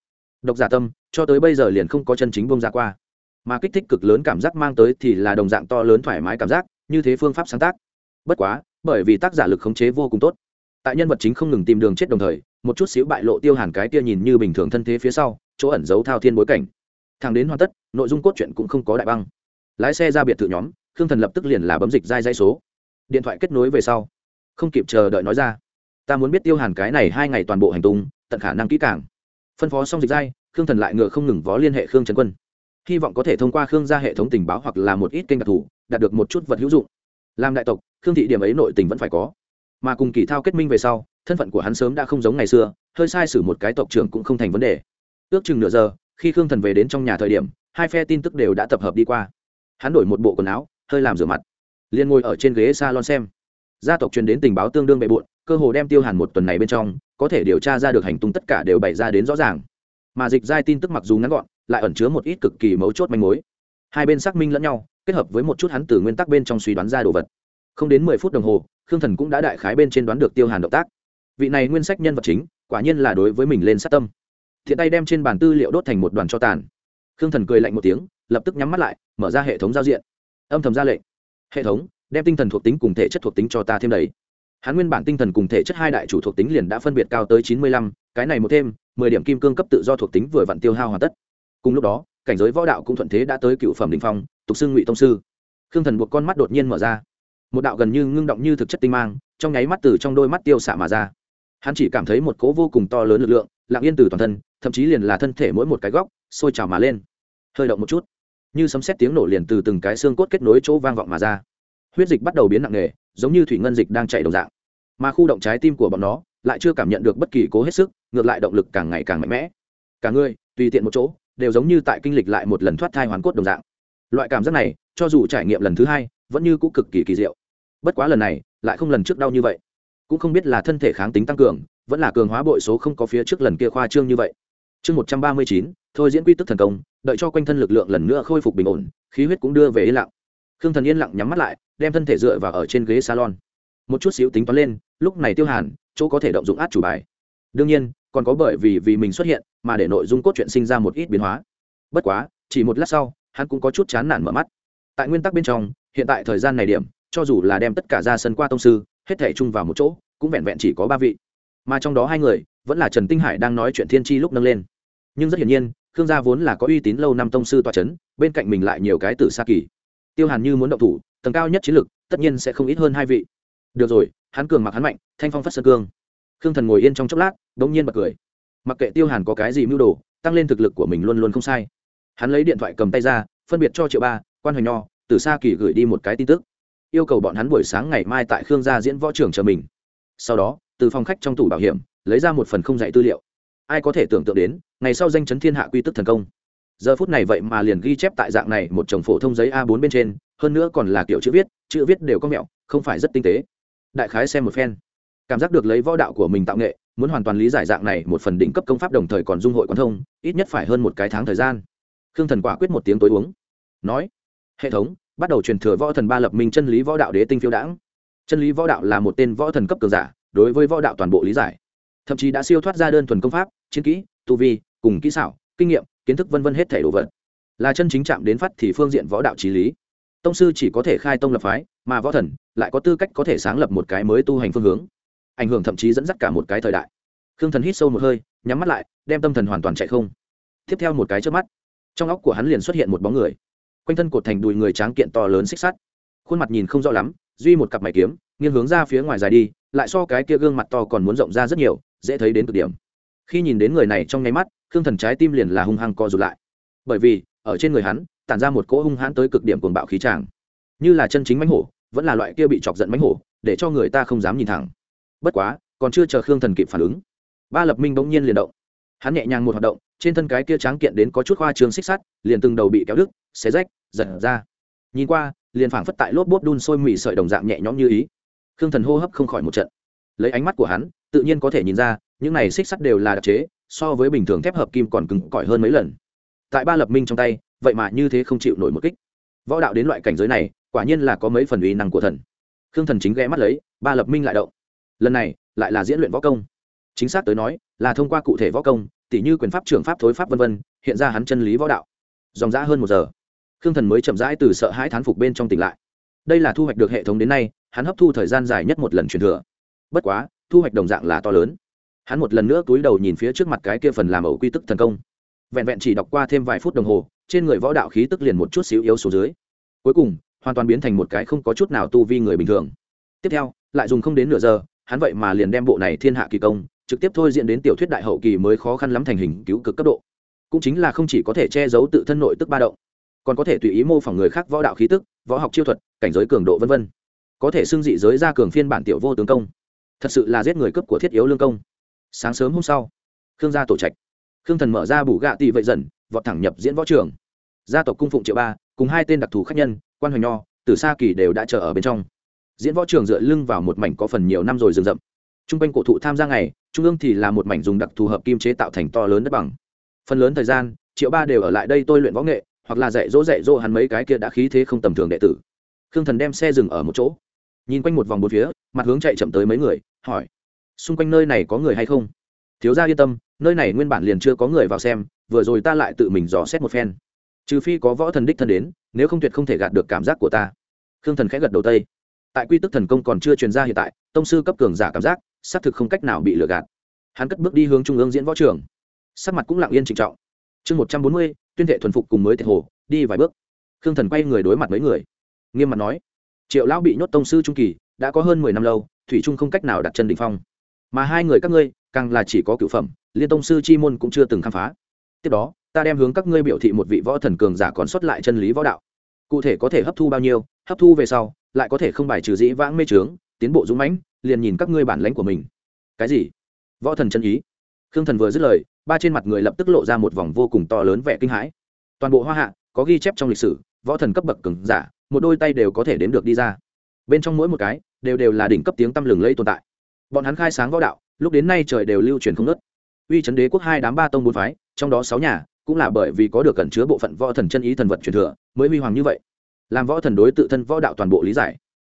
Độc giả tâm, cho tới bây giờ liền không có chân chính bông ra qua. Mà kích thích cực lớn cảm giác mang tới thì là đồng dạng to lớn thoải mái cảm giác, như thế phương pháp sáng tác. Bất quá, bởi vì tác giả lực khống chế vô cùng tốt, tại nhân vật chính không ngừng tìm đường chết đồng thời một chút xíu bại lộ tiêu hàn cái kia nhìn như bình thường thân thế phía sau, chỗ ẩn giấu thao thiên bối cảnh. Thằng đến hoàn tất, nội dung cốt truyện cũng không có đại băng. Lái xe ra biệt thự nhóm, khương thần lập tức liền là bấm dịch dai dây số. Điện thoại kết nối về sau. Không kịp chờ đợi nói ra. Ta muốn biết tiêu hàn cái này hai ngày toàn bộ hành tung, tận khả năng kỹ càng. Phân phó xong dịch dai, khương thần lại ngựa không ngừng vó liên hệ khương trần quân. Hy vọng có thể thông qua khương ra hệ thống tình báo hoặc là một ít kênh đặc thù, đạt được một chút vật hữu dụng. Làm đại tộc, khương thị điểm ấy nội tình vẫn phải có. Mà cùng kỳ thao kết minh về sau thân phận của hắn sớm đã không giống ngày xưa, hơi sai sử một cái tộc trưởng cũng không thành vấn đề. Ước chừng nửa giờ, khi khương thần về đến trong nhà thời điểm, hai phe tin tức đều đã tập hợp đi qua. Hắn đổi một bộ quần áo, hơi làm rửa mặt. Liền ngồi ở trên ghế s a lon xem. Gia tộc truyền đến tình báo tương đương bệ bộn, cơ hồ đem tiêu hàn một tuần này bên trong, có thể điều tra ra được hành tung tất cả đều bày ra đến rõ ràng. Mà dịch giai tin tức mặc dù ngắn gọn, lại ẩn chứa một ít cực kỳ mấu chốt manh mối. Hai bên xác minh lẫn nhau, kết hợp với một chút hắn từ nguyên tắc bên trong suy đoán ra đồ vật. Không đến mười phút đồng hồ, khương thần cũng đã đại khái bên trên đoán được tiêu hàn động tác vị này nguyên sách nhân vật chính, quả nhiên là đối với mình lên sát tâm. Thiện tay đem trên bàn tư liệu đốt thành một đoàn cho tàn. Khương thần cười lạnh một tiếng, lập tức nhắm mắt lại, mở ra hệ thống giao diện. Âm thầm ra lệnh. Hệ thống, đem tinh thần thuộc tính cùng thể chất thuộc tính cho ta thêm đầy. Hắn nguyên bản tinh thần cùng thể chất hai đại chủ thuộc tính liền đã phân biệt cao tới chín mươi lăm, cái này một thêm, mười điểm kim cương cấp tự do thuộc tính vừa vặn tiêu hao hoàn tất. Cùng lúc đó, cảnh giới võ đạo cũng thuận thế đã tới cựu phẩm đình phong, tục xưng ngụy tông sư. Khương thần buộc con mắt đột nhiên mở ra. Một đạo gần như ngưng động như thực chất tinh mang, trong nháy mắt từ trong đôi mắt tiêu xạ mà ra hắn chỉ cảm thấy một cố vô cùng to lớn lực lượng, lặng yên từ toàn thân, thậm chí liền là thân thể mỗi một cái góc, sôi trào mà lên. Hơi động một chút, như sấm xét tiếng nổ liền từ từng cái xương cốt kết nối chỗ vang vọng mà ra. Huyết dịch bắt đầu biến nặng nề, giống như thủy ngân dịch đang chạy đồng dạng. Mà khu động trái tim của bọn nó lại chưa cảm nhận được bất kỳ cố hết sức, ngược lại động lực càng ngày càng mạnh mẽ. Cả người, tùy tiện một chỗ, đều giống như tại kinh lịch lại một lần thoát thai hoàn cốt đồng dạng. Loại cảm giác này, cho dù trải nghiệm lần thứ hai, vẫn như cũ cực kỳ kỳ diệu. Bất quá lần này, lại không lần trước đau như vậy cũng không biết là thân thể kháng tính tăng cường, vẫn là cường hóa bội số không có phía trước lần kia khoa trương như vậy. Chương một trăm ba mươi chín, thôi diễn quy tức thần công, đợi cho quanh thân lực lượng lần nữa khôi phục bình ổn, khí huyết cũng đưa về yên lặng. Khương thần yên lặng nhắm mắt lại, đem thân thể dựa vào ở trên ghế salon. Một chút xíu tính toán lên, lúc này tiêu hàn, chỗ có thể động dụng át chủ bài. Đương nhiên, còn có bởi vì vì mình xuất hiện, mà để nội dung cốt truyện sinh ra một ít biến hóa. Bất quá, chỉ một lát sau, hắn cũng có chút chán nản mở mắt. Tại nguyên tắc bên trong, hiện tại thời gian này điểm, cho dù là đem tất cả ra sân qua tông sư hết thể chung vào một chỗ, cũng vẹn vẹn chỉ có ba vị. Mà trong đó hai người, vẫn là trần tinh hải đang nói chuyện thiên tri lúc nâng lên. Nhưng rất hiển nhiên, khương gia vốn là có uy tín lâu năm tông sư toa c h ấ n bên cạnh mình lại nhiều cái tử xa kỳ. Tiêu hàn như muốn động thủ, tầng cao nhất chiến lực, tất nhiên sẽ không ít hơn hai vị. Được rồi, hắn cường mặc hắn mạnh, thanh phong phất sơn cương. Khương thần ngồi yên trong chốc lát đ ỗ n g nhiên bật cười. Mặc kệ tiêu hàn có cái gì mưu đồ, tăng lên thực lực của mình luôn luôn không sai. Hắn lấy điện thoại cầm tay ra, phân biệt cho triệu ba, quan hoành nho từ xa kỳ gửi đi một cái tin tức yêu cầu bọn hắn buổi sáng ngày mai tại khương gia diễn võ trường chờ mình. Sau đó, từ phòng khách trong tủ bảo hiểm, lấy ra một phần không dạy tư liệu. Ai có thể tưởng tượng đến, ngày sau danh chấn thiên hạ quy tức thần công. Giờ phút này vậy mà liền ghi chép tại dạng này một chồng phổ thông giấy a 4 bên trên, hơn nữa còn là kiểu chữ viết chữ viết đều có mẹo, không phải rất tinh tế. Đại khái xem một phen. Cảm giác được lấy võ đạo của mình tạo nghệ, muốn hoàn toàn lý giải dạng này một phần đỉnh cấp công pháp đồng thời còn dung hội quan thông, ít nhất phải hơn một cái tháng thời gian. Khương thần quả quyết một tiếng tối uống. Nói, hệ thống bắt đầu truyền thừa võ thần ba lập minh chân lý võ đạo đế tinh phiêu đãng. Chân lý võ đạo là một tên võ thần cấp cường giả, đối với võ đạo toàn bộ lý giải. Thậm chí đã siêu thoát ra đơn thuần công pháp, chiến kỹ, tu vi, cùng kỹ xảo, kinh nghiệm, kiến thức vân vân hết thể đồ vật. Là chân chính chạm đến phát thì phương diện võ đạo trí lý. Tông sư chỉ có thể khai tông lập phái, mà võ thần lại có tư cách có thể sáng lập một cái mới tu hành phương hướng. Ảnh hưởng thậm chí dẫn dắt cả một cái thời đại. Khương thần hít sâu một hơi, nhắm mắt lại, đem tâm thần hoàn toàn chạy không. Tiếp theo một cái trước mắt, trong óc của hắn liền xuất hiện một bóng người quanh thân cột thành đùi người tráng kiện to lớn xích sắt. Khuôn mặt nhìn không rõ lắm, duy một cặp mày kiếm, nghiêng hướng ra phía ngoài dài đi, lại so cái kia gương mặt to còn muốn rộng ra rất nhiều, dễ thấy đến cực điểm. Khi nhìn đến người này trong nháy mắt, khương thần trái tim liền là hung hăng co rụt lại. Bởi vì, ở trên người hắn, tản ra một cỗ hung hãn tới cực điểm cuồng bạo khí tràng. Như là chân chính mánh hổ, vẫn là loại kia bị chọc giận mánh hổ, để cho người ta không dám nhìn thẳng. Bất quá, còn chưa chờ khương thần kịp phản ứng, ba lập minh bỗng nhiên liền động hắn nhẹ nhàng một hoạt động, trên thân cái kia tráng kiện đến có chút khoa trường xích sắt, liền từng đầu bị kéo đứt, xé rách, giật ra. Nhìn qua, liền phảng phất tại lốp bốt đun sôi mì sợi đồng dạng nhẹ nhõm như ý. Khương thần hô hấp không khỏi một trận. Lấy ánh mắt của hắn, tự nhiên có thể nhìn ra, những này xích sắt đều là đặc chế, so với bình thường thép hợp kim còn cứng cỏi hơn mấy lần. Tại ba lập minh trong tay, vậy mà như thế không chịu nổi một kích. Võ đạo đến loại cảnh giới này, quả nhiên là có mấy phần uy năng của thần. Khương thần chính ghé mắt lấy, ba lập minh lại động. Lần này, lại là diễn luyện võ công chính xác tới nói, là thông qua cụ thể võ công, tỉ như quyền pháp, trường pháp, thối pháp v v hiện ra hắn chân lý võ đạo. Dòng dã hơn một giờ. Khương thần mới chậm rãi từ sợ hãi thán phục bên trong tỉnh lại. Đây là thu hoạch được hệ thống đến nay, hắn hấp thu thời gian dài nhất một lần truyền thừa. Bất quá, thu hoạch đồng dạng là to lớn. Hắn một lần nữa túi đầu nhìn phía trước mặt cái kia phần làm ẩu quy tức thần công. Vẹn vẹn chỉ đọc qua thêm vài phút đồng hồ, trên người võ đạo khí tức liền một chút xíu yếu xuống dưới. Cuối cùng, hoàn toàn biến thành một cái không có chút nào tu vi người bình thường. Tiếp theo, lại dùng không đến nửa giờ, hắn vậy mà liền đem bộ này thiên hạ kỳ công trực tiếp thôi diễn đến tiểu thuyết đại hậu kỳ mới khó khăn lắm thành hình cứu cực cấp độ. Cũng chính là không chỉ có thể che giấu tự thân nội tức ba động, còn có thể tùy ý mô phỏng người khác võ đạo khí tức, võ học chiêu thuật, cảnh giới cường độ v v có thể xưng dị giới ra cường phiên bản tiểu vô tướng công. Thật sự là giết người cấp của thiết yếu lương công. Sáng sớm hôm sau, khương gia tổ trạch. Khương thần mở ra bủ gạ tỷ vậy dần, vọt thẳng nhập diễn võ trường. Gia tộc cung phụng triệu ba, cùng hai tên đặc thù khách nhân, quan hoành nho từ xa kỳ đều đã chờ ở bên trong. Diễn võ trường dựa lưng vào một mảnh có phần nhiều năm rồi rừng rậm. Trung quanh cổ thụ tham gia ngày, trung ương thì là một mảnh dùng đặc thù hợp kim chế tạo thành to lớn đất bằng. Phần lớn thời gian, triệu ba đều ở lại đây tôi luyện võ nghệ, hoặc là dạy dỗ dạy dỗ hắn mấy cái kia đã khí thế không tầm thường đệ tử. Khương thần đem xe dừng ở một chỗ. Nhìn quanh một vòng bốn phía, mặt hướng chạy chậm tới mấy người, hỏi, xung quanh nơi này có người hay không? Thiếu gia yên tâm, nơi này nguyên bản liền chưa có người vào xem, vừa rồi ta lại tự mình dò xét một phen. Trừ phi có võ thần đích thân đến, nếu không tuyệt không thể gạt được cảm giác của ta. Khương thần khẽ gật đầu tây. Tại quy tức thần công còn chưa truyền ra hiện tại, tông sư cấp cường giả cảm giác xác thực không cách nào bị lừa gạt. Hắn cất bước đi hướng trung ương diễn võ trường. Sắc mặt cũng lặng yên trịnh trọng. Chương một trăm bốn mươi, tuyên thệ thuần phục cùng mới thiệt hồ, đi vài bước. Khương thần quay người đối mặt mấy người. Nghiêm mặt nói, triệu lão bị nhốt tông sư trung kỳ, đã có hơn mười năm lâu, thủy trung không cách nào đặt chân đ ỉ n h phong. Mà hai người các ngươi, càng là chỉ có cựu phẩm, liên tông sư chi môn cũng chưa từng khám phá. Tiếp đó, ta đem hướng các ngươi biểu thị một vị võ thần cường giả còn xuất lại chân lý võ đạo. Cụ thể có thể hấp thu bao nhiêu, hấp thu về sau, lại có thể không bài trừ dĩ vãng mê trướng tiến bộ dũng mãnh, liền nhìn các ngươi bản lãnh của mình. Cái gì? Võ thần chân ý. Khương thần vừa dứt lời, ba trên mặt người lập tức lộ ra một vòng vô cùng to lớn vẻ kinh hãi. Toàn bộ hoa hạ có ghi chép trong lịch sử, võ thần cấp bậc cường giả, một đôi tay đều có thể đếm được đi ra. Bên trong mỗi một cái, đều đều là đỉnh cấp tiếng tăm lừng lẫy tồn tại. Bọn hắn khai sáng võ đạo, lúc đến nay trời đều lưu truyền không nớt uy chấn đế quốc hai đám ba tông bốn phái, trong đó sáu nhà, cũng là bởi vì có được cẩn chứa bộ phận võ thần chân ý thần vật truyền thừa, mới huy hoàng như vậy. Làm võ thần đối tự thân võ đạo toàn bộ lý giải.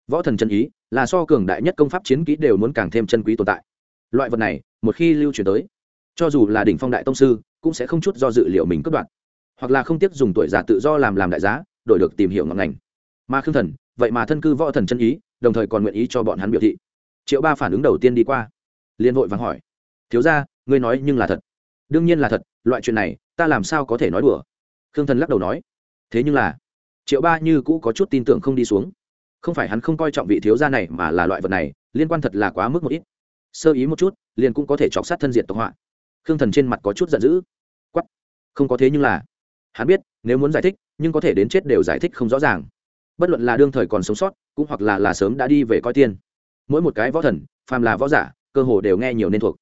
Võ thần chân ý là so cường đại nhất công pháp chiến kỹ đều muốn càng thêm chân quý tồn tại. Loại vật này, một khi lưu truyền tới, cho dù là đỉnh phong đại tông sư, cũng sẽ không chút do dự liệu mình cất đoạn hoặc là không tiếc dùng tuổi già tự do làm làm đại giá, đổi được tìm hiểu ngọn ngành. Mà khương thần, vậy mà thân cư võ thần chân ý, đồng thời còn nguyện ý cho bọn hắn biểu thị. Triệu ba phản ứng đầu tiên đi qua liên vội vàng hỏi, thiếu ra ngươi nói nhưng là thật? Đương nhiên là thật, loại chuyện này, ta làm sao có thể nói đùa? Khương thần lắc đầu nói, thế nhưng là triệu ba như cũ có chút tin tưởng không đi xuống không phải hắn không coi trọng vị thiếu gia này mà là loại vật này, liên quan thật là quá mức một ít. Sơ ý một chút, liền cũng có thể chọc sát thân diện tộc họa. Khương thần trên mặt có chút giận dữ. Quắp không có thế nhưng là, hắn biết, nếu muốn giải thích, nhưng có thể đến chết đều giải thích không rõ ràng. Bất luận là đương thời còn sống sót, cũng hoặc là là sớm đã đi về coi tiên. Mỗi một cái võ thần, phàm là võ giả, cơ hồ đều nghe nhiều nên thuộc.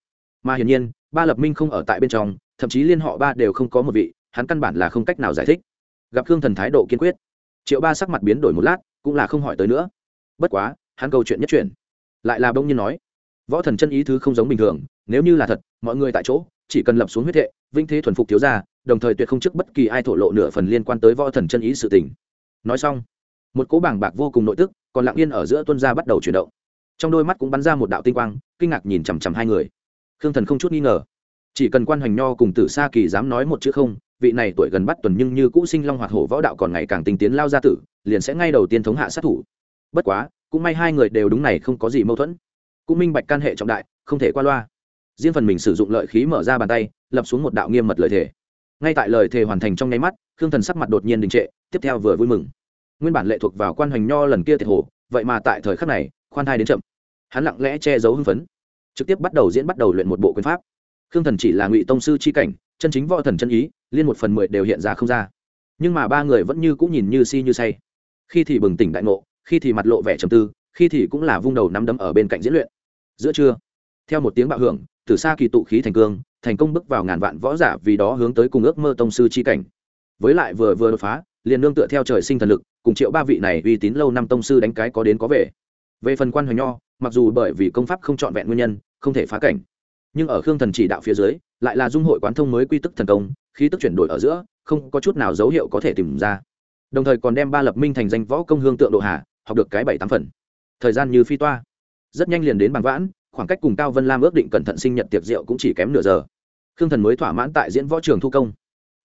Mà hiển nhiên, ba lập minh không ở tại bên trong, thậm chí liên họ ba đều không có một vị, hắn căn bản là không cách nào giải thích. Gặp khương thần thái độ kiên quyết, triệu ba sắc mặt biến đổi một lát cũng là không hỏi tới nữa. Bất quá, hắn câu chuyện nhất truyền lại là bông nhiên nói, võ thần chân ý thứ không giống bình thường, nếu như là thật, mọi người tại chỗ, chỉ cần lập xuống huyết thệ vinh thế thuần phục thiếu gia, đồng thời tuyệt không trước bất kỳ ai thổ lộ nửa phần liên quan tới võ thần chân ý sự tình. Nói xong, một cỗ bảng bạc vô cùng nội tức còn lặng yên ở giữa tuân gia bắt đầu chuyển động. Trong đôi mắt cũng bắn ra một đạo tinh quang, kinh ngạc nhìn chằm chằm hai người. Khương thần không chút nghi ngờ, chỉ cần quan hoành nho cùng tử sa kỳ dám nói một chữ không vị này tuổi gần bắt tuần nhưng như cũ sinh long hoạt hổ võ đạo còn ngày càng tinh tiến lao ra tử, liền sẽ ngay đầu tiên thống hạ sát thủ. Bất quá, cũng may hai người đều đúng này không có gì mâu thuẫn. Cũng minh bạch can hệ trọng đại, không thể qua loa. Riêng phần mình sử dụng lợi khí mở ra bàn tay, lập xuống một đạo nghiêm mật lời thề. Ngay tại lời thề hoàn thành trong nháy mắt, khương thần sắc mặt đột nhiên đình trệ, tiếp theo vừa vui mừng. Nguyên bản lệ thuộc vào quan hoành nho lần kia thiệt hồ vậy mà tại thời khắc này, khoan thai đến chậm. Hắn lặng lẽ che giấu hưng phấn, trực tiếp bắt đầu diễn bắt đầu luyện một bộ quyền pháp. Khương thần chỉ là ngụy tông sư c h i cảnh chân chính võ thần chân ý, liên một phần mười đều hiện ra không ra. Nhưng mà ba người vẫn như cũng nhìn như si như say. Khi thì bừng tỉnh đại ngộ, khi thì mặt lộ vẻ trầm tư, khi thì cũng là vung đầu nắm đấm ở bên cạnh diễn luyện. Giữa trưa, theo một tiếng bạo hưởng từ xa kỳ tụ khí thành cương, thành công bước vào ngàn vạn võ giả vì đó hướng tới cùng ước mơ tông sư c h i cảnh. Với lại vừa vừa đột phá, liền nương tựa theo trời sinh thần lực, cùng triệu ba vị này uy tín lâu năm tông sư đánh cái có đến có về. Về phần quan hoành nho, mặc dù bởi vì công pháp không trọn vẹn nguyên nhân, không thể phá cảnh, nhưng ở khương thần chỉ đạo phía dưới lại là dung hội quán thông mới quy tức thần công, khí tức chuyển đổi ở giữa, không có chút nào dấu hiệu có thể tìm ra. Đồng thời còn đem ba lập minh thành danh võ công hương tượng độ hà học được cái bảy tám phần. Thời gian như phi toa. Rất nhanh liền đến bằng vãn, khoảng cách cùng cao vân lam ước định cẩn thận sinh nhật tiệc rượu cũng chỉ kém nửa giờ. Khương thần mới thỏa mãn tại diễn võ trường thu công.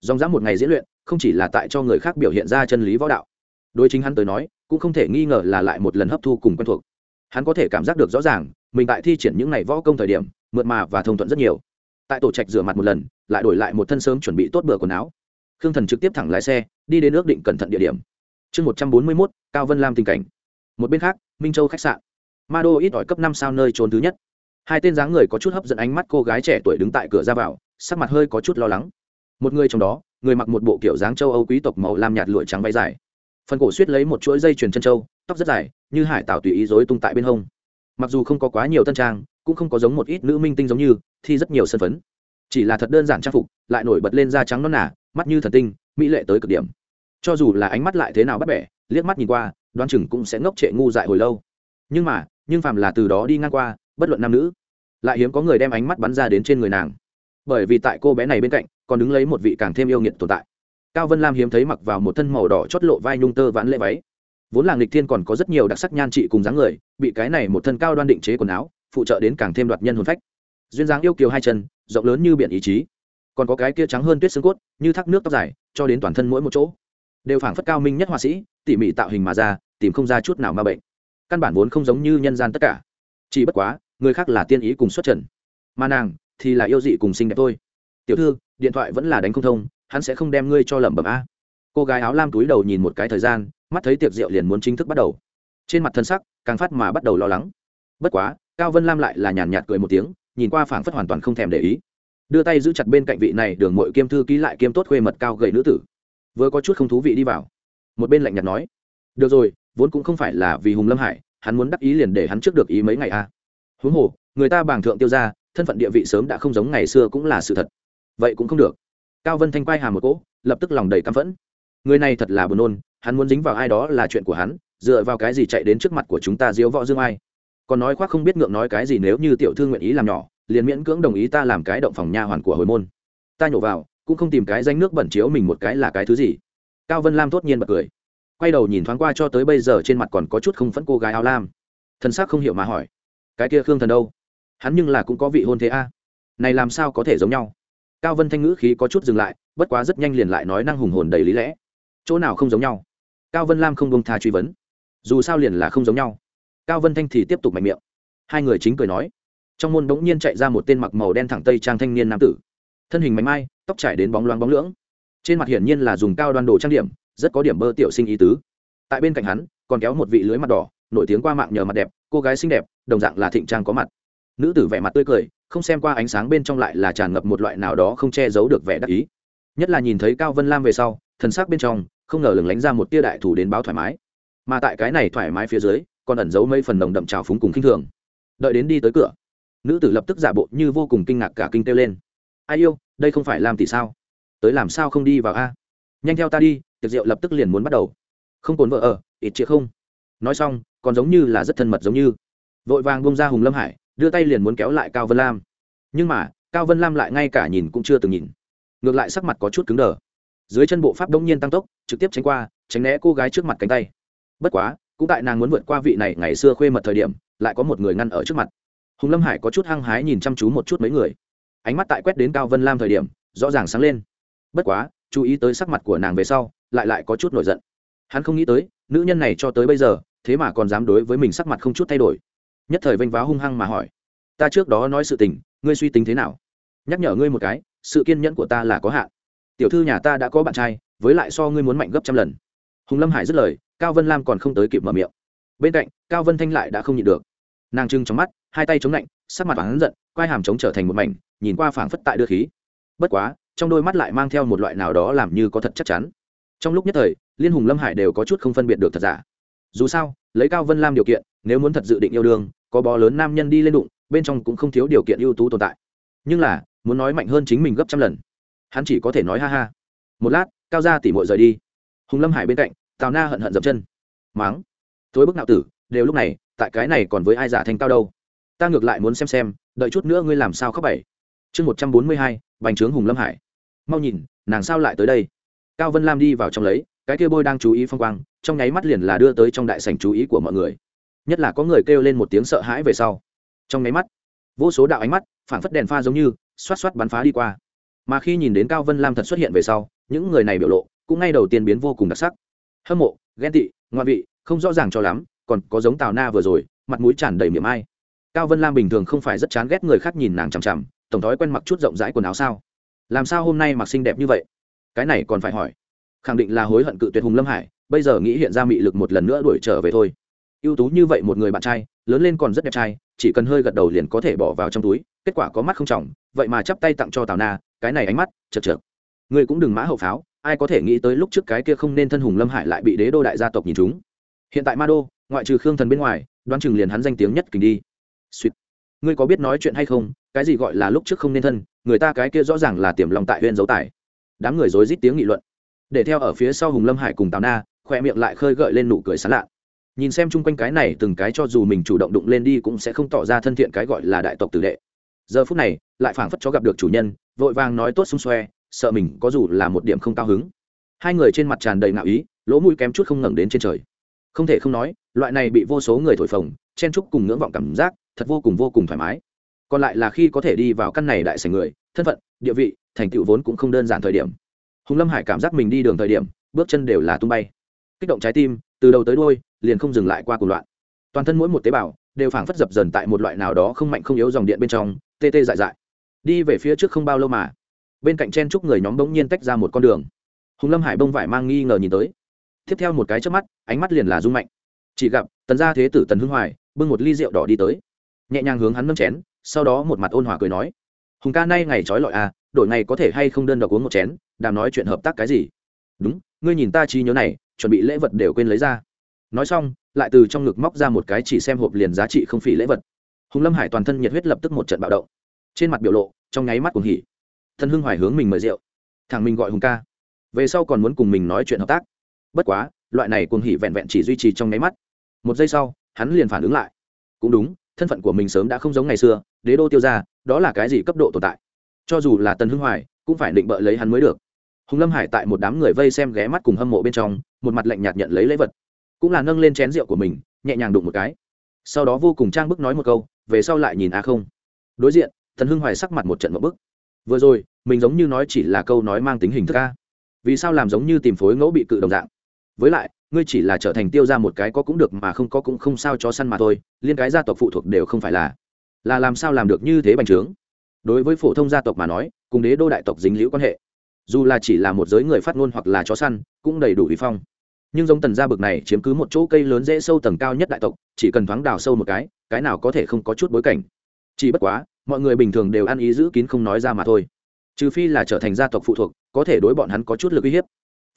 Dòng dã một ngày diễn luyện, không chỉ là tại cho người khác biểu hiện ra chân lý võ đạo. Đối chính hắn tới nói, cũng không thể nghi ngờ là lại một lần hấp thu cùng quen thuộc. Hắn có thể cảm giác được rõ ràng, mình tại thi triển những ngày võ công thời điểm, mượt mà và thông thuận rất nhiều tại tổ trạch rửa mặt một lần, lại đổi lại một thân sớm chuẩn bị tốt bữa quần áo. Khương thần trực tiếp thẳng lái xe, đi đến ước định cẩn thận địa điểm. Chương một trăm bốn mươi mốt, cao vân lam tình cảnh. Một bên khác, minh châu khách sạn. Ma đô ít ỏi cấp năm sao nơi trốn thứ nhất. Hai tên dáng người có chút hấp dẫn ánh mắt cô gái trẻ tuổi đứng tại cửa ra vào, sắc mặt hơi có chút lo lắng. Một người trong đó, người mặc một bộ kiểu dáng châu âu quý tộc màu lam nhạt lụa trắng váy dài. Phần cổ suýt lấy một chuỗi dây chuyền chân châu, tóc rất dài, như hải tảo tùy ý dối tung tại bên hông. Mặc dù không có quá nhiều tân trang cũng không có giống một ít nữ minh tinh giống như, thi rất nhiều sân phấn. Chỉ là thật đơn giản trang phục, lại nổi bật lên da trắng non nả mắt như thần tinh, mỹ lệ tới cực điểm. Cho dù là ánh mắt lại thế nào bắt bẻ, liếc mắt nhìn qua, đoán chừng cũng sẽ ngốc trệ ngu dại hồi lâu. Nhưng mà, nhưng phàm là từ đó đi ngang qua, bất luận nam nữ, lại hiếm có người đem ánh mắt bắn ra đến trên người nàng. Bởi vì tại cô bé này bên cạnh, còn đứng lấy một vị càng thêm yêu nghiệt tồn tại. Cao vân lam hiếm thấy mặc vào một thân màu đỏ chót lộ vai nhung tơ vãn lễ váy. Vốn là nghịch thiên còn có rất nhiều đặc sắc nhan trị cùng dáng người, bị cái này một thân cao đoan định chế quần áo phụ trợ đến càng thêm đoạt nhân hồn phách. Duyên dáng yêu kiều hai chân, rộng lớn như biển ý chí. Còn có cái kia trắng hơn tuyết xương cốt, như thác nước tóc dài, cho đến toàn thân mỗi một chỗ. Đều phảng phất cao minh nhất họa sĩ, tỉ mỉ tạo hình mà ra, tìm không ra chút nào ma bệnh. Căn bản vốn không giống như nhân gian tất cả. Chỉ bất quá, người khác là tiên ý cùng xuất trần. Mà nàng thì là yêu dị cùng xinh đẹp thôi. Tiểu thư, điện thoại vẫn là đánh không thông, hắn sẽ không đem ngươi cho lẩm bẩm a. Cô gái áo lam túi đầu nhìn một cái thời gian, mắt thấy tiệc rượu liền muốn chính thức bắt đầu. Trên mặt thân sắc, càng phát mà bắt đầu lo lắng. Bất quá cao vân lam lại là nhàn nhạt cười một tiếng, nhìn qua phảng phất hoàn toàn không thèm để ý. Đưa tay giữ chặt bên cạnh vị này đường mội kiêm thư ký lại kiêm tốt khuê mật cao gầy nữ tử. Vừa có chút không thú vị đi vào. Một bên lạnh nhạt nói, được rồi, vốn cũng không phải là vì hùng lâm hải, hắn muốn đắc ý liền để hắn trước được ý mấy ngày a. À. huống hồ, người ta bảng thượng tiêu ra, thân phận địa vị sớm đã không giống ngày xưa cũng là sự thật. Vậy cũng không được. Cao vân thanh quay hà một cỗ, lập tức lòng đầy căm phẫn. Người này thật là buồn nôn, hắn muốn dính vào ai đó là chuyện của hắn, dựa vào cái gì chạy đến trước mặt của chúng ta diếu võ dương ai? Còn nói khoác không biết ngượng nói cái gì nếu như tiểu thư nguyện ý làm nhỏ, liền miễn cưỡng đồng ý ta làm cái động phòng nha hoàn của hồi môn. Ta nhổ vào, cũng không tìm cái danh nước bẩn chiếu mình một cái là cái thứ gì. Cao vân lam thốt nhiên bật cười. Quay đầu nhìn thoáng qua cho tới bây giờ trên mặt còn có chút không phẫn cô gái áo lam. Thân xác không hiểu mà hỏi, cái kia khương thần đâu? Hắn nhưng là cũng có vị hôn thế a. Này làm sao có thể giống nhau? Cao vân thanh ngữ khí có chút dừng lại, bất quá rất nhanh liền lại nói năng hùng hồn đầy lý lẽ. Chỗ nào không giống nhau? Cao vân lam không bông tha truy vấn. Dù sao liền là không giống nhau cao vân thanh thì tiếp tục mạnh miệng. Hai người chính cười nói. Trong môn bỗng nhiên chạy ra một tên mặc màu đen thẳng tây trang thanh niên nam tử. Thân hình mạnh mai, tóc trải đến bóng loáng bóng lưỡng. Trên mặt hiển nhiên là dùng cao đoan đồ trang điểm, rất có điểm bơ tiểu sinh ý tứ. Tại bên cạnh hắn, còn kéo một vị lưới mặt đỏ, nổi tiếng qua mạng nhờ mặt đẹp, cô gái xinh đẹp, đồng dạng là thịnh trang có mặt. Nữ tử vẻ mặt tươi cười, không xem qua ánh sáng bên trong lại là tràn ngập một loại nào đó không che giấu được vẻ đắc ý. Nhất là nhìn thấy cao vân lam về sau, thần sắc bên trong, không ngờ lừng lánh ra một tia đại thủ đến báo thoải mái. Mà tại cái này thoải mái phía dưới còn ẩn giấu mấy phần nồng đậm trào phúng cùng khinh thường. Đợi đến đi tới cửa, nữ tử lập tức giả bộ như vô cùng kinh ngạc cả kinh kêu lên. Ai yêu, đây không phải làm tỷ sao? Tới làm sao không đi vào a? Nhanh theo ta đi, tiệc rượu lập tức liền muốn bắt đầu. Không cồn vợ ở, ít chĩa không. Nói xong, còn giống như là rất thân mật giống như. Vội vàng bông ra hùng lâm hải, đưa tay liền muốn kéo lại cao vân lam. Nhưng mà, cao vân lam lại ngay cả nhìn cũng chưa từng nhìn. Ngược lại sắc mặt có chút cứng đờ. Dưới chân bộ pháp đông nhiên tăng tốc, trực tiếp tránh qua, tránh né cô gái trước mặt cánh tay. Bất quá cũng tại nàng muốn vượt qua vị này ngày xưa khuê mật thời điểm, lại có một người ngăn ở trước mặt. Hùng lâm hải có chút hăng hái nhìn chăm chú một chút mấy người. Ánh mắt tại quét đến cao vân lam thời điểm, rõ ràng sáng lên. Bất quá, chú ý tới sắc mặt của nàng về sau, lại lại có chút nổi giận. Hắn không nghĩ tới, nữ nhân này cho tới bây giờ, thế mà còn dám đối với mình sắc mặt không chút thay đổi. Nhất thời vênh váo hung hăng mà hỏi, ta trước đó nói sự tình, ngươi suy tính thế nào? Nhắc nhở ngươi một cái, sự kiên nhẫn của ta là có hạn. Tiểu thư nhà ta đã có bạn trai, với lại so ngươi muốn mạnh gấp trăm lần hùng lâm hải dứt lời, cao vân lam còn không tới kịp mở miệng. Bên cạnh, cao vân thanh lại đã không nhịn được. Nàng trưng trong mắt, hai tay chống lạnh, sắc mặt hắn giận, quai hàm chống trở thành một mảnh, nhìn qua phảng phất tại đưa khí. Bất quá, trong đôi mắt lại mang theo một loại nào đó làm như có thật chắc chắn. Trong lúc nhất thời, liên hùng lâm hải đều có chút không phân biệt được thật giả. Dù sao, lấy cao vân lam điều kiện, nếu muốn thật dự định yêu đương, có bó lớn nam nhân đi lên đụng, bên trong cũng không thiếu điều kiện ưu tú tồn tại. Nhưng là, muốn nói mạnh hơn chính mình gấp trăm lần. Hắn chỉ có thể nói ha ha. Một lát, cao ra tỉ mội rời đi. Hùng lâm hải bên cạnh tào na hận hận dập chân. Máng. Tối bức nạo tử, đều lúc này, tại cái này còn với ai giả thành cao đâu? Ta ngược lại muốn xem xem, đợi chút nữa ngươi làm sao khóc bảy. Chương một trăm bốn mươi hai, bành trướng hùng lâm hải. Mau nhìn, nàng sao lại tới đây? Cao vân lam đi vào trong lấy, cái kia bôi đang chú ý phong quang, trong nháy mắt liền là đưa tới trong đại sảnh chú ý của mọi người. Nhất là có người kêu lên một tiếng sợ hãi về sau. Trong nháy mắt, vô số đạo ánh mắt, phảng phất đèn pha giống như, xoát xoát bắn phá đi qua. Mà khi nhìn đến cao vân lam thật xuất hiện về sau, những người này biểu lộ cũng ngay đầu tiên biến vô cùng đặc sắc hâm mộ, ghen tị ngoại vị, không rõ ràng cho lắm, còn có giống tào na vừa rồi, mặt mũi tràn đầy miệng ai. Cao vân lam bình thường không phải rất chán ghét người khác nhìn nàng chằm chằm, tổng thói quen mặc chút rộng rãi quần áo sao? Làm sao hôm nay mặc xinh đẹp như vậy? Cái này còn phải hỏi. Khẳng định là hối hận cự tuyệt hùng lâm hải, bây giờ nghĩ hiện ra mị lực một lần nữa đuổi trở về thôi. Ưu tú như vậy một người bạn trai, lớn lên còn rất đẹp trai, chỉ cần hơi gật đầu liền có thể bỏ vào trong túi, kết quả có mắt không trọng, vậy mà chắp tay tặng cho tào na, cái này ánh mắt, chật chật người cũng đừng mã hậu pháo ai có thể nghĩ tới lúc trước cái kia không nên thân hùng lâm hải lại bị đế đô đại gia tộc nhìn chúng. Hiện tại ma đô, ngoại trừ khương thần bên ngoài, đoán chừng liền hắn danh tiếng nhất kình đi. Suýt ngươi có biết nói chuyện hay không? Cái gì gọi là lúc trước không nên thân, người ta cái kia rõ ràng là tiềm lòng tại huyện dấu tài. Đám người rối rít tiếng nghị luận. Để theo ở phía sau hùng lâm hải cùng tào na, khoe miệng lại khơi gợi lên nụ cười sán lạ. Nhìn xem chung quanh cái này từng cái cho dù mình chủ động đụng lên đi cũng sẽ không tỏ ra thân thiện cái gọi là đại tộc tử đệ. Giờ phút này, lại phảng phất cho gặp được chủ nhân, vội vàng nói tốt xung xoe sợ mình có dù là một điểm không cao hứng. Hai người trên mặt tràn đầy ngạo ý, lỗ mũi kém chút không ngẩng đến trên trời. Không thể không nói, loại này bị vô số người thổi phồng, chen chúc cùng ngưỡng vọng cảm giác, thật vô cùng vô cùng thoải mái. Còn lại là khi có thể đi vào căn này đại sảnh người, thân phận, địa vị, thành tựu vốn cũng không đơn giản thời điểm. Hùng lâm hải cảm giác mình đi đường thời điểm, bước chân đều là tung bay. Kích động trái tim, từ đầu tới đôi liền không dừng lại qua cuộc loạn. Toàn thân mỗi một tế bào, đều phảng phất dập dần tại một loại nào đó không mạnh không yếu dòng điện bên trong, tê tê dại dại. Đi về phía trước không bao lâu mà bên cạnh chen chúc người nhóm bỗng nhiên tách ra một con đường. Hùng lâm hải bông vải mang nghi ngờ nhìn tới. Tiếp theo một cái trước mắt, ánh mắt liền là rung mạnh. Chỉ gặp, tần gia thế tử tần hưng hoài, bưng một ly rượu đỏ đi tới. Nhẹ nhàng hướng hắn nâng chén, sau đó một mặt ôn hòa cười nói, hùng ca nay ngày trói lọi à đổi ngày có thể hay không đơn độc uống một chén, đàm nói chuyện hợp tác cái gì? Đúng, ngươi nhìn ta trí nhớ này, chuẩn bị lễ vật đều quên lấy ra. Nói xong, lại từ trong ngực móc ra một cái chỉ xem hộp liền giá trị không phỉ lễ vật. Hùng lâm hải toàn thân nhiệt huyết lập tức một trận bạo động. Trên mặt biểu lộ, trong nháy mắt cùng hỉ thân hưng hoài hướng mình mời rượu. Thằng mình gọi hùng ca. Về sau còn muốn cùng mình nói chuyện hợp tác. Bất quá, loại này cuồng hỉ vẹn vẹn chỉ duy trì trong nháy mắt. Một giây sau, hắn liền phản ứng lại. Cũng đúng, thân phận của mình sớm đã không giống ngày xưa, đế đô tiêu ra đó là cái gì cấp độ tồn tại? Cho dù là tần hưng hoài, cũng phải định bợ lấy hắn mới được. Hùng lâm hải tại một đám người vây xem ghé mắt cùng hâm mộ bên trong, một mặt lạnh nhạt nhận lấy lễ vật. Cũng là nâng lên chén rượu của mình, nhẹ nhàng đụng một cái. Sau đó vô cùng trang bức nói một câu, về sau lại nhìn a không. Đối diện thần hưng hoài sắc mặt một trận một bức vừa rồi, mình giống như nói chỉ là câu nói mang tính hình thức a. Vì sao làm giống như tìm phối ngẫu bị cự đồng dạng? Với lại, ngươi chỉ là trở thành tiêu ra một cái có cũng được mà không có cũng không sao cho săn mà thôi, liên cái gia tộc phụ thuộc đều không phải là là làm sao làm được như thế bành trướng? Đối với phổ thông gia tộc mà nói, cùng đế đô đại tộc dính liễu quan hệ. Dù là chỉ là một giới người phát ngôn hoặc là chó săn, cũng đầy đủ vi phong. Nhưng giống tần gia bực này chiếm cứ một chỗ cây lớn dễ sâu tầng cao nhất đại tộc, chỉ cần thoáng đào sâu một cái cái nào có thể không có chút bối cảnh? Chỉ bất quá mọi người bình thường đều ăn ý giữ kín không nói ra mà thôi. Trừ phi là trở thành gia tộc phụ thuộc, có thể đối bọn hắn có chút lực uy hiếp.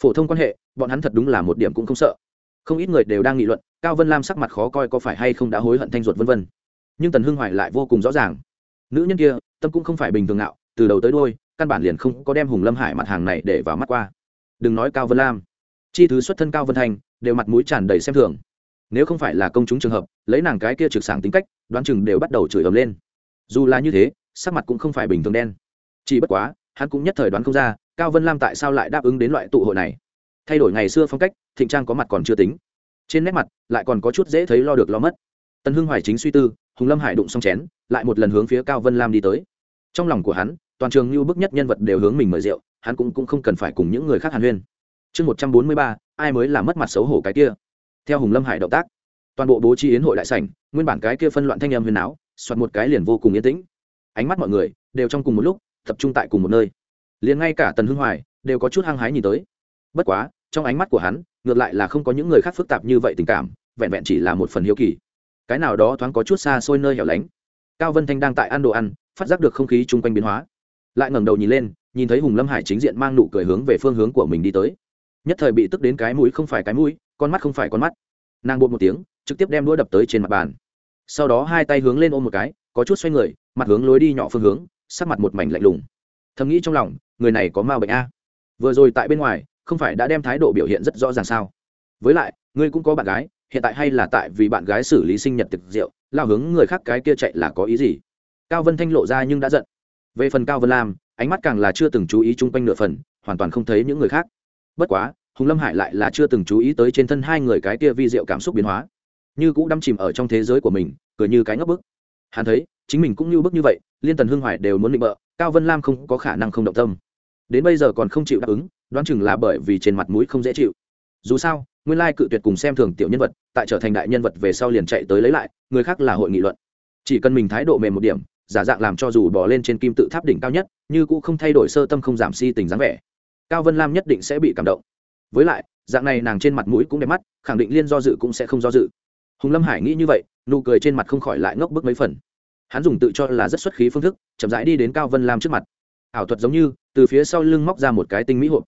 Phổ thông quan hệ, bọn hắn thật đúng là một điểm cũng không sợ. Không ít người đều đang nghị luận, cao vân lam sắc mặt khó coi có phải hay không đã hối hận thanh ruột vân vân. Nhưng tần hưng hoài lại vô cùng rõ ràng. Nữ nhân kia, tâm cũng không phải bình thường nào từ đầu tới đôi căn bản liền không có đem hùng lâm hải mặt hàng này để vào mắt qua. Đừng nói cao vân lam. Chi thứ xuất thân cao vân thanh đều mặt mũi tràn đầy xem thường. Nếu không phải là công chúng trường hợp, lấy nàng cái kia trực sảng tính cách, đoán chừng đều bắt đầu chửi ầm lên dù là như thế sắc mặt cũng không phải bình thường đen. Chỉ bất quá hắn cũng nhất thời đoán không ra cao vân lam tại sao lại đáp ứng đến loại tụ hội này. Thay đổi ngày xưa phong cách thịnh trang có mặt còn chưa tính. Trên nét mặt lại còn có chút dễ thấy lo được lo mất. Tân hưng hoài chính suy tư hùng lâm hải đụng xong chén lại một lần hướng phía cao vân lam đi tới. Trong lòng của hắn toàn trường như bức nhất nhân vật đều hướng mình mời rượu hắn cũng, cũng không cần phải cùng những người khác hàn huyên. Chương một trăm bốn mươi ba ai mới là mất mặt xấu hổ cái kia? Theo hùng lâm hải động tác toàn bộ bố trí yến hội đại sảnh nguyên bản cái kia phân loạn thanh âm huyền áo soạt một cái liền vô cùng yên tĩnh. Ánh mắt mọi người đều trong cùng một lúc, tập trung tại cùng một nơi. Liền ngay cả tần hưng hoài đều có chút hăng hái nhìn tới. Bất quá, trong ánh mắt của hắn, ngược lại là không có những người khác phức tạp như vậy tình cảm, vẹn vẹn chỉ là một phần hiếu kỳ. Cái nào đó thoáng có chút xa xôi nơi hẻo lánh. Cao vân thanh đang tại ăn đồ ăn, phát giác được không khí chung quanh biến hóa. Lại ngẩng đầu nhìn lên, nhìn thấy hùng lâm hải chính diện mang nụ cười hướng về phương hướng của mình đi tới. Nhất thời bị tức đến cái mũi không phải cái mũi, con mắt không phải con mắt. Nàng bột một tiếng, trực tiếp đem đũa đập tới trên mặt bàn sau đó hai tay hướng lên ôm một cái, có chút xoay người, mặt hướng lối đi nhỏ phương hướng, sắc mặt một mảnh lạnh lùng. Thầm nghĩ trong lòng, người này có ma bệnh a. Vừa rồi tại bên ngoài, không phải đã đem thái độ biểu hiện rất rõ ràng sao? Với lại, ngươi cũng có bạn gái, hiện tại hay là tại vì bạn gái xử lý sinh nhật tiệc rượu, lao hướng người khác cái kia chạy là có ý gì? Cao vân thanh lộ ra nhưng đã giận. Về phần cao vân lam, ánh mắt càng là chưa từng chú ý chung quanh nửa phần, hoàn toàn không thấy những người khác. Bất quá, hùng lâm hải lại là chưa từng chú ý tới trên thân hai người cái kia vi diệu cảm xúc biến hóa như cũ đắm chìm ở trong thế giới của mình, cười như cái ngốc bức. Hắn thấy, chính mình cũng như bức như vậy, liên tần hương hoài đều muốn định bợ, cao vân lam không có khả năng không động tâm. Đến bây giờ còn không chịu đáp ứng, đoán chừng là bởi vì trên mặt mũi không dễ chịu. Dù sao, nguyên lai cự tuyệt cùng xem thường tiểu nhân vật, tại trở thành đại nhân vật về sau liền chạy tới lấy lại, người khác là hội nghị luận. Chỉ cần mình thái độ mềm một điểm, giả dạng làm cho dù bỏ lên trên kim tự tháp đỉnh cao nhất, như cũng không thay đổi sơ tâm không giảm si tình dáng vẻ, cao vân lam nhất định sẽ bị cảm động. Với lại, dạng này nàng trên mặt mũi cũng đẹp mắt, khẳng định liên do dự cũng sẽ không do dự hùng lâm hải nghĩ như vậy, nụ cười trên mặt không khỏi lại ngốc bức mấy phần. Hắn dùng tự cho là rất xuất khí phương thức, chậm rãi đi đến cao vân lam trước mặt. Ảo thuật giống như, từ phía sau lưng móc ra một cái tinh mỹ hộp.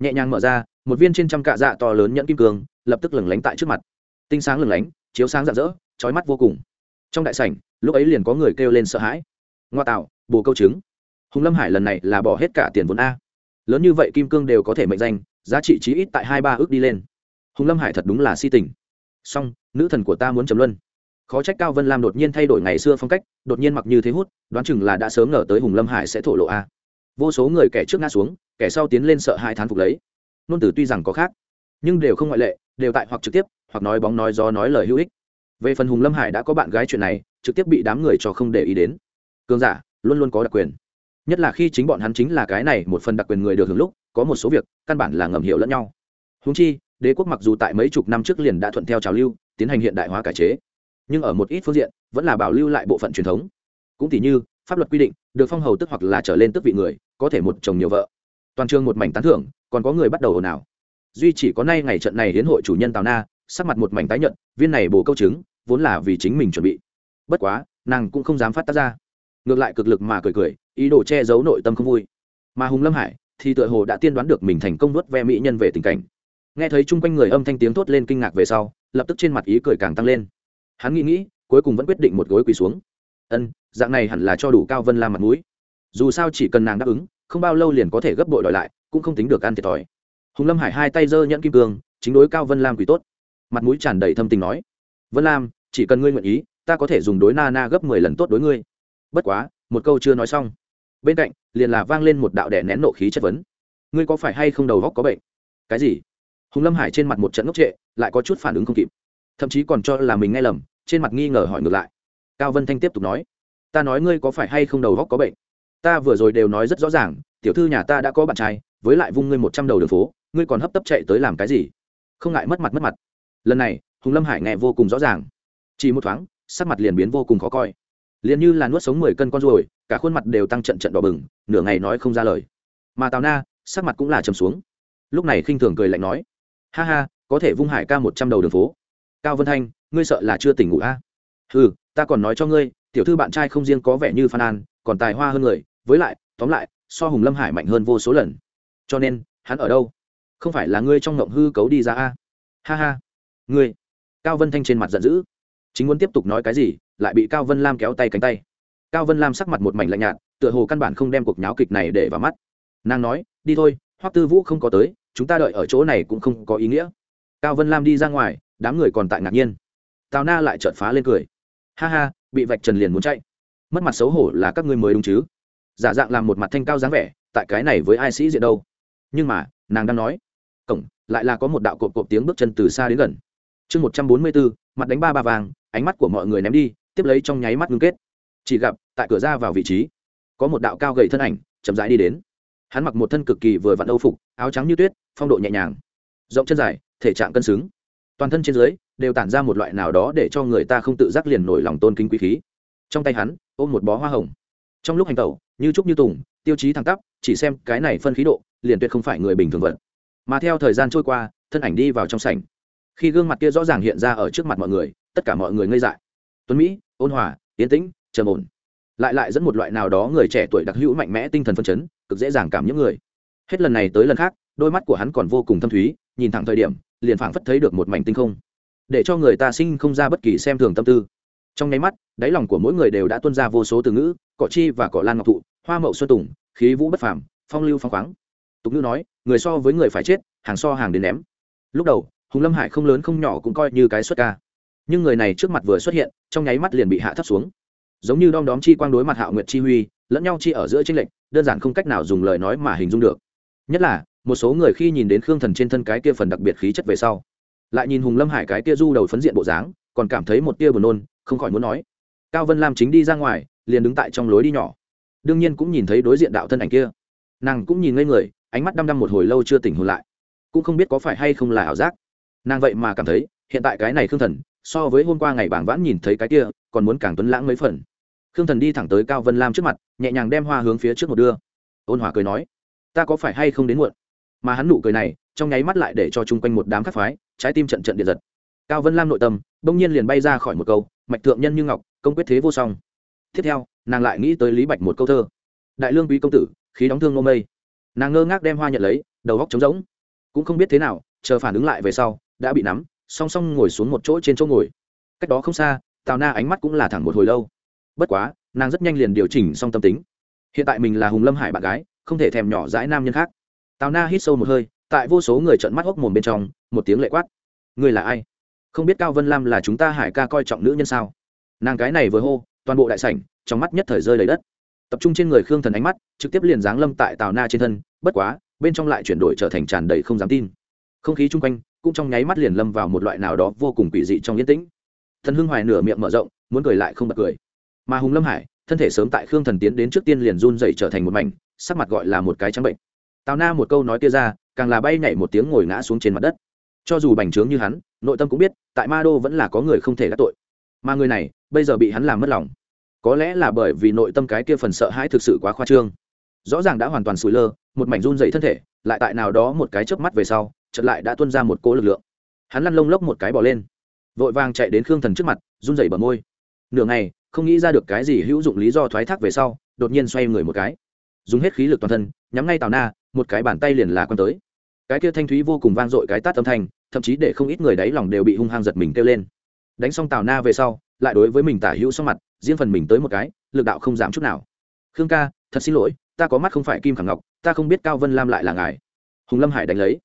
Nhẹ nhàng mở ra, một viên trên trăm cạ dạ to lớn nhẫn kim cương, lập tức lửng lánh tại trước mặt. Tinh sáng lửng lánh, chiếu sáng rạng rỡ trói mắt vô cùng. Trong đại sảnh, lúc ấy liền có người kêu lên sợ hãi. Ngoa tạo, bồ câu chứng hùng lâm hải lần này là bỏ hết cả tiền vốn a. Lớn như vậy kim cương đều có thể mệnh danh, giá trị chí ít tại hai ba ước đi lên. Hùng lâm hải thật đúng là si tình. Song nữ thần của ta muốn chấm luân. Khó trách cao vân lam đột nhiên thay đổi ngày xưa phong cách, đột nhiên mặc như thế hút, đoán chừng là đã sớm ngờ tới hùng lâm hải sẽ thổ lộ a. Vô số người kẻ trước ngã xuống, kẻ sau tiến lên sợ hai thán phục lấy. Nôn tử tuy rằng có khác, nhưng đều không ngoại lệ, đều tại hoặc trực tiếp, hoặc nói bóng nói gió nói lời hữu ích. Về phần hùng lâm hải đã có bạn gái chuyện này, trực tiếp bị đám người cho không để ý đến. Cường giả, luôn luôn có đặc quyền. Nhất là khi chính bọn hắn chính là cái này một phần đặc quyền người được hưởng lúc, có một số việc, căn bản là ngầm hiểu lẫn nhau. Húng chi, đế quốc mặc dù tại mấy chục năm trước liền đã thuận theo trào lưu tiến hành hiện đại hóa cải chế. Nhưng ở một ít phương diện, vẫn là bảo lưu lại bộ phận truyền thống. Cũng tỷ như, pháp luật quy định, được phong hầu tức hoặc là trở lên tức vị người, có thể một chồng nhiều vợ. Toàn trường một mảnh tán thưởng, còn có người bắt đầu ồn ào. Duy chỉ có nay ngày trận này hiến hội chủ nhân tào na, sắc mặt một mảnh tái nhận viên này bổ câu chứng vốn là vì chính mình chuẩn bị. Bất quá, nàng cũng không dám phát tác ra. Ngược lại cực lực mà cười cười, ý đồ che giấu nội tâm không vui. Mà hùng lâm hải thì tựa hồ đã tiên đoán được mình thành công nuốt ve mỹ nhân về tình cảnh nghe thấy chung quanh người âm thanh tiếng thốt lên kinh ngạc về sau, lập tức trên mặt ý cười càng tăng lên. Hắn nghĩ nghĩ, cuối cùng vẫn quyết định một gối quỳ xuống. Ân, dạng này hẳn là cho đủ cao vân lam mặt mũi. Dù sao chỉ cần nàng đáp ứng, không bao lâu liền có thể gấp bội đòi lại, cũng không tính được ăn thiệt thòi. Hùng lâm hải hai tay giơ nhẫn kim cương, chính đối cao vân lam quỳ tốt. Mặt mũi tràn đầy thâm tình nói, vân lam, chỉ cần ngươi nguyện ý, ta có thể dùng đối na na gấp mười lần tốt đối ngươi. Bất quá, một câu chưa nói xong. Bên cạnh, liền là vang lên một đạo đẻ nén nộ khí chất vấn. Ngươi có phải hay không đầu góc có bệnh? Cái gì? Hùng lâm hải trên mặt một trận ngốc trệ, lại có chút phản ứng không kịp. Thậm chí còn cho là mình nghe lầm, trên mặt nghi ngờ hỏi ngược lại. Cao vân thanh tiếp tục nói, ta nói ngươi có phải hay không đầu góc có bệnh? Ta vừa rồi đều nói rất rõ ràng, tiểu thư nhà ta đã có bạn trai, với lại vung ngươi một trăm đầu đường phố, ngươi còn hấp tấp chạy tới làm cái gì? Không ngại mất mặt mất mặt. Lần này, hùng lâm hải nghe vô cùng rõ ràng. Chỉ một thoáng, sắc mặt liền biến vô cùng khó coi. Liền như là nuốt sống mười cân con ruồi, cả khuôn mặt đều tăng trận trận đỏ bừng, nửa ngày nói không ra lời. Mà tào na, sắc mặt cũng là trầm xuống. Lúc này khinh thường cười lạnh nói ha ha, có thể vung hải ca một trăm đầu đường phố. Cao vân thanh, ngươi sợ là chưa tỉnh ngủ a? À? ừ ta còn nói cho ngươi, tiểu thư bạn trai không riêng có vẻ như phan an còn tài hoa hơn người, với lại, tóm lại, so hùng lâm hải mạnh hơn vô số lần. Cho nên, hắn ở đâu? Không phải là ngươi trong ngộng hư cấu đi ra a? Ha ha. Ngươi. Cao vân thanh trên mặt giận dữ. Chính muốn tiếp tục nói cái gì, lại bị cao vân lam kéo tay cánh tay. Cao vân lam sắc mặt một mảnh lạnh nhạt, tựa hồ căn bản không đem cuộc nháo kịch này để vào mắt. Nàng nói, đi thôi, hoắc tư vũ không có tới chúng ta đợi ở chỗ này cũng không có ý nghĩa. Cao vân lam đi ra ngoài, đám người còn tại ngạc nhiên. Tào na lại chợt phá lên cười. Ha ha, bị vạch trần liền muốn chạy. Mất mặt xấu hổ là các ngươi mới đúng chứ. Giả dạng làm một mặt thanh cao dáng vẻ, tại cái này với ai sĩ diện đâu. Nhưng mà, nàng đang nói. Cổng, lại là có một đạo cộp cộp tiếng bước chân từ xa đến gần. Chương một trăm bốn mươi bốn mặt đánh ba ba vàng, ánh mắt của mọi người ném đi, tiếp lấy trong nháy mắt ngưng kết. Chỉ gặp, tại cửa ra vào vị trí, có một đạo cao gầy thân ảnh, chậm rãi đi đến hắn mặc một thân cực kỳ vừa vặn âu phục, áo trắng như tuyết, phong độ nhẹ nhàng, rộng chân dài, thể trạng cân xứng. Toàn thân trên dưới đều tản ra một loại nào đó để cho người ta không tự giác liền nổi lòng tôn kính quý khí. Trong tay hắn ôm một bó hoa hồng. Trong lúc hành tẩu, như trúc như tùng, tiêu chí thẳng tắp, chỉ xem cái này phân khí độ, liền tuyệt không phải người bình thường vật mà theo thời gian trôi qua, thân ảnh đi vào trong sảnh. Khi gương mặt kia rõ ràng hiện ra ở trước mặt mọi người, tất cả mọi người ngây dại. Tuấn mỹ, ôn hòa tiến tĩnh, trầm ổn lại lại dẫn một loại nào đó người trẻ tuổi đặc hữu mạnh mẽ tinh thần phân chấn, cực dễ dàng cảm những người. Hết lần này tới lần khác, đôi mắt của hắn còn vô cùng thâm thúy, nhìn thẳng thời điểm, liền phảng phất thấy được một mảnh tinh không. Để cho người ta sinh không ra bất kỳ xem thường tâm tư. Trong nháy mắt, đáy lòng của mỗi người đều đã tuân ra vô số từ ngữ, cỏ chi và cỏ lan ngọc thụ, hoa mậu xuân tùng, khí vũ bất phàm, phong lưu phong khoáng. Tục ngữ nói, người so với người phải chết, hàng so hàng đến ném. Lúc đầu, hùng lâm hải không lớn không nhỏ cũng coi như cái xuất ca. Nhưng người này trước mặt vừa xuất hiện, trong nháy mắt liền bị hạ thấp xuống giống như đom đóm chi quang đối mặt hạo nguyệt chi huy, lẫn nhau chi ở giữa tranh lệch, đơn giản không cách nào dùng lời nói mà hình dung được. Nhất là, một số người khi nhìn đến khương thần trên thân cái kia phần đặc biệt khí chất về sau, lại nhìn hùng lâm hải cái kia du đầu phấn diện bộ dáng, còn cảm thấy một tia buồn nôn, không khỏi muốn nói, cao vân lam chính đi ra ngoài, liền đứng tại trong lối đi nhỏ. Đương nhiên cũng nhìn thấy đối diện đạo thân ảnh kia. Nàng cũng nhìn ngây người, ánh mắt đăm đăm một hồi lâu chưa tỉnh hồn lại. Cũng không biết có phải hay không là ảo giác. Nàng vậy mà cảm thấy, hiện tại cái này khương thần, so với hôm qua ngày bảng vãn nhìn thấy cái kia còn muốn càng tuấn lãng mấy phần. Khương thần đi thẳng tới cao vân lam trước mặt, nhẹ nhàng đem hoa hướng phía trước một đưa. Ôn hòa cười nói, ta có phải hay không đến muộn? Mà hắn nụ cười này, trong nháy mắt lại để cho chung quanh một đám khắc phái trái tim trận trận điện giật. Cao vân lam nội tâm, bỗng nhiên liền bay ra khỏi một câu, mạch thượng nhân như ngọc, công quyết thế vô song. Tiếp theo, nàng lại nghĩ tới lý bạch một câu thơ, đại lương quý công tử, khí đóng thương nô mây. Nàng ngơ ngác đem hoa nhận lấy, đầu góc trống rỗng. Cũng không biết thế nào, chờ phản ứng lại về sau, đã bị nắm, song song ngồi xuống một chỗ trên chỗ ngồi. Cách đó không xa tào na ánh mắt cũng là thẳng một hồi lâu. Bất quá, nàng rất nhanh liền điều chỉnh xong tâm tính. Hiện tại mình là hùng lâm hải bạn gái, không thể thèm nhỏ dãi nam nhân khác. Tào na hít sâu một hơi, tại vô số người trợn mắt hốc mồm bên trong, một tiếng lệ quát. Người là ai? Không biết cao vân lam là chúng ta hải ca coi trọng nữ nhân sao? Nàng cái này vừa hô, toàn bộ đại sảnh, trong mắt nhất thời rơi lấy đất. Tập trung trên người khương thần ánh mắt, trực tiếp liền giáng lâm tại tào na trên thân, bất quá, bên trong lại chuyển đổi trở thành tràn đầy không dám tin. Không khí chung quanh, cũng trong nháy mắt liền lâm vào một loại nào đó vô cùng quỷ dị trong yên tĩnh thần hưng hoài nửa miệng mở rộng, muốn cười lại không bật cười. Mà hùng lâm hải, thân thể sớm tại khương thần tiến đến trước tiên liền run dậy trở thành một mảnh, sắc mặt gọi là một cái trắng bệnh. Tào na một câu nói kia ra, càng là bay nhảy một tiếng ngồi ngã xuống trên mặt đất. Cho dù bành trướng như hắn, nội tâm cũng biết, tại ma đô vẫn là có người không thể gác tội. Mà người này, bây giờ bị hắn làm mất lòng. Có lẽ là bởi vì nội tâm cái kia phần sợ hãi thực sự quá khoa trương. Rõ ràng đã hoàn toàn sủi lơ, một mảnh run dậy thân thể, lại tại nào đó một cái chớp mắt về sau, chợt lại đã tuôn ra một cỗ lực lượng. Hắn lăn lông lốc một cái bỏ lên vội vàng chạy đến khương thần trước mặt, run rẩy bờ môi. Nửa ngày, không nghĩ ra được cái gì hữu dụng lý do thoái thác về sau, đột nhiên xoay người một cái. Dùng hết khí lực toàn thân, nhắm ngay tào na, một cái bàn tay liền là quăng tới. Cái kia thanh thúy vô cùng vang dội cái tát âm thanh, thậm chí để không ít người đáy lòng đều bị hung hăng giật mình kêu lên. Đánh xong tào na về sau, lại đối với mình tả hữu sau mặt, riêng phần mình tới một cái, lực đạo không giảm chút nào. Khương ca, thật xin lỗi, ta có mắt không phải kim khẳng ngọc, ta không biết cao vân lam lại là ngài. Hùng lâm hải đánh lấy.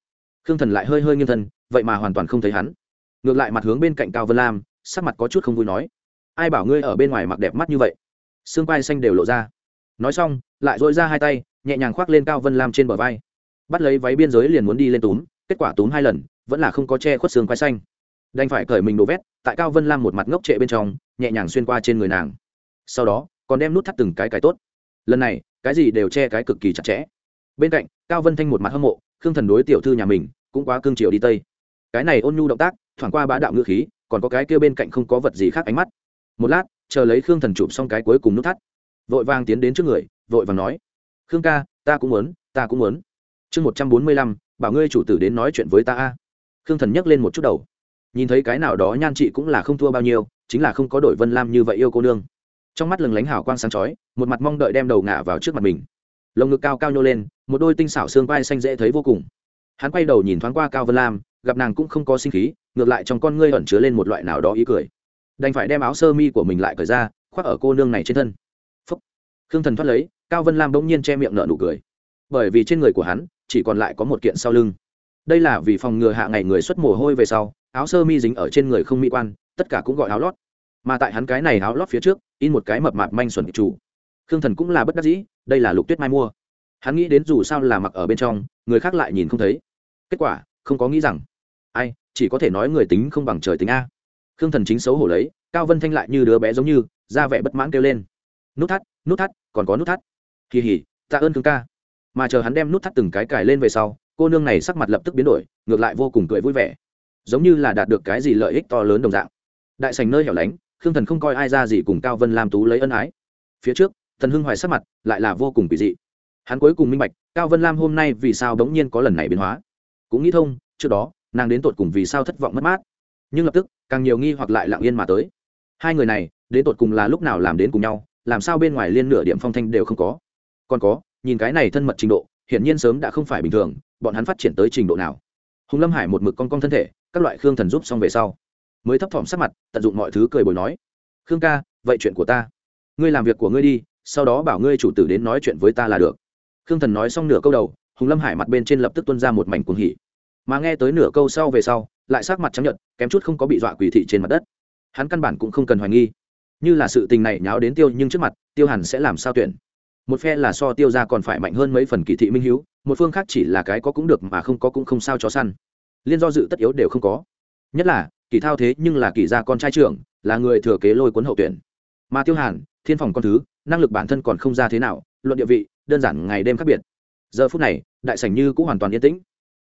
Khương thần lại hơi hơi nghiêng thân, vậy mà hoàn toàn không thấy hắn ngược lại mặt hướng bên cạnh cao vân lam, sắc mặt có chút không vui nói, ai bảo ngươi ở bên ngoài mặc đẹp mắt như vậy? Xương quai xanh đều lộ ra. Nói xong, lại dội ra hai tay, nhẹ nhàng khoác lên cao vân lam trên bờ vai. Bắt lấy váy biên giới liền muốn đi lên túm, kết quả túm hai lần, vẫn là không có che khuất xương quai xanh. Đành phải cởi mình đổ vét, tại cao vân lam một mặt ngốc trệ bên trong, nhẹ nhàng xuyên qua trên người nàng. Sau đó, còn đem nút thắt từng cái cái tốt. Lần này, cái gì đều che cái cực kỳ chặt chẽ. Bên cạnh, cao vân thanh một mặt hâm mộ, khương thần đối tiểu thư nhà mình, cũng quá cương triều đi tây. Cái này ôn nhu động tác thoảng qua bá đạo ngữ khí, còn có cái kia bên cạnh không có vật gì khác ánh mắt. Một lát, chờ lấy khương thần chụp xong cái cuối cùng nút thắt. Vội vàng tiến đến trước người, vội vàng nói, khương ca, ta cũng muốn, ta cũng muốn. Chương một trăm bốn mươi lăm, bảo ngươi chủ tử đến nói chuyện với ta a. Khương thần nhấc lên một chút đầu. Nhìn thấy cái nào đó nhan chị cũng là không thua bao nhiêu, chính là không có đội vân lam như vậy yêu cô nương. Trong mắt lừng lánh hào quang sáng chói, một mặt mong đợi đem đầu ngả vào trước mặt mình. Lồng ngực cao cao nhô lên, một đôi tinh xảo xương vai xanh dễ thấy vô cùng. Hắn quay đầu nhìn thoáng qua cao vân lam, gặp nàng cũng không có sinh khí ngược lại trong con ngươi ẩn chứa lên một loại nào đó ý cười. Đành phải đem áo sơ mi của mình lại cởi ra, khoác ở cô nương này trên thân. Phúc. Khương thần thoát lấy, cao vân lam bỗng nhiên che miệng nợ nụ cười. Bởi vì trên người của hắn, chỉ còn lại có một kiện sau lưng. Đây là vì phòng ngừa hạ ngày người xuất mồ hôi về sau, áo sơ mi dính ở trên người không mỹ quan, tất cả cũng gọi áo lót. Mà tại hắn cái này áo lót phía trước, in một cái mập mạp manh xuẩn chủ. Khương thần cũng là bất đắc dĩ, đây là lục tuyết mai mua. Hắn nghĩ đến dù sao là mặc ở bên trong, người khác lại nhìn không thấy. Kết quả, không có nghĩ rằng, ai chỉ có thể nói người tính không bằng trời tính a. Khương thần chính xấu hổ lấy, cao vân thanh lại như đứa bé giống như, ra vẻ bất mãn kêu lên. Nút thắt nút thắt, còn có nút thắt. Kỳ hỉ tạ ơn khương ca. Mà chờ hắn đem nút thắt từng cái cài lên về sau, cô nương này sắc mặt lập tức biến đổi, ngược lại vô cùng cười vui vẻ. Giống như là đạt được cái gì lợi ích to lớn đồng dạng. Đại sành nơi hẻo lánh, khương thần không coi ai ra gì cùng cao vân lam tú lấy ân ái. Phía trước, thần hưng hoài sắc mặt, lại là vô cùng kỳ dị. Hắn cuối cùng minh bạch, cao vân lam hôm nay vì sao đống nhiên có lần này biến hóa. Cũng nghĩ thông, trước đó nàng đến tột cùng vì sao thất vọng mất mát. Nhưng lập tức, càng nhiều nghi hoặc lại lặng yên mà tới. Hai người này, đến tột cùng là lúc nào làm đến cùng nhau, làm sao bên ngoài liên nửa điểm phong thanh đều không có. Còn có, nhìn cái này thân mật trình độ, hiển nhiên sớm đã không phải bình thường, bọn hắn phát triển tới trình độ nào. Hùng lâm hải một mực con con thân thể, các loại khương thần giúp xong về sau, mới thấp thỏm sắc mặt, tận dụng mọi thứ cười bồi nói, khương ca, vậy chuyện của ta. Ngươi làm việc của ngươi đi, sau đó bảo ngươi chủ tử đến nói chuyện với ta là được. Khương thần nói xong nửa câu đầu, hùng lâm hải mặt bên trên lập tức tuân ra một mảnh cuồng hỉ mà nghe tới nửa câu sau về sau, lại sắc mặt chấp nhận kém chút không có bị dọa quỷ thị trên mặt đất. Hắn căn bản cũng không cần hoài nghi. Như là sự tình này nháo đến tiêu nhưng trước mặt, tiêu hẳn sẽ làm sao tuyển? Một phe là so tiêu ra còn phải mạnh hơn mấy phần kỳ thị minh hiếu, một phương khác chỉ là cái có cũng được mà không có cũng không sao cho săn. Liên do dự tất yếu đều không có. Nhất là, kỳ thao thế nhưng là kỳ gia con trai trưởng, là người thừa kế lôi cuốn hậu tuyển. Mà tiêu hàn, thiên phòng con thứ, năng lực bản thân còn không ra thế nào, luận địa vị, đơn giản ngày đêm khác biệt. Giờ phút này, đại sảnh như cũng hoàn toàn yên tĩnh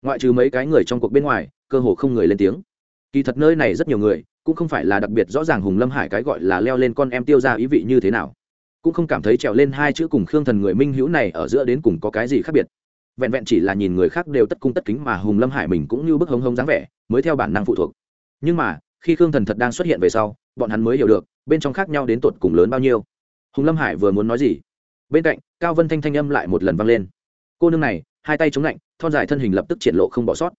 ngoại trừ mấy cái người trong cuộc bên ngoài, cơ hồ không người lên tiếng. Kỳ thật nơi này rất nhiều người, cũng không phải là đặc biệt rõ ràng hùng lâm hải cái gọi là leo lên con em tiêu ra ý vị như thế nào. Cũng không cảm thấy trèo lên hai chữ cùng khương thần người minh hữu này ở giữa đến cùng có cái gì khác biệt. Vẹn vẹn chỉ là nhìn người khác đều tất cung tất kính mà hùng lâm hải mình cũng như bức hống hống dáng vẻ, mới theo bản năng phụ thuộc. Nhưng mà, khi khương thần thật đang xuất hiện về sau, bọn hắn mới hiểu được, bên trong khác nhau đến tột cùng lớn bao nhiêu. Hùng lâm hải vừa muốn nói gì? Bên cạnh, cao vân thanh thanh âm lại một lần vang lên. Cô nương này hai tay chống lạnh, thon dài thân hình lập tức triển lộ không bỏ sót.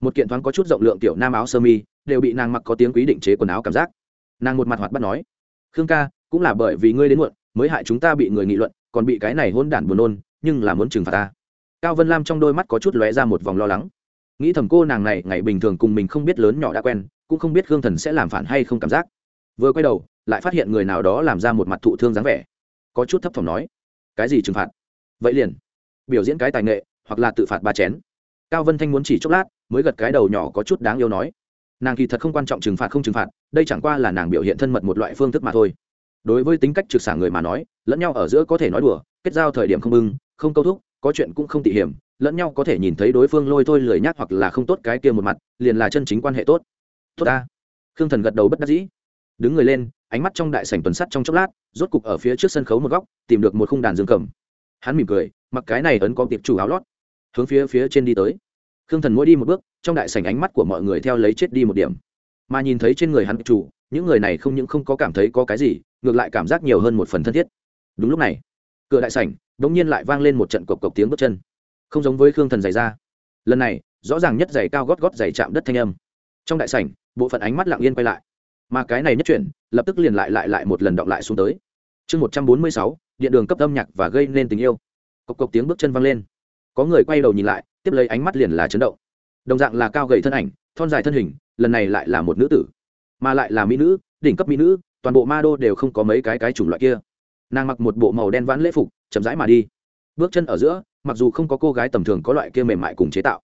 Một kiện thoáng có chút rộng lượng tiểu nam áo sơ mi, đều bị nàng mặc có tiếng quý định chế quần áo cảm giác. Nàng một mặt hoạt bắt nói, khương ca, cũng là bởi vì ngươi đến muộn, mới hại chúng ta bị người nghị luận, còn bị cái này hôn đản buồn nôn, nhưng là muốn trừng phạt ta. Cao vân lam trong đôi mắt có chút lóe ra một vòng lo lắng. Nghĩ thầm cô nàng này, ngày bình thường cùng mình không biết lớn nhỏ đã quen, cũng không biết khương thần sẽ làm phản hay không cảm giác. Vừa quay đầu, lại phát hiện người nào đó làm ra một mặt thụ thương dáng vẻ. Có chút thấp thỏm nói, cái gì trừng phạt? Vậy liền, biểu diễn cái tài nghệ hoặc là tự phạt ba chén. Cao vân thanh muốn chỉ chốc lát, mới gật cái đầu nhỏ có chút đáng yêu nói. Nàng kỳ thật không quan trọng trừng phạt không trừng phạt, đây chẳng qua là nàng biểu hiện thân mật một loại phương thức mà thôi. Đối với tính cách trực xả người mà nói, lẫn nhau ở giữa có thể nói đùa, kết giao thời điểm không bưng, không câu thúc, có chuyện cũng không tỉ hiểm, lẫn nhau có thể nhìn thấy đối phương lôi thôi lười nhác hoặc là không tốt cái kia một mặt, liền là chân chính quan hệ tốt. Tốt ta. Khương thần gật đầu bất đắc dĩ. Đứng người lên, ánh mắt trong đại sảnh tuần sắt trong chốc lát, rốt cục ở phía trước sân khấu một góc, tìm được một khung đàn dương cầm. Hắn mỉm cười, mặc cái này ấn có tiệp chủ áo lót hướng phía phía trên đi tới. Khương thần mỗi đi một bước, trong đại sảnh ánh mắt của mọi người theo lấy chết đi một điểm. Mà nhìn thấy trên người hắn chủ, những người này không những không có cảm thấy có cái gì, ngược lại cảm giác nhiều hơn một phần thân thiết. Đúng lúc này, cửa đại sảnh đ ỗ n g nhiên lại vang lên một trận cộc cộc tiếng bước chân. Không giống với khương thần giày ra. Lần này, rõ ràng nhất giày cao gót gót giày chạm đất thanh âm. Trong đại sảnh, bộ phận ánh mắt lặng yên quay lại. Mà cái này nhất chuyển, lập tức liền lại lại lại một lần động lại xuống tới. Chương một trăm bốn mươi sáu, điện đường cấp âm nhạc và gây nên tình yêu. Cộc cộc tiếng bước chân vang lên có người quay đầu nhìn lại, tiếp lấy ánh mắt liền là chấn động. Đồng dạng là cao gầy thân ảnh, thon dài thân hình, lần này lại là một nữ tử. Mà lại là mỹ nữ, đỉnh cấp mỹ nữ, toàn bộ ma đô đều không có mấy cái cái chủng loại kia. Nàng mặc một bộ màu đen vãn lễ phục, chậm rãi mà đi. Bước chân ở giữa, mặc dù không có cô gái tầm thường có loại kia mềm mại cùng chế tạo,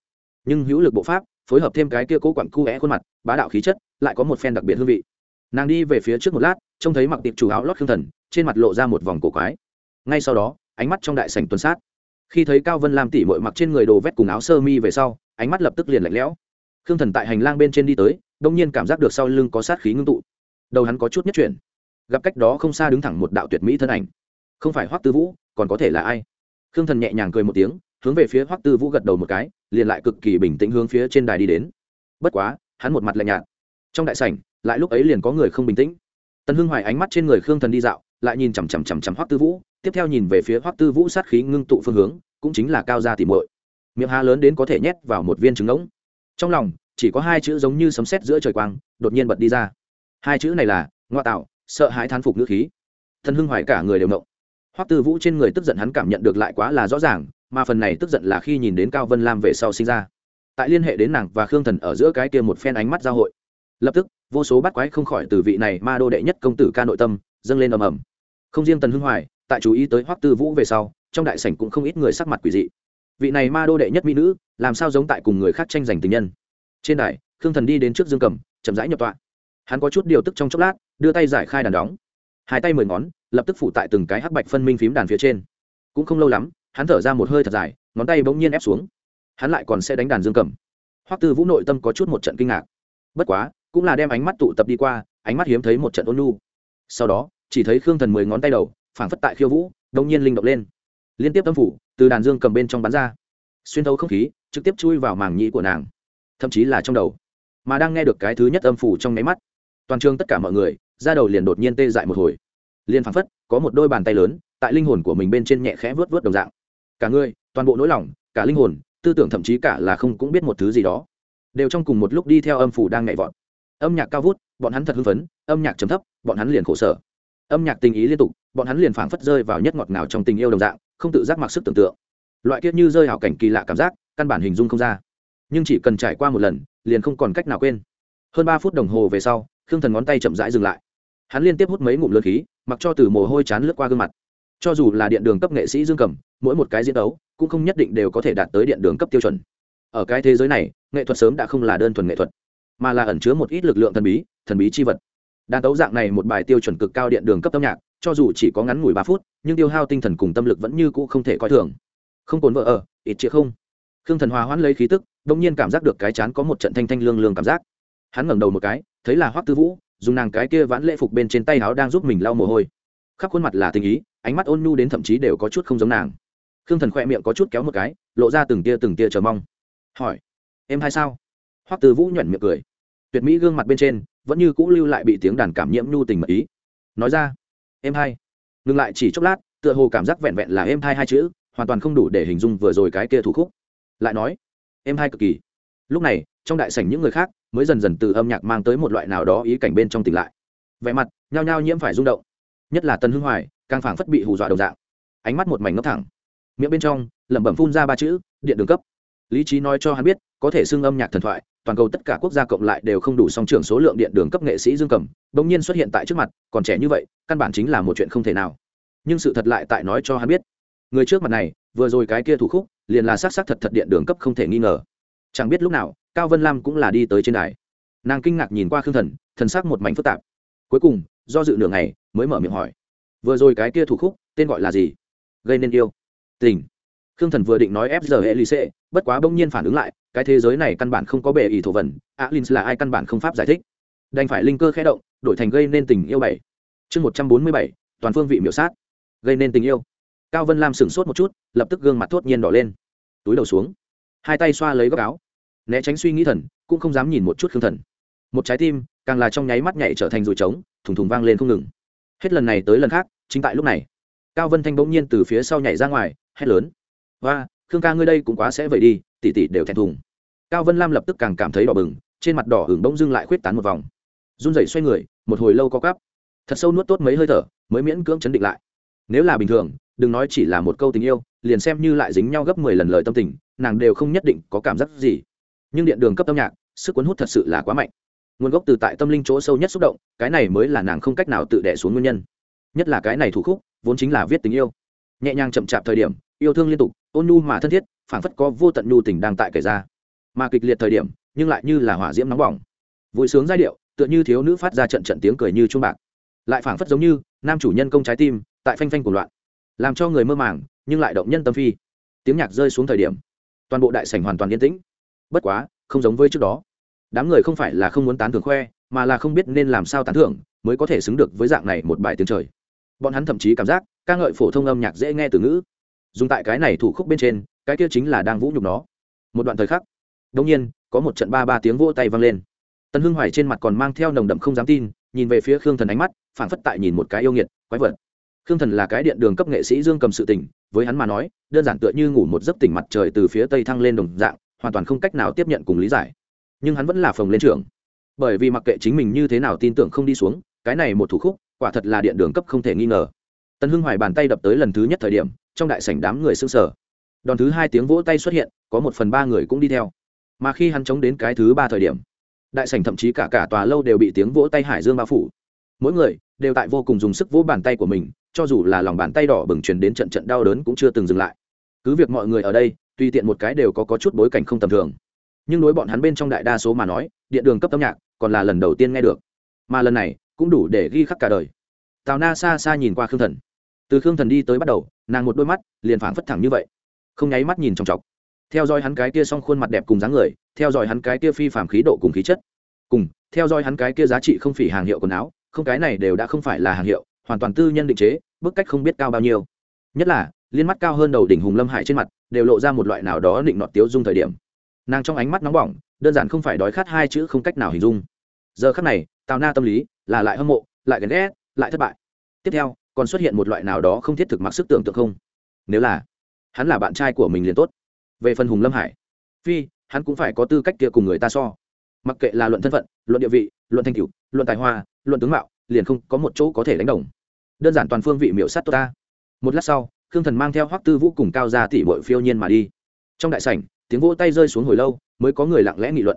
nhưng hữu lực bộ pháp, phối hợp thêm cái kia cố quặn cu é khuôn mặt, bá đạo khí chất, lại có một phen đặc biệt hương vị. Nàng đi về phía trước một lát, trông thấy mặc tiệp chủ áo lót khương thần, trên mặt lộ ra một vòng cổ quái. Ngay sau đó, ánh mắt trong đại sảnh tuần sát khi thấy cao vân làm tỉ mội mặc trên người đồ vét cùng áo sơ mi về sau, ánh mắt lập tức liền lạnh lẽo. Khương thần tại hành lang bên trên đi tới, đông nhiên cảm giác được sau lưng có sát khí ngưng tụ. Đầu hắn có chút nhất chuyển. Gặp cách đó không xa đứng thẳng một đạo tuyệt mỹ thân ảnh. Không phải hoắc tư vũ, còn có thể là ai? Khương thần nhẹ nhàng cười một tiếng, hướng về phía hoắc tư vũ gật đầu một cái, liền lại cực kỳ bình tĩnh hướng phía trên đài đi đến. Bất quá, hắn một mặt lạnh nhạt. Trong đại sảnh, lại lúc ấy liền có người không bình tĩnh. Tần hưng hoài ánh mắt trên người khương thần đi dạo, lại nhìn chằm chằm chằm chằm hoắc tư vũ tiếp theo nhìn về phía hoắc tư vũ sát khí ngưng tụ phương hướng, cũng chính là cao gia tỉ muội. Miệng há lớn đến có thể nhét vào một viên trứng ngỗng. Trong lòng, chỉ có hai chữ giống như sấm sét giữa trời quang, đột nhiên bật đi ra. Hai chữ này là, ngoa tạo, sợ hãi thán phục ngữ khí. Thần hưng hoài cả người đều mộng hoắc tư vũ trên người tức giận hắn cảm nhận được lại quá là rõ ràng, mà phần này tức giận là khi nhìn đến cao vân lam về sau sinh ra. Tại liên hệ đến nàng và khương thần ở giữa cái kia một phen ánh mắt giao hội, lập tức, vô số bắt quái không khỏi từ vị này ma đô đệ nhất công tử ca nội tâm, dâng lên ầm ầm. Không riêng tần hưng hoài tại chú ý tới hoắc tư vũ về sau, trong đại sảnh cũng không ít người sắc mặt quỷ dị. Vị này ma đô đệ nhất mỹ nữ, làm sao giống tại cùng người khác tranh giành tình nhân? Trên đài, khương thần đi đến trước dương cầm, chậm rãi nhập tọa. Hắn có chút điều tức trong chốc lát, đưa tay giải khai đàn đóng. Hai tay mười ngón, lập tức phủ tại từng cái hắc bạch phân minh phím đàn phía trên. Cũng không lâu lắm, hắn thở ra một hơi thật dài, ngón tay bỗng nhiên ép xuống. Hắn lại còn sẽ đánh đàn dương cầm. Hoắc tư vũ nội tâm có chút một trận kinh ngạc. Bất quá, cũng là đem ánh mắt tụ tập đi qua, ánh mắt hiếm thấy một trận ôn nu. sau đó, chỉ thấy khương thần mười ngón tay đầu phảng phất tại khiêu vũ đông nhiên linh động lên. Liên tiếp tâm phủ từ đàn dương cầm bên trong bắn ra. Xuyên thấu không khí, trực tiếp chui vào màng nhĩ của nàng. Thậm chí là trong đầu. Mà đang nghe được cái thứ nhất âm phủ trong nháy mắt, toàn trường tất cả mọi người ra đầu liền đột nhiên tê dại một hồi. Liền phảng phất, có một đôi bàn tay lớn, tại linh hồn của mình bên trên nhẹ khẽ vớt vớt đồng dạng. Cả người, toàn bộ nỗi lòng, cả linh hồn, tư tưởng thậm chí cả là không cũng biết một thứ gì đó. Đều trong cùng một lúc đi theo âm phủ đang nhảy vọt. Âm nhạc cao vút, bọn hắn thật hưng phấn, âm nhạc chấm thấp, bọn hắn liền khổ sở âm nhạc tình ý liên tục, bọn hắn liền phảng phất rơi vào nhất ngọt ngào trong tình yêu đồng dạng, không tự giác mặc sức tưởng tượng. Loại kiết như rơi hảo cảnh kỳ lạ cảm giác, căn bản hình dung không ra. Nhưng chỉ cần trải qua một lần, liền không còn cách nào quên. Hơn ba phút đồng hồ về sau, khương thần ngón tay chậm rãi dừng lại. Hắn liên tiếp hút mấy ngụm lượt khí, mặc cho từ mồ hôi chán lướt qua gương mặt. Cho dù là điện đường cấp nghệ sĩ dương cầm mỗi một cái diễn đấu, cũng không nhất định đều có thể đạt tới điện đường cấp tiêu chuẩn. Ở cái thế giới này, nghệ thuật sớm đã không là đơn thuần nghệ thuật, mà là ẩn chứa một ít lực lượng thần bí thần bí chi vật đàn tấu dạng này một bài tiêu chuẩn cực cao điện đường cấp âm nhạc, cho dù chỉ có ngắn ngủi ba phút, nhưng tiêu hao tinh thần cùng tâm lực vẫn như cũ không thể coi thường. Không cồn vợ ở, ít chĩa không. Khương thần hòa hoãn lấy khí tức đông nhiên cảm giác được cái chán có một trận thanh thanh lương lương cảm giác. Hắn ngẩng đầu một cái, thấy là hoắc tư vũ, dùng nàng cái kia vãn lễ phục bên trên tay áo đang giúp mình lau mồ hôi. Khắp khuôn mặt là tình ý, ánh mắt ôn nhu đến thậm chí đều có chút không giống nàng. Khương thần khỏe miệng có chút kéo một cái, lộ ra từng tia từng tia chờ mong. Hỏi, em hay sao? Hoắc tư vũ nhuẩn miệng cười. Tuyệt mỹ gương mặt bên trên vẫn như cũ lưu lại bị tiếng đàn cảm nhiễm nhu tình mật ý. Nói ra, em hai. Ngừng lại chỉ chốc lát, tựa hồ cảm giác vẹn vẹn là em hai hai chữ, hoàn toàn không đủ để hình dung vừa rồi cái kia thủ khúc. Lại nói, em hai cực kỳ. Lúc này, trong đại sảnh những người khác mới dần dần từ âm nhạc mang tới một loại nào đó ý cảnh bên trong tỉnh lại. Vẻ mặt nhao nhao nhiễm phải rung động. Nhất là tân hưng hoài, càng phảng phất bị hù dọa đồng dạng. Ánh mắt một mảnh ngốc thẳng. Miệng bên trong lẩm bẩm phun ra ba chữ, điện đường cấp. Lý trí nói cho hắn biết, có thể xưng âm nhạc thần thoại toàn cầu tất cả quốc gia cộng lại đều không đủ song trưởng số lượng điện đường cấp nghệ sĩ dương cầm, bỗng nhiên xuất hiện tại trước mặt, còn trẻ như vậy, căn bản chính là một chuyện không thể nào. Nhưng sự thật lại tại nói cho hắn biết. Người trước mặt này, vừa rồi cái kia thủ khúc, liền là s á c s á c thật thật điện đường cấp không thể nghi ngờ. Chẳng biết lúc nào, cao vân lam cũng là đi tới trên đài. Nàng kinh ngạc nhìn qua khương thần thần sắc một mảnh phức tạp. Cuối cùng, do dự nửa ngày, mới mở miệng hỏi. Vừa rồi cái kia thủ khúc, tên gọi là gì? Gây nên yêu. Tình khương thần vừa định nói fg elise bất quá bỗng nhiên phản ứng lại, cái thế giới này căn bản không có bề ý thổ vần alin là ai căn bản không pháp giải thích. Đành phải linh cơ khẽ động, đổi thành gây nên tình yêu bảy. Chương một trăm bốn mươi bảy, toàn phương vị miểu sát. Gây nên tình yêu. Cao vân lam sửng sốt một chút, lập tức gương mặt thốt nhiên đỏ lên. Túi đầu xuống. Hai tay xoa lấy góc áo. Né tránh suy nghĩ thần, cũng không dám nhìn một chút khương thần. Một trái tim, càng là trong nháy mắt nhảy trở thành rùi trống, thùng thùng vang lên không ngừng. Hết lần này tới lần khác, chính tại lúc này, cao vân thanh bỗng nhiên từ phía sau nhảy ra ngoài, hét lớn hoa, khương ca ngươi đây cũng quá sẽ vậy đi, tỉ tỉ đều thẹn thùng. Cao vân lam lập tức càng cảm thấy đỏ bừng, trên mặt đỏ hưởng bỗng dưng lại khuyết tán một vòng. Run rẩy xoay người, một hồi lâu có cắp thật sâu nuốt tốt mấy hơi thở, mới miễn cưỡng chấn định lại. Nếu là bình thường, đừng nói chỉ là một câu tình yêu, liền xem như lại dính nhau gấp mười lần lời tâm tình, nàng đều không nhất định có cảm giác gì. Nhưng điện đường cấp âm nhạc, sức cuốn hút thật sự là quá mạnh. Nguồn gốc từ tại tâm linh chỗ sâu nhất xúc động, cái này mới là nàng không cách nào tự đẻ xuống nguyên nhân. Nhất là cái này thủ khúc, vốn chính là viết tình yêu nhẹ nhàng chậm chạp thời điểm, yêu thương liên tục, ôn nhu mà thân thiết, phảng phất có vô tận nhu tình đang tại kể ra. Mà kịch liệt thời điểm, nhưng lại như là hỏa diễm nóng bỏng. Vui sướng giai điệu, tựa như thiếu nữ phát ra trận trận tiếng cười như chuông bạc. Lại phảng phất giống như, nam chủ nhân công trái tim, tại phanh phanh của loạn. Làm cho người mơ màng, nhưng lại động nhân tâm phi. Tiếng nhạc rơi xuống thời điểm, toàn bộ đại sảnh hoàn toàn yên tĩnh. Bất quá, không giống với trước đó. Đám người không phải là không muốn tán thưởng khoe, mà là không biết nên làm sao tán thưởng, mới có thể xứng được với dạng này một bài tiếng trời. Bọn hắn thậm chí cảm giác ca ngợi phổ thông âm nhạc dễ nghe từ ngữ. Dùng tại cái này thủ khúc bên trên, cái kia chính là đang vũ nhục nó. Một đoạn thời khắc đông nhiên, có một trận ba ba tiếng vỗ tay vang lên. Tần hưng hoài trên mặt còn mang theo nồng đậm không dám tin, nhìn về phía khương thần ánh mắt, phảng phất tại nhìn một cái yêu nghiệt, quái vật. Khương thần là cái điện đường cấp nghệ sĩ dương cầm sự tỉnh với hắn mà nói, đơn giản tựa như ngủ một giấc tỉnh mặt trời từ phía tây thăng lên đồng dạng, hoàn toàn không cách nào tiếp nhận cùng lý giải. Nhưng hắn vẫn là phồng lên trưởng. Bởi vì mặc kệ chính mình như thế nào tin tưởng không đi xuống, cái này một thủ khúc, quả thật là điện đường cấp không thể nghi ngờ tần hưng hoài bàn tay đập tới lần thứ nhất thời điểm trong đại sảnh đám người s ư n g sở đòn thứ hai tiếng vỗ tay xuất hiện có một phần ba người cũng đi theo. Mà khi hắn chống đến cái thứ ba thời điểm đại sảnh thậm chí cả cả tòa lâu đều bị tiếng vỗ tay hải dương bao phủ. Mỗi người đều tại vô cùng dùng sức vỗ bàn tay của mình cho dù là lòng bàn tay đỏ bừng truyền đến trận trận đau đớn cũng chưa từng dừng lại. Cứ việc mọi người ở đây tùy tiện một cái đều có, có chút bối cảnh không tầm thường. Nhưng đối bọn hắn bên trong đại đa số mà nói điện đường cấp âm nhạc còn là lần đầu tiên nghe được. Mà lần này cũng đủ để ghi khắc cả đời. Tào na xa xa nhìn qua khương thần từ khương thần đi tới bắt đầu, nàng một đôi mắt liền phảng phất thẳng như vậy. Không nháy mắt nhìn chòng chọc. Theo dõi hắn cái kia xong khuôn mặt đẹp cùng dáng người, theo dõi hắn cái kia phi phàm khí độ cùng khí chất. Cùng, theo dõi hắn cái kia giá trị không phỉ hàng hiệu quần áo, không, cái này đều đã không phải là hàng hiệu, hoàn toàn tư nhân định chế, bức cách không biết cao bao nhiêu. Nhất là, liên mắt cao hơn đầu đỉnh hùng lâm hải trên mặt, đều lộ ra một loại nào đó định nọt tiếu dung thời điểm. Nàng trong ánh mắt nóng bỏng, đơn giản không phải đói khát hai chữ không cách nào hình dung. Giờ khắc này, tào na tâm lý là lại hâm mộ, lại ghen ghét, lại thất bại. Tiếp theo còn xuất hiện một loại nào đó không thiết thực mặc sức tưởng tượng không? Nếu là hắn là bạn trai của mình liền tốt. Về phần hùng lâm hải, phi, hắn cũng phải có tư cách kia cùng người ta so. Mặc kệ là luận thân phận, luận địa vị, luận thanh cửu luận tài hoa, luận tướng mạo, liền không có một chỗ có thể đánh đồng. Đơn giản toàn phương vị miểu sát tốt ta. Một lát sau, khương thần mang theo hoắc tư vũ cùng cao ra tỷ bội phiêu nhiên mà đi. Trong đại sảnh, tiếng vỗ tay rơi xuống hồi lâu, mới có người lặng lẽ nghị luận.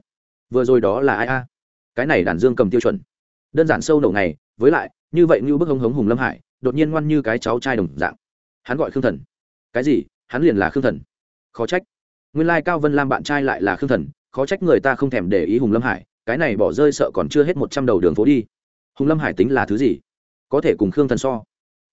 Vừa rồi đó là ai a? Cái này đàn dương cầm tiêu chuẩn. Đơn giản sâu đầu này, với lại, như vậy như bức hống hống hùng lâm hải đột nhiên ngoan như cái cháu trai đồng dạng. Hắn gọi khương thần. Cái gì? Hắn liền là khương thần. Khó trách. Nguyên lai cao vân lam bạn trai lại là khương thần, khó trách người ta không thèm để ý hùng lâm hải, cái này bỏ rơi sợ còn chưa hết một trăm đầu đường phố đi. Hùng lâm hải tính là thứ gì? Có thể cùng khương thần so.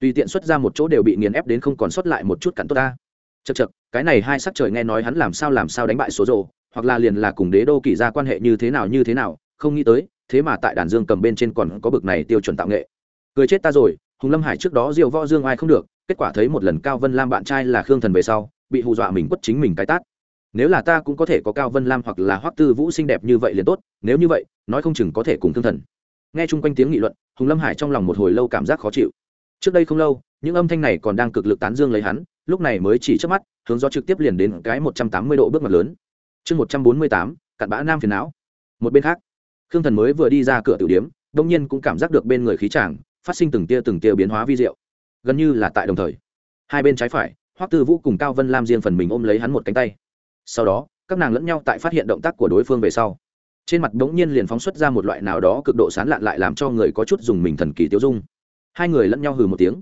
Tùy tiện xuất ra một chỗ đều bị nghiền ép đến không còn sót lại một chút cặn tốt ta. Chật chật cái này hai sắc trời nghe nói hắn làm sao làm sao đánh bại số rộ hoặc là liền là cùng đế đô kỷ ra quan hệ như thế nào như thế nào, không nghĩ tới, thế mà tại đàn dương cầm bên trên còn có bực này tiêu chuẩn tạo nghệ. Cười chết ta rồi hùng lâm hải trước đó diều võ dương ai không được, kết quả thấy một lần cao vân lam bạn trai là khương thần về sau, bị hù dọa mình quất chính mình cái tát. Nếu là ta cũng có thể có cao vân lam hoặc là hoắc tư vũ xinh đẹp như vậy liền tốt, nếu như vậy, nói không chừng có thể cùng thương thần. Nghe chung quanh tiếng nghị luận, hùng lâm hải trong lòng một hồi lâu cảm giác khó chịu. Trước đây không lâu, những âm thanh này còn đang cực lực tán dương lấy hắn, lúc này mới chỉ trước mắt, hướng do trực tiếp liền đến cái một trăm tám mươi độ bước mặt lớn. Chương một trăm bốn mươi tám, cặn bã nam phiền não. Một bên khác, khương thần mới vừa đi ra cửa tử điếm đông nhiên cũng cảm giác được bên người khí chàng phát sinh từng tia từng tia biến hóa vi diệu. Gần như là tại đồng thời. Hai bên trái phải, hoắc tư vũ cùng cao vân lam riêng phần mình ôm lấy hắn một cánh tay. Sau đó, các nàng lẫn nhau tại phát hiện động tác của đối phương về sau. Trên mặt bỗng nhiên liền phóng xuất ra một loại nào đó cực độ sán lạn lại làm cho người có chút dùng mình thần kỳ tiêu dung. Hai người lẫn nhau hừ một tiếng.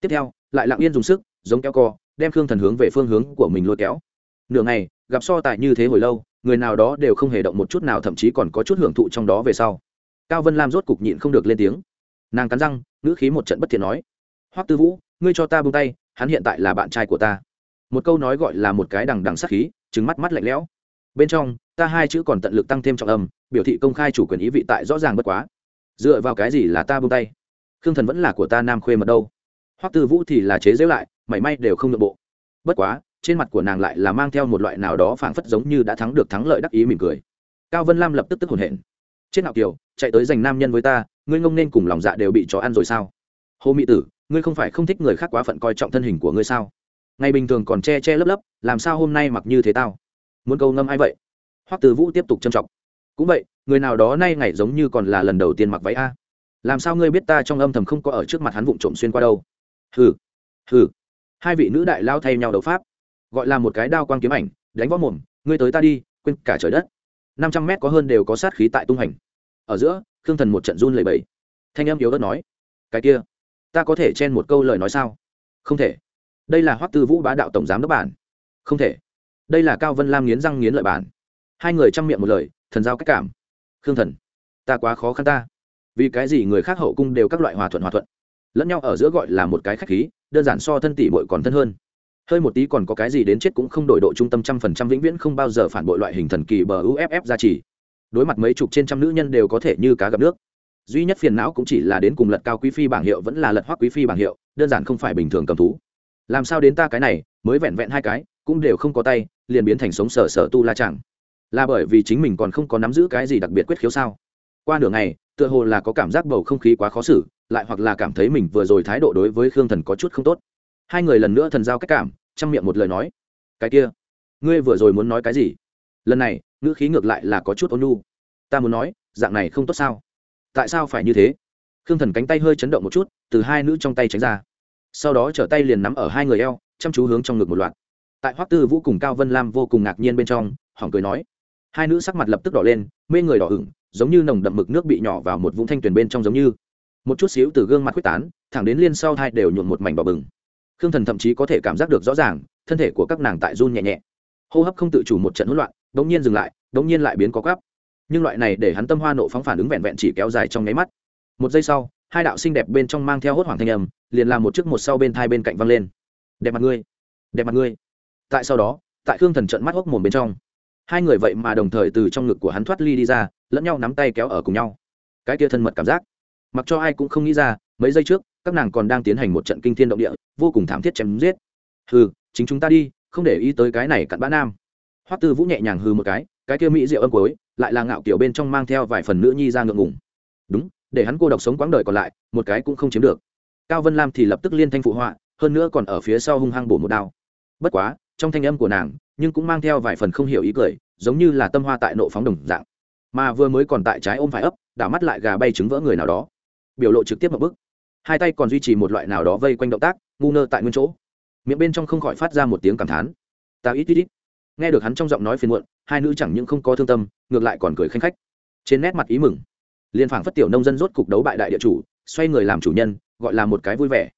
Tiếp theo, lại lặng yên dùng sức, giống kéo co, đem khương thần hướng về phương hướng của mình lôi kéo. Nửa ngày, gặp so tài như thế hồi lâu, người nào đó đều không hề động một chút nào, thậm chí còn có chút hưởng thụ trong đó về sau. Cao vân lam rốt cục nhịn không được lên tiếng nàng cắn răng, ngữ khí một trận bất thiện nói, hoắc tư vũ, ngươi cho ta buông tay, hắn hiện tại là bạn trai của ta. Một câu nói gọi là một cái đằng đằng sắc khí trứng mắt mắt lạnh lẽo. Bên trong, ta hai chữ còn tận lực tăng thêm trọng âm, biểu thị công khai chủ quyền ý vị tại rõ ràng bất quá. Dựa vào cái gì là ta buông tay? Khương thần vẫn là của ta nam khuê mật đâu. Hoắc tư vũ thì là chế giễu lại, mảy may đều không nội bộ. Bất quá, trên mặt của nàng lại là mang theo một loại nào đó phảng phất giống như đã thắng được thắng lợi đắc ý mỉm cười. Cao vân lam lập tức tức hồn hển. Trên nào kiều, chạy tới giành nam nhân với ta ngươi ngông nên cùng lòng dạ đều bị chó ăn rồi sao? Hồ mỹ tử, ngươi không phải không thích người khác quá phận coi trọng thân hình của ngươi sao? Ngày bình thường còn che che lấp lấp, làm sao hôm nay mặc như thế tao? Muốn câu ngâm ai vậy? Hoắc từ vũ tiếp tục trầm trọng. Cũng vậy, người nào đó nay ngày giống như còn là lần đầu tiên mặc váy a. Làm sao ngươi biết ta trong âm thầm không có ở trước mặt hắn vụng trộm xuyên qua đâu? Hừ hừ. Hai vị nữ đại lao thay nhau đấu pháp. Gọi là một cái đao quang kiếm ảnh, đánh võ mồm, ngươi tới ta đi, quên cả trời đất. Năm trăm mét có hơn đều có sát khí tại tung hành ở giữa khương thần một trận run lầy bầy thanh em yếu ớt nói, cái kia, ta có thể chen một câu lời nói sao? Không thể. Đây là hoắc tư vũ bá đạo tổng giám đốc bản. Không thể. Đây là cao vân lam nghiến răng nghiến lợi bản. Hai người chăm miệng một lời, thần giao cách cảm. Khương thần, ta quá khó khăn ta. Vì cái gì người khác hậu cung đều các loại hòa thuận hòa thuận? Lẫn nhau ở giữa gọi là một cái khách khí, đơn giản so thân tỷ bội còn thân hơn. Hơi một tí còn có cái gì đến chết cũng không đổi độ trung tâm trăm phần trăm vĩnh viễn không bao giờ phản bội loại hình thần kỳ bờ uff ra chỉ đối mặt mấy chục trên trăm nữ nhân đều có thể như cá gặp nước. Duy nhất phiền não cũng chỉ là đến cùng lật cao quý phi bảng hiệu vẫn là lật hoắc quý phi bảng hiệu, đơn giản không phải bình thường cầm thú. Làm sao đến ta cái này, mới vẹn vẹn hai cái, cũng đều không có tay, liền biến thành sống sở sở tu la chẳng là bởi vì chính mình còn không có nắm giữ cái gì đặc biệt quyết khiếu sao? Qua nửa ngày, tựa hồ là có cảm giác bầu không khí quá khó xử, lại hoặc là cảm thấy mình vừa rồi thái độ đối với khương thần có chút không tốt. Hai người lần nữa thần giao cách cảm, chăm miệng một lời nói. Cái kia, ngươi vừa rồi muốn nói cái gì? Lần này ngữ khí ngược lại là có chút ôn nhu. Ta muốn nói, dạng này không tốt sao? Tại sao phải như thế? Khương thần cánh tay hơi chấn động một chút, từ hai nữ trong tay tránh ra. Sau đó trở tay liền nắm ở hai người eo, chăm chú hướng trong ngực một loạt. Tại hoắc tư vũ cùng cao vân lam vô cùng ngạc nhiên bên trong hỏng cười nói. Hai nữ sắc mặt lập tức đỏ lên, mê người đỏ ửng, giống như nồng đậm mực nước bị nhỏ vào một vũng thanh tuyền bên trong giống như. Một chút xíu từ gương mặt quyết tán, thẳng đến liên sau thai đều nhuộn một mảnh đỏ bừng. Khương thần thậm chí có thể cảm giác được rõ ràng, thân thể của các nàng tại run nhẹ nhẹ. Hô hấp không tự chủ một trận hỗn loạn đ nhiên dừng lại, đ nhiên lại biến có gấp nhưng loại này để hắn tâm hoa nộ phóng phản ứng vẹn vẹn chỉ kéo dài trong nháy mắt. Một giây sau, hai đạo xinh đẹp bên trong mang theo hốt hoảng thanh âm, liền làm một chiếc một sau bên thai bên cạnh văng lên. Đẹp mặt ngươi, đẹp mặt ngươi. Tại sau đó, tại khương thần trận mắt hốc mồm bên trong, hai người vậy mà đồng thời từ trong ngực của hắn thoát ly đi ra, lẫn nhau nắm tay kéo ở cùng nhau. Cái kia thân mật cảm giác, mặc cho ai cũng không nghĩ ra, mấy giây trước, các nàng còn đang tiến hành một trận kinh thiên động địa, vô cùng thảm thiết chém giết. Hừ, chính chúng ta đi, không để ý tới cái này cặn bã nam hoắc tư vũ nhẹ nhàng hừ một cái cái kia mỹ rượu âm cuối, lại là ngạo kiểu bên trong mang theo vài phần nữ nhi ra ngượng ngùng. Đúng, để hắn cô độc sống quãng đời còn lại, một cái cũng không chiếm được. Cao vân lam thì lập tức liên thanh phụ họa, hơn nữa còn ở phía sau hung hăng bổ một đao. Bất quá, trong thanh âm của nàng, nhưng cũng mang theo vài phần không hiểu ý cười, giống như là tâm hoa tại nộ phóng đồng dạng. Mà vừa mới còn tại trái ôm phải ấp, đảo mắt lại gà bay trứng vỡ người nào đó. Biểu lộ trực tiếp một bức hai tay còn duy trì một loại nào đó vây quanh động tác, ngu ngơ tại nguyên chỗ. Miệng bên trong không khỏi phát ra một tiếng cảm thán. Ta ít ít ít nghe được hắn trong giọng nói phiền muộn, hai nữ chẳng những không có thương tâm, ngược lại còn cười khanh khách. Trên nét mặt ý mừng. Liên phảng phất tiểu nông dân rốt cục đấu bại đại địa chủ, xoay người làm chủ nhân, gọi là một cái vui vẻ.